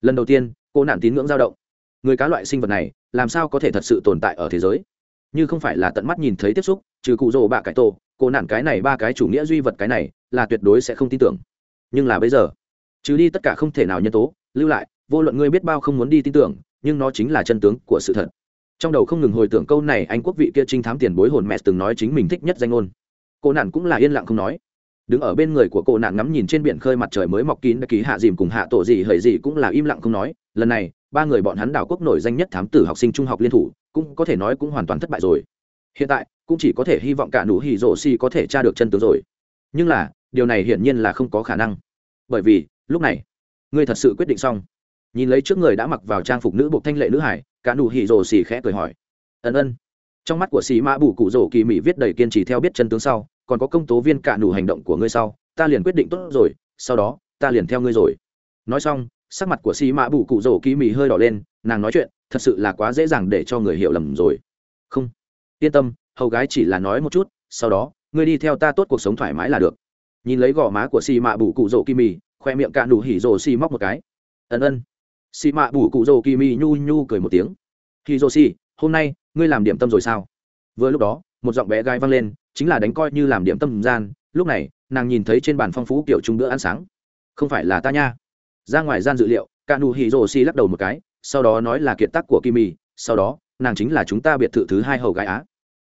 Lần đầu tiên, Cố nạn tín ngưỡng dao động. Người cá loại sinh vật này, làm sao có thể thật sự tồn tại ở thế giới? Như không phải là tận mắt nhìn thấy tiếp xúc, trừ cụ rồ bạ cải tổ, Cố nạn cái này ba cái chủ nghĩa duy vật cái này, là tuyệt đối sẽ không tin tưởng nhưng là bây giờ, trừ đi tất cả không thể nào nhân tố, lưu lại, vô luận ngươi biết bao không muốn đi tin tưởng, nhưng nó chính là chân tướng của sự thật. Trong đầu không ngừng hồi tưởng câu này, anh quốc vị kia trinh thám tiền bối hồn mẹ từng nói chính mình thích nhất danh ngôn. Cô nạn cũng là yên lặng không nói. Đứng ở bên người của cô nạn ngắm nhìn trên biển khơi mặt trời mới mọc kín đã ký hạ dìm cùng hạ tổ gì hời gì cũng là im lặng không nói. Lần này, ba người bọn hắn đảo quốc nổi danh nhất thám tử học sinh trung học liên thủ, cũng có thể nói cũng hoàn toàn thất bại rồi. Hiện tại, cũng chỉ có thể hy vọng cả nụ hỉ rổ si có thể tra được chân tướng rồi. Nhưng là điều này hiển nhiên là không có khả năng. Bởi vì, lúc này, ngươi thật sự quyết định xong. Nhìn lấy trước người đã mặc vào trang phục nữ bộ thanh lệ nữ hải, cả nụ hỉ rồ xì khẽ cười hỏi. Ân ân. Trong mắt của xì mã bù cụ rồ kỳ mỹ viết đầy kiên trì theo biết chân tướng sau, còn có công tố viên cả nụ hành động của ngươi sau, ta liền quyết định tốt rồi, sau đó, ta liền theo ngươi rồi. Nói xong, sắc mặt của xì mã bù cụ rồ kỳ mỹ hơi đỏ lên, nàng nói chuyện, thật sự là quá dễ dàng để cho người hiểu lầm rồi. Không. Yên tâm, hầu gái chỉ là nói một chút, sau đó, ngươi đi theo ta tốt cuộc sống thoải mái là được nhìn lấy gò má của xì mạ bù cụ rỗ kim mì, khoe miệng cạn đủ hỉ rỗ xì móc một cái. Ân ân. Xì mạ bù cụ rỗ kim mì nhu nhu cười một tiếng. Hỉ rỗ xì, hôm nay ngươi làm điểm tâm rồi sao? Vừa lúc đó, một giọng bé gái vang lên, chính là đánh coi như làm điểm tâm gian. Lúc này, nàng nhìn thấy trên bàn phong phú kiểu trung bữa ăn sáng. Không phải là ta nha. Ra ngoài gian dự liệu cả nụ hỉ rồ xì lắc đầu một cái, sau đó nói là kiệt tác của kim mì, sau đó, nàng chính là chúng ta biệt thự thứ hai hầu gái á.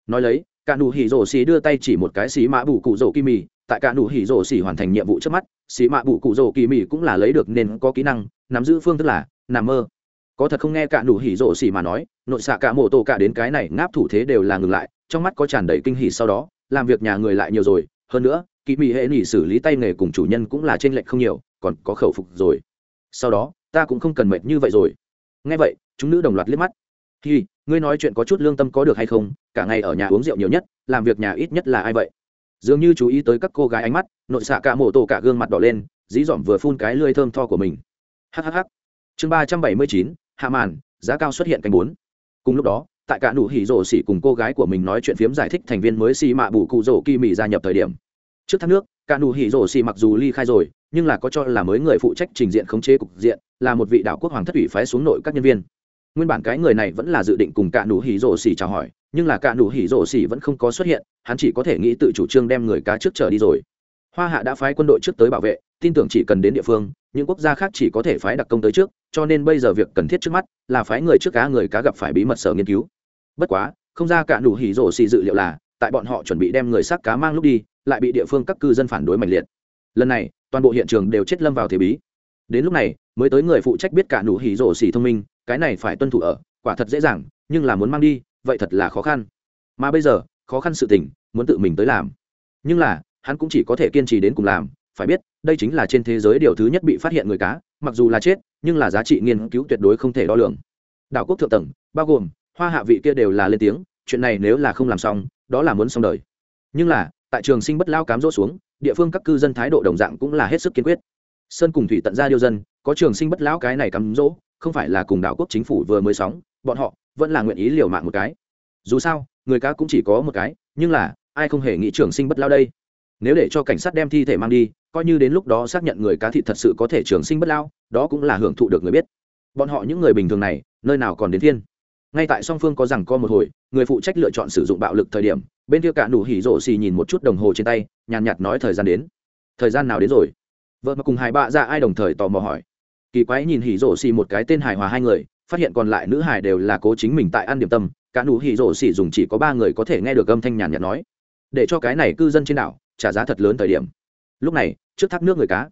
Nói lấy cả nụ hỉ rồ xì đưa tay chỉ một cái xì mạ bù cụ rổ kim mì tại cả nụ hỉ rổ xỉ hoàn thành nhiệm vụ trước mắt, xỉ mạ bụ cụ rổ kỳ mỹ cũng là lấy được nên có kỹ năng, nắm giữ phương thức là nằm mơ. Có thật không nghe cả nụ hỉ rổ xỉ mà nói, nội xạ cả mộ tổ cả đến cái này ngáp thủ thế đều là ngừng lại, trong mắt có tràn đầy kinh hỉ sau đó, làm việc nhà người lại nhiều rồi. Hơn nữa, kỳ mỹ hệ nỉ xử lý tay nghề cùng chủ nhân cũng là trên lệnh không nhiều, còn có khẩu phục rồi. Sau đó, ta cũng không cần mệt như vậy rồi. Nghe vậy, chúng nữ đồng loạt liếc mắt. Thì ngươi nói chuyện có chút lương tâm có được hay không? Cả ngày ở nhà uống rượu nhiều nhất, làm việc nhà ít nhất là ai vậy? dường như chú ý tới các cô gái ánh mắt, nội xạ cả mổ tổ cả gương mặt đỏ lên, dí dỏm vừa phun cái lươi thơm tho của mình. Hhh chương ba trăm bảy mươi chín, hạ màn, giá cao xuất hiện canh bốn. Cùng lúc đó, tại cả nụ hỉ rổ xỉ cùng cô gái của mình nói chuyện phiếm giải thích thành viên mới xì mạ bù cụ rổ kỳ mỹ gia nhập thời điểm. Trước thác nước, cả nụ hỉ rổ xỉ mặc dù ly khai rồi, nhưng là có cho là mới người phụ trách trình diện khống chế cục diện, là một vị đạo quốc hoàng thất ủy phái xuống nội các nhân viên. Nguyên bản cái người này vẫn là dự định cùng cả nụ hỉ rổ xỉ chào hỏi, nhưng là cả nụ hỉ rổ xỉ vẫn không có xuất hiện hắn chỉ có thể nghĩ tự chủ trương đem người cá trước trở đi rồi. Hoa hạ đã phái quân đội trước tới bảo vệ, tin tưởng chỉ cần đến địa phương, những quốc gia khác chỉ có thể phái đặc công tới trước, cho nên bây giờ việc cần thiết trước mắt là phái người trước cá, người cá gặp phải bí mật sở nghiên cứu. Bất quá, không ra cả nụ hỉ rổ xì dự liệu là, tại bọn họ chuẩn bị đem người xác cá mang lúc đi, lại bị địa phương các cư dân phản đối mạnh liệt. Lần này, toàn bộ hiện trường đều chết lâm vào thế bí. Đến lúc này, mới tới người phụ trách biết cả nụ hỉ rổ xì thông minh, cái này phải tuân thủ ở, quả thật dễ dàng, nhưng là muốn mang đi, vậy thật là khó khăn. Mà bây giờ khó khăn sự tình, muốn tự mình tới làm. Nhưng là, hắn cũng chỉ có thể kiên trì đến cùng làm, phải biết, đây chính là trên thế giới điều thứ nhất bị phát hiện người cá, mặc dù là chết, nhưng là giá trị nghiên cứu tuyệt đối không thể đo lường. Đảo quốc thượng tầng, bao gồm, hoa hạ vị kia đều là lên tiếng, chuyện này nếu là không làm xong, đó là muốn xong đời. Nhưng là, tại trường sinh bất lao cám rỗ xuống, địa phương các cư dân thái độ đồng dạng cũng là hết sức kiên quyết. Sơn cùng thủy tận ra điêu dân, có trường sinh bất lão cái này cắm rỗ không phải là cùng đảo quốc chính phủ vừa mới sóng, bọn họ vẫn là nguyện ý liều mạng một cái. Dù sao người cá cũng chỉ có một cái nhưng là ai không hề nghĩ trường sinh bất lao đây? Nếu để cho cảnh sát đem thi thể mang đi coi như đến lúc đó xác nhận người cá thị thật sự có thể trường sinh bất lao đó cũng là hưởng thụ được người biết. Bọn họ những người bình thường này nơi nào còn đến thiên? Ngay tại song phương có rằng co một hồi người phụ trách lựa chọn sử dụng bạo lực thời điểm bên kia cả nụ hỉ rổ xì nhìn một chút đồng hồ trên tay nhàn nhạt, nói thời gian đến. Thời gian nào đến rồi? Vợ mà cùng hai bạ ra ai đồng thời tò mò hỏi. Kỳ quái nhìn hỉ rổ xì một cái tên hài hòa hai người phát hiện còn lại nữ hài đều là cố chính mình tại ăn điểm tâm cả nụ hỉ rổ xỉ dùng chỉ có ba người có thể nghe được âm thanh nhàn nhạt nói. Để cho cái này cư dân trên đảo trả giá thật lớn thời điểm. Lúc này, trước thác nước người cá.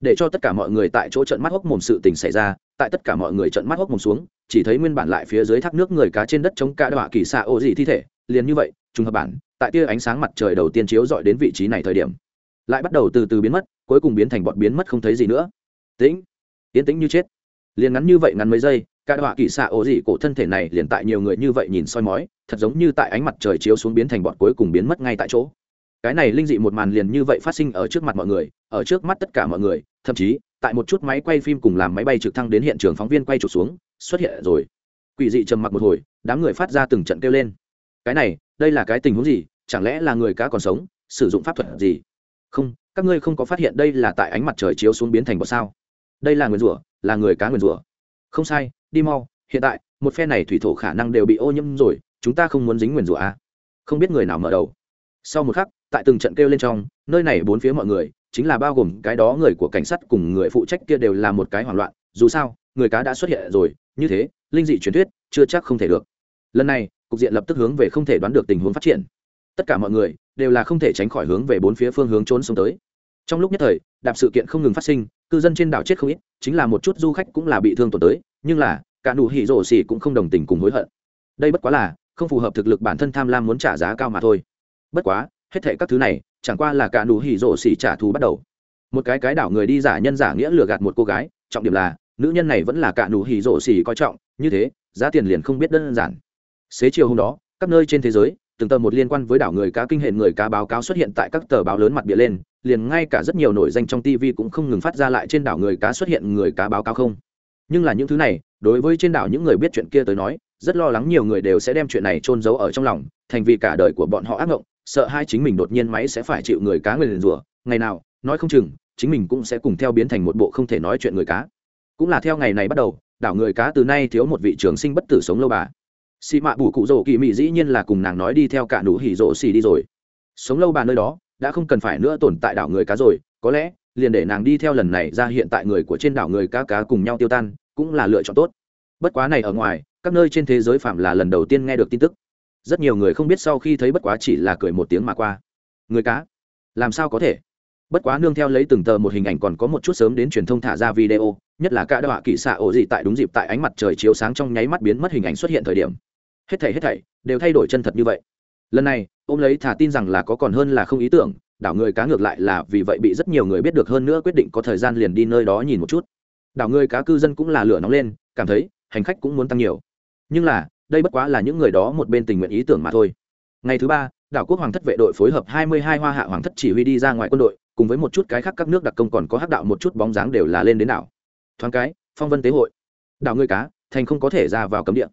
Để cho tất cả mọi người tại chỗ trận mắt hốc mồm sự tình xảy ra, tại tất cả mọi người trận mắt hốc mồm xuống, chỉ thấy nguyên bản lại phía dưới thác nước người cá trên đất chống cả đọa kỳ xạ ô dị thi thể, liền như vậy, trùng hợp bản, tại tia ánh sáng mặt trời đầu tiên chiếu dọi đến vị trí này thời điểm, lại bắt đầu từ từ biến mất, cuối cùng biến thành bọn biến mất không thấy gì nữa. Tĩnh, yên tĩnh như chết. Liền ngắn như vậy ngắn mấy giây cả đọa kỳ xạ ố dị cổ thân thể này liền tại nhiều người như vậy nhìn soi mói, thật giống như tại ánh mặt trời chiếu xuống biến thành bọn cuối cùng biến mất ngay tại chỗ. Cái này linh dị một màn liền như vậy phát sinh ở trước mặt mọi người, ở trước mắt tất cả mọi người, thậm chí, tại một chút máy quay phim cùng làm máy bay trực thăng đến hiện trường phóng viên quay trục xuống, xuất hiện rồi. Quỷ dị trầm mặc một hồi, đám người phát ra từng trận kêu lên. Cái này, đây là cái tình huống gì? Chẳng lẽ là người cá còn sống, sử dụng pháp thuật gì? Không, các ngươi không có phát hiện đây là tại ánh mặt trời chiếu xuống biến thành bọn sao? Đây là nguyền rủa, là người cá nguyền rủa. Không sai đi mau, hiện tại, một phe này thủy thổ khả năng đều bị ô nhiễm rồi, chúng ta không muốn dính nguyền rủa à? không biết người nào mở đầu. Sau một khắc, tại từng trận kêu lên trong, nơi này bốn phía mọi người, chính là bao gồm cái đó người của cảnh sát cùng người phụ trách kia đều là một cái hoảng loạn, dù sao, người cá đã xuất hiện rồi, như thế, linh dị truyền thuyết, chưa chắc không thể được. Lần này, cục diện lập tức hướng về không thể đoán được tình huống phát triển. Tất cả mọi người, đều là không thể tránh khỏi hướng về bốn phía phương hướng trốn xuống tới. Trong lúc nhất thời, đạp sự kiện không ngừng phát sinh, cư dân trên đảo chết không ít, chính là một chút du khách cũng là bị thương tổn tới nhưng là, cả nụ hỉ rổ xỉ cũng không đồng tình cùng hối hận. Đây bất quá là, không phù hợp thực lực bản thân tham lam muốn trả giá cao mà thôi. Bất quá, hết thệ các thứ này, chẳng qua là cả nụ hỉ rổ xỉ trả thù bắt đầu. Một cái cái đảo người đi giả nhân giả nghĩa lừa gạt một cô gái, trọng điểm là, nữ nhân này vẫn là cả nụ hỉ rổ xỉ coi trọng, như thế, giá tiền liền không biết đơn giản. Xế chiều hôm đó, các nơi trên thế giới, từng tờ một liên quan với đảo người cá kinh hệ người cá báo cáo xuất hiện tại các tờ báo lớn mặt bịa lên, liền ngay cả rất nhiều nổi danh trong tv cũng không ngừng phát ra lại trên đảo người cá xuất hiện người cá báo cáo không nhưng là những thứ này, đối với trên đảo những người biết chuyện kia tới nói, rất lo lắng nhiều người đều sẽ đem chuyện này trôn giấu ở trong lòng, thành vì cả đời của bọn họ ác ngộng, sợ hai chính mình đột nhiên máy sẽ phải chịu người cá người liền rủa. Ngày nào, nói không chừng, chính mình cũng sẽ cùng theo biến thành một bộ không thể nói chuyện người cá. Cũng là theo ngày này bắt đầu, đảo người cá từ nay thiếu một vị trường sinh bất tử sống lâu bà. Xị mạ bù cụ rỗ kỳ mị dĩ nhiên là cùng nàng nói đi theo cả nụ hỉ rỗ xì đi rồi. Sống lâu bà nơi đó, đã không cần phải nữa tồn tại đảo người cá rồi, có lẽ liền để nàng đi theo lần này ra hiện tại người của trên đảo người cá cá cùng nhau tiêu tan, cũng là lựa chọn tốt. Bất quá này ở ngoài, các nơi trên thế giới phạm là lần đầu tiên nghe được tin tức. Rất nhiều người không biết sau khi thấy bất quá chỉ là cười một tiếng mà qua. Người cá? Làm sao có thể? Bất quá nương theo lấy từng tờ một hình ảnh còn có một chút sớm đến truyền thông thả ra video, nhất là cả đọa kỵ xạ ổ dị tại đúng dịp tại ánh mặt trời chiếu sáng trong nháy mắt biến mất hình ảnh xuất hiện thời điểm. Hết thảy hết thảy đều thay đổi chân thật như vậy. Lần này, ôm lấy thả tin rằng là có còn hơn là không ý tưởng đảo người cá ngược lại là vì vậy bị rất nhiều người biết được hơn nữa quyết định có thời gian liền đi nơi đó nhìn một chút. Đảo người cá cư dân cũng là lửa nóng lên, cảm thấy hành khách cũng muốn tăng nhiều. Nhưng là, đây bất quá là những người đó một bên tình nguyện ý tưởng mà thôi. Ngày thứ ba, đảo quốc hoàng thất vệ đội phối hợp 22 hoa hạ hoàng thất chỉ huy đi ra ngoài quân đội, cùng với một chút cái khác các nước đặc công còn có hắc đạo một chút bóng dáng đều là lên đến đảo. Thoáng cái, phong vân tế hội. Đảo người cá, thành không có thể ra vào cấm địa.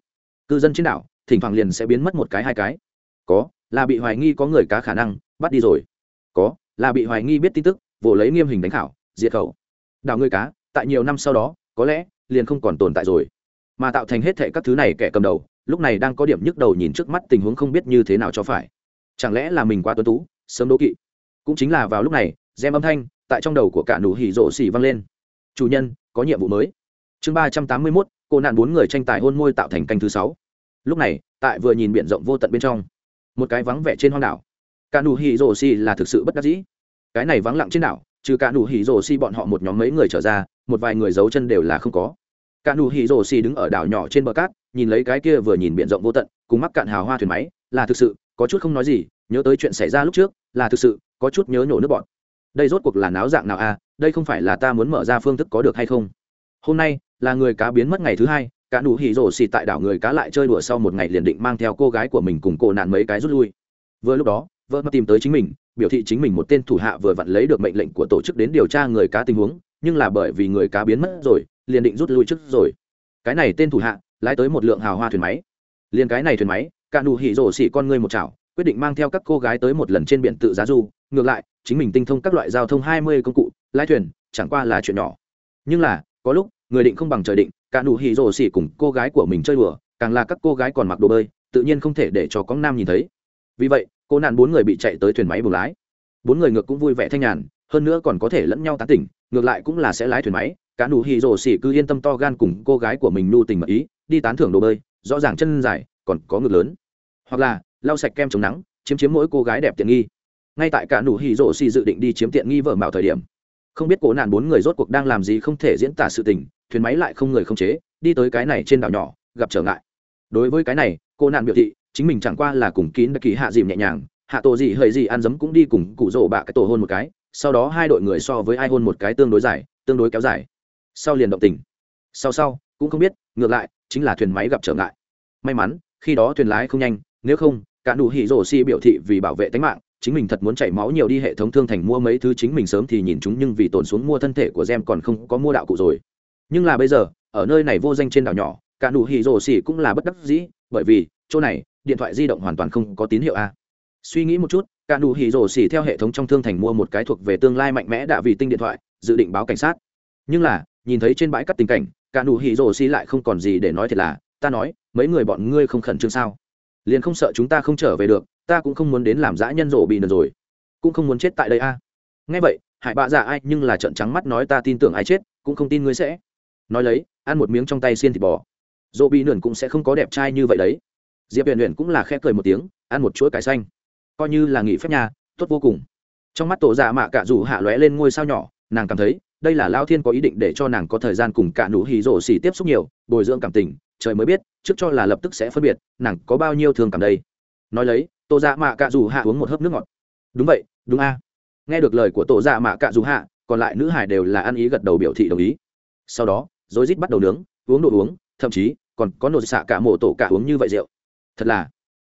Cư dân trên đảo, thỉnh thoảng liền sẽ biến mất một cái hai cái. Có, là bị hoài nghi có người cá khả năng, bắt đi rồi có, là bị hoài nghi biết tin tức, vồ lấy nghiêm hình đánh khảo, diệt khẩu. Đào ngươi cá, tại nhiều năm sau đó, có lẽ, liền không còn tồn tại rồi. Mà tạo thành hết thệ các thứ này kẻ cầm đầu, lúc này đang có điểm nhức đầu nhìn trước mắt tình huống không biết như thế nào cho phải. Chẳng lẽ là mình quá tuấn tú, sớm đố kỵ? Cũng chính là vào lúc này gem âm thanh, tại trong đầu của cả nụ hỉ rộ xỉ văng lên. Chủ nhân, có nhiệm vụ mới. Chương ba trăm tám mươi mốt, cô nạn bốn người tranh tài hôn môi tạo thành canh thứ sáu. Lúc này, tại vừa nhìn b rộng vô tận bên trong, một cái vắng vẻ trên hoang đảo cả nụ hỉ Rồ xì là thực sự bất đắc dĩ. Cái này vắng lặng trên đảo, trừ cả nụ hỉ Rồ xì bọn họ một nhóm mấy người trở ra, một vài người giấu chân đều là không có. Cả nụ hỉ Rồ xì đứng ở đảo nhỏ trên bờ cát, nhìn lấy cái kia vừa nhìn biển rộng vô tận, cùng mắc cạn hào hoa thuyền máy, là thực sự, có chút không nói gì, nhớ tới chuyện xảy ra lúc trước, là thực sự, có chút nhớ nhổ nước bọn. Đây rốt cuộc là náo dạng nào à đây không phải là ta muốn mở ra phương thức có được hay không? Hôm nay, là người cá biến mất ngày thứ hai, cả nụ hỉ Rồ xì tại đảo người cá lại chơi đùa sau một ngày liền định mang theo cô gái của mình cùng cô nạn mấy cái rút lui. Vừa lúc đó vợ mà tìm tới chính mình, biểu thị chính mình một tên thủ hạ vừa vặn lấy được mệnh lệnh của tổ chức đến điều tra người cá tình huống, nhưng là bởi vì người cá biến mất rồi, liền định rút lui trước rồi. Cái này tên thủ hạ, lái tới một lượng hào hoa thuyền máy. Liền cái này thuyền máy, cả nụ hỉ rổ xỉ con ngươi một chảo, quyết định mang theo các cô gái tới một lần trên biển tự giá du. Ngược lại, chính mình tinh thông các loại giao thông hai mươi công cụ, lái thuyền, chẳng qua là chuyện nhỏ. Nhưng là, có lúc, người định không bằng trời định, cả nụ hỉ rổ xỉ cùng cô gái của mình chơi đùa, càng là các cô gái còn mặc đồ bơi, tự nhiên không thể để cho con nam nhìn thấy. Vì vậy cô nạn bốn người bị chạy tới thuyền máy buồng lái. Bốn người ngược cũng vui vẻ thanh nhàn, hơn nữa còn có thể lẫn nhau tán tỉnh, ngược lại cũng là sẽ lái thuyền máy. Cả nụ hì rồ xỉ cứ yên tâm to gan cùng cô gái của mình nu tình mật ý, đi tán thưởng đồ bơi, rõ ràng chân dài, còn có ngực lớn. Hoặc là, lau sạch kem chống nắng, chiếm chiếm mỗi cô gái đẹp tiện nghi. Ngay tại cả nụ hì rồ xỉ dự định đi chiếm tiện nghi vợ mạo thời điểm, không biết cổ nạn bốn người rốt cuộc đang làm gì không thể diễn tả sự tình, thuyền máy lại không người không chế, đi tới cái này trên đảo nhỏ, gặp trở ngại. Đối với cái này, cô nạn biểu thị chính mình chẳng qua là cùng kín đặc kỳ hạ dìm nhẹ nhàng, hạ tổ gì hơi gì ăn dấm cũng đi cùng cụ rổ bạ cái tổ hôn một cái, sau đó hai đội người so với ai hôn một cái tương đối dài, tương đối kéo dài. Sau liền động tình. Sau sau, cũng không biết, ngược lại, chính là thuyền máy gặp trở ngại. May mắn, khi đó thuyền lái không nhanh, nếu không, cả đủ hỉ rổ si biểu thị vì bảo vệ tính mạng, chính mình thật muốn chảy máu nhiều đi hệ thống thương thành mua mấy thứ chính mình sớm thì nhìn chúng nhưng vì tổn xuống mua thân thể của gem còn không có mua đạo cụ rồi. Nhưng là bây giờ, ở nơi này vô danh trên đảo nhỏ, cả đủ hỉ rổ xỉ cũng là bất đắc dĩ, bởi vì, chỗ này điện thoại di động hoàn toàn không có tín hiệu a. Suy nghĩ một chút, cả nụ hỉ rổ xỉ theo hệ thống trong thương thành mua một cái thuộc về tương lai mạnh mẽ đã vì tinh điện thoại, dự định báo cảnh sát. Nhưng là, nhìn thấy trên bãi cắt tình cảnh, cả nụ hỉ rổ xỉ lại không còn gì để nói thiệt là, ta nói, mấy người bọn ngươi không khẩn trương sao? Liền không sợ chúng ta không trở về được, ta cũng không muốn đến làm dã nhân rổ bị nần rồi, cũng không muốn chết tại đây a. Nghe vậy, hải bạ giả ai nhưng là trận trắng mắt nói, ta tin tưởng ai chết, cũng không tin ngươi sẽ. Nói lấy, ăn một miếng trong tay xiên thịt bò. Rổ bị nườn cũng sẽ không có đẹp trai như vậy đấy diệp huyện huyện cũng là khẽ cười một tiếng, ăn một chuỗi cải xanh. Coi như là nghỉ phép nhà, tốt vô cùng. Trong mắt tổ dạ mạ cả dù hạ lóe lên ngôi sao nhỏ, nàng cảm thấy, đây là lao thiên có ý định để cho nàng có thời gian cùng cả nụ hì rổ xì tiếp xúc nhiều, bồi dưỡng cảm tình, trời mới biết, trước cho là lập tức sẽ phân biệt, nàng có bao nhiêu thường cảm đây. Nói lấy, tổ dạ mạ cả dù hạ uống một hớp nước ngọt. Đúng vậy, đúng a. Nghe được lời của tổ dạ mạ cả dù hạ, còn lại nữ hải đều là ăn ý gật đầu biểu thị đồng ý. Sau đó, rối rít bắt đầu nướng, uống đồ uống, thậm chí còn có nồi xạ cả mổ tổ cả uống như vậy rượu thật là.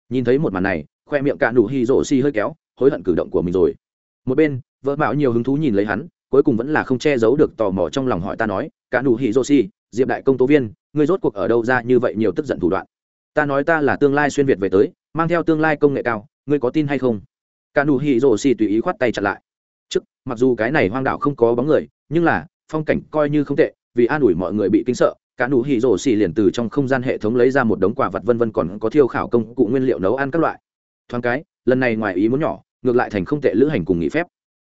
Nhìn thấy một màn này, khoe miệng cạn đủ hy rổ xi hơi kéo, hối hận cử động của mình rồi. Một bên, vợ mạo nhiều hứng thú nhìn lấy hắn, cuối cùng vẫn là không che giấu được tò mò trong lòng hỏi ta nói, cả đủ hỉ rô xi diệp đại công tố viên, ngươi rốt cuộc ở đâu ra như vậy nhiều tức giận thủ đoạn? Ta nói ta là tương lai xuyên việt về tới, mang theo tương lai công nghệ cao, ngươi có tin hay không? Cả đủ hỉ rô xi tùy ý khoát tay chặt lại. Trước, mặc dù cái này hoang đảo không có bóng người, nhưng là, phong cảnh coi như không tệ, vì an ủi mọi người bị kinh sợ cả nụ hỉ rổ xì liền từ trong không gian hệ thống lấy ra một đống quả vật vân vân còn có thiêu khảo công cụ nguyên liệu nấu ăn các loại. Thoáng cái, lần này ngoài ý muốn nhỏ, ngược lại thành không tệ lữ hành cùng nghỉ phép.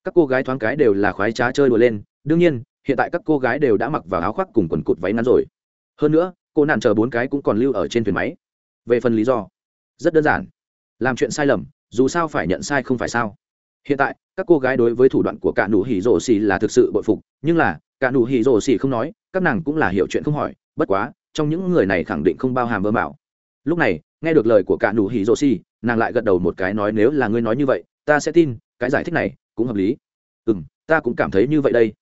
Các cô gái thoáng cái đều là khoái trá chơi đùa lên, đương nhiên, hiện tại các cô gái đều đã mặc vào áo khoác cùng quần cụt váy ngắn rồi. Hơn nữa, cô nạn chờ bốn cái cũng còn lưu ở trên thuyền máy. Về phần lý do, rất đơn giản. Làm chuyện sai lầm, dù sao phải nhận sai không phải sao. Hiện tại, các cô gái đối với thủ đoạn của cả nụ hỉ rổ xì là thực sự bội phục, nhưng là cả nụ hỉ rồ xỉ không nói, các nàng cũng là hiểu chuyện không hỏi, bất quá, trong những người này khẳng định không bao hàm bơ bảo lúc này, nghe được lời của cả nụ hỉ rồ xỉ, nàng lại gật đầu một cái nói nếu là ngươi nói như vậy, ta sẽ tin, cái giải thích này cũng hợp lý. Ừ m ta cũng cảm thấy như vậy đây.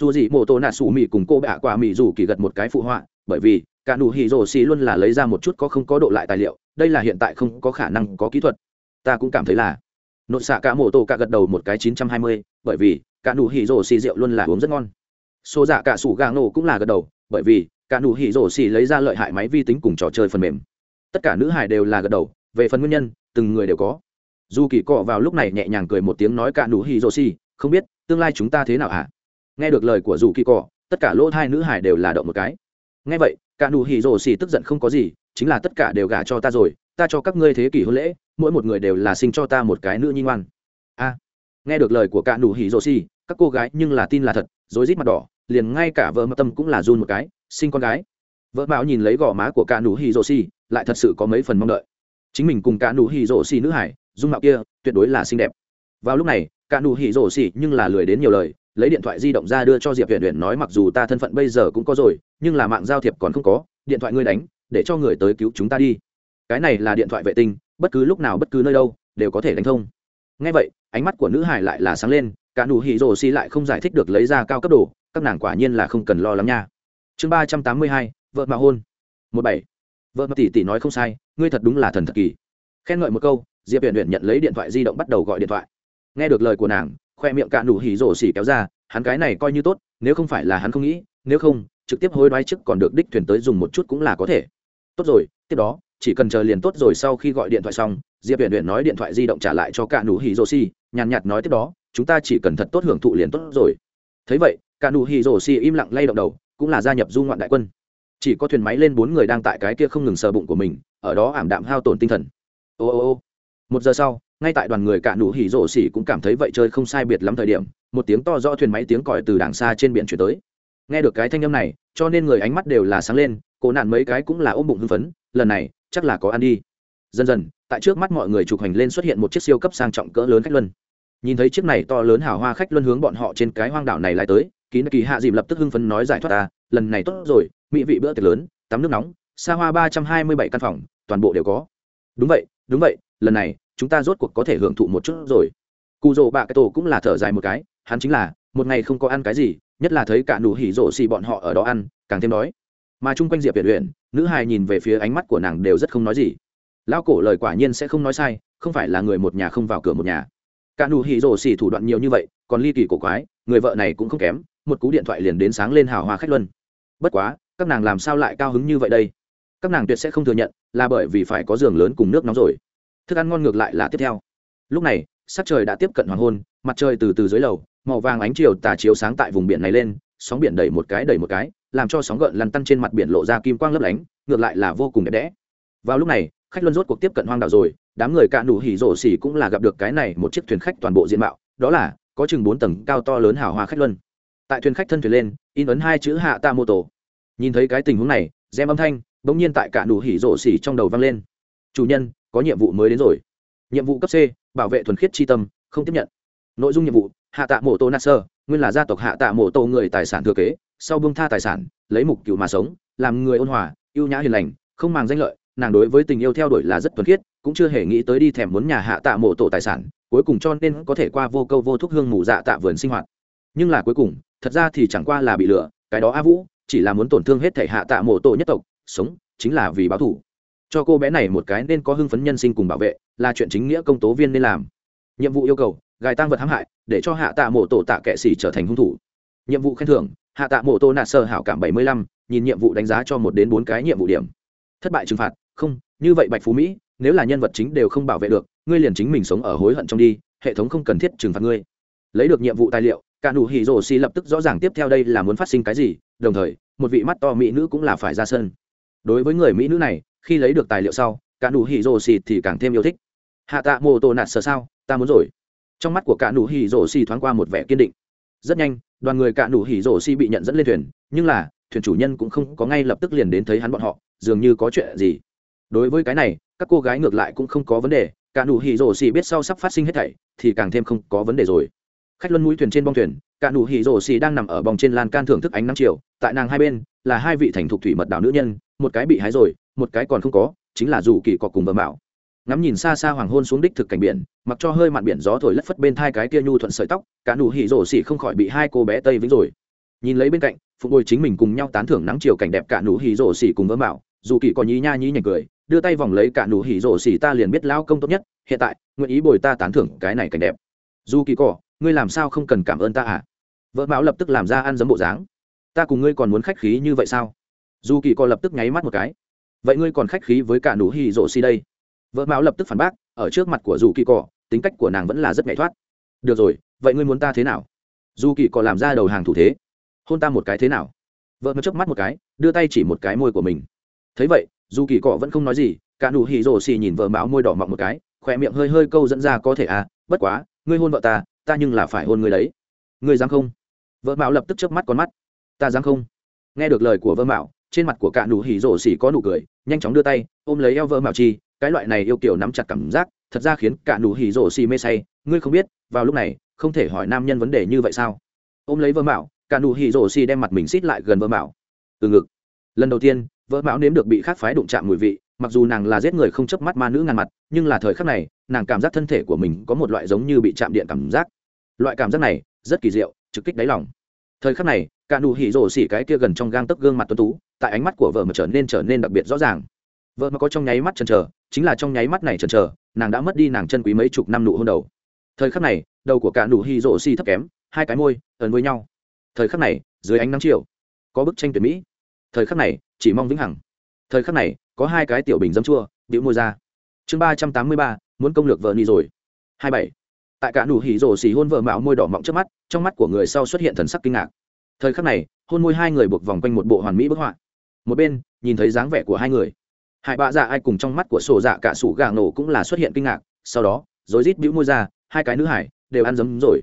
Dù gì mô tô nạ sủ mì cùng cô bạ quả mì dù kỳ gật một cái phụ họa, bởi vì, cả nụ hỉ rồ xỉ luôn là lấy ra một chút có không có độ lại tài liệu, đây là hiện tại không có khả năng có kỹ thuật. Ta cũng cảm thấy là. Nội xạ cả mô tô cả gật đầu một cái chín trăm hai mươi, bởi vì, cả nụ hỉ rồ xì rượu luôn là uống rất ngon xô dạ cả sủ gà nổ cũng là gật đầu, bởi vì cả nụ hỉ rổ xì lấy ra lợi hại máy vi tính cùng trò chơi phần mềm. Tất cả nữ hải đều là gật đầu, về phần nguyên nhân, từng người đều có. Dù kỳ cọ vào lúc này nhẹ nhàng cười một tiếng nói cả nụ hỉ rổ xì, không biết, tương lai chúng ta thế nào hả? À? nghe được lời của dù kỳ cọ, tất cả lỗ hai nữ hải đều là động một cái. Nghe vậy, cả nụ hỉ rổ xì tức giận không có gì, chính là tất cả đều gả cho ta rồi, ta cho các ngươi thế kỷ hôn lễ, mỗi một người đều là sinh cho ta một cái nữ nhi ngoan. A. Nghe được lời của cả nụ hỉ rổ xì, các cô gái nhưng là tin là thật, rối rít mặt đỏ liền ngay cả vợ mập tâm cũng là run một cái sinh con gái. Vợ bảo nhìn lấy gò má của cả nụ Hi rổ Si, lại thật sự có mấy phần mong đợi. Chính mình cùng cả nụ Hi rổ Si nữ hải dung mạo kia tuyệt đối là xinh đẹp. Vào lúc này cả nụ Hi rổ Si nhưng là lười đến nhiều lời lấy điện thoại di động ra đưa cho diệp huyền huyền nói mặc dù ta thân phận bây giờ cũng có rồi nhưng là mạng giao thiệp còn không có điện thoại ngươi đánh để cho người tới cứu chúng ta đi. Cái này là điện thoại vệ tinh bất cứ lúc nào bất cứ nơi đâu đều có thể đánh thông. Ngay vậy ánh mắt của nữ hải lại là sáng lên cả nụ hỉ rồ xì lại không giải thích được lấy ra cao cấp đồ, các nàng quả nhiên là không cần lo lắm nha. Chương ba trăm tám mươi hai, vợ mà hôn. Một bảy. Vợ mà tỷ tỷ nói không sai, ngươi thật đúng là thần thật kỳ. Khen ngợi một câu, diệp huyền huyền nhận lấy điện thoại di động bắt đầu gọi điện thoại. Nghe được lời của nàng, khoe miệng cả nụ hỉ rồ xì kéo ra, hắn cái này coi như tốt, nếu không phải là hắn không nghĩ, nếu không, trực tiếp hối đoái trước còn được đích thuyền tới dùng một chút cũng là có thể. Tốt rồi, tiếp đó, chỉ cần chờ liền tốt rồi sau khi gọi điện thoại xong, diệp huyền huyền nói điện thoại di động trả lại cho cả nụ hỉ rồ xì, nhàn nhạt nói tiếp đó chúng ta chỉ cần thật tốt hưởng thụ liền tốt rồi. Thấy vậy, cả nụ hì rổ xì im lặng lay động đầu, cũng là gia nhập du ngoạn đại quân. Chỉ có thuyền máy lên bốn người đang tại cái kia không ngừng sờ bụng của mình, ở đó ảm đạm hao tổn tinh thần. Ô ô ô. Một giờ sau, ngay tại đoàn người cả nụ hỉ rổ xỉ cũng cảm thấy vậy chơi không sai biệt lắm thời điểm, một tiếng to do thuyền máy tiếng còi từ đàng xa trên biển chuyển tới. Nghe được cái thanh âm này, cho nên người ánh mắt đều là sáng lên cổ nạn mấy cái cũng là ôm bụng hưng phấn, lần này, chắc là có ăn đi. Dần dần, tại trước mắt mọi người chụp hành lên xuất hiện một chiếc siêu cấp sang trọng cỡ lớn khách luân nhìn thấy chiếc này to lớn hào hoa khách luân hướng bọn họ trên cái hoang đảo này lại tới, kín kỳ hạ dìm lập tức hưng phấn nói giải thoát ta, lần này tốt rồi, mỹ vị bữa tiệc lớn, tắm nước nóng, xa hoa ba trăm hai mươi bảy căn phòng, toàn bộ đều có. Đúng vậy đúng vậy, lần này, chúng ta rốt cuộc có thể hưởng thụ một chút rồi. Cụ rồ bạ cái tổ cũng là thở dài một cái, hắn chính là, một ngày không có ăn cái gì, nhất là thấy cả nụ hỉ rộ xì bọn họ ở đó ăn, càng thêm đói. Mà chung quanh diệp việt luyện nữ hài nhìn về phía ánh mắt của nàng đều rất không nói gì. Lão cổ lời quả nhiên sẽ không nói sai, không phải là người một nhà không vào cửa một nhà cả nụ hỉ Rồ xỉ thủ đoạn nhiều như vậy, còn ly kỳ cổ quái, người vợ này cũng không kém, một cú điện thoại liền đến sáng lên hào hoa khách luân. Bất quá, các nàng làm sao lại cao hứng như vậy đây? Các nàng tuyệt sẽ không thừa nhận, là bởi vì phải có giường lớn cùng nước nóng rồi. Thức ăn ngon ngược lại là tiếp theo. Lúc này, sắc trời đã tiếp cận hoàng hôn, mặt trời từ từ dưới lầu, màu vàng ánh chiều tà chiếu sáng tại vùng biển này lên, sóng biển đẩy một cái đẩy một cái, làm cho sóng gợn lăn tăn trên mặt biển lộ ra kim quang lấp lánh, ngược lại là vô cùng đẹp đẽ. Vào lúc này khách luân rốt cuộc tiếp cận hoang đảo rồi, đám người cạn đủ hỉ rổ xỉ cũng là gặp được cái này một chiếc thuyền khách toàn bộ diện mạo, đó là, có chừng bốn tầng cao to lớn hào hoa khách luân. Tại thuyền khách thân thuyền lên, in ấn hai chữ hạ ta mô tổ nhìn thấy cái tình huống này gem âm thanh, bỗng nhiên tại cạn đủ hỉ rổ xỉ trong đầu vang lên. Chủ nhân, có nhiệm vụ mới đến rồi. Nhiệm vụ cấp c, bảo vệ thuần khiết tri tâm, không tiếp nhận. Nội dung nhiệm vụ hạ tạ mộ tô nát nguyên là gia tộc hạ tạ mộ tô người tài sản thừa kế, sau bưng tha tài sản, lấy mục cựu mà sống, làm người ôn hòa, ưu nhã hiền lành, không màng danh lợi nàng đối với tình yêu theo đuổi là rất thuần khiết, cũng chưa hề nghĩ tới đi thèm muốn nhà hạ tạ mộ tổ tài sản, cuối cùng cho nên có thể qua vô câu vô thúc hương mù dạ tạ vườn sinh hoạt. Nhưng là cuối cùng, thật ra thì chẳng qua là bị lừa, cái đó a vũ, chỉ là muốn tổn thương hết thể hạ tạ mộ tổ nhất tộc, sống, chính là vì báo thủ. Cho cô bé này một cái nên có hưng phấn nhân sinh cùng bảo vệ, là chuyện chính nghĩa công tố viên nên làm. Nhiệm vụ yêu cầu, gài tăng vật hãm hại, để cho hạ tạ mộ tổ tạ kệ sĩ trở thành hung thủ. Nhiệm vụ khen thưởng, hạ tạ mộ tổ nạ sơ hảo cảm bảy mươi lăm, nhìn nhiệm vụ đánh giá cho một đến bốn cái nhiệm vụ điểm. Thất bại trừng phạt không, như vậy bạch phú mỹ, nếu là nhân vật chính đều không bảo vệ được, ngươi liền chính mình sống ở hối hận trong đi, hệ thống không cần thiết trừng phạt ngươi. Lấy được nhiệm vụ tài liệu, cả nụ hỉ rổ xì lập tức rõ ràng tiếp theo đây là muốn phát sinh cái gì, đồng thời, một vị mắt to mỹ nữ cũng là phải ra sân. Đối với người mỹ nữ này, khi lấy được tài liệu sau, cả nụ hỉ rổ xì thì càng thêm yêu thích. Hạ tạ mô tô nạt sờ sao, ta muốn rồi. Trong mắt của cả nụ hỉ rổ xì thoáng qua một vẻ kiên định. Rất nhanh, đoàn người cả nụ hỉ rổ xì bị nhận dẫn lên thuyền, nhưng là, thuyền chủ nhân cũng không có ngay lập tức liền đến thấy hắn bọn họ, dường như có chuyện gì đối với cái này, các cô gái ngược lại cũng không có vấn đề, cả nụ hỉ rổ xì biết sau sắp phát sinh hết thảy, thì càng thêm không có vấn đề rồi. Khách luân mũi thuyền trên bong thuyền, cả nụ hỉ rổ xì đang nằm ở bong trên lan can thưởng thức ánh nắng chiều, tại nàng hai bên, là hai vị thành thục thủy mật đảo nữ nhân, một cái bị hái rồi, một cái còn không có, chính là dù kỳ cọ cùng bờ mạo. Ngắm nhìn xa xa hoàng hôn xuống đích thực cảnh biển, mặc cho hơi mặn biển gió thổi lất phất bên thai cái kia nhu thuận sợi tóc, cả nụ hỉ rổ xì không khỏi bị hai cô bé tây vĩnh rồi. Nhìn lấy bên cạnh, phục hồi chính mình cùng nhau tán thưởng nắng chiều cảnh đẹp cả nụ hỉ rổ xì cùng bờ mạo, dù kỳ cọ nhí nha nhí nhảnh cười đưa tay vòng lấy cả nụ hỉ rổ xì ta liền biết lão công tốt nhất, hiện tại, nguyện ý bồi ta tán thưởng cái này cảnh đẹp. Dù kỳ cỏ, ngươi làm sao không cần cảm ơn ta à? Vợ mão lập tức làm ra ăn giấm bộ dáng. Ta cùng ngươi còn muốn khách khí như vậy sao? Dù kỳ cỏ lập tức nháy mắt một cái. Vậy ngươi còn khách khí với cả nụ hỉ rổ xì đây? Vợ mão lập tức phản bác, ở trước mặt của dù kỳ cỏ, tính cách của nàng vẫn là rất nhạy thoát. Được rồi, vậy ngươi muốn ta thế nào? Dù kỳ cỏ làm ra đầu hàng thủ thế. Hôn ta một cái thế nào? Vợ mão chớp mắt một cái, đưa tay chỉ một cái môi của mình. Thấy vậy dù kỳ cọ vẫn không nói gì, cả nụ hỉ rổ xì nhìn vợ mão môi đỏ mọng một cái, khỏe miệng hơi hơi câu dẫn ra có thể à bất quá, ngươi hôn vợ ta ta nhưng là phải hôn người đấy. Ngươi dám không? Vợ mạo lập tức chớp mắt con mắt. Ta dám không? Nghe được lời của vợ mạo trên mặt của cả nụ hỉ rổ xỉ có nụ cười, nhanh chóng đưa tay, ôm lấy eo vợ mạo chi, cái loại này yêu kiểu nắm chặt cảm giác, thật ra khiến cả nụ hỉ rổ xỉ mê say, ngươi không biết, vào lúc này, không thể hỏi nam nhân vấn đề như vậy sao? Ôm lấy vợ mạo cả nụ hỉ rổ xỉ đem mặt mình xít lại gần vợ mạo từ ngực lần đầu tiên vợ mão nếm được bị khác phái đụng chạm mùi vị, mặc dù nàng là giết người không chấp mắt ma nữ ngàn mặt, nhưng là thời khắc này, nàng cảm giác thân thể của mình có một loại giống như bị chạm điện cảm giác. Loại cảm giác này, rất kỳ diệu, trực kích đáy lòng. Thời khắc này, cả nụ hỉ rồ xỉ cái kia gần trong gang tấc gương mặt tuấn tú, tại ánh mắt của vợ mà trở nên trở nên đặc biệt rõ ràng. Vợ mà có trong nháy mắt chần chờ, chính là trong nháy mắt này chần chờ, nàng đã mất đi nàng chân quý mấy chục năm nụ hôn đầu. Thời khắc này, đầu của cả nụ hỉ rồ xỉ thấp kém, hai cái môi ấn với nhau. Thời khắc này, dưới ánh nắng chiều, có bức tranh tuyệt mỹ thời khắc này, chỉ mong vĩnh hằng. Thời khắc này, có hai cái tiểu bình dấm chua bịu môi ra. Chương ba trăm tám mươi ba, muốn công lược vợ ni rồi. Hai bảy. Tại cả nụ hỉ rồ xì hôn vợ mạo môi đỏ mọng trước mắt, trong mắt của người sau xuất hiện thần sắc kinh ngạc. Thời khắc này, hôn môi hai người buộc vòng quanh một bộ hoàn mỹ bức họa. Một bên, nhìn thấy dáng vẻ của hai người. Hải bạ dạ ai cùng trong mắt của sổ dạ cả sủ gà nổ cũng là xuất hiện kinh ngạc, sau đó rối rít bĩu môi ra, hai cái nữ hải đều ăn dấm rồi.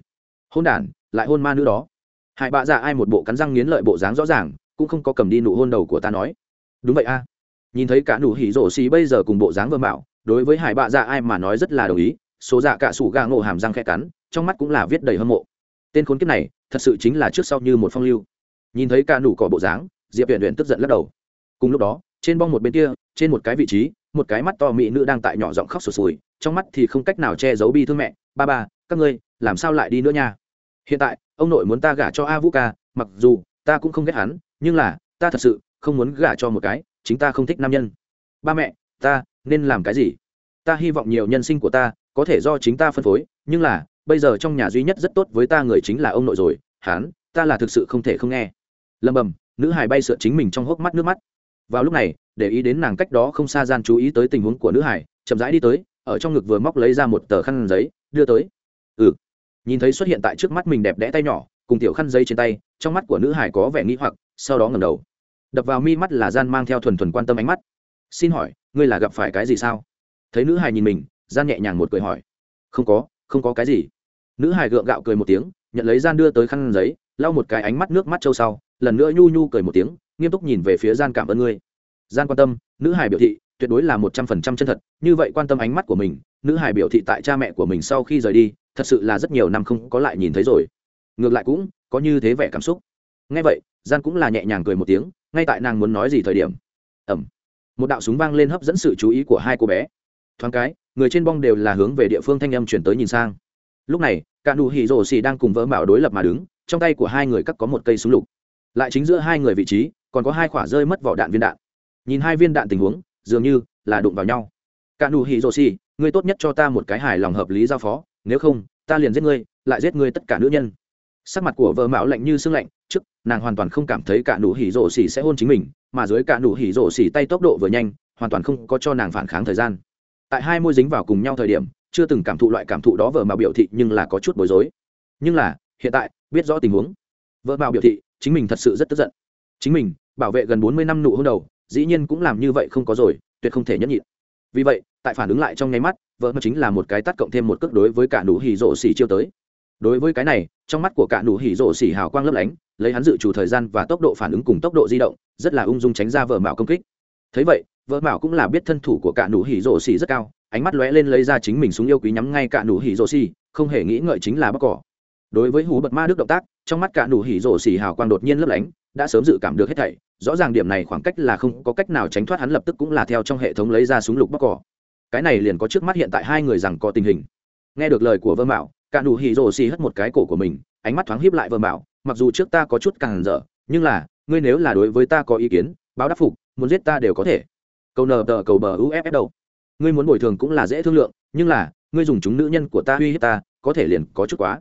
Hôn đản lại hôn ma nữ đó. Hải bạ dạ ai một bộ cắn răng nghiến lợi bộ dáng rõ ràng cũng không có cầm đi nụ hôn đầu của ta nói. Đúng vậy a. Nhìn thấy cả nụ hỉ rổ xì bây giờ cùng bộ dáng vơ mạo, đối với hải bạ dạ ai mà nói rất là đồng ý, số dạ cả sủ gà ngộ hàm răng khẽ cắn, trong mắt cũng là viết đầy hâm mộ. Tên khốn kiếp này, thật sự chính là trước sau như một phong lưu. Nhìn thấy cả nụ cỏ bộ dáng, diệp huyền huyền tức giận lắc đầu. Cùng lúc đó, trên bong một bên kia, trên một cái vị trí, một cái mắt to mỹ nữ đang tại nhỏ giọng khóc sụt sùi trong mắt thì không cách nào che giấu bi thương mẹ, ba ba, các ngươi, làm sao lại đi nữa nha? Hiện tại, ông nội muốn ta gả cho a vũ ca, mặc dù ta cũng không ghét hắn nhưng là, ta thật sự không muốn gả cho một cái chính ta không thích nam nhân. Ba mẹ, ta nên làm cái gì? Ta hy vọng nhiều nhân sinh của ta có thể do chính ta phân phối, nhưng là, bây giờ trong nhà duy nhất rất tốt với ta người chính là ông nội rồi hán ta là thực sự không thể không nghe. Lầm bầm, nữ hải bay sợ chính mình trong hốc mắt nước mắt. Vào lúc này, để ý đến nàng cách đó không xa gian chú ý tới tình huống của nữ hải chậm rãi đi tới, ở trong ngực vừa móc lấy ra một tờ khăn giấy, đưa tới. Ừ. Nhìn thấy xuất hiện tại trước mắt mình đẹp đẽ tay nhỏ, cùng tiểu khăn giấy trên tay, trong mắt của nữ hải có vẻ nghi hoặc sau đó ngẩng đầu. Đập vào mi mắt là gian mang theo thuần thuần quan tâm ánh mắt. Xin hỏi, ngươi là gặp phải cái gì sao? Thấy nữ hài nhìn mình, gian nhẹ nhàng một cười hỏi. Không có không có cái gì. Nữ hài gượng gạo cười một tiếng, nhận lấy gian đưa tới khăn giấy, lau một cái ánh mắt nước mắt trâu sau, lần nữa nhu nhu cười một tiếng, nghiêm túc nhìn về phía gian cảm ơn ngươi. Gian quan tâm, nữ hài biểu thị, tuyệt đối là một trăm phần trăm chân thật, như vậy quan tâm ánh mắt của mình, nữ hài biểu thị tại cha mẹ của mình sau khi rời đi, thật sự là rất nhiều năm không có lại nhìn thấy rồi. Ngược lại cũng có như thế vẻ cảm xúc. Ngay vậy gian cũng là nhẹ nhàng cười một tiếng, ngay tại nàng muốn nói gì thời điểm. Ẩm. Một đạo súng vang lên hấp dẫn sự chú ý của hai cô bé. Thoáng cái, người trên bong đều là hướng về địa phương thanh âm chuyển tới nhìn sang. Lúc này, cả Đủ hỉ rổ xì đang cùng vỡ mạo đối lập mà đứng, trong tay của hai người cắt có một cây súng lục. Lại chính giữa hai người vị trí, còn có hai quả rơi mất vỏ đạn viên đạn. Nhìn hai viên đạn tình huống, dường như là đụng vào nhau. Cả Đủ hỉ rổ xì, ngươi tốt nhất cho ta một cái hài lòng hợp lý giao phó, nếu không, ta liền giết ngươi, lại giết ngươi tất cả nữ nhân. Sắc mặt của vợ mạo lạnh như sương lạnh nàng hoàn toàn không cảm thấy cả nụ hỉ rổ xỉ sẽ hôn chính mình, mà dưới cả nụ hỉ rổ xỉ tay tốc độ vừa nhanh, hoàn toàn không có cho nàng phản kháng thời gian. Tại hai môi dính vào cùng nhau thời điểm, chưa từng cảm thụ loại cảm thụ đó vợ mà biểu thị nhưng là có chút bối rối. Nhưng là, hiện tại, biết rõ tình huống. Vợ bảo biểu thị, chính mình thật sự rất tức giận. Chính mình, bảo vệ gần bốn mươi năm nụ hôn đầu, dĩ nhiên cũng làm như vậy không có rồi, tuyệt không thể nhẫn nhịn. Vì vậy, tại phản ứng lại trong nháy mắt, vợ mà chính là một cái tắt cộng thêm một cước đối với cả nụ hỉ rộ xì chiêu tới đối với cái này, trong mắt của cả nụ hỉ rộ xỉ hào quang lấp lánh, lấy hắn dự trù thời gian và tốc độ phản ứng cùng tốc độ di động, rất là ung dung tránh ra vợ mạo công kích. Thấy vậy, vợ mạo cũng là biết thân thủ của cả nụ hỉ rộ xỉ rất cao, ánh mắt lóe lên lấy ra chính mình súng yêu quý nhắm ngay cả nụ hỉ rộ xỉ, không hề nghĩ ngợi chính là bắc cỏ. Đối với hú bật ma đức động tác, trong mắt cả nụ hỉ rộ xỉ hào quang đột nhiên lấp lánh, đã sớm dự cảm được hết thảy, rõ ràng điểm này khoảng cách là không có cách nào tránh thoát hắn lập tức cũng là theo trong hệ thống lấy ra súng lục bắc cỏ. Cái này liền có trước mắt hiện tại hai người rằng có tình hình. Nghe được lời của vơ mạo cả nụ hỉ rồ xì hất một cái cổ của mình, ánh mắt thoáng hiếp lại vờ bảo, mặc dù trước ta có chút càng dở, nhưng là, ngươi nếu là đối với ta có ý kiến, báo đáp phục, muốn giết ta đều có thể. Cầu nờ tờ cầu bờ uff đâu ngươi muốn bồi thường cũng là dễ thương lượng, nhưng là, ngươi dùng chúng nữ nhân của ta uy hiếp ta, có thể liền có chút quá.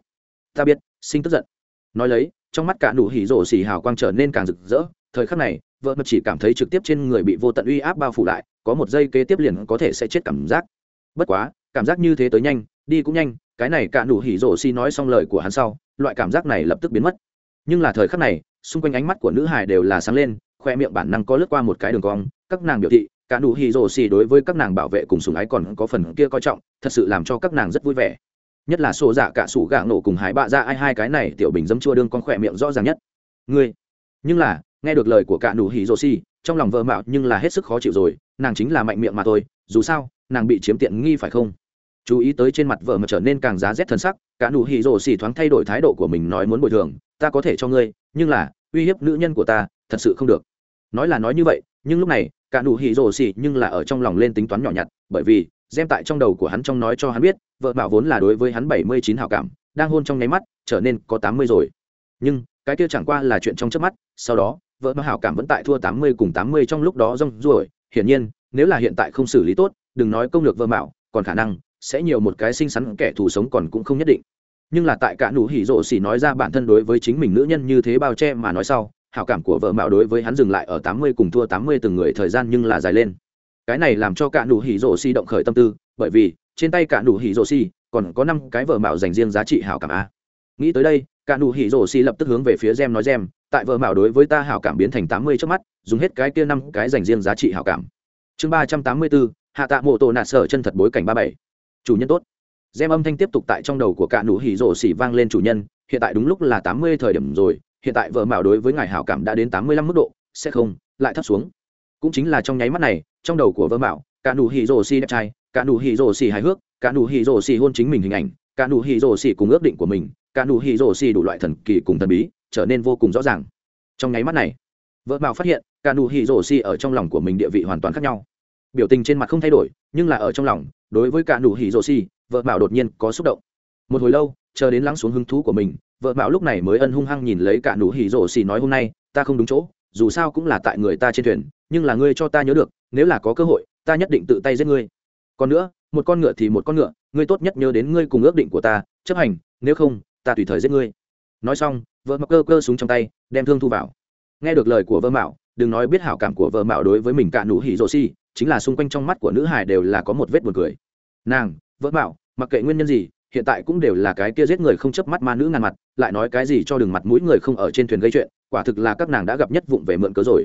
Ta biết, sinh tức giận. Nói lấy, trong mắt cả nụ hỉ rổ xì hào quang trở nên càng rực rỡ, thời khắc này, vợ mật chỉ cảm thấy trực tiếp trên người bị vô tận uy áp bao phủ lại, có một giây kế tiếp liền có thể sẽ chết cảm giác. Bất quá, cảm giác như thế tới nhanh, đi cũng nhanh cái này cả nụ hỉ rổ si nói xong lời của hắn sau, loại cảm giác này lập tức biến mất. Nhưng là thời khắc này, xung quanh ánh mắt của nữ hải đều là sáng lên, khoe miệng bản năng có lướt qua một cái đường cong, các nàng biểu thị, cả nụ hỉ rổ si đối với các nàng bảo vệ cùng sùng ái còn có phần kia coi trọng, thật sự làm cho các nàng rất vui vẻ. Nhất là sổ dạ cả sủ gạ nổ cùng hải bạ ra ai hai cái này, tiểu bình dấm chua đương con khỏe miệng rõ ràng nhất. Ngươi. Nhưng là, nghe được lời của cả nụ hỉ rổ si trong lòng vợ mạo nhưng là hết sức khó chịu rồi, nàng chính là mạnh miệng mà thôi, dù sao, nàng bị chiếm tiện nghi phải không? chú ý tới trên mặt vợ mà trở nên càng giá rét thân sắc, cả nụ hì rồ xì thoáng thay đổi thái độ của mình nói muốn bồi thường, ta có thể cho ngươi, nhưng là, uy hiếp nữ nhân của ta, thật sự không được. Nói là nói như vậy, nhưng lúc này, cả nụ hì rồ xì nhưng là ở trong lòng lên tính toán nhỏ nhặt, bởi vì xem tại trong đầu của hắn trong nói cho hắn biết, vợ bảo vốn là đối với hắn bảy mươi chín hào cảm, đang hôn trong nháy mắt, trở nên có tám mươi rồi. Nhưng, cái kia chẳng qua là chuyện trong trước mắt, sau đó, vợ bảo hảo cảm vẫn tại thua tám mươi cùng tám mươi trong lúc đó rong ruổi, hiển nhiên, nếu là hiện tại không xử lý tốt, đừng nói công lược vợ bảo, còn khả năng sẽ nhiều một cái sinh sắn kẻ thù sống còn cũng không nhất định. Nhưng là tại cả nụ hỉ rộ xỉ nói ra bản thân đối với chính mình nữ nhân như thế bao che mà nói sau, hảo cảm của vợ mạo đối với hắn dừng lại ở tám mươi cùng thua tám mươi từng người thời gian nhưng là dài lên. Cái này làm cho cả nụ hỉ rộ xỉ động khởi tâm tư, bởi vì, trên tay cả nụ hỉ rộ xỉ, còn có năm cái vợ mạo dành riêng giá trị hảo cảm a. Nghĩ tới đây, cả nụ hỉ rộ xỉ lập tức hướng về phía gem nói gem, tại vợ mạo đối với ta hảo cảm biến thành tám mươi trước mắt, dùng hết cái kia năm cái dành riêng giá trị hảo cảm. Chương ba trăm tám mươi bốn, hạ tạ mộ tổ nạt sở chân thật bối cảnh ba bảy chủ nhân tốt. Gem âm thanh tiếp tục tại trong đầu của cả nụ hỉ rổ xỉ vang lên chủ nhân, hiện tại đúng lúc là tám mươi thời điểm rồi, hiện tại vợ mạo đối với ngài hảo cảm đã đến tám mươi lăm mức độ, sẽ không, lại thấp xuống. Cũng chính là trong nháy mắt này, trong đầu của vợ mạo, cả nụ hỉ rổ xỉ đẹp trai, cả nụ hỉ rổ xỉ hài hước, cả nụ hỉ rổ xỉ hôn chính mình hình ảnh, cả nụ hỉ rổ xỉ cùng ước định của mình, cả nụ hỉ rổ xỉ đủ loại thần kỳ cùng thần bí, trở nên vô cùng rõ ràng. Trong nháy mắt này, vợ mạo phát hiện, cả nụ hỉ rổ xỉ ở trong lòng của mình địa vị hoàn toàn khác nhau. Biểu tình trên mặt không thay đổi, nhưng là ở trong lòng đối với cả nụ hỉ rồ xì, vợ mạo đột nhiên có xúc động. Một hồi lâu, chờ đến lắng xuống hứng thú của mình, vợ mạo lúc này mới ân hung hăng nhìn lấy cả nụ hỉ rồ xì nói hôm nay, ta không đúng chỗ, dù sao cũng là tại người ta trên thuyền, nhưng là ngươi cho ta nhớ được, nếu là có cơ hội, ta nhất định tự tay giết ngươi. Còn nữa, một con ngựa thì một con ngựa, ngươi tốt nhất nhớ đến ngươi cùng ước định của ta, chấp hành, nếu không, ta tùy thời giết ngươi. Nói xong, vợ mặc cơ cơ súng trong tay, đem thương thu vào. Nghe được lời của vợ mạo, đừng nói biết hảo cảm của vợ mạo đối với mình cả nụ hỉ rồ xì chính là xung quanh trong mắt của nữ hải đều là có một vết buồn cười. Nàng vỡ bảo, mặc kệ nguyên nhân gì, hiện tại cũng đều là cái kia giết người không chớp mắt ma nữ ngàn mặt, lại nói cái gì cho đường mặt mũi người không ở trên thuyền gây chuyện, quả thực là các nàng đã gặp nhất vụng về mượn cớ rồi.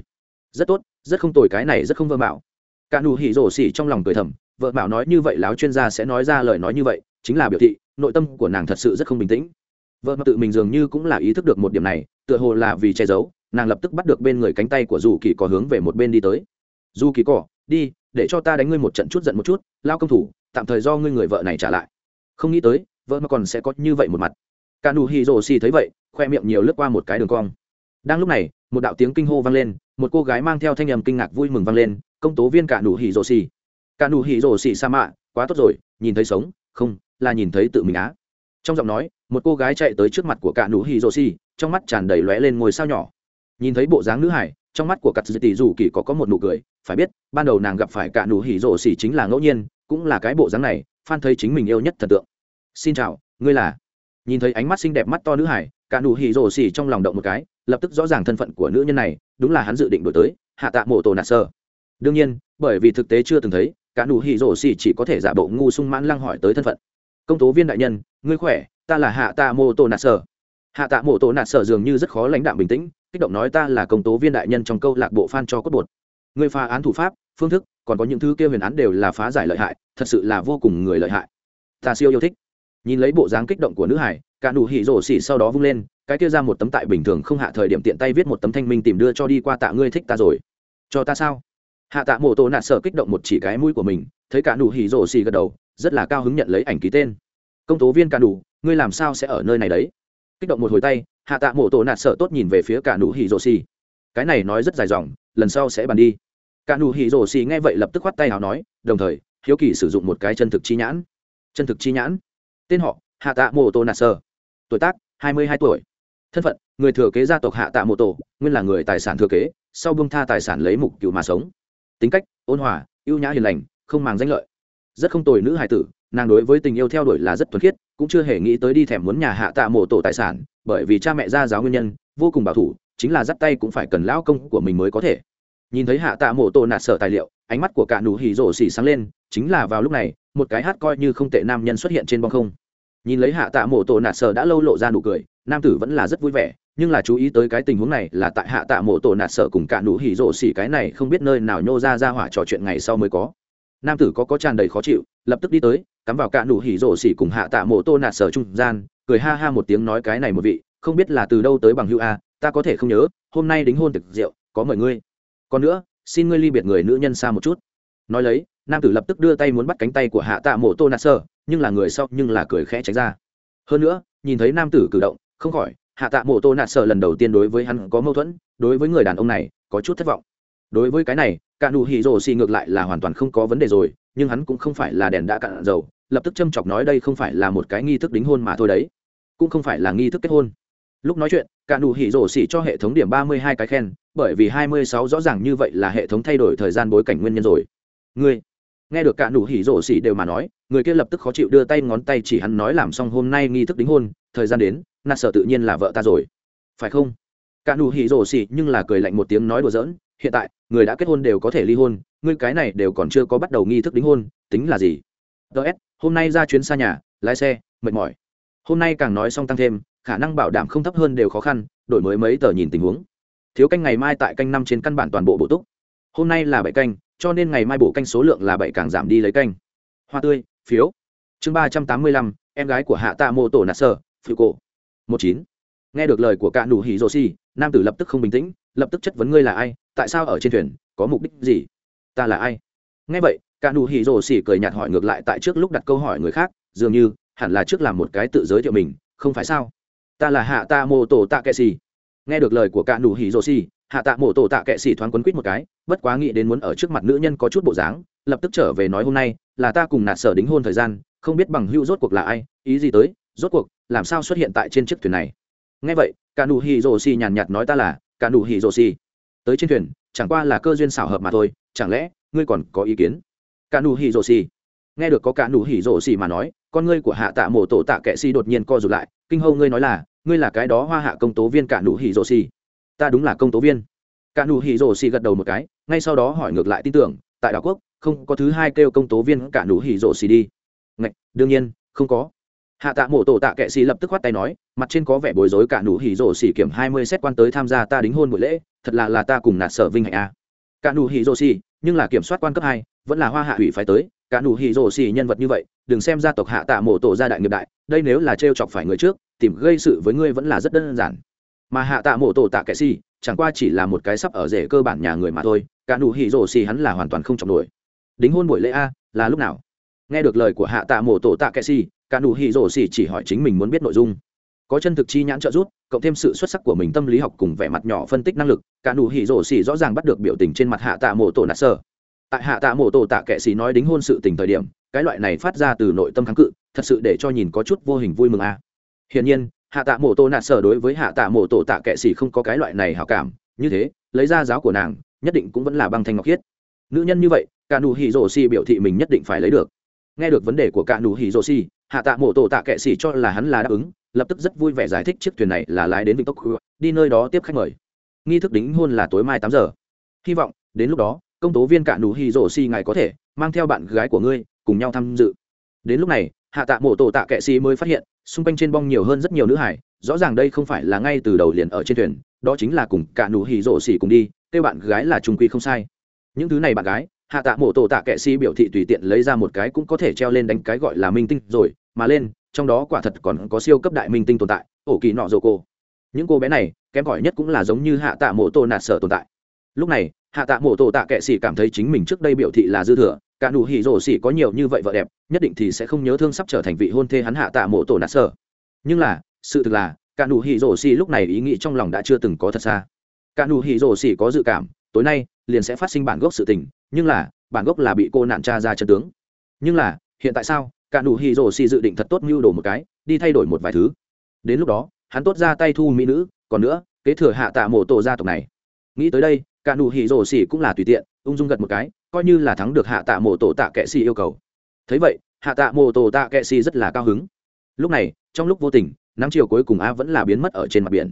Rất tốt, rất không tồi, cái này rất không vỡ bảo. Cả nụ hỉ rổ xỉ trong lòng cười thầm, vợ bảo nói như vậy, láo chuyên gia sẽ nói ra lời nói như vậy, chính là biểu thị, nội tâm của nàng thật sự rất không bình tĩnh. Vợ mà tự mình dường như cũng là ý thức được một điểm này, tựa hồ là vì che giấu, nàng lập tức bắt được bên người cánh tay của dù kỳ cỏ hướng về một bên đi tới. Dù kỳ cỏ đi, để cho ta đánh ngươi một trận chút giận một chút, lao công thủ, tạm thời do ngươi người vợ này trả lại. Không nghĩ tới, vợ mà còn sẽ có như vậy một mặt. Cả nụ Hi rồ xì thấy vậy, khoe miệng nhiều lướt qua một cái đường cong. Đang lúc này, một đạo tiếng kinh hô vang lên, một cô gái mang theo thanh âm kinh ngạc vui mừng vang lên, công tố viên cả nụ Hi rồ xì. Cả nụ Hi rồ xì sa mạ, quá tốt rồi, nhìn thấy sống, không, là nhìn thấy tự mình á. Trong giọng nói, một cô gái chạy tới trước mặt của cả nụ Hi rồ xì, trong mắt tràn đầy lóe lên ngôi sao nhỏ. Nhìn thấy bộ dáng nữ hải trong mắt của cặp dư tỷ dù kỳ có có một nụ cười, phải biết, ban đầu nàng gặp phải cả nụ hỉ rổ xỉ chính là ngẫu nhiên, cũng là cái bộ dáng này phan thấy chính mình yêu nhất thần tượng. Xin chào, ngươi là? Nhìn thấy ánh mắt xinh đẹp mắt to nữ hải, cả nụ hỉ rổ xỉ trong lòng động một cái, lập tức rõ ràng thân phận của nữ nhân này, đúng là hắn dự định đổi tới, hạ tạ mộ tổ nạt sơ. Đương nhiên, bởi vì thực tế chưa từng thấy, cả nụ hỉ rổ xỉ chỉ có thể giả bộ ngu sung mãn lăng hỏi tới thân phận. Công tố viên đại nhân, ngươi khỏe, ta là hạ tạ mô tổ nạt sở hạ tạ mô tổ nạt sở dường như rất khó lãnh đạm bình tĩnh kích động nói ta là công tố viên đại nhân trong câu lạc bộ fan cho cốt bột. Người phá án thủ pháp, phương thức, còn có những thứ kia huyền án đều là phá giải lợi hại, thật sự là vô cùng người lợi hại. Ta siêu yêu thích. Nhìn lấy bộ dáng kích động của nữ hải, cả nụ hỉ rổ xỉ sau đó vung lên, cái kia ra một tấm tại bình thường không hạ thời điểm tiện tay viết một tấm thanh minh tìm đưa cho đi qua tạ ngươi thích ta rồi. Cho ta sao? Hạ tạ mộ tô nạt sợ kích động một chỉ cái mũi của mình, thấy cả nụ hỉ rổ xỉ gật đầu, rất là cao hứng nhận lấy ảnh ký tên. Công tố viên cả nụ, ngươi làm sao sẽ ở nơi này đấy? Kích động một hồi tay hạ tạ mộ tổ nạt sở tốt nhìn về phía cả nụ hỉ rồ xì. Cái này nói rất dài dòng lần sau sẽ bàn đi. Cả nụ hỉ rồ xì nghe vậy lập tức khoát tay nào nói đồng thời hiếu kỳ sử dụng một cái chân thực chi nhãn. Chân thực chi nhãn? Tên họ hạ tạ mộ tổ nạt sở, tuổi tác hai mươi hai tuổi. Thân phận người thừa kế gia tộc hạ tạ mộ tổ nguyên là người tài sản thừa kế sau bông tha tài sản lấy mục cựu mà sống. Tính cách ôn hòa ưu nhã hiền lành không màng danh lợi. Rất không tồi nữ hài tử nàng đối với tình yêu theo đuổi là rất thuần khiết cũng chưa hề nghĩ tới đi thèm muốn nhà hạ tạ mộ tổ tài sản, bởi vì cha mẹ ra giáo nguyên nhân, vô cùng bảo thủ, chính là dắt tay cũng phải cần lão công của mình mới có thể. Nhìn thấy hạ tạ mộ tổ nạt sở tài liệu, ánh mắt của cả nụ hỉ rổ xỉ sáng lên, chính là vào lúc này, một cái hát coi như không tệ nam nhân xuất hiện trên bong không. Nhìn lấy hạ tạ mộ tổ nạt sở đã lâu lộ ra nụ cười, nam tử vẫn là rất vui vẻ, nhưng là chú ý tới cái tình huống này là tại hạ tạ mộ tổ nạt sở cùng cả nụ hỉ rổ xỉ cái này không biết nơi nào nhô ra ra hỏa trò chuyện ngày sau mới có nam tử có có tràn đầy khó chịu, lập tức đi tới, cắm vào cạ nụ hỉ rổ xỉ cùng hạ tạ mộ tô nạt sở trung gian, cười ha ha một tiếng nói cái này một vị, không biết là từ đâu tới bằng hữu a, ta có thể không nhớ, hôm nay đính hôn thực rượu, có mời ngươi. Còn nữa, xin ngươi ly biệt người nữ nhân xa một chút. Nói lấy, nam tử lập tức đưa tay muốn bắt cánh tay của hạ tạ mộ tô nạt sở, nhưng là người sau nhưng là cười khẽ tránh ra. Hơn nữa, nhìn thấy nam tử cử động, không khỏi, hạ tạ mộ tô nạt sở lần đầu tiên đối với hắn có mâu thuẫn, đối với người đàn ông này, có chút thất vọng đối với cái này, cả Đủ hỉ rồ xì ngược lại là hoàn toàn không có vấn đề rồi, nhưng hắn cũng không phải là đèn đã cạn dầu, lập tức châm chọc nói đây không phải là một cái nghi thức đính hôn mà thôi đấy. Cũng không phải là nghi thức kết hôn. Lúc nói chuyện, cả Đủ hỉ rổ xì cho hệ thống điểm ba mươi hai cái khen, bởi vì hai mươi sáu rõ ràng như vậy là hệ thống thay đổi thời gian bối cảnh nguyên nhân rồi. Người nghe được cả Đủ hỉ rổ xì đều mà nói, người kia lập tức khó chịu đưa tay ngón tay chỉ hắn nói làm xong hôm nay nghi thức đính hôn, thời gian đến, nạt Sợ tự nhiên là vợ ta rồi. Phải không? Cả Đủ hỉ rổ xì nhưng là cười lạnh một tiếng nói đùa giỡn hiện tại, người đã kết hôn đều có thể ly hôn, ngươi cái này đều còn chưa có bắt đầu nghi thức đính hôn, tính là gì? Ts hôm nay ra chuyến xa nhà, lái xe, mệt mỏi. Hôm nay càng nói xong tăng thêm, khả năng bảo đảm không thấp hơn đều khó khăn, đổi mới mấy tờ nhìn tình huống. Thiếu canh ngày mai tại canh năm trên căn bản toàn bộ bổ túc. Hôm nay là bảy canh, cho nên ngày mai bổ canh số lượng là bảy càng giảm đi lấy canh. Hoa tươi, phiếu. Chương ba trăm tám mươi lăm, em gái của hạ tạ mô tổ nạt sơ phiêu cổ. Một chín. Nghe được lời của cạ đủ hỉ rô xi nam tử lập tức không bình tĩnh, lập tức chất vấn ngươi là ai tại sao ở trên thuyền, có mục đích gì? Ta là ai? Nghe vậy, cả nụ hỉ rồ xỉ cười nhạt hỏi ngược lại tại trước lúc đặt câu hỏi người khác, dường như, hẳn là trước làm một cái tự giới thiệu mình, không phải sao? Ta là hạ ta mô tổ tạ kệ xỉ. Nghe được lời của cả nụ hỉ rồ xỉ, hạ tạ mô tổ tạ kệ xỉ thoáng quấn quýt một cái, bất quá nghĩ đến muốn ở trước mặt nữ nhân có chút bộ dáng, lập tức trở về nói hôm nay, là ta cùng nạt sở đính hôn thời gian, không biết bằng hữu rốt cuộc là ai, ý gì tới, rốt cuộc, làm sao xuất hiện tại trên chiếc thuyền này? Nghe vậy, cả nụ hỉ rồ xỉ nhàn nhạt nói ta là cả nụ hỉ rồ xỉ tới trên thuyền chẳng qua là cơ duyên xảo hợp mà thôi chẳng lẽ ngươi còn có ý kiến? Cả nụ hỉ rổ xì. Nghe được có cả nụ hỉ rổ xì mà nói con ngươi của hạ tạ mổ tổ tạ kệ xì đột nhiên co rụt lại kinh hâu ngươi nói là ngươi là cái đó hoa hạ công tố viên cả nụ hỉ rổ xì. Ta đúng là công tố viên. Cả nụ hỉ rổ xì gật đầu một cái ngay sau đó hỏi ngược lại tin tưởng tại đảo quốc không có thứ hai kêu công tố viên cả nụ hỉ rổ xì đi. Ngạch, đương nhiên không có. Hạ tạ mổ tổ tạ kệ xì lập tức khoát tay nói mặt trên có vẻ bối rối cả nụ hỉ rổ xì kiểm hai mươi xét quan tới tham gia ta đính hôn buổi lễ thật là là ta cùng nạt sở vinh hạnh a. Cả nụ hỉ rô xì, nhưng là kiểm soát quan cấp hai, vẫn là hoa hạ hủy phái tới. Cả nụ hỉ rô xì nhân vật như vậy, đừng xem gia tộc hạ tạ mổ tổ gia đại nghiệp đại, đây nếu là trêu chọc phải người trước, tìm gây sự với ngươi vẫn là rất đơn giản. Mà hạ tạ mổ tổ tạ kệ xì, chẳng qua chỉ là một cái sắp ở rể cơ bản nhà người mà thôi, cả nụ hỉ rô xì hắn là hoàn toàn không trọng nổi. Đính hôn buổi lễ a, là lúc nào? Nghe được lời của hạ tạ mổ tổ tạ kệ xì, cả nụ hỉ rô xì chỉ hỏi chính mình muốn biết nội dung. Có chân thực chi nhãn trợ giúp cộng thêm sự xuất sắc của mình tâm lý học cùng vẻ mặt nhỏ phân tích năng lực, cả nụ hỉ rổ xỉ rõ ràng bắt được biểu tình trên mặt hạ tạ mộ tổ nạt sơ. Tại hạ tạ mộ tổ tạ kệ xỉ nói đính hôn sự tình thời điểm, cái loại này phát ra từ nội tâm kháng cự, thật sự để cho nhìn có chút vô hình vui mừng a. À. hiển nhiên, hạ tạ mộ tổ nạt sơ đối với hạ tạ mộ tổ tạ kệ xỉ không có cái loại này hảo cảm, như thế, lấy ra giáo của nàng, nhất định cũng vẫn là băng thanh ngọc khiết. Nữ nhân như vậy, cả nụ hỉ rổ xỉ biểu thị mình nhất định phải lấy được. Nghe được vấn đề của cả nụ hỉ rổ xỉ, hạ tạ mộ tổ tạ kệ xỉ cho là hắn là đáp ứng lập tức rất vui vẻ giải thích chiếc thuyền này là lái đến vịnh tốc đi nơi đó tiếp khách mời. Nghi thức đính hôn là tối mai tám giờ. Hy vọng, đến lúc đó, công tố viên cả nụ hy rổ xi ngài có thể mang theo bạn gái của ngươi cùng nhau tham dự. Đến lúc này, hạ tạ mộ tổ tạ kệ sĩ mới phát hiện, xung quanh trên bong nhiều hơn rất nhiều nữ hải, rõ ràng đây không phải là ngay từ đầu liền ở trên thuyền, đó chính là cùng cả nụ hỉ rộ xỉ cùng đi, kêu bạn gái là trung quy không sai. Những thứ này bạn gái, hạ tạ mộ tổ tạ kệ sĩ biểu thị tùy tiện lấy ra một cái cũng có thể treo lên đánh cái gọi là minh tinh rồi, mà lên trong đó quả thật còn có siêu cấp đại minh tinh tồn tại, ổ kỳ nọ dồ cô. Những cô bé này, kém cỏi nhất cũng là giống như hạ tạ mộ tô nạt sở tồn tại. Lúc này, hạ tạ mộ Tô tạ kệ xỉ cảm thấy chính mình trước đây biểu thị là dư thừa, cả nụ hỉ rổ xỉ có nhiều như vậy vợ đẹp, nhất định thì sẽ không nhớ thương sắp trở thành vị hôn thê hắn hạ tạ mộ Tô nạt sở. Nhưng là, sự thực là, cả nụ hỉ rổ xỉ lúc này ý nghĩ trong lòng đã chưa từng có thật xa. Cả nụ hỉ rổ xỉ có dự cảm, tối nay, liền sẽ phát sinh bản gốc sự tình, nhưng là, bản gốc là bị cô nạn tra ra chân tướng. Nhưng là, hiện tại sao? cả nụ hỉ rồ xì dự định thật tốt mưu đồ một cái, đi thay đổi một vài thứ. Đến lúc đó, hắn tốt ra tay thu mỹ nữ, còn nữa, kế thừa hạ tạ mộ tổ gia tộc này. Nghĩ tới đây, cả nụ hỉ rồ xì cũng là tùy tiện, ung dung gật một cái, coi như là thắng được hạ tạ mộ tổ tạ kệ xì yêu cầu. Thấy vậy, hạ tạ mộ tổ tạ kệ xì rất là cao hứng. Lúc này, trong lúc vô tình, nắng chiều cuối cùng a vẫn là biến mất ở trên mặt biển.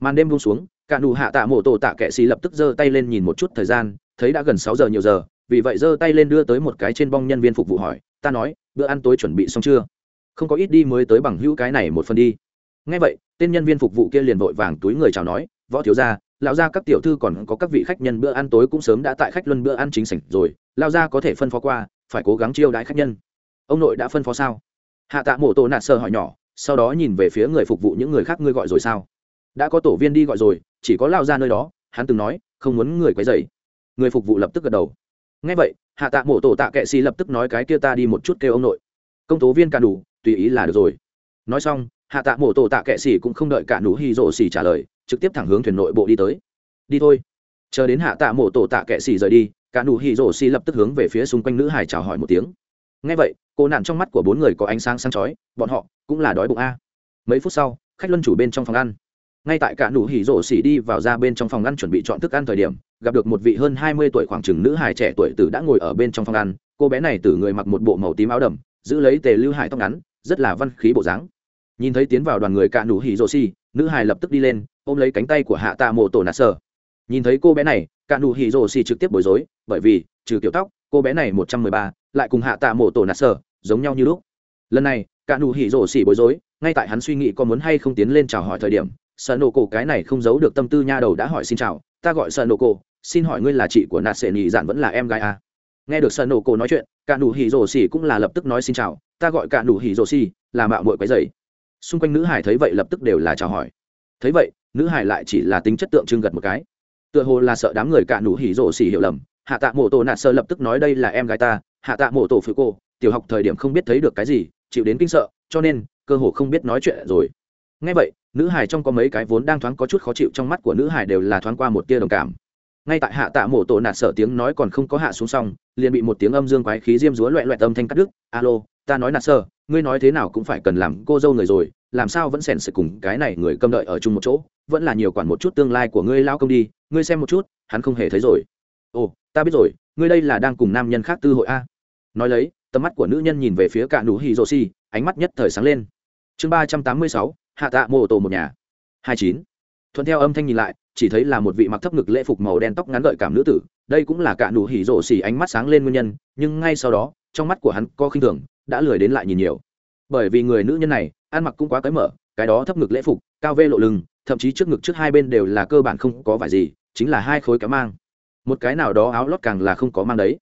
Màn đêm buông xuống, cả nụ hạ tạ mộ tổ tạ kệ xì lập tức giơ tay lên nhìn một chút thời gian, thấy đã gần sáu giờ nhiều giờ, vì vậy giơ tay lên đưa tới một cái trên bong nhân viên phục vụ hỏi, ta nói bữa ăn tối chuẩn bị xong chưa? Không có ít đi mới tới bằng hữu cái này một phần đi. Ngay vậy, tên nhân viên phục vụ kia liền vội vàng túi người chào nói, võ thiếu gia, lão gia các tiểu thư còn có các vị khách nhân bữa ăn tối cũng sớm đã tại khách luân bữa ăn chính sảnh rồi, lão gia có thể phân phó qua, phải cố gắng chiêu đãi khách nhân. Ông nội đã phân phó sao? Hạ tạ mổ tổ nạt sơ hỏi nhỏ, sau đó nhìn về phía người phục vụ những người khác, ngươi gọi rồi sao? Đã có tổ viên đi gọi rồi, chỉ có lão gia nơi đó, hắn từng nói, không muốn người quấy rầy. Người phục vụ lập tức gật đầu ngay vậy, hạ tạ mộ tổ tạ kệ xì lập tức nói cái kia ta đi một chút kêu ông nội. Công tố viên cả đủ, tùy ý là được rồi. Nói xong, hạ tạ mộ tổ tạ kệ xì cũng không đợi cả nụ hy rổ xì trả lời, trực tiếp thẳng hướng thuyền nội bộ đi tới. Đi thôi. Chờ đến hạ tạ mộ tổ tạ kệ xì rời đi, cả nụ hy rổ xì lập tức hướng về phía xung quanh nữ hải chào hỏi một tiếng. Ngay vậy, cô nạn trong mắt của bốn người có ánh sáng sáng chói, bọn họ cũng là đói bụng a. Mấy phút sau, khách luân chủ bên trong phòng ăn ngay tại cả nụ hỉ rổ xỉ đi vào ra bên trong phòng ăn chuẩn bị chọn thức ăn thời điểm, gặp được một vị hơn hai mươi tuổi khoảng chừng nữ hài trẻ tuổi tử đã ngồi ở bên trong phòng ăn. Cô bé này tử người mặc một bộ màu tím áo đầm, giữ lấy tề lưu hải tóc ngắn, rất là văn khí bộ dáng. Nhìn thấy tiến vào đoàn người cả nụ hỉ rổ xỉ, nữ hài lập tức đi lên, ôm lấy cánh tay của hạ tạ mộ tổ nạt sở. Nhìn thấy cô bé này, cả nụ hỉ rổ xỉ trực tiếp bối rối, bởi vì, trừ kiểu tóc, cô bé này một trăm mười ba, lại cùng hạ tạ mộ tổ nạt sở, giống nhau như lúc. Lần này, cả nụ hỉ rổ xỉ bối rối, ngay tại hắn suy nghĩ có muốn hay không tiến lên chào hỏi thời điểm sợ nổ cổ cái này không giấu được tâm tư nha đầu đã hỏi xin chào ta gọi sợ nổ cổ xin hỏi ngươi là chị của nạt sệ nhị dạn vẫn là em gái à? nghe được sợ nổ cổ nói chuyện cả nụ hỉ rổ xì cũng là lập tức nói xin chào ta gọi cả nụ hỉ rổ xì, là mạo muội quấy dày. Xung quanh nữ hải thấy vậy lập tức đều là chào hỏi. Thấy vậy nữ hải lại chỉ là tính chất tượng trưng gật một cái. Tựa hồ là sợ đám người cả nụ hỉ rổ xì hiểu lầm hạ tạ mộ tổ nạt sơ lập tức nói đây là em gái ta hạ tạ mộ tổ phụ cô tiểu học thời điểm không biết thấy được cái gì chịu đến kinh sợ cho nên cơ hồ không biết nói chuyện rồi ngay vậy, nữ hải trong có mấy cái vốn đang thoáng có chút khó chịu trong mắt của nữ hải đều là thoáng qua một tia đồng cảm. Ngay tại hạ tạ mổ tổ nạt sở tiếng nói còn không có hạ xuống xong, liền bị một tiếng âm dương quái khí diêm dúa loẹ loẹt âm thanh cắt đứt. Alo, ta nói nạt sơ ngươi nói thế nào cũng phải cần làm cô dâu người rồi, làm sao vẫn sèn sự cùng cái này người câm đợi ở chung một chỗ, vẫn là nhiều quản một chút tương lai của ngươi lao công đi, ngươi xem một chút, hắn không hề thấy rồi. Ồ, ta biết rồi, ngươi đây là đang cùng nam nhân khác tư hội a. Nói lấy, tầm mắt của nữ nhân nhìn về phía cả nụ hì rô si ánh mắt nhất thời sáng lên. Chương ba trăm tám mươi sáu hạ tạ mô tô một nhà. Hai chín. Thuận theo âm thanh nhìn lại, chỉ thấy là một vị mặc thấp ngực lễ phục màu đen tóc ngắn gợi cảm nữ tử. Đây cũng là cả nụ hỉ rổ xỉ ánh mắt sáng lên nguyên nhân, nhưng ngay sau đó, trong mắt của hắn có khinh thường, đã lười đến lại nhìn nhiều. Bởi vì người nữ nhân này, ăn mặc cũng quá cởi mở, cái đó thấp ngực lễ phục, cao vê lộ lưng, thậm chí trước ngực trước hai bên đều là cơ bản không có vải gì, chính là hai khối cá mang. Một cái nào đó áo lót càng là không có mang đấy.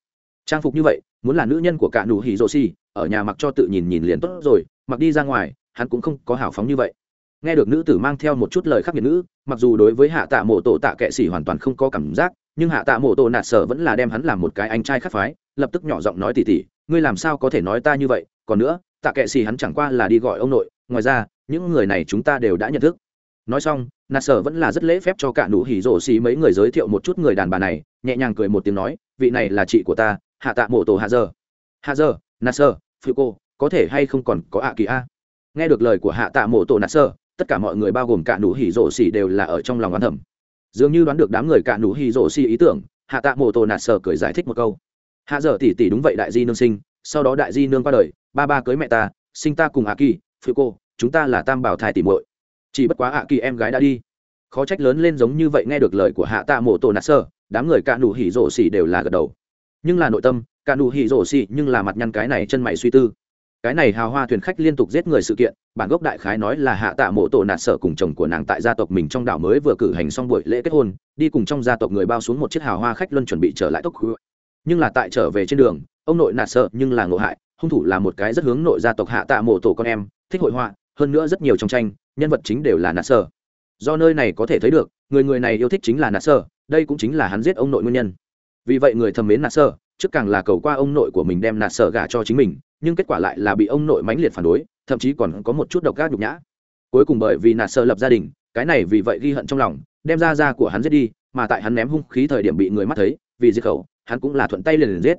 Trang phục như vậy, muốn là nữ nhân của cả nụ hỉ rổ xỉ, ở nhà mặc cho tự nhìn nhìn liền tốt rồi, mặc đi ra ngoài, hắn cũng không có hào phóng như vậy nghe được nữ tử mang theo một chút lời khắc nghiệt nữ mặc dù đối với hạ tạ mộ tổ tạ kệ sĩ hoàn toàn không có cảm giác, nhưng hạ tạ mộ tổ nạt sở vẫn là đem hắn làm một cái anh trai khắc phái, lập tức nhỏ giọng nói tỉ tỉ, ngươi làm sao có thể nói ta như vậy? Còn nữa, tạ kệ sĩ hắn chẳng qua là đi gọi ông nội, ngoài ra, những người này chúng ta đều đã nhận thức. Nói xong, nạt sở vẫn là rất lễ phép cho cả nụ hỉ rổ xì mấy người giới thiệu một chút người đàn bà này, nhẹ nhàng cười một tiếng nói, vị này là chị của ta, hạ tạ mộ tổ hạ giờ hạ giờ nạt sở phụ cô, có thể hay không còn có ạ kỳ a? Nghe được lời của hạ tạ mộ tổ nạt sở tất cả mọi người bao gồm cả nụ hỉ rổ xỉ đều là ở trong lòng oán thầm. Dường như đoán được đám người cả nụ hỉ rổ xỉ ý tưởng, hạ tạ mộ tô nạt sờ cười giải thích một câu. Hạ dở tỷ tỷ đúng vậy đại di nương sinh, sau đó đại di nương qua đời, ba ba cưới mẹ ta, sinh ta cùng a kỳ phụ cô, chúng ta là tam bảo thai tỷ muội. Chỉ bất quá hạ kỳ em gái đã đi. Khó trách lớn lên giống như vậy nghe được lời của hạ tạ mộ tô nạt sơ đám người cả nụ hỉ rổ xỉ đều là gật đầu. Nhưng là nội tâm, cả nụ hỉ rổ xỉ nhưng là mặt nhăn cái này chân mày suy tư cái này hào hoa thuyền khách liên tục giết người sự kiện, bản gốc đại khái nói là hạ tạ mộ tổ nạt sở cùng chồng của nàng tại gia tộc mình trong đảo mới vừa cử hành xong buổi lễ kết hôn, đi cùng trong gia tộc người bao xuống một chiếc hào hoa khách luân chuẩn bị trở lại tốc khứa nhưng là tại trở về trên đường, ông nội nạt sở nhưng là ngộ hại, hung thủ là một cái rất hướng nội gia tộc hạ tạ mộ tổ con em, thích hội họa, hơn nữa rất nhiều trong tranh, nhân vật chính đều là nạt sở. Do nơi này có thể thấy được, người người này yêu thích chính là nạt sở, đây cũng chính là hắn giết ông nội nguyên nhân. Vì vậy người thầm mến nạt sở trước càng là cầu qua ông nội của mình đem nạt sở gà cho chính mình, nhưng kết quả lại là bị ông nội mãnh liệt phản đối, thậm chí còn có một chút độc gác nhục nhã. Cuối cùng bởi vì nạt sở lập gia đình, cái này vì vậy ghi hận trong lòng, đem ra ra của hắn giết đi, mà tại hắn ném hung khí thời điểm bị người mắt thấy, vì diệt khẩu, hắn cũng là thuận tay liền liền giết.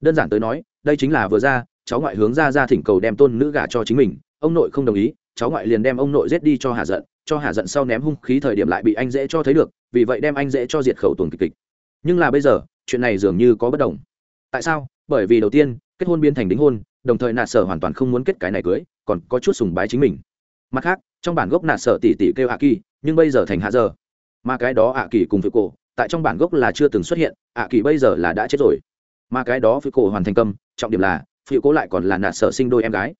Đơn giản tới nói, đây chính là vừa ra, cháu ngoại hướng ra ra thỉnh cầu đem tôn nữ gà cho chính mình, ông nội không đồng ý, cháu ngoại liền đem ông nội giết đi cho hà giận, cho hà giận sau ném hung khí thời điểm lại bị anh dễ cho thấy được, vì vậy đem anh dễ cho diệt khẩu tuần kịch kịch. Nhưng là bây giờ, chuyện này dường như có bất đồng tại sao? Bởi vì đầu tiên kết hôn biến thành đính hôn đồng thời nạt sở hoàn toàn không muốn kết cái này cưới còn có chút sùng bái chính mình. Mặt khác trong bản gốc nạt sở tỷ tỷ kêu hạ kỳ nhưng bây giờ thành hạ giờ. Mà cái đó hạ kỳ cùng với cổ tại trong bản gốc là chưa từng xuất hiện hạ kỳ bây giờ là đã chết rồi. Mà cái đó với cổ hoàn thành công, trọng điểm là phiêu cố lại còn là nạt sở sinh đôi em gái.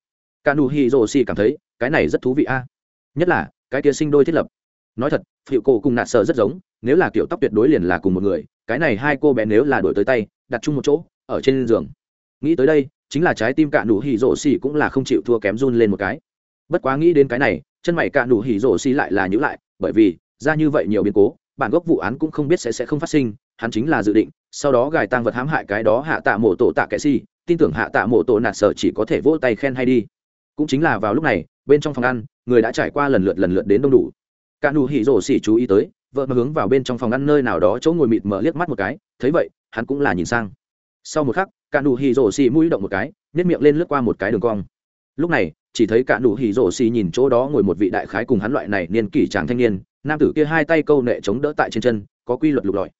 Kanu hiroshi cảm thấy cái này rất thú vị a. Nhất là cái kia sinh đôi thiết lập. Nói thật phiêu cô cùng nạt sở rất giống nếu là kiểu tóc tuyệt đối liền là cùng một người cái này hai cô bé nếu là đổi tới tay đặt chung một chỗ ở trên giường. Nghĩ tới đây, chính là trái tim cạn đủ hỉ rổ xỉ cũng là không chịu thua kém run lên một cái. Bất quá nghĩ đến cái này, chân mày cạn đủ hỉ rổ xỉ lại là nhữ lại, bởi vì, ra như vậy nhiều biến cố, bản gốc vụ án cũng không biết sẽ sẽ không phát sinh, hắn chính là dự định, sau đó gài tăng vật hãm hại cái đó hạ tạ mổ tổ tạ kệ si tin tưởng hạ tạ mổ tổ nạt sở chỉ có thể vỗ tay khen hay đi. Cũng chính là vào lúc này, bên trong phòng ăn, người đã trải qua lần lượt lần lượt đến đông đủ. Cạn đủ hỉ rổ xỉ chú ý tới, vợ mà hướng vào bên trong phòng ăn nơi nào đó chỗ ngồi mịt mở liếc mắt một cái, thấy vậy, hắn cũng là nhìn sang sau một khắc cả nụ hỉ rổ xì mũi động một cái nhét miệng lên lướt qua một cái đường cong. Lúc này chỉ thấy cả nụ hỉ rổ xì nhìn chỗ đó ngồi một vị đại khái cùng hắn loại này niên kỷ chàng thanh niên nam tử kia hai tay câu nệ chống đỡ tại trên chân có quy luật lục lọi.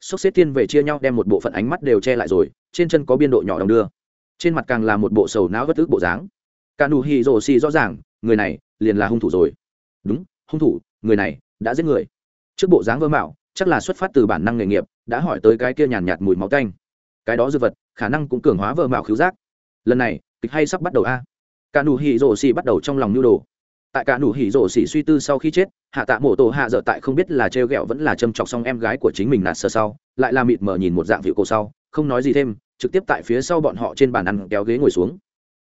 Sốc xếp thiên về chia nhau đem một bộ phận ánh mắt đều che lại rồi trên chân có biên độ nhỏ đồng đưa. Trên mặt càng là một bộ sầu não bất tức bộ dáng. Cả nụ hỉ rổ xì rõ ràng người này liền là hung thủ rồi. Đúng hung thủ người này đã giết người. Trước bộ dáng vơ mạo chắc là xuất phát từ bản năng nghề nghiệp đã hỏi tới cái kia nhàn nhạt, nhạt mùi máu tanh cái đó dư vật, khả năng cũng cường hóa vợ mạo khiếu giác. Lần này, kịch hay sắp bắt đầu a. Cả nụ hỉ rổ xỉ bắt đầu trong lòng nhu đồ. Tại cả nụ hỉ rổ xỉ suy tư sau khi chết, hạ tạ mổ tổ hạ dở tại không biết là trêu ghẹo vẫn là châm chọc xong em gái của chính mình nạt sơ sau, lại là mịt mờ nhìn một dạng vịu cô sau, không nói gì thêm, trực tiếp tại phía sau bọn họ trên bàn ăn kéo ghế ngồi xuống.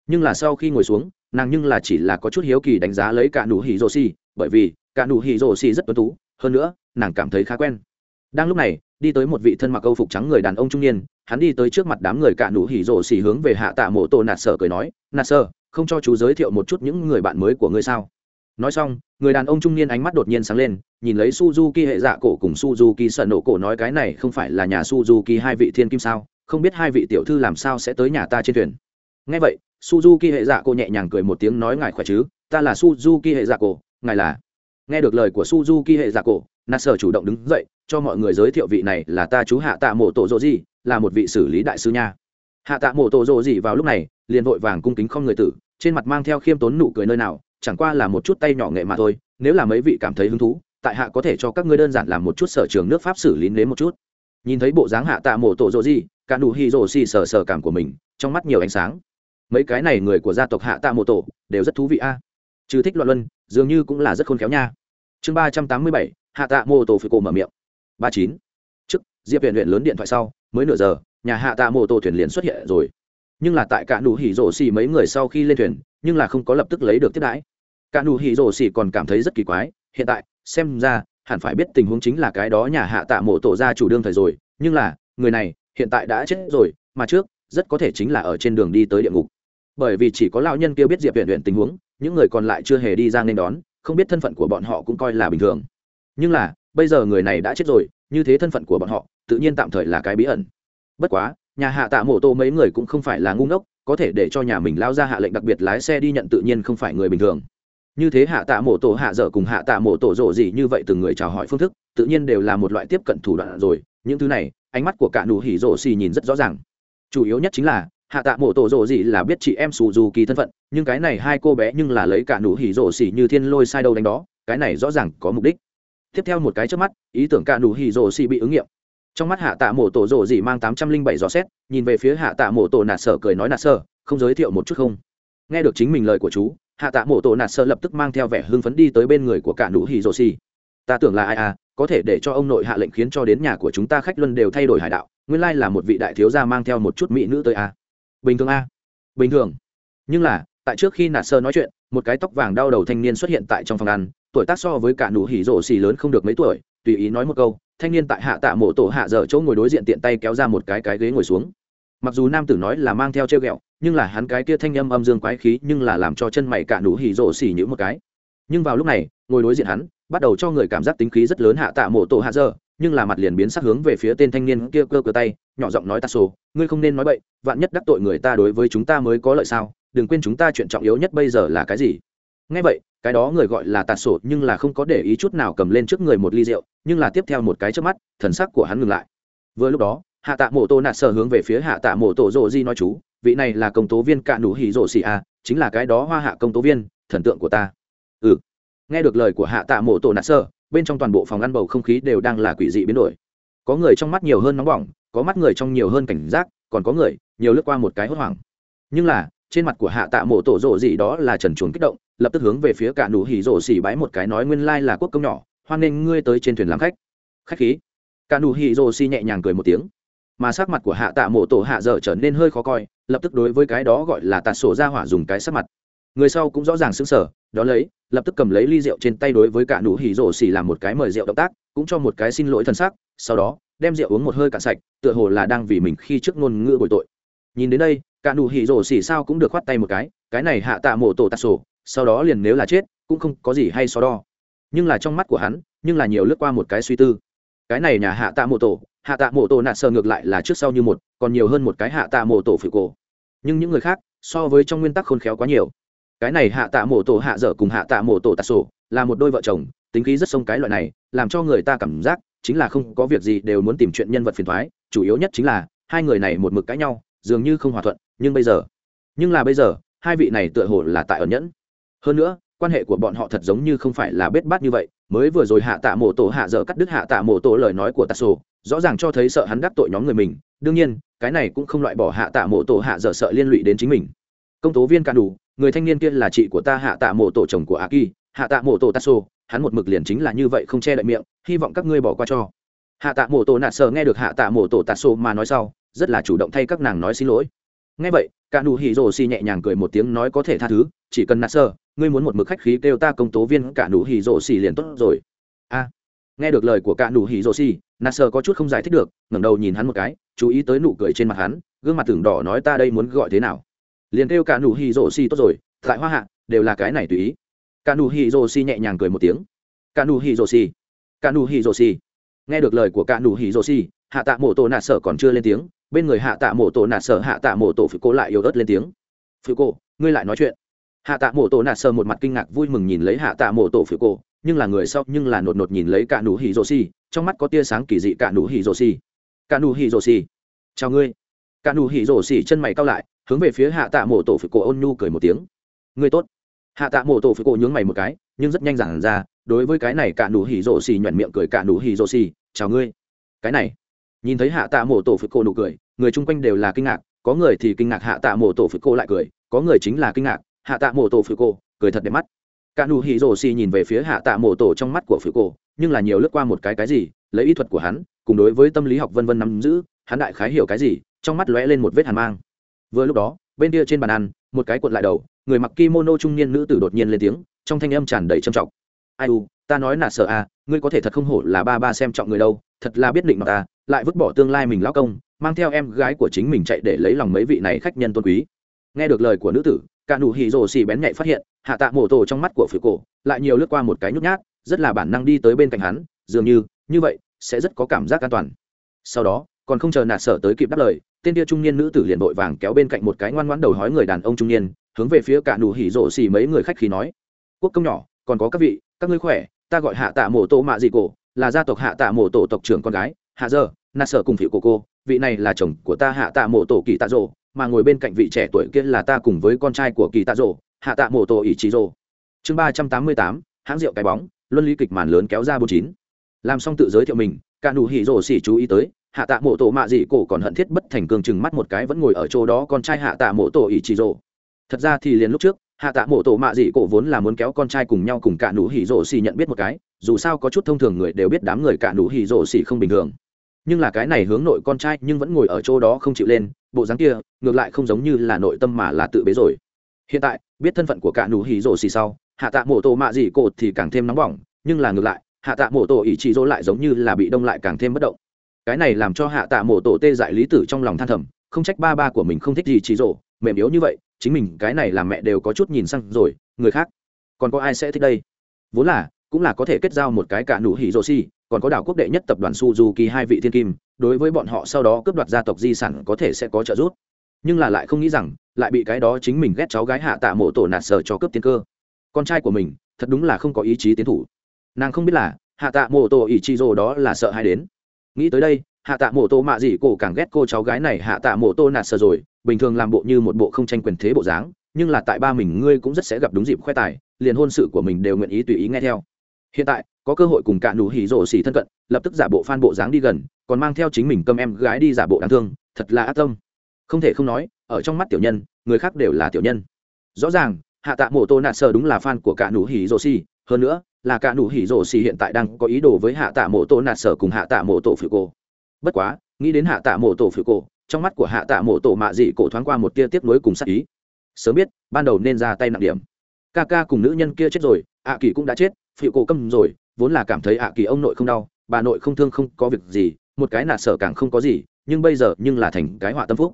Nhưng là sau khi ngồi xuống, nàng nhưng là chỉ là có chút hiếu kỳ đánh giá lấy cả nụ hỉ rổ xỉ bởi vì cả nụ hỉ rổ xỉ rất tuấn tú, hơn nữa, nàng cảm thấy khá quen đang lúc này, đi tới một vị thân mặc câu phục trắng người đàn ông trung niên, hắn đi tới trước mặt đám người cả nụ hỉ rộ xỉ hướng về hạ tạ mộ tổ nạt sở cười nói, nạt sở, không cho chú giới thiệu một chút những người bạn mới của ngươi sao? Nói xong, người đàn ông trung niên ánh mắt đột nhiên sáng lên, nhìn lấy suzuki hệ dạ cổ cùng suzuki sợ nổ cổ nói cái này không phải là nhà suzuki hai vị thiên kim sao? Không biết hai vị tiểu thư làm sao sẽ tới nhà ta trên thuyền? Ngay vậy, suzuki hệ dạ cổ nhẹ nhàng cười một tiếng nói, ngài khỏe chứ? Ta là suzuki hệ dạ cổ, ngài là nghe được lời của suzuki hệ dạ cổ Nasser chủ động đứng dậy, cho mọi người giới thiệu vị này là ta chú hạ tạ mộ tổ rộ gì là một vị xử lý đại sư nha. Hạ tạ mộ tổ rộ gì vào lúc này, liền vội vàng cung kính không người tử, trên mặt mang theo khiêm tốn nụ cười nơi nào, chẳng qua là một chút tay nhỏ nghệ mà thôi, nếu là mấy vị cảm thấy hứng thú, tại hạ có thể cho các ngươi đơn giản làm một chút sở trường nước pháp xử lý nếm một chút. Nhìn thấy bộ dáng hạ tạ mộ tổ rộ gì cả nụ hi rồ xì sở sở cảm của mình, trong mắt nhiều ánh sáng. Mấy cái này người của gia tộc hạ tạ mộ tổ đều rất thú vị a. Trừ thích loạn luân, dường như cũng là rất khôn khéo nha. Chương ba trăm tám mươi bảy hạ tạ mô tô phi cô mở miệng. Ba chín. Trước, diệp huyện luyện lớn điện thoại sau, mới nửa giờ, nhà hạ tạ mô tô thuyền liền xuất hiện rồi. Nhưng là tại cả nụ hỉ rổ xì mấy người sau khi lên thuyền, nhưng là không có lập tức lấy được tiếp đãi. Cả nụ hỉ rổ xì còn cảm thấy rất kỳ quái, hiện tại, xem ra, hẳn phải biết tình huống chính là cái đó nhà hạ tạ mộ tổ ra chủ đương thời rồi, nhưng là, người này, hiện tại đã chết rồi, mà trước, rất có thể chính là ở trên đường đi tới địa ngục. Bởi vì chỉ có lão nhân kia biết diệp huyện luyện tình huống, những người còn lại chưa hề đi ra nên đón, không biết thân phận của bọn họ cũng coi là bình thường nhưng là, bây giờ người này đã chết rồi, như thế thân phận của bọn họ, tự nhiên tạm thời là cái bí ẩn. Bất quá, nhà hạ tạ mổ tô mấy người cũng không phải là ngu ngốc, có thể để cho nhà mình lao ra hạ lệnh đặc biệt lái xe đi nhận tự nhiên không phải người bình thường. Như thế hạ tạ mổ tổ hạ dở cùng hạ tạ mổ tổ rộ gì như vậy từng người chào hỏi phương thức, tự nhiên đều là một loại tiếp cận thủ đoạn rồi. Những thứ này, ánh mắt của cả nụ hỉ rộ xì nhìn rất rõ ràng. Chủ yếu nhất chính là, hạ tạ mổ tổ rộ gì là biết chị em xù dù kỳ thân phận, nhưng cái này hai cô bé nhưng là lấy cả nụ hỉ rộ xì như thiên lôi sai đâu đánh đó, cái này rõ ràng có mục đích tiếp theo một cái trước mắt, ý tưởng cả nụ hỉ rồ xì bị ứng nghiệm trong mắt hạ tạ mổ tổ rồ gì mang tám trăm linh bảy giò xét, nhìn về phía hạ tạ mổ tổ nạt sở cười nói nạt sở, không giới thiệu một chút không nghe được chính mình lời của chú, hạ tạ mổ tổ nạt sở lập tức mang theo vẻ hưng phấn đi tới bên người của cả nụ hỉ rồ xì ta tưởng là ai à có thể để cho ông nội hạ lệnh khiến cho đến nhà của chúng ta khách luân đều thay đổi hải đạo, nguyên lai là một vị đại thiếu gia mang theo một chút mỹ nữ tới à. bình thường à. bình thường nhưng là, tại trước khi nạt sơ nói chuyện, một cái tóc vàng đau đầu thanh niên xuất hiện tại trong phòng ăn tuổi tác so với cả nụ hỉ rổ xì lớn không được mấy tuổi, tùy ý nói một câu, thanh niên tại hạ tạ mộ tổ hạ dở chỗ ngồi đối diện tiện tay kéo ra một cái cái ghế ngồi xuống. Mặc dù nam tử nói là mang theo treo ghẹo, nhưng là hắn cái kia thanh âm âm dương quái khí nhưng là làm cho chân mày cả nụ hỉ rổ xì nhữ một cái. Nhưng vào lúc này, ngồi đối diện hắn, bắt đầu cho người cảm giác tính khí rất lớn hạ tạ mộ tổ hạ dở nhưng là mặt liền biến sắc hướng về phía tên thanh niên kia cơ cơ tay, nhỏ giọng nói ta sổ, ngươi không nên nói bậy, vạn nhất đắc tội người ta đối với chúng ta mới có lợi sao? Đừng quên chúng ta chuyện trọng yếu nhất bây giờ là cái gì? Ngay vậy cái đó người gọi là tạt sổ nhưng là không có để ý chút nào cầm lên trước người một ly rượu, nhưng là tiếp theo một cái trước mắt, thần sắc của hắn ngừng lại. Vừa lúc đó, hạ tạ mộ tô nạt sở hướng về phía hạ tạ mộ tổ rộ di nói chú, vị này là công tố viên cạ nụ hỉ rộ xì a, chính là cái đó hoa hạ công tố viên, thần tượng của ta. Ừ. Nghe được lời của hạ tạ mộ tổ nạt sở, bên trong toàn bộ phòng ăn bầu không khí đều đang là quỷ dị biến đổi. Có người trong mắt nhiều hơn nóng bỏng, có mắt người trong nhiều hơn cảnh giác, còn có người, nhiều lướt qua một cái hốt hoảng. Nhưng là trên mặt của hạ tạ mổ tổ rộ gì đó là trần chuồn kích động, lập tức hướng về phía cả nụ hỉ rộ xỉ bái một cái nói nguyên lai là quốc công nhỏ, hoan nghênh ngươi tới trên thuyền làm khách. Khách khí. Cả nụ hỉ rộ xỉ nhẹ nhàng cười một tiếng. Mà sắc mặt của hạ tạ mổ tổ hạ dở trở nên hơi khó coi, lập tức đối với cái đó gọi là tạt sổ ra hỏa dùng cái sắc mặt. Người sau cũng rõ ràng xứng sở đó lấy, lập tức cầm lấy ly rượu trên tay đối với cả nụ hỉ rổ xỉ làm một cái mời rượu động tác, cũng cho một cái xin lỗi thân xác sau đó, đem rượu uống một hơi cạn sạch, tựa hồ là đang vì mình khi trước ngôn ngữ bồi tội. Nhìn đến đây cả nụ hỉ rổ xỉ sao cũng được khoát tay một cái cái này hạ tạ mộ tổ tạt sổ, sau đó liền nếu là chết, cũng không có gì hay so đo. Nhưng là trong mắt của hắn, nhưng là nhiều lướt qua một cái suy tư. Cái này nhà hạ tạ mộ tổ, hạ tạ mộ tổ nạt sờ ngược lại là trước sau như một, còn nhiều hơn một cái hạ tạ mộ tổ phỉ cổ. Nhưng những người khác, so với trong nguyên tắc khôn khéo quá nhiều. Cái này hạ tạ mộ tổ hạ dở cùng hạ tạ mộ tổ tạt sổ, là một đôi vợ chồng, tính khí rất sông cái loại này, làm cho người ta cảm giác, chính là không có việc gì đều muốn tìm chuyện nhân vật phiền thoái, chủ yếu nhất chính là, hai người này một mực cãi nhau, dường như không hòa thuận nhưng bây giờ, nhưng là bây giờ, hai vị này tựa hồ là tại ẩn nhẫn. Hơn nữa, quan hệ của bọn họ thật giống như không phải là bết bát như vậy, mới vừa rồi hạ tạ mổ tổ hạ dở cắt đứt hạ tạ mổ tổ lời nói của tạ sổ, rõ ràng cho thấy sợ hắn đắc tội nhóm người mình, đương nhiên, cái này cũng không loại bỏ hạ tạ mổ tổ hạ dở sợ liên lụy đến chính mình. Công tố viên cạn đủ, người thanh niên kia là chị của ta hạ tạ mổ tổ chồng của a kỳ hạ tạ mổ tổ tạ sổ, hắn một mực liền chính là như vậy không che đậy miệng, hy vọng các ngươi bỏ qua cho. Hạ tạ mổ tổ nạt sờ nghe được hạ tạ mổ tổ tạ sổ mà nói sau, rất là chủ động thay các nàng nói xin lỗi ngay vậy, cả nụ hỉ rồ xì nhẹ nhàng cười một tiếng nói có thể tha thứ, chỉ cần nạt sơ ngươi muốn một mực khách khí kêu ta công tố viên, cả nụ hỉ rồ xì liền tốt rồi. A, nghe được lời của cả nụ hỉ rồ xì, nạt sơ có chút không giải thích được, ngẩng đầu nhìn hắn một cái, chú ý tới nụ cười trên mặt hắn, gương mặt tưởng đỏ nói ta đây muốn gọi thế nào. Liền kêu cả nụ hỉ rồ xì tốt rồi, tại hoa hạ, đều là cái này tùy ý. Cả nụ hỉ rồ xì nhẹ nhàng cười một tiếng. Cả nụ hỉ rồ xì, cả nụ hỉ rồ xì. Nghe được lời của cả nụ hỉ rồ xì, hạ tạ mộ tổ nạt sở còn chưa lên tiếng bên người hạ tạ mổ tổ nạt sở hạ tạ mổ tổ phụ cô lại yếu ớt lên tiếng. Phụ cô, ngươi lại nói chuyện. Hạ tạ mổ tổ nạt sở một mặt kinh ngạc vui mừng nhìn lấy hạ tạ mổ tổ phụ cô, nhưng là người sau nhưng là nột nột nhìn lấy cả nụ hỉ rô si trong mắt có tia sáng kỳ dị cả nụ hỉ rô si cả nụ hỉ rô si chào ngươi. Cả nụ hỉ rô si chân mày cao lại, hướng về phía hạ tạ mổ tổ phụ cô ôn nhu cười một tiếng. Ngươi tốt. Hạ tạ mổ tổ phụ cô nhướng mày một cái, nhưng rất nhanh giảng ra, đối với cái này cả nụ hỉ rô si nhuận miệng cười cả nụ hỉ rô si chào ngươi. Cái này nhìn thấy hạ tạ mổ tổ phật cô nụ cười, người chung quanh đều là kinh ngạc, có người thì kinh ngạc hạ tạ mổ tổ phật cô lại cười, có người chính là kinh ngạc, hạ tạ mổ tổ phật cô, cười thật đẹp mắt. Cả nụ hỉ rồ xì nhìn về phía hạ tạ mổ tổ trong mắt của phật cô, nhưng là nhiều lướt qua một cái cái gì, lấy ý thuật của hắn, cùng đối với tâm lý học vân vân nắm giữ, hắn đại khái hiểu cái gì, trong mắt lóe lên một vết hàn mang. Vừa lúc đó, bên kia trên bàn ăn, một cái cuộn lại đầu, người mặc kimono trung niên nữ tử đột nhiên lên tiếng, trong thanh âm tràn đầy trầm trọng. Ai u, ta nói là sợ à ngươi có thể thật không hổ là ba ba xem trọng người đâu, thật là biết định mà ta lại vứt bỏ tương lai mình lao công, mang theo em gái của chính mình chạy để lấy lòng mấy vị này khách nhân tôn quý. Nghe được lời của nữ tử, cả nụ hỉ rồ xì bén nhạy phát hiện, hạ tạ mổ tổ trong mắt của phỉ cổ lại nhiều lướt qua một cái nhút nhát, rất là bản năng đi tới bên cạnh hắn, dường như như vậy, sẽ rất có cảm giác an toàn. Sau đó, còn không chờ nạt sở tới kịp đáp lời, tên tia trung niên nữ tử liền vội vàng kéo bên cạnh một cái ngoan ngoãn đầu hói người đàn ông trung niên, hướng về phía cả nụ hỉ rộ xì mấy người khách khí nói, quốc công nhỏ, còn có các vị, các ngươi khỏe, ta gọi hạ tạ mổ tổ mạ dị cổ, là gia tộc hạ tạ mổ tổ tộc trưởng con gái hạ giờ nà sở cùng phiệu của cô, vị này là chồng của ta hạ tạ mộ tổ kỳ tạ rồ mà ngồi bên cạnh vị trẻ tuổi kia là ta cùng với con trai của kỳ tạ rồ hạ tạ mộ tổ ỷ trí rồ chương ba trăm tám mươi tám, hãng rượu cái bóng, luân lý kịch màn lớn kéo ra bốn chín. Làm xong tự giới thiệu mình, cả nụ hỉ rồ xỉ chú ý tới, hạ tạ mộ tổ mạ dị cổ còn hận thiết bất thành cường chừng mắt một cái vẫn ngồi ở chỗ đó con trai hạ tạ mộ tổ ỷ trí rồ thật ra thì liền lúc trước, hạ tạ mộ tổ mạ dị cổ vốn là muốn kéo con trai cùng nhau cùng cả nụ hỉ rổ xỉ nhận biết một cái, dù sao có chút thông thường người đều biết đám người cả nụ hỉ rổ xỉ không bình thường nhưng là cái này hướng nội con trai nhưng vẫn ngồi ở chỗ đó không chịu lên, bộ dáng kia, ngược lại không giống như là nội tâm mà là tự bế rồi. Hiện tại, biết thân phận của cả nụ hỉ rổ xì sau, hạ tạ mổ tổ mạ gì cột thì càng thêm nóng bỏng, nhưng là ngược lại, hạ tạ mổ tổ ý trị dỗ lại giống như là bị đông lại càng thêm bất động. Cái này làm cho hạ tạ mổ tổ tê dại lý tử trong lòng than thầm, không trách ba ba của mình không thích gì trị dỗ mềm yếu như vậy, chính mình cái này làm mẹ đều có chút nhìn sang rồi, người khác, còn có ai sẽ thích đây? Vốn là, cũng là có thể kết giao một cái cả nụ hỉ rổ xì còn có đảo quốc đệ nhất tập đoàn suzuki hai vị thiên kim, đối với bọn họ sau đó cướp đoạt gia tộc di sản có thể sẽ có trợ giúp. Nhưng là lại không nghĩ rằng, lại bị cái đó chính mình ghét cháu gái hạ tạ mộ tổ nạt sở cho cướp tiên cơ. Con trai của mình, thật đúng là không có ý chí tiến thủ. Nàng không biết là, hạ tạ mộ tổ ý chi đó là sợ hay đến. Nghĩ tới đây, hạ tạ mộ tổ mạ gì cổ càng ghét cô cháu gái này hạ tạ mộ tổ nạt sở rồi, bình thường làm bộ như một bộ không tranh quyền thế bộ dáng, nhưng là tại ba mình ngươi cũng rất sẽ gặp đúng dịp khoe tài, liền hôn sự của mình đều nguyện ý tùy ý nghe theo. Hiện tại có cơ hội cùng cả nụ hỉ rổ xỉ thân cận, lập tức giả bộ phan bộ dáng đi gần, còn mang theo chính mình cầm em gái đi giả bộ đáng thương, thật là ác tâm. Không thể không nói, ở trong mắt tiểu nhân, người khác đều là tiểu nhân. Rõ ràng, hạ tạ mộ tô nạ sơ đúng là fan của cả nụ hỉ rổ xỉ hơn nữa, là cả nụ hỉ rổ xỉ hiện tại đang có ý đồ với hạ tạ mộ tô nạ sơ cùng hạ tạ mộ tổ phiêu cổ. Bất quá, nghĩ đến hạ tạ mộ tổ phiêu cổ, trong mắt của hạ tạ mộ tổ mạ dị cổ thoáng qua một tia tiếp nối cùng sắc ý. Sớm biết, ban đầu nên ra tay nặng điểm. Ca ca cùng nữ nhân kia chết rồi ạ à kỳ cũng đã chết phiêu cổ câm rồi vốn là cảm thấy ạ kỳ ông nội không đau, bà nội không thương không có việc gì, một cái nạt sở càng không có gì, nhưng bây giờ nhưng là thành cái họa tâm phúc.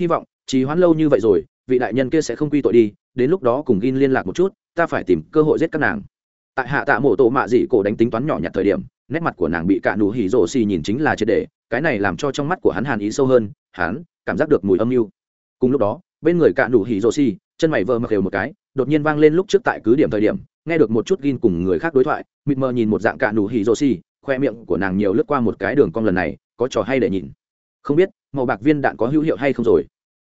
Hy vọng, trì hoãn lâu như vậy rồi, vị đại nhân kia sẽ không quy tội đi, đến lúc đó cùng gin liên lạc một chút, ta phải tìm cơ hội giết các nàng. Tại hạ tạ mộ tổ mạ dị cổ đánh tính toán nhỏ nhặt thời điểm, nét mặt của nàng bị cạn đủ hỉ rổ xì nhìn chính là triệt đề cái này làm cho trong mắt của hắn hàn ý sâu hơn, hắn cảm giác được mùi âm mưu. Cùng lúc đó, bên người cạn đủ hỉ rổ xì, chân mày vờ mặc đều một cái, đột nhiên vang lên lúc trước tại cứ điểm thời điểm nghe được một chút gin cùng người khác đối thoại mịt mờ nhìn một dạng cạ nụ hỉ rô xì khoe miệng của nàng nhiều lướt qua một cái đường cong lần này có trò hay để nhìn. Không biết màu bạc viên đạn có hữu hiệu hay không rồi?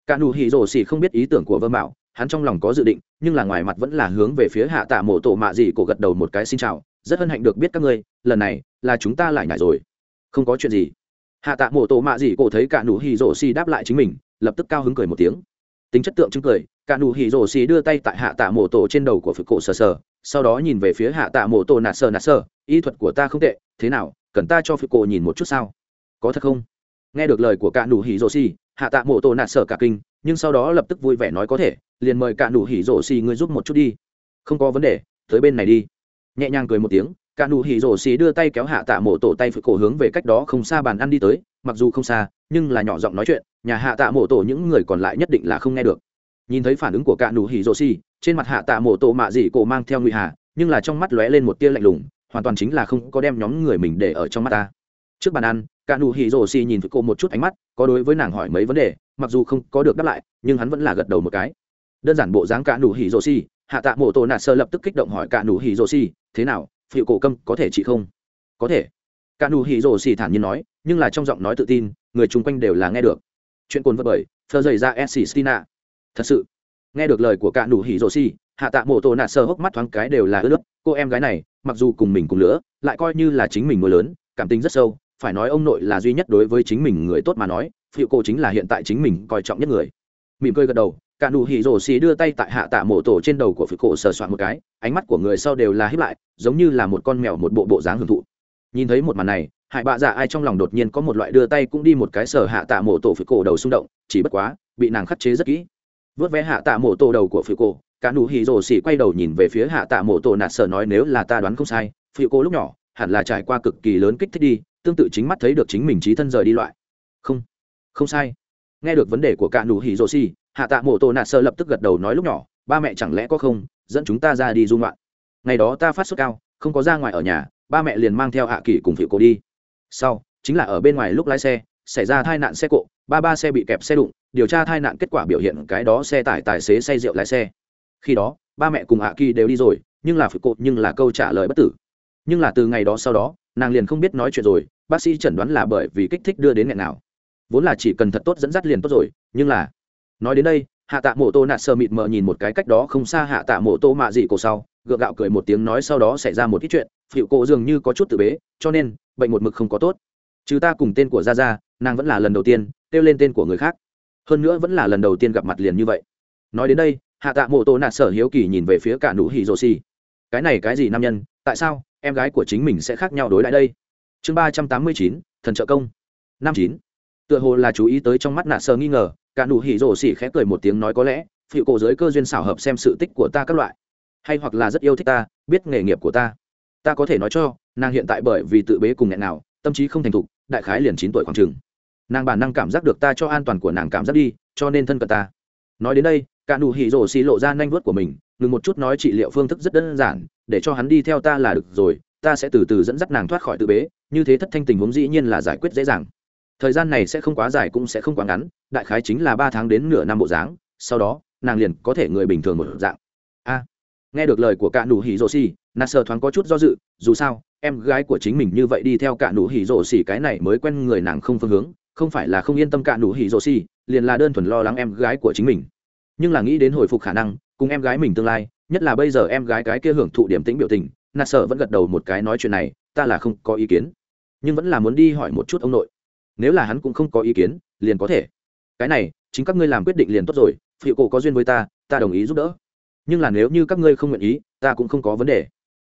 Cạ nụ hỉ rô xì không biết ý tưởng của vương bảo, hắn trong lòng có dự định nhưng là ngoài mặt vẫn là hướng về phía hạ tạ mộ tổ mạ gì cổ gật đầu một cái xin chào rất hân hạnh được biết các ngươi lần này là chúng ta lại nhảy rồi. Không có chuyện gì. Hạ tạ mộ tổ mạ gì cổ thấy cả nụ hì rổ xì đáp lại chính mình lập tức cao hứng cười một tiếng. Tính chất tượng chứng cười cả nụ hì rổ xì đưa tay tại hạ tạ mộ tổ trên đầu của phực cổ sờ sờ sau đó nhìn về phía hạ tạ mộ tổ nạt sơ nạt sơ y thuật của ta không tệ, thế nào, cần ta cho phi cổ nhìn một chút sao? Có thật không? Nghe được lời của cả nụ hỉ rổ xì hạ tạ mộ tổ nạt sở cả kinh, nhưng sau đó lập tức vui vẻ nói có thể, liền mời cả nụ hỉ rổ xì ngươi giúp một chút đi. Không có vấn đề, tới bên này đi. Nhẹ nhàng cười một tiếng cả nụ hỉ rổ xì đưa tay kéo hạ tạ mộ tổ tay phi cổ hướng về cách đó không xa bàn ăn đi tới, mặc dù không xa, nhưng là nhỏ giọng nói chuyện, nhà hạ tạ mộ tổ những người còn lại nhất định là không nghe được nhìn thấy phản ứng của cạ nụ hỉ Rô xì, trên mặt hạ tạ mộ tổ mạ dị cổ mang theo ngụy hà, nhưng là trong mắt lóe lên một tia lạnh lùng, hoàn toàn chính là không có đem nhóm người mình để ở trong mắt ta. Trước bàn ăn, cả nụ hỉ Rô xì nhìn với cô một chút ánh mắt, có đối với nàng hỏi mấy vấn đề, mặc dù không có được đáp lại, nhưng hắn vẫn là gật đầu một cái. Đơn giản bộ dáng cả nụ hỉ Rô xì, hạ tạ mộ tổ nạt sơ lập tức kích động hỏi cả nụ hỉ Rô xì, thế nào phiệu cổ câm, có thể chị không? Có thể. Cả nụ hỉ Rô xì thản nhiên nói, nhưng là trong giọng nói tự tin, người chung quanh đều là nghe được. Chuyện cồn vật bởi thơ dày ra s thật sự. Nghe được lời của cạ nụ hỉ rồ xì, hạ tạ mộ tổ nạ sơ hốc mắt thoáng cái đều là ướt cô em gái này, mặc dù cùng mình cùng lửa lại coi như là chính mình mưa lớn, cảm tình rất sâu, phải nói ông nội là duy nhất đối với chính mình người tốt mà nói phiệu cô chính là hiện tại chính mình coi trọng nhất người. Mỉm cười gật đầu cạ nụ hỉ rồ xì đưa tay tại hạ tạ mộ tổ trên đầu của phiệu cổ sờ soạn một cái, ánh mắt của người sau đều là hiếp lại, giống như là một con mèo một bộ bộ dáng hưởng thụ. Nhìn thấy một màn này hải bạ dạ ai trong lòng đột nhiên có một loại đưa tay cũng đi một cái sờ hạ tạ mộ tổ phiệu cổ đầu xung động, chỉ bất quá, bị nàng khắt chế rất kỹ vớt vé hạ tạ mộ tổ đầu của phụ cô cả nụ hỉ rồ xỉ quay đầu nhìn về phía hạ tạ mộ tổ nạt sở nói nếu là ta đoán không sai phụ cô lúc nhỏ, hẳn là trải qua cực kỳ lớn kích thích đi, tương tự chính mắt thấy được chính mình trí thân rời đi loại. Không không sai. Nghe được vấn đề của cả nụ hỉ rồ xỉ, hạ tạ mộ tổ nạt sở lập tức gật đầu nói lúc nhỏ, ba mẹ chẳng lẽ có không, dẫn chúng ta ra đi du ngoạn. Ngày đó ta phát sốt cao, không có ra ngoài ở nhà, ba mẹ liền mang theo hạ à kỳ cùng phụ cô đi. Sau, chính là ở bên ngoài lúc lái xe xảy ra tai nạn xe cộ, ba ba xe bị kẹp xe đụng, điều tra tai nạn kết quả biểu hiện cái đó xe tải tài xế say rượu lái xe. Khi đó, ba mẹ cùng hạ kỳ đều đi rồi, nhưng là Phụ cột nhưng là câu trả lời bất tử. Nhưng là từ ngày đó sau đó, nàng liền không biết nói chuyện rồi, bác sĩ chẩn đoán là bởi vì kích thích đưa đến ngày nào. Vốn là chỉ cần thật tốt dẫn dắt liền tốt rồi, nhưng là, nói đến đây, hạ tạ mộ tô nạt sờ mịt mờ nhìn một cái cách đó không xa hạ tạ mộ tô mạ gì cổ sau, gượng gạo cười một tiếng nói sau đó xảy ra một ít chuyện Phụ cổ dường như có chút tự bế, cho nên, bệnh một mực không có tốt. Chứ ta cùng tên của gia gia nàng vẫn là lần đầu tiên kêu lên tên của người khác. Hơn nữa vẫn là lần đầu tiên gặp mặt liền như vậy. Nói đến đây, hạ tạ mộ tổ nạt sở hiếu kỳ nhìn về phía cả nụ hỉ rồ xì. Cái này cái gì nam nhân, tại sao em gái của chính mình sẽ khác nhau đối lại đây? Chương ba trăm tám mươi chín, thần trợ công. Năm chín. Tựa hồ là chú ý tới trong mắt nạt sở nghi ngờ, cả nụ hỉ rồ xỉ khẽ cười một tiếng nói có lẽ, phịu cổ giới cơ duyên xảo hợp xem sự tích của ta các loại. Hay hoặc là rất yêu thích ta, biết nghề nghiệp của ta. Ta có thể nói cho, nàng hiện tại bởi vì tự bế cùng nghẹn nào tâm trí không thành thục, đại khái liền chín tuổi khoảng chừng nàng bản năng cảm giác được ta cho an toàn của nàng cảm giác đi, cho nên thân cận ta. Nói đến đây, cả nụ hỉ rổ xì lộ ra nanh vớt của mình, ngừng một chút nói trị liệu phương thức rất đơn giản, để cho hắn đi theo ta là được rồi, ta sẽ từ từ dẫn dắt nàng thoát khỏi tự bế, như thế thất thanh tình huống dĩ nhiên là giải quyết dễ dàng. Thời gian này sẽ không quá dài cũng sẽ không quá ngắn, đại khái chính là ba tháng đến nửa năm bộ dáng, sau đó, nàng liền có thể người bình thường một dạng. A, nghe được lời của cả nụ hỉ rổ xì, nà sờ thoáng có chút do dự, dù sao, em gái của chính mình như vậy đi theo cả nụ hỉ rổ xì cái này mới quen người nàng không phương hướng không phải là không yên tâm cả nụ hỉ rồ xì, liền là đơn thuần lo lắng em gái của chính mình. Nhưng là nghĩ đến hồi phục khả năng, cùng em gái mình tương lai, nhất là bây giờ em gái cái kia hưởng thụ điểm tĩnh biểu tình, nạt sợ vẫn gật đầu một cái nói chuyện này, ta là không có ý kiến. Nhưng vẫn là muốn đi hỏi một chút ông nội. Nếu là hắn cũng không có ý kiến, liền có thể. Cái này, chính các ngươi làm quyết định liền tốt rồi phiệu cổ có duyên với ta ta đồng ý giúp đỡ. Nhưng là nếu như các ngươi không nguyện ý, ta cũng không có vấn đề.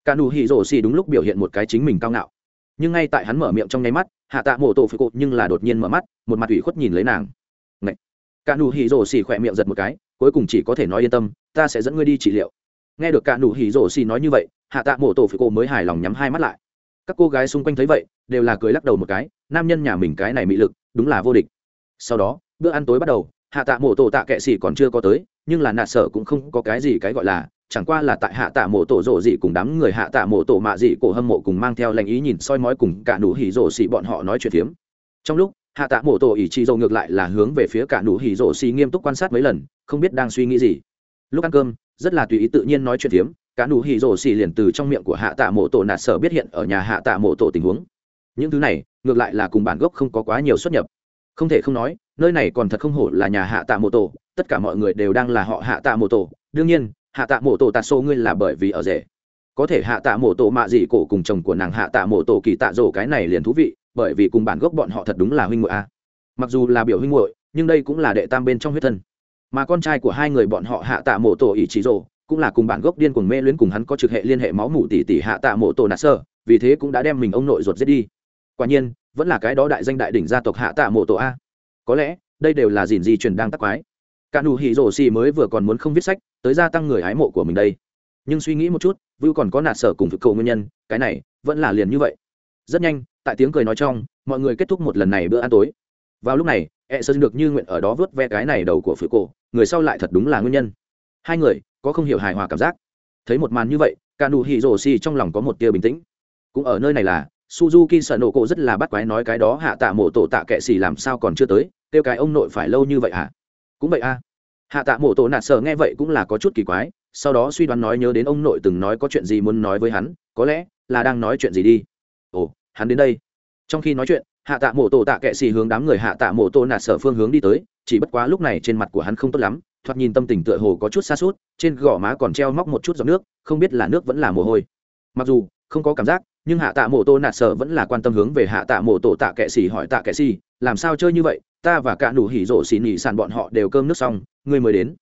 Cả nụ hỉ rổ xì đúng lúc biểu hiện một cái chính mình cao ngạo nhưng ngay tại hắn mở miệng trong nháy mắt, hạ tạ mổ tổ phê cột nhưng là đột nhiên mở mắt, một mặt ủy khuất nhìn lấy nàng. Ngậy! cả nụ hỉ rổ xì khỏe miệng giật một cái, cuối cùng chỉ có thể nói yên tâm, ta sẽ dẫn ngươi đi trị liệu. Nghe được cả nụ hỉ rổ xì nói như vậy, hạ tạ mổ tổ phê cột mới hài lòng nhắm hai mắt lại. Các cô gái xung quanh thấy vậy, đều là cười lắc đầu một cái, nam nhân nhà mình cái này mị lực, đúng là vô địch. Sau đó, bữa ăn tối bắt đầu, hạ tạ mổ tổ tạ kệ xì còn chưa có tới, nhưng là nạt sở cũng không có cái gì cái gọi là chẳng qua là tại hạ tạ mộ tổ rổ dị cùng đám người hạ tạ mộ tổ mạ dị cổ hâm mộ cùng mang theo lành ý nhìn soi mói cùng cả nụ hỉ rổ xì bọn họ nói chuyện phiếm. Trong lúc, hạ tạ mộ tổ ỷ trị dầu ngược lại là hướng về phía cả nụ hỉ rổ xì nghiêm túc quan sát mấy lần, không biết đang suy nghĩ gì. Lúc ăn cơm, rất là tùy ý tự nhiên nói chuyện phiếm, cả nụ hỉ rổ xì liền từ trong miệng của hạ tạ mộ tổ nạt sở biết hiện ở nhà hạ tạ mộ tổ tình huống. Những thứ này, ngược lại là cùng bản gốc không có quá nhiều xuất nhập. Không thể không nói, nơi này còn thật không hổ là nhà hạ tạ mộ tổ, tất cả mọi người đều đang là họ hạ tạ mộ tổ. Đương nhiên hạ tạ mộ tổ tạ xô ngươi là bởi vì ở rể. Có thể hạ tạ mộ tổ mạ dị cổ cùng chồng của nàng hạ tạ mộ tổ kỳ tạ rổ cái này liền thú vị, bởi vì cùng bản gốc bọn họ thật đúng là huynh muội a. Mặc dù là biểu huynh muội, nhưng đây cũng là đệ tam bên trong huyết thân. Mà con trai của hai người bọn họ hạ tạ mộ tổ ý trí rổ, cũng là cùng bản gốc điên cuồng mê luyến cùng hắn có trực hệ liên hệ máu mủ tỷ tỷ hạ tạ mộ tổ nạt sơ, vì thế cũng đã đem mình ông nội ruột giết đi. Quả nhiên, vẫn là cái đó đại danh đại đỉnh gia tộc hạ tạ mộ tổ a. Có lẽ, đây đều là dìn di truyền đang tắc quái cả nụ hỉ rổ xì mới vừa còn muốn không viết sách, tới gia tăng người hái mộ của mình đây. Nhưng suy nghĩ một chút, vưu còn có nạt sở cùng thực cầu nguyên nhân, cái này vẫn là liền như vậy. Rất nhanh, tại tiếng cười nói trong, mọi người kết thúc một lần này bữa ăn tối. Vào lúc này e sơn được như nguyện ở đó vớt ve cái này đầu của phự cổ người sau lại thật đúng là nguyên nhân. Hai người, có không hiểu hài hòa cảm giác. Thấy một màn như vậy, cả nụ hỉ rổ xì trong lòng có một tia bình tĩnh. Cũng ở nơi này là, suzuki sợ nổ cổ rất là bắt quái nói cái đó hạ tạ mộ tổ tạ kệ xì làm sao còn chưa tới, kêu cái ông nội phải lâu như vậy hả? à? cũng vậy a. À. hạ tạ mộ tổ nạt sở nghe vậy cũng là có chút kỳ quái, sau đó suy đoán nói nhớ đến ông nội từng nói có chuyện gì muốn nói với hắn, có lẽ là đang nói chuyện gì đi. Ồ, hắn đến đây. Trong khi nói chuyện, hạ tạ mộ tổ tạ kệ xì hướng đám người hạ tạ mộ tổ nạt sở phương hướng đi tới, chỉ bất quá lúc này trên mặt của hắn không tốt lắm, thoạt nhìn tâm tình tựa hồ có chút xa suốt trên gò má còn treo móc một chút giọt nước, không biết là nước vẫn là mồ hôi. Mặc dù không có cảm giác, nhưng hạ tạ mộ tổ nạt sở vẫn là quan tâm hướng về hạ tạ mộ tổ tạ kệ xì hỏi tạ kệ xì làm sao chơi như vậy? ta và cả nụ hỉ rổ xì nhị sàn bọn họ đều cơm nước xong, ngươi mới đến.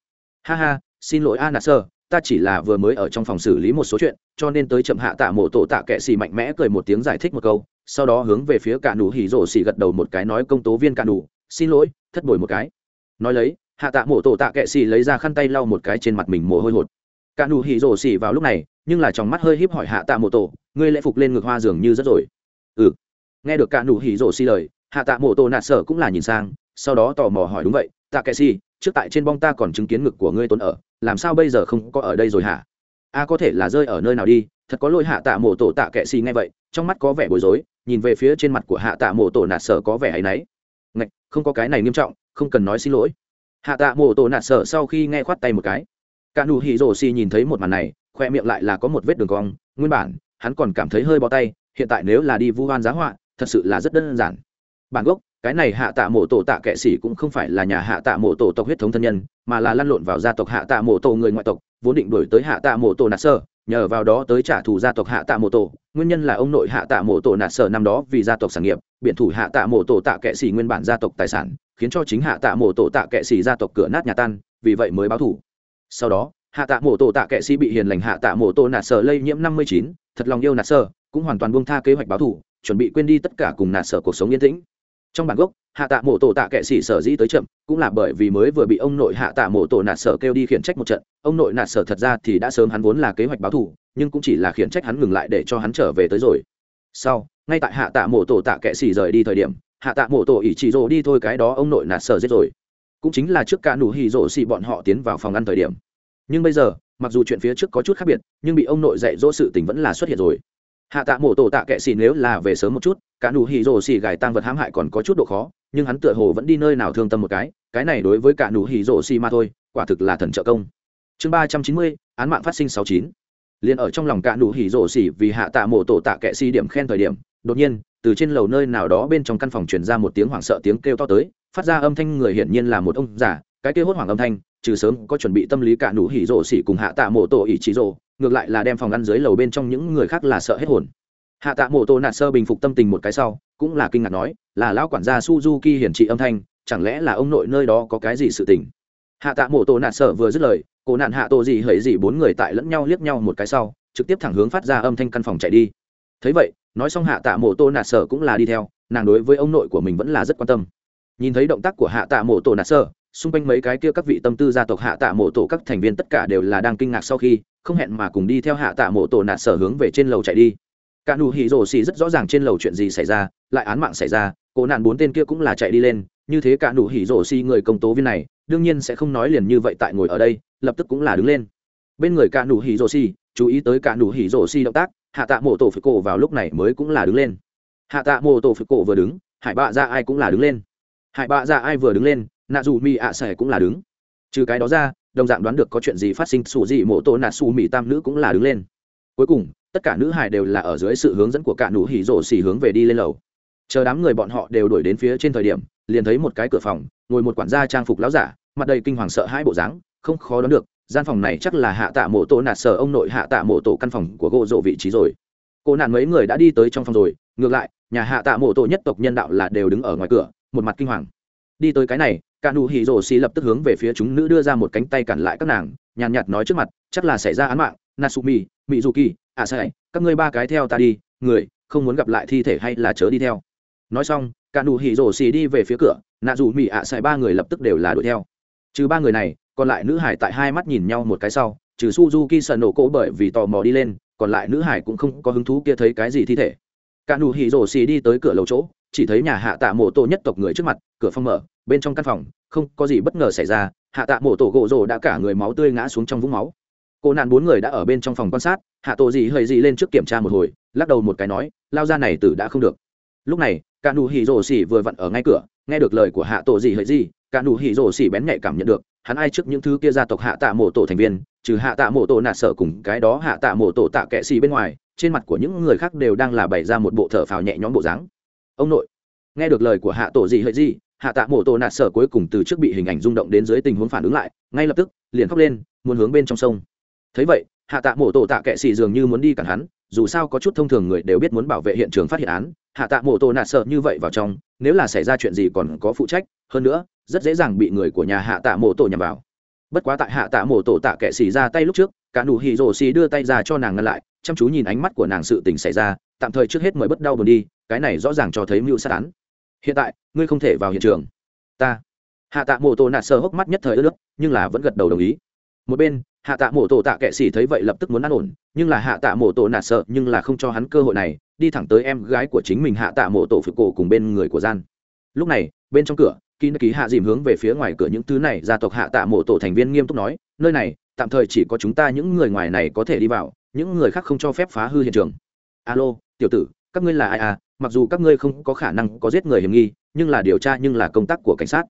Ha ha, xin lỗi a nà sơ ta chỉ là vừa mới ở trong phòng xử lý một số chuyện, cho nên tới chậm hạ tạ mộ tổ tạ kệ xì mạnh mẽ cười một tiếng giải thích một câu, sau đó hướng về phía cả nụ hỉ rổ xì gật đầu một cái nói công tố viên cả nụ, xin lỗi, thất bồi một cái. Nói lấy, hạ tạ mộ tổ tạ kệ xì lấy ra khăn tay lau một cái trên mặt mình mồ hôi hột. Cả nụ hỉ rổ xì vào lúc này, nhưng là trong mắt hơi híp hỏi hạ tạ mộ tổ, ngươi lễ phục lên ngược hoa dường như rất rồi. Ừ. Nghe được cả nụ hỉ rổ xì lời hạ tạ mộ tổ nạt sở cũng là nhìn sang, sau đó tò mò hỏi, đúng vậy, tạ kệ si, trước tại trên bong ta còn chứng kiến ngực của ngươi tốn ở, làm sao bây giờ không có ở đây rồi hả? A, có thể là rơi ở nơi nào đi, thật có lỗi hạ tạ mộ tổ tạ kệ si ngay vậy, trong mắt có vẻ bối rối, nhìn về phía trên mặt của hạ tạ mộ tổ nạt sở có vẻ hay náy. Ngạch, không có cái này nghiêm trọng, không cần nói xin lỗi. Hạ tạ mộ tổ nạt sở sau khi nghe khoát tay một cái. Cả nụ hỉ rổ xì nhìn thấy một màn này, khoe miệng lại là có một vết đường cong, nguyên bản, hắn còn cảm thấy hơi bó tay, hiện tại nếu là đi vu hoan giá họa, thật sự là rất đơn giản bản gốc cái này hạ tạ mộ tổ tạ kệ sĩ cũng không phải là nhà hạ tạ mộ tổ tộc huyết thống thân nhân mà là lăn lộn vào gia tộc hạ tạ mộ tổ người ngoại tộc vốn định đổi tới hạ tạ mộ tổ nạt sơ nhờ vào đó tới trả thù gia tộc hạ tạ mộ tổ nguyên nhân là ông nội hạ tạ mộ tổ nạt sơ năm đó vì gia tộc sản nghiệp biện thủ hạ tạ mộ tổ tạ kệ sĩ nguyên bản gia tộc tài sản khiến cho chính hạ tạ mộ tổ tạ kệ sĩ gia tộc cửa nát nhà tan vì vậy mới báo thù. sau đó hạ tạ mộ tổ tạ kệ sĩ bị hiền lành hạ tạ mộ tổ nạt sơ lây nhiễm năm mươi chín thật lòng yêu nạt sơ, cũng hoàn toàn buông tha kế hoạch báo thù, chuẩn bị quên đi tất cả cùng nạt sơ cuộc sống yên tĩnh trong bản gốc, hạ tạ mổ tổ tạ kệ sĩ sở dĩ tới chậm, cũng là bởi vì mới vừa bị ông nội hạ tạ mổ tổ nạt sở kêu đi khiển trách một trận. Ông nội nạt sở thật ra thì đã sớm hắn vốn là kế hoạch báo thù, nhưng cũng chỉ là khiển trách hắn ngừng lại để cho hắn trở về tới rồi. Sau, ngay tại hạ tạ mổ tổ tạ kệ sĩ rời đi thời điểm, hạ tạ mổ tổ ỷ chỉ rồ đi thôi cái đó ông nội nạt sở giết rồi. Cũng chính là trước cả nụ hì rổ xì bọn họ tiến vào phòng ăn thời điểm. Nhưng bây giờ, mặc dù chuyện phía trước có chút khác biệt, nhưng bị ông nội dạy dỗ sự tình vẫn là xuất hiện rồi hạ tạ mổ tổ tạ kệ xì nếu là về sớm một chút, cả nụ hỉ rồ xì gài tăng vật hãm hại còn có chút độ khó, nhưng hắn tựa hồ vẫn đi nơi nào thương tâm một cái cái này đối với cả nụ hỉ rồ xì mà thôi, quả thực là thần trợ công. Chương ba trăm chín mươi, án mạng phát sinh sáu chín. Liền ở trong lòng cả nụ hỉ rồ xì vì hạ tạ mổ tổ tạ kệ xì điểm khen thời điểm, đột nhiên, từ trên lầu nơi nào đó bên trong căn phòng truyền ra một tiếng hoảng sợ tiếng kêu to tới, phát ra âm thanh người hiển nhiên là một ông già, cái kêu hốt hoảng âm thanh, trừ sớm có chuẩn bị tâm lý cả nụ hỉ rồ xỉ cùng hạ tạ mộ tổ ỷ trí rồ ngược lại là đem phòng ăn dưới lầu bên trong những người khác là sợ hết hồn. Hạ tạ mộ tô nạt sơ bình phục tâm tình một cái sau, cũng là kinh ngạc nói, là lão quản gia suzuki hiển trị âm thanh, chẳng lẽ là ông nội nơi đó có cái gì sự tình? Hạ tạ mộ tô nạt Sơ vừa dứt lời cổ nạn hạ Tô gì hỡi gì bốn người tại lẫn nhau liếc nhau một cái sau, trực tiếp thẳng hướng phát ra âm thanh căn phòng chạy đi. Thấy vậy, nói xong hạ tạ mộ tô nạt Sơ cũng là đi theo, nàng đối với ông nội của mình vẫn là rất quan tâm. Nhìn thấy động tác của hạ tạ mộ Tô nạt Sơ xung quanh mấy cái kia các vị tâm tư gia tộc hạ tạ mộ tổ các thành viên tất cả đều là đang kinh ngạc sau khi, không hẹn mà cùng đi theo hạ tạ mộ tổ nạt sở hướng về trên lầu chạy đi. Cả nụ hỉ rổ xì rất rõ ràng trên lầu chuyện gì xảy ra, lại án mạng xảy ra, cố nạn bốn tên kia cũng là chạy đi lên, như thế cả nụ hỉ rổ xì người công tố viên này, đương nhiên sẽ không nói liền như vậy tại ngồi ở đây, lập tức cũng là đứng lên. Bên người cả nụ hỉ rổ xì, chú ý tới cả nụ hỉ rổ xì động tác, hạ tạ mộ tổ phục cổ vào lúc này mới cũng là đứng lên. Hạ tạ mộ tổ phục cổ vừa đứng, hải bạ ra ai cũng là đứng lên. Hải bạ ra ai vừa đứng lên nạ dù mỹ ạ sẻ cũng là đứng. Trừ cái đó ra, đồng dạng đoán được có chuyện gì phát sinh xù gì mộ tổ nạ xù mỹ tam nữ cũng là đứng lên. Cuối cùng, tất cả nữ hải đều là ở dưới sự hướng dẫn của cả nụ hỉ rổ xỉ hướng về đi lên lầu. Chờ đám người bọn họ đều đuổi đến phía trên thời điểm, liền thấy một cái cửa phòng, ngồi một quản gia trang phục láo giả, mặt đầy kinh hoàng sợ hãi bộ dáng, không khó đoán được, gian phòng này chắc là hạ tạ mộ tổ nạt sở ông nội hạ tạ mộ tổ căn phòng của gỗ rộ vị trí rồi. Cô nạn mấy người đã đi tới trong phòng rồi, ngược lại, nhà hạ tạ mộ tổ nhất tộc nhân đạo là đều đứng ở ngoài cửa, một mặt kinh hoàng đi tới cái này, cả nụ hỉ rổ xì lập tức hướng về phía chúng nữ đưa ra một cánh tay cản lại các nàng, nhàn nhạt nói trước mặt, chắc là xảy ra án mạng natsumi mỹ dù kỳ ạ sai các ngươi ba cái theo ta đi, người không muốn gặp lại thi thể hay là chớ đi theo. Nói xong, cả nụ hỉ rổ xì đi về phía cửa nạ dù mỹ ạ sai ba người lập tức đều là đuổi theo. Trừ ba người này, còn lại nữ hải tại hai mắt nhìn nhau một cái sau, trừ suzuki sợ nổ cỗ bởi vì tò mò đi lên, còn lại nữ hải cũng không có hứng thú kia thấy cái gì thi thể. Cả nụ hỉ rổ xì đi tới cửa lầu chỗ chỉ thấy nhà hạ tạ mộ tổ nhất tộc người trước mặt, cửa phòng mở, bên trong căn phòng, không có gì bất ngờ xảy ra, hạ tạ mộ tổ gỗ rồ đã cả người máu tươi ngã xuống trong vũng máu. Cô nạn bốn người đã ở bên trong phòng quan sát, hạ tổ gì hơi gì lên trước kiểm tra một hồi, lắc đầu một cái nói, lao ra này tử đã không được. Lúc này, cả nụ hỉ rồ xỉ vừa vặn ở ngay cửa, nghe được lời của hạ tổ gì hơi gì cả nụ hỉ rồ xỉ bén nhạy cảm nhận được, hắn ai trước những thứ kia gia tộc hạ tạ mộ tổ thành viên, trừ hạ tạ mộ tổ nạt sở cùng cái đó hạ tạ mộ tổ tạ kệ xỉ bên ngoài, trên mặt của những người khác đều đang là bày ra một bộ thở phào nhẹ nhõm bộ dáng ông nội. Nghe được lời của hạ tổ gì hỡi gì hạ tạ mổ tổ nạt sở cuối cùng từ trước bị hình ảnh rung động đến dưới tình huống phản ứng lại, ngay lập tức, liền khóc lên, muốn hướng bên trong sông. Thấy vậy, hạ tạ mổ tổ tạ kệ xì dường như muốn đi cản hắn, dù sao có chút thông thường người đều biết muốn bảo vệ hiện trường phát hiện án, hạ tạ mổ tổ nạt sở như vậy vào trong, nếu là xảy ra chuyện gì còn có phụ trách, hơn nữa, rất dễ dàng bị người của nhà hạ tạ mổ tổ nhầm vào. Bất quá tại hạ tạ mổ tổ tạ kệ xì ra tay lúc trước, cả nụ hì rồ xì đưa tay ra cho nàng ngăn lại, chăm chú nhìn ánh mắt của nàng sự tình xảy ra, tạm thời trước hết mời bất đau buồn đi cái này rõ ràng cho thấy mưu sát án. Hiện tại, ngươi không thể vào hiện trường. Ta. Hạ tạ mổ tổ nạt sơ hốc mắt nhất thời ướt nhưng là vẫn gật đầu đồng ý. Một bên, hạ tạ mổ tổ tạ kệ xỉ thấy vậy lập tức muốn ăn ổn, nhưng là hạ tạ mổ tổ nạt sợ, nhưng là không cho hắn cơ hội này, đi thẳng tới em gái của chính mình hạ tạ mổ tổ phục cổ cùng bên người của gian. Lúc này, bên trong cửa ký ký hạ dìm hướng về phía ngoài cửa những thứ này, gia tộc hạ tạ mổ tổ thành viên nghiêm túc nói, nơi này, tạm thời chỉ có chúng ta những người ngoài này có thể đi vào, những người khác không cho phép phá hư hiện trường. Alo, tiểu tử, các ngươi là ai à? mặc dù các ngươi không có khả năng có giết người hiểm nghi, nhưng là điều tra, nhưng là công tác của cảnh sát.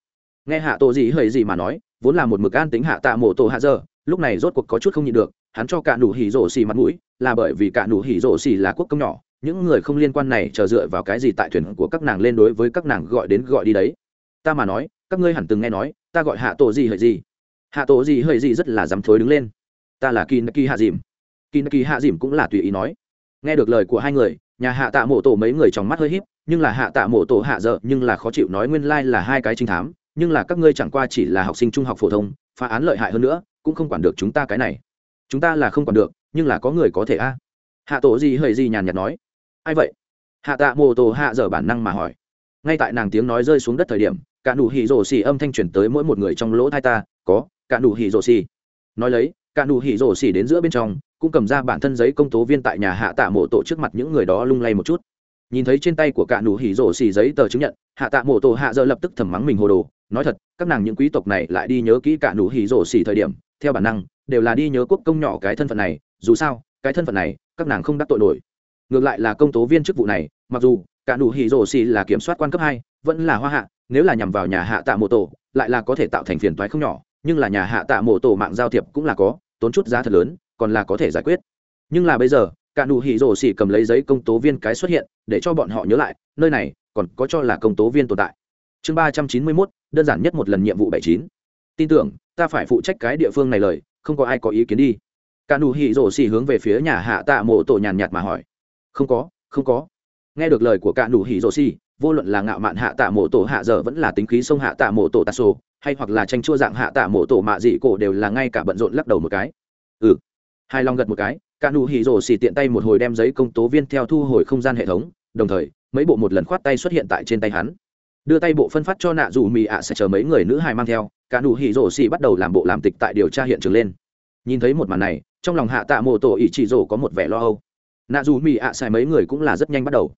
Nghe hạ tổ gì hơi gì mà nói, vốn là một mực an tính hạ tạ mộ tổ hạ giờ lúc này rốt cuộc có chút không nhịn được, hắn cho cả nụ hỉ rổ xì mặt mũi, là bởi vì cả nụ hỉ rổ xì là quốc công nhỏ, những người không liên quan này chờ dựa vào cái gì tại thuyền của các nàng lên đối với các nàng gọi đến gọi đi đấy. Ta mà nói, các ngươi hẳn từng nghe nói, ta gọi hạ tổ gì hơi gì. Hạ tổ gì hơi gì rất là dám thối đứng lên. Ta là kỳ kỳ hạ dìm. Kỳ kỳ hạ dìm cũng là tùy ý nói. Nghe được lời của hai người nhà hạ tạ mộ tổ mấy người trong mắt hơi híp, nhưng là hạ tạ mộ tổ hạ dợ nhưng là khó chịu nói nguyên lai là hai cái trinh thám, nhưng là các ngươi chẳng qua chỉ là học sinh trung học phổ thông, phá án lợi hại hơn nữa, cũng không quản được chúng ta cái này. Chúng ta là không quản được, nhưng là có người có thể a. Hạ tổ gì hơi gì nhàn nhạt nói. Ai vậy? Hạ tạ mộ tổ hạ dở bản năng mà hỏi. Ngay tại nàng tiếng nói rơi xuống đất thời điểm, cả nụ hỉ rổ xì âm thanh chuyển tới mỗi một người trong lỗ thai ta, có, cả nụ hỉ rổ xì nói lấy, cả nụ hỉ rổ xì đến giữa bên trong cũng cầm ra bản thân giấy công tố viên tại nhà hạ tạ mộ tổ trước mặt những người đó lung lay một chút. Nhìn thấy trên tay của cả nụ hỉ rổ xì giấy tờ chứng nhận, hạ tạ mộ tổ hạ dơ lập tức thầm mắng mình hồ đồ, nói thật, các nàng những quý tộc này lại đi nhớ kỹ cả nụ hỉ rổ xì thời điểm, theo bản năng, đều là đi nhớ quốc công nhỏ cái thân phận này, dù sao, cái thân phận này, các nàng không đắc tội nổi. Ngược lại là công tố viên chức vụ này, mặc dù cả nụ hỉ rổ xì là kiểm soát quan cấp hai, vẫn là hoa hạ, nếu là nhằm vào nhà hạ tạ mộ tổ, lại là có thể tạo thành phiền toái không nhỏ, nhưng là nhà hạ tạ mộ tổ mạng giao thiệp cũng là có, tốn chút giá thật lớn còn là có thể giải quyết. Nhưng là bây giờ, cả nụ hỉ rổ xỉ cầm lấy giấy công tố viên cái xuất hiện, để cho bọn họ nhớ lại, nơi này còn có cho là công tố viên tồn tại. Chương ba trăm chín mươi mốt, đơn giản nhất một lần nhiệm vụ bảy chín. Tin tưởng, ta phải phụ trách cái địa phương này lời, không có ai có ý kiến đi. Cả nụ hỉ rổ xỉ hướng về phía nhà hạ tạ mộ tổ nhàn nhạt mà hỏi. Không có không có. Nghe được lời của cả nụ hỉ rổ xỉ, vô luận là ngạo mạn hạ tạ mộ tổ hạ giờ vẫn là tính khí sông hạ tạ mộ tổ tạ sổ hay hoặc là tranh chua dạng hạ tạ mộ tổ mạ dị cổ đều là ngay cả bận rộn lắc đầu một cái. Ừ hài lòng gật một cái, cả nụ hỉ rổ xì tiện tay một hồi đem giấy công tố viên theo thu hồi không gian hệ thống, đồng thời, mấy bộ một lần khoát tay xuất hiện tại trên tay hắn. Đưa tay bộ phân phát cho nạ dù mì ạ à sẽ chờ mấy người nữ hài mang theo, cả nụ hỉ rổ xì bắt đầu làm bộ làm tịch tại điều tra hiện trường lên. Nhìn thấy một màn này, trong lòng hạ tạ mô tổ ỷ trị rổ có một vẻ lo âu. Nạ dù mì ạ xài mấy người cũng là rất nhanh bắt đầu.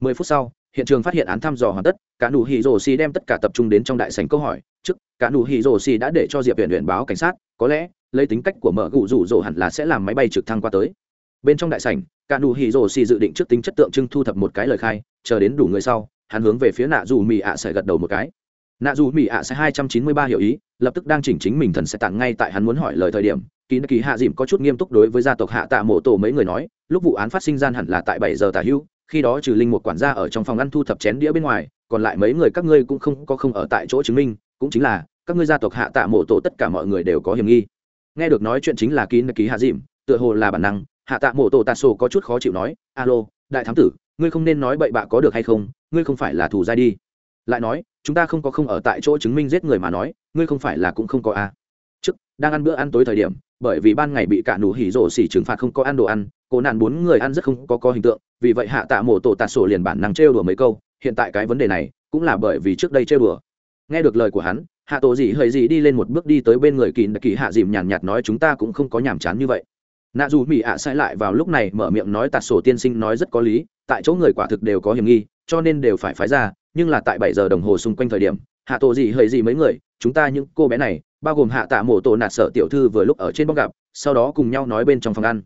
Mười phút sau, hiện trường phát hiện án thăm dò hoàn tất, cả nụ hỉ rổ xì đem tất cả tập trung đến trong đại sảnh câu hỏi, trước, cả nụ hỉ rổ xì đã để cho diệp huyện huyện báo cảnh sát, có lẽ lấy tính cách của mở gụ rủ rỗ hẳn là sẽ làm máy bay trực thăng qua tới. Bên trong đại sảnh, cả nụ hỉ rồ xì dự định trước tính chất tượng trưng thu thập một cái lời khai, chờ đến đủ người sau, hắn hướng về phía nạ dù mỹ ạ sẽ gật đầu một cái. Nạ dù mỹ ạ sẽ hai trăm chín mươi ba hiểu ý, lập tức đang chỉnh chính mình thần sẽ tặng ngay tại hắn muốn hỏi lời thời điểm, kỳ kỳ hạ dìm có chút nghiêm túc đối với gia tộc hạ tạ mộ tổ mấy người nói, lúc vụ án phát sinh gian hẳn là tại bảy giờ tả hưu, khi đó trừ linh một quản gia ở trong phòng ăn thu thập chén đĩa bên ngoài, còn lại mấy người các ngươi cũng không có không ở tại chỗ chứng minh, cũng chính là, các ngươi gia tộc hạ tạ mộ tổ tất cả mọi người đều có hiểm nghi nghe được nói chuyện chính là kín ký hạ dìm, tựa hồ là bản năng, hạ tạ mổ tổ tạ sổ có chút khó chịu nói, alo, đại thám tử, ngươi không nên nói bậy bạ có được hay không? Ngươi không phải là thù dai đi. Lại nói, chúng ta không có không ở tại chỗ chứng minh giết người mà nói, ngươi không phải là cũng không có à. chức đang ăn bữa ăn tối thời điểm, bởi vì ban ngày bị cả nụ hỉ rổ xỉ trừng phạt không có ăn đồ ăn cô nạn bốn người ăn rất không có có hình tượng, vì vậy hạ tạ mổ tổ tạ sổ liền bản năng trêu đùa mấy câu, hiện tại cái vấn đề này cũng là bởi vì trước đây trêu đùa. Nghe được lời của hắn hạ tổ Dị hơi Dị đi lên một bước đi tới bên người kỳ kỳ hạ dìm nhàn nhạt nói, chúng ta cũng không có nhàm chán như vậy. Nạ dù mỹ ạ à sai lại vào lúc này mở miệng nói, tạt sổ tiên sinh nói rất có lý, tại chỗ người quả thực đều có hiểm nghi, cho nên đều phải phái ra, nhưng là tại bảy giờ đồng hồ xung quanh thời điểm, hạ tổ Dị hơi Dị mấy người, chúng ta những cô bé này, bao gồm hạ tạ mổ tổ nạt sở tiểu thư vừa lúc ở trên bóc gặp, sau đó cùng nhau nói bên trong phòng ăn.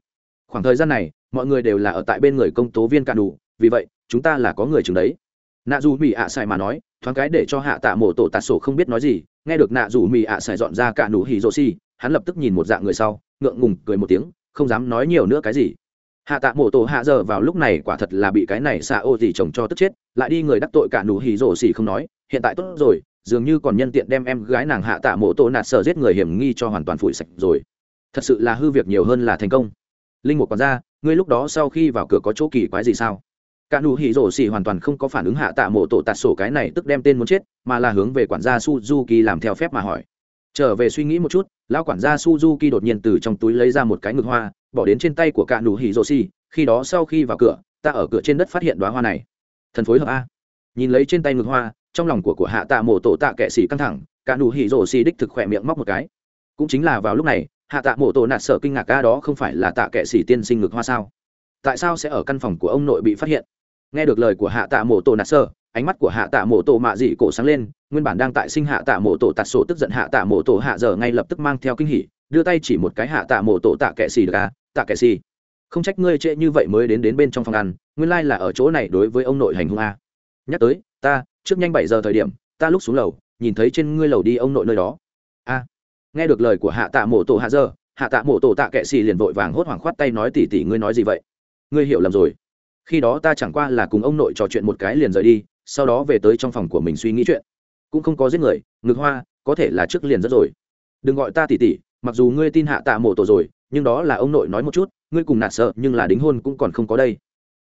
Khoảng thời gian này, mọi người đều là ở tại bên người công tố viên cạn đủ, vì vậy, chúng ta là có người chừng đấy. Nạ dù mỹ ạ à sai mà nói, thoáng cái để cho hạ tạ mổ tổ tạt sổ không biết nói gì nghe được nạ rủ mì ạ xài dọn ra cả nụ hì rô xì, hắn lập tức nhìn một dạng người sau, ngượng ngùng cười một tiếng, không dám nói nhiều nữa cái gì. Hạ tạ mộ tổ hạ giờ vào lúc này quả thật là bị cái này xạ ô gì chồng cho tức chết, lại đi người đắc tội cả nụ hì rổ xỉ không nói, hiện tại tốt rồi, dường như còn nhân tiện đem em gái nàng hạ tạ mộ tổ nạt sợ giết người hiểm nghi cho hoàn toàn phủi sạch rồi. Thật sự là hư việc nhiều hơn là thành công. Linh mục còn ra ngươi lúc đó sau khi vào cửa có chỗ kỳ quái gì sao? cả nụ hỉ rổ xỉ hoàn toàn không có phản ứng hạ tạ mộ tổ tạt sổ cái này tức đem tên muốn chết, mà là hướng về quản gia suzuki làm theo phép mà hỏi. Trở về suy nghĩ một chút, lão quản gia suzuki đột nhiên từ trong túi lấy ra một cái ngực hoa, bỏ đến trên tay của cả nụ hỉ rổ xỉ, khi đó sau khi vào cửa, ta ở cửa trên đất phát hiện đoá hoa này. Thần phối hợp a. Nhìn lấy trên tay ngực hoa, trong lòng của của hạ tạ mộ tổ tạ kệ xỉ căng thẳng, cả nụ hỉ rổ xỉ đích thực khỏe miệng móc một cái. Cũng chính là vào lúc này, hạ tạ mộ tổ nạt sở kinh ngạc ca đó không phải là tạ kệ xỉ tiên sinh ngực hoa sao? Tại sao sẽ ở căn phòng của ông nội bị phát hiện? nghe được lời của hạ tạ mộ tổ nạt sơ, ánh mắt của hạ tạ mộ tổ mạ dị cổ sáng lên, nguyên bản đang tại sinh hạ tạ mộ tổ tạt sổ tức giận hạ tạ mộ tổ hạ giờ ngay lập tức mang theo kinh hỉ, đưa tay chỉ một cái hạ tạ mộ tổ tạ kệ xì được à tạ kệ xì, không trách ngươi trễ như vậy mới đến đến bên trong phòng ăn, nguyên lai là ở chỗ này đối với ông nội hành hung a. Nhắc tới, ta, trước nhanh bảy giờ thời điểm, ta lúc xuống lầu, nhìn thấy trên ngươi lầu đi ông nội nơi đó. A. Nghe được lời của hạ tạ mộ tổ hạ giờ hạ tạ mộ tổ tạ kệ xì liền vội vàng hốt hoảng khoát tay nói tỉ tỉ ngươi nói gì vậy? Ngươi hiểu lầm rồi khi đó ta chẳng qua là cùng ông nội trò chuyện một cái liền rời đi, sau đó về tới trong phòng của mình suy nghĩ chuyện. Cũng không có giết người, ngực hoa, có thể là trước liền rất rồi. Đừng gọi ta tỉ tỉ mặc dù ngươi tin hạ tạ mộ tổ rồi, nhưng đó là ông nội nói một chút, ngươi cùng nạt sợ, nhưng là đính hôn cũng còn không có đây.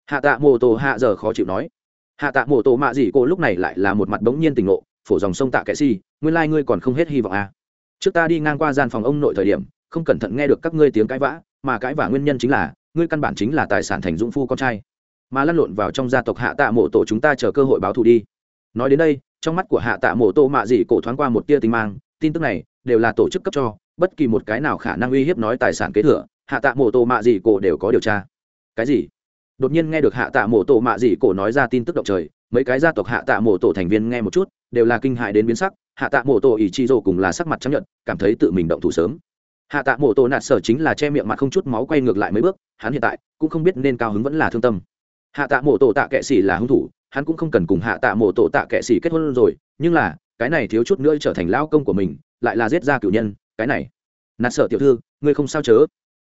Hạ tạ mộ tổ hạ giờ khó chịu nói. Hạ tạ mộ tổ mạ gì cô lúc này lại là một mặt bỗng nhiên tỉnh ngộ, phổ dòng sông tạ kệ si ngươi lai ngươi còn không hết hy vọng à. trước ta đi ngang qua gian phòng ông nội thời điểm, không cẩn thận nghe được các ngươi tiếng cãi vã, mà cãi vã nguyên nhân chính là, ngươi căn bản chính là tài sản thành dũng phu con trai mà lăn lộn vào trong gia tộc hạ tạ mộ tổ chúng ta chờ cơ hội báo thù đi. Nói đến đây, trong mắt của hạ tạ mộ tổ mạ dị cổ thoáng qua một tia tinh mang, tin tức này đều là tổ chức cấp cho, bất kỳ một cái nào khả năng uy hiếp nói tài sản kế thừa, hạ tạ mộ tổ mạ dị cổ đều có điều tra. Cái gì? Đột nhiên nghe được hạ tạ mộ tổ mạ dị cổ nói ra tin tức động trời, mấy cái gia tộc hạ tạ mộ tổ thành viên nghe một chút, đều là kinh hại đến biến sắc, hạ tạ mộ tổ ỷ chi rồ cùng là sắc mặt chấp nhận cảm thấy tự mình động thủ sớm. Hạ tạ mộ tổ nạt sở chính là che miệng mặt không chút máu quay ngược lại mấy bước, hắn hiện tại cũng không biết nên cao hứng vẫn là thương tâm hạ tạ mộ tổ tạ kệ xỉ là hung thủ, hắn cũng không cần cùng hạ tạ mộ tổ tạ kệ xỉ kết hôn rồi, nhưng là, cái này thiếu chút nữa trở thành lao công của mình, lại là giết ra cựu nhân, cái này. Nạt sợ tiểu thư, ngươi không sao chớ?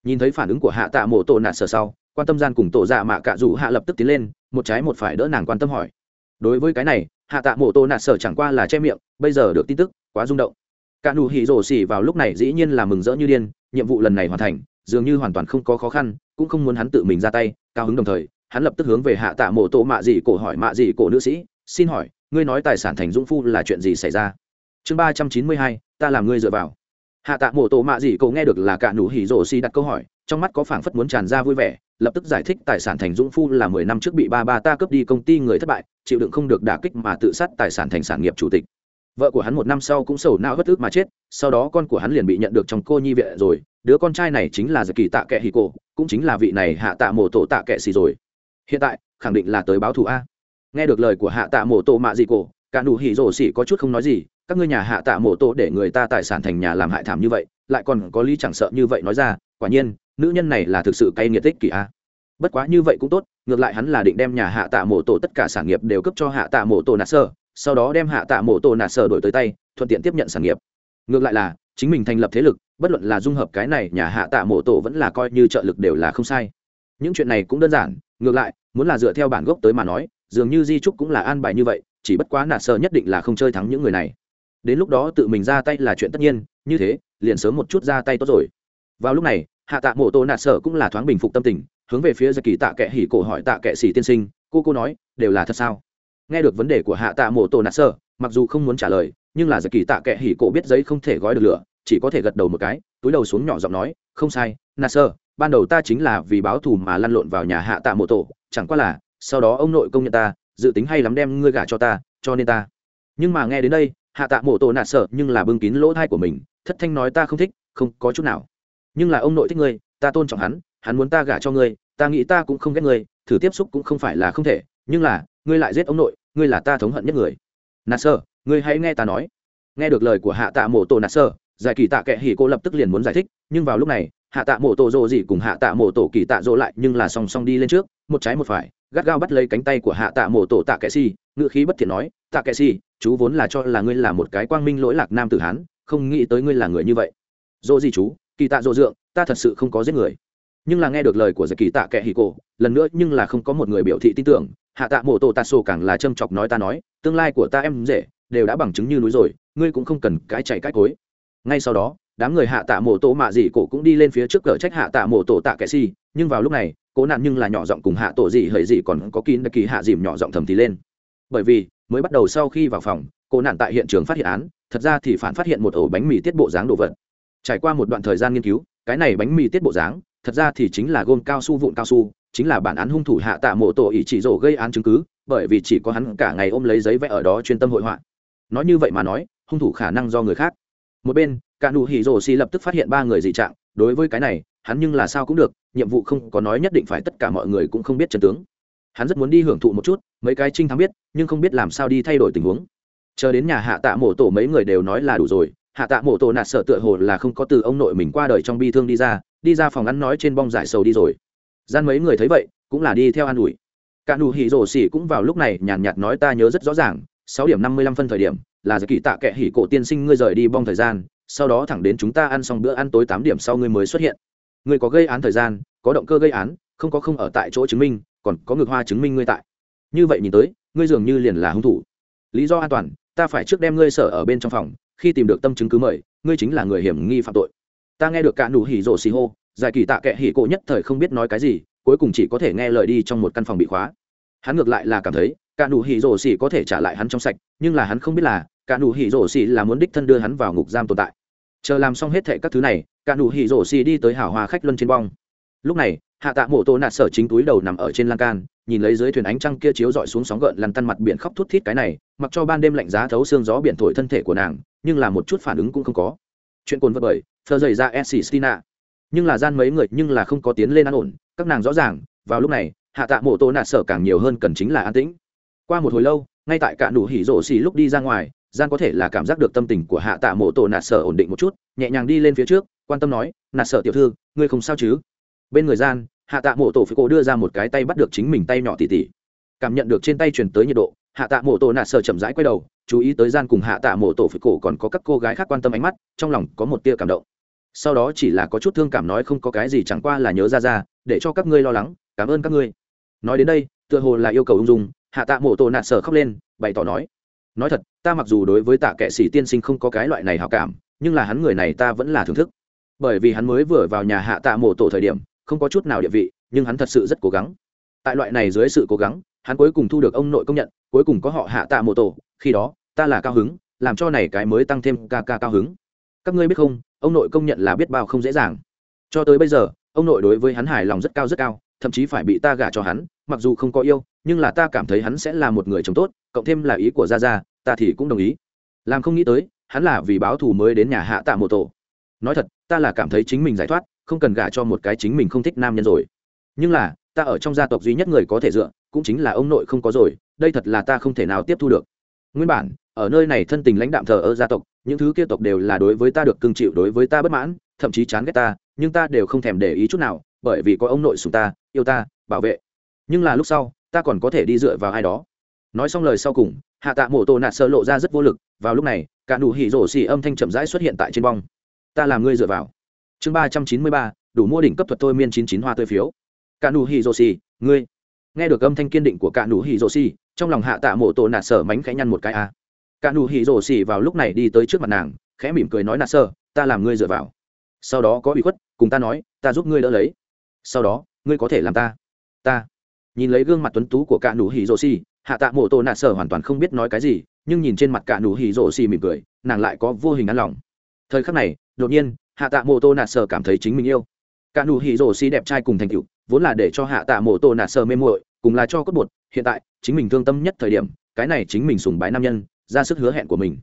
Nhìn thấy phản ứng của hạ tạ mộ tổ nạt sợ sau, quan tâm gian cùng tổ dạ mạ cạ rủ hạ lập tức tiến lên, một trái một phải đỡ nàng quan tâm hỏi. Đối với cái này, hạ tạ mộ tổ nạt sợ chẳng qua là che miệng, bây giờ được tin tức, quá rung động. Cả nụ hỉ rổ xỉ vào lúc này dĩ nhiên là mừng rỡ như điên, nhiệm vụ lần này hoàn thành, dường như hoàn toàn không có khó khăn, cũng không muốn hắn tự mình ra tay, cao hứng đồng thời hắn lập tức hướng về hạ tạ mộ tổ mạ dị cổ hỏi mạ dị cổ nữ sĩ xin hỏi ngươi nói tài sản thành dũng phu là chuyện gì xảy ra? Chương ba trăm chín mươi hai ta làm ngươi dựa vào. Hạ tạ mộ tổ mạ dị cổ nghe được là cả nụ hỉ rổ xi đặt câu hỏi trong mắt có phảng phất muốn tràn ra vui vẻ lập tức giải thích tài sản thành dũng phu là mười năm trước bị ba ba ta cướp đi công ty người thất bại chịu đựng không được đả kích mà tự sát tài sản thành sản nghiệp chủ tịch. Vợ của hắn một năm sau cũng sầu nao bất ức mà chết sau đó con của hắn liền bị nhận được trong cô nhi viện rồi đứa con trai này chính là giật kỳ tạ kệ hì cô, cũng chính là vị này hạ tạ mổ tổ tạ kệ xì rồi hiện tại, khẳng định là tới báo thù a. Nghe được lời của hạ tạ mổ tổ mạ dị cổ, cả nụ hỉ rổ xỉ có chút không nói gì, các ngươi nhà hạ tạ mổ tổ để người ta tài sản thành nhà làm hại thảm như vậy, lại còn có lý chẳng sợ như vậy nói ra, quả nhiên, nữ nhân này là thực sự cay nghiệt tích kỷ a. Bất quá như vậy cũng tốt, ngược lại hắn là định đem nhà hạ tạ mổ tổ tất cả sản nghiệp đều cấp cho hạ tạ mổ tổ nạt sơ, sau đó đem hạ tạ mổ tổ nạt sơ đổi tới tay, thuận tiện tiếp nhận sản nghiệp. Ngược lại là, chính mình thành lập thế lực, bất luận là dung hợp cái này nhà hạ tạ mổ tổ vẫn là coi như trợ lực đều là không sai. Những chuyện này cũng đơn giản ngược lại, muốn là dựa theo bản gốc tới mà nói, dường như di trúc cũng là an bài như vậy, chỉ bất quá nạ sợ nhất định là không chơi thắng những người này. Đến lúc đó tự mình ra tay là chuyện tất nhiên, như thế, liền sớm một chút ra tay tốt rồi. Vào lúc này, hạ tạ mộ tô nạ sợ cũng là thoáng bình phục tâm tình, hướng về phía giặc kỳ tạ kệ hỉ cổ hỏi tạ kệ sĩ tiên sinh, cô cô nói, đều là thật sao? Nghe được vấn đề của hạ tạ mộ tô nạ sợ mặc dù không muốn trả lời, nhưng là giặc kỳ tạ kệ hỉ cổ biết giấy không thể gói được lửa, chỉ có thể gật đầu một cái, túi đầu xuống nhỏ giọng nói, không sai nạ sợ ban đầu ta chính là vì báo thù mà lăn lộn vào nhà hạ tạ mộ tổ, chẳng qua là, sau đó ông nội công nhận ta, dự tính hay lắm đem ngươi gả cho ta, cho nên ta. Nhưng mà nghe đến đây, hạ tạ mộ tổ nạt sợ nhưng là bưng kín lỗ thai của mình, thất thanh nói ta không thích, không có chút nào. Nhưng là ông nội thích ngươi, ta tôn trọng hắn hắn muốn ta gả cho ngươi, ta nghĩ ta cũng không ghét ngươi, thử tiếp xúc cũng không phải là không thể, nhưng là, ngươi lại giết ông nội, ngươi là ta thống hận nhất người. Nạt sợ, ngươi hãy nghe ta nói. Nghe được lời của hạ tạ mộ tổ nạt sợ, giải kỳ tạ kệ hỉ cô lập tức liền muốn giải thích, nhưng vào lúc này hạ tạ mổ tổ rồ dỉ cùng hạ tạ mổ tổ kỳ tạ rỗ lại nhưng là song song đi lên trước, một trái một phải, gắt gao bắt lấy cánh tay của hạ tạ mổ tổ tạ kệ si ngựa khí bất thiện nói, tạ kệ si, chú vốn là cho là ngươi là một cái quang minh lỗi lạc nam tử hán, không nghĩ tới ngươi là người như vậy. Rồ gì chú, kỳ tạ rỗ dượng, ta thật sự không có giết người. Nhưng là nghe được lời của giật kỳ tạ kệ hì cổ, lần nữa nhưng là không có một người biểu thị tin tưởng, hạ tạ mổ tổ tạ sổ càng là châm chọc nói ta nói, tương lai của ta em dễ, đều đã bằng chứng như núi rồi, ngươi cũng không cần cái chạy cái cối. Ngay sau đó đám người hạ tạ mộ tổ mạ dị cổ cũng đi lên phía trước cờ trách hạ tạ mộ tổ tạ kệ xì nhưng vào lúc này, cố nạn nhưng là nhỏ giọng cùng hạ tổ dị hời dị còn có kín đặc kỳ hạ dìm nhỏ giọng thầm thì lên. Bởi vì, mới bắt đầu sau khi vào phòng, cố nạn tại hiện trường phát hiện án, thật ra thì phản phát hiện một ổ bánh mì tiết bộ dáng đồ vật. Trải qua một đoạn thời gian nghiên cứu, cái này bánh mì tiết bộ dáng, thật ra thì chính là gôm cao su vụn cao su, chính là bản án hung thủ hạ tạ mộ tổ ý chỉ rổ gây án chứng cứ, bởi vì chỉ có hắn cả ngày ôm lấy giấy vẽ ở đó chuyên tâm hội họa. Nói như vậy mà nói, hung thủ khả năng do người khác một bên, cả nụ hỉ rổ xì lập tức phát hiện ba người dị trạng, đối với cái này, hắn nhưng là sao cũng được, nhiệm vụ không có nói nhất định phải tất cả mọi người cũng không biết chân tướng. Hắn rất muốn đi hưởng thụ một chút, mấy cái trinh thắng biết, nhưng không biết làm sao đi thay đổi tình huống. Chờ đến nhà hạ tạ mổ tổ mấy người đều nói là đủ rồi, hạ tạ mổ tổ nạt sợ tựa hồ là không có từ ông nội mình qua đời trong bi thương đi ra đi ra phòng ăn nói trên bong giải sầu đi rồi. Gian mấy người thấy vậy, cũng là đi theo an ủi. Cả nụ hỉ rổ xỉ cũng vào lúc này nhàn nhạt nói ta nhớ rất rõ ràng, sáu điểm năm mươi lăm phân thời điểm là giải kỳ tạ kệ hỉ cổ tiên sinh ngươi rời đi bong thời gian, sau đó thẳng đến chúng ta ăn xong bữa ăn tối tám điểm sau ngươi mới xuất hiện. Ngươi có gây án thời gian, có động cơ gây án, không có không ở tại chỗ chứng minh, còn có ngược hoa chứng minh ngươi tại. Như vậy nhìn tới, ngươi dường như liền là hung thủ. Lý do an toàn, ta phải trước đem ngươi sở ở bên trong phòng, khi tìm được tâm chứng cứ mời, ngươi chính là người hiểm nghi phạm tội. Ta nghe được cả nụ hỉ rổ xì hô, giải kỳ tạ kệ hỉ cổ nhất thời không biết nói cái gì, cuối cùng chỉ có thể nghe lời đi trong một căn phòng bị khóa. Hắn ngược lại là cảm thấy, cả nụ hỉ rổ xì có thể trả lại hắn trong sạch, nhưng là hắn không biết là cả nụ hỉ rổ xì là muốn đích thân đưa hắn vào ngục giam tồn tại. Chờ làm xong hết thệ các thứ này, cả nụ hỉ rổ xì đi tới hảo hòa khách luân trên bong. Lúc này, hạ tạ mộ tô nạt sở chính túi đầu nằm ở trên lan can, nhìn lấy dưới thuyền ánh trăng kia chiếu dọi xuống sóng gợn lăn tăn mặt biển khóc thút thít cái này, mặc cho ban đêm lạnh giá thấu xương gió biển thổi thân thể của nàng, nhưng là một chút phản ứng cũng không có. Chuyện cồn vật bởi thơ dày ra s stina nhưng là gian mấy người nhưng là không có tiến lên an ổn, các nàng rõ ràng, vào lúc này, hạ tạ mộ tô nạt sở càng nhiều hơn cần chính là an tĩnh. Qua một hồi lâu, ngay tại cả nụ hỉ rổ xì lúc đi ra ngoài gian có thể là cảm giác được tâm tình của hạ tạ mộ tổ nạt sở ổn định một chút, nhẹ nhàng đi lên phía trước, quan tâm nói, nạt sở tiểu thư, ngươi không sao chứ? Bên người gian, hạ tạ mộ tổ phi cô đưa ra một cái tay bắt được chính mình tay nhỏ tỉ tỉ. Cảm nhận được trên tay truyền tới nhiệt độ, hạ tạ mộ tổ nạt sở chậm rãi quay đầu, chú ý tới gian cùng hạ tạ mộ tổ phi cổ còn có các cô gái khác quan tâm ánh mắt, trong lòng có một tia cảm động. Sau đó chỉ là có chút thương cảm nói không có cái gì chẳng qua là nhớ ra ra, để cho các ngươi lo lắng, cảm ơn các ngươi. Nói đến đây, tựa hồ là yêu cầu ung dung, hạ tạ mộ tổ nạt sở khóc lên, bày tỏ nói nói thật, ta mặc dù đối với tạ kệ sĩ tiên sinh không có cái loại này hảo cảm, nhưng là hắn người này ta vẫn là thưởng thức. Bởi vì hắn mới vừa vào nhà hạ tạ mộ tổ thời điểm, không có chút nào địa vị, nhưng hắn thật sự rất cố gắng. Tại loại này dưới sự cố gắng, hắn cuối cùng thu được ông nội công nhận, cuối cùng có họ hạ tạ mộ tổ, khi đó, ta là cao hứng, làm cho này cái mới tăng thêm ca ca cao hứng. Các ngươi biết không, ông nội công nhận là biết bao không dễ dàng. Cho tới bây giờ, ông nội đối với hắn hài lòng rất cao rất cao, thậm chí phải bị ta gả cho hắn, mặc dù không có yêu nhưng là ta cảm thấy hắn sẽ là một người chồng tốt, cộng thêm là ý của gia gia, ta thì cũng đồng ý. Làm không nghĩ tới, hắn là vì báo thù mới đến nhà hạ tạ mộ tổ. Nói thật, ta là cảm thấy chính mình giải thoát, không cần gả cho một cái chính mình không thích nam nhân rồi. Nhưng là, ta ở trong gia tộc duy nhất người có thể dựa, cũng chính là ông nội không có rồi, đây thật là ta không thể nào tiếp thu được. Nguyên bản, ở nơi này thân tình lãnh đạm thờ ơ gia tộc, những thứ kia tộc đều là đối với ta được cưng chịu, đối với ta bất mãn, thậm chí chán ghét ta, nhưng ta đều không thèm để ý chút nào, bởi vì có ông nội sùng ta, yêu ta, bảo vệ. Nhưng là lúc sau ta còn có thể đi dựa vào ai đó. Nói xong lời sau cùng, hạ tạ mổ tổ nạt sơ lộ ra rất vô lực, vào lúc này, cả đủ hỉ rổ xì âm thanh chậm rãi xuất hiện tại trên bong. Ta làm ngươi dựa vào. Chương ba trăm chín mươi ba, đủ mua đỉnh cấp thuật thôi miên chín chín hoa tươi phiếu. Cả đủ hỉ rổ xì, ngươi. Nghe được âm thanh kiên định của cả đủ hỉ rổ xì, trong lòng hạ tạ mổ tổ nạt sơ mánh khẽ nhăn một cái a. À. cả nụ hỉ rổ xì vào lúc này đi tới trước mặt nàng, khẽ mỉm cười nói nạt sơ, ta làm ngươi dựa vào. Sau đó có ủy khuất, cùng ta nói, ta giúp ngươi đỡ lấy. Sau đó, ngươi có thể làm ta. Ta nhìn lấy gương mặt tuấn tú của cả nụ hỉ rồ xì hạ tạ mộ tổ nạ sở hoàn toàn không biết nói cái gì nhưng nhìn trên mặt cả nụ hỉ rồ xì mỉm cười nàng lại có vô hình an lòng. Thời khắc này đột nhiên hạ tạ mộ tổ nạ sở cảm thấy chính mình yêu. Cả nụ hỉ rồ xì đẹp trai cùng thành cựu vốn là để cho hạ tạ mộ tổ nạ sở mê muội cùng là cho cốt bột hiện tại chính mình thương tâm nhất thời điểm cái này chính mình sùng bái nam nhân ra sức hứa hẹn của mình.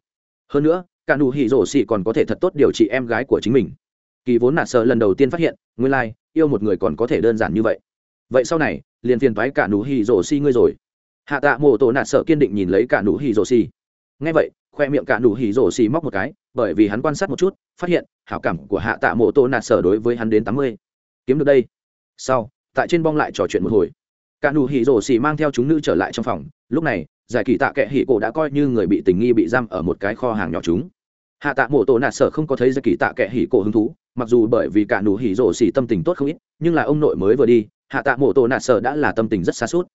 Hơn nữa cả nụ hỉ rổ xỉ còn có thể thật tốt điều trị em gái của chính mình. Kỳ vốn nạt Sở lần đầu tiên phát hiện nguyên lai、like, yêu một người còn có thể đơn giản như vậy. Vậy sau này liền phiền toái cả nụ hỉ rổ xì ngươi rồi. Hạ tạ mộ tổ nạt sợ kiên định nhìn lấy cả nụ hỉ rổ xì. Ngay vậy, khoe miệng cả nụ hỉ rổ xì móc một cái, bởi vì hắn quan sát một chút, phát hiện, hảo cảm của hạ tạ mộ tổ nạt sở đối với hắn đến tám mươi. Kiếm được đây. Sau, tại trên bong lại trò chuyện một hồi. Cả nụ hỉ rổ xì mang theo chúng nữ trở lại trong phòng. Lúc này, giải kỳ tạ kệ hỉ cổ đã coi như người bị tình nghi bị giam ở một cái kho hàng nhỏ chúng. Hạ tạ mộ tổ nạt sở không có thấy giải kỳ tạ kệ hỉ cổ hứng thú, mặc dù bởi vì cả nụ hỉ rổ xì tâm tình tốt không ít, nhưng là ông nội mới vừa đi hạ tạ mộ tổ Nạ sở đã là tâm tình rất xa suốt.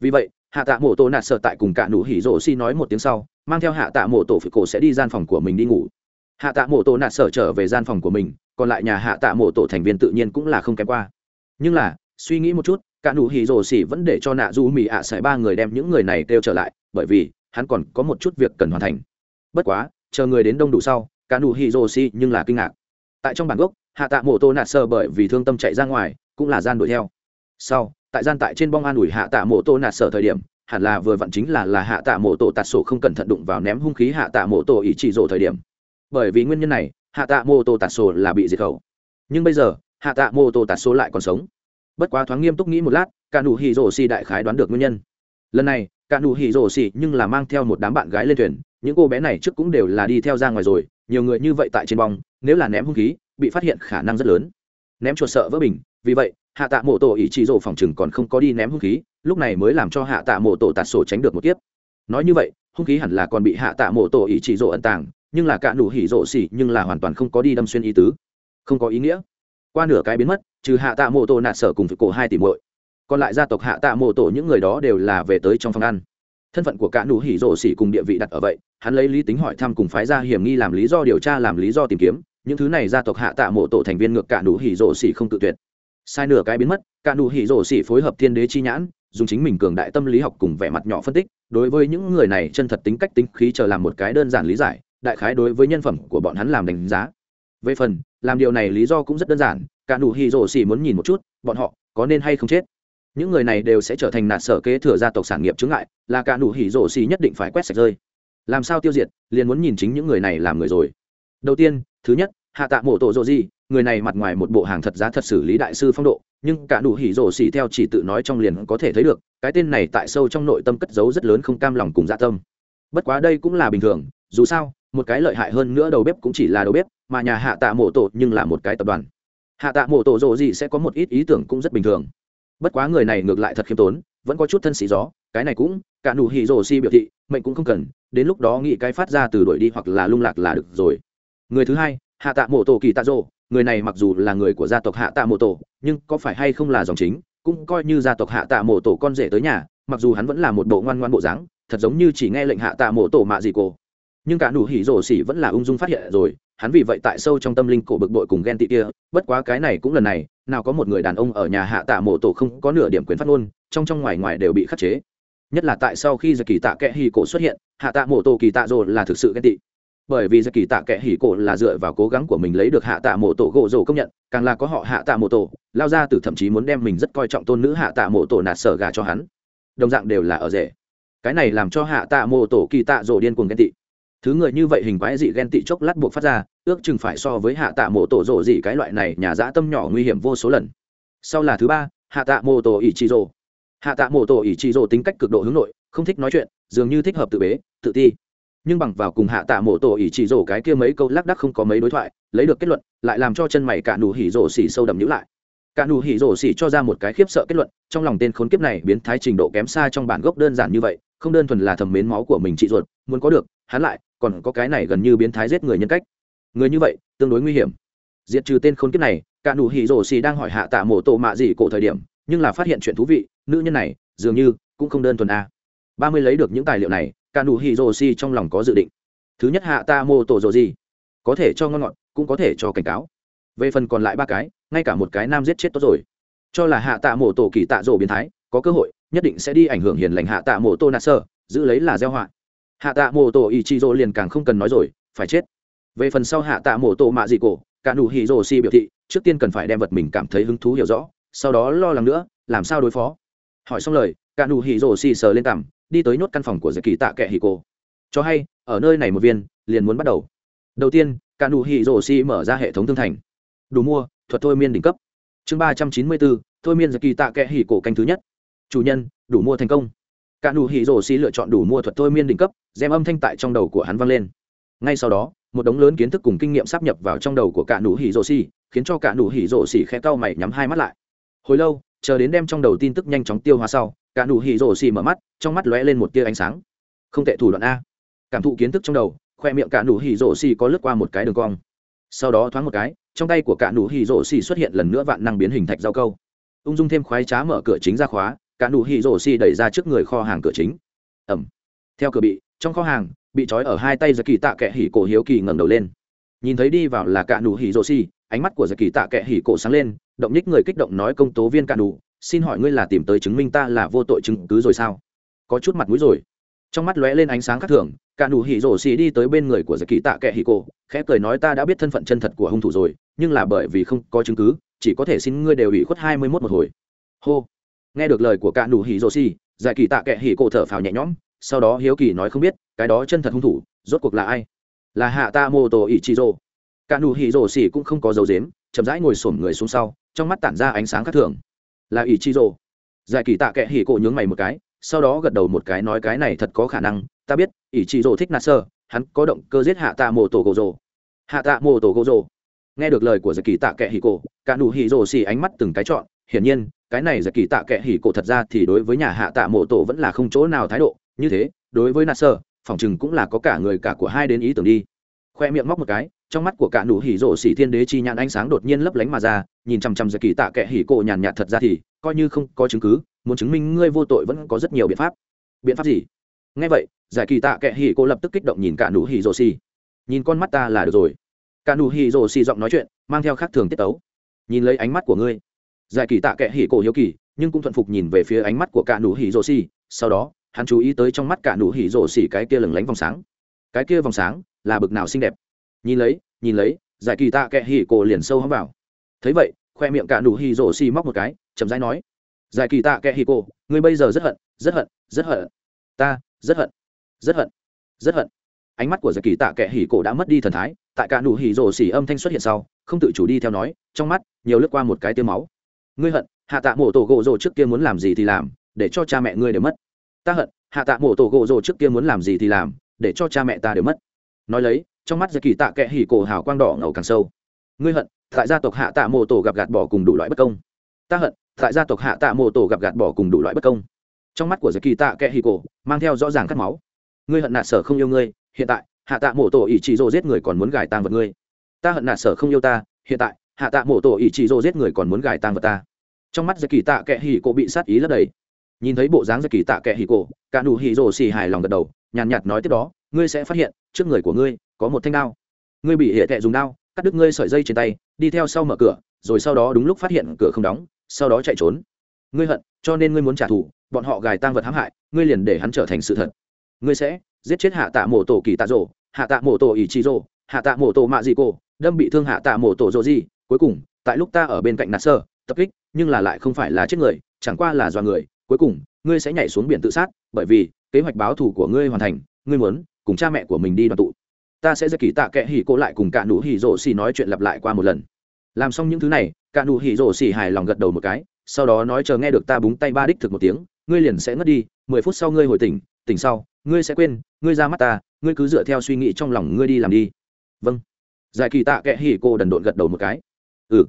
Vì vậy, hạ tạ mộ tổ Nạ sở tại cùng cả nụ hỉ rổ xi nói một tiếng sau, mang theo hạ tạ mộ tổ phụ cổ sẽ đi gian phòng của mình đi ngủ. Hạ tạ mộ tổ Nạ sở trở về gian phòng của mình, còn lại nhà hạ tạ mộ tổ thành viên tự nhiên cũng là không kém qua. Nhưng là, suy nghĩ một chút, cả nụ hỉ rổ xi vẫn để cho nạ du mì ạ à sải ba người đem những người này kêu trở lại, bởi vì, hắn còn có một chút việc cần hoàn thành. Bất quá, chờ người đến đông đủ sau, cả nụ hỉ rổ xi nhưng là kinh ngạc. Tại trong bản gốc, hạ tạ mộ tổ Nạ sở bởi vì thương tâm chạy ra ngoài, cũng là gian đuổi theo sau, tại gian tại trên bong an ủi hạ tạ mộ tô nạt sở thời điểm, hẳn là vừa vặn chính là là hạ tạ mộ tổ tạt sổ không cẩn thận đụng vào ném hung khí hạ tạ mộ tổ ý chỉ rổ thời điểm. Bởi vì nguyên nhân này, hạ tạ mộ tổ tạt sổ là bị diệt khẩu. Nhưng bây giờ, hạ tạ mộ tổ tạt sổ lại còn sống. Bất quá thoáng nghiêm túc nghĩ một lát, cả nụ hì rổ xì đại khái đoán được nguyên nhân. Lần này, cả nụ hì rổ xì nhưng là mang theo một đám bạn gái lên thuyền, những cô bé này trước cũng đều là đi theo ra ngoài rồi, nhiều người như vậy tại trên bong, nếu là ném hung khí, bị phát hiện khả năng rất lớn. Ném chuột sợ vỡ bình, vì vậy hạ tạ mộ tổ ý chí rổ phòng chừng còn không có đi ném hung khí, lúc này mới làm cho hạ tạ mộ tổ tạt sổ tránh được một kiếp. Nói như vậy, hung khí hẳn là còn bị hạ tạ mộ tổ ý chí rổ ẩn tàng, nhưng là cả đủ hỉ rổ xỉ nhưng là hoàn toàn không có đi đâm xuyên ý tứ. Không có ý nghĩa. Qua nửa cái biến mất, trừ hạ tạ mộ tổ nạt sở cùng với cổ hai tỷ muội, còn lại gia tộc hạ tạ mộ tổ những người đó đều là về tới trong phòng ăn. Thân phận của cả đủ hỉ rổ xỉ cùng địa vị đặt ở vậy, hắn lấy lý tính hỏi thăm cùng phái ra hiểm nghi làm lý do điều tra làm lý do tìm kiếm, những thứ này gia tộc hạ tạ mộ tổ thành viên ngược cả đủ hỉ rổ xỉ không tự tuyệt sai nửa cái biến mất, cả nụ hỉ rổ xỉ phối hợp thiên đế chi nhãn, dùng chính mình cường đại tâm lý học cùng vẻ mặt nhỏ phân tích, đối với những người này chân thật tính cách tính khí chờ làm một cái đơn giản lý giải, đại khái đối với nhân phẩm của bọn hắn làm đánh giá. Về phần, làm điều này lý do cũng rất đơn giản, cả nụ hỉ rổ xỉ muốn nhìn một chút, bọn họ có nên hay không chết. Những người này đều sẽ trở thành nạt sở kế thừa gia tộc sản nghiệp chứng ngại, là cả nụ hỉ rổ xỉ nhất định phải quét sạch rơi. Làm sao tiêu diệt, liền muốn nhìn chính những người này làm người rồi. Đầu tiên, thứ nhất hạ tạ mộ tổ rồ gì người này mặt ngoài một bộ hàng thật giá thật xử lý đại sư phong độ, nhưng cả đủ hỉ rổ xỉ theo chỉ tự nói trong liền có thể thấy được, cái tên này tại sâu trong nội tâm cất giấu rất lớn không cam lòng cùng dạ tâm. Bất quá đây cũng là bình thường, dù sao, một cái lợi hại hơn nữa đầu bếp cũng chỉ là đầu bếp, mà nhà hạ tạ mộ tổ nhưng là một cái tập đoàn. Hạ tạ mộ tổ rộ gì sẽ có một ít ý tưởng cũng rất bình thường. Bất quá người này ngược lại thật khiêm tốn, vẫn có chút thân sĩ gió, cái này cũng, cả nụ hỉ rồ si biểu thị, mệnh cũng không cần, đến lúc đó nghĩ cái phát ra từ đuổi đi hoặc là lung lạc là được rồi. Người thứ hai hạ tạ mộ tổ kỳ tạ rộ người này mặc dù là người của gia tộc hạ tạ mộ tổ, nhưng có phải hay không là dòng chính, cũng coi như gia tộc hạ tạ mộ tổ con rể tới nhà, mặc dù hắn vẫn là một bộ ngoan ngoan bộ dáng, thật giống như chỉ nghe lệnh hạ tạ mộ tổ mạ gì cô. nhưng cả nụ hỉ rổ xỉ vẫn là ung dung phát hiện rồi, hắn vì vậy tại sâu trong tâm linh cổ bực bội cùng ghen tị kia, bất quá cái này cũng lần này, nào có một người đàn ông ở nhà hạ tạ mộ tổ không có nửa điểm quyền phát ngôn, trong trong ngoài ngoài đều bị khắc chế nhất là tại sau khi giờ kỳ tạ kẽ hì cổ xuất hiện, hạ tạ mộ tổ kỳ tạ rồi là thực sự ghen tị bởi vì giặc kỳ tạ kệ hỉ cổ là dựa vào cố gắng của mình lấy được hạ tạ mộ tổ gỗ rổ công nhận, càng là có họ hạ tạ mộ tổ, lao ra từ thậm chí muốn đem mình rất coi trọng tôn nữ hạ tạ mộ tổ nạt sở gà cho hắn. Đồng dạng đều là ở rể. Cái này làm cho hạ tạ mộ tổ kỳ tạ rổ điên cuồng ghen tị. Thứ người như vậy hình quái dị ghen tị chốc lát buộc phát ra, ước chừng phải so với hạ tạ mộ tổ rổ dị cái loại này nhà dã tâm nhỏ nguy hiểm vô số lần. Sau là thứ ba, hạ tạ mộ tổ ỷ trị rổ. Hạ tạ mộ tổ ỷ trị rổ tính cách cực độ hướng nội, không thích nói chuyện, dường như thích hợp tự bế, tự ti nhưng bằng vào cùng hạ tạ mộ tổ ỷ chỉ rổ cái kia mấy câu lác đắc không có mấy đối thoại, lấy được kết luận, lại làm cho chân mày cả nụ hỉ rổ xỉ sâu đậm nhữ lại. Cả nụ hỉ rổ xỉ cho ra một cái khiếp sợ kết luận, trong lòng tên khốn kiếp này biến thái trình độ kém xa trong bản gốc đơn giản như vậy, không đơn thuần là thầm mến máu của mình chị ruột, muốn có được, hắn lại, còn có cái này gần như biến thái giết người nhân cách. Người như vậy, tương đối nguy hiểm. Diệt trừ tên khốn kiếp này, cả nụ hỉ rổ xỉ đang hỏi hạ tạ mộ tổ mạ gì cổ thời điểm, nhưng là phát hiện chuyện thú vị, nữ nhân này, dường như cũng không đơn thuần a. Ba mươi lấy được những tài liệu này cả nụ hỉ rồ xì trong lòng có dự định. Thứ nhất hạ ta mô tổ rồ gì. Có thể cho ngon ngọt, cũng có thể cho cảnh cáo. Về phần còn lại ba cái, ngay cả một cái nam giết chết tốt rồi. Cho là hạ tạ mổ tổ kỳ tạ rồ biến thái, có cơ hội, nhất định sẽ đi ảnh hưởng hiền lành hạ tạ mổ tô nạ sơ, giữ lấy là gieo họa. Hạ tạ mổ tổ ý chi rồ liền càng không cần nói rồi, phải chết. Về phần sau hạ tạ mổ tổ mạ dị cổ, cả nụ hỉ rồ si biểu thị, trước tiên cần phải đem vật mình cảm thấy hứng thú hiểu rõ, sau đó lo lắng nữa, làm sao đối phó. Hỏi xong lời, cả nụ hỉ rồ si sờ lên cằm đi tới nhốt căn phòng của giải kỳ tạ kệ hì cô. Cho hay, ở nơi này một viên, liền muốn bắt đầu. Đầu tiên, cả nụ hì rổ xi mở ra hệ thống thương thành. Đủ mua, thuật thôi miên đỉnh cấp. Chương ba trăm chín mươi bốn, thôi miên giải kỳ tạ kệ hì cổ canh thứ nhất. Chủ nhân, đủ mua thành công. Cả nụ hì rổ xi lựa chọn đủ mua thuật thôi miên đỉnh cấp gem âm thanh tại trong đầu của hắn vang lên. Ngay sau đó, một đống lớn kiến thức cùng kinh nghiệm sắp nhập vào trong đầu của cả nụ hỉ rổ xỉ khiến cho cả nụ hỉ rổ xỉ khẽ cau mày nhắm hai mắt lại. Hồi lâu, chờ đến đem trong đầu tin tức nhanh chóng tiêu hóa sau cả nụ hỉ rổ xì mở mắt, trong mắt lóe lên một tia ánh sáng. Không tệ thủ đoạn a. Cảm thụ kiến thức trong đầu, khoe miệng cả nụ hỉ rổ xì có lướt qua một cái đường cong. Sau đó thoáng một cái, trong tay của cả nụ hỉ rổ xì xuất hiện lần nữa vạn năng biến hình thạch rau câu. Ung dung thêm khoái trá mở cửa chính ra khóa, cả nụ hỉ rổ xì đẩy ra trước người kho hàng cửa chính. Ẩm. Theo cửa bị, trong kho hàng, bị trói ở hai tay giật kỳ tạ kệ hỉ cổ hiếu kỳ ngẩng đầu lên. Nhìn thấy đi vào là cả nụ hỉ rổ xì, ánh mắt của giật kỳ tạ kệ hỉ cổ sáng lên, động nhích người kích động nói công tố viên cả nụ xin hỏi ngươi là tìm tới chứng minh ta là vô tội chứng cứ rồi sao? Có chút mặt mũi rồi. Trong mắt lóe lên ánh sáng khác thường cả nụ hỉ rổ xì đi tới bên người của giật kỳ tạ kệ hỉ cô, khẽ cười nói ta đã biết thân phận chân thật của hung thủ rồi nhưng là bởi vì không có chứng cứ chỉ có thể xin ngươi đều ủy khuất hai mươi mốt một hồi. Hô. Nghe được lời của cả nụ hỉ rổ xì giải kỳ tạ kệ hỉ cô thở phào nhẹ nhõm sau đó hiếu kỳ nói không biết cái đó chân thật hung thủ rốt cuộc là ai? Là hạ ta mô tổ ỷ chi rô cả nụ hỉ rổ xì cũng không có dấu dếm chậm rãi ngồi xổm người xuống sau trong mắt tản ra ánh sáng khác thường là ý chi rồ giải kỳ tạ kệ hỉ cổ nhướng mày một cái, sau đó gật đầu một cái nói cái này thật có khả năng, ta biết ý chi rồ thích nạt hắn có động cơ giết hạ tạ mô tổ gỗ rồ hạ tạ mô tổ gỗ rồ nghe được lời của giải kỳ tạ kệ hỉ cổ cả đủ hỉ rồ xì ánh mắt từng cái chọn hiển nhiên, cái này giải kỳ tạ kệ hỉ cổ thật ra thì đối với nhà hạ tạ mô tổ vẫn là không chỗ nào thái độ. Như thế, đối với nạt sơ phỏng chừng cũng là có cả người cả của hai đến ý tưởng đi. Khoe miệng móc một cái trong mắt của cả nụ hỉ rổ xỉ thiên đế chi nhãn ánh sáng đột nhiên lấp lánh mà ra, nhìn chằm chằm giật kỳ tạ kệ hỉ cổ nhàn nhạt thật ra thì, coi như không có chứng cứ, muốn chứng minh ngươi vô tội vẫn có rất nhiều biện pháp. Biện pháp gì? Ngay vậy, giải kỳ tạ kệ hỉ cổ lập tức kích động nhìn cả nụ hỉ rổ xỉ. Nhìn con mắt ta là được rồi. Cả nụ hỉ rổ xỉ giọng nói chuyện, mang theo khác thường tiết tấu. Nhìn lấy ánh mắt của ngươi. Giải kỳ tạ kệ hỉ cổ hiếu kỳ, nhưng cũng thuận phục nhìn về phía ánh mắt của cả nụ hỉ rổ xỉ. Sau đó, hắn chú ý tới trong mắt cả nụ hỉ rổ xỉ cái kia lừng lánh vòng sáng. Cái kia vòng sáng là bực nào xinh đẹp nhìn lấy nhìn lấy, giải kỳ tạ kệ hỉ cổ liền sâu hắm vào. Thấy vậy, khoe miệng cả nụ hỉ rổ xì móc một cái, chậm rãi nói, giải kỳ tạ kệ hỉ cổ, ngươi bây giờ rất hận rất hận rất hận. Ta, rất hận rất hận rất hận. Ánh mắt của giải kỳ tạ kệ hỉ cổ đã mất đi thần thái, tại cả nụ hỉ rổ xì âm thanh xuất hiện sau, không tự chủ đi theo nói, trong mắt, nhiều lướt qua một cái tiêu máu. Ngươi hận, hạ tạ mổ tổ gỗ rồ trước kia muốn làm gì thì làm, để cho cha mẹ ngươi đều mất. Ta hận, hạ tạ mổ tổ gỗ rồ trước kia muốn làm gì thì làm, để cho cha mẹ ta đều mất. Nói lấy trong mắt giặc kỳ tạ kẽ hỉ cổ hào quang đỏ ngầu càng sâu. Ngươi hận, tại gia tộc hạ tạ mô tổ gặp gạt bỏ cùng đủ loại bất công. Ta hận, tại gia tộc hạ tạ mô tổ gặp gạt bỏ cùng đủ loại bất công. Trong mắt của giặc kỳ tạ kẽ hỉ cổ, mang theo rõ ràng cắt máu. Ngươi hận nạt sở không yêu ngươi, hiện tại, hạ tạ mô tổ ý chỉ dô giết người còn muốn gài tang vật ngươi. Ta hận nạt sở không yêu ta, hiện tại, hạ tạ mô tổ ý chỉ dô giết người còn muốn gài tang vật ta. Trong mắt giặc kỳ tạ kẽ hỉ cổ bị sát ý lấp đầy. Nhìn thấy bộ dáng giặc kỳ tạ kẽ hỉ cổ, cả đủ hỉ dô xì hài lòng gật đầu, nhàn nhạt nói tiếp đó, ngươi sẽ phát hiện, trước người của ngươi có một thanh đao. Ngươi bị hệ thẹ dùng đao, cắt đứt ngươi sợi dây trên tay, đi theo sau mở cửa, rồi sau đó đúng lúc phát hiện cửa không đóng, sau đó chạy trốn. Ngươi hận, cho nên ngươi muốn trả thù, bọn họ gài tang vật hãm hại, ngươi liền để hắn trở thành sự thật. Ngươi sẽ giết chết hạ tạ mổ tổ kỳ tạ rổ hạ tạ mổ tổ ỷ chi rổ hạ tạ mổ tổ mạ dị cổ đâm bị thương hạ tạ mổ tổ rổ gì cuối cùng, tại lúc ta ở bên cạnh nạt sơ tập kích, nhưng là lại không phải là chết người, chẳng qua là do người. Cuối cùng, ngươi sẽ nhảy xuống biển tự sát, bởi vì kế hoạch báo thù của ngươi hoàn thành, ngươi muốn cùng cha mẹ của mình đi đoàn tụ ta sẽ giật kỳ tạ kệ hỉ cô lại cùng cả nụ hỉ rổ xì nói chuyện lặp lại qua một lần. Làm xong những thứ này, cả nụ hỉ rổ xì hài lòng gật đầu một cái, sau đó nói chờ nghe được ta búng tay ba đích thực một tiếng, ngươi liền sẽ ngất đi, mười phút sau ngươi hồi tỉnh tỉnh sau, ngươi sẽ quên, ngươi ra mắt ta, ngươi cứ dựa theo suy nghĩ trong lòng ngươi đi làm đi. Vâng. Giải kỳ tạ kệ hỉ cô đần độn gật đầu một cái. Ừ.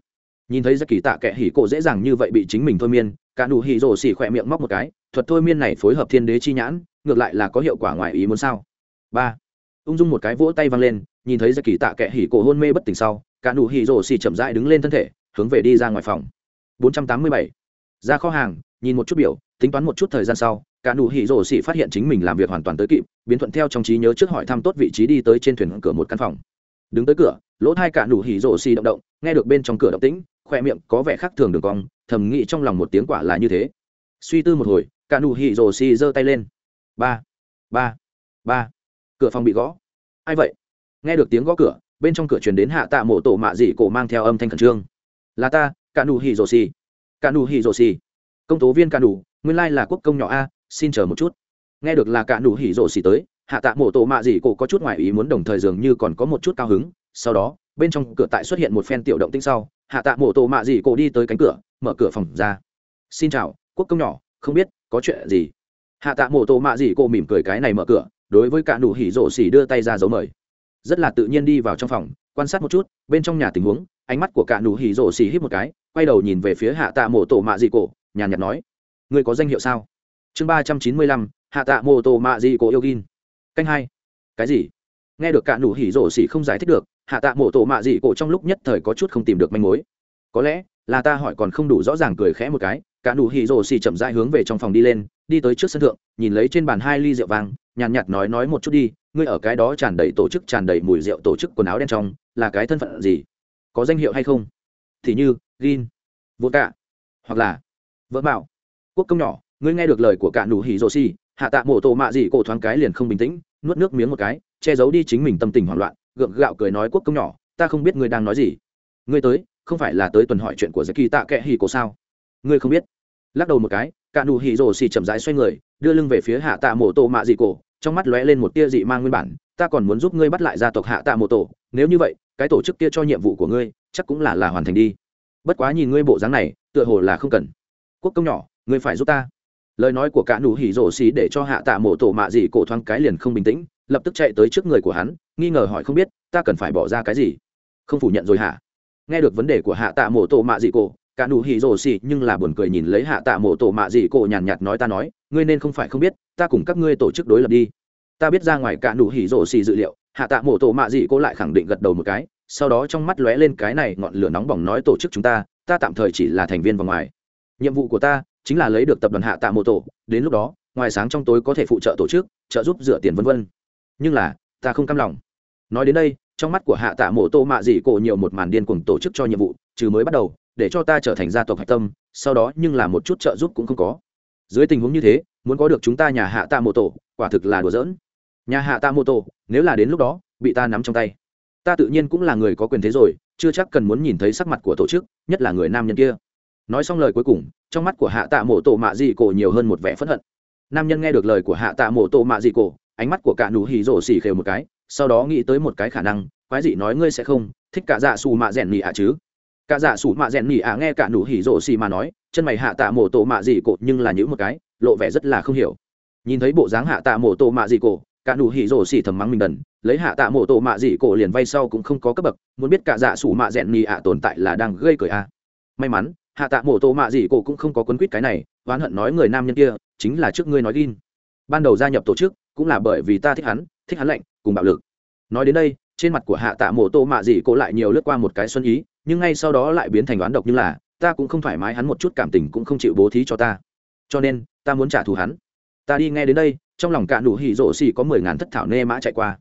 Nhìn thấy giải kỳ tạ kệ hỉ cô dễ dàng như vậy bị chính mình thôi miên, cả nụ hỉ rổ xì khỏe miệng móc một cái, thuật thôi miên này phối hợp thiên đế chi nhãn, ngược lại là có hiệu quả ngoài ý muốn sao? Ba ung dung một cái vỗ tay văng lên, nhìn thấy ra kỳ tạ kệ hỉ cổ hôn mê bất tỉnh sau, cả nụ hỉ rổ xì chậm rãi đứng lên thân thể, hướng về đi ra ngoài phòng. 487. ra kho hàng, nhìn một chút biểu, tính toán một chút thời gian sau, cả nụ hỉ rổ xì phát hiện chính mình làm việc hoàn toàn tới kịp, biến thuận theo trong trí nhớ trước hỏi thăm tốt vị trí đi tới trên thuyền cửa một căn phòng. Đứng tới cửa, lỗ thai cả nụ hỉ rổ xì động động, nghe được bên trong cửa động tĩnh khoe miệng có vẻ khác thường đường cong, thầm nghĩ trong lòng một tiếng quả là như thế. Suy tư một hồi, cả nụ hỉ rổ xì giơ tay lên. Ba ba ba cửa phòng bị gõ. Ai vậy? Nghe được tiếng gõ cửa, bên trong cửa truyền đến hạ tạ mộ tổ mạ dị cổ mang theo âm thanh khẩn trương. Là ta, cả nụ hỉ rồ xì. Cả nụ hỉ rồ xì. Công tố viên cả nụ nguyên lai là quốc công nhỏ a, xin chờ một chút. Nghe được là cả nụ hỉ rồ xì tới, hạ tạ mộ tổ mạ dị cổ có chút ngoài ý muốn đồng thời dường như còn có một chút cao hứng. Sau đó, bên trong cửa tại xuất hiện một phen tiểu động tinh sau, hạ tạ mộ tổ mạ dị cổ đi tới cánh cửa, mở cửa phòng ra. Xin chào, quốc công nhỏ, không biết có chuyện gì? Hạ tạ mộ tổ mạ dị cổ mỉm cười cái này mở cửa đối với cả nụ hỉ rổ xỉ đưa tay ra dấu mời. Rất là tự nhiên đi vào trong phòng, quan sát một chút, bên trong nhà tình huống, ánh mắt của cả nụ hỉ rổ xỉ hít một cái, quay đầu nhìn về phía hạ tạ mộ tổ mạ dị cổ, nhàn nhạt nói người có danh hiệu sao? Chương ba trăm chín mươi lăm, hạ tạ mộ tổ mạ dị cổ yêu canh hai. Cái gì? Nghe được cả nụ hỉ rổ xỉ không giải thích được, hạ tạ mộ tổ mạ dị cổ trong lúc nhất thời có chút không tìm được manh mối. Có lẽ là ta hỏi còn không đủ rõ ràng cười khẽ một cái, cả nụ hỉ rổ xỉ chậm rãi hướng về trong phòng đi lên, đi tới trước sân thượng, nhìn lấy trên bàn hai ly rượu vàng nhàn nhạt nói nói một chút đi, ngươi ở cái đó tràn đầy tổ chức, tràn đầy mùi rượu tổ chức quần áo đen trong, là cái thân phận gì? Có danh hiệu hay không? Thì như, gin vô cả hoặc là vỡ bảo quốc công nhỏ, ngươi nghe được lời của cả nụ hỉ rồ xì, hạ tạ mổ tổ mạ gì cổ thoáng cái liền không bình tĩnh, nuốt nước miếng một cái, che giấu đi chính mình tâm tình hoảng loạn, gượng gạo cười nói quốc công nhỏ, ta không biết ngươi đang nói gì. Ngươi tới, không phải là tới tuần hỏi chuyện của giới kỳ tạ kệ hỉ cổ sao? Ngươi không biết. Lắc đầu một cái cả nụ hỉ rồ xì chậm rãi xoay người, đưa lưng về phía hạ tạ mộ tổ mạ dị cổ, trong mắt lóe lên một tia dị mang nguyên bản, ta còn muốn giúp ngươi bắt lại gia tộc hạ tạ mộ tổ, nếu như vậy, cái tổ chức kia cho nhiệm vụ của ngươi, chắc cũng là là hoàn thành đi. Bất quá nhìn ngươi bộ dáng này, tựa hồ là không cần. Quốc công nhỏ, ngươi phải giúp ta. Lời nói của cả nụ hỉ rổ xì để cho hạ tạ mổ tổ mạ dị cổ thoáng cái liền không bình tĩnh, lập tức chạy tới trước người của hắn, nghi ngờ hỏi không biết, ta cần phải bỏ ra cái gì? Không phủ nhận rồi hả? Nghe được vấn đề của hạ tạ mổ tổ mạ dị cổ cả nụ hỉ rồ xì, nhưng là buồn cười nhìn lấy hạ tạ mộ tổ mạ Dị, cổ nhàn nhạt, nói ta nói ngươi nên không phải không biết ta cùng các ngươi tổ chức đối lập đi. Ta biết ra ngoài cả nụ hỉ rồ xì dự liệu hạ tạ mộ tổ mạ Dị cô lại khẳng định gật đầu một cái sau đó trong mắt lóe lên cái này ngọn lửa nóng bỏng nói tổ chức chúng ta ta tạm thời chỉ là thành viên vòng ngoài. Nhiệm vụ của ta chính là lấy được tập đoàn hạ tạ mộ tổ đến lúc đó ngoài sáng trong tối có thể phụ trợ tổ chức trợ giúp rửa tiền vân vân. Nhưng là ta không cam lòng. Nói đến đây trong mắt của hạ tạ mộ tô mạ dị cổ nhiều một màn điên cuồng tổ chức cho nhiệm vụ trừ mới bắt đầu để cho ta trở thành gia tộc hạch tâm, sau đó nhưng là một chút trợ giúp cũng không có. Dưới tình huống như thế, muốn có được chúng ta nhà hạ tạ mô tổ quả thực là đùa giỡn. Nhà hạ tạ mô tổ nếu là đến lúc đó, bị ta nắm trong tay. Ta tự nhiên cũng là người có quyền thế rồi, chưa chắc cần muốn nhìn thấy sắc mặt của tổ chức, nhất là người nam nhân kia. Nói xong lời cuối cùng, trong mắt của hạ tạ mô tổ mạ dị cổ nhiều hơn một vẻ phẫn hận. Nam nhân nghe được lời của hạ tạ mô tổ mạ dị cổ ánh mắt của cả nụ hì rổ xì khều một cái, sau đó nghĩ tới một cái khả năng, quái dị nói ngươi sẽ không, thích cả dạ xù mạ rèn nỉ ạ chứ? cả giả sủ mạ rèn nhỉ ạ nghe cả nụ hỉ rộ xì mà nói, chân mày hạ tạ mổ tổ mạ dị cổ nhưng là những một cái, lộ vẻ rất là không hiểu nhìn thấy bộ dáng hạ tạ mổ tổ mạ dị cổ, cả nụ hỉ rổ xì thầm mắng mình đần, lấy hạ tạ mổ tổ mạ dị cổ liền vay sau cũng không có cấp bậc, muốn biết cả dạ sủ mạ rèn nhỉ? ạ à tồn tại là đang gây cười a à. may mắn, hạ tạ mổ tổ mạ dị cổ cũng không có quấn quýt cái này, oán hận nói người nam nhân kia chính là trước ngươi nói gin ban đầu gia nhập tổ chức cũng là bởi vì ta thích hắn thích hắn lạnh, cùng bạo lực nói đến đây, trên mặt của hạ tạ mổ tổ mạ dị cổ lại nhiều lướt qua một cái xuân ý nhưng ngay sau đó lại biến thành oán độc như là, ta cũng không thoải mái hắn một chút cảm tình cũng không chịu bố thí cho ta. Cho nên, ta muốn trả thù hắn. Ta đi nghe đến đây, trong lòng cạn đủ hỉ rộ xì có mười ngàn thất thảo nê mã chạy qua.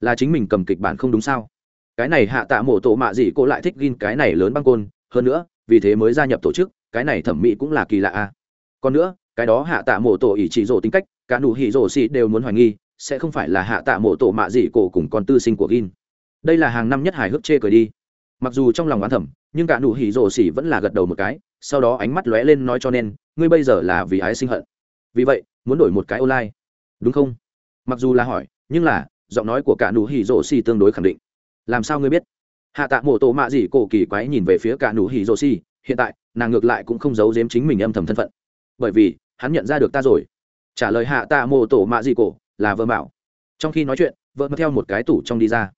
Là chính mình cầm kịch bản không đúng sao? Cái này hạ tạ mổ tổ mạ gì cô lại thích gin cái này lớn băng côn, hơn nữa, vì thế mới gia nhập tổ chức, cái này thẩm mỹ cũng là kỳ lạ à. còn nữa, cái đó hạ tạ mổ tổ ỷ chỉ rộ tính cách, cả nụ hỉ rộ xì đều muốn hoài nghi, sẽ không phải là hạ tạ mổ tổ mạ gì cổ cùng con tư sinh của gin đây là hàng năm nhất hài hước chê cười đi mặc dù trong lòng oán thẩm nhưng cả nụ hỉ rổ xỉ vẫn là gật đầu một cái, sau đó ánh mắt lóe lên nói cho nên, ngươi bây giờ là vì ái sinh hận. Vì vậy, muốn đổi một cái online. Đúng không? Mặc dù là hỏi, nhưng là, giọng nói của cả nụ hỉ rổ xỉ tương đối khẳng định. Làm sao ngươi biết? Hạ tạ mổ tổ mạ gì cổ kỳ quái nhìn về phía cả nụ hỉ rổ xỉ, hiện tại, nàng ngược lại cũng không giấu giếm chính mình âm thầm thân phận. Bởi vì, hắn nhận ra được ta rồi. Trả lời hạ tạ mổ tổ mạ gì cổ, là vợ bảo trong khi nói chuyện, vợ theo một cái tủ trong đi ra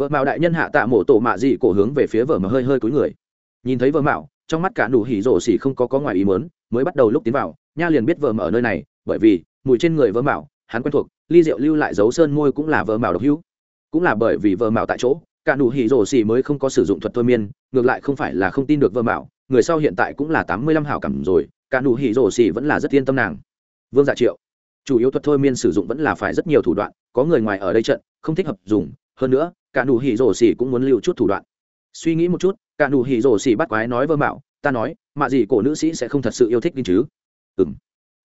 vợ mạo đại nhân hạ tạ mổ tổ mạ dị cổ hướng về phía vợ mà hơi hơi cúi người. Nhìn thấy vợ mạo, trong mắt cả nụ hỉ rổ xỉ không có có ngoài ý mớn mới bắt đầu lúc tiến vào, nha liền biết vợ mà ở nơi này, bởi vì, mùi trên người vợ mạo, hắn quen thuộc, ly rượu lưu lại dấu sơn môi cũng là vợ mạo độc hữu. Cũng là bởi vì vợ mạo tại chỗ, cả nụ hỉ rổ xỉ mới không có sử dụng thuật thôi miên, ngược lại không phải là không tin được vợ mạo, người sau hiện tại cũng là tám mươi lăm hảo cảm rồi, cả nụ hỉ rổ xỉ vẫn là rất yên tâm nàng. Vương dạ triệu, chủ yếu thuật thôi miên sử dụng vẫn là phải rất nhiều thủ đoạn, có người ngoài ở đây trận, không thích hợp dùng, hơn nữa cả nụ hỉ rổ xỉ cũng muốn lưu chút thủ đoạn. Suy nghĩ một chút, cả nụ hỉ rổ xỉ bắt quái nói vơ mạo, ta nói, mạ gì cổ nữ sĩ sẽ không thật sự yêu thích đinh chứ? Ừng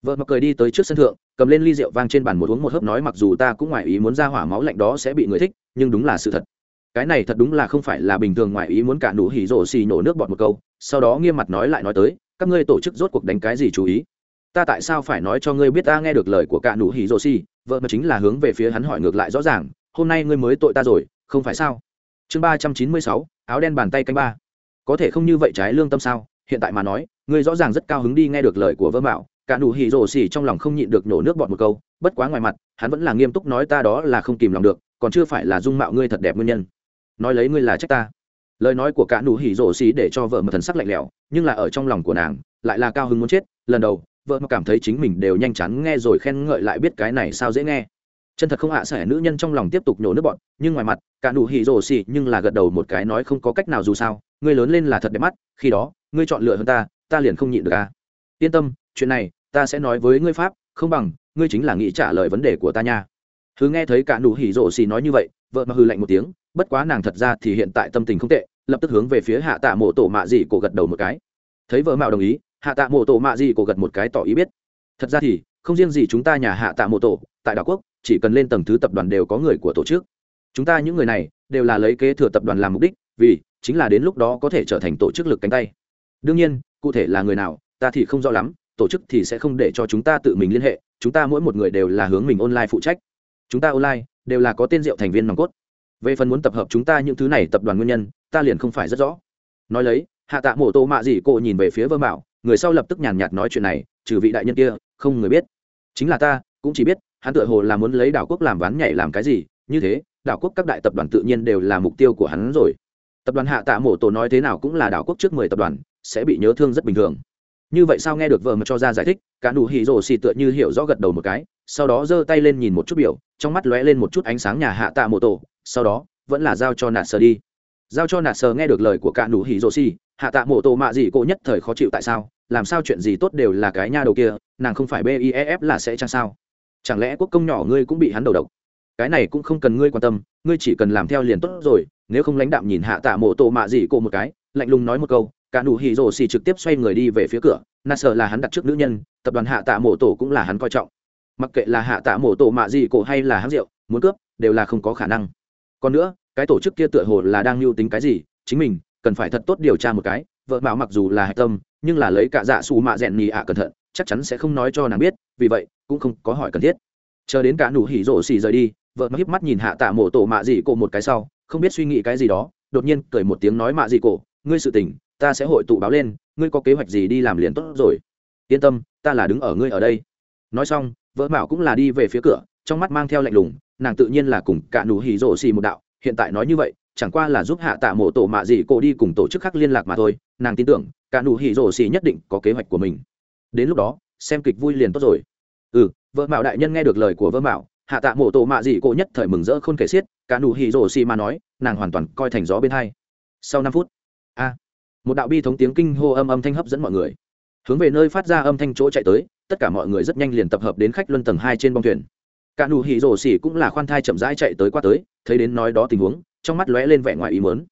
vợ mặc cười đi tới trước sân thượng, cầm lên ly rượu vang trên bàn một uống một hớp nói mặc dù ta cũng ngoài ý muốn ra hỏa máu lạnh đó sẽ bị người thích, nhưng đúng là sự thật. Cái này thật đúng là không phải là bình thường ngoài ý muốn cả nụ hỉ rổ xì nổ nước bọt một câu, sau đó nghiêm mặt nói lại nói tới, các ngươi tổ chức rốt cuộc đánh cái gì chú ý? Ta tại sao phải nói cho ngươi biết ta nghe được lời của cả nụ hỉ rổ xì vợ mà chính là hướng về phía hắn hỏi ngược lại rõ ràng, hôm nay ngươi mới tội ta rồi không phải sao? Chương ba trăm chín mươi sáu, áo đen bàn tay canh ba. Có thể không như vậy trái lương tâm sao? Hiện tại mà nói người rõ ràng rất cao hứng đi nghe được lời của vơ mạo. Cả nụ hỉ rổ xỉ trong lòng không nhịn được nổ nước bọt một câu, bất quá ngoài mặt, hắn vẫn là nghiêm túc nói ta đó là không kìm lòng được, còn chưa phải là dung mạo ngươi thật đẹp nguyên nhân. Nói lấy ngươi là trách ta. Lời nói của cả nụ hỉ rổ xỉ để cho vợ một thần sắc lạnh lẽo, nhưng là ở trong lòng của nàng, lại là cao hứng muốn chết. Lần đầu, vợ mà cảm thấy chính mình đều nhanh chắn nghe rồi khen ngợi lại biết cái này sao dễ nghe chân thật không ạ à sẽ nữ nhân trong lòng tiếp tục nhổ nước bọn nhưng ngoài mặt, cả nụ hỉ rồ xì nhưng là gật đầu một cái nói không có cách nào dù sao, ngươi lớn lên là thật đẹp mắt, khi đó, ngươi chọn lựa hơn ta ta liền không nhịn được à. Yên tâm, chuyện này, ta sẽ nói với ngươi pháp, không bằng, ngươi chính là nghĩ trả lời vấn đề của ta nha. Hứ nghe thấy cả nụ hỉ rộ xì nói như vậy, vợ mà hư lạnh một tiếng, bất quá nàng thật ra thì hiện tại tâm tình không tệ, lập tức hướng về phía hạ tạ mộ tổ mạ dị cổ gật đầu một cái. Thấy vợ mạo đồng ý, hạ tạ mộ tổ mạ dị cổ gật một cái tỏ ý biết. Thật ra thì, không riêng gì chúng ta nhà hạ tạ mộ tổ, tại đảo quốc chỉ cần lên tầng thứ tập đoàn đều có người của tổ chức. Chúng ta những người này đều là lấy kế thừa tập đoàn làm mục đích, vì chính là đến lúc đó có thể trở thành tổ chức lực cánh tay. Đương nhiên, cụ thể là người nào, ta thì không rõ lắm, tổ chức thì sẽ không để cho chúng ta tự mình liên hệ, chúng ta mỗi một người đều là hướng mình online phụ trách. Chúng ta online đều là có tên rượu thành viên nòng cốt. Về phần muốn tập hợp chúng ta những thứ này tập đoàn nguyên nhân, ta liền không phải rất rõ. Nói lấy, hạ tạ mổ tô mạ gì cô nhìn về phía vương bảo người sau lập tức nhàn nhạt nói chuyện này, trừ vị đại nhân kia, không người biết. Chính là ta, cũng chỉ biết hắn tựa hồ là muốn lấy đảo quốc làm ván nhảy làm cái gì, như thế, đảo quốc các đại tập đoàn tự nhiên đều là mục tiêu của hắn rồi. Tập đoàn hạ tạ mổ tổ nói thế nào cũng là đảo quốc trước mười tập đoàn, sẽ bị nhớ thương rất bình thường. Như vậy sao nghe được vợ mà cho ra giải thích, cả nụ hỉ rồ xì tựa như hiểu rõ gật đầu một cái, sau đó giơ tay lên nhìn một chút biểu, trong mắt lóe lên một chút ánh sáng nhà hạ tạ mổ tổ, sau đó, vẫn là giao cho nạt sờ đi. Giao cho nạt sờ nghe được lời của cả nụ hỉ rồ xì, hạ tạ mổ tổ mạ gì cô nhất thời khó chịu tại sao, làm sao chuyện gì tốt đều là cái nha đầu kia, nàng không phải bief là sẽ chăng sao chẳng lẽ quốc công nhỏ ngươi cũng bị hắn đầu độc? Cái này cũng không cần ngươi quan tâm, ngươi chỉ cần làm theo liền tốt rồi, nếu không lãnh đạm nhìn hạ tạ mộ tổ mạ gì cổ một cái, lạnh lùng nói một câu, cả nụ hì rồ xì trực tiếp xoay người đi về phía cửa nà sợ là hắn đặt trước nữ nhân, tập đoàn hạ tạ mộ tổ cũng là hắn coi trọng. Mặc kệ là hạ tạ mộ tổ mạ gì cổ hay là hắn rượu, muốn cướp, đều là không có khả năng. Còn nữa, cái tổ chức kia tựa hồ là đang lưu tính cái gì, chính mình cần phải thật tốt điều tra một cái, vợ bảo mặc dù là hạch tâm, nhưng là lấy cả dạ xù mạ rèn nhì ạ à cẩn thận chắc chắn sẽ không nói cho nàng biết, vì vậy, cũng không có hỏi cần thiết. Chờ đến cả nụ hỉ rổ xì rời đi, vợ híp mắt nhìn hạ tạ mổ tổ mạ dị cổ một cái sau, không biết suy nghĩ cái gì đó, đột nhiên cười một tiếng nói mạ dị cổ, ngươi sự tình, ta sẽ hội tụ báo lên, ngươi có kế hoạch gì đi làm liền tốt rồi. Yên tâm, ta là đứng ở ngươi ở đây. Nói xong, vợ mạo cũng là đi về phía cửa, trong mắt mang theo lạnh lùng, nàng tự nhiên là cùng cả nụ hỉ rổ xì một đạo, hiện tại nói như vậy, chẳng qua là giúp hạ tạ mổ tổ mạ dị cổ đi cùng tổ chức khác liên lạc mà thôi, nàng tin tưởng, cả nụ hỉ rổ xì nhất định có kế hoạch của mình đến lúc đó, xem kịch vui liền tốt rồi. Ừ vợ mạo đại nhân nghe được lời của vợ mạo, hạ tạ mộ tổ mạ dị cổ nhất thời mừng rỡ không kể xiết, cả nụ hỉ rổ xì mà nói, nàng hoàn toàn coi thành gió bên hai. Sau năm phút, a, một đạo bi thống tiếng kinh hô âm âm thanh hấp dẫn mọi người. Hướng về nơi phát ra âm thanh chỗ chạy tới, tất cả mọi người rất nhanh liền tập hợp đến khách luân tầng hai trên bong thuyền. Cả nụ hỉ rổ xì cũng là khoan thai chậm rãi chạy tới qua tới, thấy đến nói đó tình huống, trong mắt lóe lên vẻ ngoài ý mớn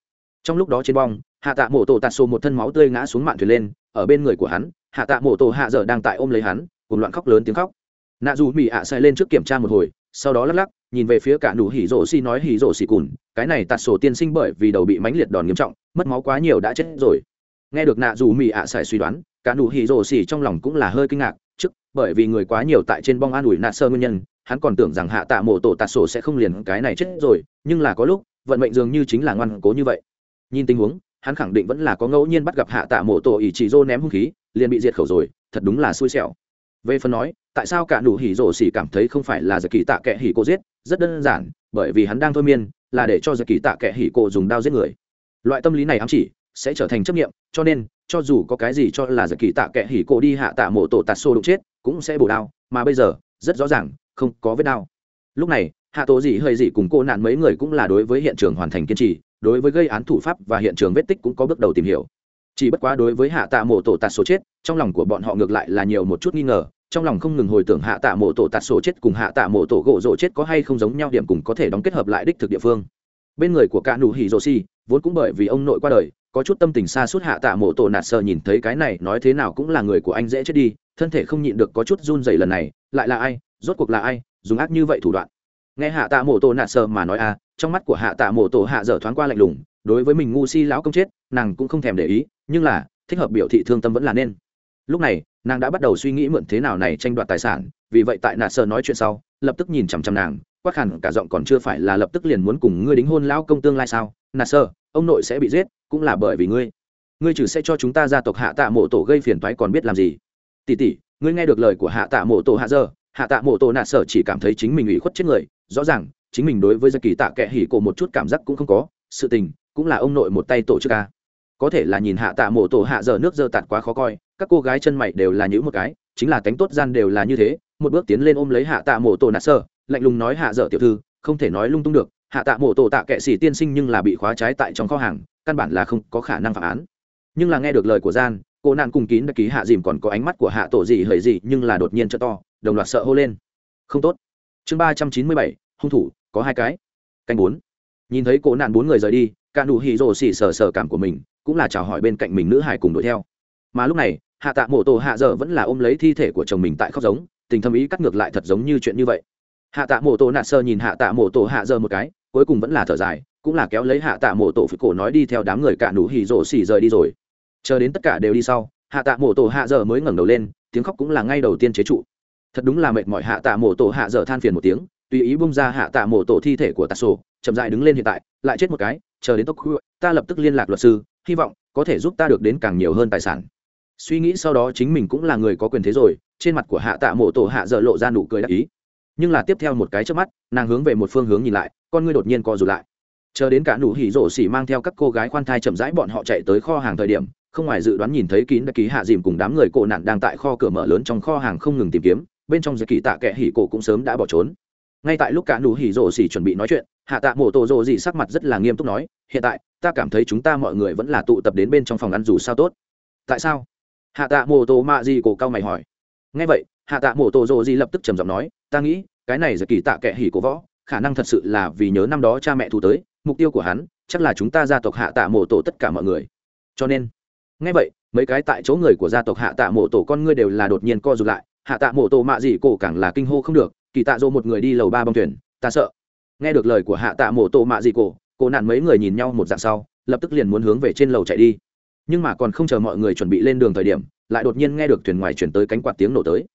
trong lúc đó trên bong, hạ tạ mộ tổ tạt xô một thân máu tươi ngã xuống mạn thuyền lên, ở bên người của hắn hạ tạ mộ tổ hạ dở đang tại ôm lấy hắn cùng loạn khóc lớn tiếng khóc. Nạ dù mỹ ạ à lên trước kiểm tra một hồi, sau đó lắc lắc, nhìn về phía cả nụ hỉ rổ xi nói hỉ rổ xì cùn, cái này tạt sổ tiên sinh bởi vì đầu bị mánh liệt đòn nghiêm trọng, mất máu quá nhiều đã chết rồi. Nghe được nạ dù mỹ ạ à suy đoán, cả nụ hỉ rổ xì trong lòng cũng là hơi kinh ngạc, trước, bởi vì người quá nhiều tại trên bong an ủi nạ sơ nguyên nhân, hắn còn tưởng rằng hạ tạ mộ tổ tạt sổ sẽ không liền cái này chết rồi, nhưng là có lúc, vận mệnh dường như chính là ngoan cố như vậy. Nhìn tình huống hắn khẳng định vẫn là có ngẫu nhiên bắt gặp hạ tạ mộ tổ ỷ chỉ dô ném hung khí, liền bị diệt khẩu rồi, thật đúng là xui xẻo. Về phần nói, tại sao cả nụ hỉ rổ xỉ cảm thấy không phải là giật kỳ tạ kệ hỉ cô giết, rất đơn giản, bởi vì hắn đang thôi miên, là để cho giật kỳ tạ kệ hỉ cô dùng đao giết người. Loại tâm lý này ám chỉ, sẽ trở thành chấp nghiệm cho nên, cho dù có cái gì cho là giật kỳ tạ kệ hỉ cô đi hạ tạ mộ tổ tạt xô đụng chết, cũng sẽ bổ đao, mà bây giờ, rất rõ ràng, không có vết đao. Lúc này, hạ tổ dị hơi dị cùng cô nạn mấy người cũng là đối với hiện trường hoàn thành kiên trì đối với gây án thủ pháp và hiện trường vết tích cũng có bước đầu tìm hiểu. Chỉ bất quá đối với hạ tạ mộ tổ tạt sổ chết trong lòng của bọn họ ngược lại là nhiều một chút nghi ngờ trong lòng không ngừng hồi tưởng hạ tạ mộ tổ tạt sổ chết cùng hạ tạ mộ tổ gỗ rộ chết có hay không giống nhau điểm cùng có thể đóng kết hợp lại đích thực địa phương. Bên người của cả nụ hỉ rồ si vốn cũng bởi vì ông nội qua đời có chút tâm tình xa suốt hạ tạ mộ tổ nạt sợ nhìn thấy cái này nói thế nào cũng là người của anh dễ chết đi thân thể không nhịn được có chút run dày lần này lại là ai rốt cuộc là ai dùng ác như vậy thủ đoạn. Nghe hạ tạ mộ tổ nạt sợ mà nói a à, trong mắt của hạ tạ mộ tổ hạ dở thoáng qua lạnh lùng, đối với mình ngu si lão công chết, nàng cũng không thèm để ý, nhưng là, thích hợp biểu thị thương tâm vẫn là nên. Lúc này, nàng đã bắt đầu suy nghĩ mượn thế nào này tranh đoạt tài sản, vì vậy tại nạ sơ nói chuyện sau, lập tức nhìn chằm chằm nàng quắc hẳn cả giọng còn chưa phải là lập tức liền muốn cùng ngươi đính hôn lão công tương lai sao? Nạ sơ ông nội sẽ bị giết, cũng là bởi vì ngươi. Ngươi trừ sẽ cho chúng ta gia tộc hạ tạ mộ tổ gây phiền toái còn biết làm gì? Tỷ tỷ, ngươi nghe được lời của hạ tạ mộ tổ hạ giờ hạ tạ mộ tổ nạ sở chỉ cảm thấy chính mình ủy khuất chết người, rõ ràng chính mình đối với gia kỳ tạ kệ hỉ cổ một chút cảm giác cũng không có, sự tình cũng là ông nội một tay tổ chức ca có thể là nhìn hạ tạ mộ tổ hạ giờ nước dơ tạt quá khó coi, các cô gái chân mày đều là những một cái, chính là tánh tốt gian đều là như thế, một bước tiến lên ôm lấy hạ tạ mộ tổ nạt sơ, lạnh lùng nói hạ dở tiểu thư, không thể nói lung tung được, hạ tạ mộ tổ tạ kệ sĩ tiên sinh nhưng là bị khóa trái tại trong kho hàng, căn bản là không có khả năng phản án. Nhưng là nghe được lời của gian, cô nạn cùng kín đã ký hạ dìm còn có ánh mắt của hạ tổ gì hời gì nhưng là đột nhiên cho to, đồng loạt sợ hô lên. Không tốt. Chương ba trăm chín mươi bảy, hung thủ có hai cái. Canh bốn. Nhìn thấy cổ nạn bốn người rời đi, cả nụ hì rồ xỉ sờ sờ cảm của mình, cũng là chào hỏi bên cạnh mình nữ hải cùng đuổi theo. Mà lúc này, hạ tạ mổ tổ hạ dở vẫn là ôm lấy thi thể của chồng mình tại khóc giống, tình thâm ý cắt ngược lại thật giống như chuyện như vậy. Hạ tạ mổ tổ nạt sơ nhìn hạ tạ mổ tổ hạ dở một cái, cuối cùng vẫn là thở dài, cũng là kéo lấy hạ tạ mổ tổ phụ cổ nói đi theo đám người cả nụ hì rồ xỉ rời đi rồi. Chờ đến tất cả đều đi sau, hạ tạ mổ tổ hạ dở mới ngẩng đầu lên, tiếng khóc cũng là ngay đầu tiên chế trụ. Thật đúng là mệt mỏi hạ tạ mổ tổ hạ dở than phiền một tiếng tùy ý bung ra hạ tạ mổ tổ thi thể của tạ sổ, chậm dại đứng lên hiện tại, lại chết một cái, chờ đến tốc khuya, ta lập tức liên lạc luật sư, hy vọng có thể giúp ta được đến càng nhiều hơn tài sản. Suy nghĩ sau đó chính mình cũng là người có quyền thế rồi, trên mặt của hạ tạ mổ tổ hạ dợ lộ ra nụ cười đắc ý. Nhưng là tiếp theo một cái trước mắt, nàng hướng về một phương hướng nhìn lại, con ngươi đột nhiên co rụt lại. Chờ đến cả nụ hỉ rổ xỉ mang theo các cô gái khoan thai chậm rãi bọn họ chạy tới kho hàng thời điểm, không ngoài dự đoán nhìn thấy kín đã ký hạ dìm cùng đám người cổ nạn đang tại kho cửa mở lớn trong kho hàng không ngừng tìm kiếm, bên trong giật kỳ tạ kệ hỉ cổ cũng sớm đã bỏ trốn ngay tại lúc cả nụ hỉ rổ xỉ chuẩn bị nói chuyện, hạ tạ mổ tổ rổ gì sắc mặt rất là nghiêm túc nói, hiện tại, ta cảm thấy chúng ta mọi người vẫn là tụ tập đến bên trong phòng ăn dù sao tốt. Tại sao? Hạ tạ mổ tổ mạ gì cổ cao mày hỏi. Ngay vậy, hạ tạ mổ tổ rổ gì lập tức trầm giọng nói, ta nghĩ, cái này giật kỳ tạ kệ hỉ cổ võ, khả năng thật sự là vì nhớ năm đó cha mẹ thu tới, mục tiêu của hắn chắc là chúng ta gia tộc hạ tạ mổ tổ tất cả mọi người. Cho nên ngay vậy, mấy cái tại chỗ người của gia tộc hạ tạ mổ tổ con ngươi đều là đột nhiên co rụt lại, hạ tạ mổ tổ mạ gì cổ càng là kinh hô không được kỳ tạ dỗ một người đi lầu ba bong thuyền, ta sợ. Nghe được lời của hạ tạ mổ tổ mạ dị cổ cổ nạn mấy người nhìn nhau một dạng sau, lập tức liền muốn hướng về trên lầu chạy đi. Nhưng mà còn không chờ mọi người chuẩn bị lên đường thời điểm, lại đột nhiên nghe được thuyền ngoài chuyển tới cánh quạt tiếng nổ tới.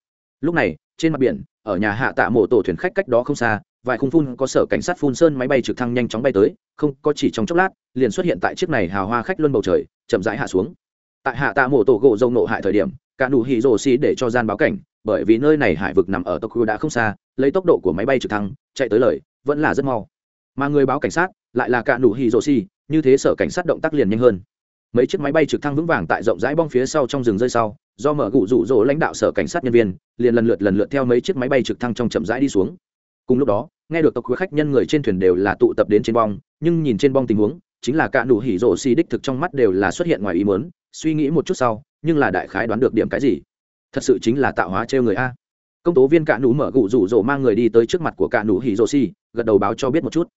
Lúc này, trên mặt biển, ở nhà hạ tạ mổ tổ thuyền khách cách đó không xa, vài khung phun có sở cảnh sát phun sơn máy bay trực thăng nhanh chóng bay tới, không có chỉ trong chốc lát, liền xuất hiện tại chiếc này hào hoa khách luân bầu trời, chậm rãi hạ xuống. Tại hạ tạ mổ tổ gỗ dâu nộ hại thời điểm, cả đủ hỉ rồ xì để cho gian báo cảnh bởi vì nơi này hải vực nằm ở tokyo đã không xa, lấy tốc độ của máy bay trực thăng, chạy tới lời, vẫn là rất mau. Mà người báo cảnh sát, lại là cả nụ hì rô si, như thế sở cảnh sát động tác liền nhanh hơn. Mấy chiếc máy bay trực thăng vững vàng tại rộng rãi bong phía sau trong rừng rơi sau, do mở cụ rụ rỗ lãnh đạo sở cảnh sát nhân viên, liền lần lượt lần lượt theo mấy chiếc máy bay trực thăng trong chậm rãi đi xuống. Cùng lúc đó, nghe được tộc quý khách nhân người trên thuyền đều là tụ tập đến trên bong, nhưng nhìn trên bong tình huống, chính là cả nụ hỉ rộ xì đích thực trong mắt đều là xuất hiện ngoài ý mớn suy nghĩ một chút sau, nhưng là đại khái đoán được điểm cái gì thật sự chính là tạo hóa trêu người a. Công tố viên cạ nụ mở gụ rủ rỗ mang người đi tới trước mặt của cạ nụ hỉ rỗ xì, gật đầu báo cho biết một chút.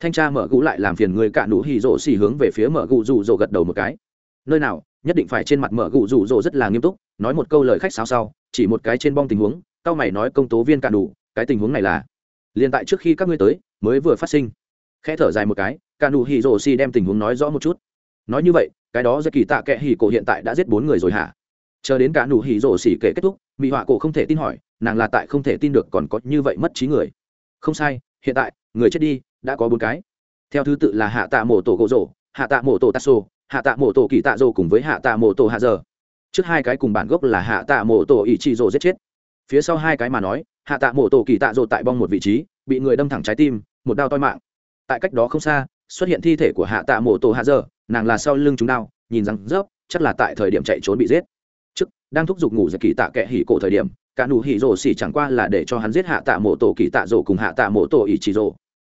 Thanh tra mở gụ lại làm phiền người cạ nụ hỉ rỗ xì hướng về phía mở gụ rủ rỗ gật đầu một cái. Nơi nào, nhất định phải trên mặt mở gụ rủ rỗ rất là nghiêm túc, nói một câu lời khách sao sao chỉ một cái trên bong tình huống, cao mày nói công tố viên cạ nụ cái tình huống này là, liền tại trước khi các ngươi tới, mới vừa phát sinh. Khẽ thở dài một cái cạ nụ hỉ rỗ xì đem tình huống nói rõ một chút. Nói như vậy, cái đó do kỳ tạ kẽ hỉ cổ hiện tại đã giết bốn người rồi hả? chờ đến cả nụ hỉ rổ xỉ kể kết thúc mỹ họa cổ không thể tin hỏi nàng là tại không thể tin được còn có như vậy mất trí người. Không sai hiện tại người chết đi đã có bốn cái. Theo thứ tự là hạ tạ mổ tổ gỗ rổ hạ tạ mổ tổ tasso hạ tạ mổ tổ kỳ tạ rổ cùng với hạ tạ mổ tổ hạ giờ. Trước hai cái cùng bản gốc là hạ tạ mổ tổ ỷ trị rổ giết chết. Phía sau hai cái mà nói hạ tạ mổ tổ kỳ tạ rổ tại bong một vị trí bị người đâm thẳng trái tim một đao toi mạng. Tại cách đó không xa xuất hiện thi thể của hạ tạ mổ tổ hạ giờ nàng là sau lưng chúng đau, nhìn rằng rớp chắc là tại thời điểm chạy trốn bị giết đang thúc giục ngủ dậy kỳ tạ kệ hỉ cổ thời điểm, cả nụ hỉ rồ xỉ chẳng qua là để cho hắn giết hạ tạ mộ tổ kỳ tạ rồ cùng hạ tạ mộ tổ ý chỉ rồ.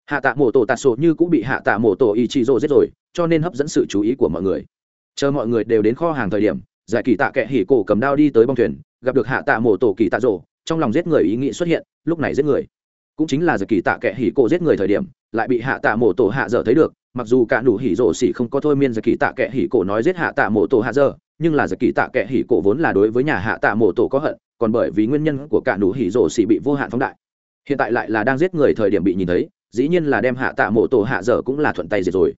Hạ tạ mộ tổ tạ sổ như cũng bị hạ tạ mộ tổ ý chỉ rồ giết rồi, cho nên hấp dẫn sự chú ý của mọi người. Chờ mọi người đều đến kho hàng thời điểm, giải kỳ tạ kệ hỉ cổ cầm đao đi tới bong thuyền, gặp được hạ tạ mộ tổ kỳ tạ rồ, trong lòng giết người ý nghĩ xuất hiện, lúc này giết người. Cũng chính là giải kỳ tạ kệ hỉ cổ giết người thời điểm, lại bị hạ tạ mộ tổ hạ dở thấy được, mặc dù cả nụ hỉ rồ xỉ không có thôi miên giải kỳ tạ kệ hỉ cổ nói giết hạ tạ mộ tổ hạ dở nhưng là giặc kỳ tạ kệ hỉ cổ vốn là đối với nhà hạ tạ mộ tổ có hận, còn bởi vì nguyên nhân của cả nụ hỉ rổ xỉ bị vô hạn phóng đại. Hiện tại lại là đang giết người thời điểm bị nhìn thấy, dĩ nhiên là đem hạ tạ mộ tổ hạ dở cũng là thuận tay diệt rồi.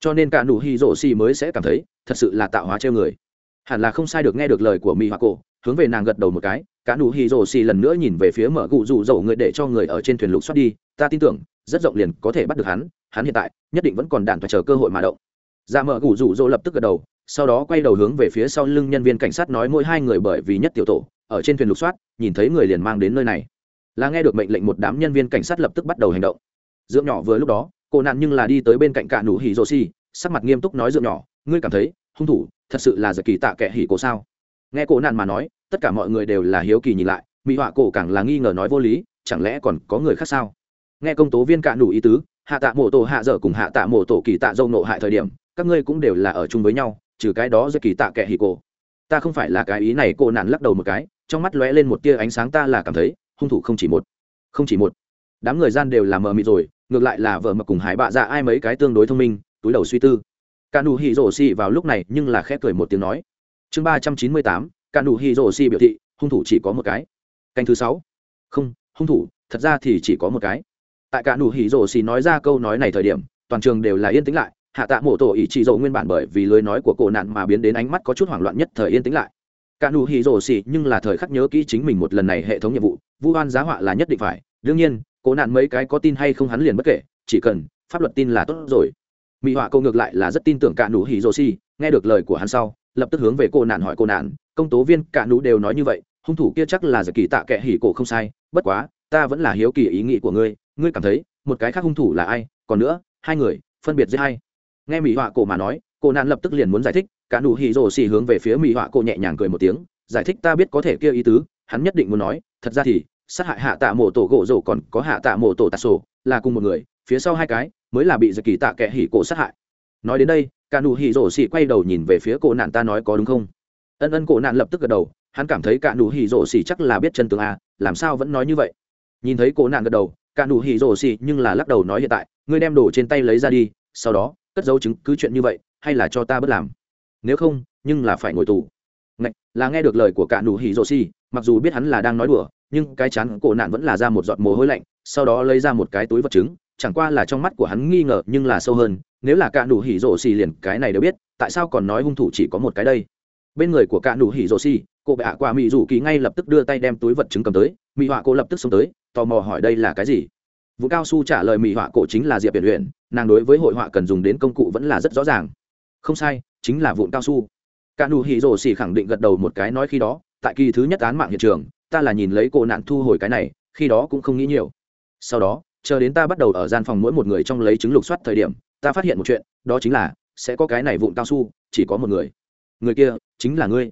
Cho nên cả nụ hỉ rổ xỉ mới sẽ cảm thấy, thật sự là tạo hóa treo người. Hẳn là không sai được nghe được lời của mỹ hoa cổ, hướng về nàng gật đầu một cái, cả nụ hỉ rổ xỉ lần nữa nhìn về phía mở cụ rủ rổ người để cho người ở trên thuyền lục xoát đi, ta tin tưởng, rất rộng liền có thể bắt được hắn hắn hiện tại, nhất định vẫn còn đạn và chờ cơ hội mà động. Ra mở cụ rủ rỗ lập tức gật đầu sau đó quay đầu hướng về phía sau lưng nhân viên cảnh sát nói mỗi hai người bởi vì nhất tiểu tổ, ở trên thuyền lục soát, nhìn thấy người liền mang đến nơi này. Là nghe được mệnh lệnh một đám nhân viên cảnh sát lập tức bắt đầu hành động. Dưỡng nhỏ vừa lúc đó, cô nạn nhưng là đi tới bên cạnh cả nụ hỉ rô xi, sắc mặt nghiêm túc nói dưỡng nhỏ, ngươi cảm thấy, hung thủ, thật sự là giật kỳ tạ kệ hỉ cổ sao? Nghe cô nạn mà nói, tất cả mọi người đều là hiếu kỳ nhìn lại, mỹ họa cổ càng là nghi ngờ nói vô lý, chẳng lẽ còn có người khác sao? Nghe công tố viên cả nụ ý tứ, hạ tạ mộ tổ hạ dở cùng hạ tạ mộ tổ kỳ tạ dâu nộ hại thời điểm, các ngươi cũng đều là ở chung với nhau trừ cái đó giữa kỳ tạ kệ hì cổ. Ta không phải là cái ý này, cô nạn lắc đầu một cái, trong mắt lóe lên một tia ánh sáng, ta là cảm thấy, hung thủ không chỉ một. Không chỉ một. Đám người gian đều là mờ mịt rồi, ngược lại là vợ mà cùng hải bạ ra ai mấy cái tương đối thông minh, túi đầu suy tư. Cả nụ hỉ rổ xì vào lúc này nhưng là khẽ cười một tiếng nói. Chương ba trăm chín mươi tám cả nụ hỉ rổ xì biểu thị, hung thủ chỉ có một cái. Canh thứ sáu. Không, hung thủ, thật ra thì chỉ có một cái. Tại cả nụ hỉ rổ xì nói ra câu nói này thời điểm, toàn trường đều là yên tĩnh lại hạ tạ mổ tổ ý chị dầu nguyên bản bởi vì lời nói của cổ nạn mà biến đến ánh mắt có chút hoảng loạn nhất thời yên tĩnh lại. Cả nụ hỉ rổ xỉ nhưng là thời khắc nhớ kỹ chính mình một lần này hệ thống nhiệm vụ, vu oan giá họa là nhất định phải. Đương nhiên, cổ nạn mấy cái có tin hay không hắn liền bất kể, chỉ cần pháp luật tin là tốt rồi. Mỹ họa câu ngược lại là rất tin tưởng cả nụ hỉ rổ xỉ, nghe được lời của hắn sau, lập tức hướng về cô nạn hỏi cô nạn, công tố viên, cả nụ đều nói như vậy, hung thủ kia chắc là giật kỳ tạ kệ hỉ cổ không sai, bất quá, ta vẫn là hiếu kỳ ý nghĩ của ngươi ngươi cảm thấy, một cái khác hung thủ là ai? Còn nữa, hai người, phân biệt giữa hai nghe mỹ họa cổ mà nói, cô nạn lập tức liền muốn giải thích, cả nụ hỉ rồ xì hướng về phía mỹ họa cổ nhẹ nhàng cười một tiếng, giải thích ta biết có thể kia ý tứ, hắn nhất định muốn nói, thật ra thì, sát hại hạ tạ mộ tổ gỗ rổ còn có hạ tạ mộ tổ tạ sổ, là cùng một người, phía sau hai cái mới là bị giật kỳ tạ kẻ hỉ cổ sát hại. Nói đến đây, cả nụ hỉ rổ xì quay đầu nhìn về phía cô nạn, ta nói có đúng không? Ân ân cổ nạn lập tức gật đầu, hắn cảm thấy cả nụ hỉ rổ xì chắc là biết chân tướng a làm sao vẫn nói như vậy? Nhìn thấy cổ nạn gật đầu, cả nụ hỉ rổ xì nhưng là lắc đầu nói hiện tại, ngươi đem đồ trên tay lấy ra đi, sau đó cất dấu chứng cứ chuyện như vậy hay là cho ta bất làm? Nếu không nhưng là phải ngồi tù. Ngạch, là nghe được lời của cả nụ hỉ rồ xì mặc dù biết hắn là đang nói đùa nhưng cái chán cổ nạn vẫn là ra một giọt mồ hôi lạnh sau đó lấy ra một cái túi vật chứng chẳng qua là trong mắt của hắn nghi ngờ nhưng là sâu hơn nếu là cả nụ hỉ rồ xì liền cái này đều biết tại sao còn nói hung thủ chỉ có một cái đây? Bên người của cả nụ hỉ rồ xì cô bệ ạ qua mỹ rủ kỳ ngay lập tức đưa tay đem túi vật chứng cầm tới mỹ họa cô lập tức xông tới tò mò hỏi đây là cái gì? Vụ cao su trả lời mỹ họa cổ chính là diệp biển luyện nàng đối với hội họa cần dùng đến công cụ vẫn là rất rõ ràng. Không sai, chính là vụn cao su. Cả nụ hỉ rổ xỉ khẳng định gật đầu một cái nói khi đó, tại kỳ thứ nhất án mạng hiện trường, ta là nhìn lấy cô nạn thu hồi cái này, khi đó cũng không nghĩ nhiều. Sau đó, chờ đến ta bắt đầu ở gian phòng mỗi một người trong lấy chứng lục soát thời điểm, ta phát hiện một chuyện, đó chính là, sẽ có cái này vụn cao su, chỉ có một người. Người kia, chính là ngươi.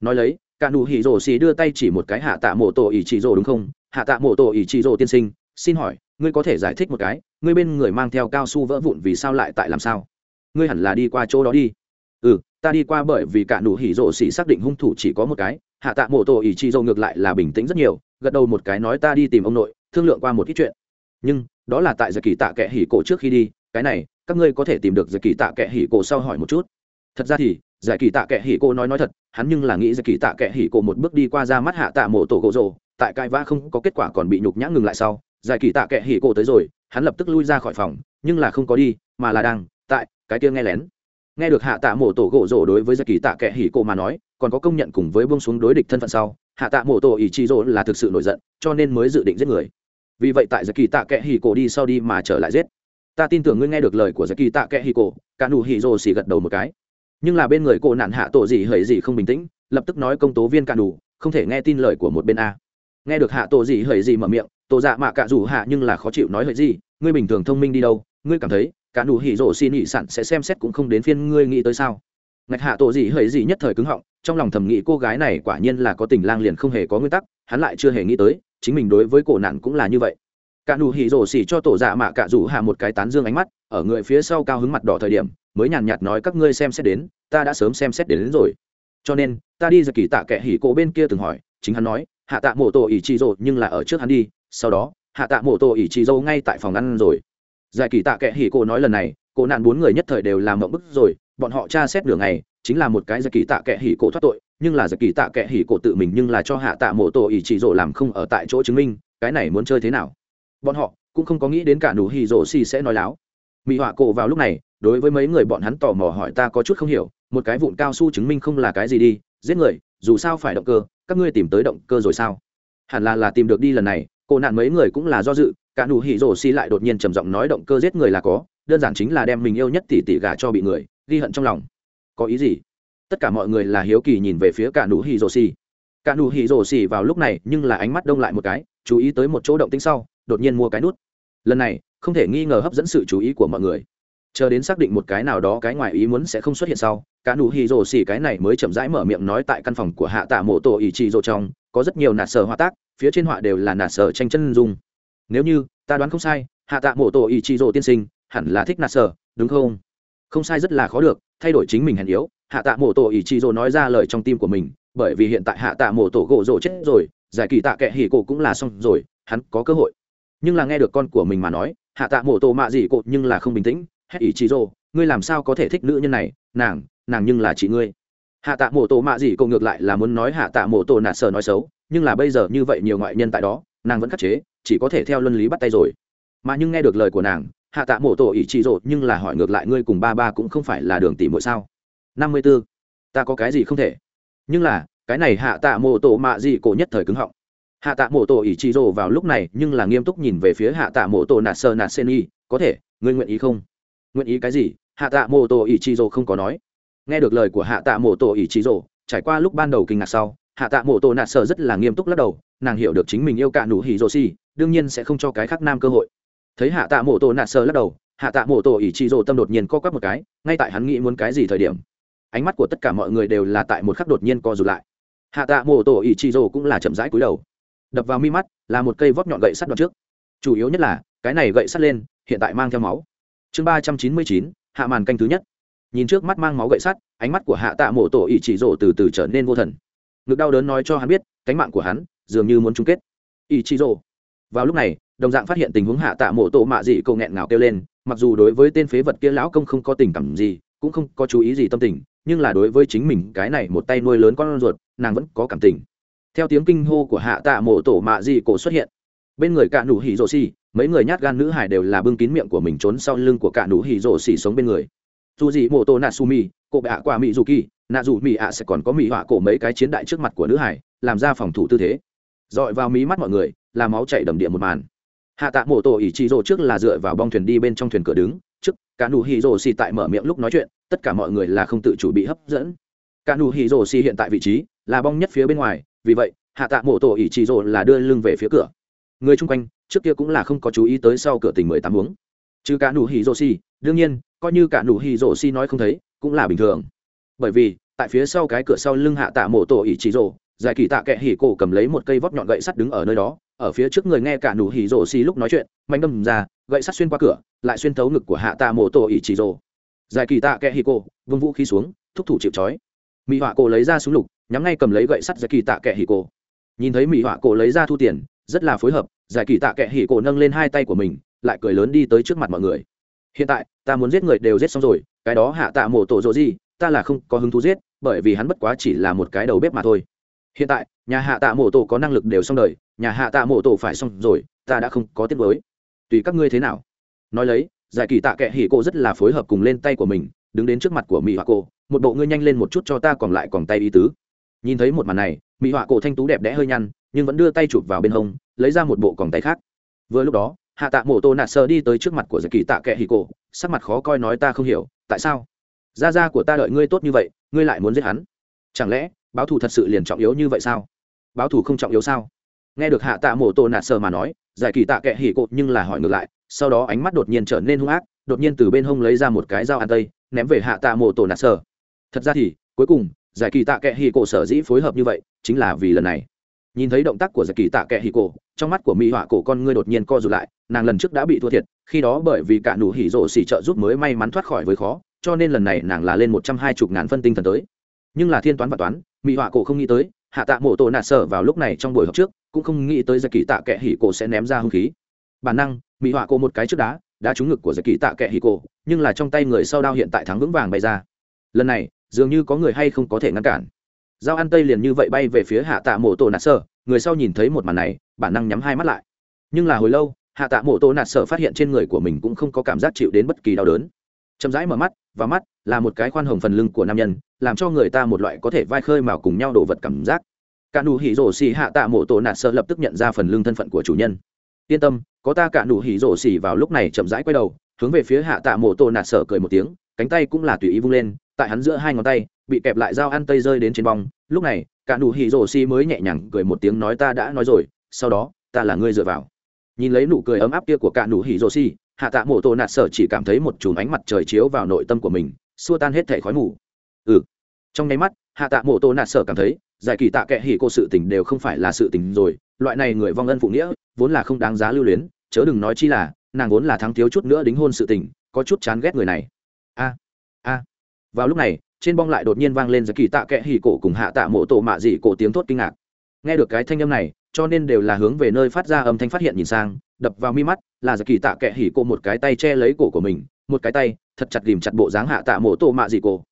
Nói lấy, cả nụ hỉ rổ xỉ đưa tay chỉ một cái hạ tạ mổ tổ ỷ chỉ rổ đúng không? Hạ tạ mổ tổ ỷ chỉ rổ tiên sinh, xin hỏi ngươi có thể giải thích một cái, ngươi bên người mang theo cao su vỡ vụn vì sao lại tại làm sao? Ngươi hẳn là đi qua chỗ đó đi. Ừ ta đi qua bởi vì cả nụ hỉ rộ xỉ xác định hung thủ chỉ có một cái, hạ tạ mộ tổ ỷ chi dâu ngược lại là bình tĩnh rất nhiều, gật đầu một cái nói ta đi tìm ông nội, thương lượng qua một ít chuyện. Nhưng, đó là tại giật kỳ tạ kệ hỉ cổ trước khi đi, cái này, các ngươi có thể tìm được giật kỳ tạ kệ hỉ cổ sau hỏi một chút. Thật ra thì giải kỳ tạ kệ hỉ cô nói nói thật, hắn nhưng là nghĩ giải kỳ tạ kệ hỉ cô một bước đi qua ra mắt hạ tạ mộ tổ gỗ rồ, tại cai vã không có kết quả còn bị nhục nhã ngừng lại sau giải kỳ tạ kệ hỉ cổ tới rồi, hắn lập tức lui ra khỏi phòng, nhưng là không có đi, mà là đang tại, cái kia nghe lén. Nghe được hạ tạ mổ tổ gỗ rổ đối với giải kỳ tạ kệ hỉ cổ mà nói, còn có công nhận cùng với bông xuống đối địch thân phận sau, hạ tạ mổ tổ ý chí rổ là thực sự nổi giận, cho nên mới dự định giết người. Vì vậy tại giải kỳ tạ kệ hỉ cổ đi sau đi mà trở lại giết. Ta tin tưởng ngươi nghe được lời của giải kỳ tạ kệ hỉ cổ, cả nụ hỉ rổ xì gật đầu một cái. Nhưng là bên người cô nạn hạ tổ gì hỡi gì không bình tĩnh, lập tức nói công tố viên cả nụ, không thể nghe tin lời của một bên a. Nghe được hạ tổ gì hỡi gì mở miệng tổ dạ mạ cả dù hạ nhưng là khó chịu nói hợi gì ngươi bình thường thông minh đi đâu ngươi cảm thấy cả nụ hỉ rổ xin nhị sản sẽ xem xét cũng không đến phiên ngươi nghĩ tới sao? Ngạch hạ tổ gì hỡi gì nhất thời cứng họng trong lòng thầm nghĩ cô gái này quả nhiên là có tình lang liền không hề có nguyên tắc hắn lại chưa hề nghĩ tới chính mình đối với cổ nạn cũng là như vậy. Cả nụ hỉ rổ xì cho tổ dạ mạ cả rủ hạ một cái tán dương ánh mắt ở người phía sau cao hứng mặt đỏ thời điểm mới nhàn nhạt nói các ngươi xem xét đến ta đã sớm xem xét đến, đến rồi. Cho nên ta đi ra kỳ tạ kệ hỉ cổ bên kia từng hỏi chính hắn nói hạ tạ mộ tổ ỉ chi rổ nhưng là ở trước hắn đi sau đó, hạ tạ mộ tổ ỷ chị dâu ngay tại phòng ăn rồi. Giải kỳ tạ kệ hỉ cổ nói lần này cô nạn bốn người nhất thời đều làm mộng bức rồi, bọn họ tra xét nửa ngày, chính là một cái giải kỳ tạ kệ hỉ cổ thoát tội, nhưng là giải kỳ tạ kệ hỉ cổ tự mình nhưng là cho hạ tạ mộ tổ ỷ chị dỗ làm không ở tại chỗ chứng minh, cái này muốn chơi thế nào. Bọn họ cũng không có nghĩ đến cả nụ hỉ dỗ xì sẽ nói láo. Mỹ họa cổ vào lúc này, đối với mấy người bọn hắn tò mò hỏi ta có chút không hiểu, một cái vụn cao su chứng minh không là cái gì đi, giết người, dù sao phải động cơ, các ngươi tìm tới động cơ rồi sao? Hẳn là là tìm được đi lần này cô nạn mấy người cũng là do dự, cả nụ hỉ rổ xì lại đột nhiên trầm giọng nói động cơ giết người là có, đơn giản chính là đem mình yêu nhất tỷ tỷ gà cho bị người, ghi hận trong lòng. Có ý gì? Tất cả mọi người là hiếu kỳ nhìn về phía cả nụ hỉ rổ xì. Cả nụ hỉ rổ xì vào lúc này, nhưng là ánh mắt đông lại một cái, chú ý tới một chỗ động tĩnh sau, đột nhiên mua cái nút. Lần này, không thể nghi ngờ hấp dẫn sự chú ý của mọi người. Chờ đến xác định một cái nào đó cái ngoài ý muốn sẽ không xuất hiện sau, cả nụ hỉ rồ xỉ cái này mới chậm rãi mở miệng nói tại căn phòng của hạ tạ mộ tổ ý chị rồ trong, có rất nhiều nạt sở hoa tác phía trên họa đều là nạt sở tranh chân dung. Nếu như, ta đoán không sai, hạ tạ mộ tổ ý chị rộ tiên sinh, hẳn là thích nạt sở, đúng không? Không sai rất là khó được, thay đổi chính mình hèn yếu, hạ tạ mộ tổ ý chị rộ nói ra lời trong tim của mình, bởi vì hiện tại hạ tạ mộ tổ gỗ rộ chết rồi, giải kỳ tạ kệ hỉ cổ cũng là xong rồi, hắn có cơ hội. Nhưng là nghe được con của mình mà nói, hạ tạ mộ tổ mạ gì cột nhưng là không bình tĩnh hết ý chị rộ, ngươi làm sao có thể thích nữ nhân này? Nàng nàng nhưng là chị ngươi hạ tạ mổ tổ mạ gì cậu ngược lại là muốn nói hạ tạ mổ tổ nạt sờ nói xấu nhưng là bây giờ như vậy nhiều ngoại nhân tại đó nàng vẫn khắc chế chỉ có thể theo luân lý bắt tay rồi. Mà nhưng nghe được lời của nàng hạ tạ mổ tổ ý chị rộ, nhưng là hỏi ngược lại ngươi cùng ba ba cũng không phải là đường tỷ mỗi sao? Năm mươi b ố ta có cái gì không thể? Nhưng là cái này hạ tạ mổ tổ mạ gì cổ nhất thời cứng họng. Hạ tạ mổ tổ ý chị rộ vào lúc này nhưng là nghiêm túc nhìn về phía hạ tạ mổ tổ nạt sơ nạt sen y có thể ngươi nguyện ý không? Nguyện ý cái gì? Hạ tạ mổ tổ ý chị rộ không có nói nghe được lời của hạ tạ mộ tổ ý chí rồ, trải qua lúc ban đầu kinh ngạc sau, hạ tạ mộ tổ nạt sở rất là nghiêm túc lắc đầu, nàng hiểu được chính mình yêu cả nụ hỉ rồ xì đương nhiên sẽ không cho cái khác nam cơ hội. Thấy hạ tạ mộ tổ nạt sở lắc đầu, hạ tạ mộ tổ ý chí rồ tâm đột nhiên co quắp một cái, ngay tại hắn nghĩ muốn cái gì thời điểm, ánh mắt của tất cả mọi người đều là tại một khắc đột nhiên co rụt lại. Hạ tạ mộ tổ ý chí rồ cũng là chậm rãi cúi đầu, đập vào mi mắt, là một cây vót nhọn gậy sắt đoạn trước. Chủ yếu nhất là, cái này gậy sắt lên, hiện tại mang theo máu. Chương ba trăm chín mươi chín, hạ màn canh thứ nhất nhìn trước mắt mang máu gậy sắt, ánh mắt của hạ tạ mổ tổ ý chỉ rổ từ từ trở nên vô thần. Ngực đau đớn nói cho hắn biết, cánh mạng của hắn dường như muốn chung kết. Ý chỉ rổ vào lúc này, đồng dạng phát hiện tình huống hạ tạ mổ tổ mạ dị cậu nghẹn ngào kêu lên, mặc dù đối với tên phế vật kia lão công không có tình cảm gì, cũng không có chú ý gì tâm tình, nhưng là đối với chính mình cái này một tay nuôi lớn con ruột, nàng vẫn có cảm tình. Theo tiếng kinh hô của hạ tạ mổ tổ mạ dị cổ xuất hiện, bên người cả nụ hỉ rổ xì, mấy người nhát gan nữ hải đều là bưng kín miệng của mình trốn sau lưng của cả nụ hỉ rổ xì sống bên người dù gì mô tô nà natsumi cô bệ ạ qua mỹ dù kỳ, nà dù mỹ ạ sẽ còn có mỹ họa cổ mấy cái chiến đại trước mặt của nữ hải, làm ra phòng thủ tư thế. Dọi vào mí mắt mọi người, là máu chảy đầm địa một màn. Hạ tạ mô tô ỷ chi rồ trước là dựa vào bong thuyền đi bên trong thuyền cửa đứng, trước, cả nụ hì rồ xì tại mở miệng lúc nói chuyện, tất cả mọi người là không tự chủ bị hấp dẫn. Cả nụ hì rồ xì hiện tại vị trí, là bong nhất phía bên ngoài, vì vậy, hạ tạ mô tô ỷ chi rồ là đưa lưng về phía cửa. Người chung quanh, trước kia cũng là không có chú ý tới sau cửa tình mười tám uống trừ cả nụ hì rô si đương nhiên, coi như cả nụ hỉ rổ xì nói không thấy, cũng là bình thường. Bởi vì, tại phía sau cái cửa sau lưng hạ tạ mổ tổ ỉ chỉ rổ giải kỳ tạ kệ hỉ cổ cầm lấy một cây vóc nhọn gậy sắt đứng ở nơi đó, ở phía trước người nghe cả nụ hỉ rổ xì lúc nói chuyện mạnh đâm ra, gậy sắt xuyên qua cửa, lại xuyên thấu ngực của hạ tạ mổ tổ ỉ chỉ rổ giải kỳ tạ kệ hỉ cổ, vương vũ khí xuống, thúc thủ chịu chói mỹ họa cổ lấy ra súng lục, nhắm ngay cầm lấy gậy sắt giải kỳ tạ kệ hỉ cổ. Nhìn thấy mỹ họa cổ lấy ra thu tiền, rất là phối hợp, giải kỳ tạ kệ hỉ cổ nâng lên hai tay của mình, lại cười lớn đi tới trước mặt mọi người hiện tại, ta muốn giết người đều giết xong rồi, cái đó hạ tạ mổ tổ rộ gì, ta là không có hứng thú giết, bởi vì hắn bất quá chỉ là một cái đầu bếp mà thôi. Hiện tại, nhà hạ tạ mổ tổ có năng lực đều xong đời, nhà hạ tạ mổ tổ phải xong rồi, ta đã không có tiết mới tùy các ngươi thế nào? Nói lấy, giải kỳ tạ kệ hỉ cô rất là phối hợp cùng lên tay của mình, đứng đến trước mặt của mỹ họa cô một bộ ngươi nhanh lên một chút cho ta còn lại còn tay ý tứ. Nhìn thấy một màn này mỹ họa cô thanh tú đẹp đẽ hơi nhăn, nhưng vẫn đưa tay chụp vào bên hông, lấy ra một bộ còn tay khác. Vừa lúc đó hạ tạ mổ tô nạt sơ đi tới trước mặt của giải kỳ tạ kệ hì cổ, sắc mặt khó coi nói ta không hiểu, tại sao? Gia gia của ta đợi ngươi tốt như vậy, ngươi lại muốn giết hắn? Chẳng lẽ, báo thù thật sự liền trọng yếu như vậy sao? Báo thù không trọng yếu sao? Nghe được hạ tạ mổ tô nạt sơ mà nói, giải kỳ tạ kệ hì cổ nhưng là hỏi ngược lại, sau đó ánh mắt đột nhiên trở nên hung ác, đột nhiên từ bên hông lấy ra một cái dao ăn tây, ném về hạ tạ mổ tô nạt sơ. Thật ra thì, cuối cùng, giải kỳ tạ kệ hì cổ sở dĩ phối hợp như vậy, chính là vì lần này nhìn thấy động tác của giải kỳ tạ kệ hì cổ, trong mắt của mỹ họa cổ con ngươi đột nhiên co rụt lại, nàng lần trước đã bị thua thiệt, khi đó bởi vì cả nụ hỉ rổ xỉ trợ giúp mới may mắn thoát khỏi với khó, cho nên lần này nàng là lên một trăm hai chục ngàn phân tinh thần tới. Nhưng là thiên toán và toán mỹ họa cổ không nghĩ tới, hạ tạ mộ tổ nạt sở vào lúc này trong buổi họp trước, cũng không nghĩ tới giải kỳ tạ kệ hỉ cổ sẽ ném ra hung khí. Bản năng mỹ họa cổ một cái trước đá đã trúng ngực của giải kỳ tạ kệ hỉ cổ, nhưng là trong tay người sau đao hiện tại thắng vững vàng bay ra. Lần này, dường như có người hay không có thể ngăn cản. Giao ăn tây liền như vậy bay về phía hạ tạ mộ tổ nạt sở, người sau nhìn thấy một màn này, bản năng nhắm hai mắt lại. Nhưng là hồi lâu, hạ tạ mộ tổ nạt sở phát hiện trên người của mình cũng không có cảm giác chịu đến bất kỳ đau đớn. Chậm rãi mở mắt và mắt là một cái khoan hồng phần lưng của nam nhân, làm cho người ta một loại có thể vai khơi mà cùng nhau đổ vật cảm giác. Cả nụ hỉ rổ xì hạ tạ mộ tổ nạt sợ lập tức nhận ra phần lưng thân phận của chủ nhân. Yên tâm, có ta cả nụ hỉ rổ xì vào lúc này. Chậm rãi quay đầu, hướng về phía hạ tạ mộ tổ nạt sợ cười một tiếng, cánh tay cũng là tùy ý vung lên, tại hắn giữa hai ngón tay bị kẹp lại dao ăn tây rơi đến trên bong. Lúc này, cả nụ hỉ rổ xì mới nhẹ nhàng cười một tiếng nói ta đã nói rồi, sau đó, ta là ngươi dựa vào. Nhìn lấy nụ cười ấm áp kia của cả nụ hỉ rổ xì, hạ tạ mộ tổ nạt sở chỉ cảm thấy một chùm ánh mặt trời chiếu vào nội tâm của mình, xua tan hết thể khói mù. Ừ. Trong nháy mắt, hạ tạ mộ tổ nạt sở cảm thấy, giải kỳ tạ kệ hỉ cô sự tình đều không phải là sự tình rồi, loại này người vong ân phụ nghĩa, vốn là không đáng giá lưu luyến, chớ đừng nói chi là, nàng vốn là thắng thiếu chút nữa đính hôn sự tình, có chút chán ghét người này. A a. Vào lúc này trên bong lại đột nhiên vang lên giật kỳ tạ kẽ hỉ cổ cùng hạ tạ mộ tổ mạ dị cổ tiếng thốt kinh ngạc. Nghe được cái thanh âm này, cho nên đều là hướng về nơi phát ra âm thanh phát hiện nhìn sang, đập vào mi mắt, là giật kỳ tạ kẽ hỉ cổ một cái tay che lấy cổ của mình, một cái tay, thật chặt ghìm chặt bộ dáng hạ tạ mộ tổ mạ dị cổ.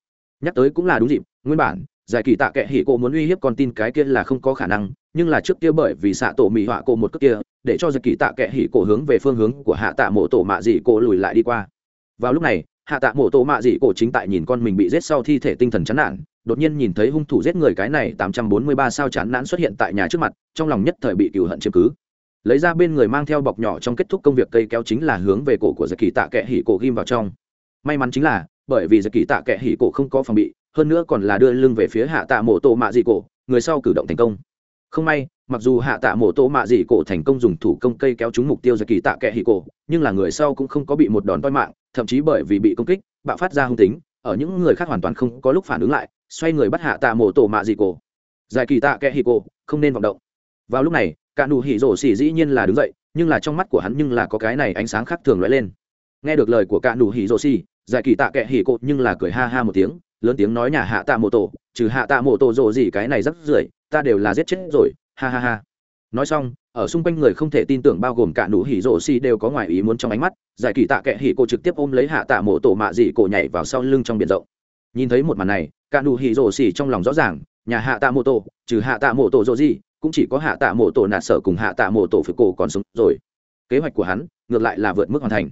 Nhắc tới cũng là đúng dịp, nguyên bản giải kỳ tạ kệ hỉ cổ muốn uy hiếp con tin cái kia là không có khả năng, nhưng là trước kia bởi vì xạ tổ mỹ họa cổ một cước kia, để cho giải kỳ tạ kệ hỉ cổ hướng về phương hướng của hạ tạ mộ tổ mạ dị cổ lùi lại đi qua. Vào lúc này hạ tạ mổ tổ mạ dị cổ chính tại nhìn con mình bị giết sau thi thể tinh thần chán nản, đột nhiên nhìn thấy hung thủ giết người cái này tám trăm bốn mươi ba sao chán nản xuất hiện tại nhà trước mặt, trong lòng nhất thời bị cựu hận chiếm cứ. Lấy ra bên người mang theo bọc nhỏ trong kết thúc công việc cây kéo chính là hướng về cổ của giật kỳ tạ kệ hỉ cổ ghim vào trong. May mắn chính là, bởi vì giật kỳ tạ kệ hỉ cổ không có phòng bị, hơn nữa còn là đưa lưng về phía hạ tạ mổ tổ mạ dị cổ, người sau cử động thành công. Không may, mặc dù hạ tạ mổ tổ mạ dị cổ thành công dùng thủ công cây kéo trúng mục tiêu giật kỳ tạ kệ hỉ cổ, nhưng là người sau cũng không có bị một đòn toi mạng thậm chí bởi vì bị công kích, bạo phát ra hung tính, ở những người khác hoàn toàn không có lúc phản ứng lại, xoay người bắt hạ tạ mổ tổ mạ dị cổ. Giải kỳ tạ kẽ hì cổ, không nên vọng động. Vào lúc này, cả nụ hỉ rổ xỉ dĩ nhiên là đứng dậy, nhưng là trong mắt của hắn nhưng là có cái này ánh sáng khác thường lóe lên. Nghe được lời của cả nụ hỉ rổ xỉ, giải kỳ tạ kẽ hì cổ nhưng là cười ha ha một tiếng, lớn tiếng nói nhà hạ tạ mổ tổ, trừ hạ tạ mổ tổ rổ gì cái này rất rưởi, ta đều là giết chết rồi, ha ha ha. Nói xong ở xung quanh người không thể tin tưởng bao gồm cả nụ hỉ rổ xì đều có ngoài ý muốn trong ánh mắt, giải kỳ tạ kệ hỉ cô trực tiếp ôm lấy hạ tạ mộ tổ mạ dị cổ nhảy vào sau lưng trong biển rộng. Nhìn thấy một màn này, cả nụ hỉ rổ xì trong lòng rõ ràng, nhà hạ tạ mộ tổ, trừ hạ tạ mộ tổ rổ gì, cũng chỉ có hạ tạ mộ tổ nạt sở cùng hạ tạ mộ tổ phục cổ còn sống rồi. Kế hoạch của hắn, ngược lại là vượt mức hoàn thành.